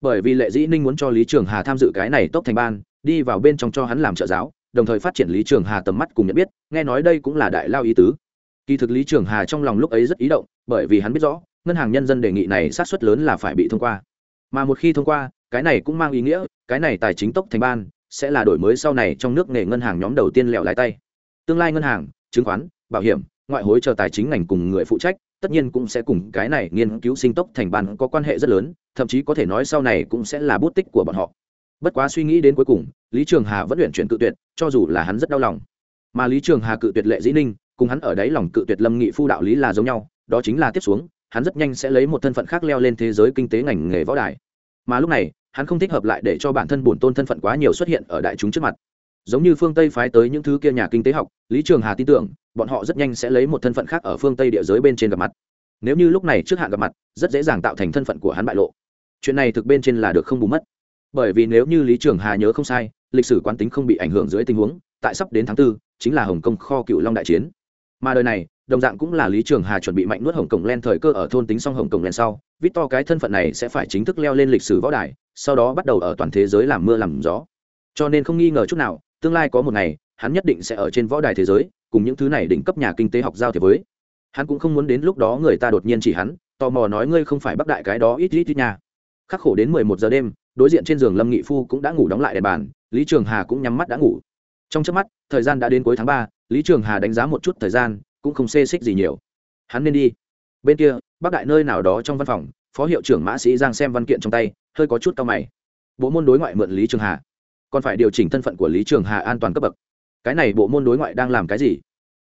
S1: Bởi vì lệ dĩ ninh muốn cho lý trường hà tham dự cái này tốc thành ban, đi vào bên trong cho hắn làm trợ giáo đồng thời phát triển lý trường hà tầm mắt cùng nhận biết, nghe nói đây cũng là đại lao ý tứ. Kỳ thực lý trường hà trong lòng lúc ấy rất ý động, bởi vì hắn biết rõ, ngân hàng nhân dân đề nghị này sát xuất lớn là phải bị thông qua. Mà một khi thông qua, cái này cũng mang ý nghĩa, cái này tài chính tốc thành ban, sẽ là đổi mới sau này trong nước nghề ngân hàng nhóm đầu tiên lẹo lái tay. Tương lai ngân hàng, chứng khoán, bảo hiểm, ngoại hối chờ tài chính ngành cùng người phụ trách, tất nhiên cũng sẽ cùng cái này nghiên cứu sinh tốc thành ban có quan hệ rất lớn, thậm chí có thể nói sau này cũng sẽ là bút tích của bọn họ bất quá suy nghĩ đến cuối cùng, lý trường hà vẫn luyện chuyển cự tuyệt, cho dù là hắn rất đau lòng. Mà lý trường hà cự tuyệt lệ dĩ ninh, cùng hắn ở đấy lòng cự tuyệt lâm nghị phu đạo lý là giống nhau, đó chính là tiếp xuống, hắn rất nhanh sẽ lấy một thân phận khác leo lên thế giới kinh tế ngành nghề võ đài. Mà lúc này, hắn không thích hợp lại để cho bản thân bổn tôn thân phận quá nhiều xuất hiện ở đại chúng trước mặt. Giống như phương tây phái tới những thứ kia nhà kinh tế học, lý trường hà tin tưởng, bọn họ rất nhanh sẽ lấy một thân phận khác ở phương tây địa giới bên trên gặp mặt. Nếu như lúc này trước hạn gặp mặt, rất dễ dàng tạo thành thân phận của hắn bại lộ. Chuyện này thực bên trên là được không bù mất bởi vì nếu như lý trường hà nhớ không sai, lịch sử quán tính không bị ảnh hưởng dưới tình huống, tại sắp đến tháng tư, chính là hồng kông kho cựu long đại chiến. Mà đời này, đồng dạng cũng là lý trường hà chuẩn bị mạnh nuốt hồng kông len thời cơ ở thôn tính xong hồng kông len sau vít to cái thân phận này sẽ phải chính thức leo lên lịch sử võ đài, sau đó bắt đầu ở toàn thế giới làm mưa làm gió. Cho nên không nghi ngờ chút nào, tương lai có một ngày, hắn nhất định sẽ ở trên võ đài thế giới, cùng những thứ này đỉnh cấp nhà kinh tế học giao thiệp với. Hắn cũng không muốn đến lúc đó người ta đột nhiên chỉ hắn, tò mò nói ngươi không phải bắc đại cái đó, ít ít ít nhà. khắc khổ đến mười một giờ đêm đối diện trên giường lâm nghị phu cũng đã ngủ đóng lại đèn bàn, lý trường hà cũng nhắm mắt đã ngủ. Trong trước mắt, thời gian đã đến cuối tháng ba, lý trường hà đánh giá một chút thời gian, cũng không xê xích gì nhiều. Hắn nên đi. Bên kia bắc đại nơi nào đó trong văn phòng, phó hiệu trưởng mã sĩ giang xem văn kiện trong tay, hơi có chút cao mày. Bộ môn đối ngoại mượn lý trường hà. Còn phải điều chỉnh thân phận của lý trường hà an toàn cấp bậc. Cái này bộ môn đối ngoại đang làm cái gì?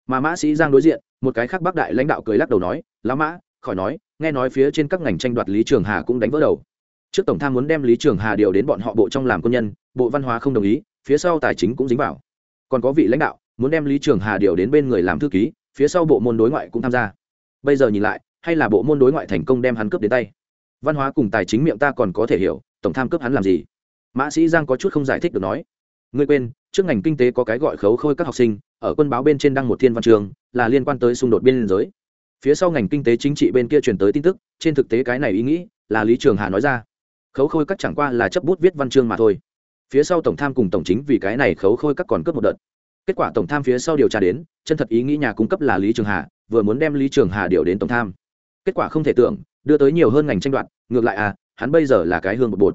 S1: Mà mã sĩ giang đối diện, một cái khác bắc đại lãnh đạo cười lắc đầu nói lá mã, khỏi nói, nghe nói phía trên các ngành tranh đoạt lý trường hà cũng đánh vỡ đầu trước tổng tham muốn đem lý trường hà điều đến bọn họ bộ trong làm quân nhân, bộ văn hóa không đồng ý, phía sau tài chính cũng dính vào. Còn có vị lãnh đạo, muốn đem lý trường hà điều đến bên người làm thư ký, phía sau bộ môn đối ngoại cũng tham gia. Bây giờ nhìn lại, hay là bộ môn đối ngoại thành công đem hắn cướp đến tay? Văn hóa cùng tài chính miệng ta còn có thể hiểu, tổng tham cướp hắn làm gì? Mã sĩ giang có chút không giải thích được nói. Ngươi quên, trước ngành kinh tế có cái gọi khấu khôi các học sinh, ở quân báo bên trên đăng một thiên văn trường, là liên quan tới xung đột biên giới. Phía sau ngành kinh tế chính trị bên kia truyền tới tin tức, trên thực tế cái này ý nghĩ, là lý trường hà nói ra khấu khôi các chẳng qua là chấp bút viết văn chương mà thôi. Phía sau tổng tham cùng tổng chính vì cái này khấu khôi các còn cướp một đợt. Kết quả tổng tham phía sau điều tra đến, chân thật ý nghĩ nhà cung cấp là lý trường hà, vừa muốn đem lý trường hà điều đến tổng tham. Kết quả không thể tưởng, đưa tới nhiều hơn ngành tranh đoạt, ngược lại à hắn bây giờ là cái hương một bột.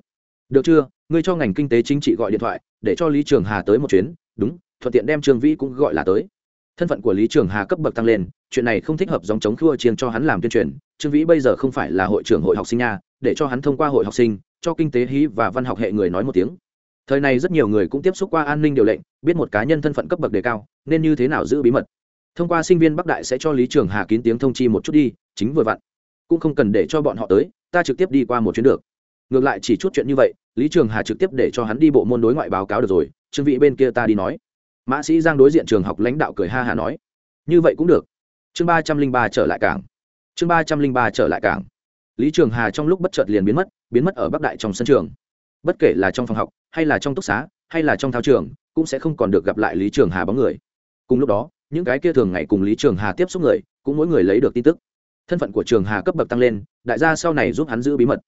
S1: Được chưa, ngươi cho ngành kinh tế chính trị gọi điện thoại, để cho lý trường hà tới một chuyến, đúng, thuận tiện đem trương vĩ cũng gọi là tới. Thân phận của lý trường hà cấp bậc tăng lên, chuyện này không thích hợp dòng chống khua chiên cho hắn làm tuyên truyền, trương vĩ bây giờ không phải là hội trưởng hội học sinh nha, để cho hắn thông qua hội học sinh cho kinh tế hí và văn học hệ người nói một tiếng. Thời này rất nhiều người cũng tiếp xúc qua an ninh điều lệnh, biết một cá nhân thân phận cấp bậc đề cao, nên như thế nào giữ bí mật. Thông qua sinh viên bắc đại sẽ cho lý trường hà kín tiếng thông chi một chút đi, chính vừa vặn. Cũng không cần để cho bọn họ tới, ta trực tiếp đi qua một chuyến được. Ngược lại chỉ chút chuyện như vậy, lý trường hà trực tiếp để cho hắn đi bộ môn đối ngoại báo cáo được rồi, trương vị bên kia ta đi nói. Mã sĩ giang đối diện trường học lãnh đạo cười ha hà nói. Như vậy cũng được. Chương ba trăm linh ba trở lại cảng. Chương ba trăm linh ba trở lại cảng. Lý trường hà trong lúc bất chợt liền biến mất biến mất ở bắc đại trong sân trường. Bất kể là trong phòng học, hay là trong túc xá, hay là trong thao trường, cũng sẽ không còn được gặp lại lý trường hà bóng người. Cùng lúc đó, những cái kia thường ngày cùng lý trường hà tiếp xúc người, cũng mỗi người lấy được tin tức. Thân phận của trường hà cấp bậc tăng lên, đại gia sau này giúp hắn giữ bí mật.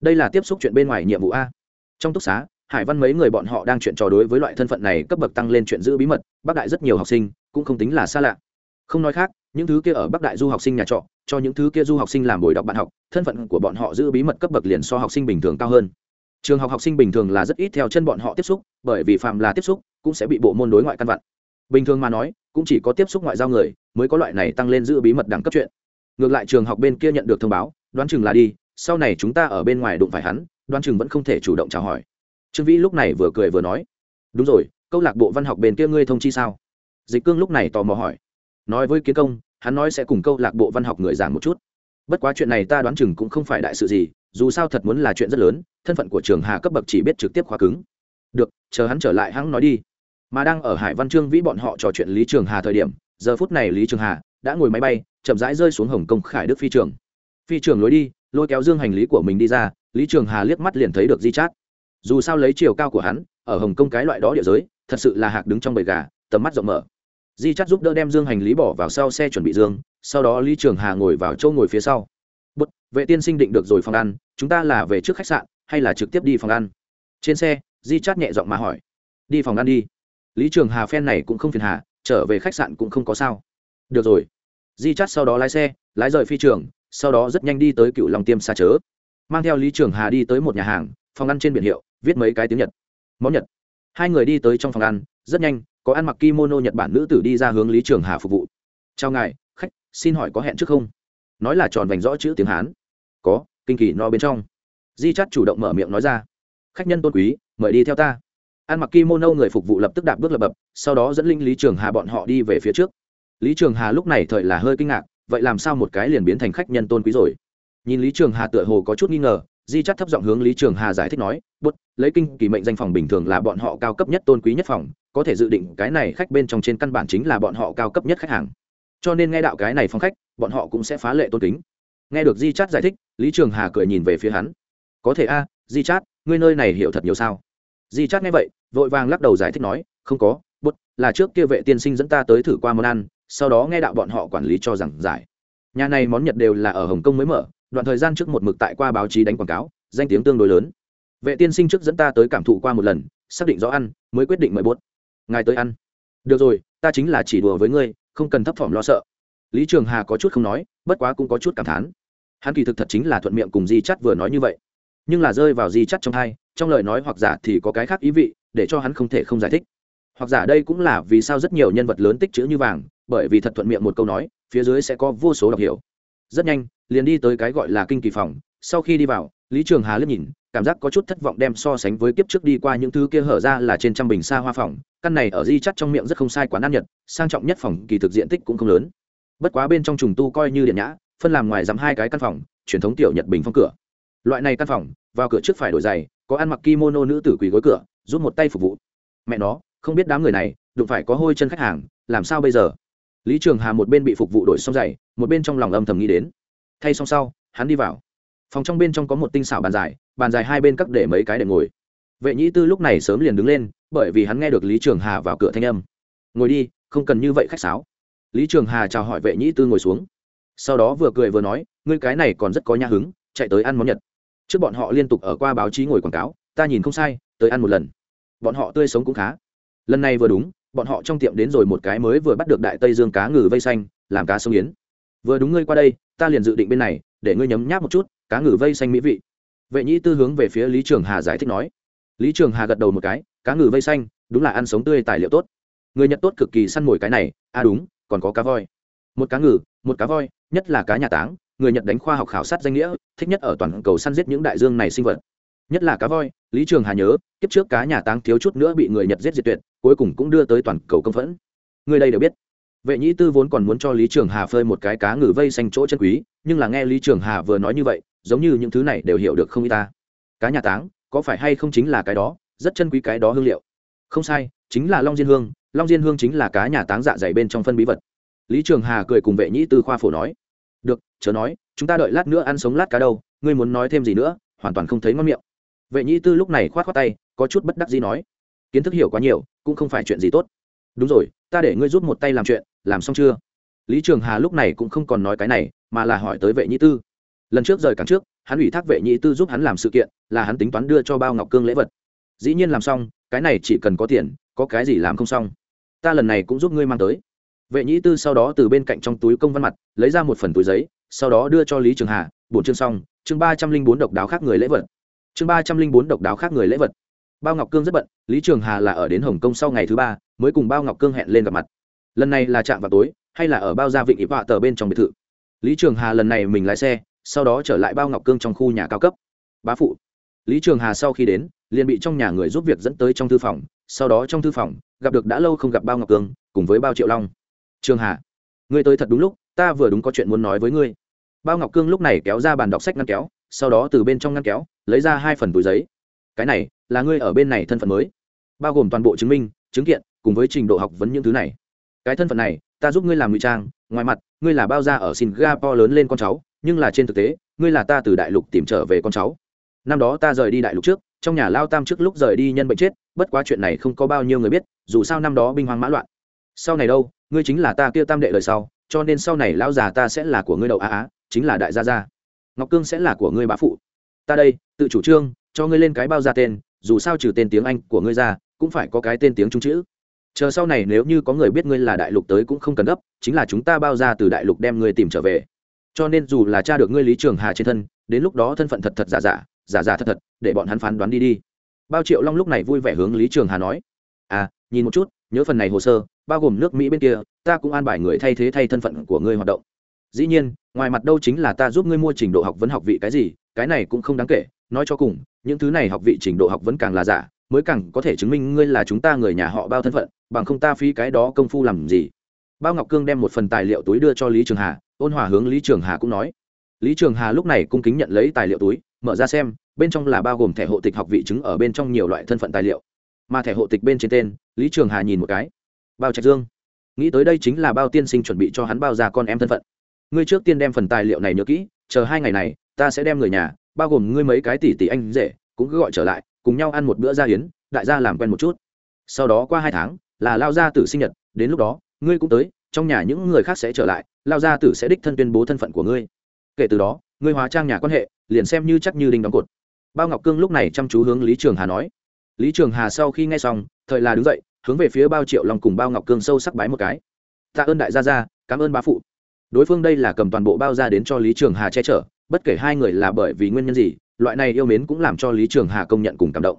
S1: Đây là tiếp xúc chuyện bên ngoài nhiệm vụ a. Trong túc xá, hải văn mấy người bọn họ đang chuyện trò đối với loại thân phận này cấp bậc tăng lên chuyện giữ bí mật bắc đại rất nhiều học sinh, cũng không tính là xa lạ không nói khác, những thứ kia ở bắc đại du học sinh nhà trọ, cho những thứ kia du học sinh làm bồi đọc bạn học, thân phận của bọn họ giữ bí mật cấp bậc liền so học sinh bình thường cao hơn. Trường học học sinh bình thường là rất ít theo chân bọn họ tiếp xúc, bởi vì phạm là tiếp xúc, cũng sẽ bị bộ môn đối ngoại căn vặn. Bình thường mà nói, cũng chỉ có tiếp xúc ngoại giao người mới có loại này tăng lên giữ bí mật đẳng cấp chuyện. Ngược lại trường học bên kia nhận được thông báo, đoán chừng là đi, sau này chúng ta ở bên ngoài đụng phải hắn, đoán chừng vẫn không thể chủ động chào hỏi. Trương vĩ lúc này vừa cười vừa nói, đúng rồi, câu lạc bộ văn học bên kia ngươi thông chi sao? Dịch cương lúc này tò mò hỏi nói với kiến công, hắn nói sẽ cùng câu lạc bộ văn học người giảng một chút. Bất quá chuyện này ta đoán chừng cũng không phải đại sự gì, dù sao thật muốn là chuyện rất lớn, thân phận của trường hà cấp bậc chỉ biết trực tiếp khóa cứng. Được, chờ hắn trở lại hắn nói đi. Mà đang ở hải văn trương vĩ bọn họ trò chuyện lý trường hà thời điểm, giờ phút này lý trường hà đã ngồi máy bay, chậm rãi rơi xuống hồng kông khải đức phi trường. Phi trường lối đi, lôi kéo dương hành lý của mình đi ra, lý trường hà liếc mắt liền thấy được di chát. Dù sao lấy chiều cao của hắn, ở hồng kông cái loại đó địa giới, thật sự là hạc đứng trong bầy gà, tầm mắt rộng mở di chắt giúp đỡ đem dương hành lý bỏ vào sau xe chuẩn bị dương, sau đó lý trường hà ngồi vào chỗ ngồi phía sau. Bất vệ tiên sinh định được rồi phòng ăn, chúng ta là về trước khách sạn, hay là trực tiếp đi phòng ăn? Trên xe, di chắt nhẹ giọng mà hỏi. Đi phòng ăn đi. Lý trường hà phen này cũng không phiền hà, trở về khách sạn cũng không có sao. Được rồi. Di chắt sau đó lái xe, lái rời phi trường, sau đó rất nhanh đi tới cựu lòng tiêm xa chớ. Mang theo lý trường hà đi tới một nhà hàng, phòng ăn trên biển hiệu, viết mấy cái tiếng nhật. Món nhật. Hai người đi tới trong phòng ăn, rất nhanh có ăn mặc kimono nhật bản nữ tử đi ra hướng lý trường hà phục vụ. Chào ngài, khách, xin hỏi có hẹn trước không? Nói là tròn vành rõ chữ tiếng hán. Có, kinh kỳ no bên trong. Di chắt chủ động mở miệng nói ra. Khách nhân tôn quý, mời đi theo ta. Ăn mặc kimono người phục vụ lập tức đạp bước lập bập, sau đó dẫn linh lý trường hà bọn họ đi về phía trước. Lý trường hà lúc này thời là hơi kinh ngạc, vậy làm sao một cái liền biến thành khách nhân tôn quý rồi? Nhìn lý trường hà tựa hồ có chút nghi ngờ di chắt thấp giọng hướng lý trường hà giải thích nói, bút, lấy kinh kỳ mệnh danh phòng bình thường là bọn họ cao cấp nhất tôn quý nhất phòng, có thể dự định cái này khách bên trong trên căn bản chính là bọn họ cao cấp nhất khách hàng. Cho nên nghe đạo cái này phong khách, bọn họ cũng sẽ phá lệ tôn kính. Nghe được di chát giải thích, lý trường hà cười nhìn về phía hắn. Có thể a, di chát, ngươi nơi này hiểu thật nhiều sao? Di chát nghe vậy, vội vàng lắc đầu giải thích nói, không có, bút, là trước kia vệ tiên sinh dẫn ta tới thử qua món ăn, sau đó nghe đạo bọn họ quản lý cho rằng giải. Nhà này món nhật đều là ở hồng kông mới mở đoạn thời gian trước một mực tại qua báo chí đánh quảng cáo, danh tiếng tương đối lớn. Vệ tiên sinh trước dẫn ta tới cảm thụ qua một lần, xác định rõ ăn, mới quyết định mời bút ngài tới ăn. Được rồi, ta chính là chỉ đùa với ngươi, không cần thấp thỏm lo sợ. Lý trường hà có chút không nói, bất quá cũng có chút cảm thán. Hắn kỳ thực thật chính là thuận miệng cùng di chắt vừa nói như vậy. Nhưng là rơi vào di chắt trong hai, trong lời nói hoặc giả thì có cái khác ý vị, để cho hắn không thể không giải thích. Hoặc giả đây cũng là vì sao rất nhiều nhân vật lớn tích chữ như vàng, bởi vì thật thuận miệng một câu nói, phía dưới sẽ có vô số đọc hiểu rất nhanh, liền đi tới cái gọi là kinh kỳ phòng. Sau khi đi vào, lý trường hà liếc nhìn, cảm giác có chút thất vọng đem so sánh với kiếp trước đi qua những thứ kia hở ra là trên trăm bình xa hoa phòng. Căn này ở di chắt trong miệng rất không sai quán ăn nhật, sang trọng nhất phòng, kỳ thực diện tích cũng không lớn. Bất quá bên trong trùng tu coi như điện nhã, phân làm ngoài dám hai cái căn phòng, truyền thống tiểu nhật bình phong cửa. Loại này căn phòng, vào cửa trước phải đổi giày, có ăn mặc kimono nữ tử quỳ gối cửa, giúp một tay phục vụ. Mẹ nó, không biết đám người này, đụng phải có hôi chân khách hàng, làm sao bây giờ? Lý trường hà một bên bị phục vụ đổi xong giày một bên trong lòng âm thầm nghĩ đến. Thay xong sau, hắn đi vào. Phòng trong bên trong có một tinh xảo bàn dài bàn dài hai bên cắt để mấy cái để ngồi. Vệ nhĩ tư lúc này sớm liền đứng lên, bởi vì hắn nghe được lý trường hà vào cửa thanh âm. Ngồi đi, không cần như vậy khách sáo. Lý trường hà chào hỏi vệ nhĩ tư ngồi xuống. Sau đó vừa cười vừa nói, ngươi cái này còn rất có nhã hứng, chạy tới ăn món nhật. Trước bọn họ liên tục ở qua báo chí ngồi quảng cáo, ta nhìn không sai, tới ăn một lần. Bọn họ tươi sống cũng khá. Lần này vừa đúng, bọn họ trong tiệm đến rồi một cái mới vừa bắt được đại tây dương cá ngừ vây xanh, làm cá sông yến vừa đúng ngươi qua đây, ta liền dự định bên này, để ngươi nhấm nháp một chút, cá ngừ vây xanh mỹ vị. Vệ nhĩ tư hướng về phía lý trường hà giải thích nói. Lý trường hà gật đầu một cái, cá ngừ vây xanh, đúng là ăn sống tươi tài liệu tốt. Người nhật tốt cực kỳ săn mồi cái này à đúng, còn có cá voi. Một cá ngừ, một cá voi, nhất là cá nhà táng, người nhật đánh khoa học khảo sát danh nghĩa, thích nhất ở toàn cầu săn giết những đại dương này sinh vật. Nhất là cá voi, lý trường hà nhớ, kiếp trước cá nhà táng thiếu chút nữa bị người nhật giết diệt tuyệt, cuối cùng cũng đưa tới toàn cầu công phẫn. Người đây đều biết vệ nhĩ tư vốn còn muốn cho lý trường hà phơi một cái cá ngừ vây xanh chỗ chân quý, nhưng là nghe lý trường hà vừa nói như vậy, giống như những thứ này đều hiểu được không y ta. Cá nhà táng, có phải hay không chính là cái đó, rất chân quý cái đó hương liệu? Không sai, chính là long diên hương, long diên hương chính là cá nhà táng dạ dày bên trong phân bí vật. Lý trường hà cười cùng vệ nhĩ tư khoa phổ nói, được, chớ nói, chúng ta đợi lát nữa ăn sống lát cá đâu, ngươi muốn nói thêm gì nữa, hoàn toàn không thấy ngon miệng. Vệ nhĩ tư lúc này khoát khoát tay, có chút bất đắc gì nói, kiến thức hiểu quá nhiều, cũng không phải chuyện gì tốt. Đúng rồi, ta để ngươi giúp một tay làm chuyện làm xong chưa? Lý trường hà lúc này cũng không còn nói cái này, mà là hỏi tới vệ nhĩ tư. Lần trước rời cảng trước, hắn ủy thác vệ nhĩ tư giúp hắn làm sự kiện, là hắn tính toán đưa cho bao ngọc cương lễ vật. Dĩ nhiên làm xong, cái này chỉ cần có tiền, có cái gì làm không xong. Ta lần này cũng giúp ngươi mang tới. Vệ nhĩ tư sau đó từ bên cạnh trong túi công văn mặt, lấy ra một phần túi giấy, sau đó đưa cho lý trường hà, bổn chương xong, chương ba trăm linh bốn độc đáo khác người lễ vật. Chương ba trăm linh bốn độc đáo khác người lễ vật. Bao ngọc cương rất bận, lý trường hà là ở đến hồng kông sau ngày thứ ba, mới cùng bao ngọc cương hẹn lên gặp mặt lần này là chạm vào tối, hay là ở bao gia vịnh ịp họa tờ bên trong biệt thự? Lý trường hà lần này mình lái xe, sau đó trở lại bao ngọc cương trong khu nhà cao cấp. Bá phụ. Lý trường hà sau khi đến, liền bị trong nhà người giúp việc dẫn tới trong thư phòng. Sau đó trong thư phòng, gặp được đã lâu không gặp bao ngọc cương, cùng với bao triệu long. Trường hà, ngươi tới thật đúng lúc, ta vừa đúng có chuyện muốn nói với ngươi. Bao ngọc cương lúc này kéo ra bàn đọc sách ngăn kéo, sau đó từ bên trong ngăn kéo, lấy ra hai phần túi giấy. Cái này, là ngươi ở bên này thân phận mới. Bao gồm toàn bộ chứng minh, chứng kiện, cùng với trình độ học vấn những thứ này cái thân phận này, ta giúp ngươi làm ngụy trang, ngoài mặt, ngươi là bao gia ở singapore lớn lên con cháu, nhưng là trên thực tế, ngươi là ta từ đại lục tìm trở về con cháu. Năm đó ta rời đi đại lục trước, trong nhà lao tam trước lúc rời đi nhân bệnh chết, bất quá chuyện này không có bao nhiêu người biết, dù sao năm đó binh hoang mã loạn. Sau này đâu, ngươi chính là ta kia tam đệ đời sau, cho nên sau này lão già ta sẽ là của ngươi đầu á á, chính là đại gia gia. Ngọc cương sẽ là của ngươi bá phụ. Ta đây, tự chủ trương, cho ngươi lên cái bao ra tên, dù sao trừ tên tiếng anh của ngươi ra, cũng phải có cái tên tiếng trung chữ chờ sau này nếu như có người biết ngươi là đại lục tới cũng không cần gấp, chính là chúng ta bao ra từ đại lục đem ngươi tìm trở về. Cho nên dù là cha được ngươi lý trường hà trên thân, đến lúc đó thân phận thật thật giả giả giả giả thật thật, để bọn hắn phán đoán đi đi. Bao triệu long lúc này vui vẻ hướng lý trường hà nói à nhìn một chút, nhớ phần này hồ sơ, bao gồm nước mỹ bên kia, ta cũng an bài người thay thế thay thân phận của ngươi hoạt động. Dĩ nhiên, ngoài mặt đâu chính là ta giúp ngươi mua trình độ học vấn học vị cái gì, cái này cũng không đáng kể, nói cho cùng, những thứ này học vị trình độ học vấn càng là giả mới càng có thể chứng minh ngươi là chúng ta người nhà họ bao thân phận, bằng không ta phí cái đó công phu làm gì? Bao ngọc cương đem một phần tài liệu túi đưa cho lý trường hà, ôn hòa hướng lý trường hà cũng nói. Lý trường hà lúc này cung kính nhận lấy tài liệu túi, mở ra xem, bên trong là bao gồm thẻ hộ tịch học vị chứng ở bên trong nhiều loại thân phận tài liệu. Mà thẻ hộ tịch bên trên tên, lý trường hà nhìn một cái. Bao trạch dương, nghĩ tới đây chính là bao tiên sinh chuẩn bị cho hắn bao già con em thân phận. Ngươi trước tiên đem phần tài liệu này nhớ kỹ, chờ hai ngày này, ta sẽ đem người nhà, bao gồm ngươi mấy cái tỷ tỷ anh rể, cũng cứ gọi trở lại cùng nhau ăn một bữa gia hiến đại gia làm quen một chút. Sau đó qua hai tháng, là lao gia tử sinh nhật, đến lúc đó, ngươi cũng tới, trong nhà những người khác sẽ trở lại, lao gia tử sẽ đích thân tuyên bố thân phận của ngươi. Kể từ đó, ngươi hóa trang nhà quan hệ, liền xem như chắc như đinh đóng cột. Bao ngọc cương lúc này chăm chú hướng lý trường hà nói. Lý trường hà sau khi nghe xong, thời là đứng dậy, hướng về phía bao triệu long cùng bao ngọc cương sâu sắc bái một cái. Tạ ơn đại gia gia, cảm ơn bá phụ. Đối phương đây là cầm toàn bộ bao ra đến cho lý trường hà che chở, bất kể hai người là bởi vì nguyên nhân gì loại này yêu mến cũng làm cho lý trường hà công nhận cùng cảm động.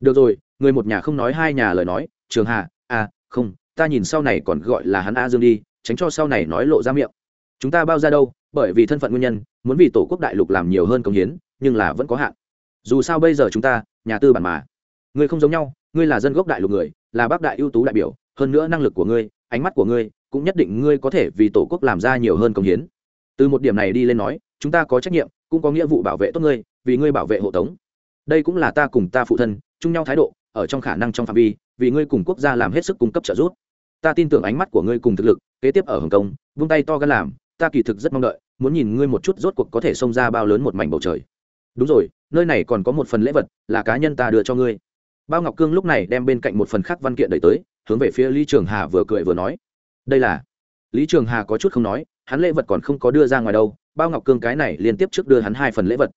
S1: Được rồi, người một nhà không nói hai nhà lời nói, trường hà à không, ta nhìn sau này còn gọi là hắn a dương đi, tránh cho sau này nói lộ ra miệng. Chúng ta bao ra đâu, bởi vì thân phận nguyên nhân, muốn vì tổ quốc đại lục làm nhiều hơn công hiến, nhưng là vẫn có hạn. Dù sao bây giờ chúng ta, nhà tư bản mà. Ngươi không giống nhau, ngươi là dân gốc đại lục người, là bác đại ưu tú đại biểu, hơn nữa năng lực của ngươi, ánh mắt của ngươi, cũng nhất định ngươi có thể vì tổ quốc làm ra nhiều hơn công hiến. Từ một điểm này đi lên nói, chúng ta có trách nhiệm cũng có nghĩa vụ bảo vệ tốt ngươi, vì ngươi bảo vệ hộ tống. Đây cũng là ta cùng ta phụ thân, chung nhau thái độ, ở trong khả năng trong phạm vi, vì ngươi cùng quốc gia làm hết sức cung cấp trợ giúp. Ta tin tưởng ánh mắt của ngươi cùng thực lực, kế tiếp ở hồng kông, vung tay to gan làm, ta kỳ thực rất mong đợi, muốn nhìn ngươi một chút rốt cuộc có thể xông ra bao lớn một mảnh bầu trời. Đúng rồi, nơi này còn có một phần lễ vật là cá nhân ta đưa cho ngươi. Bao ngọc cương lúc này đem bên cạnh một phần khác văn kiện đẩy tới, hướng về phía lý trường hà vừa cười vừa nói. Đây là lý trường hà có chút không nói, hắn lễ vật còn không có đưa ra ngoài đâu bao ngọc cương cái này liên tiếp trước đưa hắn hai phần lễ vật.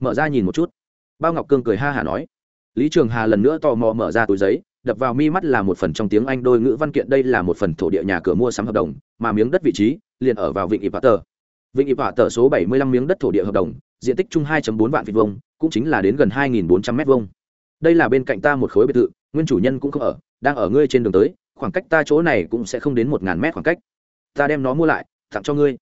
S1: Mở ra nhìn một chút. Bao ngọc cương cười ha hả nói. Lý trường hà lần nữa tò mò mở ra túi giấy, đập vào mi mắt là một phần trong tiếng anh đôi ngữ văn kiện, đây là một phần thổ địa nhà cửa mua sắm hợp đồng, mà miếng đất vị trí liền ở vào vịnh ịp hạ tờ. Vịnh ịp hạ tờ số bảy mươi lăm miếng đất thổ địa hợp đồng, diện tích chung hai bốn vạn vịt vông cũng chính là đến gần hai nghìn bốn trăm m vông đây là bên cạnh ta một khối biệt thự, nguyên chủ nhân cũng không ở, đang ở ngươi trên đường tới, khoảng cách ta chỗ này cũng sẽ không đến một ngàn mét khoảng cách. Ta đem nó mua lại, tặng cho ngươi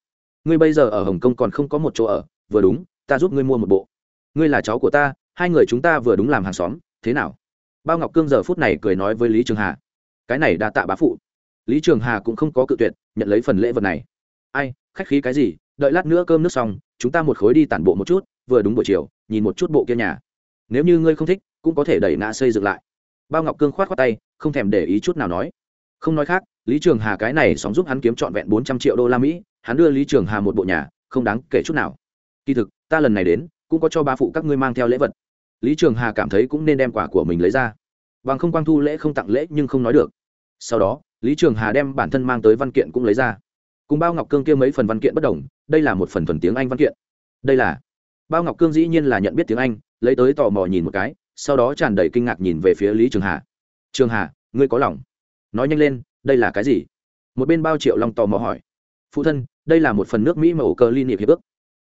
S1: ngươi bây giờ ở hồng kông còn không có một chỗ ở, vừa đúng, ta giúp ngươi mua một bộ. Ngươi là cháu của ta, hai người chúng ta vừa đúng làm hàng xóm, thế nào? Bao ngọc cương giờ phút này cười nói với lý trường hà. Cái này đa tạ bá phụ. Lý trường hà cũng không có cự tuyệt, nhận lấy phần lễ vật này. Ai, khách khí cái gì, đợi lát nữa cơm nước xong, chúng ta một khối đi tản bộ một chút, vừa đúng buổi chiều, nhìn một chút bộ kia nhà. Nếu như ngươi không thích, cũng có thể đẩy ngã xây dựng lại. Bao ngọc cương khoát khoát tay, không thèm để ý chút nào nói. Không nói khác lý trường hà cái này sóng giúp hắn kiếm trọn vẹn bốn trăm triệu đô la mỹ, hắn đưa lý trường hà một bộ nhà, không đáng kể chút nào. Kỳ thực, ta lần này đến, cũng có cho ba phụ các ngươi mang theo lễ vật. Lý trường hà cảm thấy cũng nên đem quả của mình lấy ra. Bằng không quang thu lễ không tặng lễ nhưng không nói được. Sau đó, lý trường hà đem bản thân mang tới văn kiện cũng lấy ra. Cùng bao ngọc cương kia mấy phần văn kiện bất đồng, đây là một phần thuần tiếng anh văn kiện. Đây là bao ngọc cương dĩ nhiên là nhận biết tiếng anh, lấy tới tò mò nhìn một cái, sau đó tràn đầy kinh ngạc nhìn về phía lý trường hà. Trường hà, ngươi có lòng? Nói nhanh lên đây là cái gì? Một bên bao triệu long tò mò hỏi. Phụ thân, đây là một phần nước mỹ mà ổ cơ liên hiệp hiệp ước.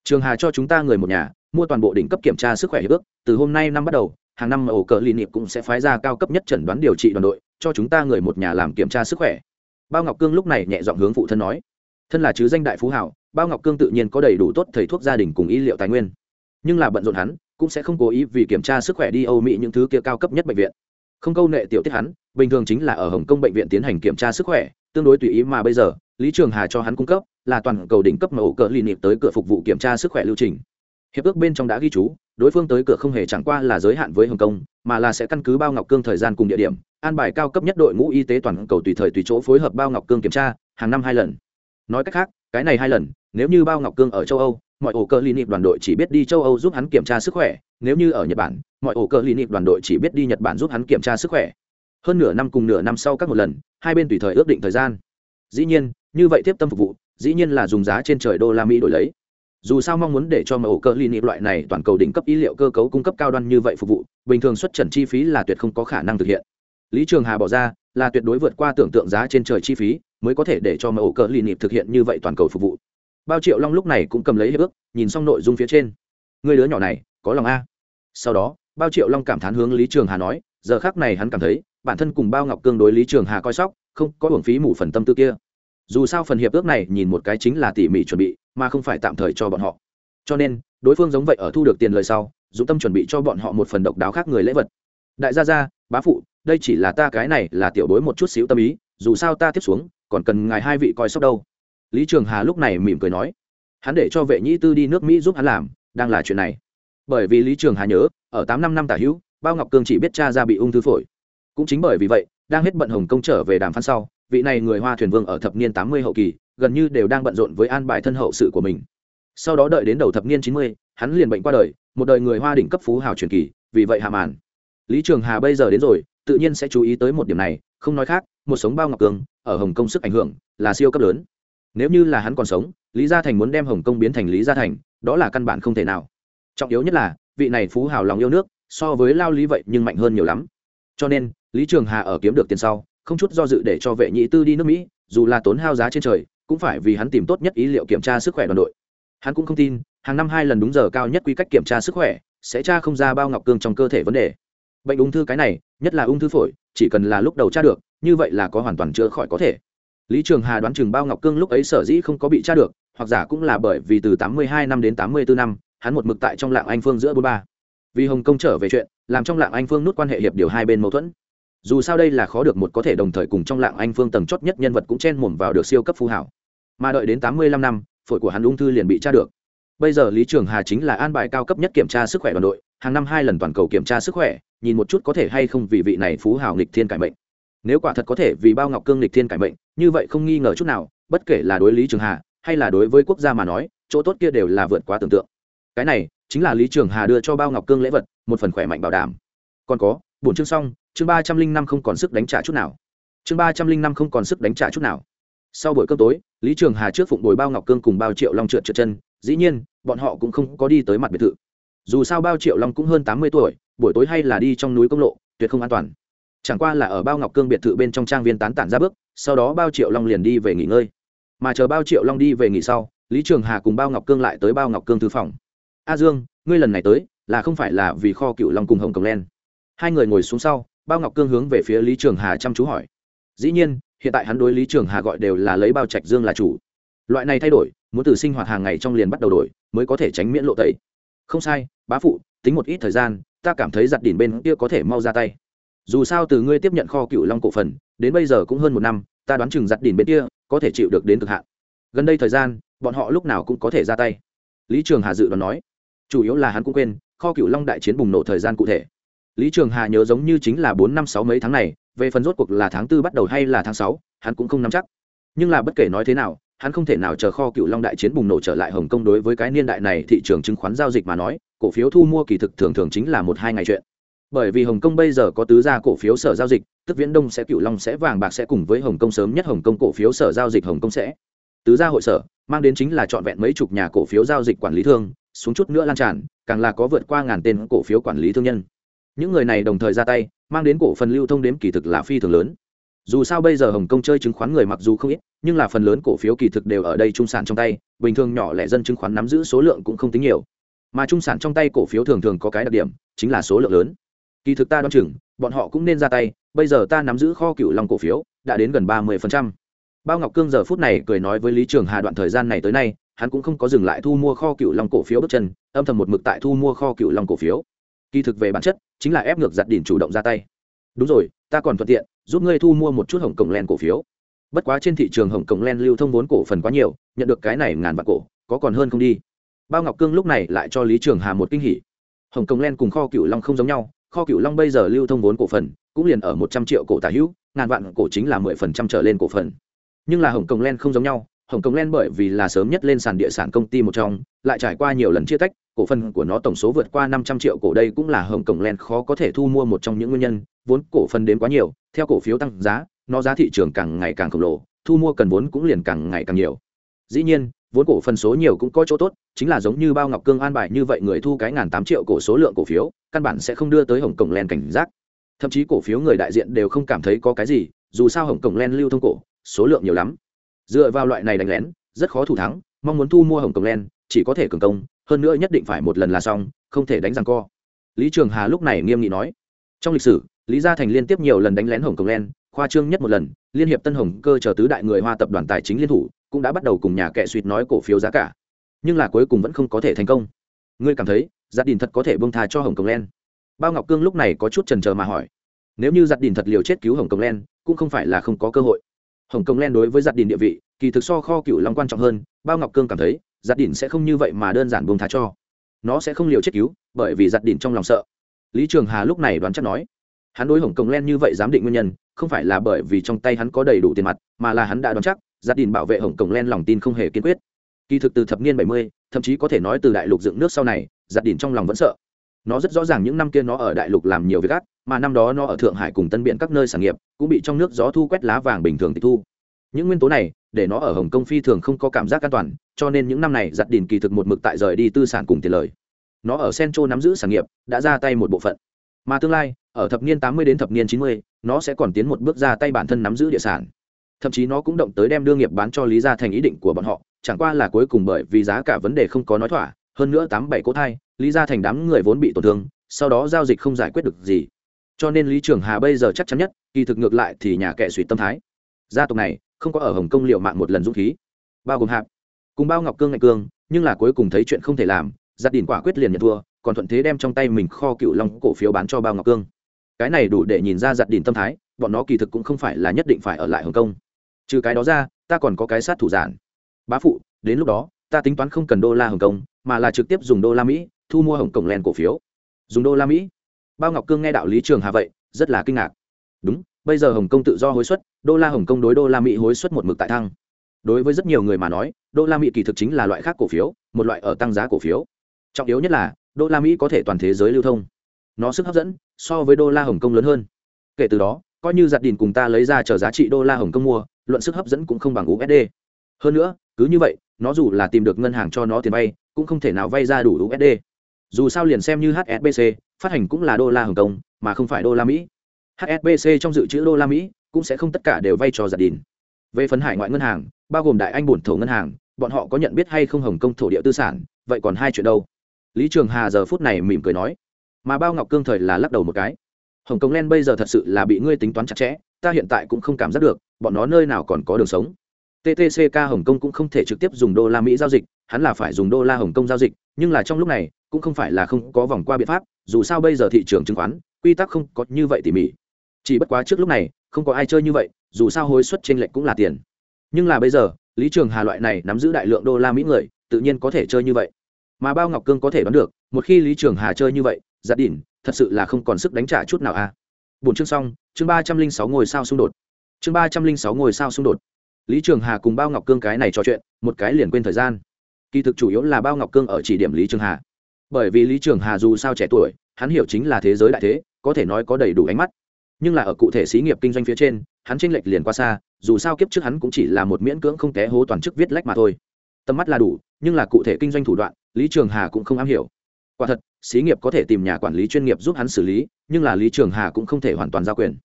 S1: Trường hà cho chúng ta người một nhà, mua toàn bộ đỉnh cấp kiểm tra sức khỏe hiệp ước, từ hôm nay năm bắt đầu, hàng năm mà ổ cờ liên hiệp cũng sẽ phái ra cao cấp nhất chẩn đoán điều trị đoàn đội, cho chúng ta người một nhà làm kiểm tra sức khỏe. Bao ngọc cương lúc này nhẹ giọng hướng phụ thân nói. Thân là chứ danh đại phú hảo, bao ngọc cương tự nhiên có đầy đủ tốt thầy thuốc gia đình cùng y liệu tài nguyên. Nhưng là bận rộn hắn, cũng sẽ không cố ý vì kiểm tra sức khỏe đi âu mỹ những thứ kia cao cấp nhất bệnh viện. Không câu nệ tiểu tiết hắn bình thường chính là ở hồng kông bệnh viện tiến hành kiểm tra sức khỏe, tương đối tùy ý mà bây giờ, lý trường hà cho hắn cung cấp là toàn cầu đỉnh cấp mà ổ cờ lì nịp tới cửa phục vụ kiểm tra sức khỏe lưu trình. Hiệp ước bên trong đã ghi chú, đối phương tới cửa không hề chẳng qua là giới hạn với hồng kông, mà là sẽ căn cứ bao ngọc cương thời gian cùng địa điểm, an bài cao cấp nhất đội ngũ y tế toàn cầu tùy thời tùy chỗ phối hợp bao ngọc cương kiểm tra, hàng năm hai lần. Nói cách khác, cái này hai lần, nếu như bao ngọc cương ở châu âu, mọi ổ cơ clinic đoàn đội chỉ biết đi châu âu giúp hắn kiểm tra sức khỏe, nếu như ở nhật bản, mọi ổ cơ clinic đoàn đội chỉ biết đi nhật bản giúp hắn kiểm tra sức khỏe hơn nửa năm cùng nửa năm sau các một lần, hai bên tùy thời ước định thời gian. Dĩ nhiên, như vậy tiếp tâm phục vụ, dĩ nhiên là dùng giá trên trời đô la mỹ đổi lấy. Dù sao mong muốn để cho mẫu cơ clinic loại này toàn cầu đỉnh cấp ý liệu cơ cấu cung cấp cao đoan như vậy phục vụ, bình thường xuất trần chi phí là tuyệt không có khả năng thực hiện. Lý trường hà bỏ ra, là tuyệt đối vượt qua tưởng tượng giá trên trời chi phí, mới có thể để cho mẫu cơ clinic thực hiện như vậy toàn cầu phục vụ. Bao triệu long lúc này cũng cầm lấy hiệp ước, nhìn xong nội dung phía trên. Người đứa nhỏ này, có lòng a. Sau đó, bao triệu long cảm thán hướng lý trường hà nói, giờ khác này hắn cảm thấy bản thân cùng bao ngọc cương đối lý trường hà coi sóc, không có hưởng phí mủ phần tâm tư kia. Dù sao phần hiệp ước này nhìn một cái chính là tỉ mỉ chuẩn bị, mà không phải tạm thời cho bọn họ. Cho nên, đối phương giống vậy ở thu được tiền lời sau dũng tâm chuẩn bị cho bọn họ một phần độc đáo khác người lễ vật. Đại gia gia, bá phụ, đây chỉ là ta cái này là tiểu bối một chút xíu tâm ý, dù sao ta tiếp xuống, còn cần ngài hai vị coi sóc đâu. Lý trường hà lúc này mỉm cười nói, hắn để cho vệ nhĩ tư đi nước mỹ giúp hắn làm, đang là chuyện này. Bởi vì lý trường hà nhớ, ở tám năm năm tả hữu, bao ngọc cương chỉ biết cha ra bị ung thư phổi cũng chính bởi vì vậy, đang hết bận hồng công trở về đàm phán sau, vị này người hoa thuyền vương ở thập niên tám mươi hậu kỳ, gần như đều đang bận rộn với an bài thân hậu sự của mình. Sau đó đợi đến đầu thập niên chín mươi, hắn liền bệnh qua đời, một đời người hoa đỉnh cấp phú hào truyền kỳ, vì vậy hạ màn. Lý trường hà bây giờ đến rồi, tự nhiên sẽ chú ý tới một điểm này, không nói khác, một sống bao ngọc cường, ở hồng kông sức ảnh hưởng là siêu cấp lớn. Nếu như là hắn còn sống, lý gia thành muốn đem hồng kông biến thành lý gia thành, đó là căn bản không thể nào. Trọng yếu nhất là, vị này phú hào lòng yêu nước, so với lao lý vậy nhưng mạnh hơn nhiều lắm. Cho nên lý trường hà ở kiếm được tiền sau, không chút do dự để cho vệ nhị tư đi nước mỹ, dù là tốn hao giá trên trời, cũng phải vì hắn tìm tốt nhất ý liệu kiểm tra sức khỏe đoàn đội. Hắn cũng không tin, hàng năm hai lần đúng giờ cao nhất quy cách kiểm tra sức khỏe, sẽ tra không ra bao ngọc cương trong cơ thể vấn đề. Bệnh ung thư cái này, nhất là ung thư phổi, chỉ cần là lúc đầu tra được, như vậy là có hoàn toàn chữa khỏi có thể. Lý trường hà đoán chừng bao ngọc cương lúc ấy sở dĩ không có bị tra được, hoặc giả cũng là bởi vì từ tám mươi hai năm đến tám mươi bốn năm, hắn một mực tại trong lạng anh phương giữa bốn ba. Vì hồng kông trở về chuyện, làm trong lạng anh phương nút quan hệ hiệp điều hai bên mâu thuẫn dù sao đây là khó được một có thể đồng thời cùng trong lạng anh phương tầng chót nhất nhân vật cũng chen mồm vào được siêu cấp phú hảo. Mà đợi đến tám mươi lăm năm, phổi của hắn ung thư liền bị tra được. Bây giờ lý trường hà chính là an bài cao cấp nhất kiểm tra sức khỏe đoàn đội, hàng năm hai lần toàn cầu kiểm tra sức khỏe, nhìn một chút có thể hay không vì vị này phú hào nghịch thiên cải mệnh. Nếu quả thật có thể vì bao ngọc cương nghịch thiên cải mệnh, như vậy không nghi ngờ chút nào, bất kể là đối lý trường hà, hay là đối với quốc gia mà nói, chỗ tốt kia đều là vượt quá tưởng tượng. Cái này, chính là lý trường hà đưa cho bao ngọc cương lễ vật, một phần khỏe mạnh bảo đảm. Còn có, bổn chương xong chương ba trăm linh năm không còn sức đánh trả chút nào. Chương ba trăm linh năm không còn sức đánh trả chút nào. Sau buổi cơm tối, lý trường hà trước phụng bồi bao ngọc cương cùng bao triệu long trượt trượt chân, dĩ nhiên, bọn họ cũng không có đi tới mặt biệt thự. Dù sao bao triệu long cũng hơn tám mươi tuổi, buổi tối hay là đi trong núi công lộ, tuyệt không an toàn. Chẳng qua là ở bao ngọc cương biệt thự bên trong trang viên tán tản ra bước, sau đó bao triệu long liền đi về nghỉ ngơi. Mà chờ bao triệu long đi về nghỉ sau, lý trường hà cùng bao ngọc cương lại tới bao ngọc cương thư phòng. A dương, ngươi lần này tới, là không phải là vì kho cựu long cùng hồng cổng len? Hai người ngồi xuống sau bao ngọc cương hướng về phía lý trường hà chăm chú hỏi. Dĩ nhiên, hiện tại hắn đối lý trường hà gọi đều là lấy bao trạch dương là chủ. Loại này thay đổi, muốn từ sinh hoạt hàng ngày trong liền bắt đầu đổi, mới có thể tránh miễn lộ tẩy. Không sai, bá phụ, tính một ít thời gian, ta cảm thấy giặt đỉn bên kia có thể mau ra tay. Dù sao từ ngươi tiếp nhận kho cựu long cổ phần, đến bây giờ cũng hơn một năm, ta đoán chừng giặt đỉn bên kia có thể chịu được đến cực hạn. Gần đây thời gian, bọn họ lúc nào cũng có thể ra tay. Lý trường hà dự đoán nói. Chủ yếu là hắn cũng quên, kho cựu long đại chiến bùng nổ thời gian cụ thể lý trường hà nhớ giống như chính là bốn năm sáu mấy tháng này, về phần rốt cuộc là tháng tư bắt đầu hay là tháng sáu, hắn cũng không nắm chắc. Nhưng là bất kể nói thế nào, hắn không thể nào chờ kho cựu long đại chiến bùng nổ trở lại hồng kông đối với cái niên đại này thị trường chứng khoán giao dịch mà nói, cổ phiếu thu mua kỳ thực thường thường chính là một hai ngày chuyện. Bởi vì hồng kông bây giờ có tứ gia cổ phiếu sở giao dịch, tức viễn đông sẽ, cựu long sẽ, vàng bạc sẽ cùng với hồng kông sớm nhất hồng kông cổ phiếu sở giao dịch hồng kông sẽ. Tứ gia hội sở, mang đến chính là trọn vẹn mấy chục nhà cổ phiếu giao dịch quản lý thương, xuống chút nữa lan tràn, càng là có vượt qua ngàn tên cổ phiếu quản lý thương nhân những người này đồng thời ra tay, mang đến cổ phần lưu thông đếm kỳ thực là phi thường lớn. Dù sao bây giờ hồng kông chơi chứng khoán người mặc dù không ít, nhưng là phần lớn cổ phiếu kỳ thực đều ở đây trung sản trong tay, bình thường nhỏ lẻ dân chứng khoán nắm giữ số lượng cũng không tính nhiều. Mà trung sản trong tay cổ phiếu thường thường có cái đặc điểm, chính là số lượng lớn. Kỳ thực ta đoán chừng, bọn họ cũng nên ra tay, bây giờ ta nắm giữ kho cựu lòng cổ phiếu, đã đến gần ba mươi bao ngọc cương giờ phút này cười nói với lý trường hà đoạn thời gian này tới nay, hắn cũng không có dừng lại thu mua kho cựu long cổ phiếu bước chân, âm thầm một mực tại thu mua kho cựu long cổ phiếu. Kỳ thực về bản chất chính là ép ngược giặt đỉnh chủ động ra tay. Đúng rồi, ta còn thuận tiện, giúp ngươi thu mua một chút hồng cổng len cổ phiếu. Bất quá trên thị trường hồng cổng len lưu thông vốn cổ phần quá nhiều, nhận được cái này ngàn vạn cổ, có còn hơn không đi. Bao ngọc cương lúc này lại cho lý trường hà một kinh hỉ. Hồng cổng len cùng kho cựu long không giống nhau, kho cựu long bây giờ lưu thông vốn cổ phần, cũng liền ở một trăm triệu cổ tả hữu, ngàn vạn cổ chính là mười phần trăm trở lên cổ phần. Nhưng là hồng cổng len không giống nhau hồng Kông len bởi vì là sớm nhất lên sàn địa sản công ty một trong, lại trải qua nhiều lần chia tách, cổ phần của nó tổng số vượt qua năm trăm triệu cổ đây cũng là hồng Kông len khó có thể thu mua một trong những nguyên nhân, vốn cổ phần đến quá nhiều, theo cổ phiếu tăng giá, nó giá thị trường càng ngày càng khổng lồ, thu mua cần vốn cũng liền càng ngày càng nhiều. Dĩ nhiên, vốn cổ phần số nhiều cũng có chỗ tốt, chính là giống như bao ngọc cương an bài như vậy người thu cái ngàn tám triệu cổ số lượng cổ phiếu, căn bản sẽ không đưa tới hồng Kông len cảnh giác. Thậm chí cổ phiếu người đại diện đều không cảm thấy có cái gì, dù sao hồng Kông len lưu thông cổ, số lượng nhiều lắm dựa vào loại này đánh lén, rất khó thủ thắng, mong muốn thu mua hồng cổng len chỉ có thể cường công, hơn nữa nhất định phải một lần là xong, không thể đánh răng co. Lý trường hà lúc này nghiêm nghị nói, trong lịch sử, lý gia thành liên tiếp nhiều lần đánh lén hồng cổng len khoa trương nhất một lần, liên hiệp tân hồng cơ chờ tứ đại người hoa tập đoàn tài chính liên thủ, cũng đã bắt đầu cùng nhà kệ suýt nói cổ phiếu giá cả. Nhưng là cuối cùng vẫn không có thể thành công. Ngươi cảm thấy gia đình thật có thể bông tha cho hồng cổng len bao ngọc cương lúc này có chút trần chờ mà hỏi, nếu như giặt đình thật liều chết cứu hồng cổng len cũng không phải là không có cơ hội hồng kông len đối với giặt đình địa vị, kỳ thực so kho cựu long quan trọng hơn, bao ngọc cương cảm thấy, giặt đỉnh sẽ không như vậy mà đơn giản buông thá cho. Nó sẽ không liều chết cứu, bởi vì giặt đỉnh trong lòng sợ. Lý trường hà lúc này đoán chắc nói, hắn đối hồng kông len như vậy giám định nguyên nhân, không phải là bởi vì trong tay hắn có đầy đủ tiền mặt, mà là hắn đã đoán chắc, giặt đỉnh bảo vệ hồng kông len lòng tin không hề kiên quyết. Kỳ thực từ thập niên bảy mươi, thậm chí có thể nói từ đại lục dựng nước sau này, giặt đỉnh trong lòng vẫn sợ. Nó rất rõ ràng những năm kia nó ở đại lục làm nhiều việc ác mà năm đó nó ở thượng hải cùng tân biện các nơi sản nghiệp cũng bị trong nước gió thu quét lá vàng bình thường tịch thu. Những nguyên tố này, để nó ở hồng kông phi thường không có cảm giác an toàn, cho nên những năm này giặt đìn kỳ thực một mực tại rời đi tư sản cùng tiền lời. Nó ở centro nắm giữ sản nghiệp, đã ra tay một bộ phận. Mà tương lai, ở thập niên tám mươi đến thập niên chín mươi, nó sẽ còn tiến một bước ra tay bản thân nắm giữ địa sản. Thậm chí nó cũng động tới đem đương nghiệp bán cho lý gia thành ý định của bọn họ, chẳng qua là cuối cùng bởi vì giá cả vấn đề không có nói thỏa, hơn nữa tám bảy cỗ thai, lý gia thành đám người vốn bị tổn thương, sau đó giao dịch không giải quyết được gì cho nên lý trường hà bây giờ chắc chắn nhất, kỳ thực ngược lại thì nhà kẻ suy tâm thái. Gia tộc này không có ở hồng kông liệu mạng một lần dũng khí. Bao gồm hạp, cùng bao ngọc cương ngạch cương, nhưng là cuối cùng thấy chuyện không thể làm gia đình quả quyết liền nhận thua, còn thuận thế đem trong tay mình kho cựu long cổ phiếu bán cho bao ngọc cương. Cái này đủ để nhìn ra giặt đỉnh tâm thái, bọn nó kỳ thực cũng không phải là nhất định phải ở lại hồng kông. Trừ cái đó ra, ta còn có cái sát thủ giản. Bá phụ, đến lúc đó, ta tính toán không cần đô la hồng kông, mà là trực tiếp dùng đô la mỹ thu mua hồng kông len cổ phiếu. Dùng đô la mỹ? Bao ngọc cương nghe đạo lý trường hà vậy, rất là kinh ngạc. Đúng, bây giờ hồng kông tự do hối suất, đô la hồng kông đối đô la mỹ hối suất một mực tại thăng. Đối với rất nhiều người mà nói, đô la mỹ kỳ thực chính là loại khác cổ phiếu, một loại ở tăng giá cổ phiếu. Trọng yếu nhất là, đô la mỹ có thể toàn thế giới lưu thông. Nó sức hấp dẫn, so với đô la hồng kông lớn hơn. Kể từ đó, coi như giặt đìn cùng ta lấy ra chờ giá trị đô la hồng kông mua, luận sức hấp dẫn cũng không bằng usd hơn nữa, cứ như vậy, nó dù là tìm được ngân hàng cho nó tiền vay, cũng không thể nào vay ra đủ usd dù sao liền xem như hsbc phát hành cũng là đô la hồng kông, mà không phải đô la mỹ. Hsbc trong dự trữ đô la mỹ cũng sẽ không tất cả đều vay cho giặt đìn về phần hải ngoại ngân hàng, bao gồm đại anh bổn thổ ngân hàng, bọn họ có nhận biết hay không hồng kông thổ địa tư sản, vậy còn hai chuyện đâu? Lý trường hà giờ phút này mỉm cười nói, mà bao ngọc cương thời là lắc đầu một cái. Hồng kông len bây giờ thật sự là bị ngươi tính toán chặt chẽ, ta hiện tại cũng không cảm giác được, bọn nó nơi nào còn có đường sống. Ttck hồng kông cũng không thể trực tiếp dùng đô la mỹ giao dịch, hắn là phải dùng đô la hồng kông giao dịch, nhưng là trong lúc này cũng không phải là không có vòng qua biện pháp, dù sao bây giờ thị trường chứng khoán, quy tắc không có như vậy tỉ mỉ. Chỉ bất quá trước lúc này, không có ai chơi như vậy, dù sao hối suất trên lệnh cũng là tiền. Nhưng là bây giờ, lý trường hà loại này nắm giữ đại lượng đô la mỹ người, tự nhiên có thể chơi như vậy. Mà bao ngọc cương có thể đoán được, một khi lý trường hà chơi như vậy giặt đỉn, thật sự là không còn sức đánh trả chút nào à. bốn chương xong, chương ba trăm linh sáu ngôi sao xung đột. Chương ba trăm linh sáu ngôi sao xung đột. Lý trường hà cùng bao ngọc cương cái này trò chuyện, một cái liền quên thời gian. Kỳ thực chủ yếu là bao ngọc cương ở chỉ điểm lý trường hà bởi vì lý trường hà dù sao trẻ tuổi, hắn hiểu chính là thế giới đại thế, có thể nói có đầy đủ ánh mắt. Nhưng là ở cụ thể xí nghiệp kinh doanh phía trên, hắn tranh lệch liền qua xa, dù sao kiếp trước hắn cũng chỉ là một miễn cưỡng không té hố toàn chức viết lách mà thôi. Tầm mắt là đủ, nhưng là cụ thể kinh doanh thủ đoạn, lý trường hà cũng không am hiểu. Quả thật, xí nghiệp có thể tìm nhà quản lý chuyên nghiệp giúp hắn xử lý, nhưng là lý trường hà cũng không thể hoàn toàn giao quyền.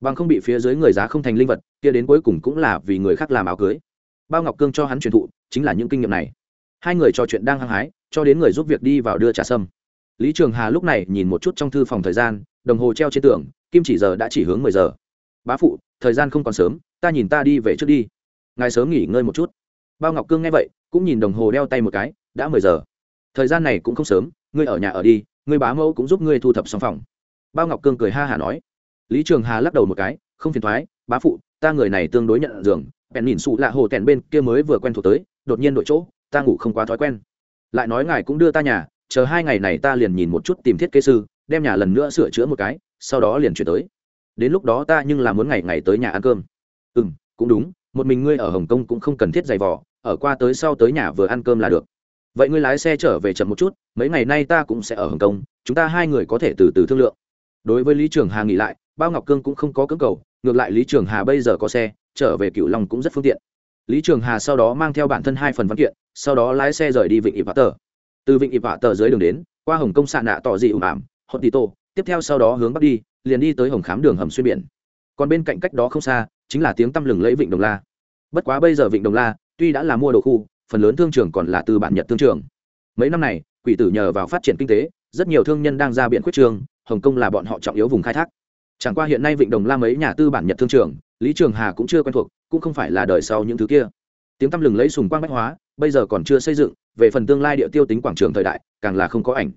S1: Bằng không bị phía dưới người giá không thành linh vật, kia đến cuối cùng cũng là vì người khác làm áo cưới. Bao ngọc cương cho hắn truyền thụ, chính là những kinh nghiệm này hai người trò chuyện đang hăng hái, cho đến người giúp việc đi vào đưa trà sâm. Lý trường hà lúc này nhìn một chút trong thư phòng thời gian, đồng hồ treo trên tường, kim chỉ giờ đã chỉ hướng mười giờ. Bá phụ, thời gian không còn sớm, ta nhìn ta đi về trước đi. Ngài sớm nghỉ ngơi một chút. Bao ngọc cương nghe vậy, cũng nhìn đồng hồ đeo tay một cái, đã mười giờ. Thời gian này cũng không sớm, ngươi ở nhà ở đi, ngươi bá mẫu cũng giúp ngươi thu thập xong phòng. Bao ngọc cương cười ha hả nói. Lý trường hà lắc đầu một cái, không phiền thoái, bá phụ, ta người này tương đối nhận giường, bèn nhìn sụ lạ hồ tèn bên kia mới vừa quen thuộc tới, đột nhiên đổi chỗ ta ngủ không quá thói quen. Lại nói ngài cũng đưa ta nhà, chờ hai ngày này ta liền nhìn một chút tìm thiết kế sư, đem nhà lần nữa sửa chữa một cái, sau đó liền chuyển tới. Đến lúc đó ta nhưng là muốn ngày ngày tới nhà ăn cơm. Ừ m cũng đúng, một mình ngươi ở hồng kông cũng không cần thiết giày vò, ở qua tới sau tới nhà vừa ăn cơm là được. Vậy ngươi lái xe trở về chậm một chút, mấy ngày nay ta cũng sẽ ở hồng kông, chúng ta hai người có thể từ từ thương lượng. Đối với lý trường hà nghỉ lại, bao ngọc cương cũng không có cưỡng cầu, ngược lại lý trường hà bây giờ có xe, trở về cựu long cũng rất phương tiện lý trường hà sau đó mang theo bản thân hai phần văn kiện, sau đó lái xe rời đi vịnh ịp vã tờ. Từ vịnh ịp vã tờ dưới đường đến, qua hồng kông xạ nạ tỏ dị ủng ảm hot tì tô tiếp theo sau đó hướng bắc đi, liền đi tới hồng khám đường hầm xuyên biển. Còn bên cạnh cách đó không xa, chính là tiếng tăm lừng lẫy vịnh đồng la. Bất quá bây giờ vịnh đồng la, tuy đã là mua đồ khu, phần lớn thương trường còn là từ bản nhật thương trường. Mấy năm này, quỷ tử nhờ vào phát triển kinh tế, rất nhiều thương nhân đang ra biển quyết trường, hồng kông là bọn họ trọng yếu vùng khai thác. Chẳng qua hiện nay vịnh đồng la mấy nhà tư bản nhật thương trường lý trường hà cũng chưa quen thuộc, cũng không phải là đời sau những thứ kia. Tiếng tăm lừng lấy sùng quang bách hóa, bây giờ còn chưa xây dựng, về phần tương lai địa tiêu tính quảng trường thời đại, càng là không có ảnh.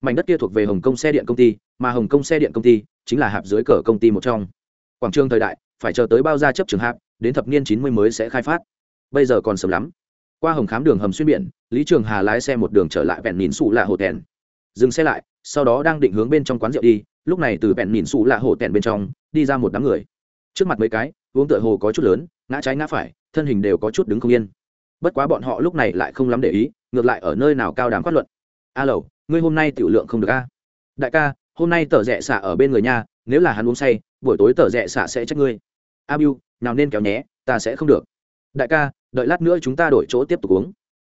S1: Mảnh đất kia thuộc về hồng kông xe điện công ty, mà hồng kông xe điện công ty chính là hạp dưới cờ công ty một trong. Quảng trường thời đại, phải chờ tới bao gia chấp trường hạp, đến thập niên chín mươi mới sẽ khai phát. Bây giờ còn sớm lắm. Qua hồng khám đường hầm xuyên biển, lý trường hà lái xe một đường trở lại vẹn nhìn xù là hồ tèn. Dừng xe lại, sau đó đang định hướng bên trong quán rượu đi, lúc này từ vẹn nhìn xù là hồ tèn bên trong, đi ra một đám người trước mặt mấy cái, uống tựa hồ có chút lớn, ngã trái ngã phải, thân hình đều có chút đứng không yên. Bất quá bọn họ lúc này lại không lắm để ý, ngược lại ở nơi nào cao đàm phát luận. A lầu, ngươi hôm nay tiểu lượng không được a. Đại ca, hôm nay tờ rẽ xả ở bên người nha, nếu là hắn uống say, buổi tối tờ rẽ xả sẽ trách ngươi. A biu, nào nên kéo nhé, ta sẽ không được. Đại ca, đợi lát nữa chúng ta đổi chỗ tiếp tục uống.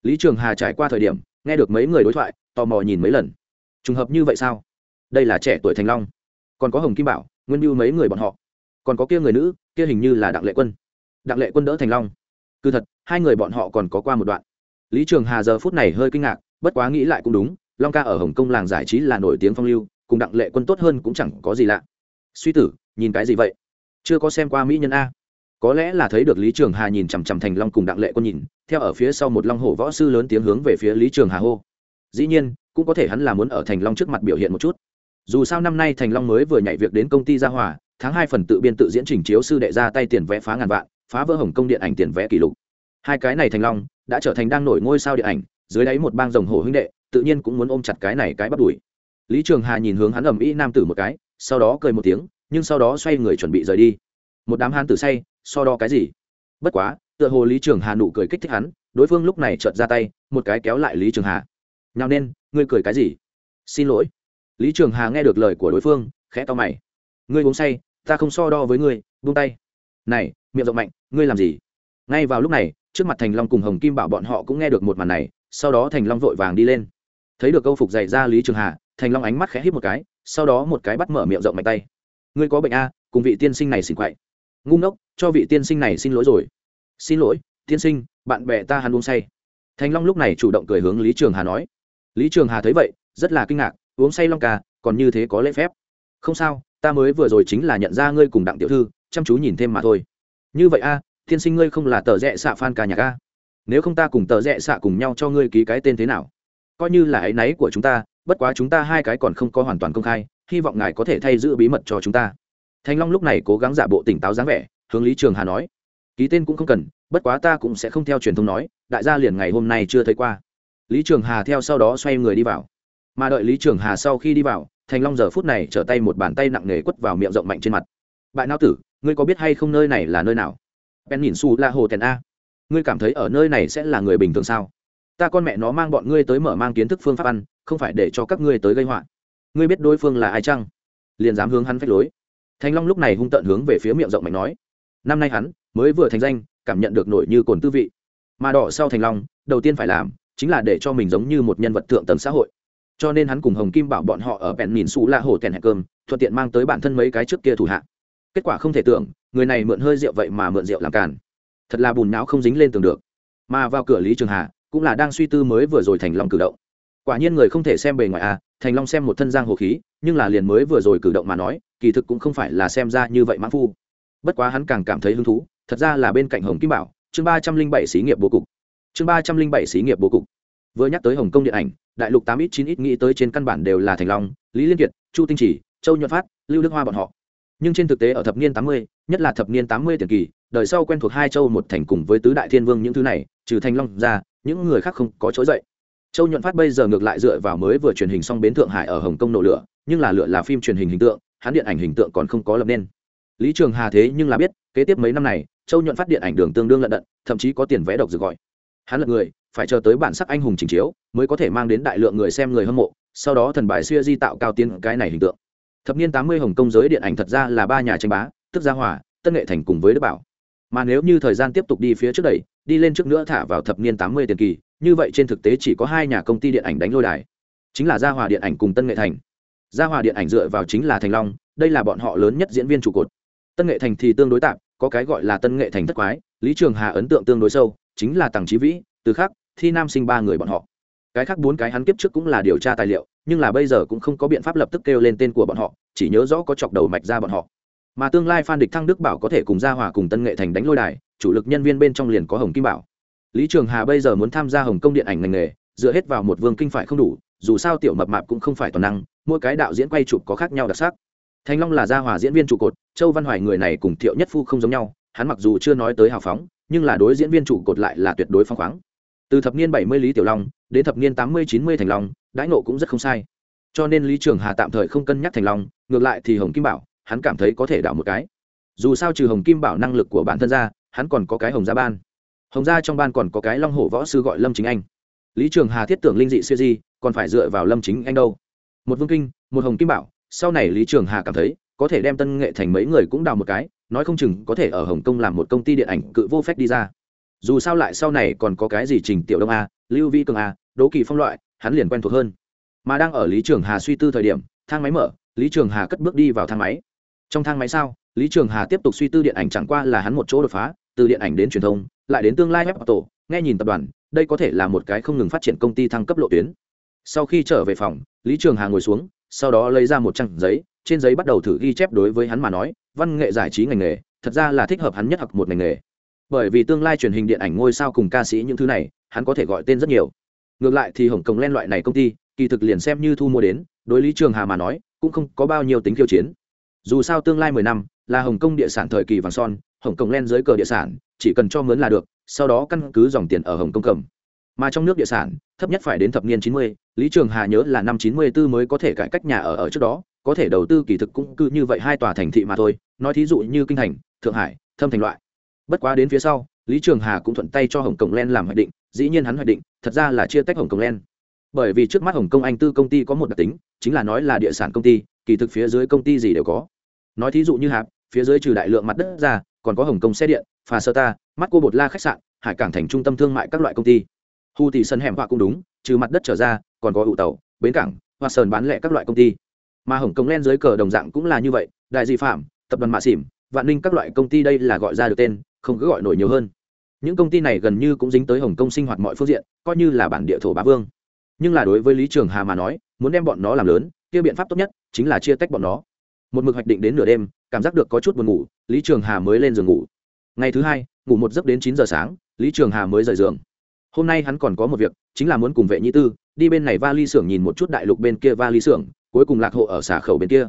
S1: Lý trường hà trải qua thời điểm, nghe được mấy người đối thoại, tò mò nhìn mấy lần. Trùng hợp như vậy sao? Đây là trẻ tuổi thành long. Còn có hồng kim bảo, nguyên mưu mấy người bọn họ còn có kia người nữ, kia hình như là đặng lệ quân. Đặng lệ quân đỡ thành long. Cứ thật, hai người bọn họ còn có qua một đoạn. Lý trường hà giờ phút này hơi kinh ngạc, bất quá nghĩ lại cũng đúng, long ca ở hồng kông làng giải trí là nổi tiếng phong lưu, cùng đặng lệ quân tốt hơn cũng chẳng có gì lạ. Suy tử, nhìn cái gì vậy? Chưa có xem qua mỹ nhân a. Có lẽ là thấy được lý trường hà nhìn chằm chằm thành long cùng đặng lệ quân nhìn, theo ở phía sau một long hổ võ sư lớn tiếng hướng về phía lý trường hà hô. Dĩ nhiên, cũng có thể hắn là muốn ở thành long trước mặt biểu hiện một chút. Dù sao năm nay thành long mới vừa nhảy việc đến công ty gia hòa tháng hai phần tự biên tự diễn trình chiếu sư đệ ra tay tiền vé phá ngàn vạn, phá vỡ hồng công điện ảnh tiền vé kỷ lục. Hai cái này thành long đã trở thành đang nổi ngôi sao điện ảnh, dưới đáy một bang rồng hổ huynh đệ, tự nhiên cũng muốn ôm chặt cái này cái bắt đuổi. Lý trường hà nhìn hướng hắn ầm ĩ nam tử một cái, sau đó cười một tiếng, nhưng sau đó xoay người chuẩn bị rời đi. Một đám hán tử say, so đo cái gì? Bất quá, tựa hồ lý trường hà nụ cười kích thích hắn, đối phương lúc này chợt ra tay, một cái kéo lại lý trường hà. Nào nên, ngươi cười cái gì? Xin lỗi. Lý trường hà nghe được lời của đối phương, khẽ to mày. Ngươi uống say ta không so đo với ngươi, buông tay. Này, miệng rộng mạnh, ngươi làm gì? Ngay vào lúc này, trước mặt thành long cùng hồng kim bảo bọn họ cũng nghe được một màn này, sau đó thành long vội vàng đi lên. Thấy được câu phục dày ra lý trường hà, thành long ánh mắt khẽ hít một cái, sau đó một cái bắt mở miệng rộng mạnh tay. Ngươi có bệnh a cùng vị tiên sinh này xỉn quậy. Ngu ngốc, cho vị tiên sinh này xin lỗi rồi. Xin lỗi, tiên sinh, bạn bè ta hắn uống say. Thành long lúc này chủ động cười hướng lý trường hà nói. Lý trường hà thấy vậy, rất là kinh ngạc, uống say long ca, còn như thế có lễ phép. Không sao ta mới vừa rồi chính là nhận ra ngươi cùng đặng tiểu thư, chăm chú nhìn thêm mà thôi. Như vậy a tiên sinh ngươi không là tờ rẽ xạ phan ca nhạc a? Nếu không ta cùng tờ rẽ xạ cùng nhau cho ngươi ký cái tên thế nào? Coi như là áy náy của chúng ta, bất quá chúng ta hai cái còn không có hoàn toàn công khai, hy vọng ngài có thể thay giữ bí mật cho chúng ta. Thanh long lúc này cố gắng giả bộ tỉnh táo dáng vẻ, hướng lý trường hà nói, ký tên cũng không cần, bất quá ta cũng sẽ không theo truyền thông nói, đại gia liền ngày hôm nay chưa thấy qua. Lý trường hà theo sau đó xoay người đi vào. Mà đợi lý trường hà sau khi đi vào thành long giờ phút này trở tay một bàn tay nặng nề quất vào miệng rộng mạnh trên mặt. Bại não tử, ngươi có biết hay không nơi này là nơi nào? Ben nhìn su la hồ tèn a. Ngươi cảm thấy ở nơi này sẽ là người bình thường sao? Ta con mẹ nó mang bọn ngươi tới mở mang kiến thức phương pháp ăn, không phải để cho các ngươi tới gây họa. Ngươi biết đối phương là ai chăng? Liền dám hướng hắn phách lối. Thành long lúc này hung tợn hướng về phía miệng rộng mạnh nói. Năm nay hắn mới vừa thành danh, cảm nhận được nổi như cồn tư vị. Mà đỏ sau thành long, đầu tiên phải làm chính là để cho mình giống như một nhân vật thượng tầng xã hội cho nên hắn cùng hồng kim bảo bọn họ ở bèn nhìn xù la hổ tèn hẹn cơm, thuận tiện mang tới bản thân mấy cái trước kia thủ hạ. Kết quả không thể tưởng, người này mượn hơi rượu vậy mà mượn rượu làm càn. Thật là bùn não không dính lên tường được. Mà vào cửa lý trường hà, cũng là đang suy tư mới vừa rồi thành long cử động. Quả nhiên người không thể xem bề ngoài à thành long xem một thân giang hồ khí, nhưng là liền mới vừa rồi cử động mà nói, kỳ thực cũng không phải là xem ra như vậy mãn phu. Bất quá hắn càng cảm thấy hứng thú, thật ra là bên cạnh hồng kim bảo, chương ba trăm linh bảy xí nghiệp bố cục. Chương ba trăm linh bảy xí nghiệp bố cục vừa nhắc tới hồng kông điện ảnh, đại lục tám ít chín ít nghĩ tới trên căn bản đều là thành long, lý liên kiệt, chu tinh chỉ, châu nhuận phát, lưu đức hoa bọn họ. Nhưng trên thực tế ở thập niên tám mươi, nhất là thập niên tám mươi tiền kỳ, đời sau quen thuộc hai châu một thành cùng với tứ đại thiên vương những thứ này, trừ thành long ra, những người khác không có trỗi dậy. Châu nhuận phát bây giờ ngược lại dựa vào mới vừa truyền hình xong bến thượng hải ở hồng kông nổ lửa, nhưng là lửa là phim truyền hình hình tượng, hắn điện ảnh hình tượng còn không có lập nên. Lý trường hà thế nhưng là biết, kế tiếp mấy năm này, châu nhuận phát điện ảnh đường tương đương lận đận, thậm chí có tiền vẽ độc dược gọi hắn là người, phải chờ tới bản sắc anh hùng trình chiếu, mới có thể mang đến đại lượng người xem người hâm mộ, sau đó thần bài xuya di tạo cao tiến cái này hình tượng. Thập niên tám mươi hồng kông giới điện ảnh thật ra là ba nhà tranh bá, tức gia hòa, tân nghệ thành cùng với đức bảo. Mà nếu như thời gian tiếp tục đi phía trước đẩy, đi lên trước nữa thả vào thập niên tám mươi tiền kỳ, như vậy trên thực tế chỉ có hai nhà công ty điện ảnh đánh lôi đài. Chính là gia hòa điện ảnh cùng tân nghệ thành. Gia hòa điện ảnh dựa vào chính là thành long, đây là bọn họ lớn nhất diễn viên trụ cột. Tân nghệ thành thì tương đối tạm, có cái gọi là tân nghệ thành thất quái, lý trường hà ấn tượng tương đối sâu chính là tằng trí vĩ, từ khác thi nam sinh ba người bọn họ. Cái khác bốn cái hắn kiếp trước cũng là điều tra tài liệu, nhưng là bây giờ cũng không có biện pháp lập tức kêu lên tên của bọn họ, chỉ nhớ rõ có chọc đầu mạch ra bọn họ. Mà tương lai phan địch thăng đức bảo có thể cùng gia hòa cùng tân nghệ thành đánh lôi đài, chủ lực nhân viên bên trong liền có hồng kim bảo. Lý trường hà bây giờ muốn tham gia hồng kông điện ảnh ngành nghề, dựa hết vào một vương kinh phải không đủ, dù sao tiểu mập mạp cũng không phải toàn năng, mỗi cái đạo diễn quay chụp có khác nhau đặc sắc. Thanh long là gia hòa diễn viên trụ cột, châu văn hoài người này cùng thiệu nhất phu không giống nhau, hắn mặc dù chưa nói tới hào phóng nhưng là đối diễn viên trụ cột lại là tuyệt đối phong khoáng. Từ thập niên bảy mươi lý tiểu long đến thập niên tám mươi chín mươi thành long, đãi nộ cũng rất không sai. Cho nên lý trường hà tạm thời không cân nhắc thành long, ngược lại thì hồng kim bảo, hắn cảm thấy có thể đảo một cái. Dù sao trừ hồng kim bảo năng lực của bản thân ra, hắn còn có cái hồng gia ban. Hồng gia trong ban còn có cái long hổ võ sư gọi lâm chính anh. Lý trường hà thiết tưởng linh dị siêu di, còn phải dựa vào lâm chính anh đâu. Một vương kinh, một hồng kim bảo, sau này lý trường hà cảm thấy có thể đem tân nghệ thành mấy người cũng đào một cái nói không chừng có thể ở hồng kông làm một công ty điện ảnh cự vô phép đi ra. Dù sao lại sau này còn có cái gì trình tiểu đông a, lưu vi cường a, đỗ kỳ phong loại, hắn liền quen thuộc hơn. Mà đang ở lý trường hà suy tư thời điểm, thang máy mở, lý trường hà cất bước đi vào thang máy. Trong thang máy sao, lý trường hà tiếp tục suy tư điện ảnh chẳng qua là hắn một chỗ đột phá, từ điện ảnh đến truyền thông, lại đến tương lai web tổ nghe nhìn tập đoàn, đây có thể là một cái không ngừng phát triển công ty thăng cấp lộ tuyến. Sau khi trở về phòng, lý trường hà ngồi xuống, sau đó lấy ra một trang giấy, trên giấy bắt đầu thử ghi chép đối với hắn mà nói văn nghệ giải trí ngành nghề, thật ra là thích hợp hắn nhất học một ngành nghề. Bởi vì tương lai truyền hình điện ảnh ngôi sao cùng ca sĩ những thứ này, hắn có thể gọi tên rất nhiều. Ngược lại thì hồng kông len loại này công ty, kỳ thực liền xem như thu mua đến, đối lý trường hà mà nói, cũng không có bao nhiêu tính khiêu chiến. Dù sao tương lai mười năm, là hồng kông địa sản thời kỳ vàng son, hồng kông len dưới cờ địa sản, chỉ cần cho mướn là được, sau đó căn cứ dòng tiền ở hồng kông cầm. Mà trong nước địa sản, thấp nhất phải đến thập niên chín mươi, lý trường hà nhớ là năm chín mươi 94 mới có thể cải cách nhà ở ở trước đó có thể đầu tư kỳ thực cũng cứ như vậy hai tòa thành thị mà thôi, nói thí dụ như kinh thành, thượng hải, thâm thành loại. Bất quá đến phía sau, lý trường hà cũng thuận tay cho hồng kông len làm hoạch định, dĩ nhiên hắn hoạch định, thật ra là chia tách hồng kông len. Bởi vì trước mắt hồng kông anh tư công ty có một đặc tính, chính là nói là địa sản công ty, kỳ thực phía dưới công ty gì đều có. Nói thí dụ như hạp, phía dưới trừ đại lượng mặt đất ra, còn có hồng kông xe điện, phà sơ ta mắt cô bột la khách sạn, hải cảng thành trung tâm thương mại các loại công ty. Hu tỷ sân hẻm họa cũng đúng, trừ mặt đất trở ra, còn có ụ tàu, bến cảng, hoa sơn bán lẻ các loại công ty mà hồng kông len dưới cờ đồng dạng cũng là như vậy, đại di phạm, tập đoàn mạ xỉm, vạn ninh các loại công ty đây là gọi ra được tên, không cứ gọi nổi nhiều hơn. Những công ty này gần như cũng dính tới hồng kông sinh hoạt mọi phương diện, coi như là bản địa thổ bá vương. Nhưng là đối với lý trường hà mà nói, muốn đem bọn nó làm lớn, kia biện pháp tốt nhất chính là chia tách bọn nó. Một mực hoạch định đến nửa đêm, cảm giác được có chút buồn ngủ, lý trường hà mới lên giường ngủ. Ngày thứ hai, ngủ một giấc đến chín giờ sáng, lý trường hà mới rời giường. Hôm nay hắn còn có một việc, chính là muốn cùng vệ Nhi tư, đi bên này va ly xưởng nhìn một chút đại lục bên kia va ly xưởng cuối cùng lạc hộ ở xả khẩu bên kia.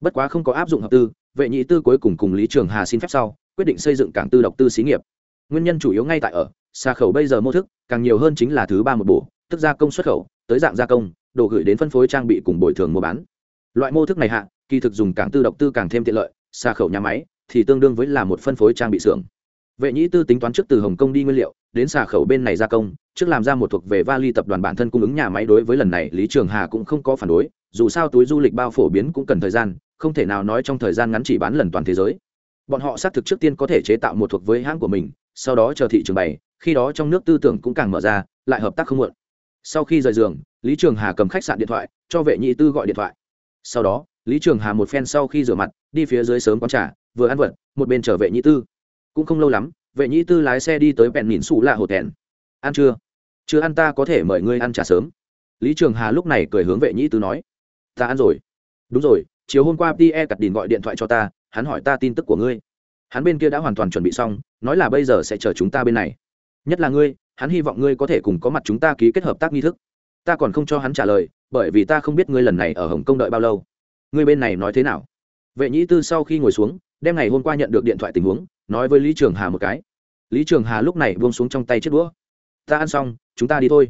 S1: Bất quá không có áp dụng hợp tư, vệ nhĩ tư cuối cùng cùng lý trường hà xin phép sau, quyết định xây dựng cảng tư độc tư xí nghiệp. Nguyên nhân chủ yếu ngay tại ở xà khẩu bây giờ mô thức, càng nhiều hơn chính là thứ ba một bổ, tức gia công xuất khẩu, tới dạng gia công, đồ gửi đến phân phối trang bị cùng bồi thường mua bán. Loại mô thức này hạ, kỳ thực dùng cảng tư độc tư càng thêm tiện lợi xà khẩu nhà máy thì tương đương với là một phân phối trang bị xưởng. Vệ nhĩ tư tính toán trước từ hồng kông đi nguyên liệu, đến xà khẩu bên này gia công, trước làm ra một thuộc về vali tập đoàn bản thân cung ứng nhà máy đối với lần này, lý trường hà cũng không có phản đối dù sao túi du lịch bao phổ biến cũng cần thời gian, không thể nào nói trong thời gian ngắn chỉ bán lần toàn thế giới. Bọn họ xác thực trước tiên có thể chế tạo một thuộc với hãng của mình, sau đó chờ thị trường bày, khi đó trong nước tư tưởng cũng càng mở ra, lại hợp tác không muộn. Sau khi rời giường, lý trường hà cầm khách sạn điện thoại, cho vệ nhị tư gọi điện thoại. Sau đó, lý trường hà một phen sau khi rửa mặt, đi phía dưới sớm quán trà, vừa ăn vật một bên trở vệ nhị tư. Cũng không lâu lắm, vệ nhị tư lái xe đi tới bẹn mìn xù lạ hồ tèn ăn chưa? Chưa ăn ta có thể mời ngươi ăn trà sớm. Lý trường hà lúc này cười hướng vệ nhị tư nói ta ăn rồi đúng rồi chiều hôm qua Pierre cặt đình gọi điện thoại cho ta, hắn hỏi ta tin tức của ngươi. Hắn bên kia đã hoàn toàn chuẩn bị xong, nói là bây giờ sẽ chờ chúng ta bên này. Nhất là ngươi, hắn hy vọng ngươi có thể cùng có mặt chúng ta ký kết hợp tác nghi thức. Ta còn không cho hắn trả lời, bởi vì ta không biết ngươi lần này ở Hồng Kông đợi bao lâu. Ngươi bên này nói thế nào? Vệ Nhĩ Tư sau khi ngồi xuống, đem ngày hôm qua nhận được điện thoại tình huống, nói với Lý Trường Hà một cái. Lý Trường Hà lúc này buông xuống trong tay chiếc đũa. Ta ăn xong, chúng ta đi thôi.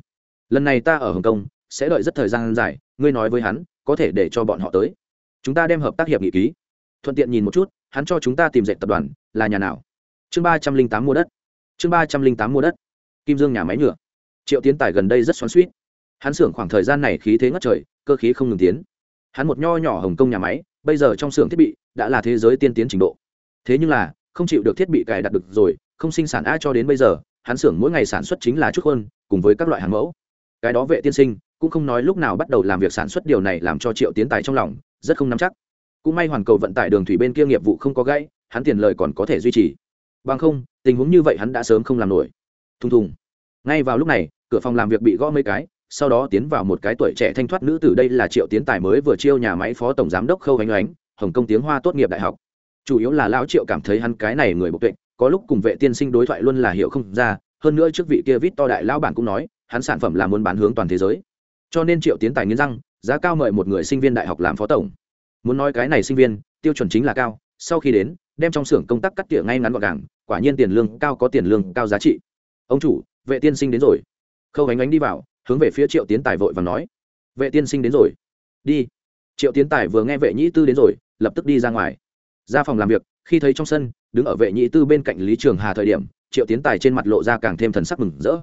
S1: Lần này ta ở Hồng Kông, sẽ đợi rất thời gian dài, ngươi nói với hắn, có thể để cho bọn họ tới. Chúng ta đem hợp tác hiệp nghị ký. Thuận tiện nhìn một chút, hắn cho chúng ta tìm dạy tập đoàn, là nhà nào? Chương ba trăm linh tám mua đất. Chương ba trăm linh tám mua đất. Kim dương nhà máy nhựa. Triệu tiến tài gần đây rất xoắn suýt hắn xưởng khoảng thời gian này khí thế ngất trời, cơ khí không ngừng tiến. Hắn một nho nhỏ hồng kông nhà máy, bây giờ trong xưởng thiết bị đã là thế giới tiên tiến trình độ. Thế nhưng là, không chịu được thiết bị cài đặt được rồi, không sinh sản a cho đến bây giờ, hắn xưởng mỗi ngày sản xuất chính là chút hơn, cùng với các loại hàng mẫu cái đó vệ tiên sinh cũng không nói lúc nào bắt đầu làm việc sản xuất điều này làm cho triệu tiến tài trong lòng rất không nắm chắc. Cũng may hoàn cầu vận tải đường thủy bên kia nghiệp vụ không có gãy, hắn tiền lời còn có thể duy trì. Bằng không, tình huống như vậy hắn đã sớm không làm nổi. Thùng thùng. Ngay vào lúc này, cửa phòng làm việc bị gõ mấy cái, sau đó tiến vào một cái tuổi trẻ thanh thoát nữ tử đây là triệu tiến tài mới vừa chiêu nhà máy phó tổng giám đốc khâu ánh ánh, hồng kông tiếng hoa tốt nghiệp đại học. Chủ yếu là lão triệu cảm thấy hắn cái này người bộc tuệ, có lúc cùng vệ tiên sinh đối thoại luôn là hiểu không ra, hơn nữa trước vị kia vít to đại lão bản cũng nói hắn sản phẩm là muốn bán hướng toàn thế giới. Cho nên triệu tiến tài nghiến răng, giá cao mời một người sinh viên đại học làm phó tổng. Muốn nói cái này sinh viên, tiêu chuẩn chính là cao, sau khi đến, đem trong xưởng công tác cắt tỉa ngay ngắn gọn gàng, quả nhiên tiền lương cao có tiền lương cao giá trị. Ông chủ, vệ tiên sinh đến rồi. Khâu ánh ánh đi vào, hướng về phía triệu tiến tài vội và nói. Vệ tiên sinh đến rồi. Đi. Triệu tiến tài vừa nghe vệ nhĩ tư đến rồi, lập tức đi ra ngoài. Ra phòng làm việc, khi thấy trong sân, đứng ở vệ nhĩ tư bên cạnh lý trường hà thời điểm, triệu tiến tài trên mặt lộ ra càng thêm thần sắc mừng rỡ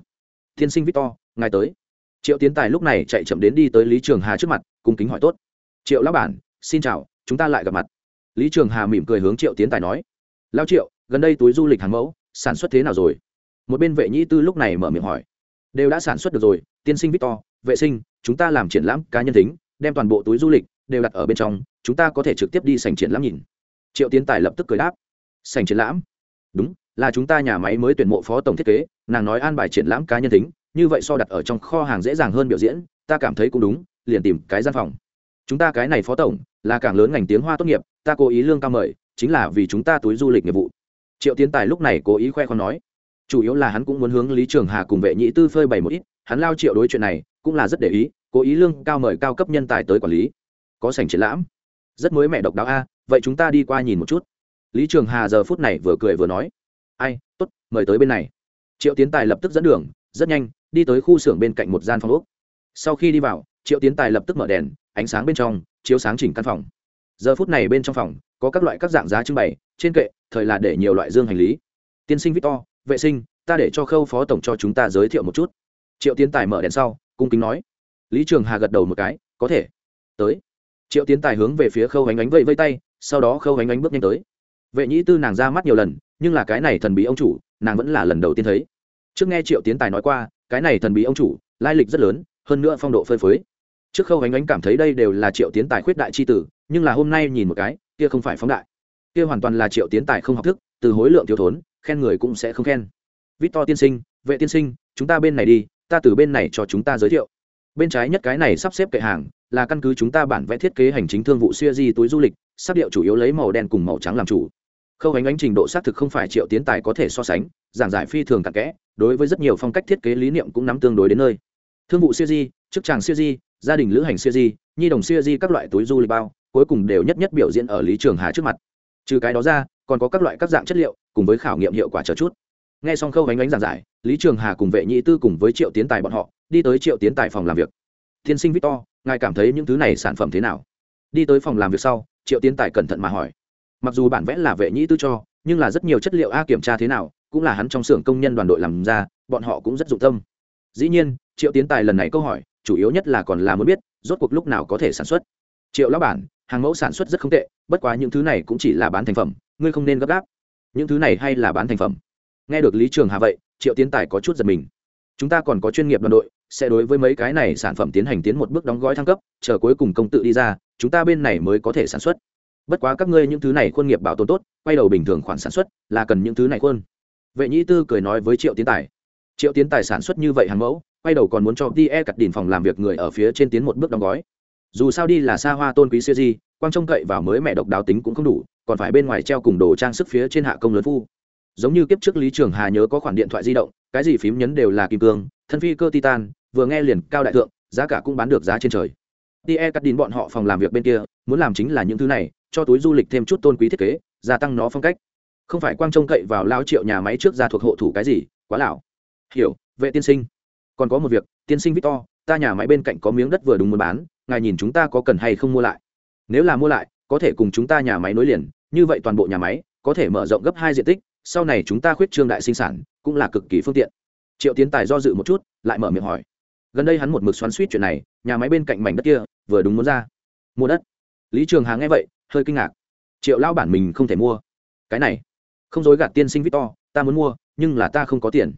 S1: tiên sinh victor, ngài tới. Triệu tiến tài lúc này chạy chậm đến đi tới lý trường hà trước mặt, cung kính hỏi tốt. Triệu lão bản, xin chào, chúng ta lại gặp mặt. Lý trường hà mỉm cười hướng triệu tiến tài nói. Lao triệu, gần đây túi du lịch hàng mẫu, sản xuất thế nào rồi? Một bên vệ nhĩ tư lúc này mở miệng hỏi. Đều đã sản xuất được rồi, tiên sinh victor, vệ sinh, chúng ta làm triển lãm cá nhân tính, đem toàn bộ túi du lịch đều đặt ở bên trong, chúng ta có thể trực tiếp đi sành triển lãm nhìn. Triệu tiến tài lập tức cười đáp. Sành triển lãm? Đúng là chúng ta nhà máy mới tuyển mộ phó tổng thiết kế, nàng nói an bài triển lãm cá nhân tính, như vậy so đặt ở trong kho hàng dễ dàng hơn biểu diễn, ta cảm thấy cũng đúng, liền tìm cái gian phòng. Chúng ta cái này phó tổng, là càng lớn ngành tiếng hoa tốt nghiệp, ta cố ý lương cao mời, chính là vì chúng ta túi du lịch nghiệp vụ. Triệu tiến tài lúc này cố ý khoe con nói, chủ yếu là hắn cũng muốn hướng lý trường hà cùng vệ nhị tư phơi bày một ít, hắn lao triệu đối chuyện này, cũng là rất để ý, cố ý lương cao mời cao cấp nhân tài tới quản lý. Có sảnh triển lãm. Rất mới mẹ độc đáo a, vậy chúng ta đi qua nhìn một chút. Lý trường hà giờ phút này vừa cười vừa nói ai t ố t mời tới bên này. Triệu tiến tài lập tức dẫn đường, rất nhanh, đi tới khu xưởng bên cạnh một gian phòng úc sau khi đi vào, triệu tiến tài lập tức mở đèn, ánh sáng bên trong, chiếu sáng chỉnh căn phòng. Giờ phút này bên trong phòng, có các loại các dạng giá trưng bày, trên kệ, thời là để nhiều loại dương hành lý. Tiên sinh victor, vệ sinh, ta để cho khâu phó tổng cho chúng ta giới thiệu một chút. Triệu tiến tài mở đèn sau, cung kính nói. Lý trường hà gật đầu một cái, có thể. Tới. Triệu tiến tài hướng về phía khâu ánh ánh vây vây tay, sau đó khâu ánh ánh bước nhanh tới vệ nhĩ tư nàng ra mắt nhiều lần, nhưng là cái này thần bí ông chủ, nàng vẫn là lần đầu tiên thấy. Trước nghe triệu tiến tài nói qua, cái này thần bí ông chủ, lai lịch rất lớn, hơn nữa phong độ phơi phới. Trước khâu ánh ánh cảm thấy đây đều là triệu tiến tài khuyết đại c h i tử, nhưng là hôm nay nhìn một cái, kia không phải phóng đại. Kia hoàn toàn là triệu tiến tài không học thức, từ hối lượng thiếu thốn, khen người cũng sẽ không khen. Vít to tiên sinh, vệ tiên sinh, chúng ta bên này đi, ta từ bên này cho chúng ta giới thiệu. Bên trái nhất cái này sắp xếp kệ hàng, là căn cứ chúng ta bản vẽ thiết kế hành chính thương vụ xuya di túi du lịch, sắp điệu chủ yếu lấy màu đen cùng màu trắng làm chủ khâu ánh ánh trình độ xác thực không phải triệu tiến tài có thể so sánh, giảng giải phi thường cặn kẽ, đối với rất nhiều phong cách thiết kế lý niệm cũng nắm tương đối đến nơi. Thương vụ siêu di, chức tràng siêu di, gia đình lữ hành siêu di, nhi đồng siêu di các loại túi du lịch bao, cuối cùng đều nhất nhất biểu diễn ở lý trường hà trước mặt. Trừ cái đó ra, còn có các loại các dạng chất liệu, cùng với khảo nghiệm hiệu quả chờ chút. Nghe xong khâu ánh ánh giảng giải, lý trường hà cùng vệ nhị tư cùng với triệu tiến tài bọn họ, đi tới triệu tiến tài phòng làm việc. Tiên sinh victor, ngài cảm thấy những thứ này sản phẩm thế nào? Đi tới phòng làm việc sau, triệu tiến tài cẩn thận mà hỏi mặc dù bản vẽ là vệ nhĩ tư cho, nhưng là rất nhiều chất liệu a kiểm tra thế nào, cũng là hắn trong xưởng công nhân đoàn đội làm ra, bọn họ cũng rất dụng tâm. Dĩ nhiên, triệu tiến tài lần này câu hỏi, chủ yếu nhất là còn là muốn biết, rốt cuộc lúc nào có thể sản xuất. Triệu lão bản, hàng mẫu sản xuất rất không tệ, bất quá những thứ này cũng chỉ là bán thành phẩm, ngươi không nên gấp gáp. Những thứ này hay là bán thành phẩm? Nghe được lý trường hà vậy, triệu tiến tài có chút giật mình. Chúng ta còn có chuyên nghiệp đoàn đội, sẽ đối với mấy cái này sản phẩm tiến hành tiến một bước đóng gói thăng cấp, chờ cuối cùng công tự đi ra, chúng ta bên này mới có thể sản xuất bất quá các ngươi những thứ này khuôn nghiệp bảo tồn tốt, quay đầu bình thường khoản sản xuất là cần những thứ này khuôn. Vệ nhĩ tư cười nói với triệu tiến tài. Triệu tiến tài sản xuất như vậy hàng mẫu, quay đầu còn muốn cho đi e cặt đỉnh phòng làm việc người ở phía trên tiến một bước đóng gói. Dù sao đi là xa hoa tôn quý siêu di, quang trông cậy vào mới mẹ độc đáo tính cũng không đủ, còn phải bên ngoài treo cùng đồ trang sức phía trên hạ công lớn phu. Giống như kiếp trước lý trường hà nhớ có khoản điện thoại di động, cái gì phím nhấn đều là kim cương, thân phi cơ titan, vừa nghe liền cao đại thượng, giá cả cũng bán được giá trên trời. Tie cắt đín bọn họ phòng làm việc bên kia, muốn làm chính là những thứ này cho túi du lịch thêm chút tôn quý thiết kế, gia tăng nó phong cách. Không phải quang trông cậy vào lao triệu nhà máy trước ra thuộc hộ thủ cái gì, quá lão. Hiểu, vệ tiên sinh. Còn có một việc, tiên sinh victor, ta nhà máy bên cạnh có miếng đất vừa đúng muốn bán, ngài nhìn chúng ta có cần hay không mua lại. Nếu là mua lại, có thể cùng chúng ta nhà máy nối liền, như vậy toàn bộ nhà máy có thể mở rộng gấp hai diện tích, sau này chúng ta khuyết trương đại sinh sản, cũng là cực kỳ phương tiện. Triệu tiến tài do dự một chút, lại mở miệng hỏi. Gần đây hắn một mực xoắn suýt chuyện này, nhà máy bên cạnh mảnh đất kia, vừa đúng muốn ra. Mua đất. Lý trường hà nghe vậy hơi kinh ngạc. Triệu lao bản mình không thể mua. Cái này, không dối gạt tiên sinh victor, ta muốn mua, nhưng là ta không có tiền.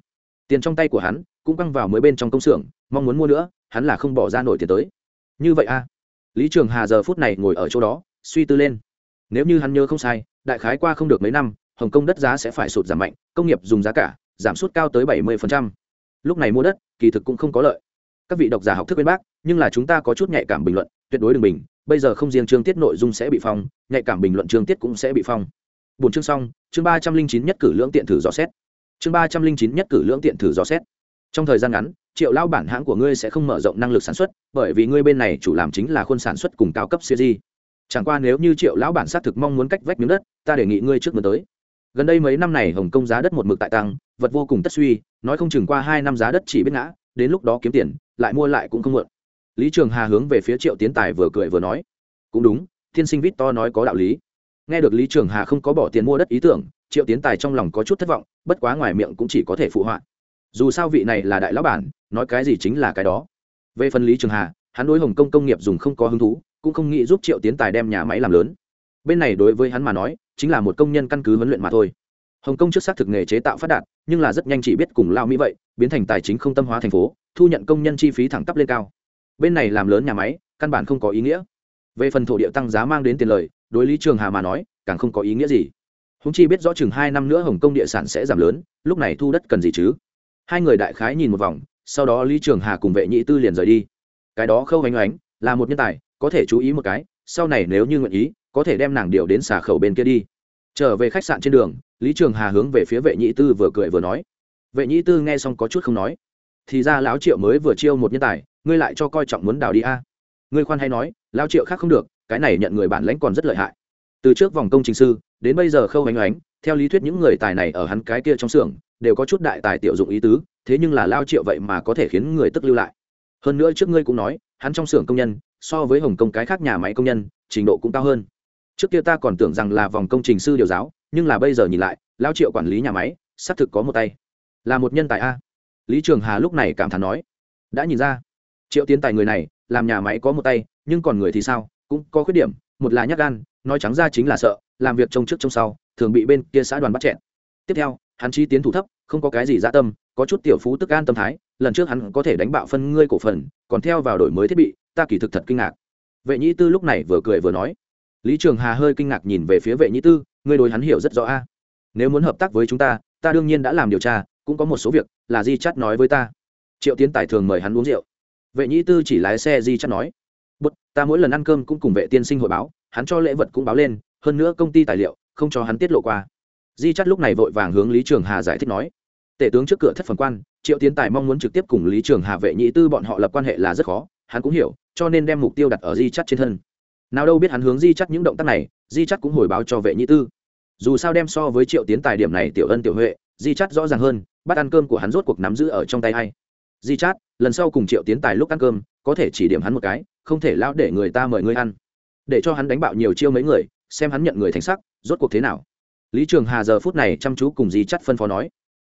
S1: Tiền trong tay của hắn cũng căng vào mới bên trong công xưởng, mong muốn mua nữa, hắn là không bỏ ra nổi tiền tới. Như vậy a à? lý trường hà giờ phút này ngồi ở chỗ đó, suy tư lên. Nếu như hắn nhớ không sai, đại khái qua không được mấy năm, hồng kông đất giá sẽ phải sụt giảm mạnh, công nghiệp dùng giá cả giảm sút cao tới bảy mươi lúc này mua đất, kỳ thực cũng không có lợi. Các vị độc giả học thức bên bác nhưng là chúng ta có chút nhạy cảm bình luận, tuyệt đối đừng bình bây giờ không riêng chương tiết nội dung sẽ bị phong, nhạy cảm bình luận chương tiết cũng sẽ bị phong. Bốn chương xong, chương ba trăm linh chín nhất cử lưỡng tiện thử dò xét. Chương ba trăm linh chín nhất cử lưỡng tiện thử dò xét. Trong thời gian ngắn, triệu lao bản hãng của ngươi sẽ không mở rộng năng lực sản xuất, bởi vì ngươi bên này chủ làm chính là khuôn sản xuất cùng cao cấp siêu di chẳng qua nếu như triệu lão bản xác thực mong muốn cách vách miếng đất, ta đề nghị ngươi trước mưa tới. Gần đây mấy năm này hồng kông giá đất một mực tại tăng, vật vô cùng tất suy, nói không chừng qua hai năm giá đất chỉ biết ngã, đến lúc đó kiếm tiền, lại mua lại cũng không mượn lý trường hà hướng về phía triệu tiến tài vừa cười vừa nói, cũng đúng tiên sinh vít to nói có đạo lý. Nghe được lý trường hà không có bỏ tiền mua đất ý tưởng, triệu tiến tài trong lòng có chút thất vọng, bất quá ngoài miệng cũng chỉ có thể phụ họa. Dù sao vị này là đại lão bản, nói cái gì chính là cái đó. Về phần lý trường hà, hắn đối hồng kông công nghiệp dùng không có hứng thú, cũng không nghĩ giúp triệu tiến tài đem nhà máy làm lớn. Bên này đối với hắn mà nói, chính là một công nhân căn cứ huấn luyện mà thôi. Hồng kông trước xác thực nghề chế tạo phát đạt, nhưng là rất nhanh chỉ biết cùng lao mỹ vậy, biến thành tài chính không tâm hóa thành phố, thu nhận công nhân chi phí thẳng tắp lên cao bên này làm lớn nhà máy, căn bản không có ý nghĩa. Về phần thổ địa tăng giá mang đến tiền lời, đối lý trường hà mà nói, càng không có ý nghĩa gì. Húng chi biết rõ chừng hai năm nữa hồng kông địa sản sẽ giảm lớn, lúc này thu đất cần gì chứ? Hai người đại khái nhìn một vòng, sau đó lý trường hà cùng vệ nhị tư liền rời đi. Cái đó khâu hoành oánh là một nhân tài, có thể chú ý một cái, sau này nếu như nguyện ý, có thể đem nàng điều đến xà khẩu bên kia đi. Trở về khách sạn trên đường, lý trường hà hướng về phía vệ nhị tư vừa cười vừa nói. Vệ nhị tư nghe xong có chút không nói. Thì ra lão triệu mới vừa chiêu một nhân tài ngươi lại cho coi trọng muốn đào đi a. Ngươi khoan hay nói, lao triệu khác không được, cái này nhận người bản lãnh còn rất lợi hại. Từ trước vòng công trình sư, đến bây giờ khâu ánh oánh theo lý thuyết những người tài này ở hắn cái kia trong xưởng, đều có chút đại tài tiểu dụng ý tứ, thế nhưng là lao triệu vậy mà có thể khiến người tức lưu lại. Hơn nữa trước ngươi cũng nói, hắn trong xưởng công nhân, so với hồng công cái khác nhà máy công nhân, trình độ cũng cao hơn. Trước kia ta còn tưởng rằng là vòng công trình sư điều giáo, nhưng là bây giờ nhìn lại, lao triệu quản lý nhà máy, xác thực có một tay. Là một nhân tài a. Lý trường hà lúc này cảm thán nói, đã nhìn ra triệu tiến tài người này, làm nhà máy có một tay, nhưng còn người thì sao? Cũng có khuyết điểm, một là nhắc gan, nói trắng ra chính là sợ, làm việc trông trước trông sau, thường bị bên kia xã đoàn bắt chẹn. Tiếp theo, hắn chi tiến thủ thấp, không có cái gì dạ tâm, có chút tiểu phú tức an tâm thái, lần trước hắn có thể đánh bạo phân ngươi cổ phần, còn theo vào đổi mới thiết bị, ta kỳ thực thật kinh ngạc. Vệ nhĩ tư lúc này vừa cười vừa nói. Lý trường hà hơi kinh ngạc nhìn về phía vệ nhĩ tư, ngươi đối hắn hiểu rất rõ a. Nếu muốn hợp tác với chúng ta ta đương nhiên đã làm điều tra, cũng có một số việc, là di chắt nói với ta. Triệu tiến tài thường mời hắn uống rượu vệ nhĩ tư chỉ lái xe di chắc nói bút ta mỗi lần ăn cơm cũng cùng vệ tiên sinh hội báo, hắn cho lễ vật cũng báo lên, hơn nữa công ty tài liệu không cho hắn tiết lộ qua. Di chắc lúc này vội vàng hướng lý trường hà giải thích nói, tể tướng trước cửa thất phần quan, triệu tiến tài mong muốn trực tiếp cùng lý trường hà, vệ nhĩ tư bọn họ lập quan hệ là rất khó, hắn cũng hiểu, cho nên đem mục tiêu đặt ở di chắt trên thân. Nào đâu biết hắn hướng di chắt những động tác này, di chắt cũng hồi báo cho vệ nhĩ tư. Dù sao đem so với triệu tiến tài điểm này tiểu ân tiểu huệ, di chắt rõ ràng hơn, bắt ăn cơm của hắn rốt cuộc nắm giữ ở trong tay hay di chát, lần sau cùng triệu tiến tài lúc ăn cơm, có thể chỉ điểm hắn một cái, không thể lão để người ta mời ngươi ăn. Để cho hắn đánh bạo nhiều chiêu mấy người, xem hắn nhận người thành sắc, rốt cuộc thế nào. Lý trường hà giờ phút này chăm chú cùng di chắt phân phó nói.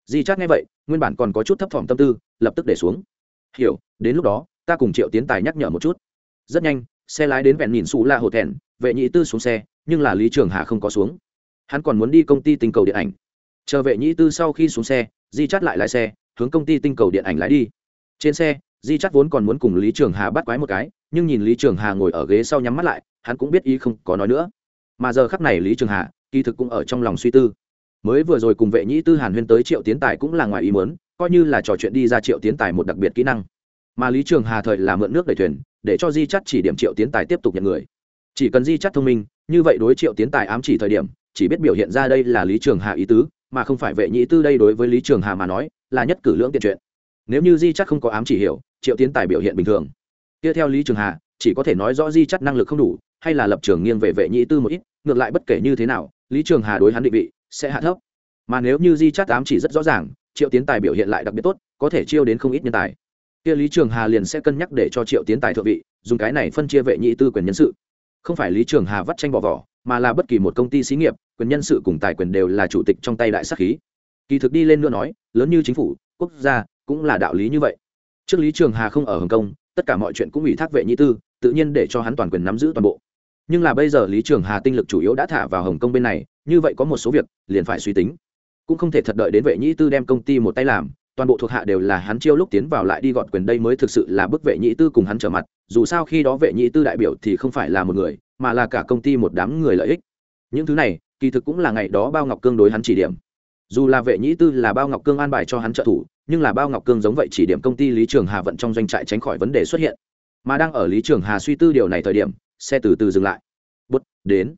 S1: Di chắt nghe vậy, nguyên bản còn có chút thấp thỏm tâm tư, lập tức để xuống. Hiểu, đến lúc đó, ta cùng triệu tiến tài nhắc nhở một chút. Rất nhanh, xe lái đến vẹn nhìn xù la hồ thẹn, vệ nhị tư xuống xe, nhưng là lý trường hà không có xuống. Hắn còn muốn đi công ty tình cầu điện ảnh. Chờ vệ nhị tư sau khi xuống xe, di chắt lại lái xe hướng công ty tinh cầu điện ảnh lái đi. Trên xe, di chắc vốn còn muốn cùng lý trường hà bắt quái một cái, nhưng nhìn lý trường hà ngồi ở ghế sau nhắm mắt lại, hắn cũng biết ý không có nói nữa. Mà giờ khắc này lý trường hà, kỳ thực cũng ở trong lòng suy tư. Mới vừa rồi cùng vệ nhĩ tư hàn huyên tới triệu tiến tài cũng là ngoài ý mớn coi như là trò chuyện đi ra triệu tiến tài một đặc biệt kỹ năng. Mà lý trường hà thời là mượn nước đẩy thuyền, để cho di chắt chỉ điểm triệu tiến tài tiếp tục nhận người. Chỉ cần di chắt thông minh, như vậy đối triệu tiến tài ám chỉ thời điểm, chỉ biết biểu hiện ra đây là lý trường hà ý tứ, mà không phải vệ nhĩ tư đây đối với lý trường hà mà nói là nhất cử lưỡng tiện chuyện. Nếu như di chắc không có ám chỉ hiểu, triệu tiến tài biểu hiện bình thường. Kia theo lý trường hà, chỉ có thể nói rõ di chắc năng lực không đủ, hay là lập trường nghiêng về vệ nhĩ tư một ít, ngược lại bất kể như thế nào, lý trường hà đối hắn định vị sẽ hạ thấp. Mà nếu như di chắc ám chỉ rất rõ ràng, triệu tiến tài biểu hiện lại đặc biệt tốt, có thể chiêu đến không ít nhân tài. Kia lý trường hà liền sẽ cân nhắc để cho triệu tiến tài thượng vị, dùng cái này phân chia vệ nhị tư quyền nhân sự. Không phải lý trường hà vắt tranh bỏ vỏ, mà là bất kỳ một công ty xí nghiệp, quyền nhân sự cùng tài quyền đều là chủ tịch trong tay đại sắc khí kỳ thực đi lên nữa nói, lớn như chính phủ, quốc gia cũng là đạo lý như vậy. Trước lý trường hà không ở hồng kông, tất cả mọi chuyện cũng ủy thác vệ nhĩ tư, tự nhiên để cho hắn toàn quyền nắm giữ toàn bộ. Nhưng là bây giờ lý trường hà tinh lực chủ yếu đã thả vào hồng kông bên này, như vậy có một số việc liền phải suy tính. Cũng không thể thật đợi đến vệ nhĩ tư đem công ty một tay làm, toàn bộ thuộc hạ đều là hắn chiêu lúc tiến vào lại đi gọn quyền đây mới thực sự là bức vệ nhĩ tư cùng hắn trở mặt, dù sao khi đó vệ nhĩ tư đại biểu thì không phải là một người, mà là cả công ty một đám người lợi ích. Những thứ này, kỳ thực cũng là ngày đó bao ngọc cương đối hắn chỉ điểm dù là vệ nhĩ tư là bao ngọc cương an bài cho hắn trợ thủ, nhưng là bao ngọc cương giống vậy chỉ điểm công ty lý trường hà vận trong doanh trại tránh khỏi vấn đề xuất hiện. Mà đang ở lý trường hà suy tư điều này thời điểm, xe từ từ dừng lại. Bút đến.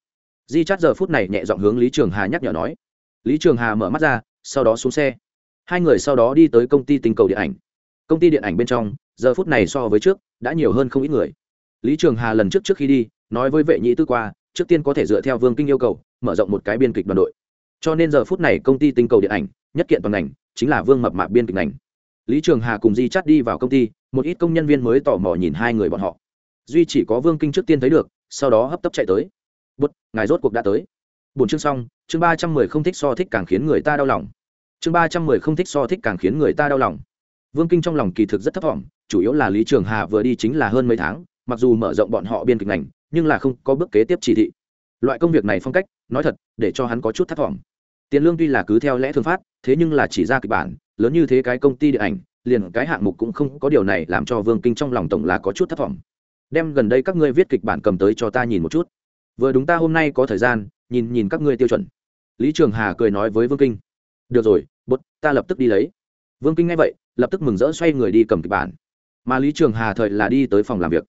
S1: Di chát giờ phút này nhẹ giọng hướng lý trường hà nhắc nhở nói. Lý trường hà mở mắt ra, sau đó xuống xe. Hai người sau đó đi tới công ty tinh cầu điện ảnh. Công ty điện ảnh bên trong, giờ phút này so với trước, đã nhiều hơn không ít người. Lý trường hà lần trước trước khi đi, nói với vệ nhĩ tư qua, trước tiên có thể dựa theo vương kinh yêu cầu, mở rộng một cái biên kịch đoàn đội cho nên giờ phút này công ty tinh cầu điện ảnh, nhất kiện toàn ngành, chính là vương mập mạp biên kịch ngành. Lý trường hà cùng di chắt đi vào công ty, một ít công nhân viên mới tò mò nhìn hai người bọn họ. Duy chỉ có vương kinh trước tiên thấy được, sau đó hấp tấp chạy tới. Bút ngài rốt cuộc đã tới. Bốn chương xong, chương ba trăm mười không thích so thích càng khiến người ta đau lòng. Chương ba trăm mười không thích so thích càng khiến người ta đau lòng. Vương kinh trong lòng kỳ thực rất thấp t chủ yếu là lý trường hà vừa đi chính là hơn mấy tháng, mặc dù mở rộng bọn họ biên kịch ngành, nhưng là không có bước kế tiếp chỉ thị loại công việc này phong cách, nói thật, để cho hắn có chút thất vọng. Tiền lương tuy là cứ theo lẽ thường phát, thế nhưng là chỉ ra kịch bản, lớn như thế cái công ty điện ảnh, liền cái hạng mục cũng không có điều này làm cho vương kinh trong lòng tổng là có chút thất vọng. Đem gần đây các ngươi viết kịch bản cầm tới cho ta nhìn một chút. Vừa đúng ta hôm nay có thời gian, nhìn nhìn các ngươi tiêu chuẩn. Lý trường hà cười nói với vương kinh. Được rồi, bút, ta lập tức đi lấy. Vương kinh nghe vậy, lập tức mừng rỡ xoay người đi cầm kịch bản. Mà lý trường hà thời là đi tới phòng làm việc.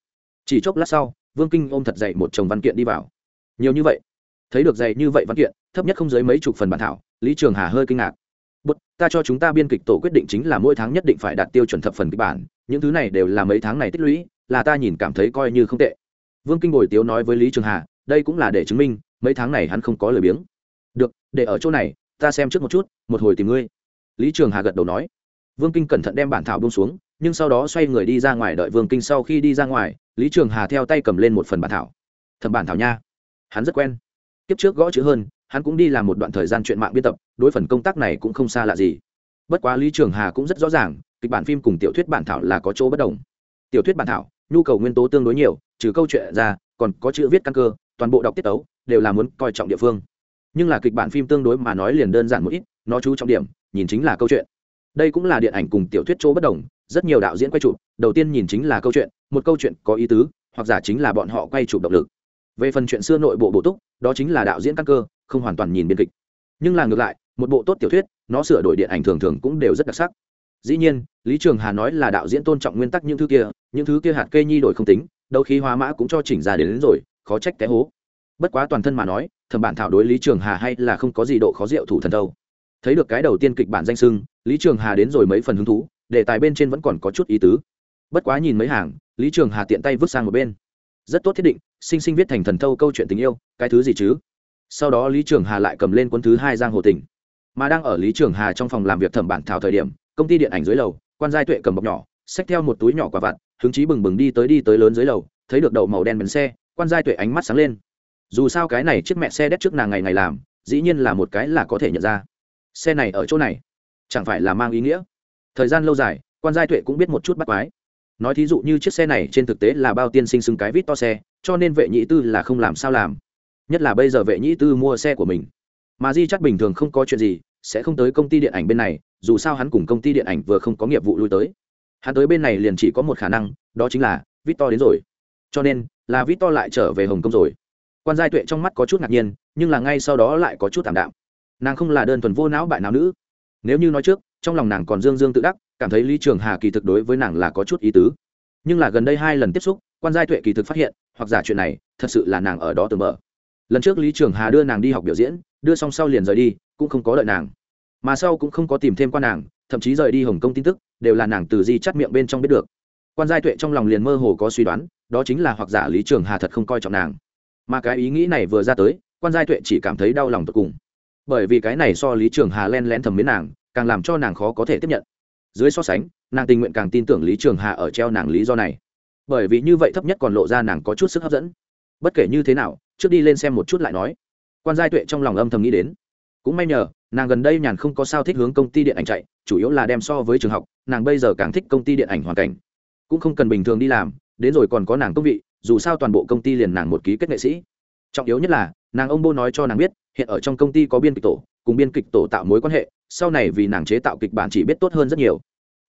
S1: Chỉ chốc lát sau, vương kinh ôm thật dậy một chồng văn kiện đi vào nhiều như vậy. Thấy được dày như vậy văn kiện, thấp nhất không dưới mấy chục phần bản thảo, lý trường hà hơi kinh ngạc. Bút ta cho chúng ta biên kịch tổ quyết định chính là mỗi tháng nhất định phải đạt tiêu chuẩn thập phần kịch bản, những thứ này đều là mấy tháng này tích lũy, là ta nhìn cảm thấy coi như không tệ. Vương kinh bồi tiếu nói với lý trường hà, đây cũng là để chứng minh, mấy tháng này hắn không có lời biếng. Được, để ở chỗ này, ta xem trước một chút, một hồi tìm ngươi. Lý trường hà gật đầu nói. Vương kinh cẩn thận đem bản thảo bông xuống, nhưng sau đó xoay người đi ra ngoài đợi vương kinh sau khi đi ra ngoài, lý trường hà theo tay cầm lên một phần bản thảo. Thẩm bản thảo nha hắn rất quen. Kiếp trước gõ chữ hơn, hắn cũng đi làm một đoạn thời gian chuyện mạng biên tập, đối phần công tác này cũng không xa lạ gì. Bất quá lý trường hà cũng rất rõ ràng, kịch bản phim cùng tiểu thuyết bản thảo là có chỗ bất đồng. Tiểu thuyết bản thảo, nhu cầu nguyên tố tương đối nhiều, trừ câu chuyện ra, còn có chữ viết căn cơ, toàn bộ đọc tiết tấu, đều là muốn coi trọng địa phương. Nhưng là kịch bản phim tương đối mà nói liền đơn giản một ít, nó chú trọng điểm, nhìn chính là câu chuyện. Đây cũng là điện ảnh cùng tiểu thuyết chỗ bất đồng, rất nhiều đạo diễn quay chụp, đầu tiên nhìn chính là câu chuyện, một câu chuyện có ý tứ, hoặc giả chính là bọn họ quay chụp động lực về phần chuyện xưa nội bộ bổ túc đó chính là đạo diễn căn cơ không hoàn toàn nhìn biên kịch. Nhưng là ngược lại một bộ tốt tiểu thuyết nó sửa đổi điện ảnh thường thường cũng đều rất đặc sắc. Dĩ nhiên lý trường hà nói là đạo diễn tôn trọng nguyên tắc những thứ kia những thứ kia hạt cây nhi đổi không tính đâu khí hóa mã cũng cho chỉnh ra đến, đến rồi khó trách té hố. Bất quá toàn thân mà nói thẩm bản thảo đối lý trường hà hay là không có gì độ khó diệu thủ thần đâu. Thấy được cái đầu tiên kịch bản danh sưng lý trường hà đến rồi mấy phần hứng thú đề tài bên trên vẫn còn có chút ý tứ. Bất quá nhìn mấy hàng lý trường hà tiện tay vứt sang một bên. Rất tốt thiết định sinh sinh viết thành thần thâu câu chuyện tình yêu, cái thứ gì chứ? Sau đó lý trường hà lại cầm lên quân thứ hai giang hồ tình. Mà đang ở lý trường hà trong phòng làm việc thẩm bản thảo thời điểm, công ty điện ảnh dưới lầu, quan giai tuệ cầm bọc nhỏ, xách theo một túi nhỏ quả vặt, hứng chí bừng bừng đi tới đi tới lớn dưới lầu, thấy được đậu màu đen bến xe, quan giai tuệ ánh mắt sáng lên. Dù sao cái này chiếc mẹ xe đét trước nàng ngày ngày làm, dĩ nhiên là một cái là có thể nhận ra. Xe này ở chỗ này, chẳng phải là mang ý nghĩa. Thời gian lâu dài, quan giai tuệ cũng biết một chút bắt quái nói thí dụ như chiếc xe này trên thực tế là bao tiên sinh xưng cái vít to xe, cho nên vệ nhĩ tư là không làm sao làm. Nhất là bây giờ vệ nhĩ tư mua xe của mình. Mà di chắc bình thường không có chuyện gì, sẽ không tới công ty điện ảnh bên này, dù sao hắn cùng công ty điện ảnh vừa không có nghiệp vụ lui tới. Hắn tới bên này liền chỉ có một khả năng, đó chính là vít to đến rồi. Cho nên, là vít to lại trở về hồng kông rồi. Quan giai tuệ trong mắt có chút ngạc nhiên, nhưng là ngay sau đó lại có chút thảm đạm. Nàng không là đơn thuần vô não bại não nữ. Nếu như nói trước, trong lòng nàng còn dương dương tự đắc cảm thấy lý trường hà kỳ thực đối với nàng là có chút ý tứ. Nhưng là gần đây hai lần tiếp xúc, quan giai tuệ kỳ thực phát hiện, hoặc giả chuyện này, thật sự là nàng ở đó từ mở. Lần trước lý trường hà đưa nàng đi học biểu diễn, đưa xong sau liền rời đi, cũng không có đợi nàng. Mà sau cũng không có tìm thêm quan nàng, thậm chí rời đi hồng kông tin tức, đều là nàng từ di chắt miệng bên trong biết được. Quan giai tuệ trong lòng liền mơ hồ có suy đoán, đó chính là hoặc giả lý trường hà thật không coi trọng nàng. Mà cái ý nghĩ này vừa ra tới, quan giai tuệ chỉ cảm thấy đau lòng tột cùng. Bởi vì cái này so lý trường hà len lén thầm mến nàng, càng làm cho nàng khó có thể tiếp nhận dưới so sánh, nàng tình nguyện càng tin tưởng lý trường hà ở treo nàng lý do này. Bởi vì như vậy thấp nhất còn lộ ra nàng có chút sức hấp dẫn. Bất kể như thế nào, trước đi lên xem một chút lại nói. Quan giai tuệ trong lòng âm thầm nghĩ đến. Cũng may nhờ, nàng gần đây nhàn không có sao thích hướng công ty điện ảnh chạy, chủ yếu là đem so với trường học, nàng bây giờ càng thích công ty điện ảnh hoàn cảnh. Cũng không cần bình thường đi làm, đến rồi còn có nàng công vị, dù sao toàn bộ công ty liền nàng một ký kết nghệ sĩ. Trọng yếu nhất là, nàng ông bô nói cho nàng biết, hiện ở trong công ty có biên kịch tổ, cùng biên kịch tổ tạo mối quan hệ sau này vì nàng chế tạo kịch bản chỉ biết tốt hơn rất nhiều.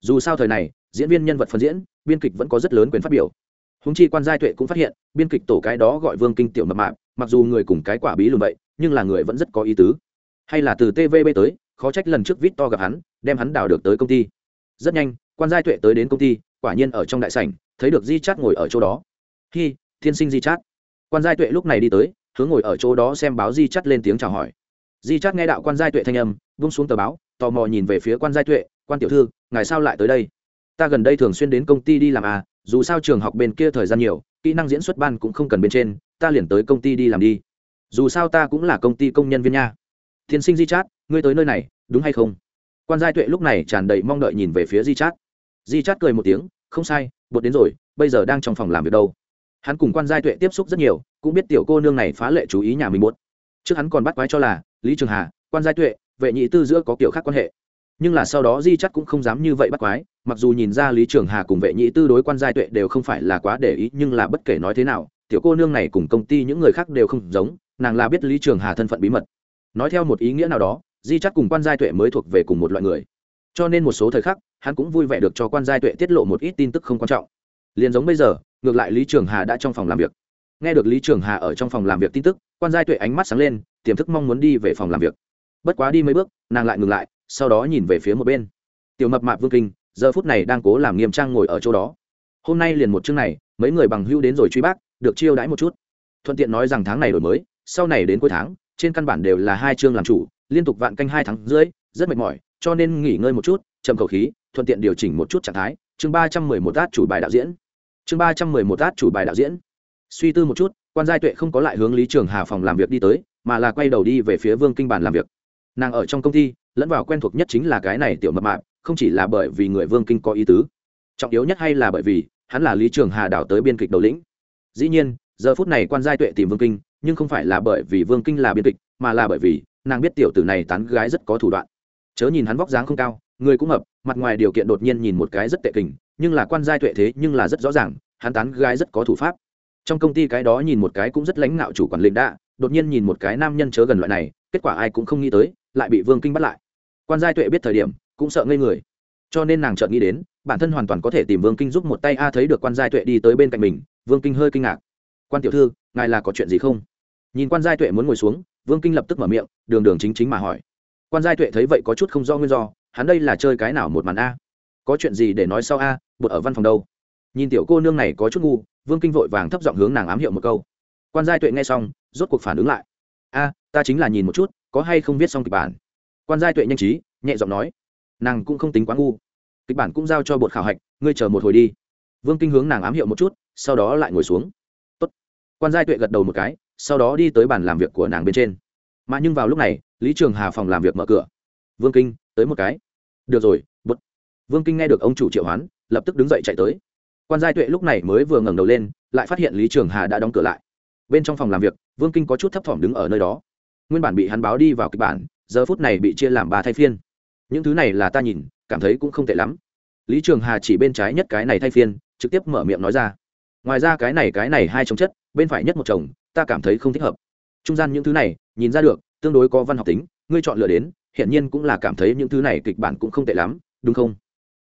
S1: Dù sao thời này, diễn viên nhân vật phân diễn, biên kịch vẫn có rất lớn quyền phát biểu. Húng chi quan giai tuệ cũng phát hiện, biên kịch tổ cái đó gọi vương kinh tiểu mập mạp, mặc dù người cùng cái quả bí lùm vậy, nhưng là người vẫn rất có ý tứ. Hay là từ tvb tới, khó trách lần trước vít to gặp hắn, đem hắn đào được tới công ty. Rất nhanh, quan giai tuệ tới đến công ty, quả nhiên ở trong đại sảnh, thấy được di chát ngồi ở chỗ đó. Hi, thiên sinh di chát. Quan giai tuệ lúc này đi tới, hướng ngồi ở chỗ đó xem báo di chát lên tiếng chào hỏi. Di chát nghe đạo quan giai tuệ thanh âm vung xuống tờ báo, tò mò nhìn về phía quan giai tuệ, quan tiểu thư, ngài sao lại tới đây? Ta gần đây thường xuyên đến công ty đi làm à dù sao trường học bên kia thời gian nhiều, kỹ năng diễn xuất ban cũng không cần bên trên, ta liền tới công ty đi làm đi. Dù sao ta cũng là công ty công nhân viên nha. Tiên sinh di chát, ngươi tới nơi này, đúng hay không? Quan giai tuệ lúc này tràn đầy mong đợi nhìn về phía di chát. Di chát cười một tiếng, không sai, bột đến rồi, bây giờ đang trong phòng làm việc đâu. Hắn cùng quan giai tuệ tiếp xúc rất nhiều, cũng biết tiểu cô nương này phá lệ chú ý nhà mình muốn. trước hắn còn bắt quái cho là, lý trường hà, quan giai tuệ vệ nhị tư giữa có kiểu khác quan hệ. Nhưng là sau đó di chắc cũng không dám như vậy bắt quái, mặc dù nhìn ra lý trường hà cùng vệ nhị tư đối quan giai tuệ đều không phải là quá để ý, nhưng là bất kể nói thế nào, tiểu cô nương này cùng công ty những người khác đều không giống, nàng là biết lý trường hà thân phận bí mật. Nói theo một ý nghĩa nào đó, di chắc cùng quan giai tuệ mới thuộc về cùng một loại người. Cho nên một số thời khắc, hắn cũng vui vẻ được cho quan giai tuệ tiết lộ một ít tin tức không quan trọng. Liền giống bây giờ, ngược lại lý trường hà đã trong phòng làm việc. Nghe được lý trường hà ở trong phòng làm việc tin tức, quan giai tuệ ánh mắt sáng lên, tiềm thức mong muốn đi về phòng làm việc bất quá đi mấy bước, nàng lại ngừng lại, sau đó nhìn về phía một bên. Tiểu mập mạp vương kinh, giờ phút này đang cố làm nghiêm trang ngồi ở chỗ đó. Hôm nay liền một chương này, mấy người bằng hưu đến rồi truy bác, được chiêu đãi một chút. Thuận tiện nói rằng tháng này đổi mới, sau này đến cuối tháng, trên căn bản đều là hai chương làm chủ, liên tục vạn canh hai tháng rưỡi, rất mệt mỏi, cho nên nghỉ ngơi một chút, chậm khẩu khí, thuận tiện điều chỉnh một chút trạng thái. Chương ba trăm mười một át chủ bài đạo diễn. Chương ba trăm mười một át chủ bài đạo diễn. Suy tư một chút, quan giai tuệ không có lại hướng lý trường hà phòng làm việc đi tới, mà là quay đầu đi về phía vương kinh bản làm việc nàng ở trong công ty, lẫn vào quen thuộc nhất chính là cái này tiểu mập mạp, không chỉ là bởi vì người vương kinh có ý tứ, trọng yếu nhất hay là bởi vì hắn là lý trường hà đảo tới biên kịch đầu lĩnh. Dĩ nhiên, giờ phút này quan giai tuệ tìm vương kinh, nhưng không phải là bởi vì vương kinh là biên kịch, mà là bởi vì nàng biết tiểu tử này tán gái rất có thủ đoạn. Chớ nhìn hắn vóc dáng không cao, người cũng hợp mặt ngoài điều kiện đột nhiên nhìn một cái rất tệ kình, nhưng là quan giai tuệ thế nhưng là rất rõ ràng, hắn tán gái rất có thủ pháp. Trong công ty cái đó nhìn một cái cũng rất lãnh ngạo chủ quản lĩnh đã, đột nhiên nhìn một cái nam nhân chớ gần loại này, kết quả ai cũng không nghĩ tới lại bị vương kinh bắt lại. Quan giai tuệ biết thời điểm, cũng sợ ngây người. Cho nên nàng chợt nghĩ đến, bản thân hoàn toàn có thể tìm vương kinh giúp một tay a thấy được quan giai tuệ đi tới bên cạnh mình, vương kinh hơi kinh ngạc. Quan tiểu thư, ngài là có chuyện gì không? Nhìn quan giai tuệ muốn ngồi xuống, vương kinh lập tức mở miệng, đường đường chính chính mà hỏi. Quan giai tuệ thấy vậy có chút không do nguyên do, hắn đây là chơi cái nào một màn a? Có chuyện gì để nói sau a bột ở văn phòng đâu? Nhìn tiểu cô nương này có chút ngu, vương kinh vội vàng thấp giọng hướng nàng ám hiệu một câu. Quan giai tuệ nghe xong, rốt cuộc phản ứng lại. A, ta chính là nhìn một chút có hay không viết xong kịch bản? Quan giai tuệ nhanh trí, nhẹ giọng nói, nàng cũng không tính quá ngu. Kịch bản cũng giao cho bột khảo hạch, ngươi chờ một hồi đi. Vương kinh hướng nàng ám hiệu một chút, sau đó lại ngồi xuống. Tốt. quan giai tuệ gật đầu một cái, sau đó đi tới bàn làm việc của nàng bên trên. Mà nhưng vào lúc này, lý trường hà phòng làm việc mở cửa. Vương kinh, tới một cái. Được rồi, bột. Vương kinh nghe được ông chủ triệu hoán, lập tức đứng dậy chạy tới. Quan giai tuệ lúc này mới vừa ngẩng đầu lên, lại phát hiện lý trường hà đã đóng cửa lại. Bên trong phòng làm việc, vương kinh có chút thấp thỏm đứng ở nơi đó nguyên bản bị hắn báo đi vào kịch bản, giờ phút này bị chia làm ba thay phiên. Những thứ này là ta nhìn, cảm thấy cũng không tệ lắm. Lý trường hà chỉ bên trái nhất cái này thay phiên, trực tiếp mở miệng nói ra. Ngoài ra cái này cái này hai chống chất, bên phải nhất một chồng, ta cảm thấy không thích hợp. Trung gian những thứ này, nhìn ra được, tương đối có văn học tính, ngươi chọn lựa đến hiện nhiên cũng là cảm thấy những thứ này kịch bản cũng không tệ lắm, đúng không?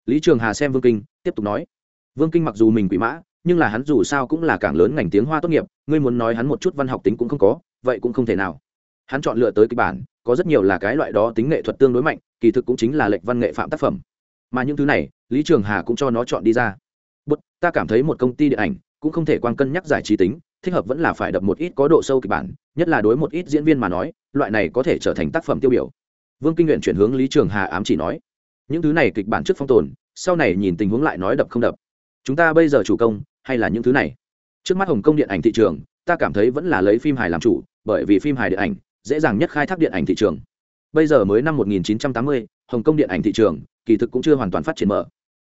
S1: Lý trường hà xem vương kinh, tiếp tục nói. Vương kinh mặc dù mình quỷ mã, nhưng là hắn dù sao cũng là cảng lớn ngành tiếng hoa tốt nghiệp, ngươi muốn nói hắn một chút văn học tính cũng không có, vậy cũng không thể nào hắn chọn lựa tới kịch bản, có rất nhiều là cái loại đó tính nghệ thuật tương đối mạnh, kỳ thực cũng chính là lệnh văn nghệ phạm tác phẩm. Mà những thứ này, lý trường hà cũng cho nó chọn đi ra. Bút, ta cảm thấy một công ty điện ảnh cũng không thể quan cân nhắc giải trí tính, thích hợp vẫn là phải đập một ít có độ sâu kịch bản, nhất là đối một ít diễn viên mà nói, loại này có thể trở thành tác phẩm tiêu biểu. Vương kinh nguyện chuyển hướng lý trường hà ám chỉ nói, những thứ này kịch bản trước phong tồn, sau này nhìn tình huống lại nói đập không đập. Chúng ta bây giờ chủ công hay là những thứ này? Trước mắt hồng kông điện ảnh thị trường, ta cảm thấy vẫn là lấy phim hài làm chủ, bởi vì phim hài điện ảnh dễ dàng nhất khai thác điện ảnh thị trường. Bây giờ mới năm 1980, hồng kông điện ảnh thị trường kỳ thực cũng chưa hoàn toàn phát triển mở.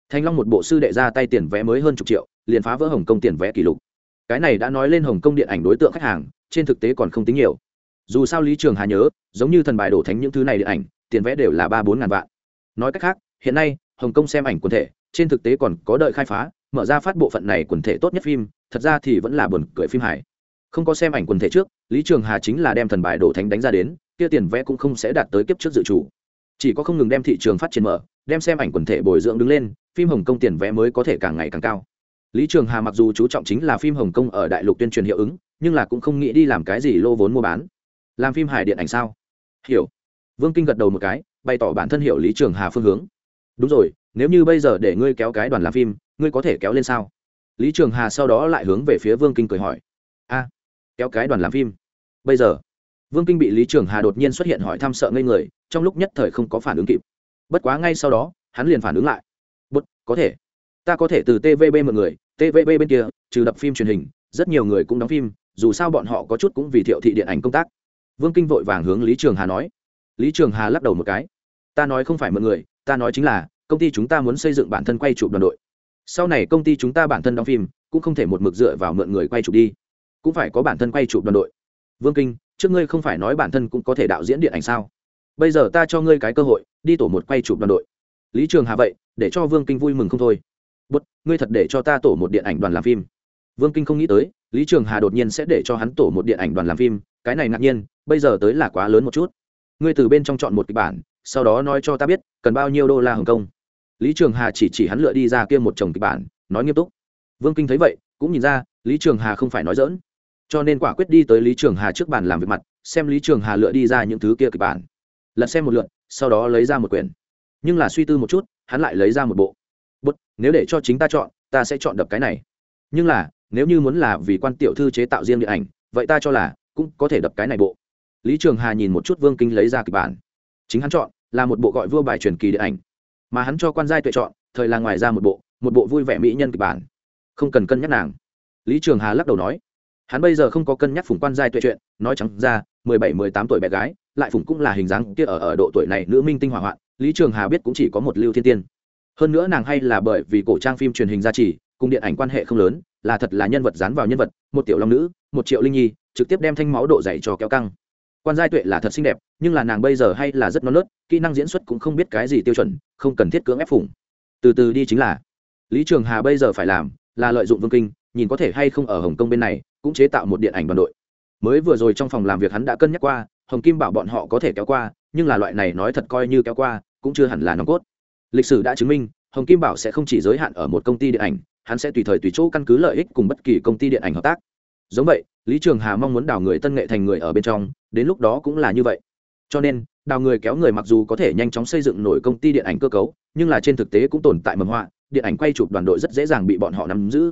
S1: Thanh long một bộ sư đệ ra tay tiền vé mới hơn chục triệu liền phá vỡ hồng kông tiền vé kỷ lục. Cái này đã nói lên hồng kông điện ảnh đối tượng khách hàng trên thực tế còn không tính nhiều. Dù sao lý trường hà nhớ giống như thần bài đổ thánh những thứ này điện ảnh tiền vẽ đều là ba bốn ngàn vạn. Nói cách khác hiện nay hồng kông xem ảnh quần thể trên thực tế còn có đợi khai phá mở ra phát bộ phận này quần thể tốt nhất phim thật ra thì vẫn là buồn cười phim hải không có xem ảnh quần thể trước lý trường hà chính là đem thần bài đổ thánh đánh ra đến, kia tiền vẽ cũng không sẽ đạt tới kiếp trước dự chủ chỉ có không ngừng đem thị trường phát triển mở, đem xem ảnh quần thể bồi dưỡng đứng lên, phim hồng kông tiền vẽ mới có thể càng ngày càng cao. Lý trường hà mặc dù chú trọng chính là phim hồng kông ở đại lục tuyên truyền hiệu ứng, nhưng là cũng không nghĩ đi làm cái gì lô vốn mua bán. Làm phim hài điện ảnh sao? Hiểu. Vương kinh gật đầu một cái, bày tỏ bản thân hiểu lý trường hà phương hướng. Đúng rồi, nếu như bây giờ để ngươi kéo cái đoàn làm phim, ngươi có thể kéo lên sao? Lý trường hà sau đó lại hướng về phía vương kinh cười hỏi. A, kéo cái đoàn làm phim bây giờ vương kinh bị lý trường hà đột nhiên xuất hiện hỏi thăm sợ ngây người trong lúc nhất thời không có phản ứng kịp bất quá ngay sau đó hắn liền phản ứng lại bất có thể ta có thể từ tvb mọi người tvb bên kia, trừ đập phim truyền hình, rất nhiều người cũng đóng phim, dù sao bọn họ có chút cũng vì thiệu thị điện ảnh công tác. Vương kinh vội vàng hướng lý trường hà nói. Lý trường hà lắc đầu một cái. Ta nói không phải mọi người, ta nói chính là, công ty chúng ta muốn xây dựng bản thân quay chụp đoàn đội. Sau này công ty chúng ta bản thân đóng phim, cũng không thể một mực dựa vào mượn người quay chụp đi. Cũng phải có bản thân quay chụp đoàn đội vương kinh, trước ngươi không phải nói bản thân cũng có thể đạo diễn điện ảnh sao? Bây giờ ta cho ngươi cái cơ hội, đi tổ một quay chụp đoàn đội. Lý trường hà vậy, để cho vương kinh vui mừng không thôi. Bút ngươi thật để cho ta tổ một điện ảnh đoàn làm phim. Vương kinh không nghĩ tới, lý trường hà đột nhiên sẽ để cho hắn tổ một điện ảnh đoàn làm phim, cái này ngạc nhiên, bây giờ tới là quá lớn một chút. Ngươi từ bên trong chọn một kịch bản, sau đó nói cho ta biết, cần bao nhiêu đô la hồng kông. Lý trường hà chỉ chỉ hắn lựa đi ra kia một chồng kịch bản, nói nghiêm túc. Vương kinh thấy vậy, cũng nhìn ra, lý trường hà không phải nói dỡn cho nên quả quyết đi tới lý trường hà trước bàn làm việc mặt, xem lý trường hà lựa đi ra những thứ kia kịch bản. Lật xem một lượt, sau đó lấy ra một quyển. Nhưng là suy tư một chút, hắn lại lấy ra một bộ. Bút nếu để cho chính ta chọn, ta sẽ chọn đập cái này. Nhưng là, nếu như muốn là vì quan tiểu thư chế tạo riêng điện ảnh, vậy ta cho là cũng có thể đập cái này bộ. Lý trường hà nhìn một chút vương kinh lấy ra kịch bản. Chính hắn chọn là một bộ gọi vua bài truyền kỳ điện ảnh. Mà hắn cho quan giai tuệ chọn, thời là ngoài ra một bộ một bộ vui vẻ mỹ nhân kịch bản. Không cần cân nhắc nàng. Lý trường hà lắc đầu nói hắn bây giờ không có cân nhắc phùng quan giai tuệ chuyện nói trắng ra, mười bảy, mười tám tuổi bé gái, lại phùng cũng là hình dáng kia ở ở độ tuổi này nữ minh tinh hỏa hoạn, lý trường hà biết cũng chỉ có một lưu thiên tiên. Hơn nữa nàng hay là bởi vì cổ trang phim truyền hình gia trì, cùng điện ảnh quan hệ không lớn, là thật là nhân vật dán vào nhân vật, một tiểu long nữ, một triệu linh nhi, trực tiếp đem thanh máu độ dày cho kéo căng. Quan giai tuệ là thật xinh đẹp, nhưng là nàng bây giờ hay là rất non nớt, kỹ năng diễn xuất cũng không biết cái gì tiêu chuẩn, không cần thiết cưỡng ép phủng từ từ đi chính là, lý trường hà bây giờ phải làm, là lợi dụng vương kinh, nhìn có thể hay không ở hồng kông bên này cũng chế tạo một điện ảnh đoàn đội. Mới vừa rồi trong phòng làm việc hắn đã cân nhắc qua, hồng kim bảo bọn họ có thể kéo qua, nhưng là loại này nói thật coi như kéo qua, cũng chưa hẳn là nòng cốt. Lịch sử đã chứng minh, hồng kim bảo sẽ không chỉ giới hạn ở một công ty điện ảnh, hắn sẽ tùy thời tùy chỗ căn cứ lợi ích cùng bất kỳ công ty điện ảnh hợp tác. Giống vậy, lý trường hà mong muốn đào người tân nghệ thành người ở bên trong, đến lúc đó cũng là như vậy. Cho nên, đào người kéo người mặc dù có thể nhanh chóng xây dựng nổi công ty điện ảnh cơ cấu, nhưng là trên thực tế cũng tồn tại mầm họa, điện ảnh quay chụp đoàn đội rất dễ dàng bị bọn họ nắm giữ.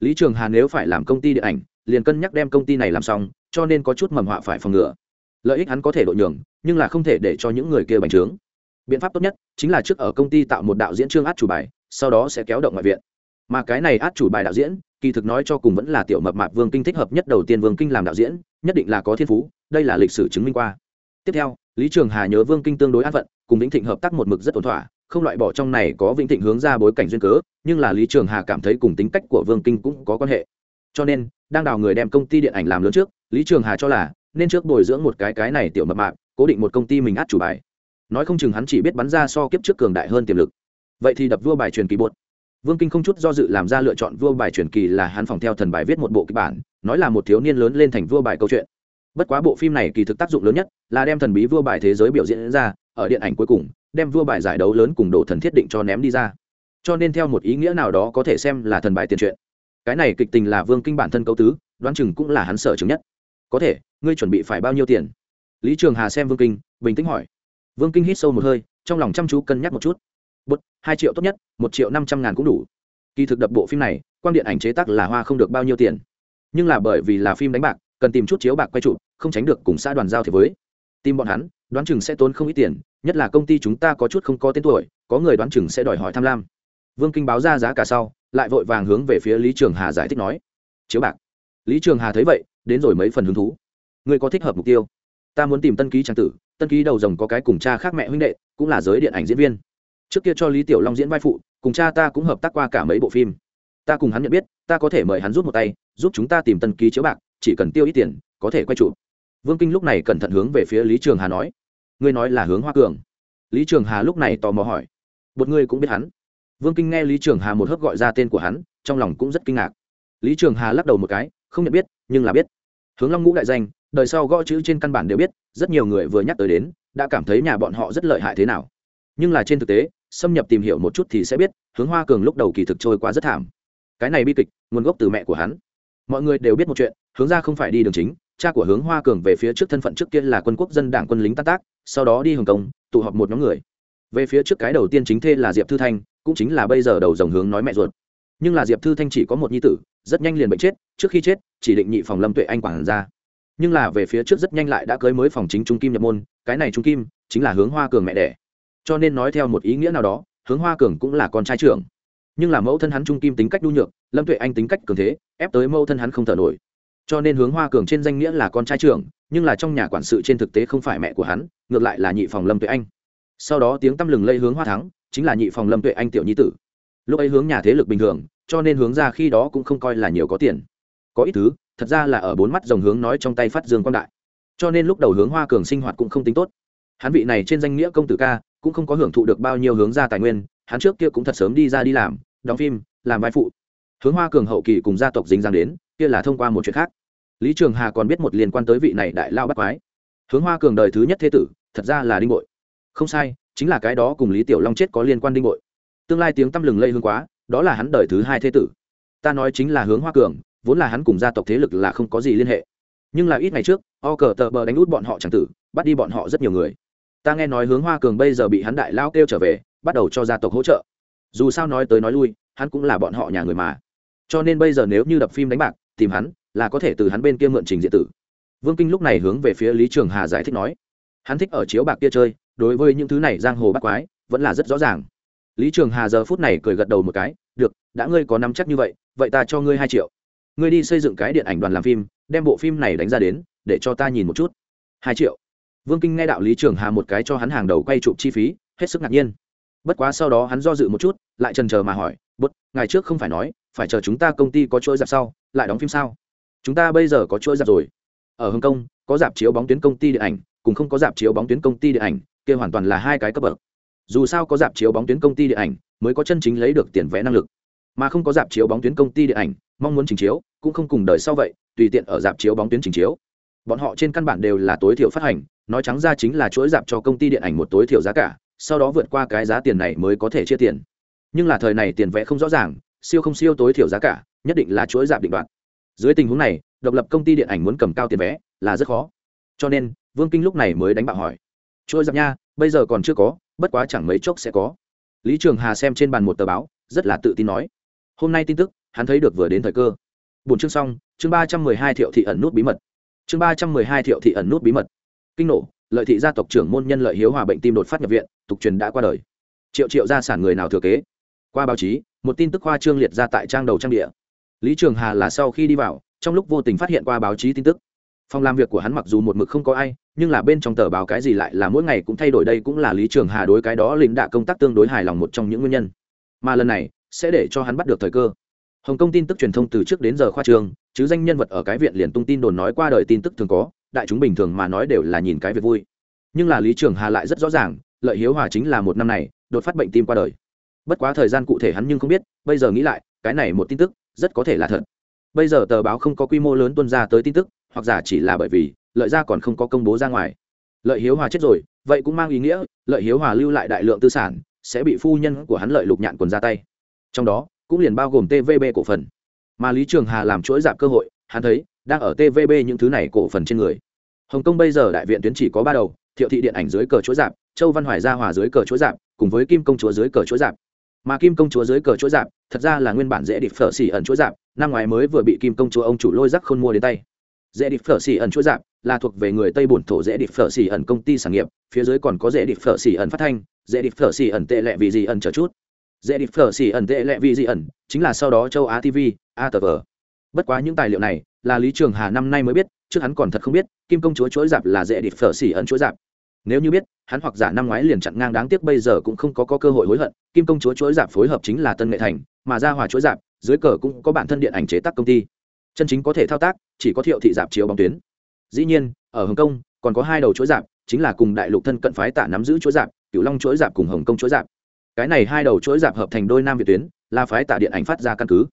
S1: Lý trường hà nếu phải làm công ty điện ảnh liền cân nhắc đem công ty này làm xong, cho nên có chút mầm họa phải phòng ngừa. Lợi ích hắn có thể độ nhường, nhưng là không thể để cho những người kia bành trướng. Biện pháp tốt nhất chính là trước ở công ty tạo một đạo diễn trương át chủ bài, sau đó sẽ kéo động ngoại viện. Mà cái này át chủ bài đạo diễn, kỳ thực nói cho cùng vẫn là tiểu mập mạp vương kinh thích hợp nhất đầu tiên vương kinh làm đạo diễn, nhất định là có thiên phú, đây là lịch sử chứng minh qua. Tiếp theo, lý trường hà nhớ vương kinh tương đối an phận, cùng vĩnh thịnh hợp tác một mực rất ổn thỏa, không loại bỏ trong này có vĩnh thịnh hướng ra bối cảnh duyên cớ, nhưng là lý trường hà cảm thấy cùng tính cách của vương kinh cũng có quan hệ cho nên, đang đào người đem công ty điện ảnh làm lớn trước, lý trường hà cho là, nên trước bồi dưỡng một cái cái này tiểu mập mạp, cố định một công ty mình át chủ bài. Nói không chừng hắn chỉ biết bắn ra so kiếp trước cường đại hơn tiềm lực. Vậy thì đập vua bài truyền kỳ bột vương kinh không chút do dự làm ra lựa chọn vua bài truyền kỳ là hắn phòng theo thần bài viết một bộ kịch bản, nói là một thiếu niên lớn lên thành vua bài câu chuyện. Bất quá bộ phim này kỳ thực tác dụng lớn nhất là đem thần bí vua bài thế giới biểu diễn ra, ở điện ảnh cuối cùng, đem vua bài giải đấu lớn cùng đồ thần thiết định cho ném đi ra. Cho nên theo một ý nghĩa nào đó có thể xem là thần bài tiền truyện cái này kịch tình là vương kinh bản thân cấu tứ, đoán chừng cũng là hắn sở chứng nhất. Có thể, ngươi chuẩn bị phải bao nhiêu tiền? Lý trường hà xem vương kinh, bình tĩnh hỏi. Vương kinh hít sâu một hơi, trong lòng chăm chú cân nhắc một chút. Bút, hai triệu tốt nhất, một triệu năm trăm ngàn cũng đủ. Kỳ thực đập bộ phim này quan điện ảnh chế tác là hoa không được bao nhiêu tiền. Nhưng là bởi vì là phim đánh bạc, cần tìm chút chiếu bạc quay trụ không tránh được cùng xã đoàn giao thì với. Tìm bọn hắn, đoán chừng sẽ tốn không ít tiền, nhất là công ty chúng ta có chút không có tên tuổi, có người đoán chừng sẽ đòi hỏi tham lam. Vương kinh báo ra giá cả sau lại vội vàng hướng về phía lý trường hà giải thích nói, chiếu bạc. Lý trường hà thấy vậy, đến rồi mấy phần hứng thú. Người có thích hợp mục tiêu? Ta muốn tìm tân ký trang tử, tân ký đầu rồng có cái cùng cha khác mẹ huynh đệ, cũng là giới điện ảnh diễn viên. Trước kia cho lý tiểu long diễn vai phụ, cùng cha ta cũng hợp tác qua cả mấy bộ phim. Ta cùng hắn nhận biết, ta có thể mời hắn giúp một tay, giúp chúng ta tìm tân ký chiếu bạc, chỉ cần tiêu ít tiền, có thể quay trụ vương kinh lúc này cẩn thận hướng về phía lý trường hà nói, ngươi nói là hướng hoa cường. Lý trường hà lúc này tò mò hỏi, một ngươi cũng biết hắn? Vương kinh nghe lý trường hà một hớp gọi ra tên của hắn, trong lòng cũng rất kinh ngạc. Lý trường hà lắc đầu một cái, không nhận biết, nhưng là biết. Hướng long ngũ đại danh, đời sau gõ chữ trên căn bản đều biết, rất nhiều người vừa nhắc tới đến, đã cảm thấy nhà bọn họ rất lợi hại thế nào. Nhưng là trên thực tế, xâm nhập tìm hiểu một chút thì sẽ biết, hướng hoa cường lúc đầu kỳ thực trôi qua rất thảm. Cái này bi kịch, nguồn gốc từ mẹ của hắn. Mọi người đều biết một chuyện, hướng ra không phải đi đường chính, cha của hướng hoa cường về phía trước thân phận trước kia là quân quốc dân đảng quân lính tác tác, sau đó đi hồng kông, tụ họp một nhóm người. Về phía trước cái đầu tiên chính thê là diệp thư thanh cũng chính là bây giờ đầu dòng hướng nói mẹ ruột. Nhưng là diệp thư thanh chỉ có một nhi tử, rất nhanh liền bệnh chết, trước khi chết, chỉ định nhị phòng lâm tuệ anh quản ra nhưng là về phía trước rất nhanh lại đã cưới mới phòng chính trung kim nhập môn, cái này trung kim chính là hướng hoa cường mẹ đẻ. Cho nên nói theo một ý nghĩa nào đó, hướng hoa cường cũng là con trai trưởng. Nhưng là mẫu thân hắn trung kim tính cách nhu nhược, lâm tuệ anh tính cách cường thế, ép tới mẫu thân hắn không thở nổi. Cho nên hướng hoa cường trên danh nghĩa là con trai trưởng, nhưng là trong nhà quản sự trên thực tế không phải mẹ của hắn, ngược lại là nhị phòng lâm tuệ anh. Sau đó tiếng tăm lừng lây hướng hoa thắng chính là nhị phòng lâm tuệ anh tiểu nhi tử. Lúc ấy hướng nhà thế lực bình thường, cho nên hướng ra khi đó cũng không coi là nhiều có tiền. Có ít thứ, thật ra là ở bốn mắt dòng hướng nói trong tay phát dương quang đại. Cho nên lúc đầu hướng hoa cường sinh hoạt cũng không tính tốt. Hắn vị này trên danh nghĩa công tử ca, cũng không có hưởng thụ được bao nhiêu hướng ra tài nguyên, hắn trước kia cũng thật sớm đi ra đi làm, đóng phim, làm vai phụ. Hướng hoa cường hậu kỳ cùng gia tộc dính dáng đến, kia là thông qua một chuyện khác. Lý trường hà còn biết một liên quan tới vị này đại lao bắt quái. Hướng hoa cường đời thứ nhất thế tử, thật ra là đinh bội. Không sai chính là cái đó cùng lý tiểu long chết có liên quan đinh bội. Tương lai tiếng tăm lừng lây hương quá, đó là hắn đời thứ hai thế tử. Ta nói chính là hướng hoa cường, vốn là hắn cùng gia tộc thế lực là không có gì liên hệ. Nhưng là ít ngày trước, o cờ tờ bờ đánh út bọn họ chẳng tử, bắt đi bọn họ rất nhiều người. Ta nghe nói hướng hoa cường bây giờ bị hắn đại lao kêu trở về, bắt đầu cho gia tộc hỗ trợ. Dù sao nói tới nói lui, hắn cũng là bọn họ nhà người mà. Cho nên bây giờ nếu như đập phim đánh bạc, tìm hắn, là có thể từ hắn bên kia mượn trình diện tử. Vương kinh lúc này hướng về phía lý trường hà giải thích nói, hắn thích ở chiếu bạc kia chơi đối với những thứ này giang hồ bắt quái, vẫn là rất rõ ràng. Lý trường hà giờ phút này cười gật đầu một cái, được, đã ngươi có nắm chắc như vậy vậy ta cho ngươi hai triệu. Ngươi đi xây dựng cái điện ảnh đoàn làm phim, đem bộ phim này đánh ra đến, để cho ta nhìn một chút. Hai triệu. Vương kinh nghe đạo lý trường hà một cái cho hắn hàng đầu quay chụp chi phí, hết sức ngạc nhiên. Bất quá sau đó hắn do dự một chút, lại trần chờ mà hỏi bút ngày trước không phải nói, phải chờ chúng ta công ty có chuỗi dạp sau, lại đóng phim sao? Chúng ta bây giờ có chuỗi dạp rồi. Ở hồng kông, có dạp chiếu bóng tuyến công ty điện ảnh, cùng không có dạp chiếu bóng tuyến công ty điện ảnh kia hoàn toàn là hai cái cấp bậc. Dù sao có dạp chiếu bóng tuyến công ty điện ảnh mới có chân chính lấy được tiền vẽ năng lực. Mà không có dạp chiếu bóng tuyến công ty điện ảnh, mong muốn trình chiếu, cũng không cùng đời sau vậy, tùy tiện ở dạp chiếu bóng tuyến trình chiếu. Bọn họ trên căn bản đều là tối thiểu phát hành, nói trắng ra chính là chuỗi dạp cho công ty điện ảnh một tối thiểu giá cả, sau đó vượt qua cái giá tiền này mới có thể chia tiền. Nhưng là thời này tiền vẽ không rõ ràng, siêu không siêu tối thiểu giá cả, nhất định là chuỗi dạp định đoạt. Dưới tình huống này, độc lập công ty điện ảnh muốn cầm cao tiền vé là rất khó. Cho nên, vương kinh lúc này mới đánh bạo hỏi trôi giặc nha, bây giờ còn chưa có, bất quá chẳng mấy chốc sẽ có. Lý trường hà xem trên bàn một tờ báo, rất là tự tin nói. Hôm nay tin tức, hắn thấy được vừa đến thời cơ. Bốn chương xong, chương ba trăm mười hai thiệu thị ẩn nút bí mật. Chương ba trăm mười hai thiệu thị ẩn nút bí mật. Kinh nổ, lợi thị gia tộc trưởng môn nhân lợi hiếu hòa bệnh tim đột phát nhập viện, tục truyền đã qua đời. Triệu triệu gia sản người nào thừa kế? Qua báo chí, một tin tức khoa trương liệt ra tại trang đầu trang địa. Lý trường hà là sau khi đi vào, trong lúc vô tình phát hiện qua báo chí tin tức. Phòng làm việc của hắn mặc dù một mực không có ai nhưng là bên trong tờ báo cái gì lại là mỗi ngày cũng thay đổi đây cũng là lý trường hà đối cái đó lính đạ công tác tương đối hài lòng một trong những nguyên nhân. Mà lần này, sẽ để cho hắn bắt được thời cơ. Hồng kông tin tức truyền thông từ trước đến giờ khoa trường, chứ danh nhân vật ở cái viện liền tung tin đồn nói qua đời tin tức thường có, đại chúng bình thường mà nói đều là nhìn cái việc vui. Nhưng là lý trường hà lại rất rõ ràng, lợi hiếu hòa chính là một năm này, đột phát bệnh tim qua đời. Bất quá thời gian cụ thể hắn nhưng không biết, bây giờ nghĩ lại, cái này một tin tức, rất có thể là thật. Bây giờ tờ báo không có quy mô lớn tuân ra tới tin tức, hoặc giả chỉ là bởi vì lợi gia còn không có công bố ra ngoài. Lợi hiếu hòa chết rồi, vậy cũng mang ý nghĩa, lợi hiếu hòa lưu lại đại lượng tư sản, sẽ bị phu nhân của hắn lợi lục nhạn quần ra tay. Trong đó, cũng liền bao gồm tvb cổ phần. Mà lý trường hà làm chuỗi giảm cơ hội, hắn thấy, đang ở tvb những thứ này cổ phần trên người. Hồng kông bây giờ đại viện tuyến chỉ có ba đầu, thiệu thị điện ảnh dưới cờ chuỗi giảm, châu văn hoài gia hòa dưới cờ chuỗi giảm, cùng với kim công chúa dưới cờ chuỗi giảm. Mà kim công chúa dưới cờ chuỗi giảm, thật ra là nguyên bản dễ địch phở xỉ ẩn chuỗi giảm, năm ngoái mới vừa bị kim công chúa ông chủ lôi rắc khôn mua đến tay. Dễ địch phở xỉ ẩn chuỗi giảm là thuộc về người tây bổn thổ dễ địch phở xỉ ẩn công ty sản nghiệp phía dưới còn có dễ địch phở xỉ ẩn phát thanh dễ địch phở xỉ ẩn tệ lệ vì gì ẩn chờ chút. Dễ địch phở xỉ ẩn tệ lệ vì gì ẩn chính là sau đó châu á tv atv bất quá những tài liệu này là lý trường hà năm nay mới biết trước hắn còn thật không biết kim công chúa chuỗi dạp là dễ địch phở xỉ ẩn chuỗi dạp nếu như biết hắn hoặc giả năm ngoái liền chặn ngang đáng tiếc bây giờ cũng không có, có cơ hội hối hận kim công chúa chuỗi dạp phối hợp chính là tân nghệ thành mà ra hòa chuỗi dạp dưới cờ cũng có bản thân điện ảnh chế tác công ty. Chân chính có thể thao tác chỉ có thiệu thị dạp chiếu bóng tuyến dĩ nhiên, ở hồng kông, còn có hai đầu chuỗi dạp, chính là cùng đại lục thân cận phái tạ nắm giữ chuỗi dạp, cửu long chuỗi dạp cùng hồng kông chuỗi dạp. Cái này hai đầu chuỗi dạp hợp thành đôi nam việt tuyến, là phái tạ điện ảnh phát ra căn cứ.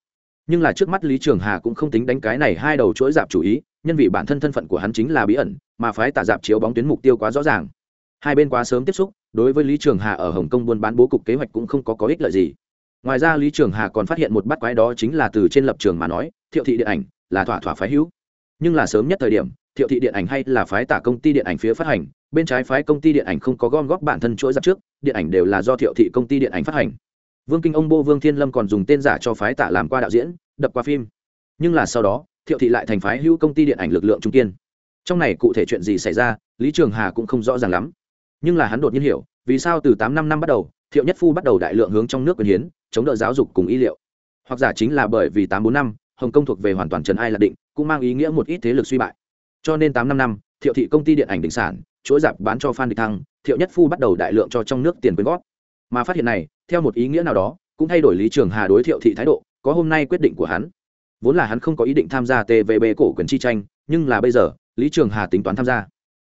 S1: Nhưng là trước mắt lý trường hà cũng không tính đánh cái này hai đầu chuỗi dạp chủ ý, nhân vì bản thân thân phận của hắn chính là bí ẩn, mà phái tạ dạp chiếu bóng tuyến mục tiêu quá rõ ràng. Hai bên quá sớm tiếp xúc, đối với lý trường hà ở hồng kông buôn bán bố cục kế hoạch cũng không có có ích lợi gì. Ngoài ra lý trường hà còn phát hiện một bắt quái đó chính là từ trên lập trường mà nói, thiệu thị điện ảnh, là thỏa thỏa phái hữu. Nhưng là sớm nhất thời điểm thiệu thị điện ảnh hay là phái tả công ty điện ảnh phía phát hành, bên trái phái công ty điện ảnh không có gom góp bản thân chuỗi giáp trước, điện ảnh đều là do thiệu thị công ty điện ảnh phát hành. Vương kinh ông bô vương thiên lâm còn dùng tên giả cho phái tả làm qua đạo diễn, đập qua phim. Nhưng là sau đó, thiệu thị lại thành phái hữu công ty điện ảnh lực lượng trung kiên. Trong này cụ thể chuyện gì xảy ra, lý trường hà cũng không rõ ràng lắm. Nhưng là hắn đột nhiên hiểu, vì sao từ tám năm năm bắt đầu, thiệu nhất phu bắt đầu đại lượng hướng trong nước quyền hiến, chống đỡ giáo dục cùng y liệu. Hoặc giả chính là bởi vì tám bốn năm, hồng kông thuộc về hoàn toàn trần ai là định, cũng mang ý nghĩa một ít thế lực suy bại cho nên tám năm năm, thiệu thị công ty điện ảnh định sản, chuỗi dạp bán cho phan địch thăng, thiệu nhất phu bắt đầu đại lượng cho trong nước tiền quyên góp. Mà phát hiện này, theo một ý nghĩa nào đó, cũng thay đổi lý trường hà đối thiệu thị thái độ, có hôm nay quyết định của hắn. Vốn là hắn không có ý định tham gia tvb cổ quyền chi tranh, nhưng là bây giờ, lý trường hà tính toán tham gia.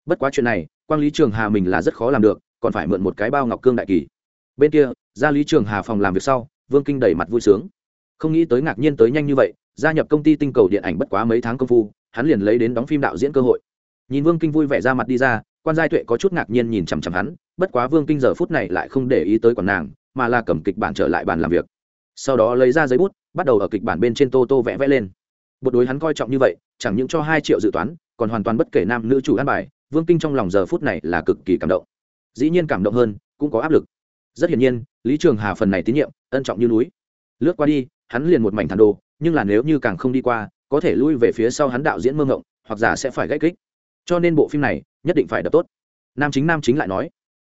S1: Bất quá chuyện này, quang lý trường hà mình là rất khó làm được, còn phải mượn một cái bao ngọc cương đại kỳ. Bên kia, ra lý trường hà phòng làm việc sau, vương kinh đầy mặt vui sướng. Không nghĩ tới ngạc nhiên tới nhanh như vậy, gia nhập công ty tinh cầu điện ảnh bất quá mấy tháng công phu hắn liền lấy đến đóng phim đạo diễn cơ hội. Nhìn vương kinh vui vẻ ra mặt đi ra, quan giai tuệ có chút ngạc nhiên nhìn chằm chằm hắn, bất quá vương kinh giờ phút này lại không để ý tới còn nàng, mà là cầm kịch bản trở lại bàn làm việc. Sau đó lấy ra giấy bút, bắt đầu ở kịch bản bên trên tô tô vẽ vẽ lên. Bột đối hắn coi trọng như vậy, chẳng những cho hai triệu dự toán, còn hoàn toàn bất kể nam nữ chủ ăn bài, vương kinh trong lòng giờ phút này là cực kỳ cảm động. Dĩ nhiên cảm động hơn, cũng có áp lực. Rất hiển nhiên, lý trường hà phần này tín nhiệm, ân trọng như núi. Lướt qua đi, hắn liền một mảnh thản đồ, nhưng là nếu như càng không đi qua có thể lui về phía sau hắn đạo diễn mơ ngộng, hoặc giả sẽ phải gãy kích. Cho nên bộ phim này nhất định phải đập tốt. Nam chính nam chính lại nói.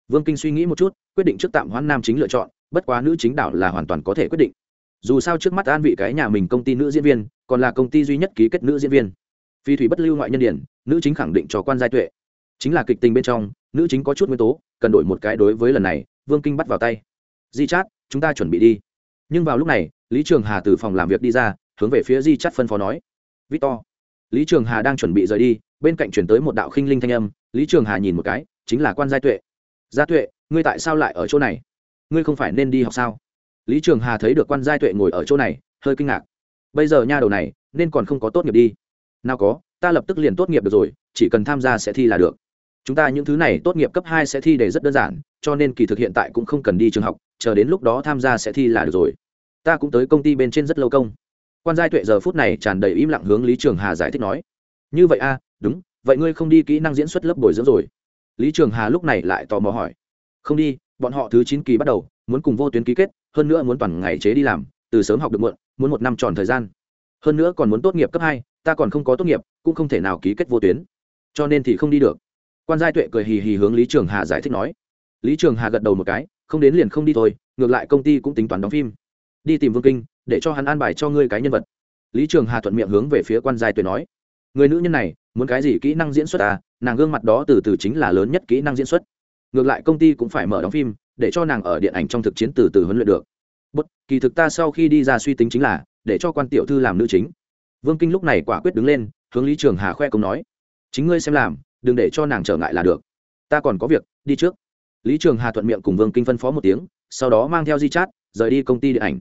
S1: Vương kinh suy nghĩ một chút, quyết định trước tạm hoãn nam chính lựa chọn, bất quá nữ chính đảo là hoàn toàn có thể quyết định. Dù sao trước mắt an vị cái nhà mình công ty nữ diễn viên, còn là công ty duy nhất ký kết nữ diễn viên. Phi thủy bất lưu ngoại nhân điển, nữ chính khẳng định cho quan giai tuệ. Chính là kịch tình bên trong, nữ chính có chút nguyên tố, cần đổi một cái đối với lần này, vương kinh bắt vào tay. Di chát, chúng ta chuẩn bị đi. Nhưng vào lúc này, lý trường hà từ phòng làm việc đi ra, hướng về phía di chát phân phó nói victor. Lý trường hà đang chuẩn bị rời đi, bên cạnh chuyển tới một đạo khinh linh thanh âm, lý trường hà nhìn một cái, chính là quan Gia tuệ. Gia tuệ, ngươi tại sao lại ở chỗ này? Ngươi không phải nên đi học sao? Lý trường hà thấy được quan Gia tuệ ngồi ở chỗ này, hơi kinh ngạc. Bây giờ nha đầu này, nên còn không có tốt nghiệp đi. Nào có, ta lập tức liền tốt nghiệp được rồi, chỉ cần tham gia sẽ thi là được. Chúng ta những thứ này tốt nghiệp cấp hai sẽ thi để rất đơn giản, cho nên kỳ thực hiện tại cũng không cần đi trường học, chờ đến lúc đó tham gia sẽ thi là được rồi. Ta cũng tới công ty bên trên rất lâu công quan giai tuệ giờ phút này tràn đầy im lặng hướng lý trường hà giải thích nói. Như vậy a à, đúng vậy ngươi không đi kỹ năng diễn xuất lớp bồi dưỡng rồi. Lý trường hà lúc này lại tò mò hỏi. Không đi bọn họ thứ chín kỳ bắt đầu muốn cùng vô tuyến ký kết hơn nữa muốn toàn ngày chế đi làm từ sớm học được muộn muốn một năm tròn thời gian. Hơn nữa còn muốn tốt nghiệp cấp hai ta còn không có tốt nghiệp cũng không thể nào ký kết vô tuyến. Cho nên thì không đi được. Quan giai tuệ cười hì hì hướng lý trường hà giải thích nói. Lý trường hà gật đầu một cái không đến liền không đi thôi ngược lại công ty cũng tính toán đóng phim. Đi tìm vương kinh để cho hắn an bài cho ngươi cái nhân vật. Lý trường hà thuận miệng hướng về phía quan giai tuệ nói, người nữ nhân này, muốn cái gì kỹ năng diễn xuất à? Nàng gương mặt đó từ từ chính là lớn nhất kỹ năng diễn xuất. Ngược lại công ty cũng phải mở đóng phim, để cho nàng ở điện ảnh trong thực chiến từ từ huấn luyện được. Bất, kỳ thực ta sau khi đi ra suy tính chính là, để cho quan tiểu thư làm nữ chính. Vương kinh lúc này quả quyết đứng lên, hướng lý trường hà khoe công nói, chính ngươi xem làm, đừng để cho nàng trở ngại là được. Ta còn có việc, đi trước. Lý trường hà thuận miệng cùng vương kinh phân phó một tiếng, sau đó mang theo di chát, rời đi công ty điện ảnh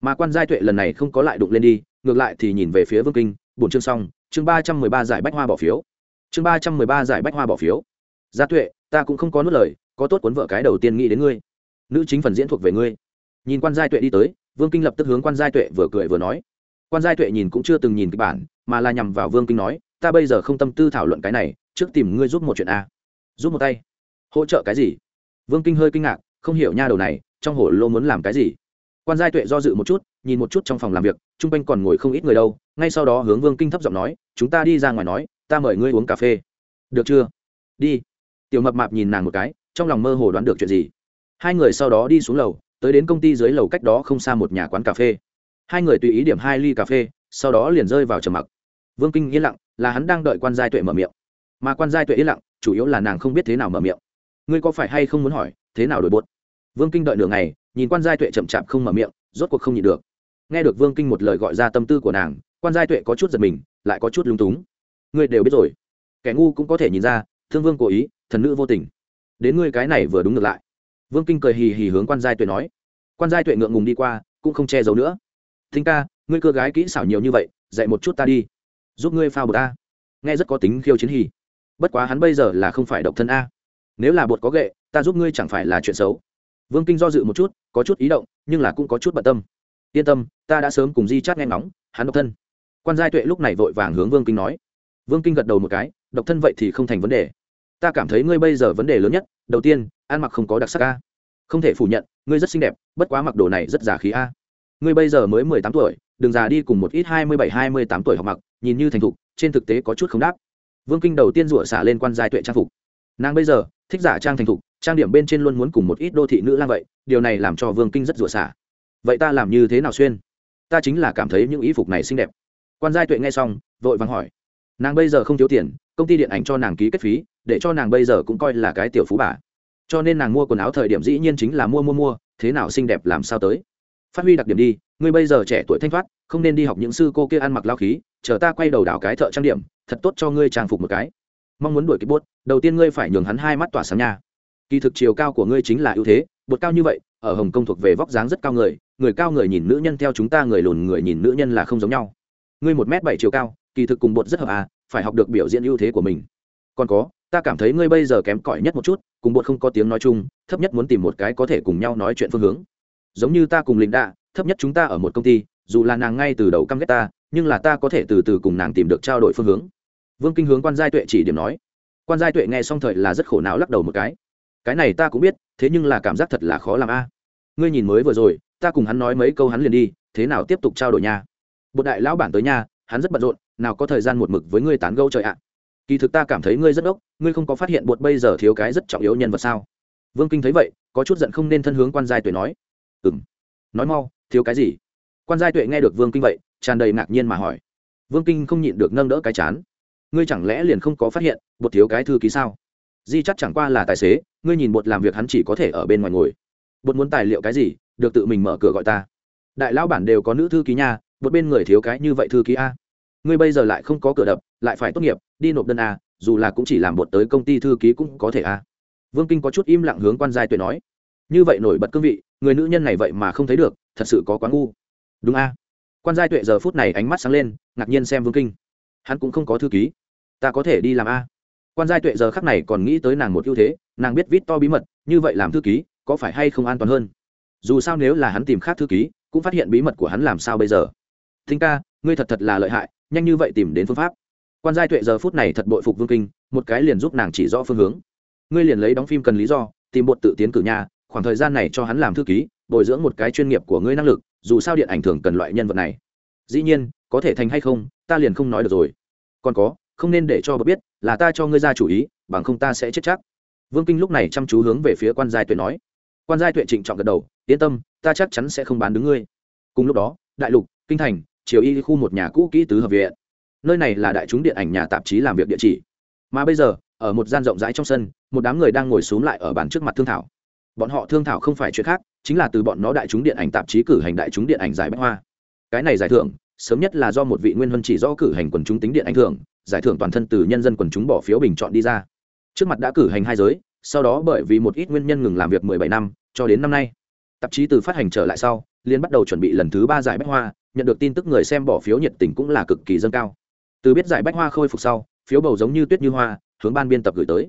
S1: mà quan giai tuệ lần này không có lại đụng lên đi, ngược lại thì nhìn về phía vương kinh, bổn chương xong, chương ba trăm mười ba giải bách hoa bỏ phiếu. Chương ba trăm mười ba giải bách hoa bỏ phiếu. Gia tuệ, ta cũng không có nuốt lời, có tốt cuốn vợ cái đầu tiên nghĩ đến ngươi. Nữ chính phần diễn thuộc về ngươi. Nhìn quan giai tuệ đi tới, vương kinh lập tức hướng quan giai tuệ vừa cười vừa nói. Quan giai tuệ nhìn cũng chưa từng nhìn kịch bản, mà là nhằm vào vương kinh nói, ta bây giờ không tâm tư thảo luận cái này, trước tìm ngươi giúp một chuyện a. Giúp một tay. Hỗ trợ cái gì? Vương kinh hơi kinh ngạc, không hiểu nha đầu này, trong hồ lô muốn làm cái gì? Quan giai tuệ do dự một chút, nhìn một chút trong phòng làm việc, chung quanh còn ngồi không ít người đâu, ngay sau đó hướng vương kinh thấp giọng nói, chúng ta đi ra ngoài nói, ta mời ngươi uống cà phê. Được chưa? Đi. Tiểu mập mạp nhìn nàng một cái, trong lòng mơ hồ đoán được chuyện gì. Hai người sau đó đi xuống lầu, tới đến công ty dưới lầu cách đó không xa một nhà quán cà phê. Hai người tùy ý điểm hai ly cà phê, sau đó liền rơi vào trầm mặc. Vương kinh yên lặng, là hắn đang đợi quan giai tuệ mở miệng. Mà quan giai tuệ yên lặng, chủ yếu là nàng không biết thế nào mở miệng. Ngươi có phải hay không muốn hỏi, thế nào đổi bột? Vương kinh đợi nửa ngày nhìn quan giai tuệ chậm chạp không mở miệng, rốt cuộc không nhịn được. Nghe được vương kinh một lời gọi ra tâm tư của nàng, quan giai tuệ có chút giật mình, lại có chút lung túng. Ngươi đều biết rồi. Kẻ ngu cũng có thể nhìn ra, thương vương cố ý, thần nữ vô tình. Đến ngươi cái này vừa đúng ngược lại. Vương kinh cười hì hì hướng quan giai tuệ nói. Quan giai tuệ ngượng ngùng đi qua, cũng không che giấu nữa. Thính ca, ngươi cơ gái kỹ xảo nhiều như vậy, dạy một chút ta đi. Giúp ngươi phao bột ta. nghe rất có tính khiêu chiến hì. Bất quá hắn bây giờ là không phải độc thân a. Nếu là bột có gệ ta giúp ngươi chẳng phải là chuyện xấu vương kinh do dự một chút, có chút ý động, nhưng là cũng có chút bận tâm. Yên tâm, ta đã sớm cùng di chát nghe ngóng, hắn độc thân. Quan giai tuệ lúc này vội vàng hướng vương kinh nói. Vương kinh gật đầu một cái, độc thân vậy thì không thành vấn đề. Ta cảm thấy ngươi bây giờ vấn đề lớn nhất, đầu tiên, ăn mặc không có đặc sắc a. Không thể phủ nhận, ngươi rất xinh đẹp, bất quá mặc đồ này rất giả khí a. Ngươi bây giờ mới mười tám tuổi, đừng già đi cùng một ít hai mươi bảy, hai mươi tám tuổi học mặc, nhìn như thành thục, trên thực tế có chút không đáp. Vương kinh đầu tiên rủa xả lên quan giai tuệ trang phục. Nàng bây giờ, thích giả trang thành thục trang điểm bên trên luôn muốn cùng một ít đô thị nữ lang vậy, điều này làm cho vương kinh rất rủa xả. Vậy ta làm như thế nào xuyên? Ta chính là cảm thấy những y phục này xinh đẹp. Quan giai tuệ nghe xong, vội vàng hỏi. Nàng bây giờ không thiếu tiền, công ty điện ảnh cho nàng ký kết phí, để cho nàng bây giờ cũng coi là cái tiểu phú bà. Cho nên nàng mua quần áo thời điểm dĩ nhiên chính là mua mua mua, thế nào xinh đẹp làm sao tới. Phát huy đặc điểm đi, ngươi bây giờ trẻ tuổi thanh thoát, không nên đi học những sư cô kia ăn mặc lao khí, chờ ta quay đầu đảo cái thợ trang điểm, thật tốt cho ngươi trang phục một cái. Mong muốn đuổi kịp bốt, đầu tiên ngươi phải nhường hắn hai mắt tỏa sáng nha kỳ thực chiều cao của ngươi chính là ưu thế, bột cao như vậy, ở hồng kông thuộc về vóc dáng rất cao người người cao người nhìn nữ nhân theo chúng ta người lùn người nhìn nữ nhân là không giống nhau. Ngươi một m bảy chiều cao, kỳ thực cùng bột rất hợp à phải học được biểu diễn ưu thế của mình. Còn có, ta cảm thấy ngươi bây giờ kém cỏi nhất một chút, cùng bột không có tiếng nói chung, thấp nhất muốn tìm một cái có thể cùng nhau nói chuyện phương hướng. Giống như ta cùng lính đạ, thấp nhất chúng ta ở một công ty, dù là nàng ngay từ đầu căm ghét ta, nhưng là ta có thể từ từ cùng nàng tìm được trao đổi phương hướng. Vương kinh hướng quan giai tuệ chỉ điểm nói. Quan giai tuệ nghe xong thời là rất khổ não lắc đầu một cái cái này ta cũng biết, thế nhưng là cảm giác thật là khó làm a. Ngươi nhìn mới vừa rồi, ta cùng hắn nói mấy câu hắn liền đi, thế nào tiếp tục trao đổi nha bột đại lão bản tới nhà, hắn rất bận rộn, nào có thời gian một mực với ngươi tán gâu trời ạ. Kỳ thực ta cảm thấy ngươi rất ốc ngươi không có phát hiện bột bây giờ thiếu cái rất trọng yếu nhân vật sao? Vương kinh thấy vậy, có chút giận không nên thân hướng quan giai tuệ nói. Ừ m nói mau, thiếu cái gì? Quan giai tuệ nghe được vương kinh vậy, tràn đầy ngạc nhiên mà hỏi. Vương kinh không nhịn được nâng đỡ cái chán. Ngươi chẳng lẽ liền không có phát hiện, bột thiếu cái thư ký sao? Di chắc chẳng qua là tài xế, ngươi nhìn bột làm việc hắn chỉ có thể ở bên ngoài ngồi. Bột muốn tài liệu cái gì, được tự mình mở cửa gọi ta. Đại lão bản đều có nữ thư ký nha, bột bên người thiếu cái như vậy thư ký a. Ngươi bây giờ lại không có cửa đập, lại phải tốt nghiệp, đi nộp đơn a, dù là cũng chỉ làm bột tới công ty thư ký cũng có thể a. Vương kinh có chút im lặng hướng quan giai tuệ nói. Như vậy nổi bật cương vị, người nữ nhân này vậy mà không thấy được, thật sự có quá ngu. Đúng a. Quan giai tuệ giờ phút này ánh mắt sáng lên, ngạc nhiên xem vương kinh. Hắn cũng không có thư ký. Ta có thể đi làm a quan giai tuệ giờ khắc này còn nghĩ tới nàng một ưu thế, nàng biết vít to bí mật, như vậy làm thư ký, có phải hay không an toàn hơn? Dù sao nếu là hắn tìm khác thư ký, cũng phát hiện bí mật của hắn làm sao bây giờ? Thính ca, ngươi thật thật là lợi hại, nhanh như vậy tìm đến phương pháp. Quan giai tuệ giờ phút này thật bội phục vương kinh, một cái liền giúp nàng chỉ rõ phương hướng. Ngươi liền lấy đóng phim cần lý do, tìm bột tự tiến cử nhà, khoảng thời gian này cho hắn làm thư ký, bồi dưỡng một cái chuyên nghiệp của ngươi năng lực, dù sao điện ảnh thường cần loại nhân vật này. Dĩ nhiên, có thể thành hay không, ta liền không nói được rồi. Còn có không nên để cho bậc biết, là ta cho ngươi ra chủ ý, bằng không ta sẽ chết chắc. Vương kinh lúc này chăm chú hướng về phía quan giai tuệ nói. Quan giai tuệ trịnh trọng gật đầu, yên tâm, ta chắc chắn sẽ không bán đứng ngươi. Cùng lúc đó, đại lục, kinh thành, triều y khu một nhà cũ kỹ tứ hợp viện. Nơi này là đại chúng điện ảnh nhà tạp chí làm việc địa chỉ. Mà bây giờ, ở một gian rộng rãi trong sân, một đám người đang ngồi xuống lại ở bàn trước mặt thương thảo. Bọn họ thương thảo không phải chuyện khác, chính là từ bọn nó đại chúng điện ảnh tạp chí cử hành đại chúng điện ảnh giải bách hoa. Cái này giải thưởng, sớm nhất là do một vị nguyên huân chỉ do cử hành quần chúng tính điện ảnh thưởng giải thưởng toàn thân từ nhân dân quần chúng bỏ phiếu bình chọn đi ra. Trước mặt đã cử hành hai giới sau đó bởi vì một ít nguyên nhân ngừng làm việc mười bảy năm cho đến năm nay. Tạp chí từ phát hành trở lại sau liên bắt đầu chuẩn bị lần thứ ba giải bách hoa nhận được tin tức người xem bỏ phiếu nhiệt tình cũng là cực kỳ dâng cao. Từ biết giải bách hoa khôi phục sau phiếu bầu giống như tuyết như hoa hướng ban biên tập gửi tới.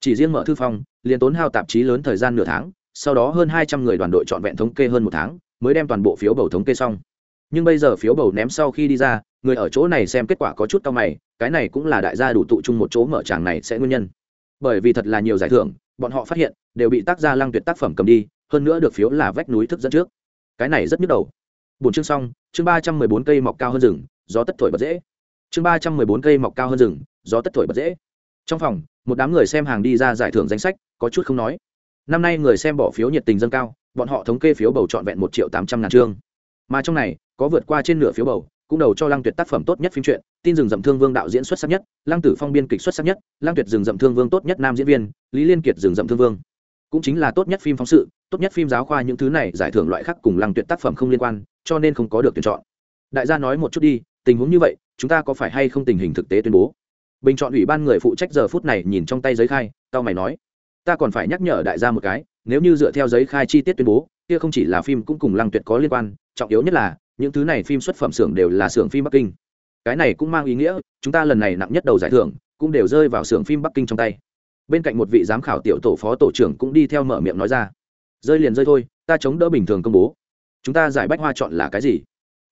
S1: Chỉ riêng mở thư phòng, liền tốn hao tạp chí lớn thời gian nửa tháng sau đó hơn hai trăm người đoàn đội chọn vẹn thống kê hơn một tháng mới đem toàn bộ phiếu bầu thống kê xong. Nhưng bây giờ phiếu bầu ném sau khi đi ra người ở chỗ này xem kết quả có chút cao mày, cái này cũng là đại gia đủ tụ chung một chỗ mở tràng này sẽ nguyên nhân. Bởi vì thật là nhiều giải thưởng, bọn họ phát hiện, đều bị tác gia lăng tuyệt tác phẩm cầm đi, hơn nữa được phiếu là vách núi thức dẫn trước. Cái này rất nhức đầu. Bốn chương xong, chương ba trăm mười bốn cây mọc cao hơn rừng, gió tất thổi bật dễ. Chương ba trăm mười bốn cây mọc cao hơn rừng, gió tất thổi bật dễ. Trong phòng, một đám người xem hàng đi ra giải thưởng danh sách, có chút không nói. Năm nay người xem bỏ phiếu nhiệt tình dâng cao, bọn họ thống kê phiếu bầu trọn vẹn một triệu tám trăm ngàn chương. Mà trong này, có vượt qua trên nửa phiếu bầu cũng đầu cho lăng tuyệt tác phẩm tốt nhất phim truyện, tin rừng rậm thương vương đạo diễn xuất sắc nhất, lăng tử phong biên kịch xuất sắc nhất, lăng tuyệt rừng rậm thương vương tốt nhất nam diễn viên, lý liên kiệt rừng rậm thương vương. Cũng chính là tốt nhất phim phóng sự, tốt nhất phim giáo khoa những thứ này giải thưởng loại khác cùng lăng tuyệt tác phẩm không liên quan, cho nên không có được tuyển chọn. Đại gia nói một chút đi, tình huống như vậy, chúng ta có phải hay không tình hình thực tế tuyên bố? Bình chọn ủy ban người phụ trách giờ phút này nhìn trong tay giấy khai tao mày nói, ta còn phải nhắc nhở đại gia một cái, nếu như dựa theo giấy khai chi tiết tuyên bố, kia không chỉ là phim cũng cùng lăng tuyệt có liên quan, trọng yếu nhất là những thứ này phim xuất phẩm xưởng đều là xưởng phim bắc kinh. Cái này cũng mang ý nghĩa, chúng ta lần này nặng nhất đầu giải thưởng, cũng đều rơi vào xưởng phim bắc kinh trong tay. Bên cạnh một vị giám khảo tiểu tổ phó tổ trưởng cũng đi theo mở miệng nói ra. Rơi liền rơi thôi, ta chống đỡ bình thường công bố. Chúng ta giải bách hoa chọn là cái gì?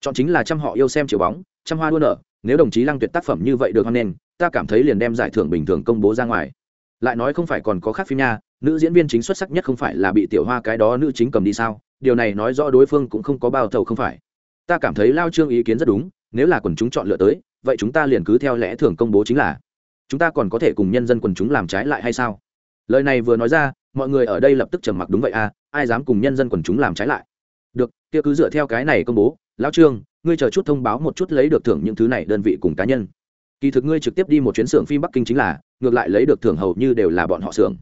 S1: Chọn chính là trăm họ yêu xem chiều bóng, trăm hoa đua nở. Nếu đồng chí lăng tuyệt tác phẩm như vậy được hoan nghênh, ta cảm thấy liền đem giải thưởng bình thường công bố ra ngoài. Lại nói không phải còn có khác phim nha, nữ diễn viên chính xuất sắc nhất không phải là bị tiểu hoa cái đó nữ chính cầm đi sao? Điều này nói rõ đối phương cũng không có bao thầu không phải ta cảm thấy lao trương ý kiến rất đúng, nếu là quần chúng chọn lựa tới, vậy chúng ta liền cứ theo lẽ thường công bố chính là. Chúng ta còn có thể cùng nhân dân quần chúng làm trái lại hay sao? Lời này vừa nói ra, mọi người ở đây lập tức trầm mặc đúng vậy à ai dám cùng nhân dân quần chúng làm trái lại? Được, kia cứ dựa theo cái này công bố lão trương, ngươi chờ chút thông báo một chút lấy được thưởng những thứ này đơn vị cùng cá nhân. Kỳ thực ngươi trực tiếp đi một chuyến xưởng phim bắc kinh chính là, ngược lại lấy được thưởng hầu như đều là bọn họ xưởng.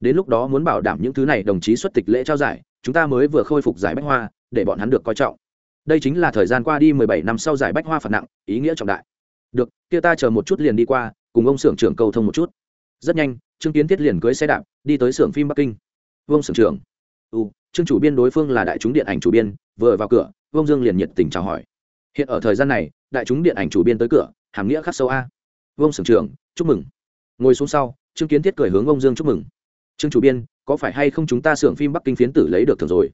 S1: Đến lúc đó muốn bảo đảm những thứ này đồng chí xuất tịch lễ trao giải, chúng ta mới vừa khôi phục giải bách hoa, để bọn hắn được coi trọng đây chính là thời gian qua đi mười bảy năm sau giải bách hoa phạt nặng, ý nghĩa trọng đại. Được, kia ta chờ một chút liền đi qua, cùng ông xưởng trưởng cầu thông một chút. Rất nhanh, trương kiến thiết liền cưới xe đạp, đi tới xưởng phim bắc kinh. Vương xưởng trưởng. Ừ trương chủ biên đối phương là đại chúng điện ảnh chủ biên, vừa vào cửa, vương dương liền nhiệt tình chào hỏi. Hiện ở thời gian này, đại chúng điện ảnh chủ biên tới cửa, hàm nghĩa khắc sâu a. Vương xưởng trưởng, chúc mừng. Ngồi xuống sau, trương kiến thiết cười hướng ông dương chúc mừng. Trương chủ biên, có phải hay không chúng ta xưởng phim bắc kinh phiến tử lấy được thường rồi?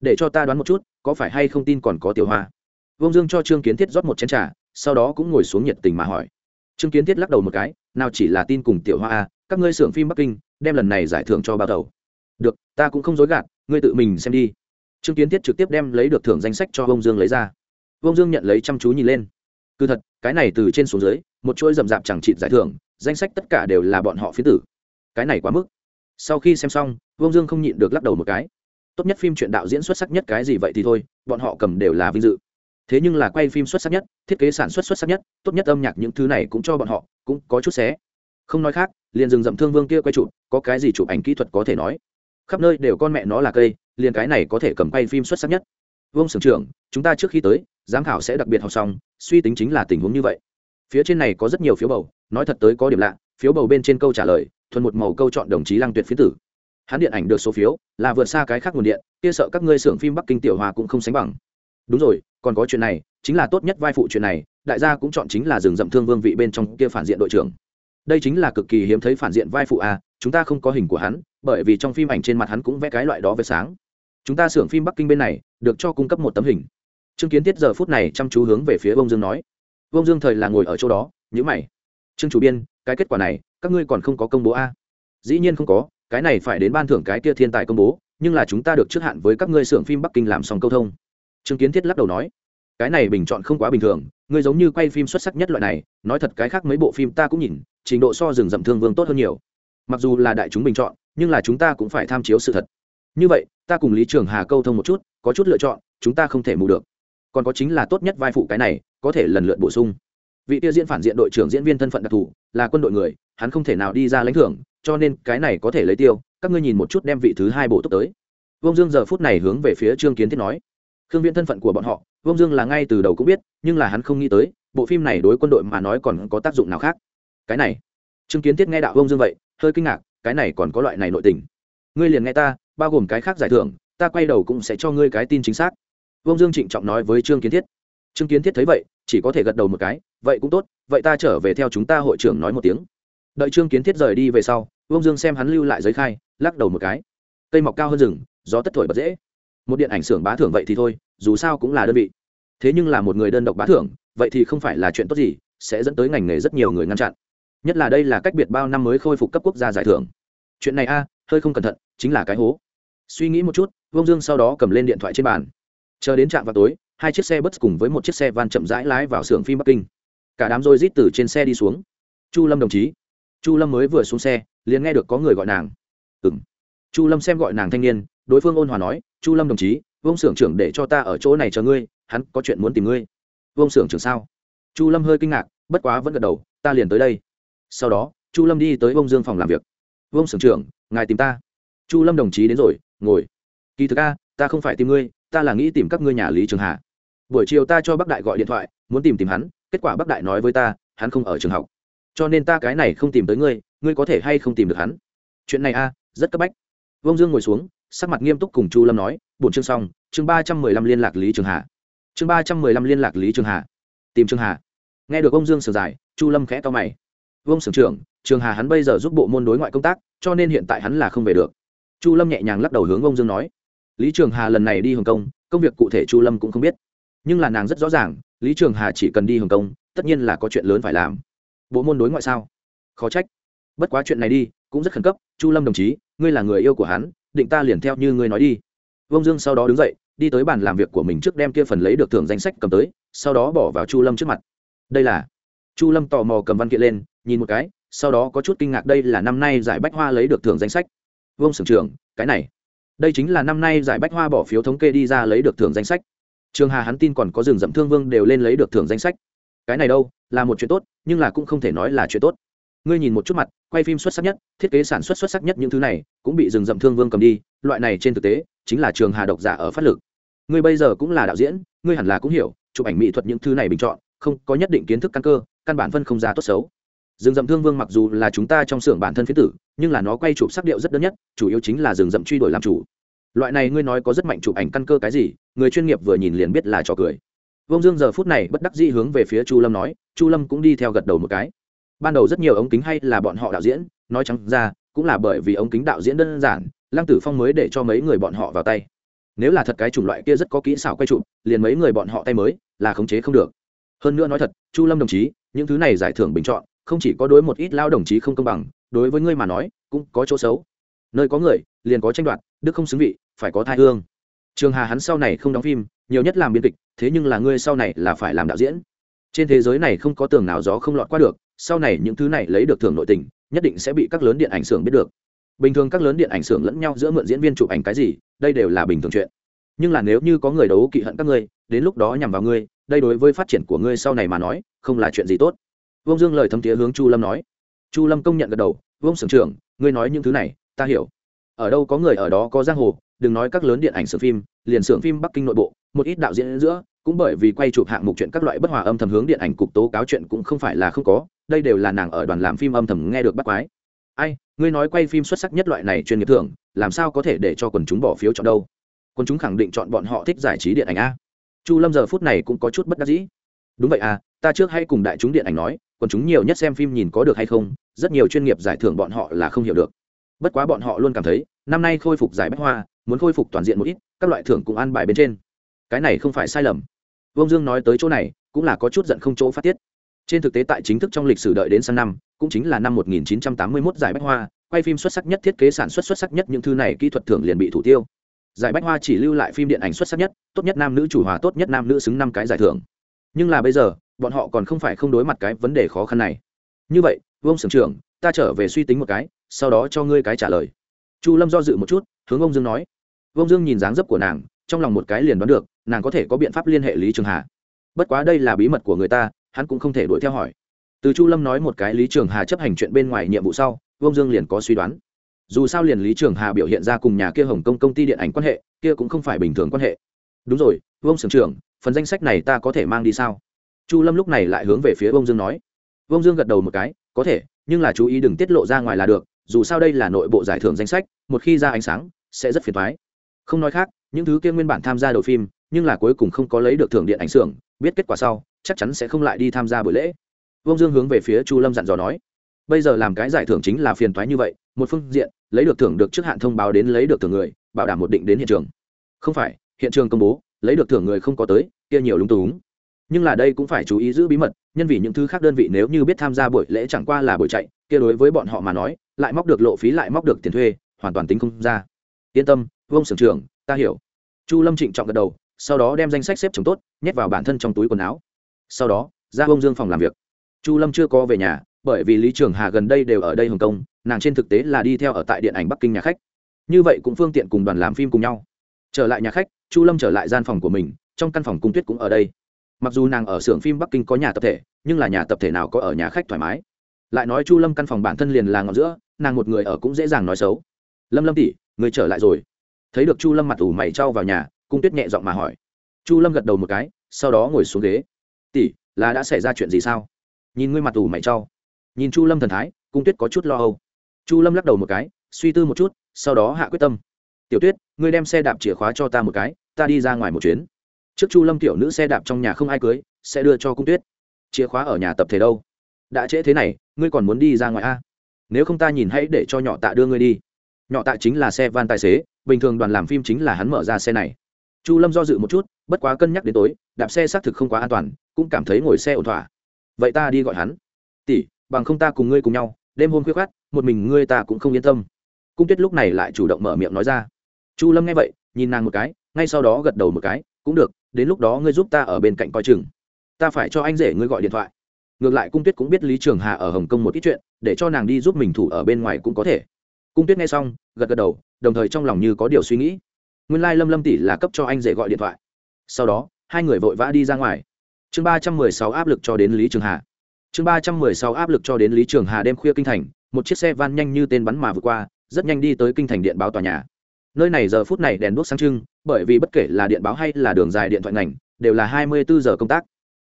S1: Để cho ta đoán một chút có phải hay không tin còn có tiểu hoa? Vương dương cho trương kiến thiết rót một chén t r à sau đó cũng ngồi xuống nhiệt tình mà hỏi. Trương kiến thiết lắc đầu một cái, nào chỉ là tin cùng tiểu hoa a các ngươi xưởng phim bắc kinh, đem lần này giải thưởng cho bao đầu. Được, ta cũng không dối gạt, ngươi tự mình xem đi. Trương kiến thiết trực tiếp đem lấy được thưởng danh sách cho Vương dương lấy ra. Vương dương nhận lấy chăm chú nhìn lên. Cứ thật, cái này từ trên xuống dưới, một chuỗi rậm rạp chẳng trị giải thưởng, danh sách tất cả đều là bọn họ phía tử. Cái này quá mức. Sau khi xem xong, vương dương không nhịn được lắc đầu một cái tốt nhất phim truyện đạo diễn xuất sắc nhất cái gì vậy thì thôi, bọn họ cầm đều là vinh dự. Thế nhưng là quay phim xuất sắc nhất, thiết kế sản xuất xuất sắc nhất, tốt nhất âm nhạc những thứ này cũng cho bọn họ, cũng có chút xé. Không nói khác, liền rừng rậm thương vương kia quay chụp, có cái gì chụp ảnh kỹ thuật có thể nói. Khắp nơi đều con mẹ nó là cây, liền cái này có thể cầm quay phim xuất sắc nhất. Vương sưởng trưởng, chúng ta trước khi tới, giám khảo sẽ đặc biệt học xong, suy tính chính là tình huống như vậy. Phía trên này có rất nhiều phiếu bầu, nói thật tới có điểm lạ, phiếu bầu bên trên câu trả lời, thuần một màu câu chọn đồng chí lăng tuyệt phía tử hắn điện ảnh được số phiếu, là vượt xa cái khác nguồn điện, kia sợ các ngươi xưởng phim bắc kinh tiểu hòa cũng không sánh bằng. Đúng rồi, còn có chuyện này, chính là tốt nhất vai phụ chuyện này, đại gia cũng chọn chính là rừng rậm thương vương vị bên trong kia phản diện đội trưởng. Đây chính là cực kỳ hiếm thấy phản diện vai phụ a chúng ta không có hình của hắn, bởi vì trong phim ảnh trên mặt hắn cũng vẽ cái loại đó về sáng. Chúng ta xưởng phim bắc kinh bên này, được cho cung cấp một tấm hình. Trương kiến tiết giờ phút này chăm chú hướng về phía ông dương nói. Ông dương thời là ngồi ở chỗ đó nhữ mày. Trương chủ biên, cái kết quả này, các ngươi còn không có công bố a dĩ nhiên không có cái này phải đến ban thưởng cái kia thiên tài công bố, nhưng là chúng ta được trước hạn với các ngươi xưởng phim bắc kinh làm xong câu thông. Trương kiến thiết lắc đầu nói, cái này bình chọn không quá bình thường, ngươi giống như quay phim xuất sắc nhất loại này, nói thật cái khác mấy bộ phim ta cũng nhìn, trình độ so rừng rậm thương vương tốt hơn nhiều. Mặc dù là đại chúng bình chọn, nhưng là chúng ta cũng phải tham chiếu sự thật. Như vậy, ta cùng lý trường hà câu thông một chút, có chút lựa chọn, chúng ta không thể mù được. Còn có chính là tốt nhất vai phụ cái này, có thể lần lượt bổ sung. Vị tiêu diễn phản diện đội trưởng diễn viên thân phận đặc thù, là quân đội người, hắn không thể nào đi ra lãnh thưởng cho nên cái này có thể lấy tiêu, các ngươi nhìn một chút đem vị thứ hai bộ túc tới. Vông dương giờ phút này hướng về phía trương kiến thiết nói. Khương viễn thân phận của bọn họ vông dương là ngay từ đầu cũng biết, nhưng là hắn không nghĩ tới, bộ phim này đối quân đội mà nói còn có tác dụng nào khác. Cái này. Trương kiến thiết nghe đạo vông dương vậy, hơi kinh ngạc, cái này còn có loại này nội tình. Ngươi liền nghe ta, bao gồm cái khác giải thưởng, ta quay đầu cũng sẽ cho ngươi cái tin chính xác. Vông dương trịnh trọng nói với trương kiến thiết. Trương kiến thiết thấy vậy, chỉ có thể gật đầu một cái, vậy cũng tốt, vậy ta trở về theo chúng ta hội trưởng nói một tiếng đợi trương kiến thiết rời đi về sau, vương dương xem hắn lưu lại giấy khai, lắc đầu một cái. Cây mọc cao hơn rừng, gió tất thổi bật dễ. Một điện ảnh xưởng bá thưởng vậy thì thôi, dù sao cũng là đơn vị. Thế nhưng là một người đơn độc bá thưởng, vậy thì không phải là chuyện tốt gì, sẽ dẫn tới ngành nghề rất nhiều người ngăn chặn. Nhất là đây là cách biệt bao năm mới khôi phục cấp quốc gia giải thưởng. Chuyện này a, hơi không cẩn thận, chính là cái hố. Suy nghĩ một chút, vương dương sau đó cầm lên điện thoại trên bàn. Chờ đến trạm vào tối, hai chiếc xe bus cùng với một chiếc xe van chậm rãi lái vào xưởng phim bắc kinh. Cả đám rồi rít từ trên xe đi xuống. Chu lâm đồng chí chu lâm mới vừa xuống xe, liền nghe được có người gọi nàng. Ừng chu lâm xem gọi nàng thanh niên, đối phương ôn hòa nói, chu lâm đồng chí vông xưởng trưởng để cho ta ở chỗ này chờ ngươi, hắn có chuyện muốn tìm ngươi. Vông xưởng trưởng sao? Chu lâm hơi kinh ngạc, bất quá vẫn gật đầu, ta liền tới đây. Sau đó, chu lâm đi tới vông dương phòng làm việc. Vông xưởng trưởng, ngài tìm ta. Chu lâm đồng chí đến rồi, ngồi. Kỳ thực a, ta không phải tìm ngươi, ta là nghĩ tìm các ngươi nhà lý trường hà. Buổi chiều ta cho bác đại gọi điện thoại, muốn tìm tìm hắn, kết quả bác đại nói với ta, hắn không ở trường học cho nên ta cái này không tìm tới ngươi ngươi có thể hay không tìm được hắn? Chuyện này a rất cấp bách. Vông dương ngồi xuống sắc mặt nghiêm túc cùng chu lâm nói bổn chương xong chương ba trăm mười lăm liên lạc lý trường hà. Chương ba trăm mười lăm liên lạc lý trường hà. Tìm trường hà. Nghe được ông dương sửa giải, chu lâm khẽ to mày. Vông sưởng trưởng trường hà hắn bây giờ giúp bộ môn đối ngoại công tác cho nên hiện tại hắn là không về được. Chu lâm nhẹ nhàng lắc đầu hướng ông dương nói lý trường hà lần này đi hồng kông công việc cụ thể chu lâm cũng không biết. Nhưng là nàng rất rõ ràng lý trường hà chỉ cần đi hồng kông tất nhiên là có chuyện lớn phải làm bộ môn đối ngoại sao? Khó trách. Bất quá chuyện này đi, cũng rất khẩn cấp, chu lâm đồng chí, ngươi là người yêu của hắn, định ta liền theo như ngươi nói đi. Vông dương sau đó đứng dậy, đi tới bàn làm việc của mình trước đem kia phần lấy được thưởng danh sách cầm tới, sau đó bỏ vào chu lâm trước mặt. Đây là chu lâm tò mò cầm văn kiện lên, nhìn một cái, sau đó có chút kinh ngạc, đây là năm nay giải bách hoa lấy được thưởng danh sách. Vông sưởng trưởng, cái này. Đây chính là năm nay giải bách hoa bỏ phiếu thống kê đi ra lấy được thưởng danh sách. Trường hà hắn tin còn có rừng rậm thương vương đều lên lấy được thưởng danh sách cái này đâu, là một chuyện tốt, nhưng là cũng không thể nói là chuyện tốt. Ngươi nhìn một chút mặt, quay phim xuất sắc nhất, thiết kế sản xuất xuất sắc nhất những thứ này, cũng bị rừng rậm thương vương cầm đi, loại này trên thực tế, chính là trường hà độc giả ở phát lực. Ngươi bây giờ cũng là đạo diễn, ngươi hẳn là cũng hiểu, chụp ảnh mỹ thuật những thứ này bình chọn, không, có nhất định kiến thức căn cơ, căn bản phân không ra tốt xấu. Rừng rậm thương vương mặc dù là chúng ta trong xưởng bản thân phía tử, nhưng là nó quay chụp sắc điệu rất đơn nhất, chủ yếu chính là rừng rậm truy đuổi làm chủ. Loại này ngươi nói có rất mạnh chụp ảnh căn cơ cái gì, người chuyên nghiệp vừa nhìn liền biết là trò cười vông dương giờ phút này bất đắc dĩ hướng về phía chu lâm nói, chu lâm cũng đi theo gật đầu một cái. Ban đầu rất nhiều ống kính hay là bọn họ đạo diễn, nói trắng ra, cũng là bởi vì ống kính đạo diễn đơn giản, lăng tử phong mới để cho mấy người bọn họ vào tay. Nếu là thật cái chủng loại kia rất có kỹ xảo quay chụp, liền mấy người bọn họ tay mới, là khống chế không được. Hơn nữa nói thật, chu lâm đồng chí, những thứ này giải thưởng bình chọn, không chỉ có đối một ít lao đồng chí không công bằng, đối với ngươi mà nói, cũng có chỗ xấu. Nơi có người, liền có tranh đoạt, đức không xứng vị, phải có thai hương. Trường hà hắn sau này không đóng phim nhiều nhất làm biên kịch, thế nhưng là ngươi sau này là phải làm đạo diễn. Trên thế giới này không có tường nào gió không lọt qua được, sau này những thứ này lấy được thưởng nội tình, nhất định sẽ bị các lớn điện ảnh xưởng biết được. Bình thường các lớn điện ảnh xưởng lẫn nhau giữa mượn diễn viên chụp ảnh cái gì, đây đều là bình thường chuyện. Nhưng là nếu như có người đấu kỵ hận các ngươi, đến lúc đó nhằm vào ngươi, đây đối với phát triển của ngươi sau này mà nói, không là chuyện gì tốt. Vương dương lời thấm tía hướng chu lâm nói. Chu lâm công nhận gật đầu, Vương sưởng trưởng, ngươi nói những thứ này, ta hiểu. Ở đâu có người ở đó có giang hồ đừng nói các lớn điện ảnh xưởng phim, liền xưởng phim bắc kinh nội bộ, một ít đạo diễn giữa, cũng bởi vì quay chụp hạng mục chuyện các loại bất hòa âm thầm hướng điện ảnh cục tố cáo chuyện cũng không phải là không có, đây đều là nàng ở đoàn làm phim âm thầm nghe được bắt quái. Ai, ngươi nói quay phim xuất sắc nhất loại này chuyên nghiệp thường làm sao có thể để cho quần chúng bỏ phiếu chọn đâu? Quần chúng khẳng định chọn bọn họ thích giải trí điện ảnh a. Chu lâm giờ phút này cũng có chút bất đắc dĩ. Đúng vậy à ta trước hay cùng đại chúng điện ảnh nói, quần chúng nhiều nhất xem phim nhìn có được hay không, rất nhiều chuyên nghiệp giải thưởng bọn họ là không hiểu được. Bất quá bọn họ luôn cảm thấy, năm nay khôi phục giải bách hoa muốn khôi phục toàn diện một ít, các loại thưởng cũng an bài bên trên. Cái này không phải sai lầm. Vương dương nói tới chỗ này, cũng là có chút giận không chỗ phát tiết. Trên thực tế tại chính thức trong lịch sử đợi đến sang năm, cũng chính là năm 1981 giải bách hoa, quay phim xuất sắc nhất, thiết kế sản xuất xuất sắc nhất, những thứ này kỹ thuật thưởng liền bị thủ tiêu. Giải bách hoa chỉ lưu lại phim điện ảnh xuất sắc nhất, tốt nhất nam nữ chủ hòa, tốt nhất nam nữ xứng năm cái giải thưởng. Nhưng là bây giờ, bọn họ còn không phải không đối mặt cái vấn đề khó khăn này. Như vậy, vương sưởng trưởng, ta trở về suy tính một cái, sau đó cho ngươi cái trả lời. Chu lâm do dự một chút hướng ông dương nói. Ông dương nhìn dáng dấp của nàng, trong lòng một cái liền đoán được, nàng có thể có biện pháp liên hệ lý trường hà. Bất quá đây là bí mật của người ta, hắn cũng không thể đuổi theo hỏi. Từ chu lâm nói một cái lý trường hà chấp hành chuyện bên ngoài nhiệm vụ sau, ông dương liền có suy đoán. Dù sao liền lý trường hà biểu hiện ra cùng nhà kia hồng kông công ty điện ảnh quan hệ, kia cũng không phải bình thường quan hệ. Đúng rồi, ông sưởng trưởng, phần danh sách này ta có thể mang đi sao? Chu lâm lúc này lại hướng về phía ông dương nói. Ông dương gật đầu một cái, có thể, nhưng là chú ý đừng tiết lộ ra ngoài là được, dù sao đây là nội bộ giải thưởng danh sách, một khi ra ánh sáng sẽ rất phiền toái. không nói khác, những thứ kia nguyên bản tham gia đầu phim, nhưng là cuối cùng không có lấy được thưởng điện ảnh xưởng, biết kết quả sau, chắc chắn sẽ không lại đi tham gia buổi lễ. Vông dương hướng về phía chu lâm dặn dò nói, bây giờ làm cái giải thưởng chính là phiền toái như vậy, một phương diện, lấy được thưởng được trước hạn thông báo đến lấy được thưởng người, bảo đảm một định đến hiện trường. Không phải, hiện trường công bố, lấy được thưởng người không có tới, kia nhiều lúng túng. Nhưng là đây cũng phải chú ý giữ bí mật, nhân vì những thứ khác đơn vị nếu như biết tham gia buổi lễ chẳng qua là buổi chạy, kia đối với bọn họ mà nói, lại móc được lộ phí lại móc được tiền thuê, hoàn toàn tính không ra yên tâm vông sưởng trưởng, ta hiểu. Chu lâm trịnh trọng gật đầu, sau đó đem danh sách xếp chồng tốt, nhét vào bản thân trong túi quần áo. Sau đó, ra Vương dương phòng làm việc. Chu lâm chưa có về nhà, bởi vì lý trường hà gần đây đều ở đây hồng kông, nàng trên thực tế là đi theo ở tại điện ảnh bắc kinh nhà khách. Như vậy cũng phương tiện cùng đoàn làm phim cùng nhau. Trở lại nhà khách, chu lâm trở lại gian phòng của mình, trong căn phòng cung tuyết cũng ở đây. Mặc dù nàng ở xưởng phim bắc kinh có nhà tập thể, nhưng là nhà tập thể nào có ở nhà khách thoải mái. Lại nói chu lâm căn phòng bản thân liền là ngọn giữa, nàng một người ở cũng dễ dàng nói xấu. Lâm lâm tỉ người trở lại rồi. Thấy được chu lâm mặt ủ mày trao vào nhà, cung tuyết nhẹ giọng mà hỏi. Chu lâm gật đầu một cái, sau đó ngồi xuống ghế. Tỷ, là đã xảy ra chuyện gì sao? Nhìn ngươi mặt ủ mày trao. Nhìn chu lâm thần thái, cung tuyết có chút lo âu. Chu lâm lắc đầu một cái, suy tư một chút, sau đó hạ quyết tâm. Tiểu tuyết, ngươi đem xe đạp chìa khóa cho ta một cái, ta đi ra ngoài một chuyến. Trước chu lâm tiểu nữ xe đạp trong nhà không ai cưới, sẽ đưa cho cung tuyết. Chìa khóa ở nhà tập thể đâu? Đã trễ thế này, ngươi còn muốn đi ra ngoài a nếu không ta nhìn hãy để cho nhỏ tạ đưa ngươi đi nhỏ tại chính là xe van tài xế, bình thường đoàn làm phim chính là hắn mở ra xe này. Chu lâm do dự một chút, bất quá cân nhắc đến tối, đạp xe xác thực không quá an toàn, cũng cảm thấy ngồi xe ổn thỏa. Vậy ta đi gọi hắn. Tỷ, bằng không ta cùng ngươi cùng nhau, đêm hôm khuya khát một mình ngươi ta cũng không yên tâm. Cung tuyết lúc này lại chủ động mở miệng nói ra. Chu lâm nghe vậy, nhìn nàng một cái, ngay sau đó gật đầu một cái, cũng được, đến lúc đó ngươi giúp ta ở bên cạnh coi chừng. Ta phải cho anh rể ngươi gọi điện thoại. Ngược lại cung tuyết cũng biết lý trường hà ở hồng kông một ít chuyện, để cho nàng đi giúp mình thủ ở bên ngoài cũng có thể cung tuyết nghe xong, gật gật đầu, đồng thời trong lòng như có điều suy nghĩ. Nguyên lai lâm lâm tỷ là cấp cho anh rể gọi điện thoại. Sau đó, hai người vội vã đi ra ngoài. Chương ba trăm mười sáu áp lực cho đến lý trường hà. Chương ba trăm mười sáu áp lực cho đến lý trường hà đêm khuya kinh thành, một chiếc xe van nhanh như tên bắn mà vượt qua, rất nhanh đi tới kinh thành điện báo tòa nhà. Nơi này giờ phút này đèn đuốc sáng trưng, bởi vì bất kể là điện báo hay là đường dài điện thoại ngành, đều là hai mươi bốn giờ công tác.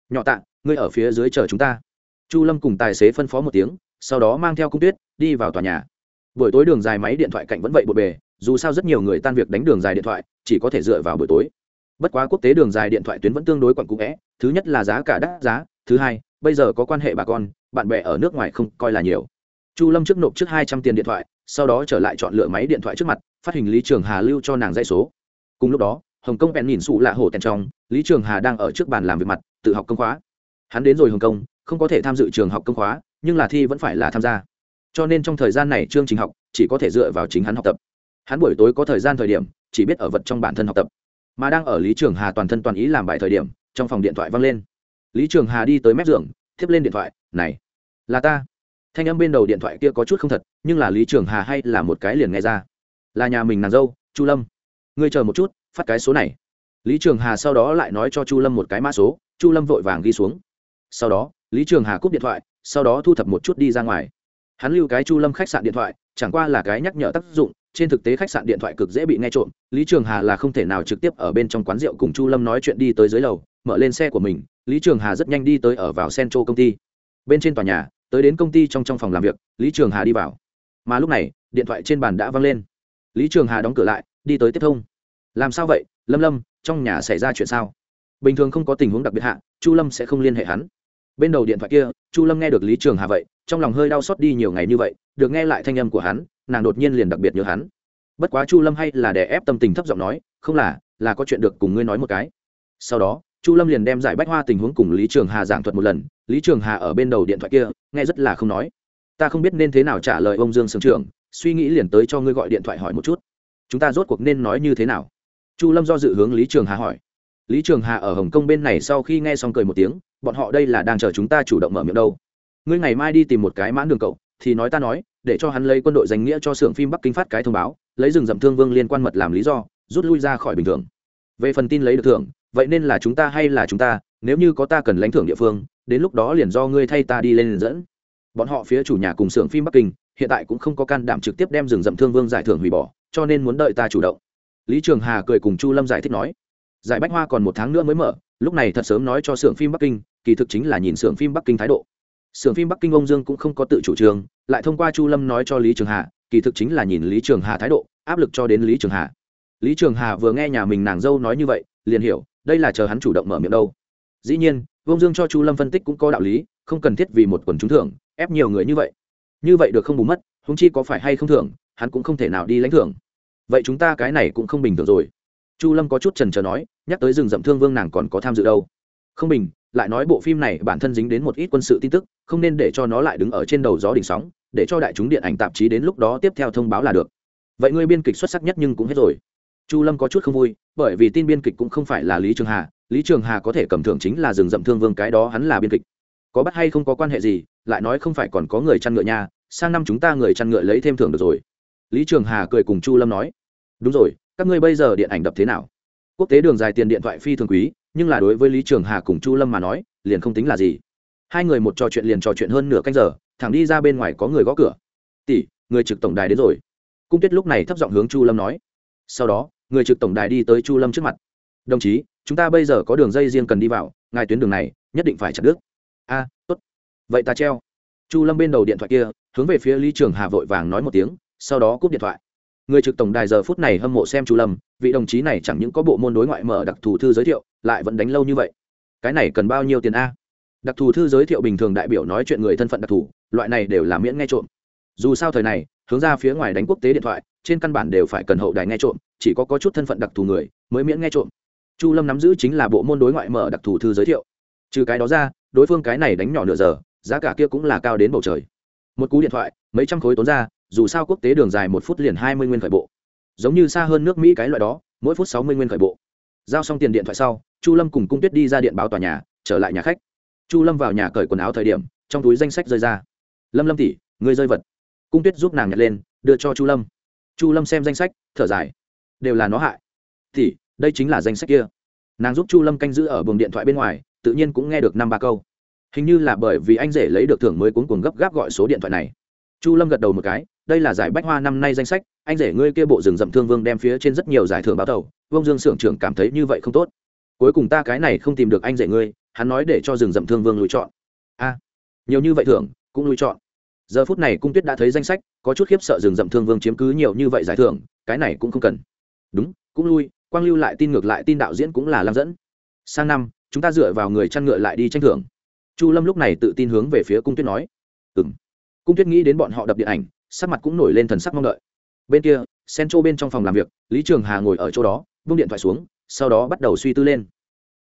S1: Nhỏ tạ, ngươi ở phía dưới chờ chúng ta. Chu lâm cùng tài xế phân phó một tiếng, sau đó mang theo cung tuyết, đi vào tòa nhà buổi tối đường dài máy điện thoại cạnh vẫn vậy bộn bề, dù sao rất nhiều người tan việc đánh đường dài điện thoại, chỉ có thể dựa vào buổi tối. Bất quá quốc tế đường dài điện thoại tuyến vẫn tương đối quặn cũ vẽ, thứ nhất là giá cả đắt giá, thứ hai, bây giờ có quan hệ bà con, bạn bè ở nước ngoài không coi là nhiều. Chu lâm trước nộp trước hai trăm tiền điện thoại, sau đó trở lại chọn lựa máy điện thoại trước mặt, phát hình lý trường hà lưu cho nàng dây số. Cùng lúc đó, hồng kông bèn nhìn xù lạ hổ tèn trong, lý trường hà đang ở trước bàn làm việc mặt, tự học công khóa. Hắn đến rồi hồng kông, không có thể tham dự trường học công khóa, nhưng là thi vẫn phải là tham gia cho nên trong thời gian này chương trình học chỉ có thể dựa vào chính hắn học tập. Hắn buổi tối có thời gian thời điểm, chỉ biết ở vật trong bản thân học tập. Mà đang ở lý trường hà toàn thân toàn ý làm bài thời điểm, trong phòng điện thoại vang lên. Lý trường hà đi tới mép giường, tiếp lên điện thoại, này, là ta. Thanh âm bên đầu điện thoại kia có chút không thật, nhưng là lý trường hà hay là một cái liền nghe ra. Là nhà mình nàng dâu, chu lâm. Ngươi chờ một chút, phát cái số này. Lý trường hà sau đó lại nói cho chu lâm một cái mã số, chu lâm vội vàng ghi xuống. Sau đó, lý trường hà cúp điện thoại, sau đó thu thập một chút đi ra ngoài hắn lưu cái chu lâm khách sạn điện thoại, chẳng qua là cái nhắc nhở tác dụng, trên thực tế khách sạn điện thoại cực dễ bị nghe trộm, lý trường hà là không thể nào trực tiếp ở bên trong quán rượu cùng chu lâm nói chuyện đi tới dưới lầu, mở lên xe của mình, lý trường hà rất nhanh đi tới ở vào centro công ty. Bên trên tòa nhà, tới đến công ty trong trong phòng làm việc, lý trường hà đi vào. Mà lúc này, điện thoại trên bàn đã văng lên. Lý trường hà đóng cửa lại, đi tới tiếp thông. Làm sao vậy, lâm lâm, trong nhà xảy ra chuyện sao? Bình thường không có tình huống đặc biệt hạ, chu lâm sẽ không liên hệ hắn. Bên đầu điện thoại kia, chu lâm nghe được lý trường hà vậy trong lòng hơi đau xót đi nhiều ngày như vậy, được nghe lại thanh âm của hắn, nàng đột nhiên liền đặc biệt nhớ hắn. Bất quá chu lâm hay là đè ép tâm tình thấp giọng nói, không là là có chuyện được cùng ngươi nói một cái. Sau đó, chu lâm liền đem giải bách hoa tình huống cùng lý trường hà giảng thuật một lần, lý trường hà ở bên đầu điện thoại kia, nghe rất là không nói. Ta không biết nên thế nào trả lời ông dương sưởng trưởng, suy nghĩ liền tới cho ngươi gọi điện thoại hỏi một chút. Chúng ta rốt cuộc nên nói như thế nào? Chu lâm do dự hướng lý trường hà hỏi. Lý trường hà ở hồng kông bên này sau khi nghe xong cười một tiếng, bọn họ đây là đang chờ chúng ta chủ động mở miệng đâu ngươi ngày mai đi tìm một cái mãn đường cậu, thì nói ta nói, để cho hắn lấy quân đội danh nghĩa cho xưởng phim bắc kinh phát cái thông báo, lấy rừng rậm thương vương liên quan mật làm lý do, rút lui ra khỏi bình thường. Về phần tin lấy được thưởng, vậy nên là chúng ta hay là chúng ta, nếu như có ta cần lãnh thưởng địa phương, đến lúc đó liền do ngươi thay ta đi lên dẫn. Bọn họ phía chủ nhà cùng xưởng phim bắc kinh, hiện tại cũng không có can đảm trực tiếp đem rừng rậm thương vương giải thưởng hủy bỏ, cho nên muốn đợi ta chủ động. Lý trường hà cười cùng chu lâm giải thích nói, giải bách hoa còn một tháng nữa mới mở, lúc này thật sớm nói cho xưởng phim bắc kinh, kỳ thực chính là nhìn xưởng phim bắc kinh thái độ xưởng phim bắc kinh ông dương cũng không có tự chủ trương lại thông qua chu lâm nói cho lý trường hà, kỳ thực chính là nhìn lý trường hà thái độ, áp lực cho đến lý trường hà. Lý trường hà vừa nghe nhà mình nàng dâu nói như vậy, liền hiểu, đây là chờ hắn chủ động mở miệng đâu. Dĩ nhiên ông dương cho chu lâm phân tích cũng có đạo lý, không cần thiết vì một quần chúng thưởng, ép nhiều người như vậy. Như vậy được không bù mất húng chi có phải hay không thưởng, hắn cũng không thể nào đi lãnh thưởng. Vậy chúng ta cái này cũng không bình thường rồi. Chu lâm có chút trần trờ nói, nhắc tới rừng rậm thương vương nàng còn có tham dự đâu. Không bình lại nói bộ phim này bản thân dính đến một ít quân sự tin tức, không nên để cho nó lại đứng ở trên đầu gió đỉnh sóng, để cho đại chúng điện ảnh tạp chí đến lúc đó tiếp theo thông báo là được. Vậy ngươi biên kịch xuất sắc nhất nhưng cũng hết rồi. Chu lâm có chút không vui, bởi vì tin biên kịch cũng không phải là lý trường hà, lý trường hà có thể cầm thưởng chính là rừng rậm thương vương, cái đó hắn là biên kịch. Có bắt hay không có quan hệ gì, lại nói không phải còn có người chăn ngựa nha, sang năm chúng ta người chăn ngựa lấy thêm thưởng được rồi. Lý trường hà cười cùng chu lâm nói, đúng rồi, các ngươi bây giờ điện ảnh đập thế nào? Quốc tế đường dài tiền điện thoại phi thường quý nhưng là đối với lý trường hà cùng chu lâm mà nói, liền không tính là gì. Hai người một trò chuyện liền trò chuyện hơn nửa canh giờ, thẳng đi ra bên ngoài có người gõ cửa. Tỷ, người trực tổng đài đến rồi. Cung tuyết lúc này thấp giọng hướng chu lâm nói. Sau đó, người trực tổng đài đi tới chu lâm trước mặt. Đồng chí, chúng ta bây giờ có đường dây riêng cần đi vào, ngài tuyến đường này, nhất định phải chặt đứt. A, tốt. Vậy ta treo. Chu lâm bên đầu điện thoại kia, hướng về phía lý trường hà vội vàng nói một tiếng, sau đó cúp điện thoại người trực tổng đài giờ phút này hâm mộ xem chu lâm, vị đồng chí này chẳng những có bộ môn đối ngoại mở đặc thù thư giới thiệu, lại vẫn đánh lâu như vậy. Cái này cần bao nhiêu tiền a? Đặc thù thư giới thiệu bình thường đại biểu nói chuyện người thân phận đặc thù, loại này đều là miễn nghe trộm. Dù sao thời này, hướng ra phía ngoài đánh quốc tế điện thoại, trên căn bản đều phải cần hậu đài nghe trộm, chỉ có có chút thân phận đặc thù người mới miễn nghe trộm. Chu lâm nắm giữ chính là bộ môn đối ngoại mở đặc thù thư giới thiệu. Trừ cái đó ra, đối phương cái này đánh nhỏ nửa giờ, giá cả kia cũng là cao đến bầu trời. Một cú điện thoại, mấy trăm khối tốn ra dù sao quốc tế đường dài một phút liền hai mươi nguyên khởi bộ. Giống như xa hơn nước mỹ cái loại đó, mỗi phút sáu mươi nguyên khởi bộ. Giao xong tiền điện thoại sau, chu lâm cùng cung tuyết đi ra điện báo tòa nhà, trở lại nhà khách. Chu lâm vào nhà cởi quần áo thời điểm, trong túi danh sách rơi ra. Lâm lâm tỉ người rơi vật. Cung tuyết giúp nàng nhặt lên, đưa cho chu lâm. Chu lâm xem danh sách, thở dài. Đều là nó hại. Tỉ đây chính là danh sách kia. Nàng giúp chu lâm canh giữ ở buồng điện thoại bên ngoài, tự nhiên cũng nghe được năm ba câu. Hình như là bởi vì anh rể lấy được thưởng mới cuốn cuồng gấp gáp gọi số điện thoại này. Chu lâm gật đầu một cái đây là giải bách hoa năm nay danh sách, anh rể ngươi kia bộ rừng rậm thương vương đem phía trên rất nhiều giải thưởng báo tàu, Vương dương s trưởng cảm thấy như vậy không tốt. Cuối cùng ta cái này không tìm được anh rể ngươi, hắn nói để cho rừng rậm thương vương lựa chọn. A, nhiều như vậy thưởng, cũng lựa chọn. Giờ phút này cung tuyết đã thấy danh sách, có chút khiếp sợ rừng rậm thương vương chiếm cứ nhiều như vậy giải thưởng, cái này cũng không cần. Đúng, cũng lui, quang lưu lại tin ngược lại tin đạo diễn cũng là lam dẫn. Sang năm, chúng ta dựa vào người chăn ngựa lại đi tranh thưởng. Chu lâm lúc này tự tin hướng về phía cung tuyết nói. Ừ m cung tuyết nghĩ đến bọn họ đập điện ảnh sắc mặt cũng nổi lên thần sắc mong đợi. Bên kia sen bên trong phòng làm việc, lý trường hà ngồi ở chỗ đó, vung điện thoại xuống, sau đó bắt đầu suy tư lên.